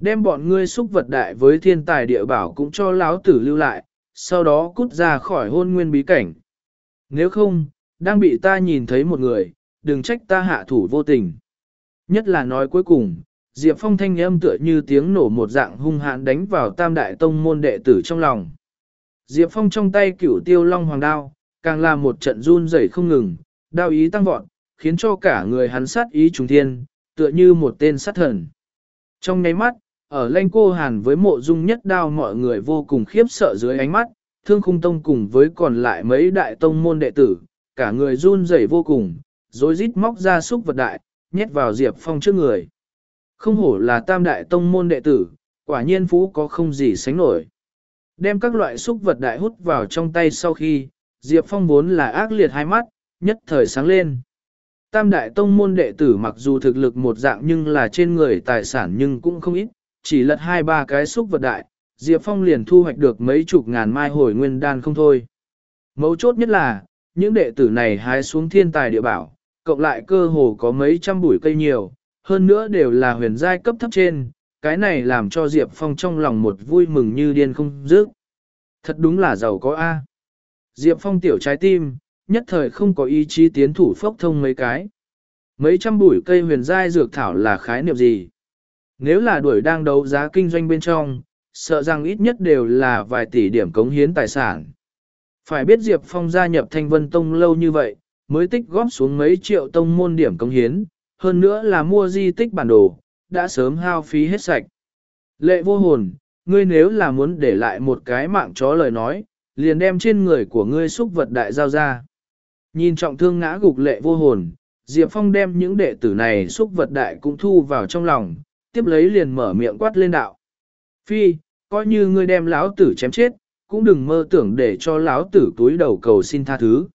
Đem bọn ngươi xúc vật đại với thiên tài địa bảo cũng cho lão tử lưu lại, sau đó cút ra khỏi hôn nguyên bí cảnh. Nếu không, đang bị ta nhìn thấy một người, đừng trách ta hạ thủ vô tình. Nhất là nói cuối cùng, Diệp Phong thanh âm tựa như tiếng nổ một dạng hung hãn đánh vào tam đại tông môn đệ tử trong lòng. Diệp Phong trong tay cửu tiêu long hoàng đao, càng là một trận run rẩy không ngừng, đao ý tăng vọt, khiến cho cả người hắn sát ý trùng thiên, tựa như một tên sát thần. Trong nháy mắt, ở lanh cô hàn với mộ dung nhất đao mọi người vô cùng khiếp sợ dưới ánh mắt, thương khung tông cùng với còn lại mấy đại tông môn đệ tử, cả người run rẩy vô cùng, rồi rít móc ra xúc vật đại, nhét vào Diệp Phong trước người. Không hổ là tam đại tông môn đệ tử, quả nhiên phú có không gì sánh nổi. Đem các loại xúc vật đại hút vào trong tay sau khi, Diệp Phong vốn là ác liệt hai mắt, nhất thời sáng lên. Tam đại tông môn đệ tử mặc dù thực lực một dạng nhưng là trên người tài sản nhưng cũng không ít, chỉ lật hai ba cái xúc vật đại, Diệp Phong liền thu hoạch được mấy chục ngàn mai hồi nguyên đan không thôi. Mấu chốt nhất là, những đệ tử này hái xuống thiên tài địa bảo, cộng lại cơ hồ có mấy trăm bụi cây nhiều, hơn nữa đều là huyền giai cấp thấp trên, cái này làm cho Diệp Phong trong lòng một vui mừng như điên không dứt. Thật đúng là giàu có A. Diệp Phong tiểu trái tim, nhất thời không có ý chí tiến thủ phốc thông mấy cái. Mấy trăm bụi cây huyền giai dược thảo là khái niệm gì? Nếu là đuổi đang đấu giá kinh doanh bên trong, sợ rằng ít nhất đều là vài tỷ điểm cống hiến tài sản. Phải biết Diệp Phong gia nhập Thanh Vân Tông lâu như vậy, mới tích góp xuống mấy triệu tông môn điểm cống hiến, hơn nữa là mua di tích bản đồ, đã sớm hao phí hết sạch. Lệ vô hồn, ngươi nếu là muốn để lại một cái mạng chó lời nói, liền đem trên người của ngươi xúc vật đại giao ra. Nhìn trọng thương ngã gục lệ vô hồn, Diệp Phong đem những đệ tử này xúc vật đại cũng thu vào trong lòng, tiếp lấy liền mở miệng quát lên đạo. Phi, coi như ngươi đem lão tử chém chết, cũng đừng mơ tưởng để cho lão tử túi đầu cầu xin tha thứ.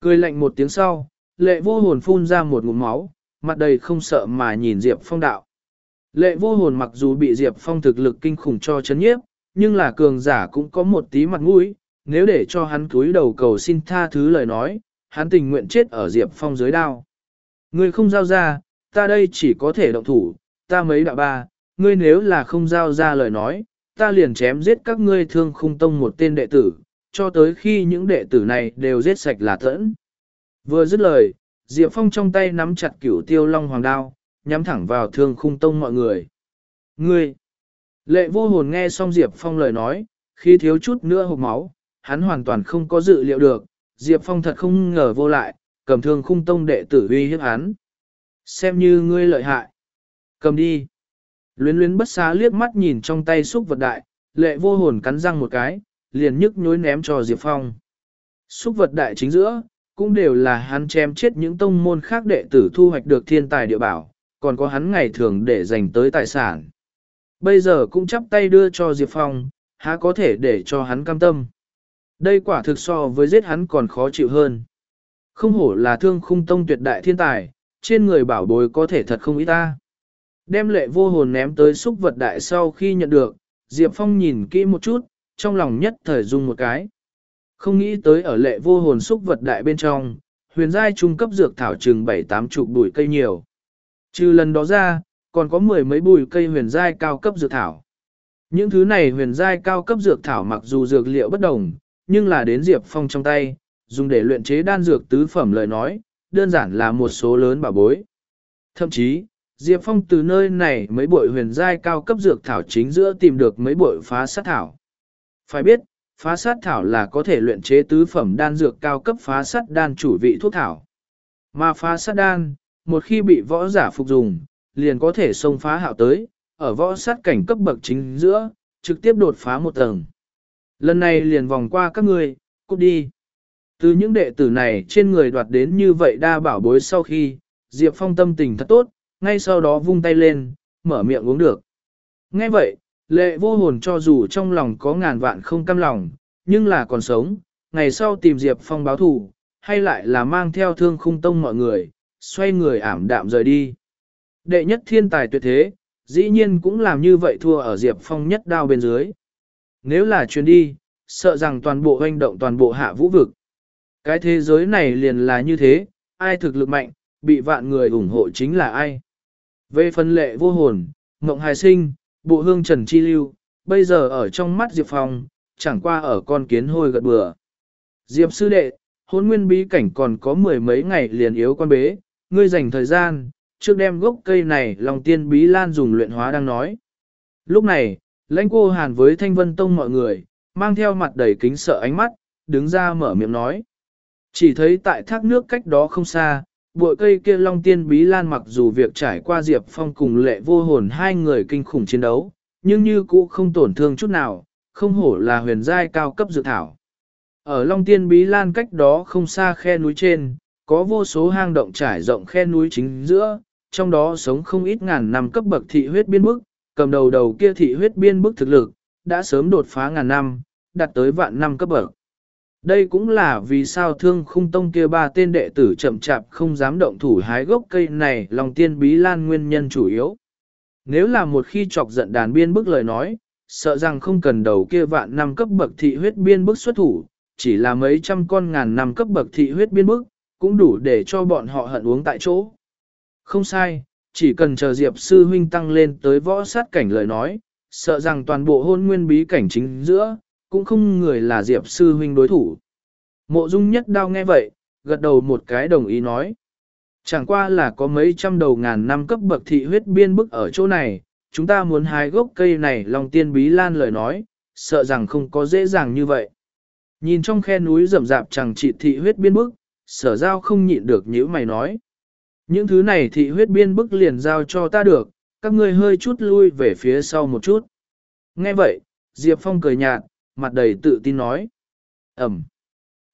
Cười lạnh một tiếng sau, lệ vô hồn phun ra một ngụm máu, mặt đầy không sợ mà nhìn Diệp Phong đạo. Lệ vô hồn mặc dù bị Diệp Phong thực lực kinh khủng cho chấn nhiếp, nhưng là cường giả cũng có một tí mặt mũi, nếu để cho hắn túi đầu cầu xin tha thứ lời nói, hắn tình nguyện chết ở Diệp Phong dưới đao. người không giao ra, ta đây chỉ có thể động thủ, ta mấy đạo ba, ngươi nếu là không giao ra lời nói, ta liền chém giết các ngươi thương khung tông một tên đệ tử, cho tới khi những đệ tử này đều giết sạch là thẫn. Vừa dứt lời, Diệp Phong trong tay nắm chặt cửu tiêu long hoàng đao, nhắm thẳng vào thương khung tông mọi người. Ngươi! Lệ vô hồn nghe xong Diệp Phong lời nói, khi thiếu chút nữa hộp máu, hắn hoàn toàn không có dự liệu được, Diệp Phong thật không ngờ vô lại, cầm thương khung tông đệ tử uy hiếp hắn. Xem như ngươi lợi hại. Cầm đi. Luyến luyến bất xá liếc mắt nhìn trong tay xúc vật đại, lệ vô hồn cắn răng một cái, liền nhức nhối ném cho Diệp Phong. Xúc vật đại chính giữa, cũng đều là hắn chém chết những tông môn khác đệ tử thu hoạch được thiên tài địa bảo, còn có hắn ngày thường để dành tới tài sản. Bây giờ cũng chắp tay đưa cho Diệp Phong, há có thể để cho hắn cam tâm. Đây quả thực so với giết hắn còn khó chịu hơn. Không hổ là thương khung tông tuyệt đại thiên tài, trên người bảo bối có thể thật không ít ta. Đem lệ vô hồn ném tới xúc vật đại sau khi nhận được, Diệp Phong nhìn kỹ một chút, trong lòng nhất thời dung một cái. Không nghĩ tới ở lệ vô hồn xúc vật đại bên trong, huyền giai trung cấp dược thảo chừng bảy tám chục bụi cây nhiều. Trừ lần đó ra, còn có mười mấy bụi cây huyền giai cao cấp dược thảo. Những thứ này huyền giai cao cấp dược thảo mặc dù dược liệu bất đồng, nhưng là đến Diệp Phong trong tay, dùng để luyện chế đan dược tứ phẩm lời nói, đơn giản là một số lớn bảo bối. Thậm chí, Diệp Phong từ nơi này mấy bội huyền giai cao cấp dược thảo chính giữa tìm được mấy bội phá sát thảo. Phải biết, phá sát thảo là có thể luyện chế tứ phẩm đan dược cao cấp phá sát đan chủ vị thuốc thảo. Mà phá sát đan, một khi bị võ giả phục dùng, liền có thể xông phá hạo tới, ở võ sát cảnh cấp bậc chính giữa, trực tiếp đột phá một tầng. Lần này liền vòng qua các người, cút đi. Từ những đệ tử này trên người đoạt đến như vậy đa bảo bối sau khi, Diệp Phong tâm tình thật tốt, ngay sau đó vung tay lên, mở miệng uống được. Nghe vậy, lệ vô hồn cho dù trong lòng có ngàn vạn không căm lòng, nhưng là còn sống, ngày sau tìm Diệp Phong báo thù, hay lại là mang theo thương khung tông mọi người, xoay người ảm đạm rời đi. Đệ nhất thiên tài tuyệt thế, dĩ nhiên cũng làm như vậy thua ở Diệp Phong nhất đao bên dưới. Nếu là chuyến đi, sợ rằng toàn bộ hoành động toàn bộ hạ vũ vực. Cái thế giới này liền là như thế, ai thực lực mạnh, bị vạn người ủng hộ chính là ai. Về phần lệ vô hồn, mộng hài sinh, bộ hương trần chi lưu, bây giờ ở trong mắt Diệp Phong, chẳng qua ở con kiến hôi gật bừa. Diệp sư đệ, hôn nguyên bí cảnh còn có mười mấy ngày liền yếu con bế, ngươi dành thời gian, trước đem gốc cây này lòng tiên bí lan dùng luyện hóa đang nói. Lúc này, lãnh cô hàn với thanh vân tông mọi người, mang theo mặt đầy kính sợ ánh mắt, đứng ra mở miệng nói. Chỉ thấy tại thác nước cách đó không xa, bụi cây kia long tiên bí lan mặc dù việc trải qua Diệp Phong cùng lệ vô hồn hai người kinh khủng chiến đấu, nhưng như cũ không tổn thương chút nào, không hổ là huyền giai cao cấp dự thảo. Ở long tiên bí lan cách đó không xa khe núi trên, có vô số hang động trải rộng khe núi chính giữa, trong đó sống không ít ngàn năm cấp bậc thị huyết biên bức, cầm đầu đầu kia thị huyết biên bức thực lực, đã sớm đột phá ngàn năm, đạt tới vạn năm cấp bậc. Đây cũng là vì sao thương khung tông kia ba tên đệ tử chậm chạp không dám động thủ hái gốc cây này lòng tiên bí lan nguyên nhân chủ yếu. Nếu là một khi chọc giận đàn biên bức lời nói, sợ rằng không cần đầu kia vạn năm cấp bậc thị huyết biên bức xuất thủ, chỉ là mấy trăm con ngàn năm cấp bậc thị huyết biên bức, cũng đủ để cho bọn họ hận uống tại chỗ. Không sai, chỉ cần chờ Diệp sư huynh tăng lên tới võ sát cảnh lời nói, sợ rằng toàn bộ hôn nguyên bí cảnh chính giữa, cũng không người là Diệp sư huynh đối thủ. Mộ dung nhất đao nghe vậy, gật đầu một cái đồng ý nói. Chẳng qua là có mấy trăm đầu ngàn năm cấp bậc thị huyết biên bức ở chỗ này, chúng ta muốn hái gốc cây này lòng tiên bí lan lời nói, sợ rằng không có dễ dàng như vậy. Nhìn trong khe núi rậm rạp chẳng trị thị huyết biên bức, sở giao không nhịn được nhữ mày nói. Những thứ này thị huyết biên bức liền giao cho ta được, các ngươi hơi chút lui về phía sau một chút. Nghe vậy, Diệp Phong cười nhạt, mặt đầy tự tin nói. Ẩm.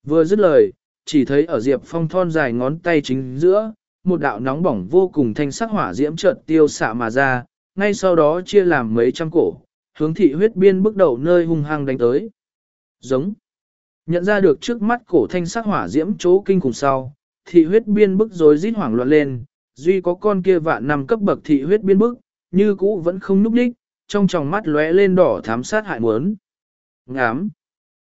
Vừa dứt lời, chỉ thấy ở Diệp Phong thon dài ngón tay chính giữa, một đạo nóng bỏng vô cùng thanh sắc hỏa diễm chợt tiêu xạ mà ra, ngay sau đó chia làm mấy trăm cổ, hướng thị huyết biên bước đầu nơi hung hăng đánh tới. Giống. Nhận ra được trước mắt cổ thanh sắc hỏa diễm chỗ kinh khủng sau, thị huyết biên bức rối rít hoảng loạn lên, duy có con kia vạn nằm cấp bậc thị huyết biên bức, như cũ vẫn không núp đích, trong tròng mắt lóe lên đỏ thám sát hại muốn. Ngám.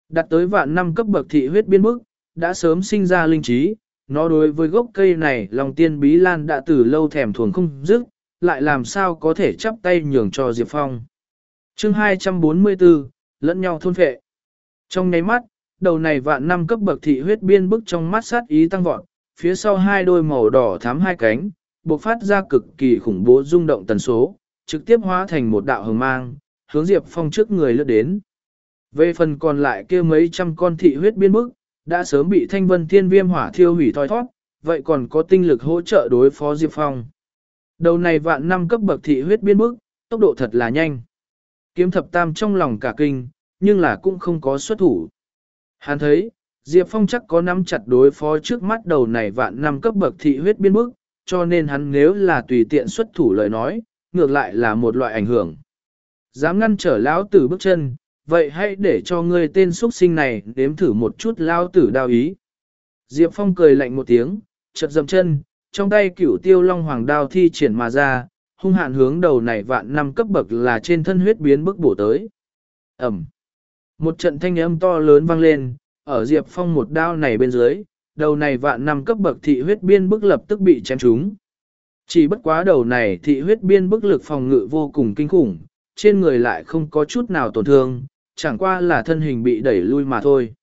Đặt tới vạn năm cấp bậc thị huyết biên bức, đã sớm sinh ra linh trí, nó đối với gốc cây này lòng tiên bí lan đã từ lâu thèm thuồng không dứt, lại làm sao có thể chắp tay nhường cho Diệp Phong. chương 244, lẫn nhau thôn phệ. Trong nháy mắt, đầu này vạn năm cấp bậc thị huyết biên bức trong mắt sát ý tăng vọt, phía sau hai đôi màu đỏ thắm hai cánh, bộc phát ra cực kỳ khủng bố rung động tần số, trực tiếp hóa thành một đạo hồng mang, hướng Diệp Phong trước người lướt đến. Về phần còn lại kia mấy trăm con thị huyết biên bức, đã sớm bị thanh vân thiên viêm hỏa thiêu hủy thoi thoát, vậy còn có tinh lực hỗ trợ đối phó Diệp Phong. Đầu này vạn năm cấp bậc thị huyết biên bức, tốc độ thật là nhanh. Kiếm thập tam trong lòng cả kinh, nhưng là cũng không có xuất thủ. Hắn thấy, Diệp Phong chắc có nắm chặt đối phó trước mắt đầu này vạn năm cấp bậc thị huyết biên bức, cho nên hắn nếu là tùy tiện xuất thủ lời nói, ngược lại là một loại ảnh hưởng. Dám ngăn trở lão tử bước chân, vậy hãy để cho ngươi tên xuất sinh này đếm thử một chút lao tử đao ý. Diệp Phong cười lạnh một tiếng, chật dầm chân, trong tay cửu tiêu long hoàng đao thi triển mà ra, hung hạn hướng đầu này vạn năm cấp bậc là trên thân huyết biến bức bổ tới. Ẩm. Một trận thanh âm to lớn vang lên, ở Diệp Phong một đao này bên dưới, đầu này vạn năm cấp bậc thị huyết biên bức lập tức bị chém trúng. Chỉ bất quá đầu này thị huyết biên bức lực phòng ngự vô cùng kinh khủng, trên người lại không có chút nào tổn thương, chẳng qua là thân hình bị đẩy lui mà thôi.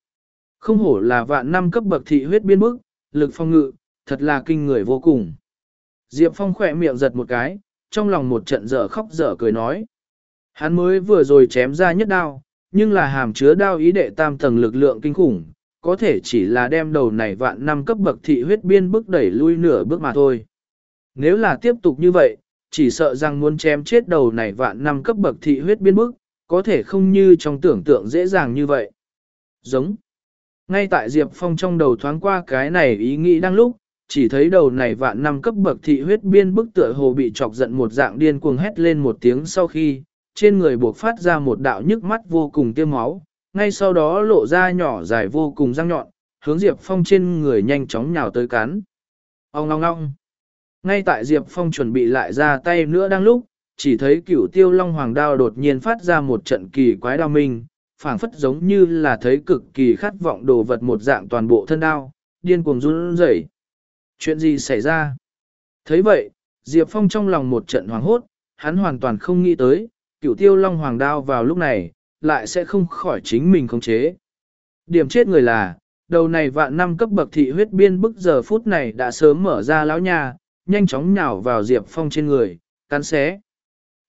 Không hổ là vạn năm cấp bậc thị huyết biên bức, lực phong ngự, thật là kinh người vô cùng. Diệp Phong khỏe miệng giật một cái, trong lòng một trận dở khóc dở cười nói. Hắn mới vừa rồi chém ra nhất đao, nhưng là hàm chứa đao ý đệ tam tầng lực lượng kinh khủng, có thể chỉ là đem đầu này vạn năm cấp bậc thị huyết biên bước đẩy lui nửa bước mà thôi. Nếu là tiếp tục như vậy, chỉ sợ rằng muốn chém chết đầu này vạn năm cấp bậc thị huyết biên bước, có thể không như trong tưởng tượng dễ dàng như vậy. Giống. Ngay tại Diệp Phong trong đầu thoáng qua cái này ý nghĩ đang lúc, chỉ thấy đầu này vạn năm cấp bậc thị huyết biên bức tựa hồ bị chọc giận một dạng điên cuồng hét lên một tiếng sau khi, trên người buộc phát ra một đạo nhức mắt vô cùng tiêm máu, ngay sau đó lộ ra nhỏ dài vô cùng răng nhọn, hướng Diệp Phong trên người nhanh chóng nhào tới cắn. Ông ngong ngong. Ngay tại Diệp Phong chuẩn bị lại ra tay nữa đang lúc, chỉ thấy cửu tiêu long hoàng đao đột nhiên phát ra một trận kỳ quái đao minh, phảng phất giống như là thấy cực kỳ khát vọng đồ vật một dạng toàn bộ thân đao, điên cuồng run rẩy. Chuyện gì xảy ra? thấy vậy, Diệp Phong trong lòng một trận hoảng hốt, hắn hoàn toàn không nghĩ tới, cửu tiêu long hoàng đao vào lúc này, lại sẽ không khỏi chính mình khống chế. Điểm chết người là, đầu này vạn năm cấp bậc thị huyết biên bức giờ phút này đã sớm mở ra lão nhà, nhanh chóng nhào vào Diệp Phong trên người, cắn xé.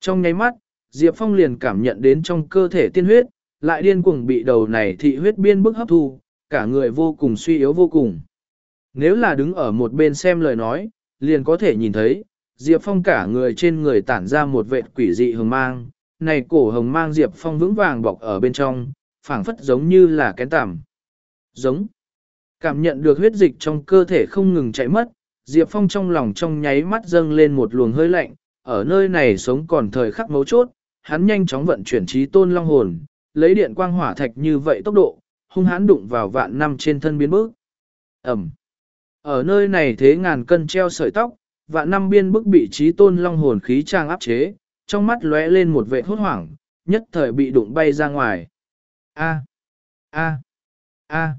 Trong nháy mắt, Diệp Phong liền cảm nhận đến trong cơ thể tiên huyết, lại điên cuồng bị đầu này thị huyết biên bức hấp thu, cả người vô cùng suy yếu vô cùng. Nếu là đứng ở một bên xem lời nói, liền có thể nhìn thấy, Diệp Phong cả người trên người tản ra một vệt quỷ dị hồng mang, này cổ hồng mang Diệp Phong vững vàng bọc ở bên trong, phảng phất giống như là kén tằm. Giống. Cảm nhận được huyết dịch trong cơ thể không ngừng chạy mất, Diệp Phong trong lòng trong nháy mắt dâng lên một luồng hơi lạnh, ở nơi này sống còn thời khắc mấu chốt, hắn nhanh chóng vận chuyển trí tôn long hồn, lấy điện quang hỏa thạch như vậy tốc độ, hung hãn đụng vào vạn năm trên thân biến bức. Ẩm. Ở nơi này thế ngàn cân treo sợi tóc, vạn năm biên bức bị trí tôn long hồn khí trang áp chế, trong mắt lóe lên một vệ hốt hoảng, nhất thời bị đụng bay ra ngoài. A. A. A.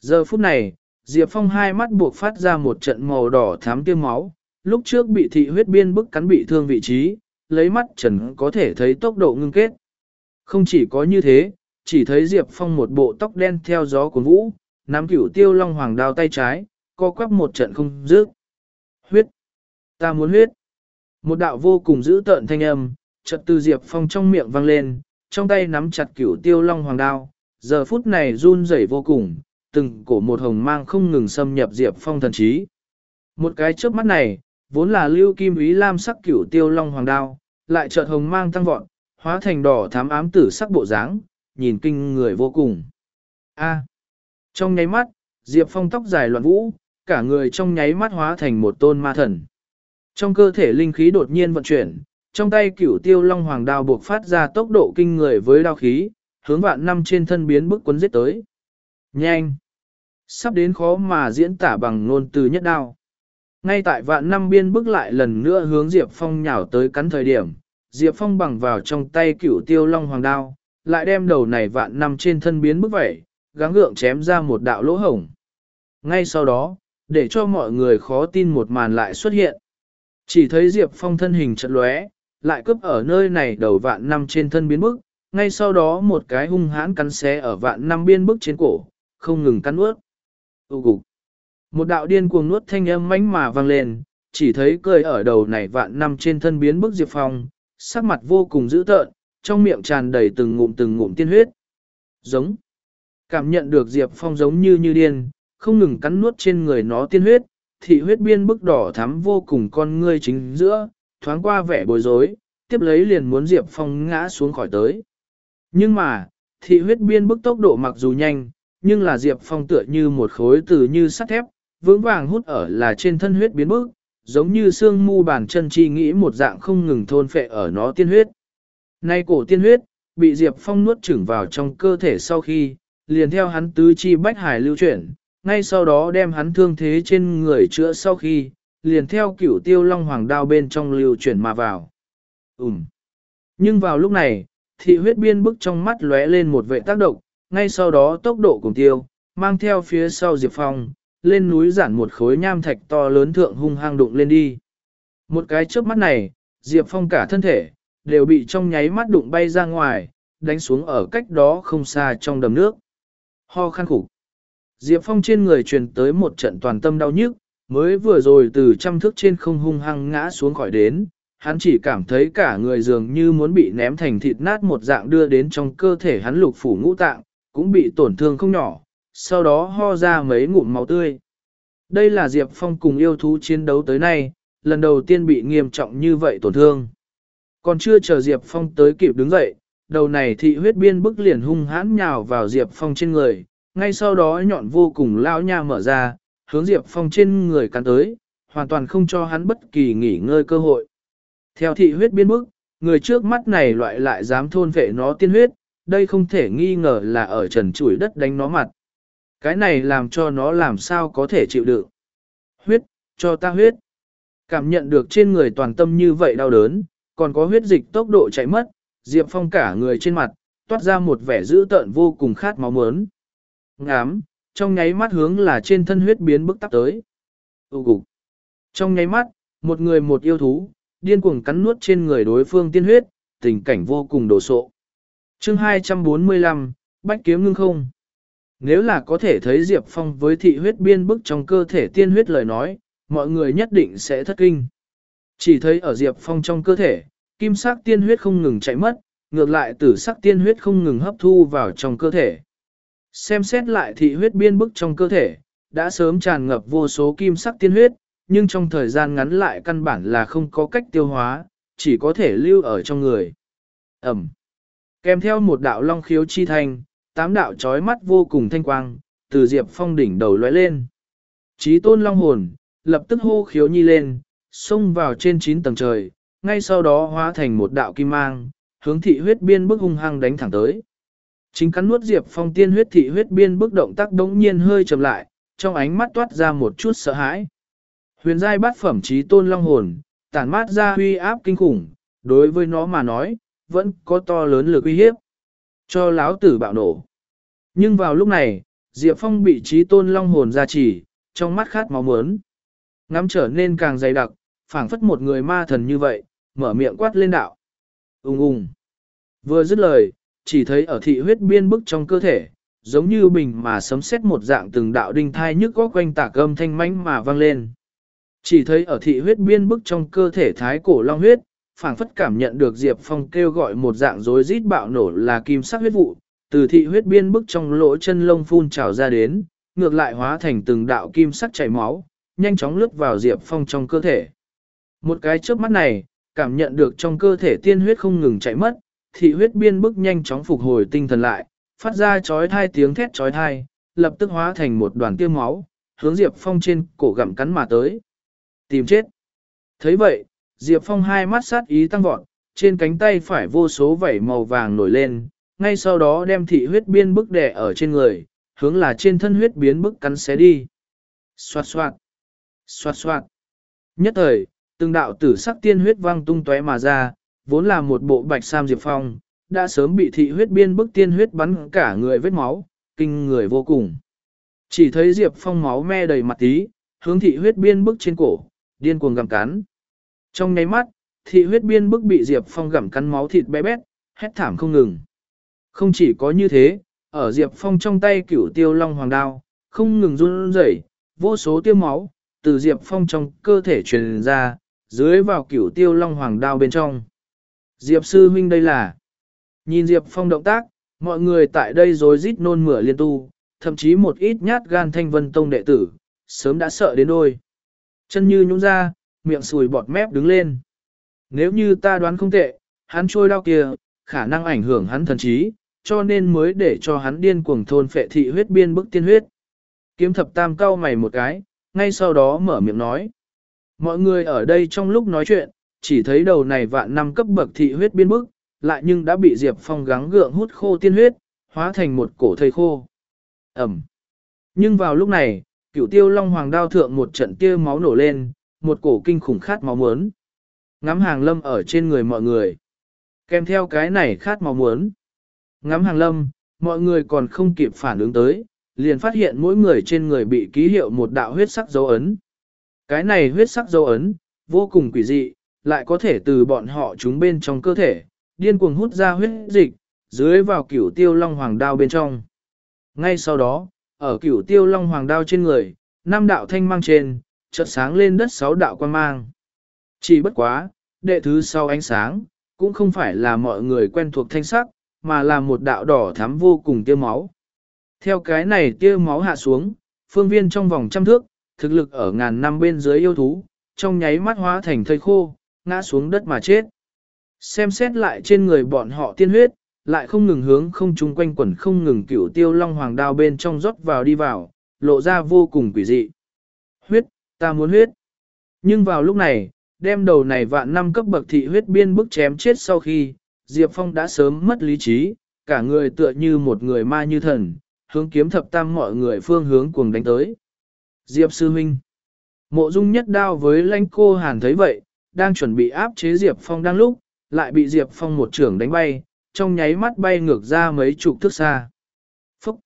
Giờ phút này, Diệp Phong hai mắt buộc phát ra một trận màu đỏ thám tiêm máu, lúc trước bị thị huyết biên bức cắn bị thương vị trí, lấy mắt trần có thể thấy tốc độ ngưng kết. Không chỉ có như thế, chỉ thấy Diệp Phong một bộ tóc đen theo gió cuốn vũ, nắm cửu tiêu long hoàng đao tay trái, co quắp một trận không dứt. Huyết! Ta muốn huyết! Một đạo vô cùng dữ tợn thanh âm, chợt từ Diệp Phong trong miệng vang lên, trong tay nắm chặt cửu tiêu long hoàng đao, giờ phút này run rẩy vô cùng, từng cổ một hồng mang không ngừng xâm nhập Diệp Phong thần trí. Một cái trước mắt này, vốn là lưu kim ý lam sắc cửu tiêu long hoàng đao, lại chợt hồng mang tăng vọt, hóa thành đỏ thám ám tử sắc bộ dáng, nhìn kinh người vô cùng. A. Trong nháy mắt, Diệp Phong tóc dài loạn vũ, cả người trong nháy mắt hóa thành một tôn ma thần. Trong cơ thể linh khí đột nhiên vận chuyển, trong tay cửu tiêu long hoàng đao buộc phát ra tốc độ kinh người với đao khí, hướng vạn năm trên thân biến bức quấn giết tới. Nhanh! Sắp đến khó mà diễn tả bằng ngôn từ nhất đao. Ngay tại vạn năm biên bức lại lần nữa hướng Diệp Phong nhào tới cắn thời điểm, Diệp Phong bằng vào trong tay cửu tiêu long hoàng đao, lại đem đầu này vạn năm trên thân biến bức vẩy, gắng gượng chém ra một đạo lỗ hổng. Ngay sau đó, để cho mọi người khó tin một màn lại xuất hiện. Chỉ thấy Diệp Phong thân hình chật lóe, lại cướp ở nơi này đầu vạn năm trên thân biến bức, ngay sau đó một cái hung hãn cắn xé ở vạn năm biên bức trên cổ, không ngừng cắn ướt. Tụ gục. Một đạo điên cuồng nuốt thanh âm mãnh mà vang lên, chỉ thấy cười ở đầu này vạn năm trên thân biến bức Diệp Phong, sắc mặt vô cùng dữ tợn, trong miệng tràn đầy từng ngụm từng ngụm tiên huyết. Giống. Cảm nhận được Diệp Phong giống như như điên, không ngừng cắn nuốt trên người nó tiên huyết, thị huyết biên bức đỏ thắm vô cùng con ngươi chính giữa, thoáng qua vẻ bối rối, tiếp lấy liền muốn Diệp Phong ngã xuống khỏi tới. Nhưng mà, thị huyết biên bức tốc độ mặc dù nhanh, nhưng là Diệp Phong tựa như một khối từ như sắt thép, vững vàng hút ở là trên thân huyết biến bức, giống như xương mu bàn chân chi nghĩ một dạng không ngừng thôn phệ ở nó tiên huyết. Nay cổ tiên huyết, bị Diệp Phong nuốt chửng vào trong cơ thể sau khi, liền theo hắn tứ chi bách hải lưu chuyển, ngay sau đó đem hắn thương thế trên người chữa sau khi, liền theo cửu tiêu long hoàng đao bên trong lưu chuyển mà vào. Ừm. Nhưng vào lúc này, thị huyết biên bức trong mắt lóe lên một vệ tác động, ngay sau đó tốc độ cùng tiêu, mang theo phía sau Diệp Phong, lên núi giản một khối nham thạch to lớn thượng hung hăng đụng lên đi. Một cái trước mắt này, Diệp Phong cả thân thể, đều bị trong nháy mắt đụng bay ra ngoài, đánh xuống ở cách đó không xa trong đầm nước. Ho khăn khủng. Diệp Phong trên người truyền tới một trận toàn tâm đau nhức, mới vừa rồi từ trăm thước trên không hung hăng ngã xuống khỏi đến, hắn chỉ cảm thấy cả người dường như muốn bị ném thành thịt nát một dạng đưa đến trong cơ thể hắn lục phủ ngũ tạng, cũng bị tổn thương không nhỏ, sau đó ho ra mấy ngụm máu tươi. Đây là Diệp Phong cùng yêu thú chiến đấu tới nay, lần đầu tiên bị nghiêm trọng như vậy tổn thương. Còn chưa chờ Diệp Phong tới kịp đứng dậy, đầu này thị huyết biên bức liền hung hãn nhào vào Diệp Phong trên người, ngay sau đó nhọn vô cùng lao nha mở ra, hướng Diệp Phong trên người cắn tới, hoàn toàn không cho hắn bất kỳ nghỉ ngơi cơ hội. Theo thị huyết biên bức, người trước mắt này loại lại dám thôn vệ nó tiên huyết, đây không thể nghi ngờ là ở trần chuỗi đất đánh nó mặt. Cái này làm cho nó làm sao có thể chịu đựng. Huyết, cho ta huyết. Cảm nhận được trên người toàn tâm như vậy đau đớn, còn có huyết dịch tốc độ chạy mất, Diệp Phong cả người trên mặt, toát ra một vẻ dữ tợn vô cùng khát máu mớn. Ngám, trong nháy mắt hướng là trên thân huyết biến bức tắc tới. Tụ gục. Trong nháy mắt, một người một yêu thú, điên cuồng cắn nuốt trên người đối phương tiên huyết, tình cảnh vô cùng đồ sộ. chương 245, Bách kiếm ngưng không. Nếu là có thể thấy Diệp Phong với thị huyết biên bức trong cơ thể tiên huyết lời nói, mọi người nhất định sẽ thất kinh. Chỉ thấy ở Diệp Phong trong cơ thể, kim sắc tiên huyết không ngừng chạy mất, ngược lại tử sắc tiên huyết không ngừng hấp thu vào trong cơ thể. Xem xét lại thị huyết biên bức trong cơ thể, đã sớm tràn ngập vô số kim sắc tiên huyết, nhưng trong thời gian ngắn lại căn bản là không có cách tiêu hóa, chỉ có thể lưu ở trong người. Ẩm. Kèm theo một đạo long khiếu chi thanh, tám đạo chói mắt vô cùng thanh quang, từ Diệp Phong đỉnh đầu lóe lên. Chí tôn long hồn, lập tức hô khiếu nhi lên, xông vào trên chín tầng trời, ngay sau đó hóa thành một đạo kim mang, hướng thị huyết biên bức hung hăng đánh thẳng tới. Chính cắn nuốt Diệp Phong tiên huyết thị huyết biên bức động tác đống nhiên hơi chậm lại, trong ánh mắt toát ra một chút sợ hãi. Huyền giai bát phẩm trí tôn long hồn, tản mát ra huy áp kinh khủng, đối với nó mà nói, vẫn có to lớn lực uy hiếp. Cho lão tử bạo nổ. Nhưng vào lúc này, Diệp Phong bị trí tôn long hồn ra chỉ, trong mắt khát máu mớn. Ngắm trở nên càng dày đặc, phảng phất một người ma thần như vậy, mở miệng quát lên đạo. Ung ung. Vừa dứt lời, chỉ thấy ở thị huyết biên bức trong cơ thể, giống như bình mà sấm xét một dạng từng đạo đinh thai nhức có quanh tạc âm thanh mãnh mà vang lên. Chỉ thấy ở thị huyết biên bức trong cơ thể thái cổ long huyết, phảng phất cảm nhận được Diệp Phong kêu gọi một dạng rối rít bạo nổ là kim sắc huyết vụ, từ thị huyết biên bức trong lỗ chân lông phun trào ra đến, ngược lại hóa thành từng đạo kim sắc chảy máu, nhanh chóng lướt vào Diệp Phong trong cơ thể. Một cái chớp mắt này, cảm nhận được trong cơ thể tiên huyết không ngừng chảy mất, thị huyết biên bức nhanh chóng phục hồi tinh thần lại, phát ra chói thai tiếng thét chói thai, lập tức hóa thành một đoàn tiêu máu, hướng Diệp Phong trên cổ gặm cắn mà tới. Tìm chết. thấy vậy, Diệp Phong hai mắt sát ý tăng vọt, trên cánh tay phải vô số vảy màu vàng nổi lên, ngay sau đó đem thị huyết biên bức đè ở trên người, hướng là trên thân huyết biến bức cắn xé đi. Xoạt xoạt, xoạt xoạt. Nhất thời, từng đạo tử sắc tiên huyết văng tung tóe mà ra, vốn là một bộ bạch sam Diệp Phong, đã sớm bị thị huyết biên bức tiên huyết bắn cả người vết máu, kinh người vô cùng. Chỉ thấy Diệp Phong máu me đầy mặt tí, hướng thị huyết biên bức trên cổ, điên cuồng gặm cắn. Trong nháy mắt, thị huyết biên bức bị Diệp Phong gặm cắn máu thịt bé bét, hét thảm không ngừng. Không chỉ có như thế, ở Diệp Phong trong tay cửu tiêu long hoàng đao, không ngừng run rẩy, vô số tiêu máu, từ Diệp Phong trong cơ thể truyền ra, dưới vào cửu tiêu long hoàng đao bên trong. Diệp sư huynh đây là, nhìn Diệp Phong động tác, mọi người tại đây rồi rít nôn mửa liên tu, thậm chí một ít nhát gan thanh vân tông đệ tử, sớm đã sợ đến đôi. Chân như nhũng ra, miệng sùi bọt mép đứng lên. Nếu như ta đoán không tệ, hắn trôi đau kia, khả năng ảnh hưởng hắn thần trí, cho nên mới để cho hắn điên cuồng thôn phệ thị huyết biên bức tiên huyết. Kiếm thập tam cau mày một cái, ngay sau đó mở miệng nói. Mọi người ở đây trong lúc nói chuyện, chỉ thấy đầu này vạn năm cấp bậc thị huyết biên bức, lại nhưng đã bị Diệp Phong gắng gượng hút khô tiên huyết, hóa thành một cổ thây khô. Ẩm. Nhưng vào lúc này, cửu tiêu long hoàng đao thượng một trận tia máu nổ lên, một cổ kinh khủng khát máu muốn. Ngắm hàng lâm ở trên người mọi người. Kèm theo cái này khát máu muốn. Ngắm hàng lâm, mọi người còn không kịp phản ứng tới, liền phát hiện mỗi người trên người bị ký hiệu một đạo huyết sắc dấu ấn. Cái này huyết sắc dấu ấn, vô cùng quỷ dị, lại có thể từ bọn họ chúng bên trong cơ thể, điên cuồng hút ra huyết dịch, dưới vào cửu tiêu long hoàng đao bên trong. Ngay sau đó, ở cửu tiêu long hoàng đao trên người, năm đạo thanh mang trên, chợt sáng lên đất sáu đạo quan mang. Chỉ bất quá, đệ thứ sau ánh sáng, cũng không phải là mọi người quen thuộc thanh sắc, mà là một đạo đỏ thắm vô cùng tiêu máu. Theo cái này tiêu máu hạ xuống, phương viên trong vòng trăm thước, thực lực ở ngàn năm bên dưới yêu thú, trong nháy mắt hóa thành thây khô, ngã xuống đất mà chết. Xem xét lại trên người bọn họ tiên huyết, lại không ngừng hướng không trung quanh quẩn không ngừng cửu tiêu long hoàng đao bên trong rót vào đi vào, lộ ra vô cùng quỷ dị. Huyết, ta muốn huyết. Nhưng vào lúc này, đem đầu này vạn năm cấp bậc thị huyết biên bức chém chết sau khi, Diệp Phong đã sớm mất lý trí, cả người tựa như một người ma như thần, hướng kiếm thập tam mọi người phương hướng cuồng đánh tới. Diệp Sư Minh Mộ dung nhất đao với lãnh cô hàn thấy vậy, đang chuẩn bị áp chế Diệp Phong đang lúc, lại bị Diệp Phong một trưởng đánh bay, trong nháy mắt bay ngược ra mấy chục thước xa. Phúc!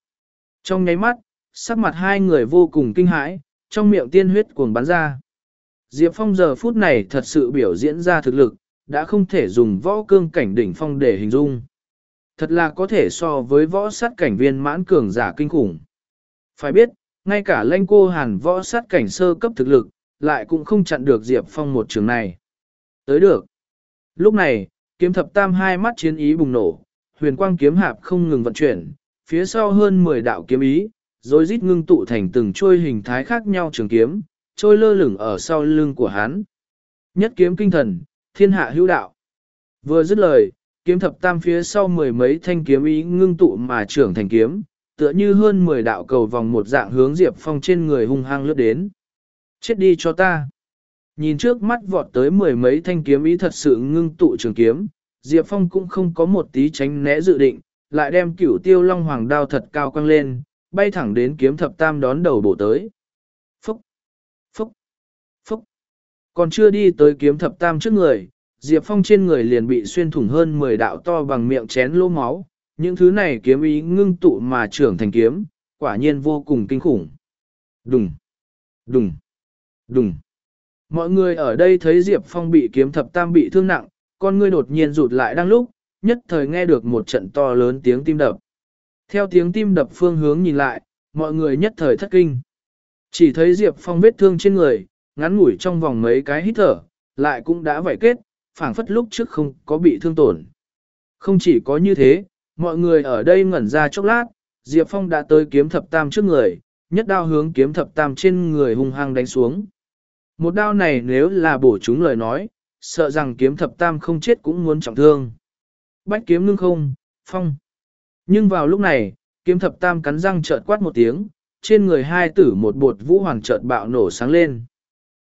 Trong nháy mắt, sắc mặt hai người vô cùng kinh hãi, trong miệng tiên huyết cuồng bắn ra. Diệp Phong giờ phút này thật sự biểu diễn ra thực lực, đã không thể dùng võ cương cảnh đỉnh phong để hình dung. Thật là có thể so với võ sát cảnh viên mãn cường giả kinh khủng. Phải biết, ngay cả lanh cô hàn võ sát cảnh sơ cấp thực lực, lại cũng không chặn được Diệp Phong một trường này. Tới được. Lúc này, kiếm thập tam hai mắt chiến ý bùng nổ, huyền quang kiếm hạp không ngừng vận chuyển, phía sau hơn 10 đạo kiếm ý, rồi rít ngưng tụ thành từng trôi hình thái khác nhau trường kiếm, trôi lơ lửng ở sau lưng của hắn. Nhất kiếm kinh thần, thiên hạ hữu đạo. Vừa dứt lời, kiếm thập tam phía sau mười mấy thanh kiếm ý ngưng tụ mà trưởng thành kiếm, tựa như hơn 10 đạo cầu vòng một dạng hướng Diệp Phong trên người hung hăng lướt đến. Chết đi cho ta. Nhìn trước mắt vọt tới mười mấy thanh kiếm ý thật sự ngưng tụ trường kiếm, Diệp Phong cũng không có một tí tránh né dự định, lại đem cửu tiêu long hoàng đao thật cao quăng lên, bay thẳng đến kiếm thập tam đón đầu bổ tới. Phúc! Phúc! Phúc! Còn chưa đi tới kiếm thập tam trước người, Diệp Phong trên người liền bị xuyên thủng hơn 10 đạo to bằng miệng chén lỗ máu, những thứ này kiếm ý ngưng tụ mà trưởng thành kiếm, quả nhiên vô cùng kinh khủng. Đùng! Đùng! Đùng! Mọi người ở đây thấy Diệp Phong bị kiếm thập tam bị thương nặng, con ngươi đột nhiên rụt lại đang lúc, nhất thời nghe được một trận to lớn tiếng tim đập. Theo tiếng tim đập phương hướng nhìn lại, mọi người nhất thời thất kinh. Chỉ thấy Diệp Phong vết thương trên người, ngắn ngủi trong vòng mấy cái hít thở, lại cũng đã vảy kết, phảng phất lúc trước không có bị thương tổn. Không chỉ có như thế, mọi người ở đây ngẩn ra chốc lát, Diệp Phong đã tới kiếm thập tam trước người, nhất đao hướng kiếm thập tam trên người hung hăng đánh xuống. Một đao này nếu là bổ chúng lời nói, sợ rằng kiếm thập tam không chết cũng muốn trọng thương. Bách kiếm ngưng không, phong. Nhưng vào lúc này, kiếm thập tam cắn răng trợt quát một tiếng, trên người hai tử một bột vũ hoàng chợt bạo nổ sáng lên.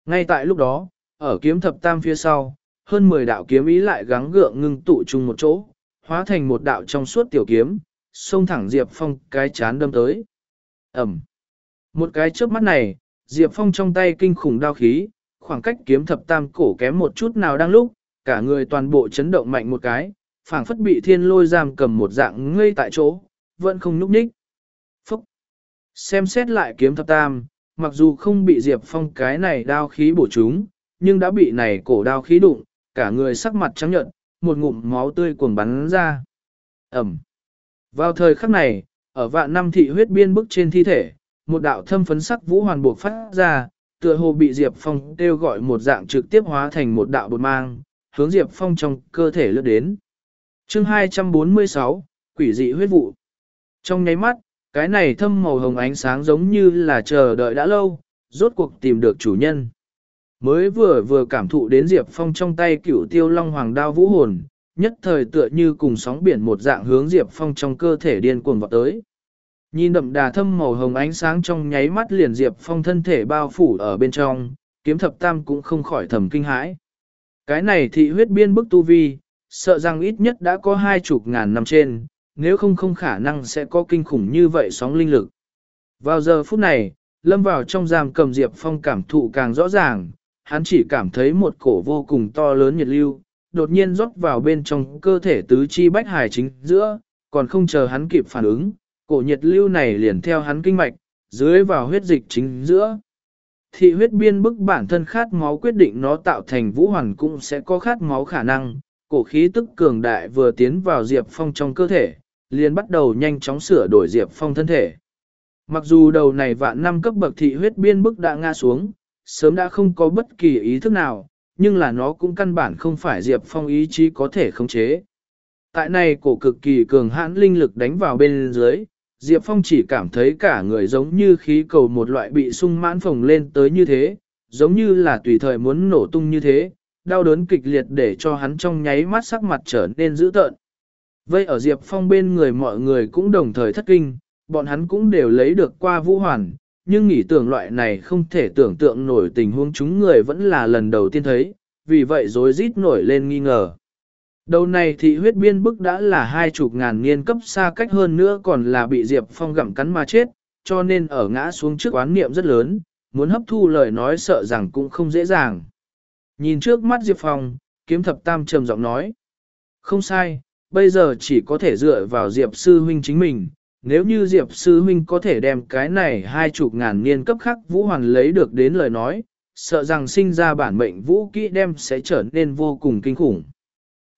Ngay tại lúc đó, ở kiếm thập tam phía sau, hơn 10 đạo kiếm ý lại gắng gượng ngưng tụ chung một chỗ, hóa thành một đạo trong suốt tiểu kiếm, xông thẳng Diệp Phong cái chán đâm tới. Ẩm. Một cái trước mắt này, Diệp Phong trong tay kinh khủng đao khí, khoảng cách kiếm thập tam cổ kém một chút nào đang lúc, cả người toàn bộ chấn động mạnh một cái, phảng phất bị thiên lôi giam cầm một dạng ngây tại chỗ, vẫn không núp nhích. Phúc! Xem xét lại kiếm thập tam, mặc dù không bị Diệp Phong cái này đao khí bổ trúng, nhưng đã bị này cổ đao khí đụng, cả người sắc mặt trắng nhợt, một ngụm máu tươi cuồng bắn ra. Ẩm! Vào thời khắc này, ở vạn năm thị huyết biên bức trên thi thể, một đạo thâm phấn sắc vũ hoàn buộc phát ra, tựa hồ bị Diệp Phong kêu gọi một dạng trực tiếp hóa thành một đạo bột mang, hướng Diệp Phong trong cơ thể lướt đến chương 246, quỷ dị huyết vụ. Trong nháy mắt, cái này thâm màu hồng ánh sáng giống như là chờ đợi đã lâu, rốt cuộc tìm được chủ nhân. Mới vừa vừa cảm thụ đến Diệp Phong trong tay cửu tiêu long hoàng đao vũ hồn, nhất thời tựa như cùng sóng biển một dạng hướng Diệp Phong trong cơ thể điên cuồng vọt tới. Nhìn đậm đà thâm màu hồng ánh sáng trong nháy mắt liền Diệp Phong thân thể bao phủ ở bên trong, kiếm thập tam cũng không khỏi thầm kinh hãi. Cái này thị huyết biên bức tu vi, sợ rằng ít nhất đã có hai chục ngàn năm trên, nếu không không khả năng sẽ có kinh khủng như vậy sóng linh lực. Vào giờ phút này, lâm vào trong giam cầm Diệp Phong cảm thụ càng rõ ràng, hắn chỉ cảm thấy một cổ vô cùng to lớn nhiệt lưu, đột nhiên rót vào bên trong cơ thể tứ chi bách hải chính giữa, còn không chờ hắn kịp phản ứng, cổ nhiệt lưu này liền theo hắn kinh mạch, dưới vào huyết dịch chính giữa. Thị huyết biên bức bản thân khát máu quyết định nó tạo thành vũ hoàn cũng sẽ có khát máu khả năng, cổ khí tức cường đại vừa tiến vào Diệp Phong trong cơ thể, liền bắt đầu nhanh chóng sửa đổi Diệp Phong thân thể. Mặc dù đầu này vạn năm cấp bậc thị huyết biên bức đã ngã xuống, sớm đã không có bất kỳ ý thức nào, nhưng là nó cũng căn bản không phải Diệp Phong ý chí có thể khống chế. Tại này cổ cực kỳ cường hãn linh lực đánh vào bên dưới, Diệp Phong chỉ cảm thấy cả người giống như khí cầu một loại bị sung mãn phồng lên tới như thế, giống như là tùy thời muốn nổ tung như thế, đau đớn kịch liệt để cho hắn trong nháy mắt sắc mặt trở nên dữ tợn. Vây ở Diệp Phong bên người mọi người cũng đồng thời thất kinh, bọn hắn cũng đều lấy được qua vũ hoàn, nhưng nghĩ tưởng loại này không thể tưởng tượng nổi tình huống chúng người vẫn là lần đầu tiên thấy, vì vậy rối rít nổi lên nghi ngờ. Đầu này thì huyết biên bức đã là hai chục ngàn niên cấp xa cách hơn nữa còn là bị Diệp Phong gặm cắn mà chết, cho nên ở ngã xuống trước oán niệm rất lớn, muốn hấp thu lời nói sợ rằng cũng không dễ dàng. Nhìn trước mắt Diệp Phong, kiếm thập tam trầm giọng nói. Không sai, bây giờ chỉ có thể dựa vào Diệp sư huynh chính mình. Nếu như Diệp sư huynh có thể đem cái này hai chục ngàn niên cấp khắc vũ hoàn lấy được đến lời nói, sợ rằng sinh ra bản mệnh vũ kỹ đem sẽ trở nên vô cùng kinh khủng.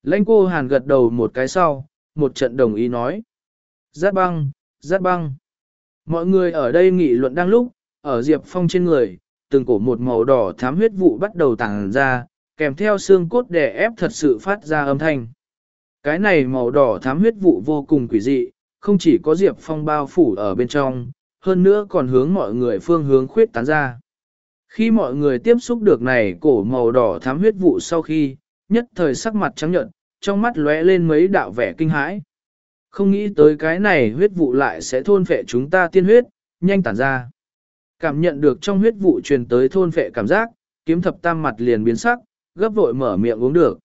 Lãnh cô hàn gật đầu một cái sau, một trận đồng ý nói. Giác băng, giác băng. Mọi người ở đây nghị luận đang lúc, ở Diệp Phong trên người, từng cổ một màu đỏ thám huyết vụ bắt đầu tàng ra, kèm theo xương cốt đè ép thật sự phát ra âm thanh. Cái này màu đỏ thám huyết vụ vô cùng quỷ dị, không chỉ có Diệp Phong bao phủ ở bên trong, hơn nữa còn hướng mọi người phương hướng khuyết tán ra. Khi mọi người tiếp xúc được này cổ màu đỏ thám huyết vụ sau khi, nhất thời sắc mặt trắng nhợt, trong mắt lóe lên mấy đạo vẻ kinh hãi. Không nghĩ tới cái này huyết vụ lại sẽ thôn phệ chúng ta tiên huyết, nhanh tản ra. Cảm nhận được trong huyết vụ truyền tới thôn phệ cảm giác, kiếm thập tam mặt liền biến sắc, gấp vội mở miệng uống được.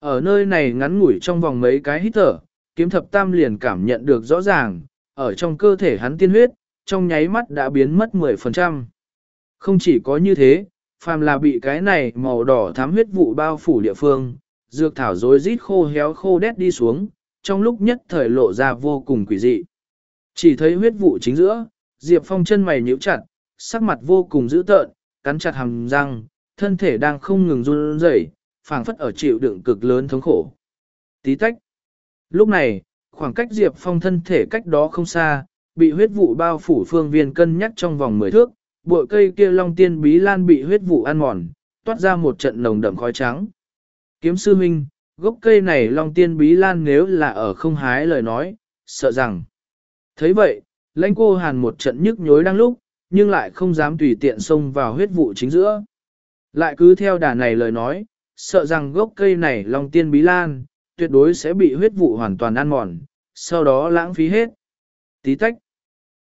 Ở nơi này ngắn ngủi trong vòng mấy cái hít thở, kiếm thập tam liền cảm nhận được rõ ràng, ở trong cơ thể hắn tiên huyết, trong nháy mắt đã biến mất 10%. Không chỉ có như thế, phàm là bị cái này màu đỏ thám huyết vụ bao phủ địa phương, dược thảo rối rít khô héo khô đét đi xuống, trong lúc nhất thời lộ ra vô cùng quỷ dị. Chỉ thấy huyết vụ chính giữa, Diệp Phong chân mày nhíu chặt, sắc mặt vô cùng dữ tợn, cắn chặt hàm răng, thân thể đang không ngừng run rẩy, phảng phất ở chịu đựng cực lớn thống khổ. Tí tách. Lúc này, khoảng cách Diệp Phong thân thể cách đó không xa, bị huyết vụ bao phủ phương viên cân nhắc trong vòng 10 thước, bụi cây kia long tiên bí lan bị huyết vụ ăn mòn, toát ra một trận nồng đậm khói trắng. Kiếm sư huynh, gốc cây này long tiên bí lan nếu là ở không hái lời nói, sợ rằng. thấy vậy, lãnh cô hàn một trận nhức nhối đang lúc, nhưng lại không dám tùy tiện xông vào huyết vụ chính giữa. Lại cứ theo đà này lời nói, sợ rằng gốc cây này long tiên bí lan, tuyệt đối sẽ bị huyết vụ hoàn toàn ăn mòn, sau đó lãng phí hết. Tí tách.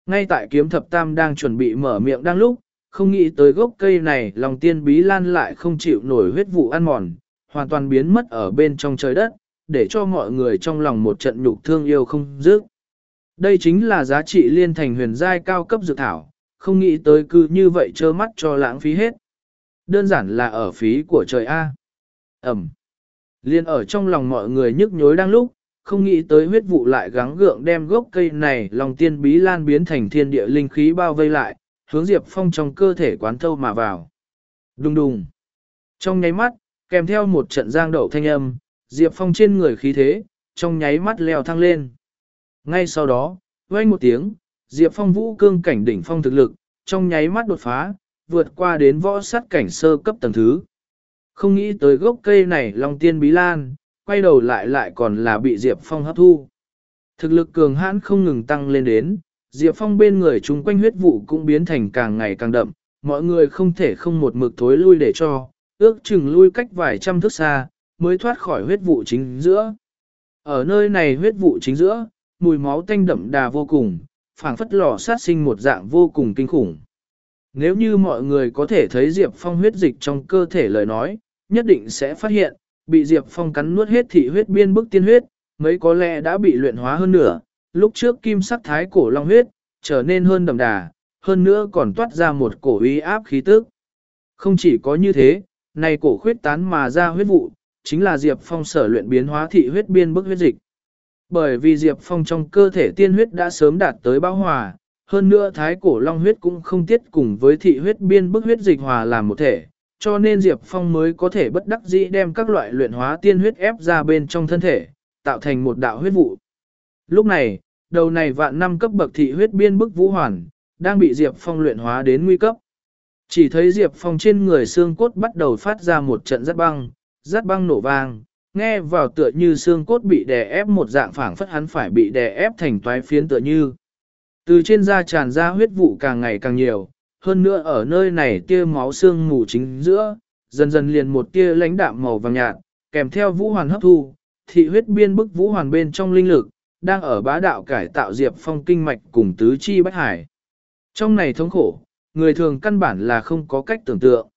Ngay tại kiếm thập tam đang chuẩn bị mở miệng đang lúc, không nghĩ tới gốc cây này lòng tiên bí lan lại không chịu nổi huyết vụ ăn mòn, hoàn toàn biến mất ở bên trong trời đất, để cho mọi người trong lòng một trận nhục thương yêu không dứt. Đây chính là giá trị liên thành huyền giai cao cấp dược thảo, không nghĩ tới cứ như vậy trơ mắt cho lãng phí hết. Đơn giản là ở phí của trời A. Ẩm. Liên ở trong lòng mọi người nhức nhối đang lúc, không nghĩ tới huyết vụ lại gắng gượng đem gốc cây này lòng tiên bí lan biến thành thiên địa linh khí bao vây lại, hướng Diệp Phong trong cơ thể quán thâu mà vào. Đùng đùng. Trong nháy mắt, kèm theo một trận giang đậu thanh âm, Diệp Phong trên người khí thế, trong nháy mắt leo thăng lên. Ngay sau đó, vang một tiếng, Diệp Phong vũ cương cảnh đỉnh phong thực lực, trong nháy mắt đột phá, vượt qua đến võ sát cảnh sơ cấp tầng thứ. Không nghĩ tới gốc cây này Long Tiên Bí Lan, quay đầu lại lại còn là bị Diệp Phong hấp thu. Thực lực cường hãn không ngừng tăng lên đến, Diệp Phong bên người chúng quanh huyết vụ cũng biến thành càng ngày càng đậm, mọi người không thể không một mực thối lui để cho, ước chừng lui cách vài trăm thước xa, mới thoát khỏi huyết vụ chính giữa. Ở nơi này huyết vụ chính giữa, mùi máu tanh đậm đà vô cùng, phảng phất lò sát sinh một dạng vô cùng kinh khủng. Nếu như mọi người có thể thấy Diệp Phong huyết dịch trong cơ thể lời nói, nhất định sẽ phát hiện, bị Diệp Phong cắn nuốt hết thị huyết biên bức tiên huyết, mấy có lẽ đã bị luyện hóa hơn nửa, lúc trước kim sắc thái cổ long huyết, trở nên hơn đậm đà, hơn nữa còn toát ra một cổ uy áp khí tức. Không chỉ có như thế, này cổ khuyết tán mà ra huyết vụ, chính là Diệp Phong sở luyện biến hóa thị huyết biên bức huyết dịch. Bởi vì Diệp Phong trong cơ thể tiên huyết đã sớm đạt tới bão hòa, hơn nữa thái cổ long huyết cũng không tiết cùng với thị huyết biên bức huyết dịch hòa làm một thể, cho nên Diệp Phong mới có thể bất đắc dĩ đem các loại luyện hóa tiên huyết ép ra bên trong thân thể, tạo thành một đạo huyết vụ. Lúc này, đầu này vạn năm cấp bậc thị huyết biên bức vũ hoàn, đang bị Diệp Phong luyện hóa đến nguy cấp. Chỉ thấy Diệp Phong trên người xương cốt bắt đầu phát ra một trận rất băng, rất băng nổ vang, nghe vào tựa như xương cốt bị đè ép một dạng phảng phất hắn phải bị đè ép thành toái phiến tựa như. Từ trên da tràn ra huyết vụ càng ngày càng nhiều, hơn nữa ở nơi này tia máu xương mù chính giữa, dần dần liền một tia lãnh đạm màu vàng nhạt, kèm theo vũ hoàn hấp thu, thị huyết biên bức vũ hoàn bên trong linh lực, đang ở bá đạo cải tạo Diệp Phong kinh mạch cùng tứ chi bách hải. Trong này thống khổ, người thường căn bản là không có cách tưởng tượng.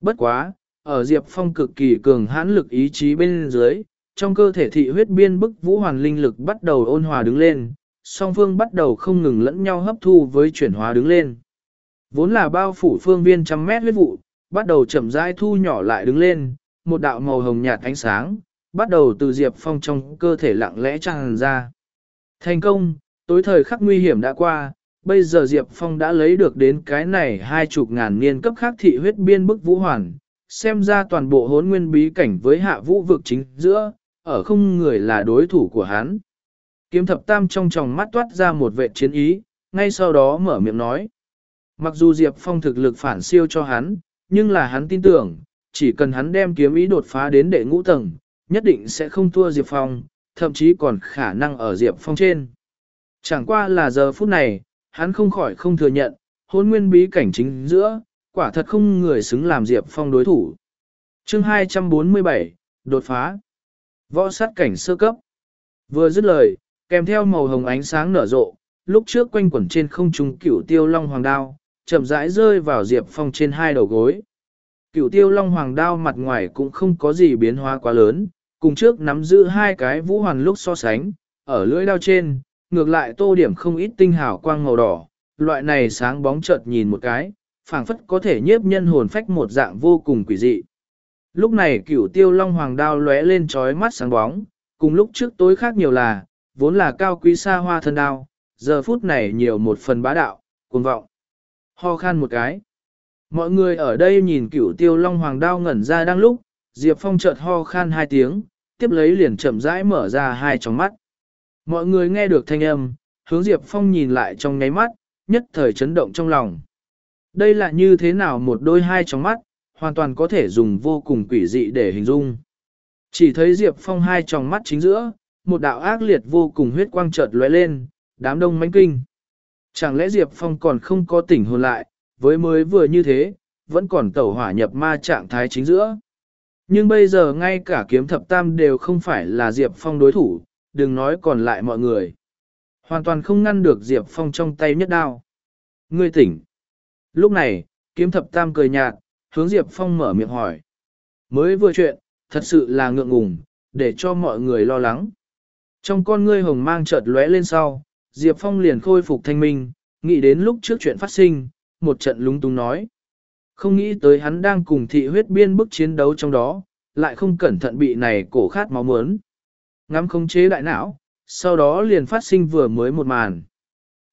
Bất quá, ở Diệp Phong cực kỳ cường hãn lực ý chí bên dưới, trong cơ thể thị huyết biên bức vũ hoàn linh lực bắt đầu ôn hòa đứng lên, song phương bắt đầu không ngừng lẫn nhau hấp thu với chuyển hóa đứng lên. Vốn là bao phủ phương viên trăm mét huyết vụ, bắt đầu chậm rãi thu nhỏ lại đứng lên, một đạo màu hồng nhạt ánh sáng, bắt đầu từ Diệp Phong trong cơ thể lặng lẽ tràn ra. Thành công, tối thời khắc nguy hiểm đã qua, bây giờ Diệp Phong đã lấy được đến cái này hai chục ngàn niên cấp khác thị huyết biên bức vũ hoàn, xem ra toàn bộ hốn nguyên bí cảnh với hạ vũ vực chính giữa, ở không người là đối thủ của hắn. Kiếm thập tam trong tròng mắt toát ra một vệ chiến ý, ngay sau đó mở miệng nói. Mặc dù Diệp Phong thực lực phản siêu cho hắn, nhưng là hắn tin tưởng, chỉ cần hắn đem kiếm ý đột phá đến đệ ngũ tầng, nhất định sẽ không thua Diệp Phong, thậm chí còn khả năng ở Diệp Phong trên. Chẳng qua là giờ phút này, hắn không khỏi không thừa nhận, hôn nguyên bí cảnh chính giữa, quả thật không người xứng làm Diệp Phong đối thủ. chương 247, đột phá. Võ sát cảnh sơ cấp. Vừa dứt lời, kèm theo màu hồng ánh sáng nở rộ, lúc trước quanh quẩn trên không trung cửu tiêu long hoàng đao, chậm rãi rơi vào Diệp Phong trên hai đầu gối. Cửu tiêu long hoàng đao mặt ngoài cũng không có gì biến hóa quá lớn, cùng trước nắm giữ hai cái vũ hoàn lúc so sánh, ở lưỡi đao trên, ngược lại tô điểm không ít tinh hào quang màu đỏ, loại này sáng bóng chợt nhìn một cái, phảng phất có thể nhiếp nhân hồn phách một dạng vô cùng quỷ dị. Lúc này cửu tiêu long hoàng đao lóe lên trói mắt sáng bóng, cùng lúc trước tối khác nhiều là, vốn là cao quý xa hoa thân đao, giờ phút này nhiều một phần bá đạo, cuồng vọng. Ho khan một cái. Mọi người ở đây nhìn cửu tiêu long hoàng đao ngẩn ra đang lúc, Diệp Phong chợt ho khan hai tiếng, tiếp lấy liền chậm rãi mở ra hai tròng mắt. Mọi người nghe được thanh âm, hướng Diệp Phong nhìn lại trong nháy mắt, nhất thời chấn động trong lòng. Đây là như thế nào một đôi hai trong mắt, hoàn toàn có thể dùng vô cùng quỷ dị để hình dung. Chỉ thấy Diệp Phong hai trong mắt chính giữa, một đạo ác liệt vô cùng huyết quang chợt lóe lên, đám đông mãnh kinh. Chẳng lẽ Diệp Phong còn không có tỉnh hồn lại, với mới vừa như thế, vẫn còn tẩu hỏa nhập ma trạng thái chính giữa. Nhưng bây giờ ngay cả kiếm thập tam đều không phải là Diệp Phong đối thủ, đừng nói còn lại mọi người. Hoàn toàn không ngăn được Diệp Phong trong tay nhất đao. Ngươi tỉnh. Lúc này, kiếm thập tam cười nhạt, hướng Diệp Phong mở miệng hỏi. Mới vừa chuyện, thật sự là ngượng ngùng, để cho mọi người lo lắng. Trong con ngươi hồng mang chợt lóe lên sau, Diệp Phong liền khôi phục thanh minh, nghĩ đến lúc trước chuyện phát sinh, một trận lúng túng nói. Không nghĩ tới hắn đang cùng thị huyết biên bức chiến đấu trong đó, lại không cẩn thận bị này cổ khát máu mớn. Ngắm không chế đại não, sau đó liền phát sinh vừa mới một màn.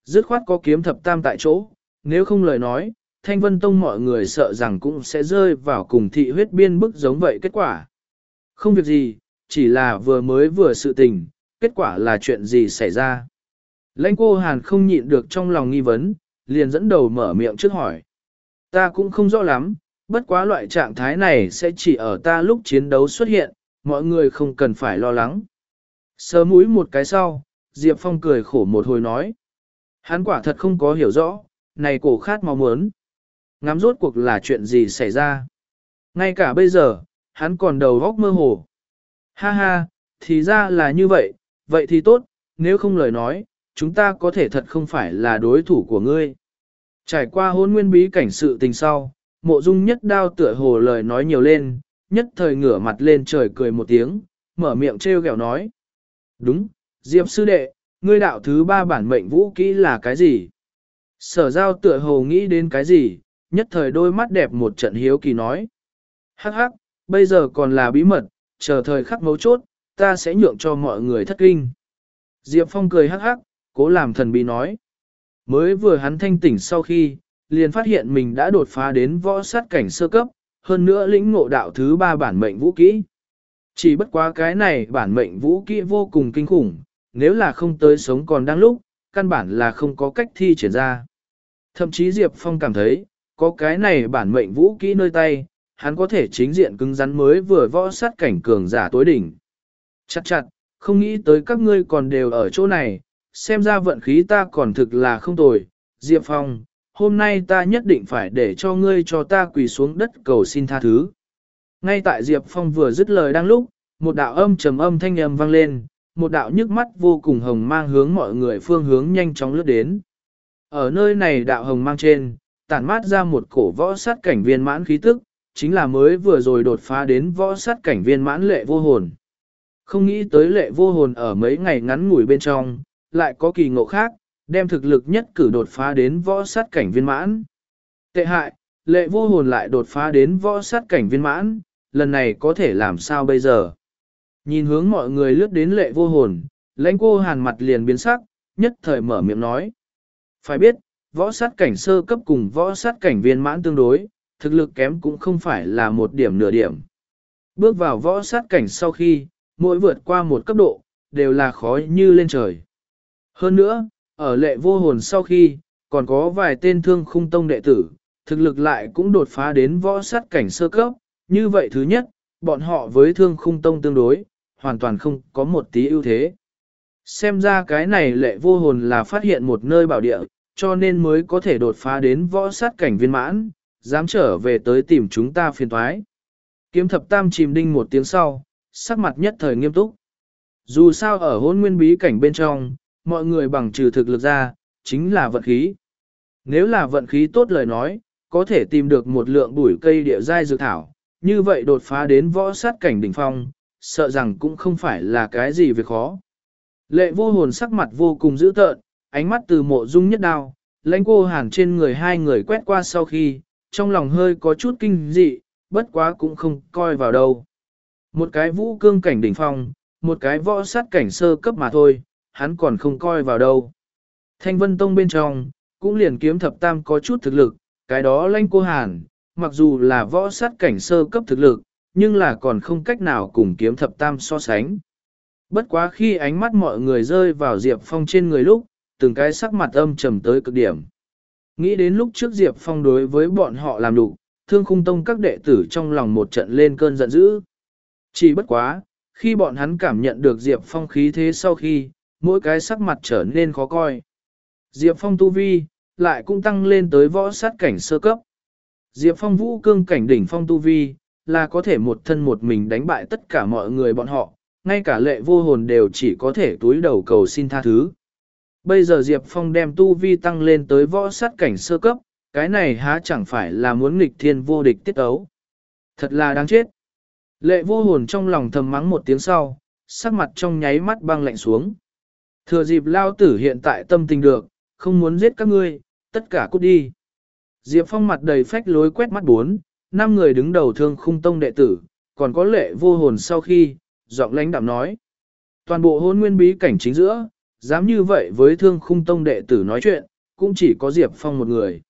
Dứt khoát có kiếm thập tam tại chỗ, nếu không lời nói, Thanh Vân Tông mọi người sợ rằng cũng sẽ rơi vào cùng thị huyết biên bức giống vậy kết quả. Không việc gì, chỉ là vừa mới vừa sự tình, kết quả là chuyện gì xảy ra. Lãnh cô Hàn không nhịn được trong lòng nghi vấn, liền dẫn đầu mở miệng trước hỏi. Ta cũng không rõ lắm, bất quá loại trạng thái này sẽ chỉ ở ta lúc chiến đấu xuất hiện, mọi người không cần phải lo lắng. Sớ mũi một cái sau, Diệp Phong cười khổ một hồi nói. Hắn quả thật không có hiểu rõ, này cổ khát máu muốn. Ngắm rốt cuộc là chuyện gì xảy ra. Ngay cả bây giờ, hắn còn đầu góc mơ hồ. Ha ha, thì ra là như vậy, vậy thì tốt, nếu không lời nói, chúng ta có thể thật không phải là đối thủ của ngươi. Trải qua hôn nguyên bí cảnh sự tình sau, mộ dung nhất đao tựa hồ lời nói nhiều lên, nhất thời ngửa mặt lên trời cười một tiếng, mở miệng trêu ghẹo nói. Đúng, Diệp sư đệ, ngươi đạo thứ ba bản mệnh vũ kỹ là cái gì? Sở giao tựa hồ nghĩ đến cái gì, nhất thời đôi mắt đẹp một trận hiếu kỳ nói. Hắc hắc, bây giờ còn là bí mật, chờ thời khắc mấu chốt, ta sẽ nhượng cho mọi người thất kinh. Diệp Phong cười hắc hắc, cố làm thần bí nói. Mới vừa hắn thanh tỉnh sau khi, liền phát hiện mình đã đột phá đến võ sát cảnh sơ cấp, hơn nữa lĩnh ngộ đạo thứ ba bản mệnh vũ kỹ. Chỉ bất quá cái này bản mệnh vũ kỹ vô cùng kinh khủng, nếu là không tới sống còn đang lúc, căn bản là không có cách thi triển ra. Thậm chí Diệp Phong cảm thấy, có cái này bản mệnh vũ kỹ nơi tay, hắn có thể chính diện cứng rắn mới vừa võ sát cảnh cường giả tối đỉnh. Chặt chặt, không nghĩ tới các ngươi còn đều ở chỗ này, xem ra vận khí ta còn thực là không tồi. Diệp Phong, hôm nay ta nhất định phải để cho ngươi cho ta quỳ xuống đất cầu xin tha thứ. Ngay tại Diệp Phong vừa dứt lời đang lúc, một đạo âm trầm âm thanh âm vang lên, một đạo nhức mắt vô cùng hồng mang hướng mọi người phương hướng nhanh chóng lướt đến. Ở nơi này đạo hồng mang trên, tản mát ra một cổ võ sát cảnh viên mãn khí tức, chính là mới vừa rồi đột phá đến võ sát cảnh viên mãn lệ vô hồn. Không nghĩ tới lệ vô hồn ở mấy ngày ngắn ngủi bên trong, lại có kỳ ngộ khác, đem thực lực nhất cử đột phá đến võ sát cảnh viên mãn. Tệ hại, lệ vô hồn lại đột phá đến võ sát cảnh viên mãn, lần này có thể làm sao bây giờ? Nhìn hướng mọi người lướt đến lệ vô hồn, lãnh cô hàn mặt liền biến sắc, nhất thời mở miệng nói. Phải biết, võ sát cảnh sơ cấp cùng võ sát cảnh viên mãn tương đối, thực lực kém cũng không phải là một điểm nửa điểm. Bước vào võ sát cảnh sau khi, mỗi vượt qua một cấp độ, đều là khó như lên trời. Hơn nữa, ở lệ vô hồn sau khi, còn có vài tên thương khung tông đệ tử, thực lực lại cũng đột phá đến võ sát cảnh sơ cấp. Như vậy thứ nhất, bọn họ với thương khung tông tương đối, hoàn toàn không có một tí ưu thế. Xem ra cái này lệ vô hồn là phát hiện một nơi bảo địa, cho nên mới có thể đột phá đến võ sát cảnh viên mãn, dám trở về tới tìm chúng ta phiền thoái. Kiếm thập tam chìm đinh một tiếng sau, sắc mặt nhất thời nghiêm túc. Dù sao ở hôn nguyên bí cảnh bên trong, mọi người bằng trừ thực lực ra, chính là vận khí. Nếu là vận khí tốt lời nói, có thể tìm được một lượng bụi cây địa giai dược thảo, như vậy đột phá đến võ sát cảnh đỉnh phong, sợ rằng cũng không phải là cái gì việc khó. Lệ vô hồn sắc mặt vô cùng dữ tợn, ánh mắt từ mộ dung nhất đao, lãnh cô hàn trên người hai người quét qua sau khi, trong lòng hơi có chút kinh dị, bất quá cũng không coi vào đâu. Một cái vũ cương cảnh đỉnh phong, một cái võ sát cảnh sơ cấp mà thôi, hắn còn không coi vào đâu. Thanh vân tông bên trong, cũng liền kiếm thập tam có chút thực lực, cái đó lãnh cô hàn, mặc dù là võ sát cảnh sơ cấp thực lực, nhưng là còn không cách nào cùng kiếm thập tam so sánh. Bất quá khi ánh mắt mọi người rơi vào Diệp Phong trên người lúc, từng cái sắc mặt âm trầm tới cực điểm. Nghĩ đến lúc trước Diệp Phong đối với bọn họ làm đủ, thương khung tông các đệ tử trong lòng một trận lên cơn giận dữ. Chỉ bất quá, khi bọn hắn cảm nhận được Diệp Phong khí thế sau khi, mỗi cái sắc mặt trở nên khó coi. Diệp Phong tu vi, lại cũng tăng lên tới võ sát cảnh sơ cấp. Diệp Phong vũ cương cảnh đỉnh phong tu vi, là có thể một thân một mình đánh bại tất cả mọi người bọn họ, ngay cả lệ vô hồn đều chỉ có thể túi đầu cầu xin tha thứ. Bây giờ Diệp Phong đem tu vi tăng lên tới võ sát cảnh sơ cấp, cái này há chẳng phải là muốn nghịch thiên vô địch tiết ấu. Thật là đáng chết. Lệ vô hồn trong lòng thầm mắng một tiếng sau, sắc mặt trong nháy mắt băng lạnh xuống. Thừa dịp lao tử hiện tại tâm tình được, không muốn giết các ngươi, tất cả cút đi. Diệp Phong mặt đầy phách lối quét mắt bốn, năm người đứng đầu thương khung tông đệ tử, còn có lệ vô hồn sau khi, giọng lãnh đạm nói. Toàn bộ hôn nguyên bí cảnh chính giữa, dám như vậy với thương khung tông đệ tử nói chuyện, cũng chỉ có Diệp Phong một người.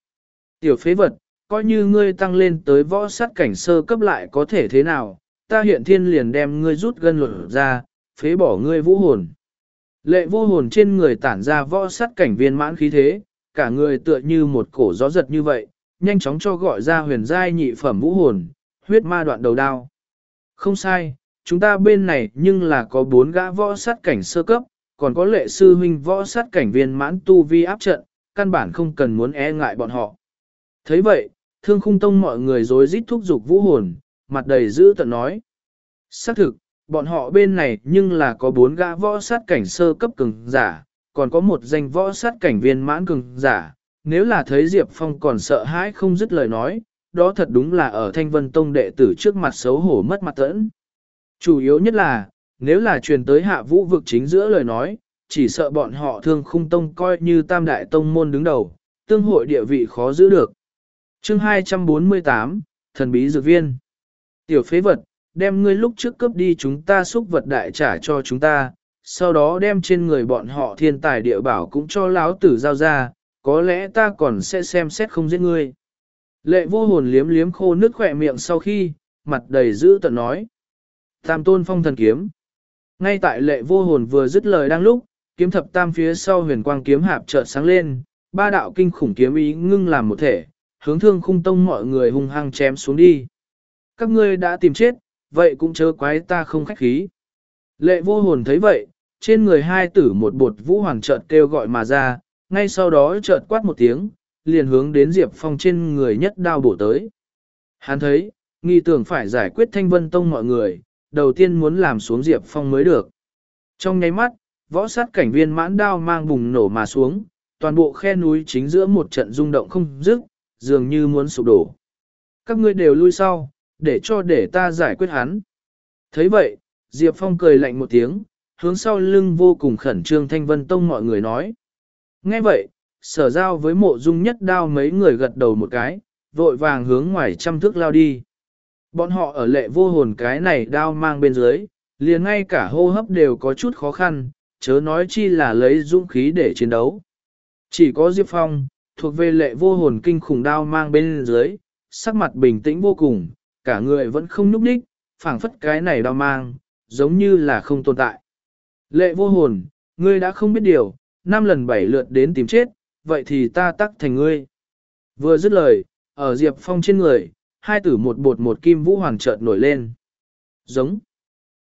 Tiểu phế vật, coi như ngươi tăng lên tới võ sát cảnh sơ cấp lại có thể thế nào, ta hiện thiên liền đem ngươi rút gân luật ra, phế bỏ ngươi vũ hồn. Lệ vô hồn trên người tản ra võ sát cảnh viên mãn khí thế, cả người tựa như một cổ gió giật như vậy, nhanh chóng cho gọi ra huyền giai nhị phẩm vũ hồn, huyết ma đoạn đầu đao. Không sai, chúng ta bên này nhưng là có bốn gã võ sát cảnh sơ cấp, còn có lệ sư huynh võ sát cảnh viên mãn tu vi áp trận, căn bản không cần muốn e ngại bọn họ. thấy vậy, thương khung tông mọi người dối rít thúc giục vũ hồn, mặt đầy dữ tận nói. Xác thực, bọn họ bên này nhưng là có bốn gã võ sát cảnh sơ cấp cường giả, còn có một danh võ sát cảnh viên mãn cường giả. Nếu là thấy Diệp Phong còn sợ hãi không dứt lời nói, đó thật đúng là ở Thanh Vân Tông đệ tử trước mặt xấu hổ mất mặt tẫn. Chủ yếu nhất là, nếu là truyền tới hạ vũ vực chính giữa lời nói, chỉ sợ bọn họ thương khung tông coi như tam đại tông môn đứng đầu, tương hội địa vị khó giữ được. chương 248, Thần Bí Dược Viên Tiểu phế vật, đem ngươi lúc trước cướp đi chúng ta xúc vật đại trả cho chúng ta, sau đó đem trên người bọn họ thiên tài địa bảo cũng cho lão tử giao ra, có lẽ ta còn sẽ xem xét không giết ngươi. Lệ vô hồn liếm liếm khô nước khỏe miệng sau khi, mặt đầy dữ tận nói. Tam tôn phong thần kiếm. Ngay tại lệ vô hồn vừa dứt lời đang lúc, kiếm thập tam phía sau huyền quang kiếm hạp chợt sáng lên, ba đạo kinh khủng kiếm ý ngưng làm một thể, hướng thương khung tông mọi người hung hăng chém xuống đi. Các ngươi đã tìm chết, vậy cũng chớ quái ta không khách khí. Lệ vô hồn thấy vậy, trên người hai tử một bột vũ hoàng chợt kêu gọi mà ra, ngay sau đó chợt quát một tiếng, liền hướng đến Diệp Phong trên người nhất đao bổ tới. Hắn thấy, nghi tưởng phải giải quyết thanh vân tông mọi người, đầu tiên muốn làm xuống Diệp Phong mới được. Trong nháy mắt, võ sát cảnh viên mãn đao mang bùng nổ mà xuống, toàn bộ khe núi chính giữa một trận rung động không dứt, dường như muốn sụp đổ. Các ngươi đều lui sau, để cho để ta giải quyết hắn. thấy vậy, Diệp Phong cười lạnh một tiếng, hướng sau lưng vô cùng khẩn trương Thanh Vân Tông mọi người nói. Nghe vậy, sở giao với mộ dung nhất đao mấy người gật đầu một cái, vội vàng hướng ngoài trăm thước lao đi. Bọn họ ở lệ vô hồn cái này đao mang bên dưới, liền ngay cả hô hấp đều có chút khó khăn, chớ nói chi là lấy dũng khí để chiến đấu. Chỉ có Diệp Phong, thuộc về lệ vô hồn kinh khủng đao mang bên dưới, sắc mặt bình tĩnh vô cùng, cả người vẫn không nhúc nhích, phảng phất cái này đau mang, giống như là không tồn tại. Lệ vô hồn, ngươi đã không biết điều, năm lần bảy lượt đến tìm chết, vậy thì ta tắc thành ngươi. Vừa dứt lời, ở Diệp Phong trên người, hai tử một bột một kim vũ hoàng chợt nổi lên. Giống.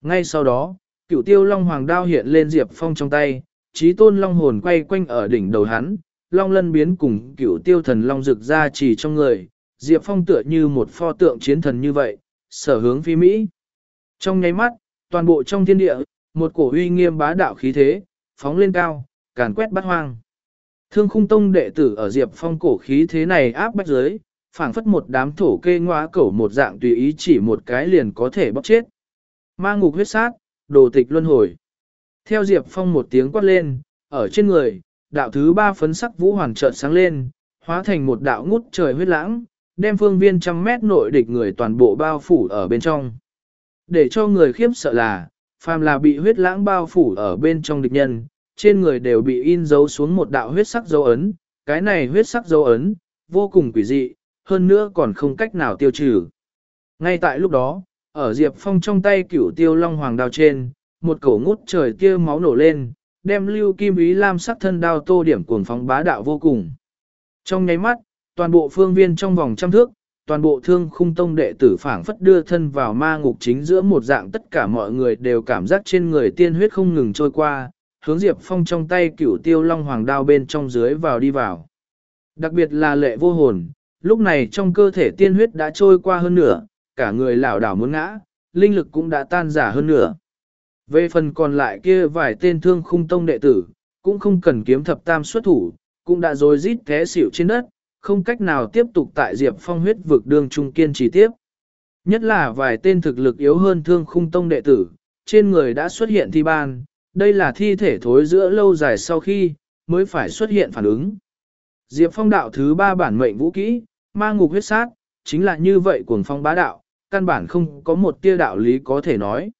Ngay sau đó, cựu tiêu long hoàng đao hiện lên Diệp Phong trong tay, trí tôn long hồn quay quanh ở đỉnh đầu hắn, long lân biến cùng cựu tiêu thần long rực ra chỉ trong người, Diệp Phong tựa như một pho tượng chiến thần như vậy, sở hướng phi Mỹ. Trong nháy mắt, toàn bộ trong thiên địa, một cổ uy nghiêm bá đạo khí thế, phóng lên cao, càn quét bắt hoang. Thương khung tông đệ tử ở Diệp Phong cổ khí thế này áp bách giới, phảng phất một đám thổ kê ngoá cẩu một dạng tùy ý chỉ một cái liền có thể bóc chết. Ma ngục huyết sát, đồ tịch luân hồi. Theo Diệp Phong một tiếng quát lên, ở trên người, đạo thứ ba phấn sắc vũ hoàn chợt sáng lên, hóa thành một đạo ngút trời huyết lãng, đem phương viên trăm mét nội địch người toàn bộ bao phủ ở bên trong. Để cho người khiếp sợ là, phàm là bị huyết lãng bao phủ ở bên trong địch nhân, trên người đều bị in dấu xuống một đạo huyết sắc dấu ấn, cái này huyết sắc dấu ấn, vô cùng quỷ dị, hơn nữa còn không cách nào tiêu trừ. Ngay tại lúc đó, ở Diệp Phong trong tay cửu tiêu long hoàng đao trên, một cổ ngút trời tia máu nổ lên, đem lưu kim ý lam sắc thân đao tô điểm cuồng phóng bá đạo vô cùng. Trong nháy mắt, toàn bộ phương viên trong vòng trăm thước, toàn bộ thương khung tông đệ tử phảng phất đưa thân vào ma ngục chính giữa một dạng tất cả mọi người đều cảm giác trên người tiên huyết không ngừng trôi qua, hướng Diệp Phong trong tay cửu tiêu long hoàng đao bên trong dưới vào đi vào. Đặc biệt là lệ vô hồn, lúc này trong cơ thể tiên huyết đã trôi qua hơn nửa, cả người lảo đảo muốn ngã, linh lực cũng đã tan giả hơn nửa. Về phần còn lại kia vài tên thương khung tông đệ tử, cũng không cần kiếm thập tam xuất thủ, cũng đã rồi rít té xỉu trên đất, không cách nào tiếp tục tại Diệp Phong huyết vực đường trung kiên trì tiếp. Nhất là vài tên thực lực yếu hơn thương khung tông đệ tử, trên người đã xuất hiện thi ban, đây là thi thể thối giữa lâu dài sau khi, mới phải xuất hiện phản ứng. Diệp Phong đạo thứ ba bản mệnh vũ kỹ, ma ngục huyết sát, chính là như vậy cuồng phong bá đạo, căn bản không có một tia đạo lý có thể nói.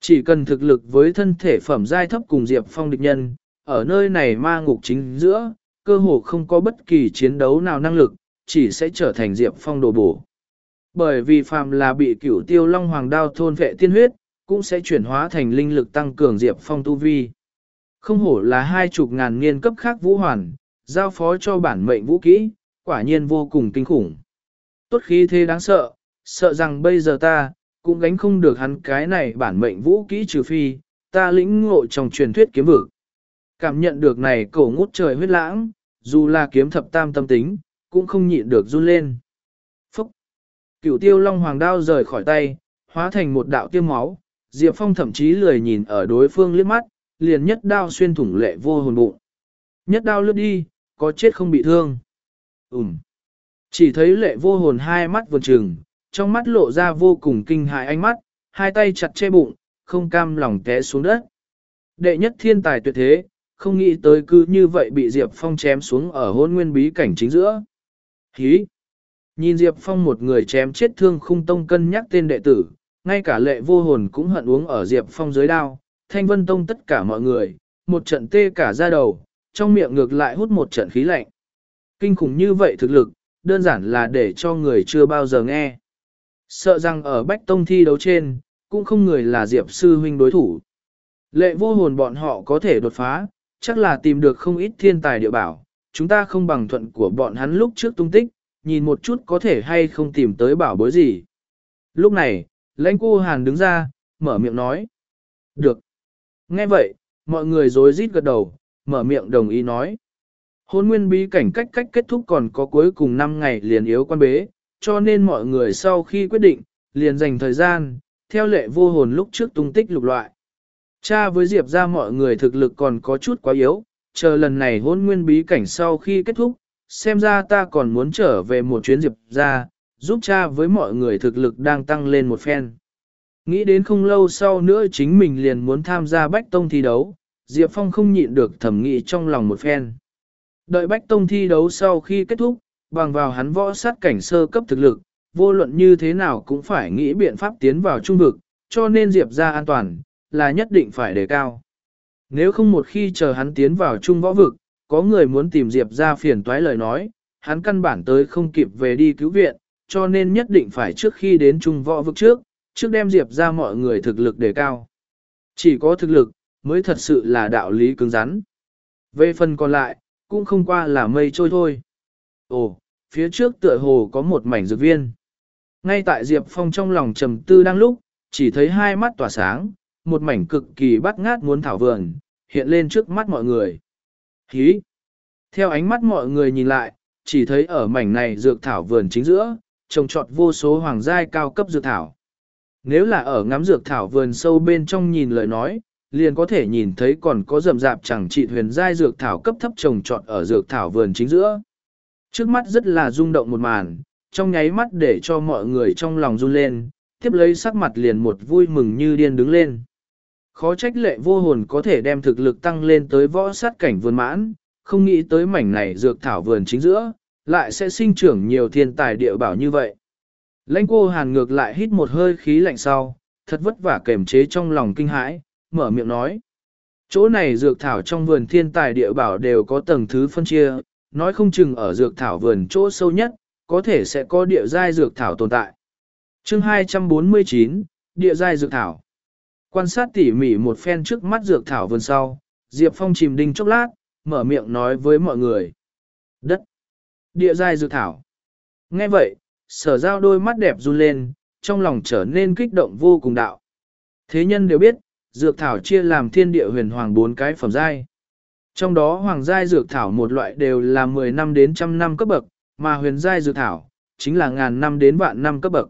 Chỉ cần thực lực với thân thể phẩm giai thấp cùng Diệp Phong địch nhân, ở nơi này ma ngục chính giữa, cơ hồ không có bất kỳ chiến đấu nào năng lực, chỉ sẽ trở thành Diệp Phong đồ bổ. Bởi vì phàm là bị cửu tiêu long hoàng đao thôn vệ tiên huyết, cũng sẽ chuyển hóa thành linh lực tăng cường Diệp Phong tu vi. Không hổ là hai chục ngàn niên cấp khác vũ hoàn, giao phó cho bản mệnh vũ kỹ, quả nhiên vô cùng kinh khủng. Tốt khí thế đáng sợ, sợ rằng bây giờ ta, cũng gánh không được hắn cái này bản mệnh vũ kỹ trừ phi, ta lĩnh ngộ trong truyền thuyết kiếm vực. Cảm nhận được này cổ ngút trời huyết lãng, dù là kiếm thập tam tâm tính, cũng không nhịn được run lên. Phúc! Cửu tiêu long hoàng đao rời khỏi tay, hóa thành một đạo tiêu máu, Diệp Phong thậm chí lười nhìn ở đối phương liếc mắt, liền nhất đao xuyên thủng lệ vô hồn bụng. Nhất đao lướt đi, có chết không bị thương. Ừm. Chỉ thấy lệ vô hồn hai mắt vườn trừng, trong mắt lộ ra vô cùng kinh hại ánh mắt, hai tay chặt che bụng, không cam lòng té xuống đất. Đệ nhất thiên tài tuyệt thế, không nghĩ tới cứ như vậy bị Diệp Phong chém xuống ở hôn nguyên bí cảnh chính giữa. Hí! Nhìn Diệp Phong một người chém chết thương khung tông cân nhắc tên đệ tử, ngay cả lệ vô hồn cũng hận uống ở Diệp Phong dưới đao, thanh vân tông tất cả mọi người, một trận tê cả ra đầu, trong miệng ngược lại hút một trận khí lạnh. Kinh khủng như vậy thực lực, đơn giản là để cho người chưa bao giờ nghe. Sợ rằng ở Bách Tông thi đấu trên, cũng không người là Diệp Sư Huynh đối thủ. Lệ vô hồn bọn họ có thể đột phá, chắc là tìm được không ít thiên tài địa bảo, chúng ta không bằng thuận của bọn hắn lúc trước tung tích, nhìn một chút có thể hay không tìm tới bảo bối gì. Lúc này, lãnh cô Hàn đứng ra, mở miệng nói. Được. Nghe vậy, mọi người dối rít gật đầu, mở miệng đồng ý nói. Hôn nguyên bí cảnh cách cách kết thúc còn có cuối cùng 5 ngày liền yếu quan bế, cho nên mọi người sau khi quyết định, liền dành thời gian, theo lệ vô hồn lúc trước tung tích lục loại. Cha với Diệp ra mọi người thực lực còn có chút quá yếu, chờ lần này hôn nguyên bí cảnh sau khi kết thúc, xem ra ta còn muốn trở về một chuyến Diệp ra, giúp cha với mọi người thực lực đang tăng lên một phen. Nghĩ đến không lâu sau nữa chính mình liền muốn tham gia Bách Tông thi đấu, Diệp Phong không nhịn được thẩm nghĩ trong lòng một phen. Đợi Bách Tông thi đấu sau khi kết thúc, bằng vào hắn võ sát cảnh sơ cấp thực lực, vô luận như thế nào cũng phải nghĩ biện pháp tiến vào trung vực, cho nên Diệp ra an toàn, là nhất định phải đề cao. Nếu không một khi chờ hắn tiến vào trung võ vực, có người muốn tìm Diệp ra phiền toái lời nói, hắn căn bản tới không kịp về đi cứu viện, cho nên nhất định phải trước khi đến trung võ vực trước, trước đem Diệp ra mọi người thực lực đề cao. Chỉ có thực lực, mới thật sự là đạo lý cứng rắn. Về phần còn lại, cũng không qua là mây trôi thôi. Ồ, phía trước tựa hồ có một mảnh dược viên. Ngay tại Diệp Phong trong lòng trầm tư đang lúc, chỉ thấy hai mắt tỏa sáng, một mảnh cực kỳ bắt ngát muốn thảo vườn, hiện lên trước mắt mọi người. Hí! Theo ánh mắt mọi người nhìn lại, chỉ thấy ở mảnh này dược thảo vườn chính giữa, trồng trọt vô số hoàng giai cao cấp dược thảo. Nếu là ở ngắm dược thảo vườn sâu bên trong nhìn lời nói, liền có thể nhìn thấy còn có rậm rạp chẳng trị huyền giai dược thảo cấp thấp trồng trọt ở dược thảo vườn chính giữa. Trước mắt rất là rung động một màn, trong nháy mắt để cho mọi người trong lòng run lên, tiếp lấy sắc mặt liền một vui mừng như điên đứng lên. Khó trách lệ vô hồn có thể đem thực lực tăng lên tới võ sát cảnh vườn mãn, không nghĩ tới mảnh này dược thảo vườn chính giữa, lại sẽ sinh trưởng nhiều thiên tài địa bảo như vậy. Lãnh cô hàn ngược lại hít một hơi khí lạnh sau, thật vất vả kềm chế trong lòng kinh hãi, mở miệng nói. Chỗ này dược thảo trong vườn thiên tài địa bảo đều có tầng thứ phân chia, nói không chừng ở dược thảo vườn chỗ sâu nhất, có thể sẽ có địa giai dược thảo tồn tại. Chương 249, Địa giai dược thảo. Quan sát tỉ mỉ một phen trước mắt dược thảo vườn sau, Diệp Phong chìm đinh chốc lát, mở miệng nói với mọi người. Đất. Địa giai dược thảo. Nghe vậy, sở giao đôi mắt đẹp run lên, trong lòng trở nên kích động vô cùng đạo. Thế nhân đều biết, dược thảo chia làm thiên địa huyền hoàng bốn cái phẩm giai. Trong đó hoàng giai dược thảo một loại đều là 10 năm đến trăm năm cấp bậc, mà huyền giai dược thảo chính là ngàn năm đến vạn năm cấp bậc.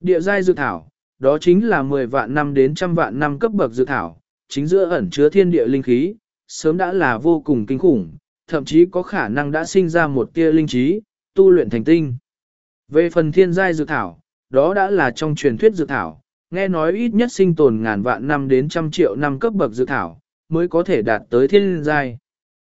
Địa giai dược thảo, đó chính là 10 vạn năm đến trăm vạn năm cấp bậc dược thảo, chính giữa ẩn chứa thiên địa linh khí, sớm đã là vô cùng kinh khủng, thậm chí có khả năng đã sinh ra một tia linh trí, tu luyện thành tinh. Về phần thiên giai dược thảo, đó đã là trong truyền thuyết dược thảo, nghe nói ít nhất sinh tồn ngàn vạn năm đến trăm triệu năm cấp bậc dược thảo, mới có thể đạt tới thiên giai.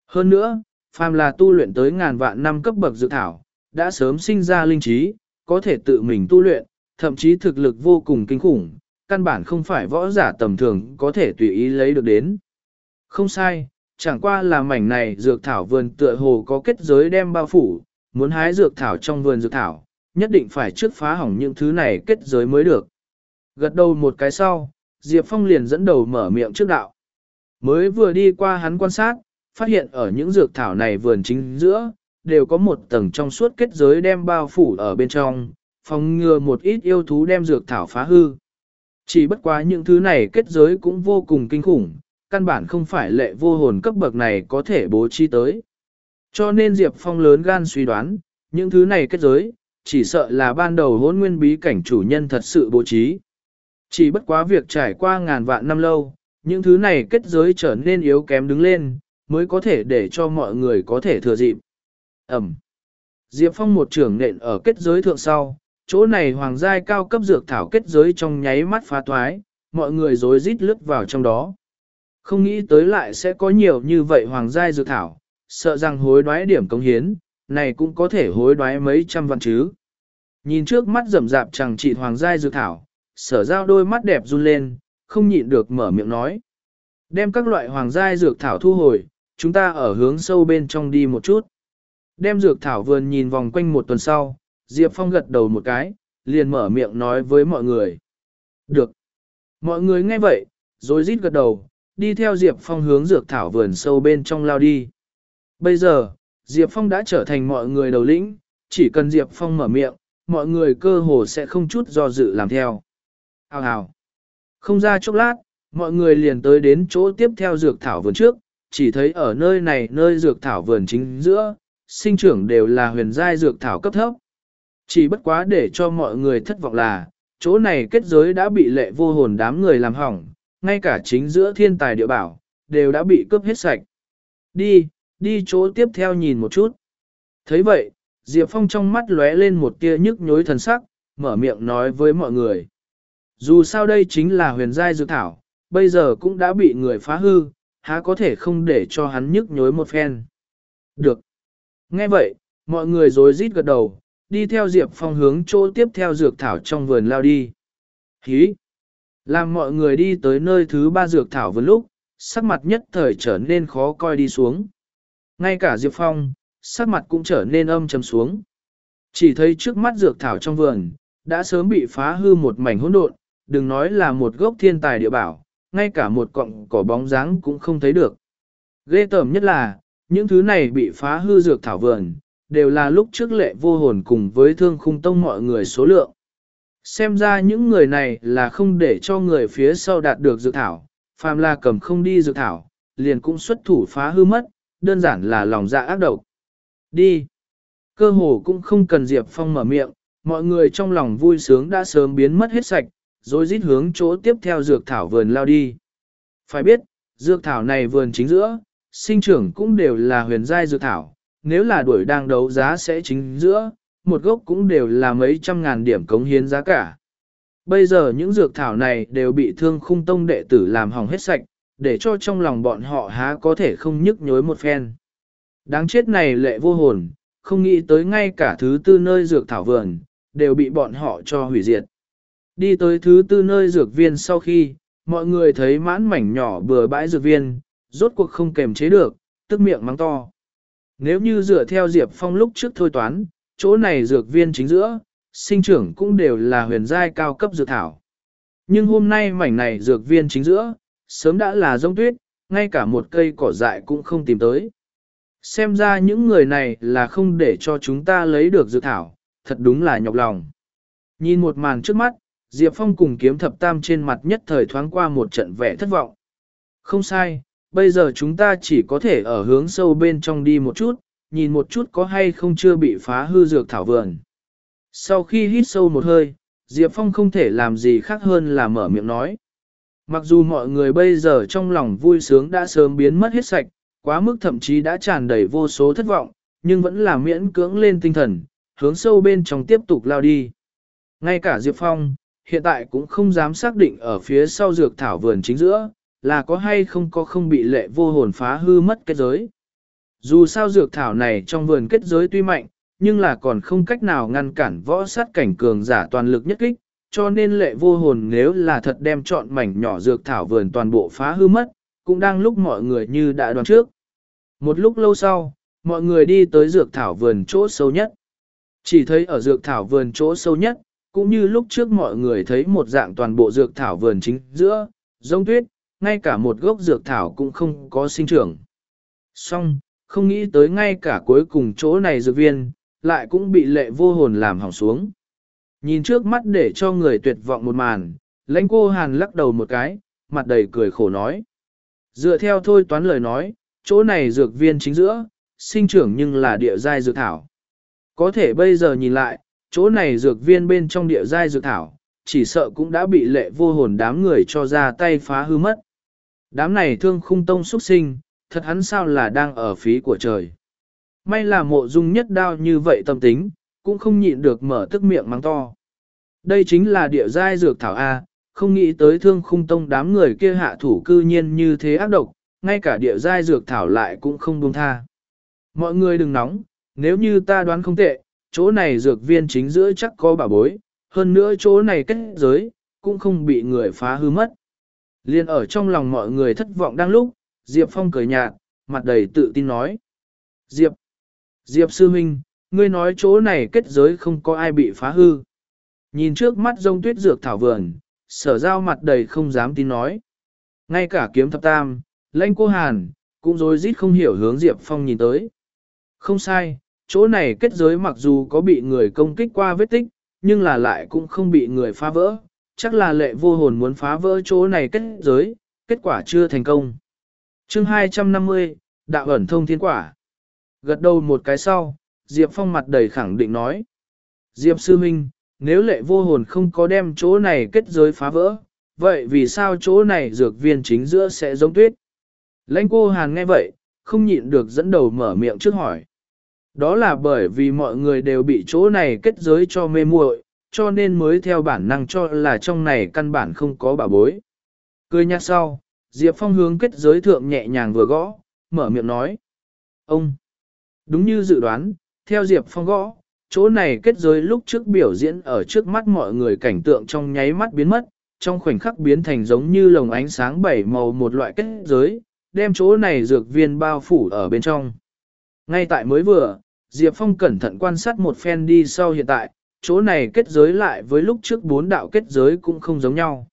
Hơn nữa, phàm là tu luyện tới ngàn vạn năm cấp bậc dược thảo, đã sớm sinh ra linh trí, có thể tự mình tu luyện, thậm chí thực lực vô cùng kinh khủng, căn bản không phải võ giả tầm thường có thể tùy ý lấy được đến. Không sai, chẳng qua là mảnh này dược thảo vườn tựa hồ có kết giới đem bao phủ, muốn hái dược thảo trong vườn dược thảo, nhất định phải trước phá hỏng những thứ này kết giới mới được. Gật đầu một cái sau, Diệp Phong liền dẫn đầu mở miệng trước đạo. Mới vừa đi qua hắn quan sát, phát hiện ở những dược thảo này vườn chính giữa, đều có một tầng trong suốt kết giới đem bao phủ ở bên trong, phòng ngừa một ít yêu thú đem dược thảo phá hư. Chỉ bất quá những thứ này kết giới cũng vô cùng kinh khủng, căn bản không phải lệ vô hồn cấp bậc này có thể bố trí tới. Cho nên Diệp Phong lớn gan suy đoán, những thứ này kết giới, chỉ sợ là ban đầu hôn nguyên bí cảnh chủ nhân thật sự bố trí. Chỉ bất quá việc trải qua ngàn vạn năm lâu, những thứ này kết giới trở nên yếu kém đứng lên, mới có thể để cho mọi người có thể thừa dịp. Ẩm. Diệp Phong một trưởng nện ở kết giới thượng sau, chỗ này hoàng giai cao cấp dược thảo kết giới trong nháy mắt phá thoái, mọi người rối rít lướt vào trong đó. Không nghĩ tới lại sẽ có nhiều như vậy hoàng giai dược thảo, sợ rằng hối đoái điểm công hiến, này cũng có thể hối đoái mấy trăm vạn chứ. Nhìn trước mắt rầm rạp chẳng trị hoàng giai dược thảo, sở giao đôi mắt đẹp run lên, không nhịn được mở miệng nói. Đem các loại hoàng giai dược thảo thu hồi, chúng ta ở hướng sâu bên trong đi một chút. Đem dược thảo vườn nhìn vòng quanh một tuần sau, Diệp Phong gật đầu một cái, liền mở miệng nói với mọi người. Được. Mọi người nghe vậy, rồi rít gật đầu, đi theo Diệp Phong hướng dược thảo vườn sâu bên trong lao đi. Bây giờ, Diệp Phong đã trở thành mọi người đầu lĩnh, chỉ cần Diệp Phong mở miệng, mọi người cơ hồ sẽ không chút do dự làm theo. Hào hào. Không ra chốc lát, mọi người liền tới đến chỗ tiếp theo dược thảo vườn trước, chỉ thấy ở nơi này nơi dược thảo vườn chính giữa, sinh trưởng đều là huyền giai dược thảo cấp thấp. Chỉ bất quá để cho mọi người thất vọng là, chỗ này kết giới đã bị lệ vô hồn đám người làm hỏng, ngay cả chính giữa thiên tài địa bảo, đều đã bị cướp hết sạch. Đi, đi chỗ tiếp theo nhìn một chút. thấy vậy, Diệp Phong trong mắt lóe lên một tia nhức nhối thần sắc, mở miệng nói với mọi người. Dù sao đây chính là huyền giai dược thảo, bây giờ cũng đã bị người phá hư, há có thể không để cho hắn nhức nhối một phen. Được. Nghe vậy, mọi người rối rít gật đầu, đi theo Diệp Phong hướng chỗ tiếp theo dược thảo trong vườn lao đi. Hí! Làm mọi người đi tới nơi thứ ba dược thảo vườn lúc, sắc mặt nhất thời trở nên khó coi đi xuống. Ngay cả Diệp Phong, sắc mặt cũng trở nên âm trầm xuống. Chỉ thấy trước mắt dược thảo trong vườn, đã sớm bị phá hư một mảnh hỗn độn, đừng nói là một gốc thiên tài địa bảo, ngay cả một cọng cỏ bóng dáng cũng không thấy được. Ghê tởm nhất là, những thứ này bị phá hư dược thảo vườn, đều là lúc trước lệ vô hồn cùng với thương khung tông mọi người số lượng. Xem ra những người này là không để cho người phía sau đạt được dược thảo, phàm là cầm không đi dược thảo, liền cũng xuất thủ phá hư mất, đơn giản là lòng dạ ác độc. Đi! Cơ hồ cũng không cần Diệp Phong mở miệng, mọi người trong lòng vui sướng đã sớm biến mất hết sạch, rồi rít hướng chỗ tiếp theo dược thảo vườn lao đi. Phải biết, dược thảo này vườn chính giữa, sinh trưởng cũng đều là huyền giai dược thảo, nếu là đuổi đang đấu giá sẽ chính giữa, một gốc cũng đều là mấy trăm ngàn điểm cống hiến giá cả. Bây giờ những dược thảo này đều bị thương khung tông đệ tử làm hỏng hết sạch, để cho trong lòng bọn họ há có thể không nhức nhối một phen. Đáng chết này lệ vô hồn, không nghĩ tới ngay cả thứ tư nơi dược thảo vườn, đều bị bọn họ cho hủy diệt. Đi tới thứ tư nơi dược viên sau khi, mọi người thấy mãn mảnh nhỏ bừa bãi dược viên, rốt cuộc không kềm chế được, tức miệng mắng to. Nếu như dựa theo Diệp Phong lúc trước thôi toán, chỗ này dược viên chính giữa, sinh trưởng cũng đều là huyền giai cao cấp dược thảo. Nhưng hôm nay mảnh này dược viên chính giữa, sớm đã là rông tuyết, ngay cả một cây cỏ dại cũng không tìm tới. Xem ra những người này là không để cho chúng ta lấy được dược thảo, thật đúng là nhọc lòng. Nhìn một màn trước mắt, Diệp Phong cùng kiếm thập tam trên mặt nhất thời thoáng qua một trận vẻ thất vọng. Không sai, bây giờ chúng ta chỉ có thể ở hướng sâu bên trong đi một chút, nhìn một chút có hay không chưa bị phá hư dược thảo vườn. Sau khi hít sâu một hơi, Diệp Phong không thể làm gì khác hơn là mở miệng nói. Mặc dù mọi người bây giờ trong lòng vui sướng đã sớm biến mất hết sạch, quá mức thậm chí đã tràn đầy vô số thất vọng, nhưng vẫn là miễn cưỡng lên tinh thần, hướng sâu bên trong tiếp tục lao đi. Ngay cả Diệp Phong, hiện tại cũng không dám xác định ở phía sau dược thảo vườn chính giữa, là có hay không có không bị lệ vô hồn phá hư mất kết giới. Dù sao dược thảo này trong vườn kết giới tuy mạnh, nhưng là còn không cách nào ngăn cản võ sát cảnh cường giả toàn lực nhất kích, cho nên lệ vô hồn nếu là thật đem chọn mảnh nhỏ dược thảo vườn toàn bộ phá hư mất, cũng đang lúc mọi người như đã đoán trước. Một lúc lâu sau, mọi người đi tới dược thảo vườn chỗ sâu nhất. Chỉ thấy ở dược thảo vườn chỗ sâu nhất, cũng như lúc trước mọi người thấy một dạng toàn bộ dược thảo vườn chính giữa, giống tuyết, ngay cả một gốc dược thảo cũng không có sinh trưởng. Xong, không nghĩ tới ngay cả cuối cùng chỗ này dược viên, lại cũng bị lệ vô hồn làm hỏng xuống. Nhìn trước mắt để cho người tuyệt vọng một màn, lãnh cô hàn lắc đầu một cái, mặt đầy cười khổ nói. Dựa theo thôi toán lời nói, chỗ này dược viên chính giữa, sinh trưởng nhưng là địa giai dược thảo. Có thể bây giờ nhìn lại, chỗ này dược viên bên trong địa giai dược thảo, chỉ sợ cũng đã bị lệ vô hồn đám người cho ra tay phá hư mất. Đám này thương khung tông xuất sinh, thật hắn sao là đang ở phí của trời. May là mộ dung nhất đao như vậy tâm tính, cũng không nhịn được mở tức miệng mắng to. Đây chính là địa giai dược thảo A, không nghĩ tới thương khung tông đám người kia hạ thủ cư nhiên như thế ác độc, ngay cả địa giai dược thảo lại cũng không buông tha. Mọi người đừng nóng, nếu như ta đoán không tệ, chỗ này dược viên chính giữa chắc có bảo bối, hơn nữa chỗ này kết giới, cũng không bị người phá hư mất. Liên ở trong lòng mọi người thất vọng đang lúc, Diệp Phong cười nhạt, mặt đầy tự tin nói. Diệp, Diệp Sư Minh, ngươi nói chỗ này kết giới không có ai bị phá hư. Nhìn trước mắt rông tuyết dược thảo vườn, sở giao mặt đầy không dám tin nói. Ngay cả kiếm thập tam, lãnh cô hàn, cũng rối rít không hiểu hướng Diệp Phong nhìn tới. Không sai, chỗ này kết giới mặc dù có bị người công kích qua vết tích, nhưng là lại cũng không bị người phá vỡ. Chắc là lệ vô hồn muốn phá vỡ chỗ này kết giới, kết quả chưa thành công. chương 250, Đạo ẩn thông thiên quả. Gật đầu một cái sau, Diệp Phong mặt đầy khẳng định nói. Diệp Sư Minh, nếu lệ vô hồn không có đem chỗ này kết giới phá vỡ, vậy vì sao chỗ này dược viên chính giữa sẽ giống tuyết? Lãnh cô Hàn nghe vậy, không nhịn được dẫn đầu mở miệng trước hỏi. Đó là bởi vì mọi người đều bị chỗ này kết giới cho mê muội, cho nên mới theo bản năng cho là trong này căn bản không có bảo bối. Cười nhạt sau, Diệp Phong hướng kết giới thượng nhẹ nhàng vừa gõ, mở miệng nói. Ông! Đúng như dự đoán, theo Diệp Phong gõ, chỗ này kết giới lúc trước biểu diễn ở trước mắt mọi người cảnh tượng trong nháy mắt biến mất, trong khoảnh khắc biến thành giống như lồng ánh sáng bảy màu một loại kết giới, đem chỗ này dược viên bao phủ ở bên trong. Ngay tại mới vừa, Diệp Phong cẩn thận quan sát một phen đi sau hiện tại, chỗ này kết giới lại với lúc trước bốn đạo kết giới cũng không giống nhau.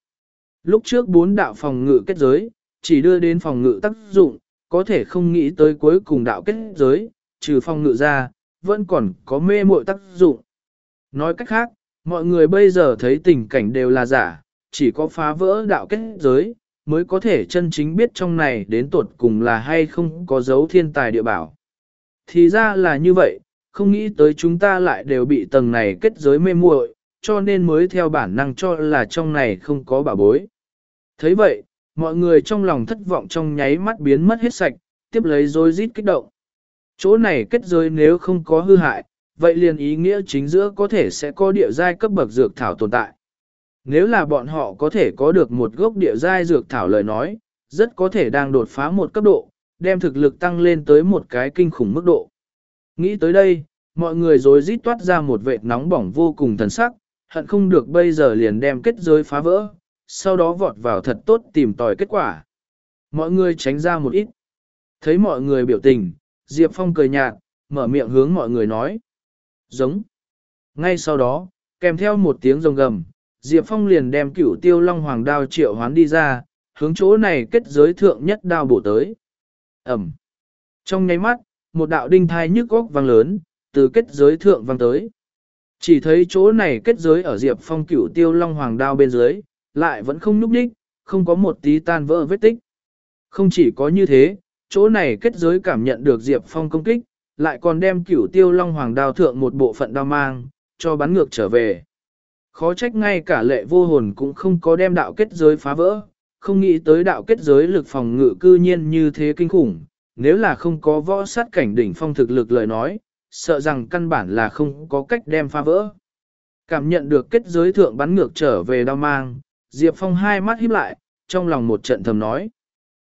Lúc trước bốn đạo phòng ngự kết giới, chỉ đưa đến phòng ngự tác dụng, có thể không nghĩ tới cuối cùng đạo kết giới, trừ phòng ngự ra, vẫn còn có mê muội tác dụng. Nói cách khác, mọi người bây giờ thấy tình cảnh đều là giả, chỉ có phá vỡ đạo kết giới, mới có thể chân chính biết trong này đến tuột cùng là hay không có dấu thiên tài địa bảo. Thì ra là như vậy, không nghĩ tới chúng ta lại đều bị tầng này kết giới mê muội, cho nên mới theo bản năng cho là trong này không có bảo bối. thấy vậy, mọi người trong lòng thất vọng trong nháy mắt biến mất hết sạch, tiếp lấy rồi rít kích động. Chỗ này kết giới nếu không có hư hại, vậy liền ý nghĩa chính giữa có thể sẽ có địa giai cấp bậc dược thảo tồn tại. Nếu là bọn họ có thể có được một gốc địa giai dược thảo lời nói, rất có thể đang đột phá một cấp độ, đem thực lực tăng lên tới một cái kinh khủng mức độ. Nghĩ tới đây, mọi người rồi rít toát ra một vệt nóng bỏng vô cùng thần sắc, hận không được bây giờ liền đem kết giới phá vỡ, sau đó vọt vào thật tốt tìm tòi kết quả. Mọi người tránh ra một ít. Thấy mọi người biểu tình, Diệp Phong cười nhạt, mở miệng hướng mọi người nói. Giống. Ngay sau đó, kèm theo một tiếng rồng gầm, Diệp Phong liền đem cửu tiêu long hoàng đao triệu hoán đi ra, hướng chỗ này kết giới thượng nhất đao bổ tới. Ẩm. Trong nháy mắt, một đạo đinh thai nhức góc vang lớn, từ kết giới thượng vang tới. Chỉ thấy chỗ này kết giới ở Diệp Phong cửu tiêu long hoàng đao bên dưới, lại vẫn không núp đích, không có một tí tan vỡ vết tích. Không chỉ có như thế, chỗ này kết giới cảm nhận được Diệp Phong công kích, lại còn đem cửu tiêu long hoàng đao thượng một bộ phận đao mang, cho bắn ngược trở về. Khó trách ngay cả lệ vô hồn cũng không có đem đạo kết giới phá vỡ, không nghĩ tới đạo kết giới lực phòng ngự cư nhiên như thế kinh khủng, nếu là không có võ sát cảnh đỉnh phong thực lực lời nói, sợ rằng căn bản là không có cách đem phá vỡ. Cảm nhận được kết giới thượng bắn ngược trở về đau mang, Diệp Phong hai mắt híp lại, trong lòng một trận thầm nói.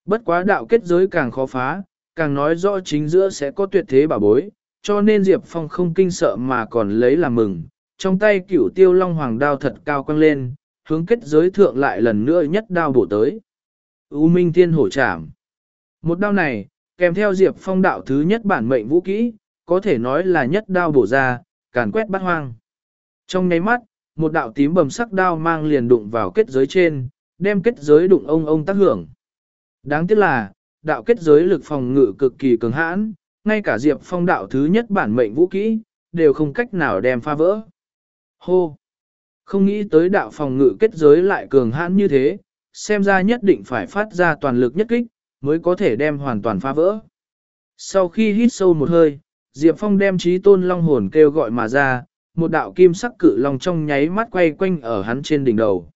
Bất quá đạo kết giới càng khó phá, càng nói rõ chính giữa sẽ có tuyệt thế bảo bối, cho nên Diệp Phong không kinh sợ mà còn lấy làm mừng. Trong tay cửu tiêu long hoàng đao thật cao quăng lên, hướng kết giới thượng lại lần nữa nhất đao bổ tới. U Minh Thiên Hổ Trảm Một đao này, kèm theo Diệp Phong đạo thứ nhất bản mệnh vũ kỹ, có thể nói là nhất đao bổ ra, càn quét bắt hoang. Trong nháy mắt, một đạo tím bầm sắc đao mang liền đụng vào kết giới trên, đem kết giới đụng ông ông tác hưởng. Đáng tiếc là, đạo kết giới lực phòng ngự cực kỳ cường hãn, ngay cả Diệp Phong đạo thứ nhất bản mệnh vũ kỹ, đều không cách nào đem phá vỡ. Hô! Không nghĩ tới đạo phòng ngự kết giới lại cường hãn như thế, xem ra nhất định phải phát ra toàn lực nhất kích, mới có thể đem hoàn toàn phá vỡ. Sau khi hít sâu một hơi, Diệp Phong đem trí tôn long hồn kêu gọi mà ra, một đạo kim sắc cự long trong nháy mắt quay quanh ở hắn trên đỉnh đầu.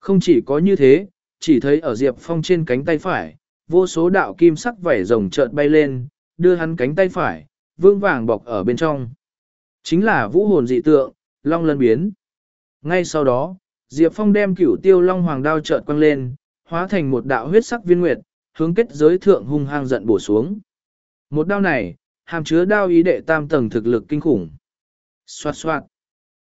Không chỉ có như thế, chỉ thấy ở Diệp Phong trên cánh tay phải, vô số đạo kim sắc vảy rồng chợt bay lên, đưa hắn cánh tay phải, vương vàng bọc ở bên trong. Chính là vũ hồn dị tượng, long lân biến. Ngay sau đó, Diệp Phong đem cửu tiêu long hoàng đao chợt quăng lên, hóa thành một đạo huyết sắc viên nguyệt, hướng kết giới thượng hung hăng giận bổ xuống. Một đao này, hàm chứa đao ý đệ tam tầng thực lực kinh khủng. Xoạt xoạt.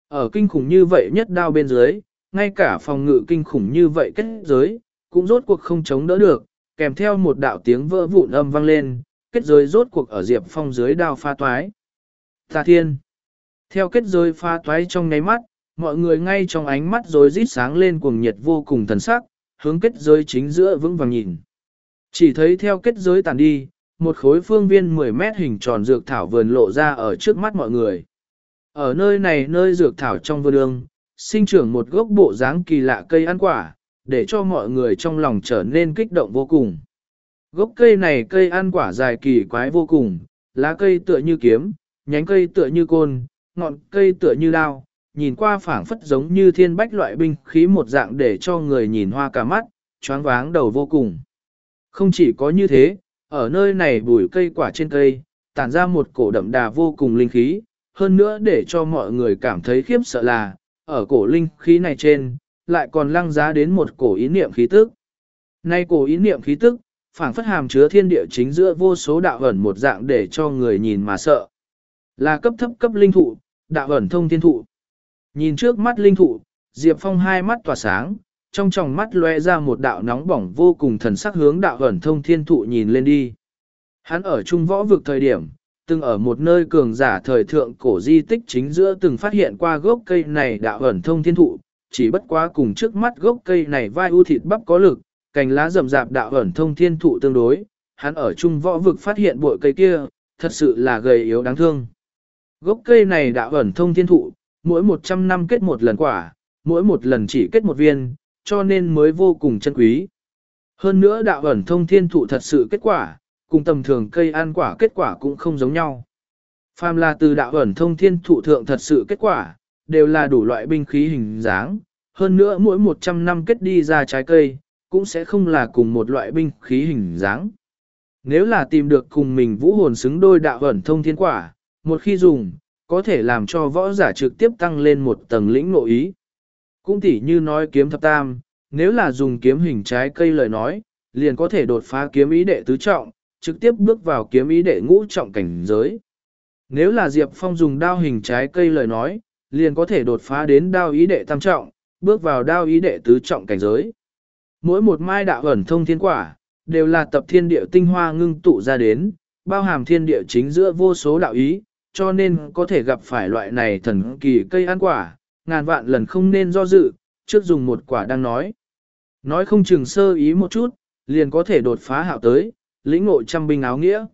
Ở kinh khủng như vậy nhất đao bên dưới, ngay cả phòng ngự kinh khủng như vậy kết giới, cũng rốt cuộc không chống đỡ được, kèm theo một đạo tiếng vỡ vụn âm vang lên, kết giới rốt cuộc ở Diệp Phong dưới đao pha toái. Tà thiên. Theo kết giới pha toái trong nháy mắt, mọi người ngay trong ánh mắt rồi rít sáng lên cuồng nhiệt vô cùng thần sắc, hướng kết giới chính giữa vững vàng nhìn. Chỉ thấy theo kết giới tàn đi, một khối phương viên 10 mét hình tròn dược thảo vườn lộ ra ở trước mắt mọi người. Ở nơi này nơi dược thảo trong vườn đường, sinh trưởng một gốc bộ dáng kỳ lạ cây ăn quả, để cho mọi người trong lòng trở nên kích động vô cùng. Gốc cây này cây ăn quả dài kỳ quái vô cùng, lá cây tựa như kiếm, nhánh cây tựa như côn, ngọn cây tựa như đao, nhìn qua phảng phất giống như thiên bách loại binh khí một dạng để cho người nhìn hoa cả mắt, choáng váng đầu vô cùng. Không chỉ có như thế, ở nơi này bùi cây quả trên cây, tản ra một cổ đậm đà vô cùng linh khí, hơn nữa để cho mọi người cảm thấy khiếp sợ là, ở cổ linh khí này trên, lại còn lăng giá đến một cổ ý niệm khí tức. Nay cổ ý niệm khí tức, phảng phất hàm chứa thiên địa chính giữa vô số đạo ẩn một dạng để cho người nhìn mà sợ. Là cấp thấp cấp linh thụ, đạo ẩn thông thiên thụ. Nhìn trước mắt linh thụ, Diệp Phong hai mắt tỏa sáng, trong tròng mắt lóe ra một đạo nóng bỏng vô cùng thần sắc hướng đạo ẩn thông thiên thụ nhìn lên đi. Hắn ở trung võ vực thời điểm, từng ở một nơi cường giả thời thượng cổ di tích chính giữa từng phát hiện qua gốc cây này đạo ẩn thông thiên thụ, chỉ bất quá cùng trước mắt gốc cây này vai u thịt bắp có lực, cành lá rậm rạp đạo ẩn thông thiên thụ tương đối, hắn ở trung võ vực phát hiện bụi cây kia, thật sự là gầy yếu đáng thương. Gốc cây này đạo ẩn thông thiên thụ, mỗi 100 năm kết một lần quả, mỗi một lần chỉ kết một viên, cho nên mới vô cùng chân quý. Hơn nữa đạo ẩn thông thiên thụ thật sự kết quả, cùng tầm thường cây ăn quả kết quả cũng không giống nhau. Phàm là từ đạo ẩn thông thiên thụ thượng thật sự kết quả, đều là đủ loại binh khí hình dáng, hơn nữa mỗi 100 năm kết đi ra trái cây, cũng sẽ không là cùng một loại binh khí hình dáng. Nếu là tìm được cùng mình vũ hồn xứng đôi đạo ẩn thông thiên quả, một khi dùng, có thể làm cho võ giả trực tiếp tăng lên một tầng lĩnh nội ý. Cũng tỉ như nói kiếm thập tam, nếu là dùng kiếm hình trái cây lời nói, liền có thể đột phá kiếm ý đệ tứ trọng, trực tiếp bước vào kiếm ý đệ ngũ trọng cảnh giới. Nếu là Diệp Phong dùng đao hình trái cây lời nói, liền có thể đột phá đến đao ý đệ tam trọng, bước vào đao ý đệ tứ trọng cảnh giới. Mỗi một mai đạo ẩn thông thiên quả, đều là tập thiên địa tinh hoa ngưng tụ ra đến, bao hàm thiên địa chính giữa vô số đạo ý, cho nên có thể gặp phải loại này thần kỳ cây ăn quả, ngàn vạn lần không nên do dự, trước dùng một quả đang nói. Nói không chừng sơ ý một chút, liền có thể đột phá hạo tới, lĩnh ngộ trăm binh áo nghĩa.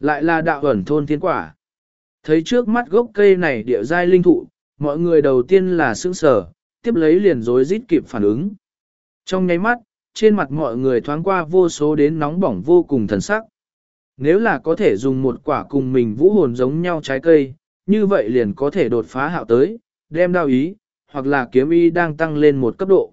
Lại là đạo ẩn thôn thiên quả. Thấy trước mắt gốc cây này địa giai linh thụ, mọi người đầu tiên là sững sở, tiếp lấy liền rối rít kịp phản ứng. Trong nháy mắt, trên mặt mọi người thoáng qua vô số đến nóng bỏng vô cùng thần sắc. Nếu là có thể dùng một quả cùng mình vũ hồn giống nhau trái cây, như vậy liền có thể đột phá hạo tới, đem đao ý, hoặc là kiếm ý đang tăng lên một cấp độ.